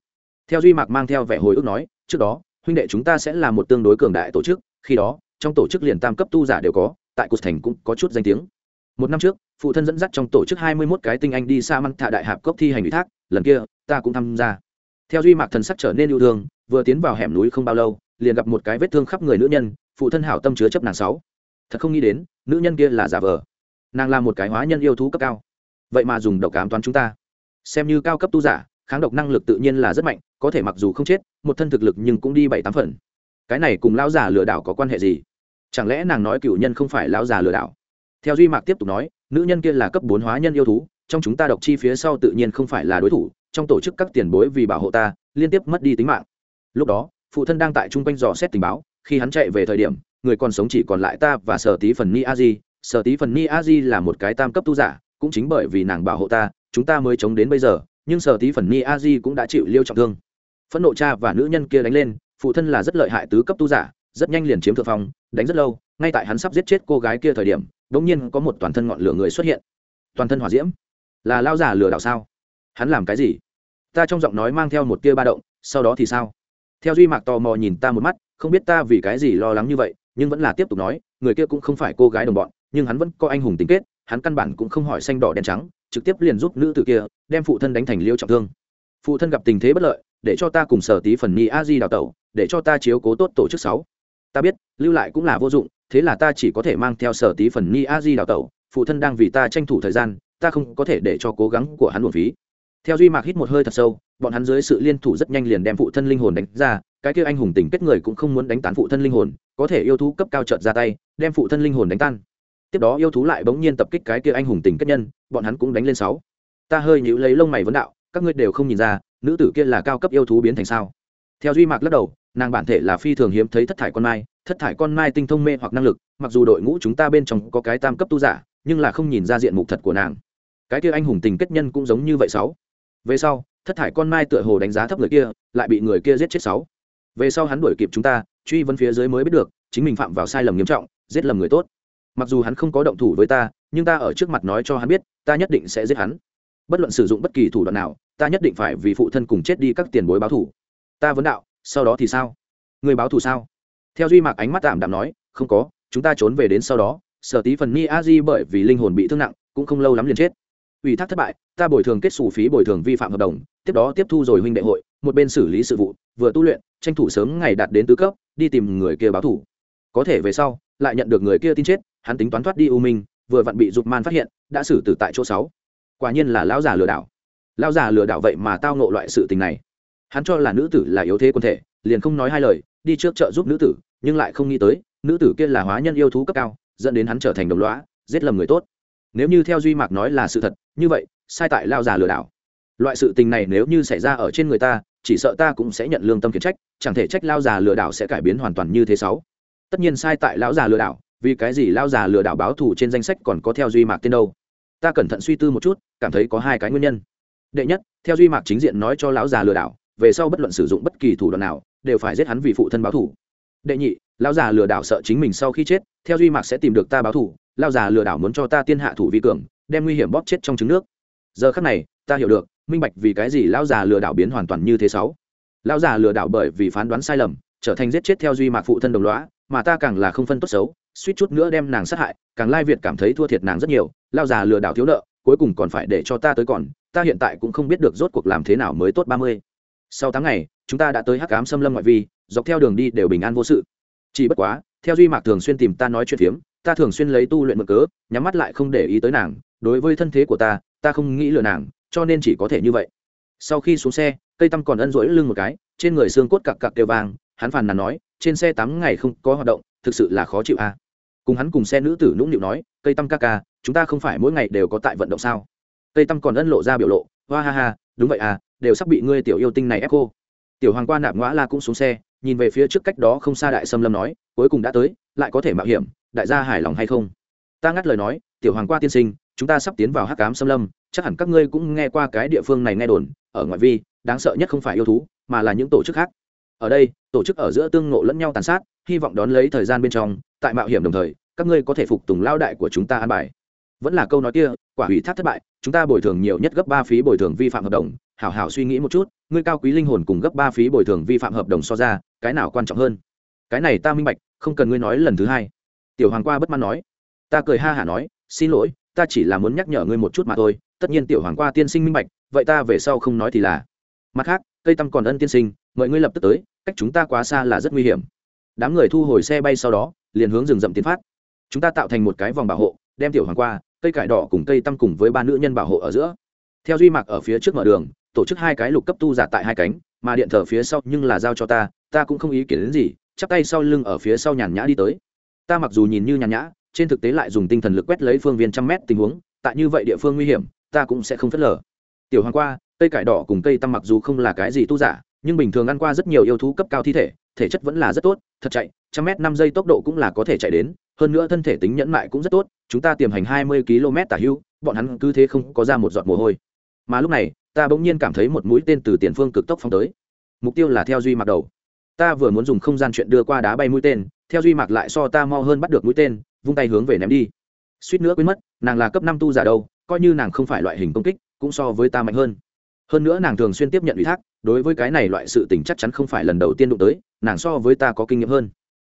theo duy mạc mang theo vẻ hồi ức nói, trước đó, huynh đệ chúng ta sẽ là một tương đối cường đại tổ chức, khi đó, trong tổ chức liền tam cấp tu giả đều có, tại cục thành cũng có chút danh tiếng. Một năm trước phụ thân dẫn dắt trong tổ chức hai mươi 21 cái tinh anh đi xa măng thạ đại hạp cốc thi hành ủy thác, lần kia, ta cũng tham gia. Theo duy mạc thần sắc trở nên yêu thương, vừa tiến vào hẻm núi không bao lâu, liền gặp một cái vết thương khắp người nữ nhân, phụ thân hảo tâm chứa chấp nàng sáu. Thật không nghĩ đến, nữ nhân kia là giả vờ. Nàng là một cái hóa nhân yêu thú cấp cao. Vậy mà dùng độc ám toán chúng ta. Xem như cao cấp tu giả, kháng độc năng lực tự nhiên là rất mạnh, có thể mặc dù không chết, một thân thực lực nhưng cũng đi bảy tám phần. Cái này cùng lão già lừa đảo có quan hệ gì? Chẳng lẽ nàng nói cựu nhân không phải lão già lừa đảo? Theo duy mạc tiếp tục nói nữ nhân kia là cấp bốn hóa nhân yêu thú, trong chúng ta độc chi phía sau tự nhiên không phải là đối thủ, trong tổ chức các tiền bối vì bảo hộ ta, liên tiếp mất đi tính mạng. Lúc đó, phụ thân đang tại chung quanh dò xét tình báo, khi hắn chạy về thời điểm, người còn sống chỉ còn lại ta và sở tí phần ni a di. Sở tí phần ni a di là một cái tam cấp tu giả, cũng chính bởi vì nàng bảo hộ ta, chúng ta mới chống đến bây giờ, nhưng sở tí phần ni a di cũng đã chịu liêu trọng thương. Phẫn nộ cha và nữ nhân kia đánh lên, phụ thân là rất lợi hại tứ cấp tu giả, rất nhanh liền chiếm thượng phong, đánh rất lâu, ngay tại hắn sắp giết chết cô gái kia thời điểm đ ỗ n g nhiên có một toàn thân ngọn lửa người xuất hiện. Toàn thân hỏa diễm. Là lao giả lừa đảo sao? Hắn làm cái gì? Ta trong giọng nói mang theo một tia ba động, sau đó thì sao? Theo duy mạc tò mò nhìn ta một mắt, không biết ta vì cái gì lo lắng như vậy, nhưng vẫn là tiếp tục nói, người kia cũng không phải cô gái đồng bọn, nhưng hắn vẫn có anh hùng tính kết, hắn căn bản cũng không hỏi xanh đỏ đen trắng, trực tiếp liền giúp nữ tử kia, đem phụ thân đánh thành liêu trọng thương. Phụ thân gặp tình thế bất lợi, để cho ta cùng sở tí phần ni a di đào tẩu, để cho ta chiếu cố tốt tổ chức sáu. Ta biết, lưu lại cũng là vô dụng thế là ta chỉ có thể mang theo sở tí phần ni a di đào tẩu, phụ thân đang vì ta tranh thủ thời gian, ta không có thể để cho cố gắng của hắn buồn phí. Theo duy mạc hít một hơi thật sâu, bọn hắn dưới sự liên thủ rất nhanh liền đem phụ thân linh hồn đánh ra, cái kia anh hùng tình kết người cũng không muốn đánh tán phụ thân linh hồn, có thể yêu thú cấp cao trợt ra tay, đem phụ thân linh hồn đánh tan. Tiếp đó yêu thú lại bỗng nhiên tập kích cái kia anh hùng tình kết nhân, bọn hắn cũng đánh lên sáu. Ta hơi nhíu lấy lông mày vấn đạo, các ngươi đều không nhìn ra, nữ tử kia là cao cấp yêu thú biến thành sao? Theo duy mạc lắc đầu, nàng bản thể là phi thường hiếm thấy thất thải con mai thất thải con mai tinh thông mê hoặc năng lực, mặc dù đội ngũ chúng ta bên trong có cái tam cấp tu giả, nhưng là không nhìn ra diện mục thật của nàng. Cái kia anh hùng tình kết nhân cũng giống như vậy sáu. Về sau, thất thải con mai tựa hồ đánh giá thấp người kia, lại bị người kia giết chết sáu. Về sau hắn đuổi kịp chúng ta, truy vấn phía dưới mới biết được, chính mình phạm vào sai lầm nghiêm trọng, giết lầm người tốt. Mặc dù hắn không có động thủ với ta, nhưng ta ở trước mặt nói cho hắn biết, ta nhất định sẽ giết hắn. Bất luận sử dụng bất kỳ thủ đoạn nào, ta nhất định phải vì phụ thân cùng chết đi các tiền bối báo thủ ta vấn đạo, sau đó thì sao? Người báo thù sao? Theo duy mạc ánh mắt tạm đạm nói, không có, chúng ta trốn về đến sau đó, sở tí phần ni a di bởi vì linh hồn bị thương nặng, cũng không lâu lắm liền chết. Ủy thác thất bại, ta bồi thường kết xù phí bồi thường vi phạm hợp đồng, tiếp đó tiếp thu rồi huynh đệ hội, một bên xử lý sự vụ, vừa tu luyện, tranh thủ sớm ngày đạt đến tứ cấp, đi tìm người kia báo thủ. Có thể về sau, lại nhận được người kia tin chết, hắn tính toán thoát đi u minh, vừa vặn bị dục man phát hiện, đã xử tử tại chỗ sáu. Quả nhiên là lão già lừa đảo. Lão già lừa đảo vậy mà tao nộ loại sự tình này. Hắn cho là nữ tử là yếu thế quân thể, liền không nói hai lời, đi trước chợ giúp nữ tử nhưng lại không nghĩ tới, nữ tử kia là hóa nhân yêu thú cấp cao, dẫn đến hắn trở thành đồng lõa, giết lầm người tốt. Nếu như theo duy mạc nói là sự thật, như vậy, sai tại lao già lừa đảo. Loại sự tình này nếu như xảy ra ở trên người ta, chỉ sợ ta cũng sẽ nhận lương tâm khiển trách, chẳng thể trách lao già lừa đảo sẽ cải biến hoàn toàn như thế sáu. Tất nhiên sai tại lão già lừa đảo, vì cái gì lao già lừa đảo báo thù trên danh sách còn có theo duy mạc tên đâu? Ta cẩn thận suy tư một chút, cảm thấy có hai cái nguyên nhân. Đệ nhất, theo duy mạc chính diện nói cho lão già lừa đảo, về sau bất luận sử dụng bất kỳ thủ đoạn nào, đều phải giết hắn vì phụ thân báo thù đệ nhị, lão già lừa đảo sợ chính mình sau khi chết, theo duy mạc sẽ tìm được ta báo thủ lão già lừa đảo muốn cho ta tiên hạ thủ vi cường, đem nguy hiểm bóp chết trong trứng nước. Giờ khắc này, ta hiểu được, minh bạch vì cái gì lão già lừa đảo biến hoàn toàn như thế sáu. Lão già lừa đảo bởi vì phán đoán sai lầm, trở thành giết chết theo duy mạc phụ thân đồng lõa, mà ta càng là không phân tốt xấu, suýt chút nữa đem nàng sát hại, càng lai việt cảm thấy thua thiệt nàng rất nhiều, lão già lừa đảo thiếu nợ, cuối cùng còn phải để cho ta tới còn, ta hiện tại cũng không biết được rốt cuộc làm thế nào mới tốt ba mươi. Sau tháng ngày chúng ta đã tới hắc cám xâm lâm ngoại vi, dọc theo đường đi đều bình an vô sự. Chỉ bất quá, theo duy mạc thường xuyên tìm ta nói chuyện phiếm, ta thường xuyên lấy tu luyện mực cớ, nhắm mắt lại không để ý tới nàng. Đối với thân thế của ta ta không nghĩ lừa nàng, cho nên chỉ có thể như vậy. Sau khi xuống xe, cây tăm còn ân rỗi lưng một cái, trên người xương cốt cặc cặc đều vàng, hắn phàn nàn nói, trên xe tám ngày không có hoạt động, thực sự là khó chịu à. cùng hắn cùng xe nữ tử nũng nịu nói, cây tăm ca ca, chúng ta không phải mỗi ngày đều có tại vận động sao? Cây tăm còn ân lộ ra biểu lộ hoa ha ha, đúng vậy à đều sắp bị ngươi tiểu yêu tinh này ép cô tiểu hoàng qua nạp ngõ la cũng xuống xe, nhìn về phía trước cách đó không xa đại sâm lâm nói, cuối cùng đã tới, lại có thể mạo hiểm, đại gia hài lòng hay không? Ta ngắt lời nói, tiểu hoàng qua tiên sinh, chúng ta sắp tiến vào hắc cám xâm lâm, chắc hẳn các ngươi cũng nghe qua cái địa phương này nghe đồn, ở ngoại vi, đáng sợ nhất không phải yêu thú, mà là những tổ chức khác. Ở đây, tổ chức ở giữa tương ngộ lẫn nhau tàn sát, hy vọng đón lấy thời gian bên trong, tại mạo hiểm đồng thời, các ngươi có thể phục tùng lao đại của chúng ta an bài vẫn là câu nói kia, quả hủy thác thất bại, chúng ta bồi thường nhiều nhất gấp ba phí bồi thường vi phạm hợp đồng. Hảo hảo suy nghĩ một chút, ngươi cao quý linh hồn cùng gấp ba phí bồi thường vi phạm hợp đồng so ra, cái nào quan trọng hơn? Cái này ta minh bạch, không cần ngươi nói lần thứ hai. Tiểu hoàng qua bất mãn nói. Ta cười ha hả nói, xin lỗi, ta chỉ là muốn nhắc nhở ngươi một chút mà thôi. Tất nhiên tiểu hoàng qua tiên sinh minh bạch, vậy ta về sau không nói thì là. Mặt khác, cây tăm còn ân tiên sinh, mời ngươi lập tức tới, cách chúng ta quá xa là rất nguy hiểm. Đám người thu hồi xe bay sau đó, liền hướng rừng rậm tiến phát. Chúng ta tạo thành một cái vòng bảo hộ, đem tiểu hoàng qua cây cải đỏ cùng cây tăm cùng với ba nữ nhân bảo hộ ở giữa. Theo duy mạc ở phía trước mở đường, tổ chức hai cái lục cấp tu giả tại hai cánh, mà điện thờ phía sau nhưng là giao cho ta ta cũng không ý kiến đến gì, chắp tay sau lưng ở phía sau nhàn nhã đi tới. Ta mặc dù nhìn như nhàn nhã, trên thực tế lại dùng tinh thần lực quét lấy phương viên trăm mét tình huống, tại như vậy địa phương nguy hiểm, ta cũng sẽ không phớt lờ. Tiểu hoàng qua, cây cải đỏ cùng cây tăm mặc dù không là cái gì tu giả, nhưng bình thường ăn qua rất nhiều yêu thú cấp cao thi thể thể chất vẫn là rất tốt, thật chạy, trăm mét năm giây tốc độ cũng là có thể chạy đến hơn nữa thân thể tính nhẫn mại cũng rất tốt, chúng ta tiềm hành hai mươi km tả hưu, bọn hắn cứ thế không có ra một giọt mồ hôi. Mà lúc này, ta bỗng nhiên cảm thấy một mũi tên từ tiền phương cực tốc phong tới. Mục tiêu là theo duy mặc đầu. Ta vừa muốn dùng không gian chuyện đưa qua đá bay mũi tên, theo duy mặc lại so ta mo hơn bắt được mũi tên, vung tay hướng về ném đi. Suýt nữa quên mất, nàng là cấp năm tu giả đâu, coi như nàng không phải loại hình công kích, cũng so với ta mạnh hơn. Hơn nữa nàng thường xuyên tiếp nhận ủy thác, đối với cái này loại sự tình chắc chắn không phải lần đầu tiên đụng tới, nàng so với ta có kinh nghiệm hơn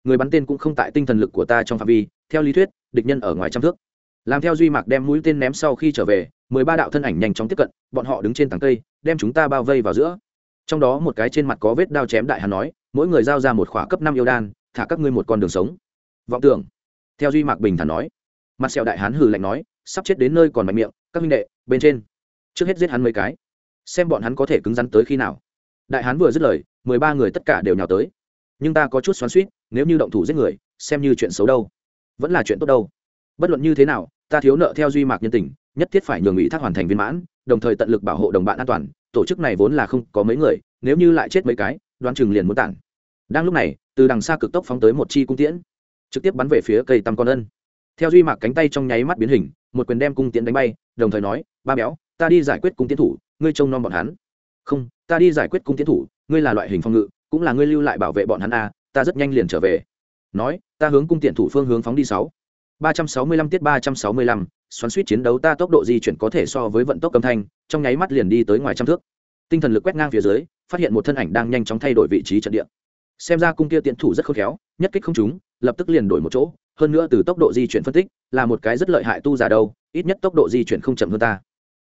người bắn tên cũng không tại tinh thần lực của ta trong phạm vi, theo lý thuyết, địch nhân ở ngoài trăm thước. Làm theo duy mạc đem mũi tên ném sau khi trở về, mười ba đạo thân ảnh nhanh chóng tiếp cận, bọn họ đứng trên tầng cây, đem chúng ta bao vây vào giữa. Trong đó một cái trên mặt có vết đao chém đại hắn nói, mỗi người giao ra một khỏa cấp năm yêu đan, thả các ngươi một con đường sống. Vọng tưởng. Theo duy mạc bình thản nói. Mặt sẹo đại hán hừ lạnh nói, sắp chết đến nơi còn mạnh miệng, các minh đệ, bên trên. Trước hết giết hắn mấy cái, xem bọn hắn có thể cứng rắn tới khi nào. Đại hán vừa dứt lời, mười ba người tất cả đều nhào tới nhưng ta có chút xoắn suýt, nếu như động thủ giết người, xem như chuyện xấu đâu. Vẫn là chuyện tốt đâu. Bất luận như thế nào, ta thiếu nợ theo duy mạc nhân tình, nhất thiết phải nhường ủy thác hoàn thành viên mãn, đồng thời tận lực bảo hộ đồng bạn an toàn, tổ chức này vốn là không có mấy người, nếu như lại chết mấy cái đoan chừng liền muốn tản. Đang lúc này, từ đằng xa cực tốc phóng tới một chi cung tiễn, trực tiếp bắn về phía cây tăm con ân. Theo duy mạc cánh tay trong nháy mắt biến hình, một quyền đem cung tiễn đánh bay, đồng thời nói, ba béo, ta đi giải quyết cung tiến thủ, ngươi trông nom bọn hắn. Không, ta đi giải quyết cung tiến thủ, ngươi là loại hình phòng ngự cũng là ngươi lưu lại bảo vệ bọn hắn a à, ta rất nhanh liền trở về. Nói ta hướng cung tiện thủ phương hướng phóng đi sáu. ba trăm sáu mươi lăm tiết ba trăm sáu mươi lăm xoắn suýt chiến đấu ta tốc độ di chuyển có thể so với vận tốc âm thanh trong nháy mắt liền đi tới ngoài trăm thước. Tinh thần lực quét ngang phía dưới phát hiện một thân ảnh đang nhanh chóng thay đổi vị trí trận địa. Xem ra cung kia tiện thủ rất khôn khéo nhất kích không trúng lập tức liền đổi một chỗ hơn nữa từ tốc độ di chuyển phân tích là một cái rất lợi hại tu giả đâu ít nhất tốc độ di chuyển không chậm hơn ta.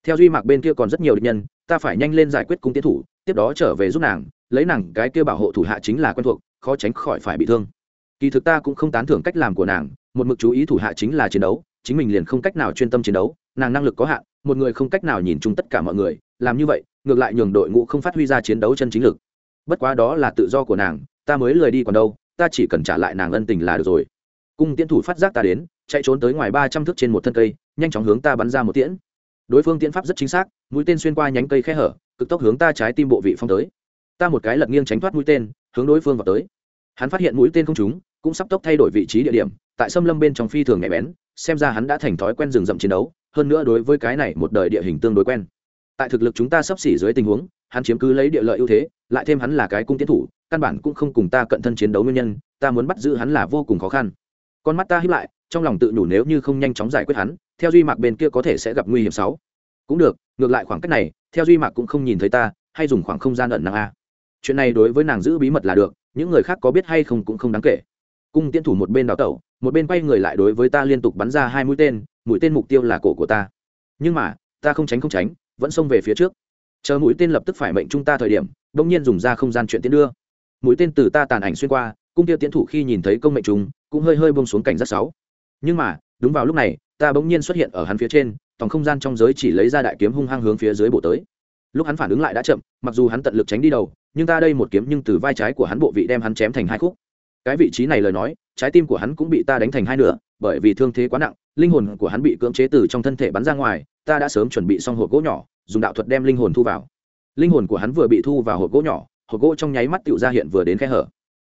Theo duy mạc bên kia còn rất nhiều địch nhân ta phải nhanh lên giải quyết cung tiến thủ tiếp đó trở về giúp nàng lấy nàng cái kia bảo hộ thủ hạ chính là quen thuộc, khó tránh khỏi phải bị thương. Kỳ thực ta cũng không tán thưởng cách làm của nàng, một mực chú ý thủ hạ chính là chiến đấu, chính mình liền không cách nào chuyên tâm chiến đấu, nàng năng lực có hạn, một người không cách nào nhìn chung tất cả mọi người, làm như vậy, ngược lại nhường đội ngũ không phát huy ra chiến đấu chân chính lực. Bất quá đó là tự do của nàng, ta mới lười đi còn đâu, ta chỉ cần trả lại nàng ân tình là được rồi. Cung tiễn thủ phát giác ta đến, chạy trốn tới ngoài ba trăm thước trên một thân cây, nhanh chóng hướng ta bắn ra một tiễn. Đối phương tiễn pháp rất chính xác, mũi tên xuyên qua nhánh cây khe hở, cực tốc hướng ta trái tim bộ vị phong tới ta một cái lật nghiêng tránh thoát mũi tên, hướng đối phương vào tới. Hắn phát hiện mũi tên không trúng, cũng sắp tốc thay đổi vị trí địa điểm, tại xâm lâm bên trong phi thường nhạy bén, xem ra hắn đã thành thói quen rừng rậm chiến đấu, hơn nữa đối với cái này một đời địa hình tương đối quen. Tại thực lực chúng ta sắp xỉ dưới tình huống, hắn chiếm cứ lấy địa lợi ưu thế, lại thêm hắn là cái cung tiến thủ, căn bản cũng không cùng ta cận thân chiến đấu nguyên nhân, ta muốn bắt giữ hắn là vô cùng khó khăn. Con mắt ta hiếp lại, trong lòng tự nhủ nếu như không nhanh chóng giải quyết hắn, theo duy mạc bên kia có thể sẽ gặp nguy hiểm sáu. Cũng được, ngược lại khoảng cách này, theo duy mạc cũng không nhìn thấy ta, hay dùng khoảng không gian ẩn năng a chuyện này đối với nàng giữ bí mật là được, những người khác có biết hay không cũng không đáng kể. Cung tiến thủ một bên đào tẩu, một bên quay người lại đối với ta liên tục bắn ra hai mũi tên mũi tên mục tiêu là cổ của ta. Nhưng mà, ta không tránh không tránh, vẫn xông về phía trước. Chờ mũi tên lập tức phải mệnh chúng ta thời điểm đông nhiên dùng ra không gian chuyện tiến đưa. Mũi tên từ ta tàn ảnh xuyên qua, cung tiêu tiến thủ khi nhìn thấy công mệnh chúng, cũng hơi hơi bông xuống cảnh giác sáu. Nhưng mà, đúng vào lúc này, ta bỗng nhiên xuất hiện ở hắn phía trên, tổng không gian trong giới chỉ lấy ra đại kiếm hung hăng hướng phía dưới bộ tới. Lúc hắn phản ứng lại đã chậm, mặc dù hắn tận lực tránh đi đầu nhưng ta đây một kiếm nhưng từ vai trái của hắn bộ vị đem hắn chém thành hai khúc. Cái vị trí này lời nói, trái tim của hắn cũng bị ta đánh thành hai nửa, bởi vì thương thế quá nặng, linh hồn của hắn bị cưỡng chế từ trong thân thể bắn ra ngoài, ta đã sớm chuẩn bị xong hộp gỗ nhỏ, dùng đạo thuật đem linh hồn thu vào. Linh hồn của hắn vừa bị thu vào hộp gỗ nhỏ, hộp gỗ trong nháy mắt tựu ra hiện vừa đến khe hở.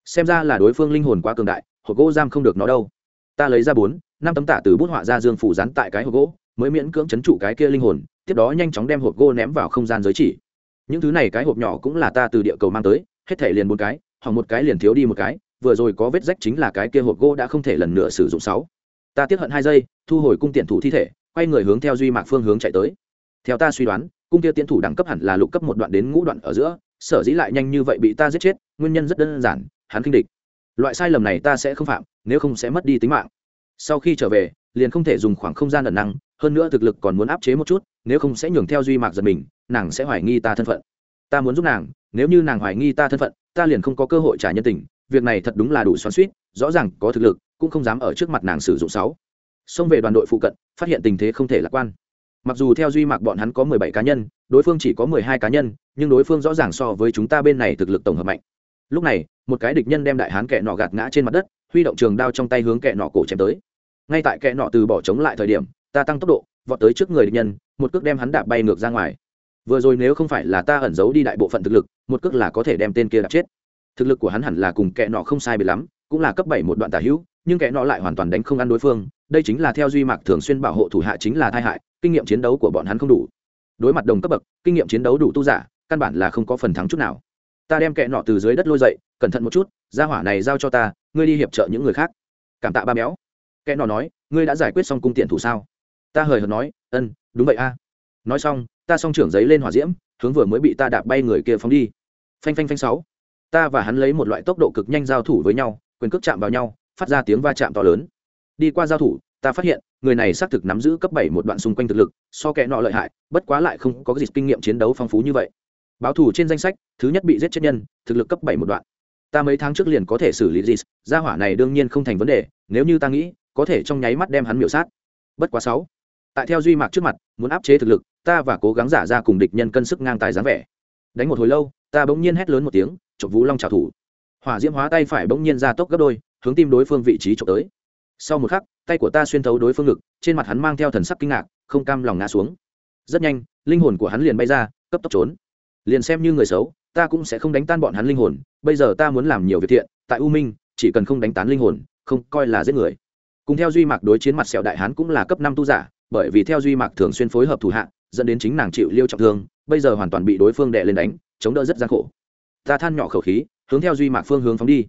Xem ra là đối phương linh hồn quá cường đại, hộp gỗ giam không được nó đâu. Ta lấy ra bốn, năm tấm tả từ bút họa ra dương phủ dán tại cái hộp gỗ, mới miễn cưỡng chấn trụ cái kia linh hồn, tiếp đó nhanh chóng đem hộp gỗ ném vào không gian giới chỉ những thứ này cái hộp nhỏ cũng là ta từ địa cầu mang tới, hết thể liền một cái hoặc một cái liền thiếu đi một cái, vừa rồi có vết rách chính là cái kia hộp gỗ đã không thể lần nữa sử dụng sáu. Ta tiếp hận hai giây, thu hồi cung tiện thủ thi thể, quay người hướng theo duy mạc phương hướng chạy tới. Theo ta suy đoán, cung kia tiến thủ đẳng cấp hẳn là lục cấp một đoạn đến ngũ đoạn ở giữa, sở dĩ lại nhanh như vậy bị ta giết chết, nguyên nhân rất đơn giản, hắn kinh địch. Loại sai lầm này ta sẽ không phạm, nếu không sẽ mất đi tính mạng. Sau khi trở về, liền không thể dùng khoảng không gian ẩn năng, hơn nữa thực lực còn muốn áp chế một chút nếu không sẽ nhường theo duy mạc giật mình, nàng sẽ hoài nghi ta thân phận. Ta muốn giúp nàng, nếu như nàng hoài nghi ta thân phận, ta liền không có cơ hội trả nhân tình, việc này thật đúng là đủ xoắn suýt rõ ràng có thực lực, cũng không dám ở trước mặt nàng sử dụng sáu. Xông về đoàn đội phụ cận, phát hiện tình thế không thể lạc quan. Mặc dù theo duy mạc bọn hắn có mười bảy cá nhân, đối phương chỉ có mười hai cá nhân, nhưng đối phương rõ ràng so với chúng ta bên này thực lực tổng hợp mạnh. Lúc này, một cái địch nhân đem đại hán kẹ nọ gạt ngã trên mặt đất, huy động trường đao trong tay hướng kẹ nọ cổ chém tới. Ngay tại kẹ nọ từ bỏ chống lại thời điểm, ta tăng tốc độ vọt tới trước người địch nhân, một cước đem hắn đạp bay ngược ra ngoài. Vừa rồi nếu không phải là ta ẩn giấu đi đại bộ phận thực lực, một cước là có thể đem tên kia đạp chết. Thực lực của hắn hẳn là cùng kẻ nọ không sai bị lắm, cũng là cấp bảy một đoạn tả hữu, nhưng kẻ nọ lại hoàn toàn đánh không ăn đối phương, đây chính là theo duy mạc thường xuyên bảo hộ thủ hạ chính là tai hại, kinh nghiệm chiến đấu của bọn hắn không đủ. Đối mặt đồng cấp bậc, kinh nghiệm chiến đấu đủ tu giả, căn bản là không có phần thắng chút nào. Ta đem kẻ nọ từ dưới đất lôi dậy, cẩn thận một chút ra hỏa này giao cho ta, ngươi đi hiệp trợ những người khác. Cảm tạ ba béo. Kẻ nọ nói, ngươi đã giải quyết xong cung tiện thủ sao? Ta hời hợt nói, ân, đúng vậy a. Nói xong, ta xong trưởng giấy lên hỏa diễm, hướng vừa mới bị ta đạp bay người kia phóng đi. Phanh phanh phanh sáu. Ta và hắn lấy một loại tốc độ cực nhanh giao thủ với nhau, quyền cước chạm vào nhau, phát ra tiếng va chạm to lớn. Đi qua giao thủ, ta phát hiện, người này xác thực nắm giữ cấp bảy một đoạn xung quanh thực lực, so kẻ nọ lợi hại, bất quá lại không có dịp kinh nghiệm chiến đấu phong phú như vậy. Báo thủ trên danh sách, thứ nhất bị giết chết nhân, thực lực cấp bảy một đoạn. Ta mấy tháng trước liền có thể xử lý dịch gia hỏa này đương nhiên không thành vấn đề, nếu như ta nghĩ, có thể trong nháy mắt đem hắn miểu sát. Bất quá sáu tại theo duy mạc trước mặt, muốn áp chế thực lực, ta và cố gắng giả ra cùng địch nhân cân sức ngang tài dáng vẻ. Đánh một hồi lâu, ta bỗng nhiên hét lớn một tiếng, chụp vũ long trào thủ hỏa diễm hóa tay phải bỗng nhiên ra tốc gấp đôi, hướng tim đối phương vị trí trộm tới. Sau một khắc, tay của ta xuyên thấu đối phương ngực, trên mặt hắn mang theo thần sắc kinh ngạc, không cam lòng ngã xuống. Rất nhanh, linh hồn của hắn liền bay ra, cấp tốc trốn. Liền xem như người xấu, ta cũng sẽ không đánh tan bọn hắn linh hồn, bây giờ ta muốn làm nhiều việc thiện, tại u minh, chỉ cần không đánh tán linh hồn, không coi là giết người. Cùng theo duy mạc đối chiến mặt sẹo đại hán cũng là cấp năm tu giả bởi vì theo duy mạc thường xuyên phối hợp thủ hạ, dẫn đến chính nàng chịu liêu trọng thương, bây giờ hoàn toàn bị đối phương đè lên đánh, chống đỡ rất gian khổ. Ta than nhỏ khẩu khí, hướng theo duy mạc phương hướng phóng đi.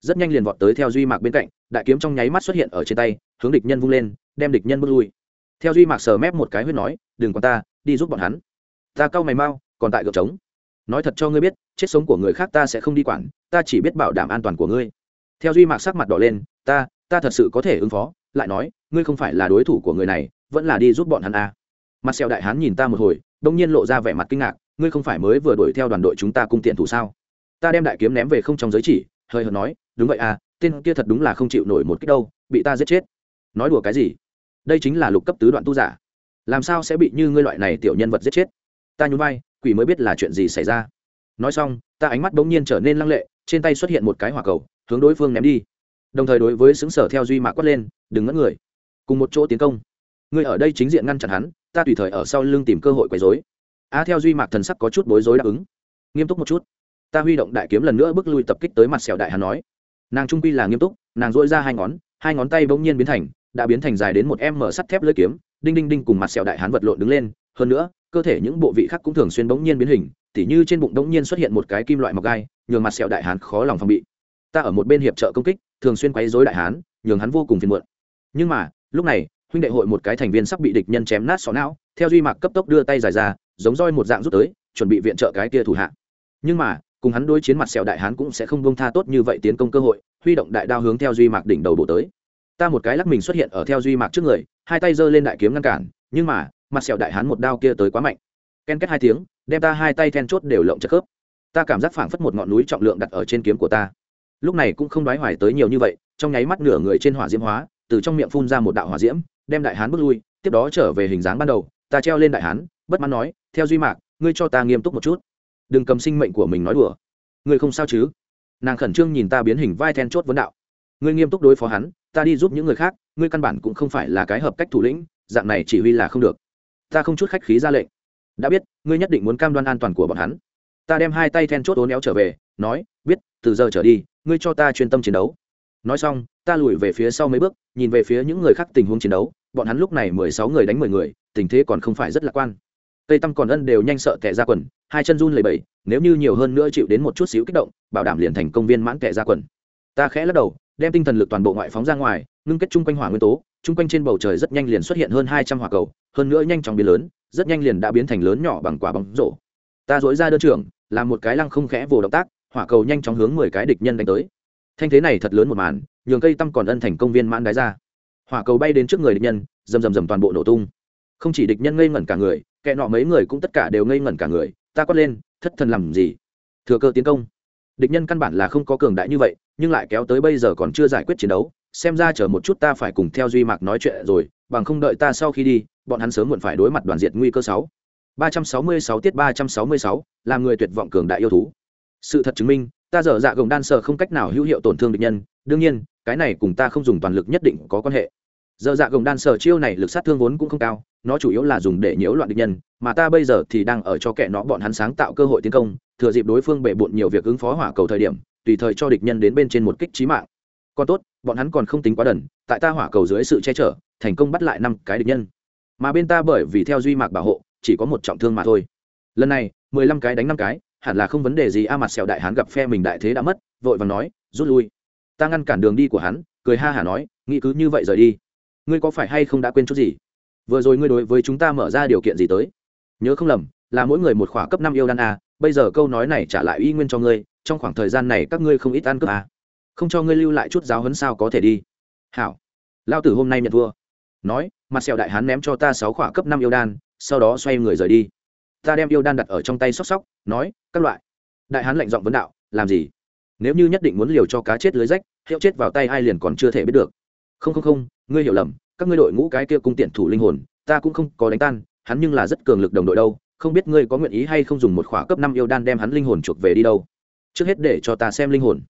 Rất nhanh liền vọt tới theo duy mạc bên cạnh, đại kiếm trong nháy mắt xuất hiện ở trên tay, hướng địch nhân vung lên, đem địch nhân bước lui. Theo duy mạc sờ mép một cái huyết nói, đừng còn ta, đi giúp bọn hắn. Ta cau mày mau, còn tại gợp trống. Nói thật cho ngươi biết, chết sống của người khác ta sẽ không đi quản, ta chỉ biết bảo đảm an toàn của ngươi. Theo duy mạc sắc mặt đỏ lên, ta ta thật sự có thể ứng phó. Lại nói, ngươi không phải là đối thủ của người này vẫn là đi giúp bọn hắn à. mặt xèo đại hán nhìn ta một hồi, đông nhiên lộ ra vẻ mặt kinh ngạc, ngươi không phải mới vừa đuổi theo đoàn đội chúng ta cung tiện thủ sao? Ta đem đại kiếm ném về không trong giới chỉ, hơi hợt nói, đúng vậy à tên kia thật đúng là không chịu nổi một cách đâu, bị ta giết chết. Nói đùa cái gì? Đây chính là lục cấp tứ đoạn tu giả. Làm sao sẽ bị như ngươi loại này tiểu nhân vật giết chết? Ta nhún vai, quỷ mới biết là chuyện gì xảy ra. Nói xong, ta ánh mắt bỗng nhiên trở nên lăng lệ, trên tay xuất hiện một cái hỏa cầu, hướng đối phương ném đi. Đồng thời đối với xứng sở theo duy mạc quát lên, đừng ngất người. Cùng một chỗ tiến công ngươi ở đây chính diện ngăn chặn hắn, ta tùy thời ở sau lưng tìm cơ hội quấy dối a theo duy mạc thần sắc có chút bối rối đáp ứng. Nghiêm túc một chút. Ta huy động đại kiếm lần nữa bước lui tập kích tới mặt sẹo đại hắn nói. Nàng trung quy là nghiêm túc, nàng dội ra hai ngón hai ngón tay bỗng nhiên biến thành, đã biến thành dài đến một em mở sắt thép lưỡi kiếm, đinh đinh đinh cùng mặt sẹo đại hán vật lộn đứng lên, hơn nữa, cơ thể những bộ vị khác cũng thường xuyên bỗng nhiên biến hình, tỉ như trên bụng bỗng nhiên xuất hiện một cái kim loại mọc gai, nhường mặt sẹo đại hán khó lòng phòng bị. Ta ở một bên hiệp trợ công kích, thường xuyên quấy rối đại hán nhường hắn vô cùng phiền muộn. Nhưng mà, lúc này huynh đệ hội một cái thành viên sắp bị địch nhân chém nát sọ não, theo duy mạc cấp tốc đưa tay dài ra, giống roi một dạng rút tới, chuẩn bị viện trợ cái kia thủ hạ. Nhưng mà, cùng hắn đối chiến mặt sẹo đại hán cũng sẽ không bông tha tốt như vậy tiến công cơ hội, huy động đại đao hướng theo duy mạc đỉnh đầu bổ tới. Ta một cái lắc mình xuất hiện ở theo duy mạc trước người, hai tay giơ lên đại kiếm ngăn cản, nhưng mà, mặt sẹo đại hán một đao kia tới quá mạnh. Ken kết hai tiếng, đem ta hai tay then chốt đều lộng chất khớp. Ta cảm giác phảng phất một ngọn núi trọng lượng đặt ở trên kiếm của ta. Lúc này cũng không đoái hoài tới nhiều như vậy, trong nháy mắt nửa người trên hỏa diễm hóa, từ trong miệng phun ra một đạo hỏa diễm đem đại hán bước lui, tiếp đó trở về hình dáng ban đầu, ta treo lên đại hán, bất mãn nói, theo duy mạc, ngươi cho ta nghiêm túc một chút. Đừng cầm sinh mệnh của mình nói đùa. Ngươi không sao chứ? Nàng khẩn trương nhìn ta biến hình vai then chốt vấn đạo. Ngươi nghiêm túc đối phó hắn, ta đi giúp những người khác, ngươi căn bản cũng không phải là cái hợp cách thủ lĩnh, dạng này chỉ huy là không được. Ta không chút khách khí ra lệnh. Đã biết, ngươi nhất định muốn cam đoan an toàn của bọn hắn. Ta đem hai tay then chốt ố néo trở về, nói, biết, từ giờ trở đi, ngươi cho ta chuyên tâm chiến đấu. Nói xong, ta lùi về phía sau mấy bước, nhìn về phía những người khác tình huống chiến đấu bọn hắn lúc này mười sáu người đánh mười người, tình thế còn không phải rất lạc quan. Tây tâm còn ân đều nhanh sợ tệ ra quần, hai chân run lầy bẩy, nếu như nhiều hơn nữa chịu đến một chút xíu kích động, bảo đảm liền thành công viên mãn tệ ra quần. Ta khẽ lắc đầu, đem tinh thần lực toàn bộ ngoại phóng ra ngoài, ngưng kết chung quanh hỏa nguyên tố, chung quanh trên bầu trời rất nhanh liền xuất hiện hơn hai trăm hỏa cầu, hơn nữa nhanh chóng biến lớn, rất nhanh liền đã biến thành lớn nhỏ bằng quả bóng rổ. Ta dối ra đơn trưởng, làm một cái lăng không khẽ vồ động tác, hỏa cầu nhanh chóng hướng mười cái địch nhân đánh tới. Thanh thế này thật lớn một màn, nhường cây tăm còn ân thành công viên mãn đái ra hỏa cầu bay đến trước người địch nhân, rầm rầm rầm toàn bộ nổ tung. Không chỉ địch nhân ngây ngẩn cả người, kẻ nọ mấy người cũng tất cả đều ngây ngẩn cả người, ta quát lên, thất thần làm gì? Thừa cơ tiến công. Địch nhân căn bản là không có cường đại như vậy, nhưng lại kéo tới bây giờ còn chưa giải quyết chiến đấu, xem ra chờ một chút ta phải cùng theo duy mạc nói chuyện rồi, bằng không đợi ta sau khi đi, bọn hắn sớm muộn phải đối mặt đoàn diệt nguy cơ sáu. ba trăm sáu mươi sáu tiết ba trăm sáu mươi sáu làm người tuyệt vọng cường đại yêu thú. Sự thật chứng minh, ta dở dạ gồng đan sợ không cách nào hữu hiệu tổn thương địch nhân, đương nhiên, cái này cùng ta không dùng toàn lực nhất định có quan hệ giờ dạ gồng đan sở chiêu này lực sát thương vốn cũng không cao, nó chủ yếu là dùng để nhiễu loạn địch nhân, mà ta bây giờ thì đang ở cho kẻ nó bọn hắn sáng tạo cơ hội tiến công, thừa dịp đối phương bệ bộn nhiều việc ứng phó hỏa cầu thời điểm, tùy thời cho địch nhân đến bên trên một kích trí mạng. Còn tốt, bọn hắn còn không tính quá đần, tại ta hỏa cầu dưới sự che chở, thành công bắt lại năm cái địch nhân. Mà bên ta bởi vì theo duy mạc bảo hộ, chỉ có một trọng thương mà thôi. Lần này, mười lăm cái đánh năm cái, hẳn là không vấn đề gì, a mặt sẹo đại hán gặp phe mình đại thế đã mất, vội và nói, rút lui. Ta ngăn cản đường đi của hắn, cười ha hả nói, nghĩ cứ như vậy rời đi ngươi có phải hay không đã quên chút gì? Vừa rồi ngươi đối với chúng ta mở ra điều kiện gì tới? Nhớ không lầm, là mỗi người một khỏa cấp năm yêu đan a, bây giờ câu nói này trả lại y nguyên cho ngươi, trong khoảng thời gian này các ngươi không ít ăn cướp a. Không cho ngươi lưu lại chút giáo hấn sao có thể đi. Hảo. Lao tử hôm nay nhận thua. Nói, mặt sẹo đại hán ném cho ta sáu khỏa cấp năm yêu đan, sau đó xoay người rời đi. Ta đem yêu đan đặt ở trong tay sóc sóc, nói, các loại. Đại hán lệnh giọng vấn đạo, làm gì? Nếu như nhất định muốn liều cho cá chết lưới rách, hiệu chết vào tay ai liền còn chưa thể biết được không không không, ngươi hiểu lầm, các ngươi đội ngũ cái kia cung tiện thủ linh hồn, ta cũng không có đánh tan, hắn nhưng là rất cường lực đồng đội đâu, không biết ngươi có nguyện ý hay không dùng một khỏa cấp năm yêu đan đem hắn linh hồn chuộc về đi đâu. Trước hết để cho ta xem linh hồn.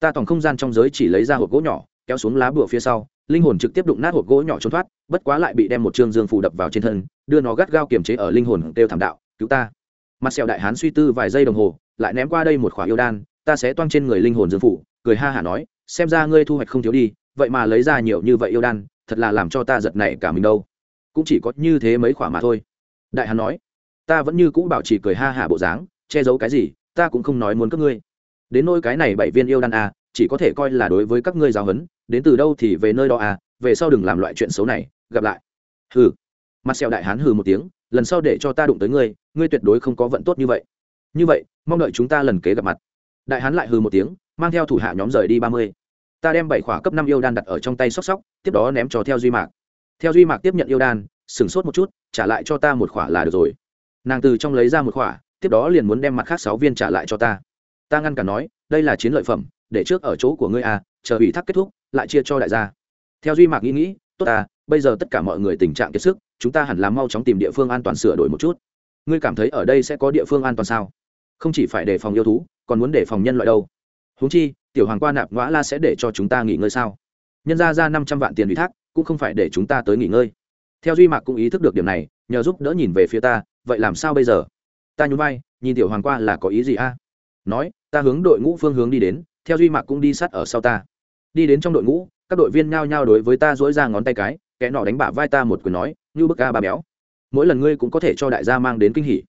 Ta tổng không gian trong giới chỉ lấy ra hộp gỗ nhỏ, kéo xuống lá bùa phía sau, linh hồn trực tiếp đụng nát hộp gỗ nhỏ trốn thoát, bất quá lại bị đem một trương dương phủ đập vào trên thân, đưa nó gắt gao kiềm chế ở linh hồn kêu thảm đạo, cứu ta. Mặt sẹo đại hán suy tư vài giây đồng hồ, lại ném qua đây một khỏa yêu đan, ta sẽ toang trên người linh hồn dương phủ, cười ha hả nói, xem ra ngươi thu hoạch không thiếu đi vậy mà lấy ra nhiều như vậy yêu đan thật là làm cho ta giật nảy cả mình đâu. Cũng chỉ có như thế mấy khỏa mà thôi. Đại hán nói ta vẫn như cũ bảo trì cười ha hả bộ dáng che giấu cái gì ta cũng không nói muốn các ngươi. Đến nôi cái này bảy viên yêu đan à, chỉ có thể coi là đối với các ngươi giáo huấn đến từ đâu thì về nơi đó à về sau đừng làm loại chuyện xấu này gặp lại. Hừ. Mặt sẹo đại hán hừ một tiếng lần sau để cho ta đụng tới ngươi ngươi tuyệt đối không có vận tốt như vậy. Như vậy mong đợi chúng ta lần kế gặp mặt. Đại hán lại hừ một tiếng mang theo thủ hạ nhóm rời đi ba mươi ta đem bảy khỏa cấp năm yêu đan đặt ở trong tay sóc sóc, tiếp đó ném cho theo duy mạc. Theo duy mạc tiếp nhận yêu đan, sửng sốt một chút, trả lại cho ta một khỏa là được rồi. Nàng từ trong lấy ra một khỏa, tiếp đó liền muốn đem mặt khác sáu viên trả lại cho ta. Ta ngăn cả nói, đây là chiến lợi phẩm, để trước ở chỗ của ngươi à chờ ủy thác kết thúc, lại chia cho đại gia. Theo duy mạc nghĩ nghĩ, tốt à bây giờ tất cả mọi người tình trạng kiệt sức, chúng ta hẳn là mau chóng tìm địa phương an toàn sửa đổi một chút. Ngươi cảm thấy ở đây sẽ có địa phương an toàn sao? Không chỉ phải đề phòng yêu thú, còn muốn đề phòng nhân loại đâu. Húng chi tiểu hoàng qua nạp ngõ la sẽ để cho chúng ta nghỉ ngơi sao? Nhân ra ra năm trăm vạn tiền ủy thác, cũng không phải để chúng ta tới nghỉ ngơi. Theo duy mạc cũng ý thức được điểm này, nhờ giúp đỡ nhìn về phía ta, vậy làm sao bây giờ? Ta nhún vai, nhìn tiểu hoàng qua là có ý gì a? Nói, ta hướng đội ngũ phương hướng đi đến, theo duy mạc cũng đi sát ở sau ta. Đi đến trong đội ngũ, các đội viên nhao nhao đối với ta dỗi ra ngón tay cái, kẻ nọ đánh bả vai ta một quyền nói, như bức ca ba béo. Mỗi lần ngươi cũng có thể cho đại gia mang đến kinh hỉ.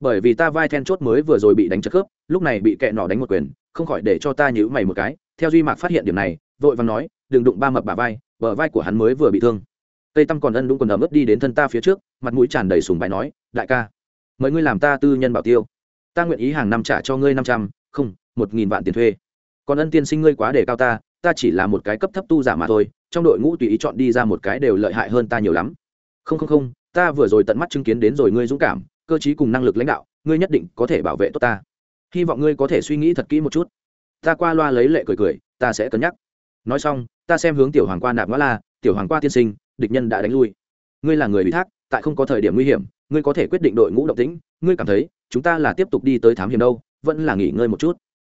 Bởi vì ta vai then chốt mới vừa rồi bị đánh chất khớp, lúc này bị kẻ nọ đánh một quyền không khỏi để cho ta nhữ mày một cái, theo duy mạc phát hiện điểm này, vội vàng nói, đừng đụng ba mập bà vai, bờ vai của hắn mới vừa bị thương. Tây tăm còn ân đúng quần ấm ướt đi đến thân ta phía trước, mặt mũi tràn đầy sùng bài nói, đại ca, mời ngươi làm ta tư nhân bảo tiêu. Ta nguyện ý hàng năm trả cho ngươi năm trăm, không, một nghìn vạn tiền thuê. Còn ân tiên sinh ngươi quá để cao ta ta chỉ là một cái cấp thấp tu giả mà thôi, trong đội ngũ tùy ý chọn đi ra một cái đều lợi hại hơn ta nhiều lắm. Không không không, ta vừa rồi tận mắt chứng kiến đến rồi ngươi dũng cảm, cơ chí cùng năng lực lãnh đạo, ngươi nhất định có thể bảo vệ tốt ta hy vọng ngươi có thể suy nghĩ thật kỹ một chút. Ta qua loa lấy lệ cười cười, ta sẽ cân nhắc. Nói xong, ta xem hướng tiểu hoàng qua nạp ngõ la, tiểu hoàng qua tiên sinh, địch nhân đã đánh lui. Ngươi là người ủy thác, tại không có thời điểm nguy hiểm, ngươi có thể quyết định đội ngũ động tĩnh, ngươi cảm thấy chúng ta là tiếp tục đi tới thám hiểm đâu, vẫn là nghỉ ngơi một chút.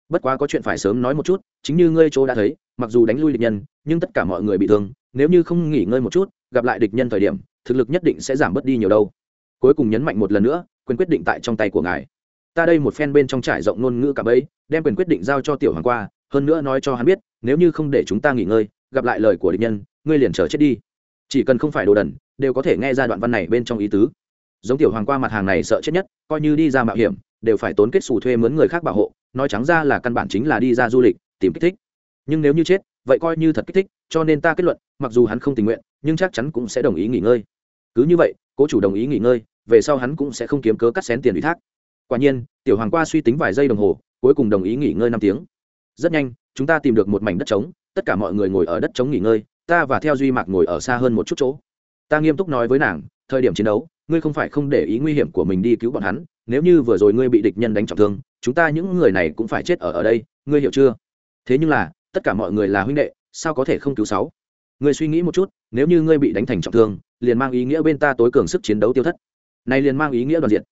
Bất quá có chuyện phải sớm nói một chút, chính như ngươi chỗ đã thấy, mặc dù đánh lui địch nhân, nhưng tất cả mọi người bị thương, nếu như không nghỉ ngơi một chút, gặp lại địch nhân thời điểm, thực lực nhất định sẽ giảm bớt đi nhiều đâu. Cuối cùng nhấn mạnh một lần nữa, quyền quyết định tại trong tay của ngài ta đây một phen bên trong trải rộng ngôn ngữ cả bấy, đem quyền quyết định giao cho tiểu hoàng qua, hơn nữa nói cho hắn biết, nếu như không để chúng ta nghỉ ngơi, gặp lại lời của địch nhân, ngươi liền chờ chết đi. Chỉ cần không phải đồ đần, đều có thể nghe ra đoạn văn này bên trong ý tứ. Giống tiểu hoàng qua mặt hàng này sợ chết nhất, coi như đi ra mạo hiểm, đều phải tốn kết xù thuê mướn người khác bảo hộ, nói trắng ra là căn bản chính là đi ra du lịch, tìm kích thích. Nhưng nếu như chết, vậy coi như thật kích thích, cho nên ta kết luận, mặc dù hắn không tình nguyện, nhưng chắc chắn cũng sẽ đồng ý nghỉ ngơi. Cứ như vậy, cố chủ đồng ý nghỉ ngơi, về sau hắn cũng sẽ không kiếm cớ cắt xén tiền ủy thác quả nhiên, tiểu hoàng qua suy tính vài giây đồng hồ, cuối cùng đồng ý nghỉ ngơi năm tiếng. Rất nhanh, chúng ta tìm được một mảnh đất trống, tất cả mọi người ngồi ở đất trống nghỉ ngơi, ta và theo duy mạc ngồi ở xa hơn một chút chỗ. Ta nghiêm túc nói với nàng, thời điểm chiến đấu, ngươi không phải không để ý nguy hiểm của mình đi cứu bọn hắn, nếu như vừa rồi ngươi bị địch nhân đánh trọng thương, chúng ta những người này cũng phải chết ở ở đây, ngươi hiểu chưa? Thế nhưng là, tất cả mọi người là huynh đệ, sao có thể không cứu sáu? Ngươi suy nghĩ một chút, nếu như ngươi bị đánh thành trọng thương, liền mang ý nghĩa bên ta tối cường sức chiến đấu tiêu thất. Này liền mang ý nghĩa đoàn diện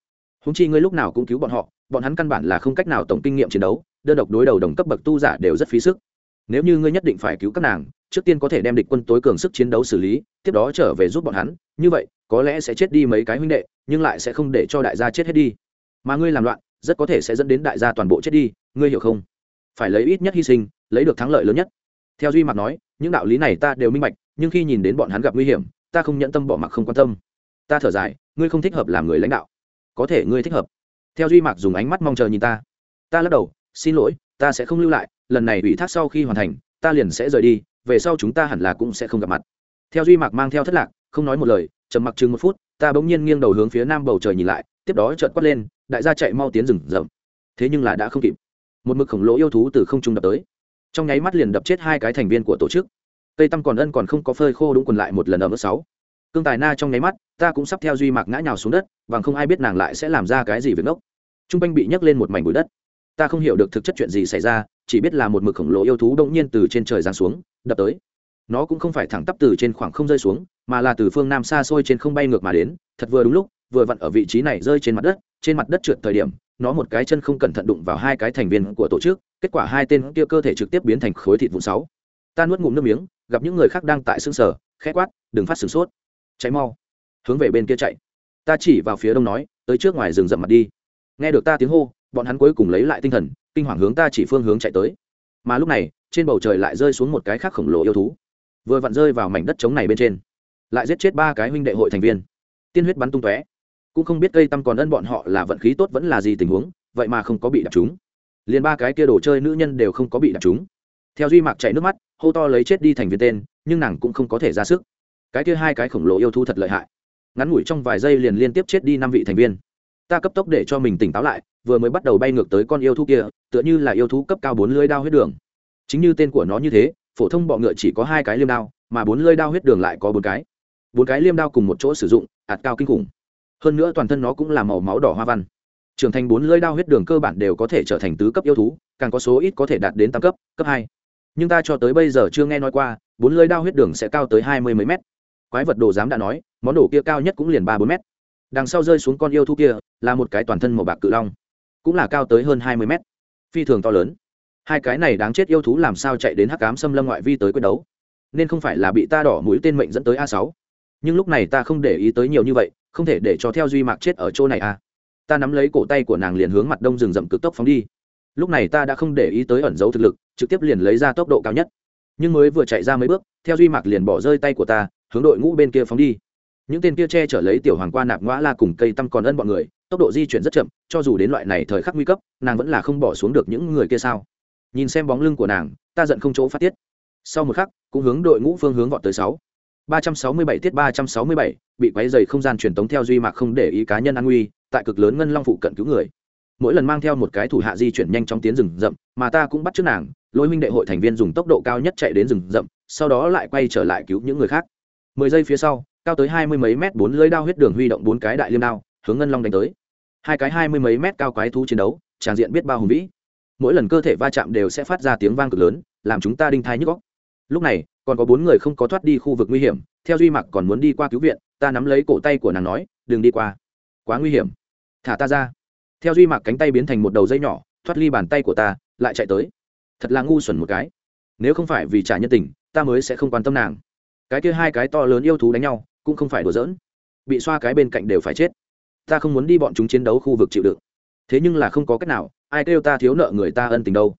húng chi ngươi lúc nào cũng cứu bọn họ, bọn hắn căn bản là không cách nào tổng kinh nghiệm chiến đấu, đơn độc đối đầu đồng cấp bậc tu giả đều rất phí sức. Nếu như ngươi nhất định phải cứu các nàng, trước tiên có thể đem địch quân tối cường sức chiến đấu xử lý, tiếp đó trở về giúp bọn hắn, như vậy, có lẽ sẽ chết đi mấy cái huynh đệ, nhưng lại sẽ không để cho đại gia chết hết đi. Mà ngươi làm loạn, rất có thể sẽ dẫn đến đại gia toàn bộ chết đi, ngươi hiểu không? Phải lấy ít nhất hy sinh, lấy được thắng lợi lớn nhất. Theo duy mặc nói, những đạo lý này ta đều minh bạch, nhưng khi nhìn đến bọn hắn gặp nguy hiểm, ta không nhận tâm bỏ mặc không quan tâm. Ta thở dài, ngươi không thích hợp làm người lãnh đạo có thể ngươi thích hợp. Theo duy mạc dùng ánh mắt mong chờ nhìn ta. Ta lắc đầu, xin lỗi, ta sẽ không lưu lại, lần này ủy thác sau khi hoàn thành, ta liền sẽ rời đi, về sau chúng ta hẳn là cũng sẽ không gặp mặt. Theo duy mạc mang theo thất lạc, không nói một lời, trầm mặc chừng một phút, ta bỗng nhiên nghiêng đầu hướng phía nam bầu trời nhìn lại, tiếp đó trợn quát lên, đại gia chạy mau tiến rừng rậm. Thế nhưng là đã không kịp. Một mực khổng lồ yêu thú từ không trung đập tới. Trong nháy mắt liền đập chết hai cái thành viên của tổ chức. Tây tâm còn ân còn không có phơi khô đúng quần lại một lần ở mức sáu cương tài na trong nháy mắt, ta cũng sắp theo duy mạc ngã nhào xuống đất và không ai biết nàng lại sẽ làm ra cái gì việc ngốc. T r u n g quanh bị nhấc lên một mảnh bụi đất. Ta không hiểu được thực chất chuyện gì xảy ra, chỉ biết là một mực khổng lồ yêu thú đông nhiên từ trên trời giáng xuống, đập tới. Nó cũng không phải thẳng tắp từ trên khoảng không rơi xuống, mà là từ phương nam xa xôi trên không bay ngược mà đến, thật vừa đúng lúc, vừa vặn ở vị trí này rơi trên mặt đất, trên mặt đất trượt thời điểm, nó một cái chân không cẩn thận đụng vào hai cái thành viên của tổ chức, kết quả hai tên kia cơ thể trực tiếp biến thành khối thịt vụn sáu. Ta nuốt ngụm nước miếng, gặp những người khác đang tại xương sở khẽ quát, đừng phát sửng sốt cháy mau. Hướng về bên kia chạy. Ta chỉ vào phía đông nói, tới trước ngoài rừng rậm mặt đi. Nghe được ta tiếng hô, bọn hắn cuối cùng lấy lại tinh thần, kinh hoàng hướng ta chỉ phương hướng chạy tới. Mà lúc này, trên bầu trời lại rơi xuống một cái khác khổng lồ yêu thú. Vừa vặn rơi vào mảnh đất trống này bên trên. Lại giết chết ba cái huynh đệ hội thành viên. Tiên huyết bắn tung tóe. Cũng không biết cây tăm còn ân bọn họ là vận khí tốt vẫn là gì tình huống, vậy mà không có bị đập chúng liền ba cái kia đồ chơi nữ nhân đều không có bị đập chúng theo duy mạc chạy nước mắt, hô to lấy chết đi thành viên tên, nhưng nàng cũng không có thể ra sức cái kia hai cái khổng lồ yêu thú thật lợi hại. Ngắn ngủi trong vài giây liền liên tiếp chết đi năm vị thành viên. Ta cấp tốc để cho mình tỉnh táo lại, vừa mới bắt đầu bay ngược tới con yêu thú kia, tựa như là yêu thú cấp cao bốn lưỡi đao huyết đường. Chính như tên của nó như thế, phổ thông bọ ngựa chỉ có hai cái liêm đao, mà bốn lưỡi đao huyết đường lại có bốn cái. Bốn cái liêm đao cùng một chỗ sử dụng ạt cao kinh khủng. Hơn nữa toàn thân nó cũng là màu máu đỏ hoa văn. Trưởng thành bốn lưỡi đao huyết đường cơ bản đều có thể trở thành tứ cấp yêu thú, càng có số ít có thể đạt đến tam cấp cấp hai. Nhưng ta cho tới bây giờ chưa nghe nói qua, bốn lưỡi đao huyết đường sẽ cao tới hai mươi mấy mét quái vật đồ dám đã nói, món đồ kia cao nhất cũng liền ba bốn mét. Đằng sau rơi xuống con yêu thú kia, là một cái toàn thân màu bạc cự long, cũng là cao tới hơn hai mươi mét. Phi thường to lớn. Hai cái này đáng chết yêu thú làm sao chạy đến hắc cám xâm lâm ngoại vi tới quyết đấu? Nên không phải là bị ta đỏ mũi tên mệnh dẫn tới a sáu. Nhưng lúc này ta không để ý tới nhiều như vậy, không thể để cho theo duy mạc chết ở chỗ này a ta nắm lấy cổ tay của nàng liền hướng mặt đông rừng rậm cực tốc phóng đi. Lúc này ta đã không để ý tới ẩn dấu thực lực, trực tiếp liền lấy ra tốc độ cao nhất. Nhưng mới vừa chạy ra mấy bước, theo duy mạc liền bỏ rơi tay của ta hướng đội ngũ bên kia phóng đi. Những tên kia che chở lấy tiểu hoàng qua nạp ngõ la cùng cây tăm còn ân bọn người, tốc độ di chuyển rất chậm, cho dù đến loại này thời khắc nguy cấp, nàng vẫn là không bỏ xuống được những người kia sao? Nhìn xem bóng lưng của nàng, ta giận không chỗ phát tiết. Sau một khắc, cũng hướng đội ngũ phương hướng vọt tới sáu. Ba trăm sáu mươi bảy tiết ba trăm sáu mươi bảy, bị quấy dày không gian truyền tống theo duy mạc không để ý cá nhân an nguy, tại cực lớn ngân long phụ cận cứu người. Mỗi lần mang theo một cái thủ hạ di chuyển nhanh trong tiến rừng rậm, mà ta cũng bắt trước nàng, lôi minh đệ hội thành viên dùng tốc độ cao nhất chạy đến rừng rậm, sau đó lại quay trở lại cứu những người khác mười giây phía sau, cao tới hai mươi mấy mét bốn lưỡi đao huyết đường huy động bốn cái đại liêm đao, hướng ngân long đánh tới. Hai cái hai mươi mấy mét cao quái thú chiến đấu tràn diện biết bao hùng vĩ. Mỗi lần cơ thể va chạm đều sẽ phát ra tiếng vang cực lớn, làm chúng ta đinh thai nhức góc lúc này, còn có bốn người không có thoát đi khu vực nguy hiểm, theo duy mặc còn muốn đi qua cứu viện, ta nắm lấy cổ tay của nàng nói, đừng đi qua. Quá nguy hiểm. Thả ta ra. Theo duy mặc cánh tay biến thành một đầu dây nhỏ, thoát ly bàn tay của ta, lại chạy tới. Thật là ngu xuẩn một cái. Nếu không phải vì trả nhân tình, ta mới sẽ không quan tâm nàng cái kia hai cái to lớn yêu thú đánh nhau, cũng không phải đùa giỡn. Bị xoa cái bên cạnh đều phải chết. Ta không muốn đi bọn chúng chiến đấu khu vực chịu đựng. Thế nhưng là không có cách nào, ai kêu ta thiếu nợ người ta ân tình đâu.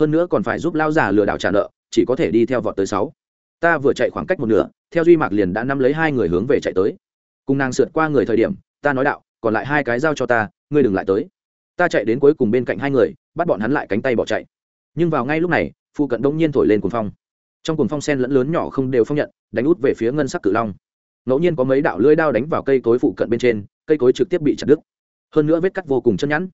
Hơn nữa còn phải giúp lao già lừa đảo trả nợ, chỉ có thể đi theo vọt tới sáu. Ta vừa chạy khoảng cách một nửa, theo duy mạc liền đã nắm lấy hai người hướng về chạy tới. Cùng nàng sượt qua người thời điểm, ta nói đạo, còn lại hai cái giao cho ta, ngươi đừng lại tới. Ta chạy đến cuối cùng bên cạnh hai người, bắt bọn hắn lại cánh tay bỏ chạy. Nhưng vào ngay lúc này phụ cận đông nhiên thổi lên cuồng phong trong cuồng phong sen lẫn lớn nhỏ không đều phong nhận, đánh út về phía ngân sắc cự long. Ngẫu nhiên có mấy đạo lưỡi đao đánh vào cây cối phụ cận bên trên, cây cối trực tiếp bị chặt đứt. Hơn nữa vết cắt vô cùng chân nhẵn.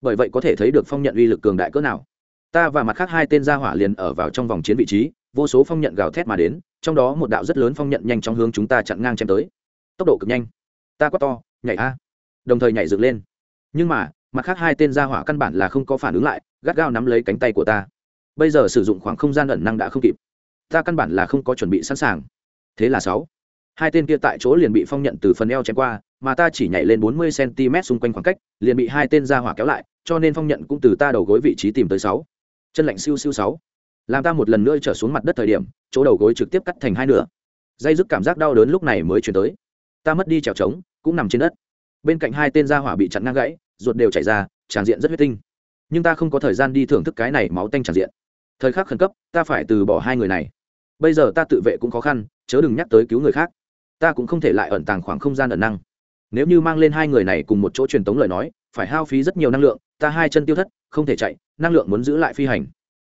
Bởi vậy có thể thấy được phong nhận uy lực cường đại cỡ nào. Ta và mặt khác hai tên gia hỏa liền ở vào trong vòng chiến vị trí, vô số phong nhận gào thét mà đến, trong đó một đạo rất lớn phong nhận nhanh chóng hướng chúng ta chặn ngang chém tới. Tốc độ cực nhanh. Ta quát to, nhảy a! Đồng thời nhảy dựng lên. Nhưng mà, mặt khác hai tên gia hỏa căn bản là không có phản ứng lại, gắt gao nắm lấy cánh tay của ta. Bây giờ sử dụng khoảng không gian ẩn năng đã không kịp ta căn bản là không có chuẩn bị sẵn sàng. Thế là sáu. Hai tên kia tại chỗ liền bị phong nhận từ phần eo chém qua, mà ta chỉ nhảy lên bốn mươi cm xung quanh khoảng cách, liền bị hai tên ra hỏa kéo lại, cho nên phong nhận cũng từ ta đầu gối vị trí tìm tới sáu. Chân lạnh siêu siêu sáu. Làm ta một lần nữa trở xuống mặt đất thời điểm, chỗ đầu gối trực tiếp cắt thành hai nửa. Dây dứt cảm giác đau đớn lúc này mới chuyển tới. Ta mất đi trèo trống cũng nằm trên đất. Bên cạnh hai tên gia hỏa bị chặn ngang gãy, ruột đều chảy ra, tràn diện rất huyết tinh. Nhưng ta không có thời gian đi thưởng thức cái này máu tanh tràn diện. Thời khắc khẩn cấp, ta phải từ bỏ hai người này bây giờ ta tự vệ cũng khó khăn, chớ đừng nhắc tới cứu người khác. Ta cũng không thể lại ẩn tàng khoảng không gian ẩn năng. Nếu như mang lên hai người này cùng một chỗ truyền tống lời nói, phải hao phí rất nhiều năng lượng, ta hai chân tiêu thất, không thể chạy, năng lượng muốn giữ lại phi hành.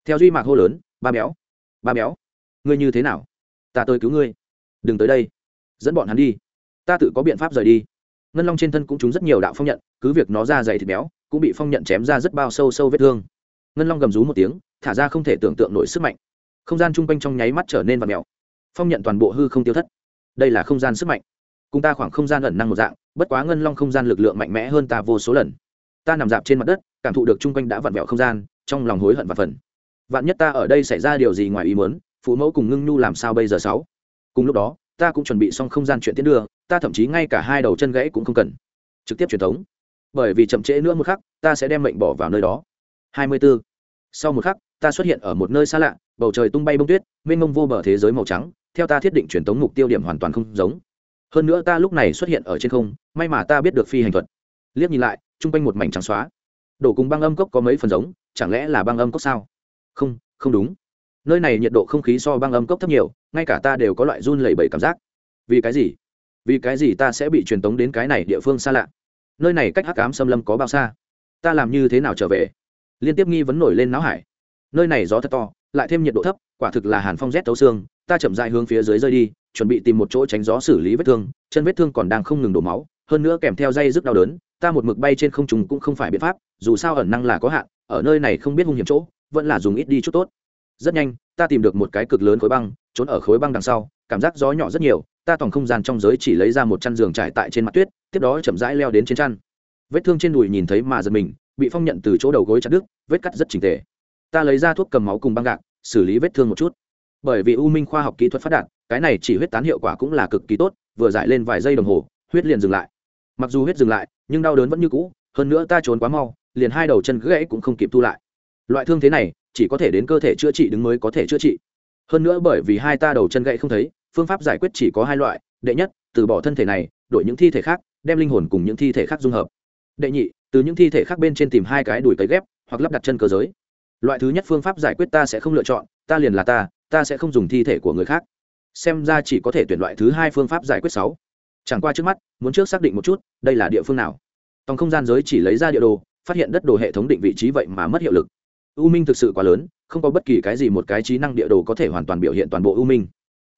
Theo duy mạc hô lớn, ba béo ba béo, ngươi như thế nào? Ta tới cứu ngươi. Đừng tới đây. Dẫn bọn hắn đi. Ta tự có biện pháp rời đi. Ngân long trên thân cũng trúng rất nhiều đạo phong nhận, cứ việc nó ra dày thịt béo, cũng bị phong nhận chém ra rất bao sâu sâu vết thương. Ngân long gầm rú một tiếng, thả ra không thể tưởng tượng nổi sức mạnh không gian chung quanh trong nháy mắt trở nên vật mèo. Phong nhận toàn bộ hư không tiêu thất. Đây là không gian sức mạnh. Cùng ta khoảng không gian ẩn năng một dạng, bất quá ngân long không gian lực lượng mạnh mẽ hơn ta vô số lần. Ta nằm dạp trên mặt đất, cảm thụ được chung quanh đã vặn vẹo không gian, trong lòng hối hận và phần vạn nhất ta ở đây xảy ra điều gì ngoài ý muốn, phụ mẫu cùng ngưng nhu làm sao bây giờ sáu? Cùng lúc đó, ta cũng chuẩn bị xong không gian chuyện tiến đưa, ta thậm chí ngay cả hai đầu chân gãy cũng không cần. Trực tiếp truyền thống. Bởi vì chậm trễ nữa một khắc, ta sẽ đem mệnh bỏ vào nơi đó. 24. sau một khắc ta xuất hiện ở một nơi xa lạ, bầu trời tung bay bông tuyết, mênh mông vô bờ thế giới màu trắng, theo ta thiết định truyền tống mục tiêu điểm hoàn toàn không giống. Hơn nữa ta lúc này xuất hiện ở trên không, may mà ta biết được phi hành thuật. Liếc nhìn lại, chung quanh một mảnh trắng xóa. Đổ cùng băng âm cốc có mấy phần giống, chẳng lẽ là băng âm cốc sao? Không không đúng. Nơi này nhiệt độ không khí so băng âm cốc thấp nhiều, ngay cả ta đều có loại run lẩy bẩy cảm giác. Vì cái gì? Vì cái gì ta sẽ bị truyền tống đến cái này địa phương xa lạ? Nơi này cách hắc ám xâm lâm có bao xa? Ta làm như thế nào trở về? Liên tiếp nghi vấn nổi lên não hải nơi này gió thật to, lại thêm nhiệt độ thấp, quả thực là hàn phong rét tấu xương, ta chậm dại hướng phía dưới rơi đi, chuẩn bị tìm một chỗ tránh gió xử lý vết thương, chân vết thương còn đang không ngừng đổ máu, hơn nữa kèm theo dây rất đau đớn, ta một mực bay trên không trùng cũng không phải biện pháp, dù sao ẩn năng là có hạn, ở nơi này không biết hung hiểm chỗ, vẫn là dùng ít đi chút tốt. Rất nhanh, ta tìm được một cái cực lớn khối băng, trốn ở khối băng đằng sau, cảm giác gió nhỏ rất nhiều, ta toàn không gian trong giới chỉ lấy ra một chăn giường trải tại trên mặt tuyết, tiếp đó chậm rãi leo đến trên chăn. Vết thương trên đùi nhìn thấy mà giật mình, bị phong nhận từ chỗ đầu gối chặt đứt, vết cắt rất trình tề ta lấy ra thuốc cầm máu cùng băng gạc, xử lý vết thương một chút. Bởi vì u minh khoa học kỹ thuật phát đạt, cái này chỉ huyết tán hiệu quả cũng là cực kỳ tốt, vừa giải lên vài giây đồng hồ, huyết liền dừng lại. Mặc dù huyết dừng lại, nhưng đau đớn vẫn như cũ, hơn nữa ta trốn quá mau, liền hai đầu chân gãy cũng không kịp thu lại. Loại thương thế này, chỉ có thể đến cơ thể chữa trị đứng mới có thể chữa trị. Hơn nữa bởi vì hai ta đầu chân gãy không thấy, phương pháp giải quyết chỉ có hai loại, đệ nhất, từ bỏ thân thể này, đổi những thi thể khác, đem linh hồn cùng những thi thể khác dung hợp. Đệ nhị, từ những thi thể khác bên trên tìm hai cái đùi cấy ghép, hoặc lắp đặt chân cơ giới loại thứ nhất phương pháp giải quyết ta sẽ không lựa chọn, ta liền là ta ta sẽ không dùng thi thể của người khác. Xem ra chỉ có thể tuyển loại thứ hai phương pháp giải quyết sáu. Chẳng qua trước mắt, muốn trước xác định một chút, đây là địa phương nào. Tòng không gian giới chỉ lấy ra địa đồ, phát hiện đất đồ hệ thống định vị trí vậy mà mất hiệu lực. U minh thực sự quá lớn, không có bất kỳ cái gì một cái trí năng địa đồ có thể hoàn toàn biểu hiện toàn bộ u minh.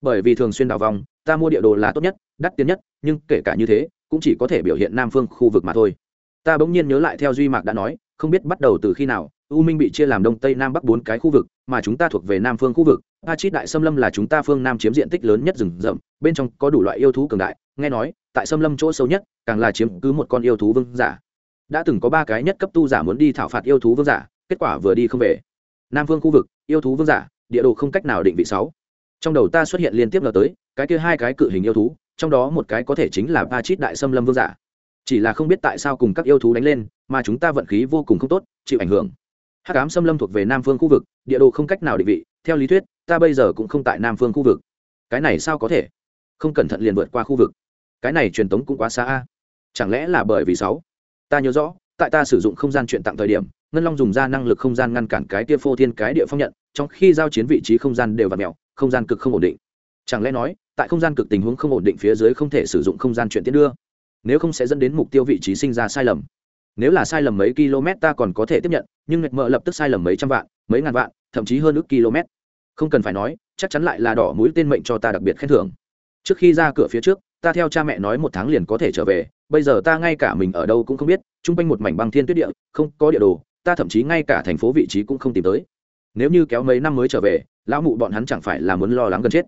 Bởi vì thường xuyên đào vòng, ta mua địa đồ là tốt nhất, đắt tiền nhất, nhưng kể cả như thế, cũng chỉ có thể biểu hiện nam phương khu vực mà thôi. Ta bỗng nhiên nhớ lại theo duy mạc đã nói, không biết bắt đầu từ khi nào u minh bị chia làm đông tây nam bắc bốn cái khu vực, mà chúng ta thuộc về nam phương khu vực. A chít đại xâm lâm là chúng ta phương nam chiếm diện tích lớn nhất rừng rậm, bên trong có đủ loại yêu thú cường đại. Nghe nói, tại xâm lâm chỗ sâu nhất, càng là chiếm cứ một con yêu thú vương giả. Đã từng có ba cái nhất cấp tu giả muốn đi thảo phạt yêu thú vương giả, kết quả vừa đi không về. Nam phương khu vực, yêu thú vương giả, địa đồ không cách nào định vị sáu. Trong đầu ta xuất hiện liên tiếp là tới, cái kia hai cái cự hình yêu thú, trong đó một cái có thể chính là ba chít đại xâm lâm vương giả. Chỉ là không biết tại sao cùng các yêu thú đánh lên, mà chúng ta vận khí vô cùng không tốt, chịu ảnh hưởng hắc ám xâm lâm thuộc về nam phương khu vực địa đồ không cách nào định vị theo lý thuyết ta bây giờ cũng không tại nam phương khu vực. Cái này sao có thể? Không cẩn thận liền vượt qua khu vực. Cái này truyền tống cũng quá xa a. Chẳng lẽ là bởi vì sáu? Ta nhớ rõ tại ta sử dụng không gian chuyện tặng thời điểm ngân long dùng ra năng lực không gian ngăn cản cái tia phô thiên cái địa phong nhận trong khi giao chiến vị trí không gian đều và mèo, không gian cực không ổn định. Chẳng lẽ nói tại không gian cực tình huống không ổn định phía dưới không thể sử dụng không gian chuyện tiến đưa? Nếu không sẽ dẫn đến mục tiêu vị trí sinh ra sai lầm nếu là sai lầm mấy km ta còn có thể tiếp nhận, nhưng ngạch mỡ lập tức sai lầm mấy trăm vạn, mấy ngàn vạn, thậm chí hơn ước km. Không cần phải nói, chắc chắn lại là đỏ mũi tên mệnh cho ta đặc biệt khen thưởng. Trước khi ra cửa phía trước, ta theo cha mẹ nói một tháng liền có thể trở về, bây giờ ta ngay cả mình ở đâu cũng không biết, chung quanh một mảnh băng thiên tuyết địa, không có địa đồ, ta thậm chí ngay cả thành phố vị trí cũng không tìm tới. Nếu như kéo mấy năm mới trở về, lão mụ bọn hắn chẳng phải là muốn lo lắng gần chết?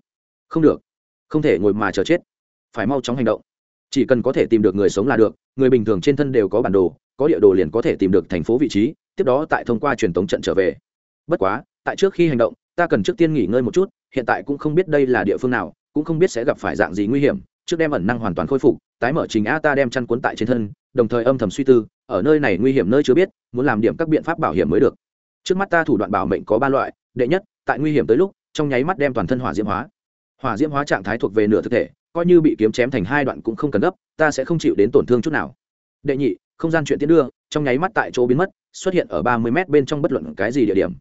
Không được. Không thể ngồi mà chờ chết. Phải mau chóng hành động. Chỉ cần có thể tìm được người sống là được, người bình thường trên thân đều có bản đồ có địa đồ liền có thể tìm được thành phố vị trí, tiếp đó tại thông qua truyền tống trận trở về. Bất quá, tại trước khi hành động, ta cần trước tiên nghỉ ngơi một chút, hiện tại cũng không biết đây là địa phương nào, cũng không biết sẽ gặp phải dạng gì nguy hiểm, trước đem ẩn năng hoàn toàn khôi phục, tái mở trình a ta đem chăn cuốn tại trên thân, đồng thời âm thầm suy tư, ở nơi này nguy hiểm nơi chưa biết, muốn làm điểm các biện pháp bảo hiểm mới được. Trước mắt ta thủ đoạn bảo mệnh có ba loại, đệ nhất, tại nguy hiểm tới lúc, trong nháy mắt đem toàn thân hỏa diễm hóa. Hỏa diễm hóa trạng thái thuộc về nửa thực thể, coi như bị kiếm chém thành hai đoạn cũng không cần gấp, ta sẽ không chịu đến tổn thương chút nào. Đệ nhị không gian chuyện tiến đưa, trong nháy mắt tại chỗ biến mất, xuất hiện ở ba mươi m bên trong bất luận cái gì địa điểm.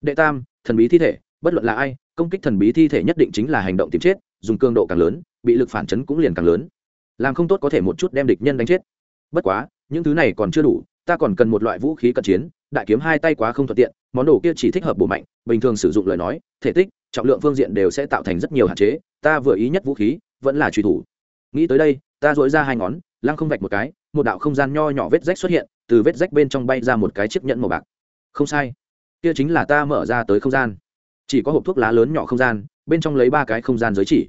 Đệ tam, thần bí thi thể, bất luận là ai, công kích thần bí thi thể nhất định chính là hành động tìm chết, dùng cường độ càng lớn, bị lực phản chấn cũng liền càng lớn. Làm không tốt có thể một chút đem địch nhân đánh chết. Bất quá, những thứ này còn chưa đủ, ta còn cần một loại vũ khí cận chiến, đại kiếm hai tay quá không thuận tiện, món đồ kia chỉ thích hợp bổ mạnh, bình thường sử dụng lời nói, thể tích, trọng lượng phương diện đều sẽ tạo thành rất nhiều hạn chế, ta vừa ý nhất vũ khí, vẫn là truy thủ. Nghĩ tới đây, ta dối ra hai ngón lăng không vạch một cái, một đạo không gian nho nhỏ vết rách xuất hiện, từ vết rách bên trong bay ra một cái chiếc nhẫn màu bạc. Không sai. Kia chính là ta mở ra tới không gian. Chỉ có hộp thuốc lá lớn nhỏ không gian, bên trong lấy ba cái không gian giới chỉ.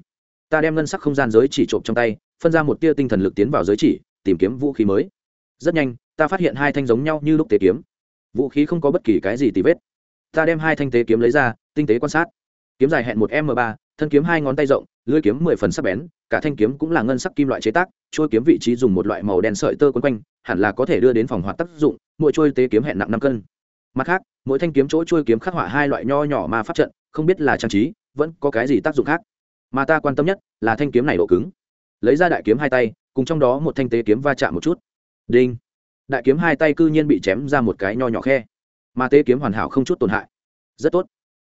Ta đem ngân sắc không gian giới chỉ trộm trong tay, phân ra một tia tinh thần lực tiến vào giới chỉ, tìm kiếm vũ khí mới. Rất nhanh, ta phát hiện hai thanh giống nhau như lúc tế kiếm. Vũ khí không có bất kỳ cái gì tì vết. Ta đem hai thanh tế kiếm lấy ra, tinh tế quan sát. Kiếm dài hẹn một m ba thân kiếm hai ngón tay rộng, lưỡi kiếm mười phần sắc bén, cả thanh kiếm cũng là ngân sắc kim loại chế tác, trôi kiếm vị trí dùng một loại màu đen sợi tơ quấn quanh, hẳn là có thể đưa đến phòng hoạt tác dụng, mỗi trôi tế kiếm hẹn nặng năm cân. Mặt khác, mỗi thanh kiếm chỗ trôi kiếm khắc họa hai loại nho nhỏ ma pháp trận, không biết là trang trí, vẫn có cái gì tác dụng khác. Mà ta quan tâm nhất là thanh kiếm này độ cứng. Lấy ra đại kiếm hai tay, cùng trong đó một thanh tế kiếm va chạm một chút. Đinh. Đại kiếm hai tay cư nhiên bị chém ra một cái nho nhỏ khe. Mà tế kiếm hoàn hảo không chút tổn hại. Rất tốt.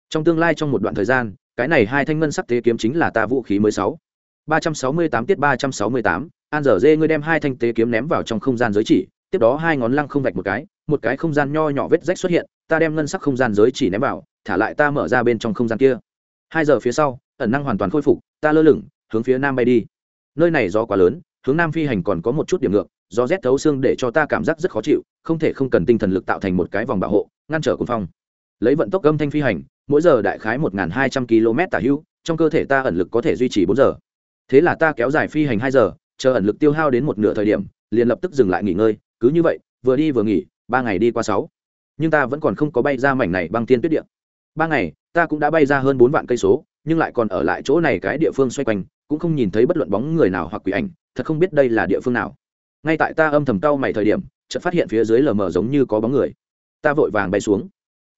Trong tương lai trong một đoạn thời gian cái này hai thanh ngân sắc tế kiếm chính là ta vũ khí mới sáu. ba trăm sáu mươi tám tiết ba trăm sáu mươi tám. An dở dê, ngươi đem hai thanh tế kiếm ném vào trong không gian giới chỉ, tiếp đó hai ngón lăng không vạch một cái một cái không gian nho nhỏ vết rách xuất hiện, ta đem ngân sắc không gian giới chỉ ném vào, thả lại ta mở ra bên trong không gian kia. Hai giờ phía sau, ẩn năng hoàn toàn khôi phục, ta lơ lửng, hướng phía nam bay đi. Nơi này gió quá lớn, hướng nam phi hành còn có một chút điểm ngược, gió rét thấu xương để cho ta cảm giác rất khó chịu, không thể không cần tinh thần lực tạo thành một cái vòng bảo hộ, ngăn trở cuồng phong. Lấy vận tốc âm thanh phi hành mỗi giờ đại khái một hai trăm km tả hữu trong cơ thể ta ẩn lực có thể duy trì bốn giờ. Thế là ta kéo dài phi hành hai giờ, chờ ẩn lực tiêu hao đến một nửa thời điểm, liền lập tức dừng lại nghỉ ngơi, cứ như vậy, vừa đi vừa nghỉ, ba ngày đi qua sáu. Nhưng ta vẫn còn không có bay ra mảnh này băng tiên tuyết điện ba ngày, ta cũng đã bay ra hơn bốn vạn cây số, nhưng lại còn ở lại chỗ này cái địa phương xoay quanh, cũng không nhìn thấy bất luận bóng người nào hoặc quỷ ảnh, thật không biết đây là địa phương nào. Ngay tại ta âm thầm cau mày thời điểm, chợt phát hiện phía dưới lờ mờ giống như có bóng người. Ta vội vàng bay xuống.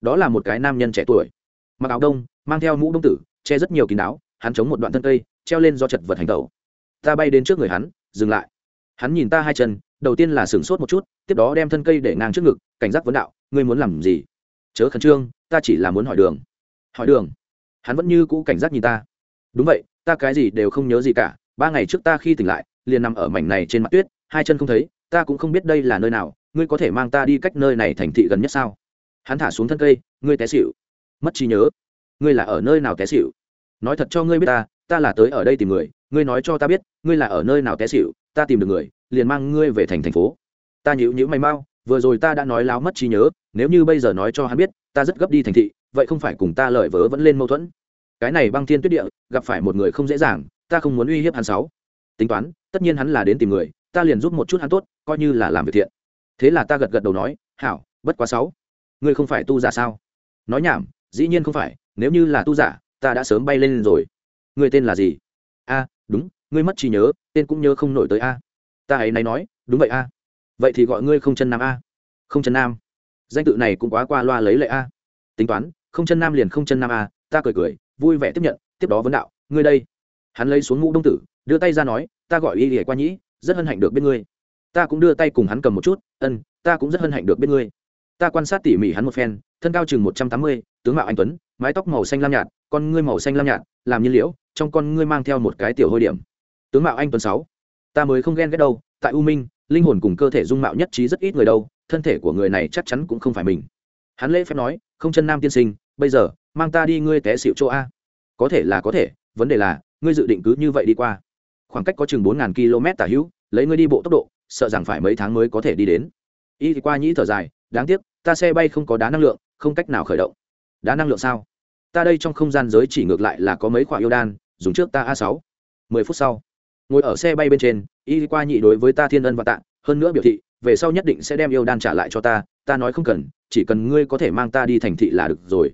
Đó là một cái nam nhân trẻ tuổi mặc áo đông, mang theo mũ đông tử, che rất nhiều kín đáo, hắn chống một đoạn thân cây, treo lên do chật vật hành tẩu. Ta bay đến trước người hắn, dừng lại. Hắn nhìn ta hai chân, đầu tiên là sửng sốt một chút, tiếp đó đem thân cây để ngang trước ngực, cảnh giác vấn đạo, ngươi muốn làm gì? Chớ khẩn trương, ta chỉ là muốn hỏi đường. Hỏi đường? Hắn vẫn như cũ cảnh giác nhìn ta. Đúng vậy, ta cái gì đều không nhớ gì cả, ba ngày trước ta khi tỉnh lại, liền nằm ở mảnh này trên mặt tuyết, hai chân không thấy, ta cũng không biết đây là nơi nào, ngươi có thể mang ta đi cách nơi này thành thị gần nhất sao? Hắn thả xuống thân cây, ngươi té xịu mất trí nhớ. Ngươi là ở nơi nào té xịu nói thật cho ngươi biết ta ta là tới ở đây tìm người, ngươi nói cho ta biết, ngươi là ở nơi nào té xịu ta tìm được người, liền mang ngươi về thành thành phố. Ta nhíu nhíu mày mau, vừa rồi ta đã nói láo mất trí nhớ, nếu như bây giờ nói cho hắn biết, ta rất gấp đi thành thị, vậy không phải cùng ta lợi vớ vẫn lên mâu thuẫn. Cái này băng thiên tuyết địa, gặp phải một người không dễ dàng, ta không muốn uy hiếp hắn sáu. Tính toán, tất nhiên hắn là đến tìm người, ta liền giúp một chút hắn tốt, coi như là làm việc thiện. Thế là ta gật gật đầu nói, hảo, bất quá sáu. Ngươi không phải tu giả sao? Nói nhảm dĩ nhiên không phải, nếu như là tu giả, ta đã sớm bay lên rồi. Người tên là gì? A, đúng, ngươi mất trí nhớ, tên cũng nhớ không nổi tới a. Ta ấy nay nói, đúng vậy a. Vậy thì gọi ngươi không chân nam a. Không chân nam. Danh tự này cũng quá qua loa lấy lệ a. Tính toán, không chân nam liền không chân nam a, ta cười cười, vui vẻ tiếp nhận, tiếp đó vấn đạo, ngươi đây. Hắn lấy xuống mũ đông tử, đưa tay ra nói, ta gọi y ỉa qua nhĩ, rất hân hạnh được biết ngươi. Ta cũng đưa tay cùng hắn cầm một chút, ân, ta cũng rất hân hạnh được biết ngươi ta quan sát tỉ mỉ hắn một phen, thân cao chừng một trăm tám mươi, tướng mạo anh tuấn, mái tóc màu xanh lam nhạt, con ngươi màu xanh lam nhạt, làm nhiên liễu, trong con ngươi mang theo một cái tiểu hôi điểm. Tướng mạo anh tuấn sáu. Ta mới không ghen ghét đâu, tại u minh, linh hồn cùng cơ thể dung mạo nhất trí rất ít người đâu, thân thể của người này chắc chắn cũng không phải mình. Hắn lễ phép nói, không chân nam tiên sinh, bây giờ, mang ta đi ngươi té xịu chỗ a. Có thể là có thể, vấn đề là, ngươi dự định cứ như vậy đi qua. Khoảng cách có chừng bốn ngàn km tả hữu, lấy ngươi đi bộ tốc độ, sợ rằng phải mấy tháng mới có thể đi đến. Y thì qua nhĩ thở dài, đáng tiếc ta xe bay không có đá năng lượng, không cách nào khởi động. Đá năng lượng sao? Ta đây trong không gian giới chỉ ngược lại là có mấy khoả yêu đan, dùng trước ta a sáu. Mười phút sau, ngồi ở xe bay bên trên, y qua nhị đối với ta thiên ân và tạ, hơn nữa biểu thị, về sau nhất định sẽ đem yêu đan trả lại cho ta ta nói không cần, chỉ cần ngươi có thể mang ta đi thành thị là được rồi.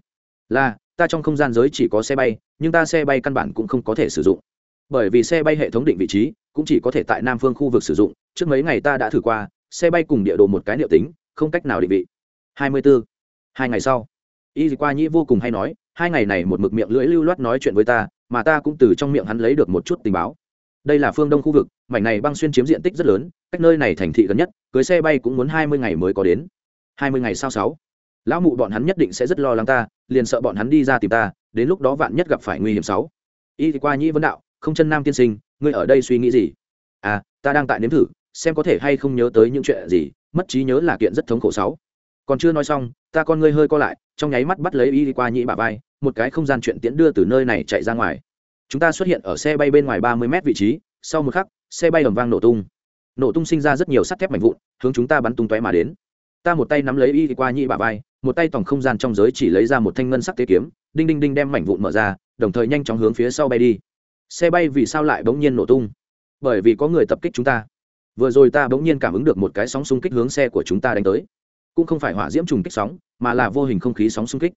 Là, ta trong không gian giới chỉ có xe bay, nhưng ta xe bay căn bản cũng không có thể sử dụng. Bởi vì xe bay hệ thống định vị trí cũng chỉ có thể tại nam phương khu vực sử dụng, trước mấy ngày ta đã thử qua, xe bay cùng địa đồ một cái liệu tính, không cách nào định vị hai mươi bốn hai ngày sau, y qua nhĩ vô cùng hay nói, hai ngày này một mực miệng lưỡi lưu loát nói chuyện với ta, mà ta cũng từ trong miệng hắn lấy được một chút tình báo. Đây là phương đông khu vực, mảnh này băng xuyên chiếm diện tích rất lớn, cách nơi này thành thị gần nhất, cưới xe bay cũng muốn hai mươi ngày mới có đến. Hai mươi ngày sau sáu, lão mụ bọn hắn nhất định sẽ rất lo lắng ta, liền sợ bọn hắn đi ra tìm ta, đến lúc đó vạn nhất gặp phải nguy hiểm sáu. Y qua nhĩ vấn đạo, không chân nam tiên sinh, ngươi ở đây suy nghĩ gì? À ta đang tại nếm thử, xem có thể hay không nhớ tới những chuyện gì, mất trí nhớ là kiện rất thống khổ sáu còn chưa nói xong, ta con ngươi hơi co lại, trong nháy mắt bắt lấy y qua nhĩ bà vai, một cái không gian chuyện tiễn đưa từ nơi này chạy ra ngoài. Chúng ta xuất hiện ở xe bay bên ngoài ba mươi mét vị trí, sau một khắc, xe bay ầm vang nổ tung. Nổ tung sinh ra rất nhiều sắt thép mạnh vụn, hướng chúng ta bắn tung tóe mà đến. Ta một tay nắm lấy y qua nhĩ bà vai, một tay tổng không gian trong giới chỉ lấy ra một thanh ngân sắc tế kiếm, đinh đinh đinh đem mảnh vụn mở ra, đồng thời nhanh chóng hướng phía sau bay đi. Xe bay vì sao lại bỗng nhiên nổ tung? Bởi vì có người tập kích chúng ta. Vừa rồi ta bỗng nhiên cảm ứng được một cái sóng xung kích hướng xe của chúng ta đánh tới cũng không phải hỏa diễm trùng kích sóng, mà là vô hình không khí sóng xung kích.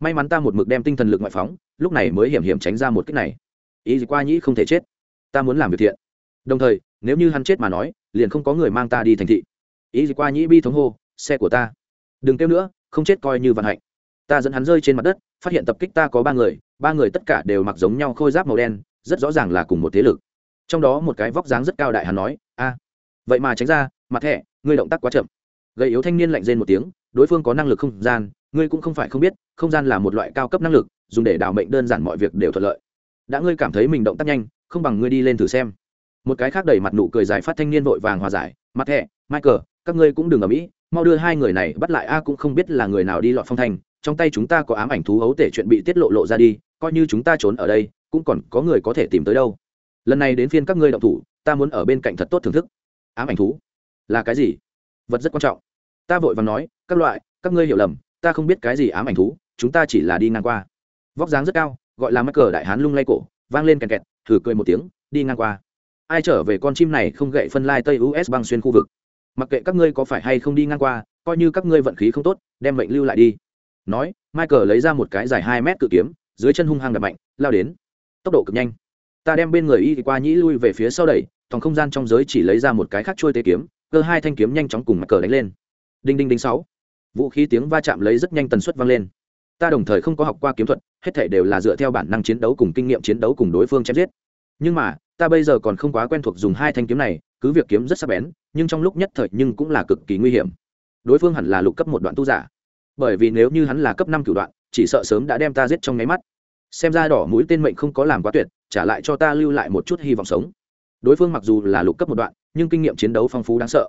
May mắn ta một mực đem tinh thần lực ngoại phóng, lúc này mới hiểm hiểm tránh ra một kích này. Ý gì qua nhĩ không thể chết. Ta muốn làm việc thiện. Đồng thời, nếu như hắn chết mà nói, liền không có người mang ta đi thành thị. Ý gì qua nhĩ bi thống hô, xe của ta. Đừng kêu nữa, không chết coi như vận hạnh. Ta dẫn hắn rơi trên mặt đất, phát hiện tập kích ta có ba người ba người tất cả đều mặc giống nhau khôi giáp màu đen, rất rõ ràng là cùng một thế lực. Trong đó một cái vóc dáng rất cao đại hắn nói, a, vậy mà tránh ra, mặt thẻ, ngươi động tác quá chậm gầy yếu thanh niên lạnh rên một tiếng, đối phương có năng lực không gian, ngươi cũng không phải không biết, không gian là một loại cao cấp năng lực, dùng để đào mệnh đơn giản mọi việc đều thuận lợi. Đã ngươi cảm thấy mình động tác nhanh, không bằng ngươi đi lên thử xem. Một cái khác đẩy mặt nụ cười dài phát thanh niên vội vàng hòa giải, mặt thẹ michael, các ngươi cũng đừng ở mỹ, mau đưa hai người này bắt lại, a cũng không biết là người nào đi lọt phong thành trong tay chúng ta có ám ảnh thú hấu tể chuyện bị tiết lộ lộ ra đi, coi như chúng ta trốn ở đây, cũng còn có người có thể tìm tới đâu. Lần này đến phiên các ngươi động thủ, ta muốn ở bên cạnh thật tốt thưởng thức. Ám ảnh thú? Là cái gì? Vật rất quan trọng. Ta vội và nói, các loại, các ngươi hiểu lầm, ta không biết cái gì ám ảnh thú, chúng ta chỉ là đi ngang qua. Vóc dáng rất cao, gọi là mắc cờ đại hán lung lay cổ, vang lên kẹt kẹt, thử cười một tiếng, đi ngang qua. Ai trở về con chim này không gậy phân lai tây us băng xuyên khu vực. Mặc kệ các ngươi có phải hay không đi ngang qua, coi như các ngươi vận khí không tốt, đem mệnh lưu lại đi. Nói, michael lấy ra một cái dài hai mét cự kiếm, dưới chân hung hăng đập mạnh, lao đến. Tốc độ cực nhanh. Ta đem bên người y qua nhĩ lui về phía sau đẩy thòng không gian trong giới chỉ lấy ra một cái khác trôi tế kiếm cơ hai thanh kiếm nhanh chóng cùng mặt cờ đánh lên. Đinh đinh đinh sáu. Vũ khí tiếng va chạm lấy rất nhanh tần suất vang lên. Ta đồng thời không có học qua kiếm thuật, hết thể đều là dựa theo bản năng chiến đấu cùng kinh nghiệm chiến đấu cùng đối phương chém giết. Nhưng mà, ta bây giờ còn không quá quen thuộc dùng hai thanh kiếm này, cứ việc kiếm rất sắc bén, nhưng trong lúc nhất thời nhưng cũng là cực kỳ nguy hiểm. Đối phương hẳn là lục cấp một đoạn tu giả. Bởi vì nếu như hắn là cấp năm cửu đoạn, chỉ sợ sớm đã đem ta giết trong nháy mắt. Xem ra đỏ mũi tên mệnh không có làm quá tuyệt, trả lại cho ta lưu lại một chút hy vọng sống. Đối phương mặc dù là lục cấp một đoạn nhưng kinh nghiệm chiến đấu phong phú đáng sợ.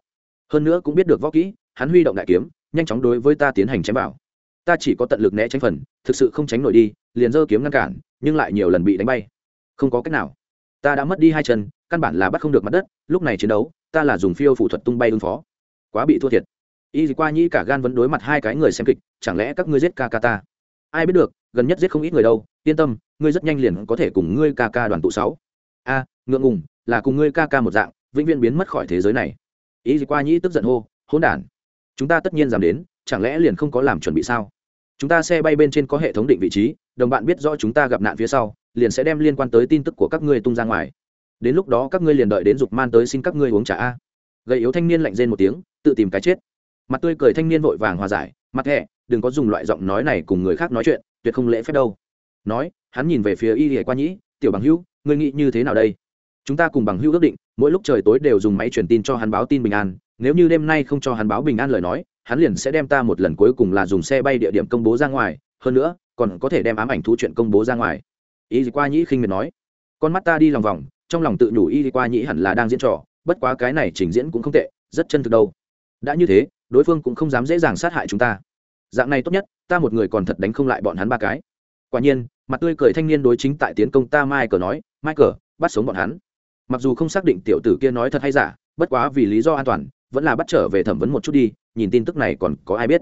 Hơn nữa cũng biết được võ kỹ, hắn huy động đại kiếm, nhanh chóng đối với ta tiến hành chém bảo ta chỉ có tận lực né tránh phần, thực sự không tránh nổi đi, liền giơ kiếm ngăn cản, nhưng lại nhiều lần bị đánh bay. Không có cách nào. Ta đã mất đi hai chân, căn bản là bắt không được mặt đất, lúc này chiến đấu, ta là dùng phiêu phụ thuật tung bay ứng phó. Quá bị thua thiệt. Y qua nhĩ cả gan vẫn đối mặt hai cái người xem kịch, chẳng lẽ các ngươi giết ca ca ta? Ai biết được, gần nhất giết không ít người đâu, yên tâm, ngươi rất nhanh liền có thể cùng ngươi ca ca đoàn tụ sáu. A, ngượng ngùng, là cùng ngươi ca ca một dạng vĩnh viễn biến mất khỏi thế giới này. Ý qua nhĩ tức giận hô, hỗn đản, chúng ta tất nhiên dám đến, chẳng lẽ liền không có làm chuẩn bị sao? Chúng ta xe bay bên trên có hệ thống định vị trí, đồng bạn biết rõ chúng ta gặp nạn phía sau, liền sẽ đem liên quan tới tin tức của các ngươi tung ra ngoài. Đến lúc đó các ngươi liền đợi đến dục man tới xin các ngươi uống trà a. Gầy yếu thanh niên lạnh rên một tiếng, tự tìm cái chết. Mặt tươi cười thanh niên vội vàng hòa giải, mặt thẹ đừng có dùng loại giọng nói này cùng người khác nói chuyện, tuyệt không lễ phép đâu. Nói, hắn nhìn về phía y hề qua nhĩ, tiểu bằng hữu, ngươi nghĩ như thế nào đây? Chúng ta cùng bằng hữu ước định, mỗi lúc trời tối đều dùng máy truyền tin cho hắn báo tin bình an, nếu như đêm nay không cho hắn báo bình an lời nói, hắn liền sẽ đem ta một lần cuối cùng là dùng xe bay địa điểm công bố ra ngoài, hơn nữa, còn có thể đem ám ảnh thú chuyện công bố ra ngoài. Y qua nhĩ khinh miệt nói. Con mắt ta đi lòng vòng, trong lòng tự nhủ y qua nhĩ hẳn là đang diễn trò, bất quá cái này trình diễn cũng không tệ, rất chân thực đâu. Đã như thế, đối phương cũng không dám dễ dàng sát hại chúng ta. Dạng này tốt nhất, ta một người còn thật đánh không lại bọn hắn ba cái. Quả nhiên, mặt tươi cười thanh niên đối chính tại tiến công ta mai cờ nói mai cờ bắt sống bọn hắn mặc dù không xác định tiểu tử kia nói thật hay giả, bất quá vì lý do an toàn, vẫn là bắt trở về thẩm vấn một chút đi, nhìn tin tức này còn có ai biết.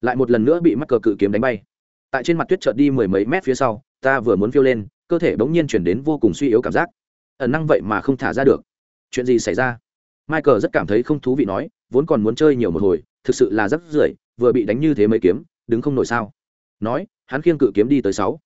Lại một lần nữa bị mắc cờ cự kiếm đánh bay. Tại trên mặt tuyết chợt đi mười mấy mét phía sau, ta vừa muốn phiêu lên, cơ thể bỗng nhiên chuyển đến vô cùng suy yếu cảm giác. Ẩn năng vậy mà không thả ra được. Chuyện gì xảy ra? Michael rất cảm thấy không thú vị nói, vốn còn muốn chơi nhiều một hồi, thực sự là rất rưởi, vừa bị đánh như thế mấy kiếm, đứng không nổi sao. Nói, hắn khiêng cự kiếm đi tới sáu.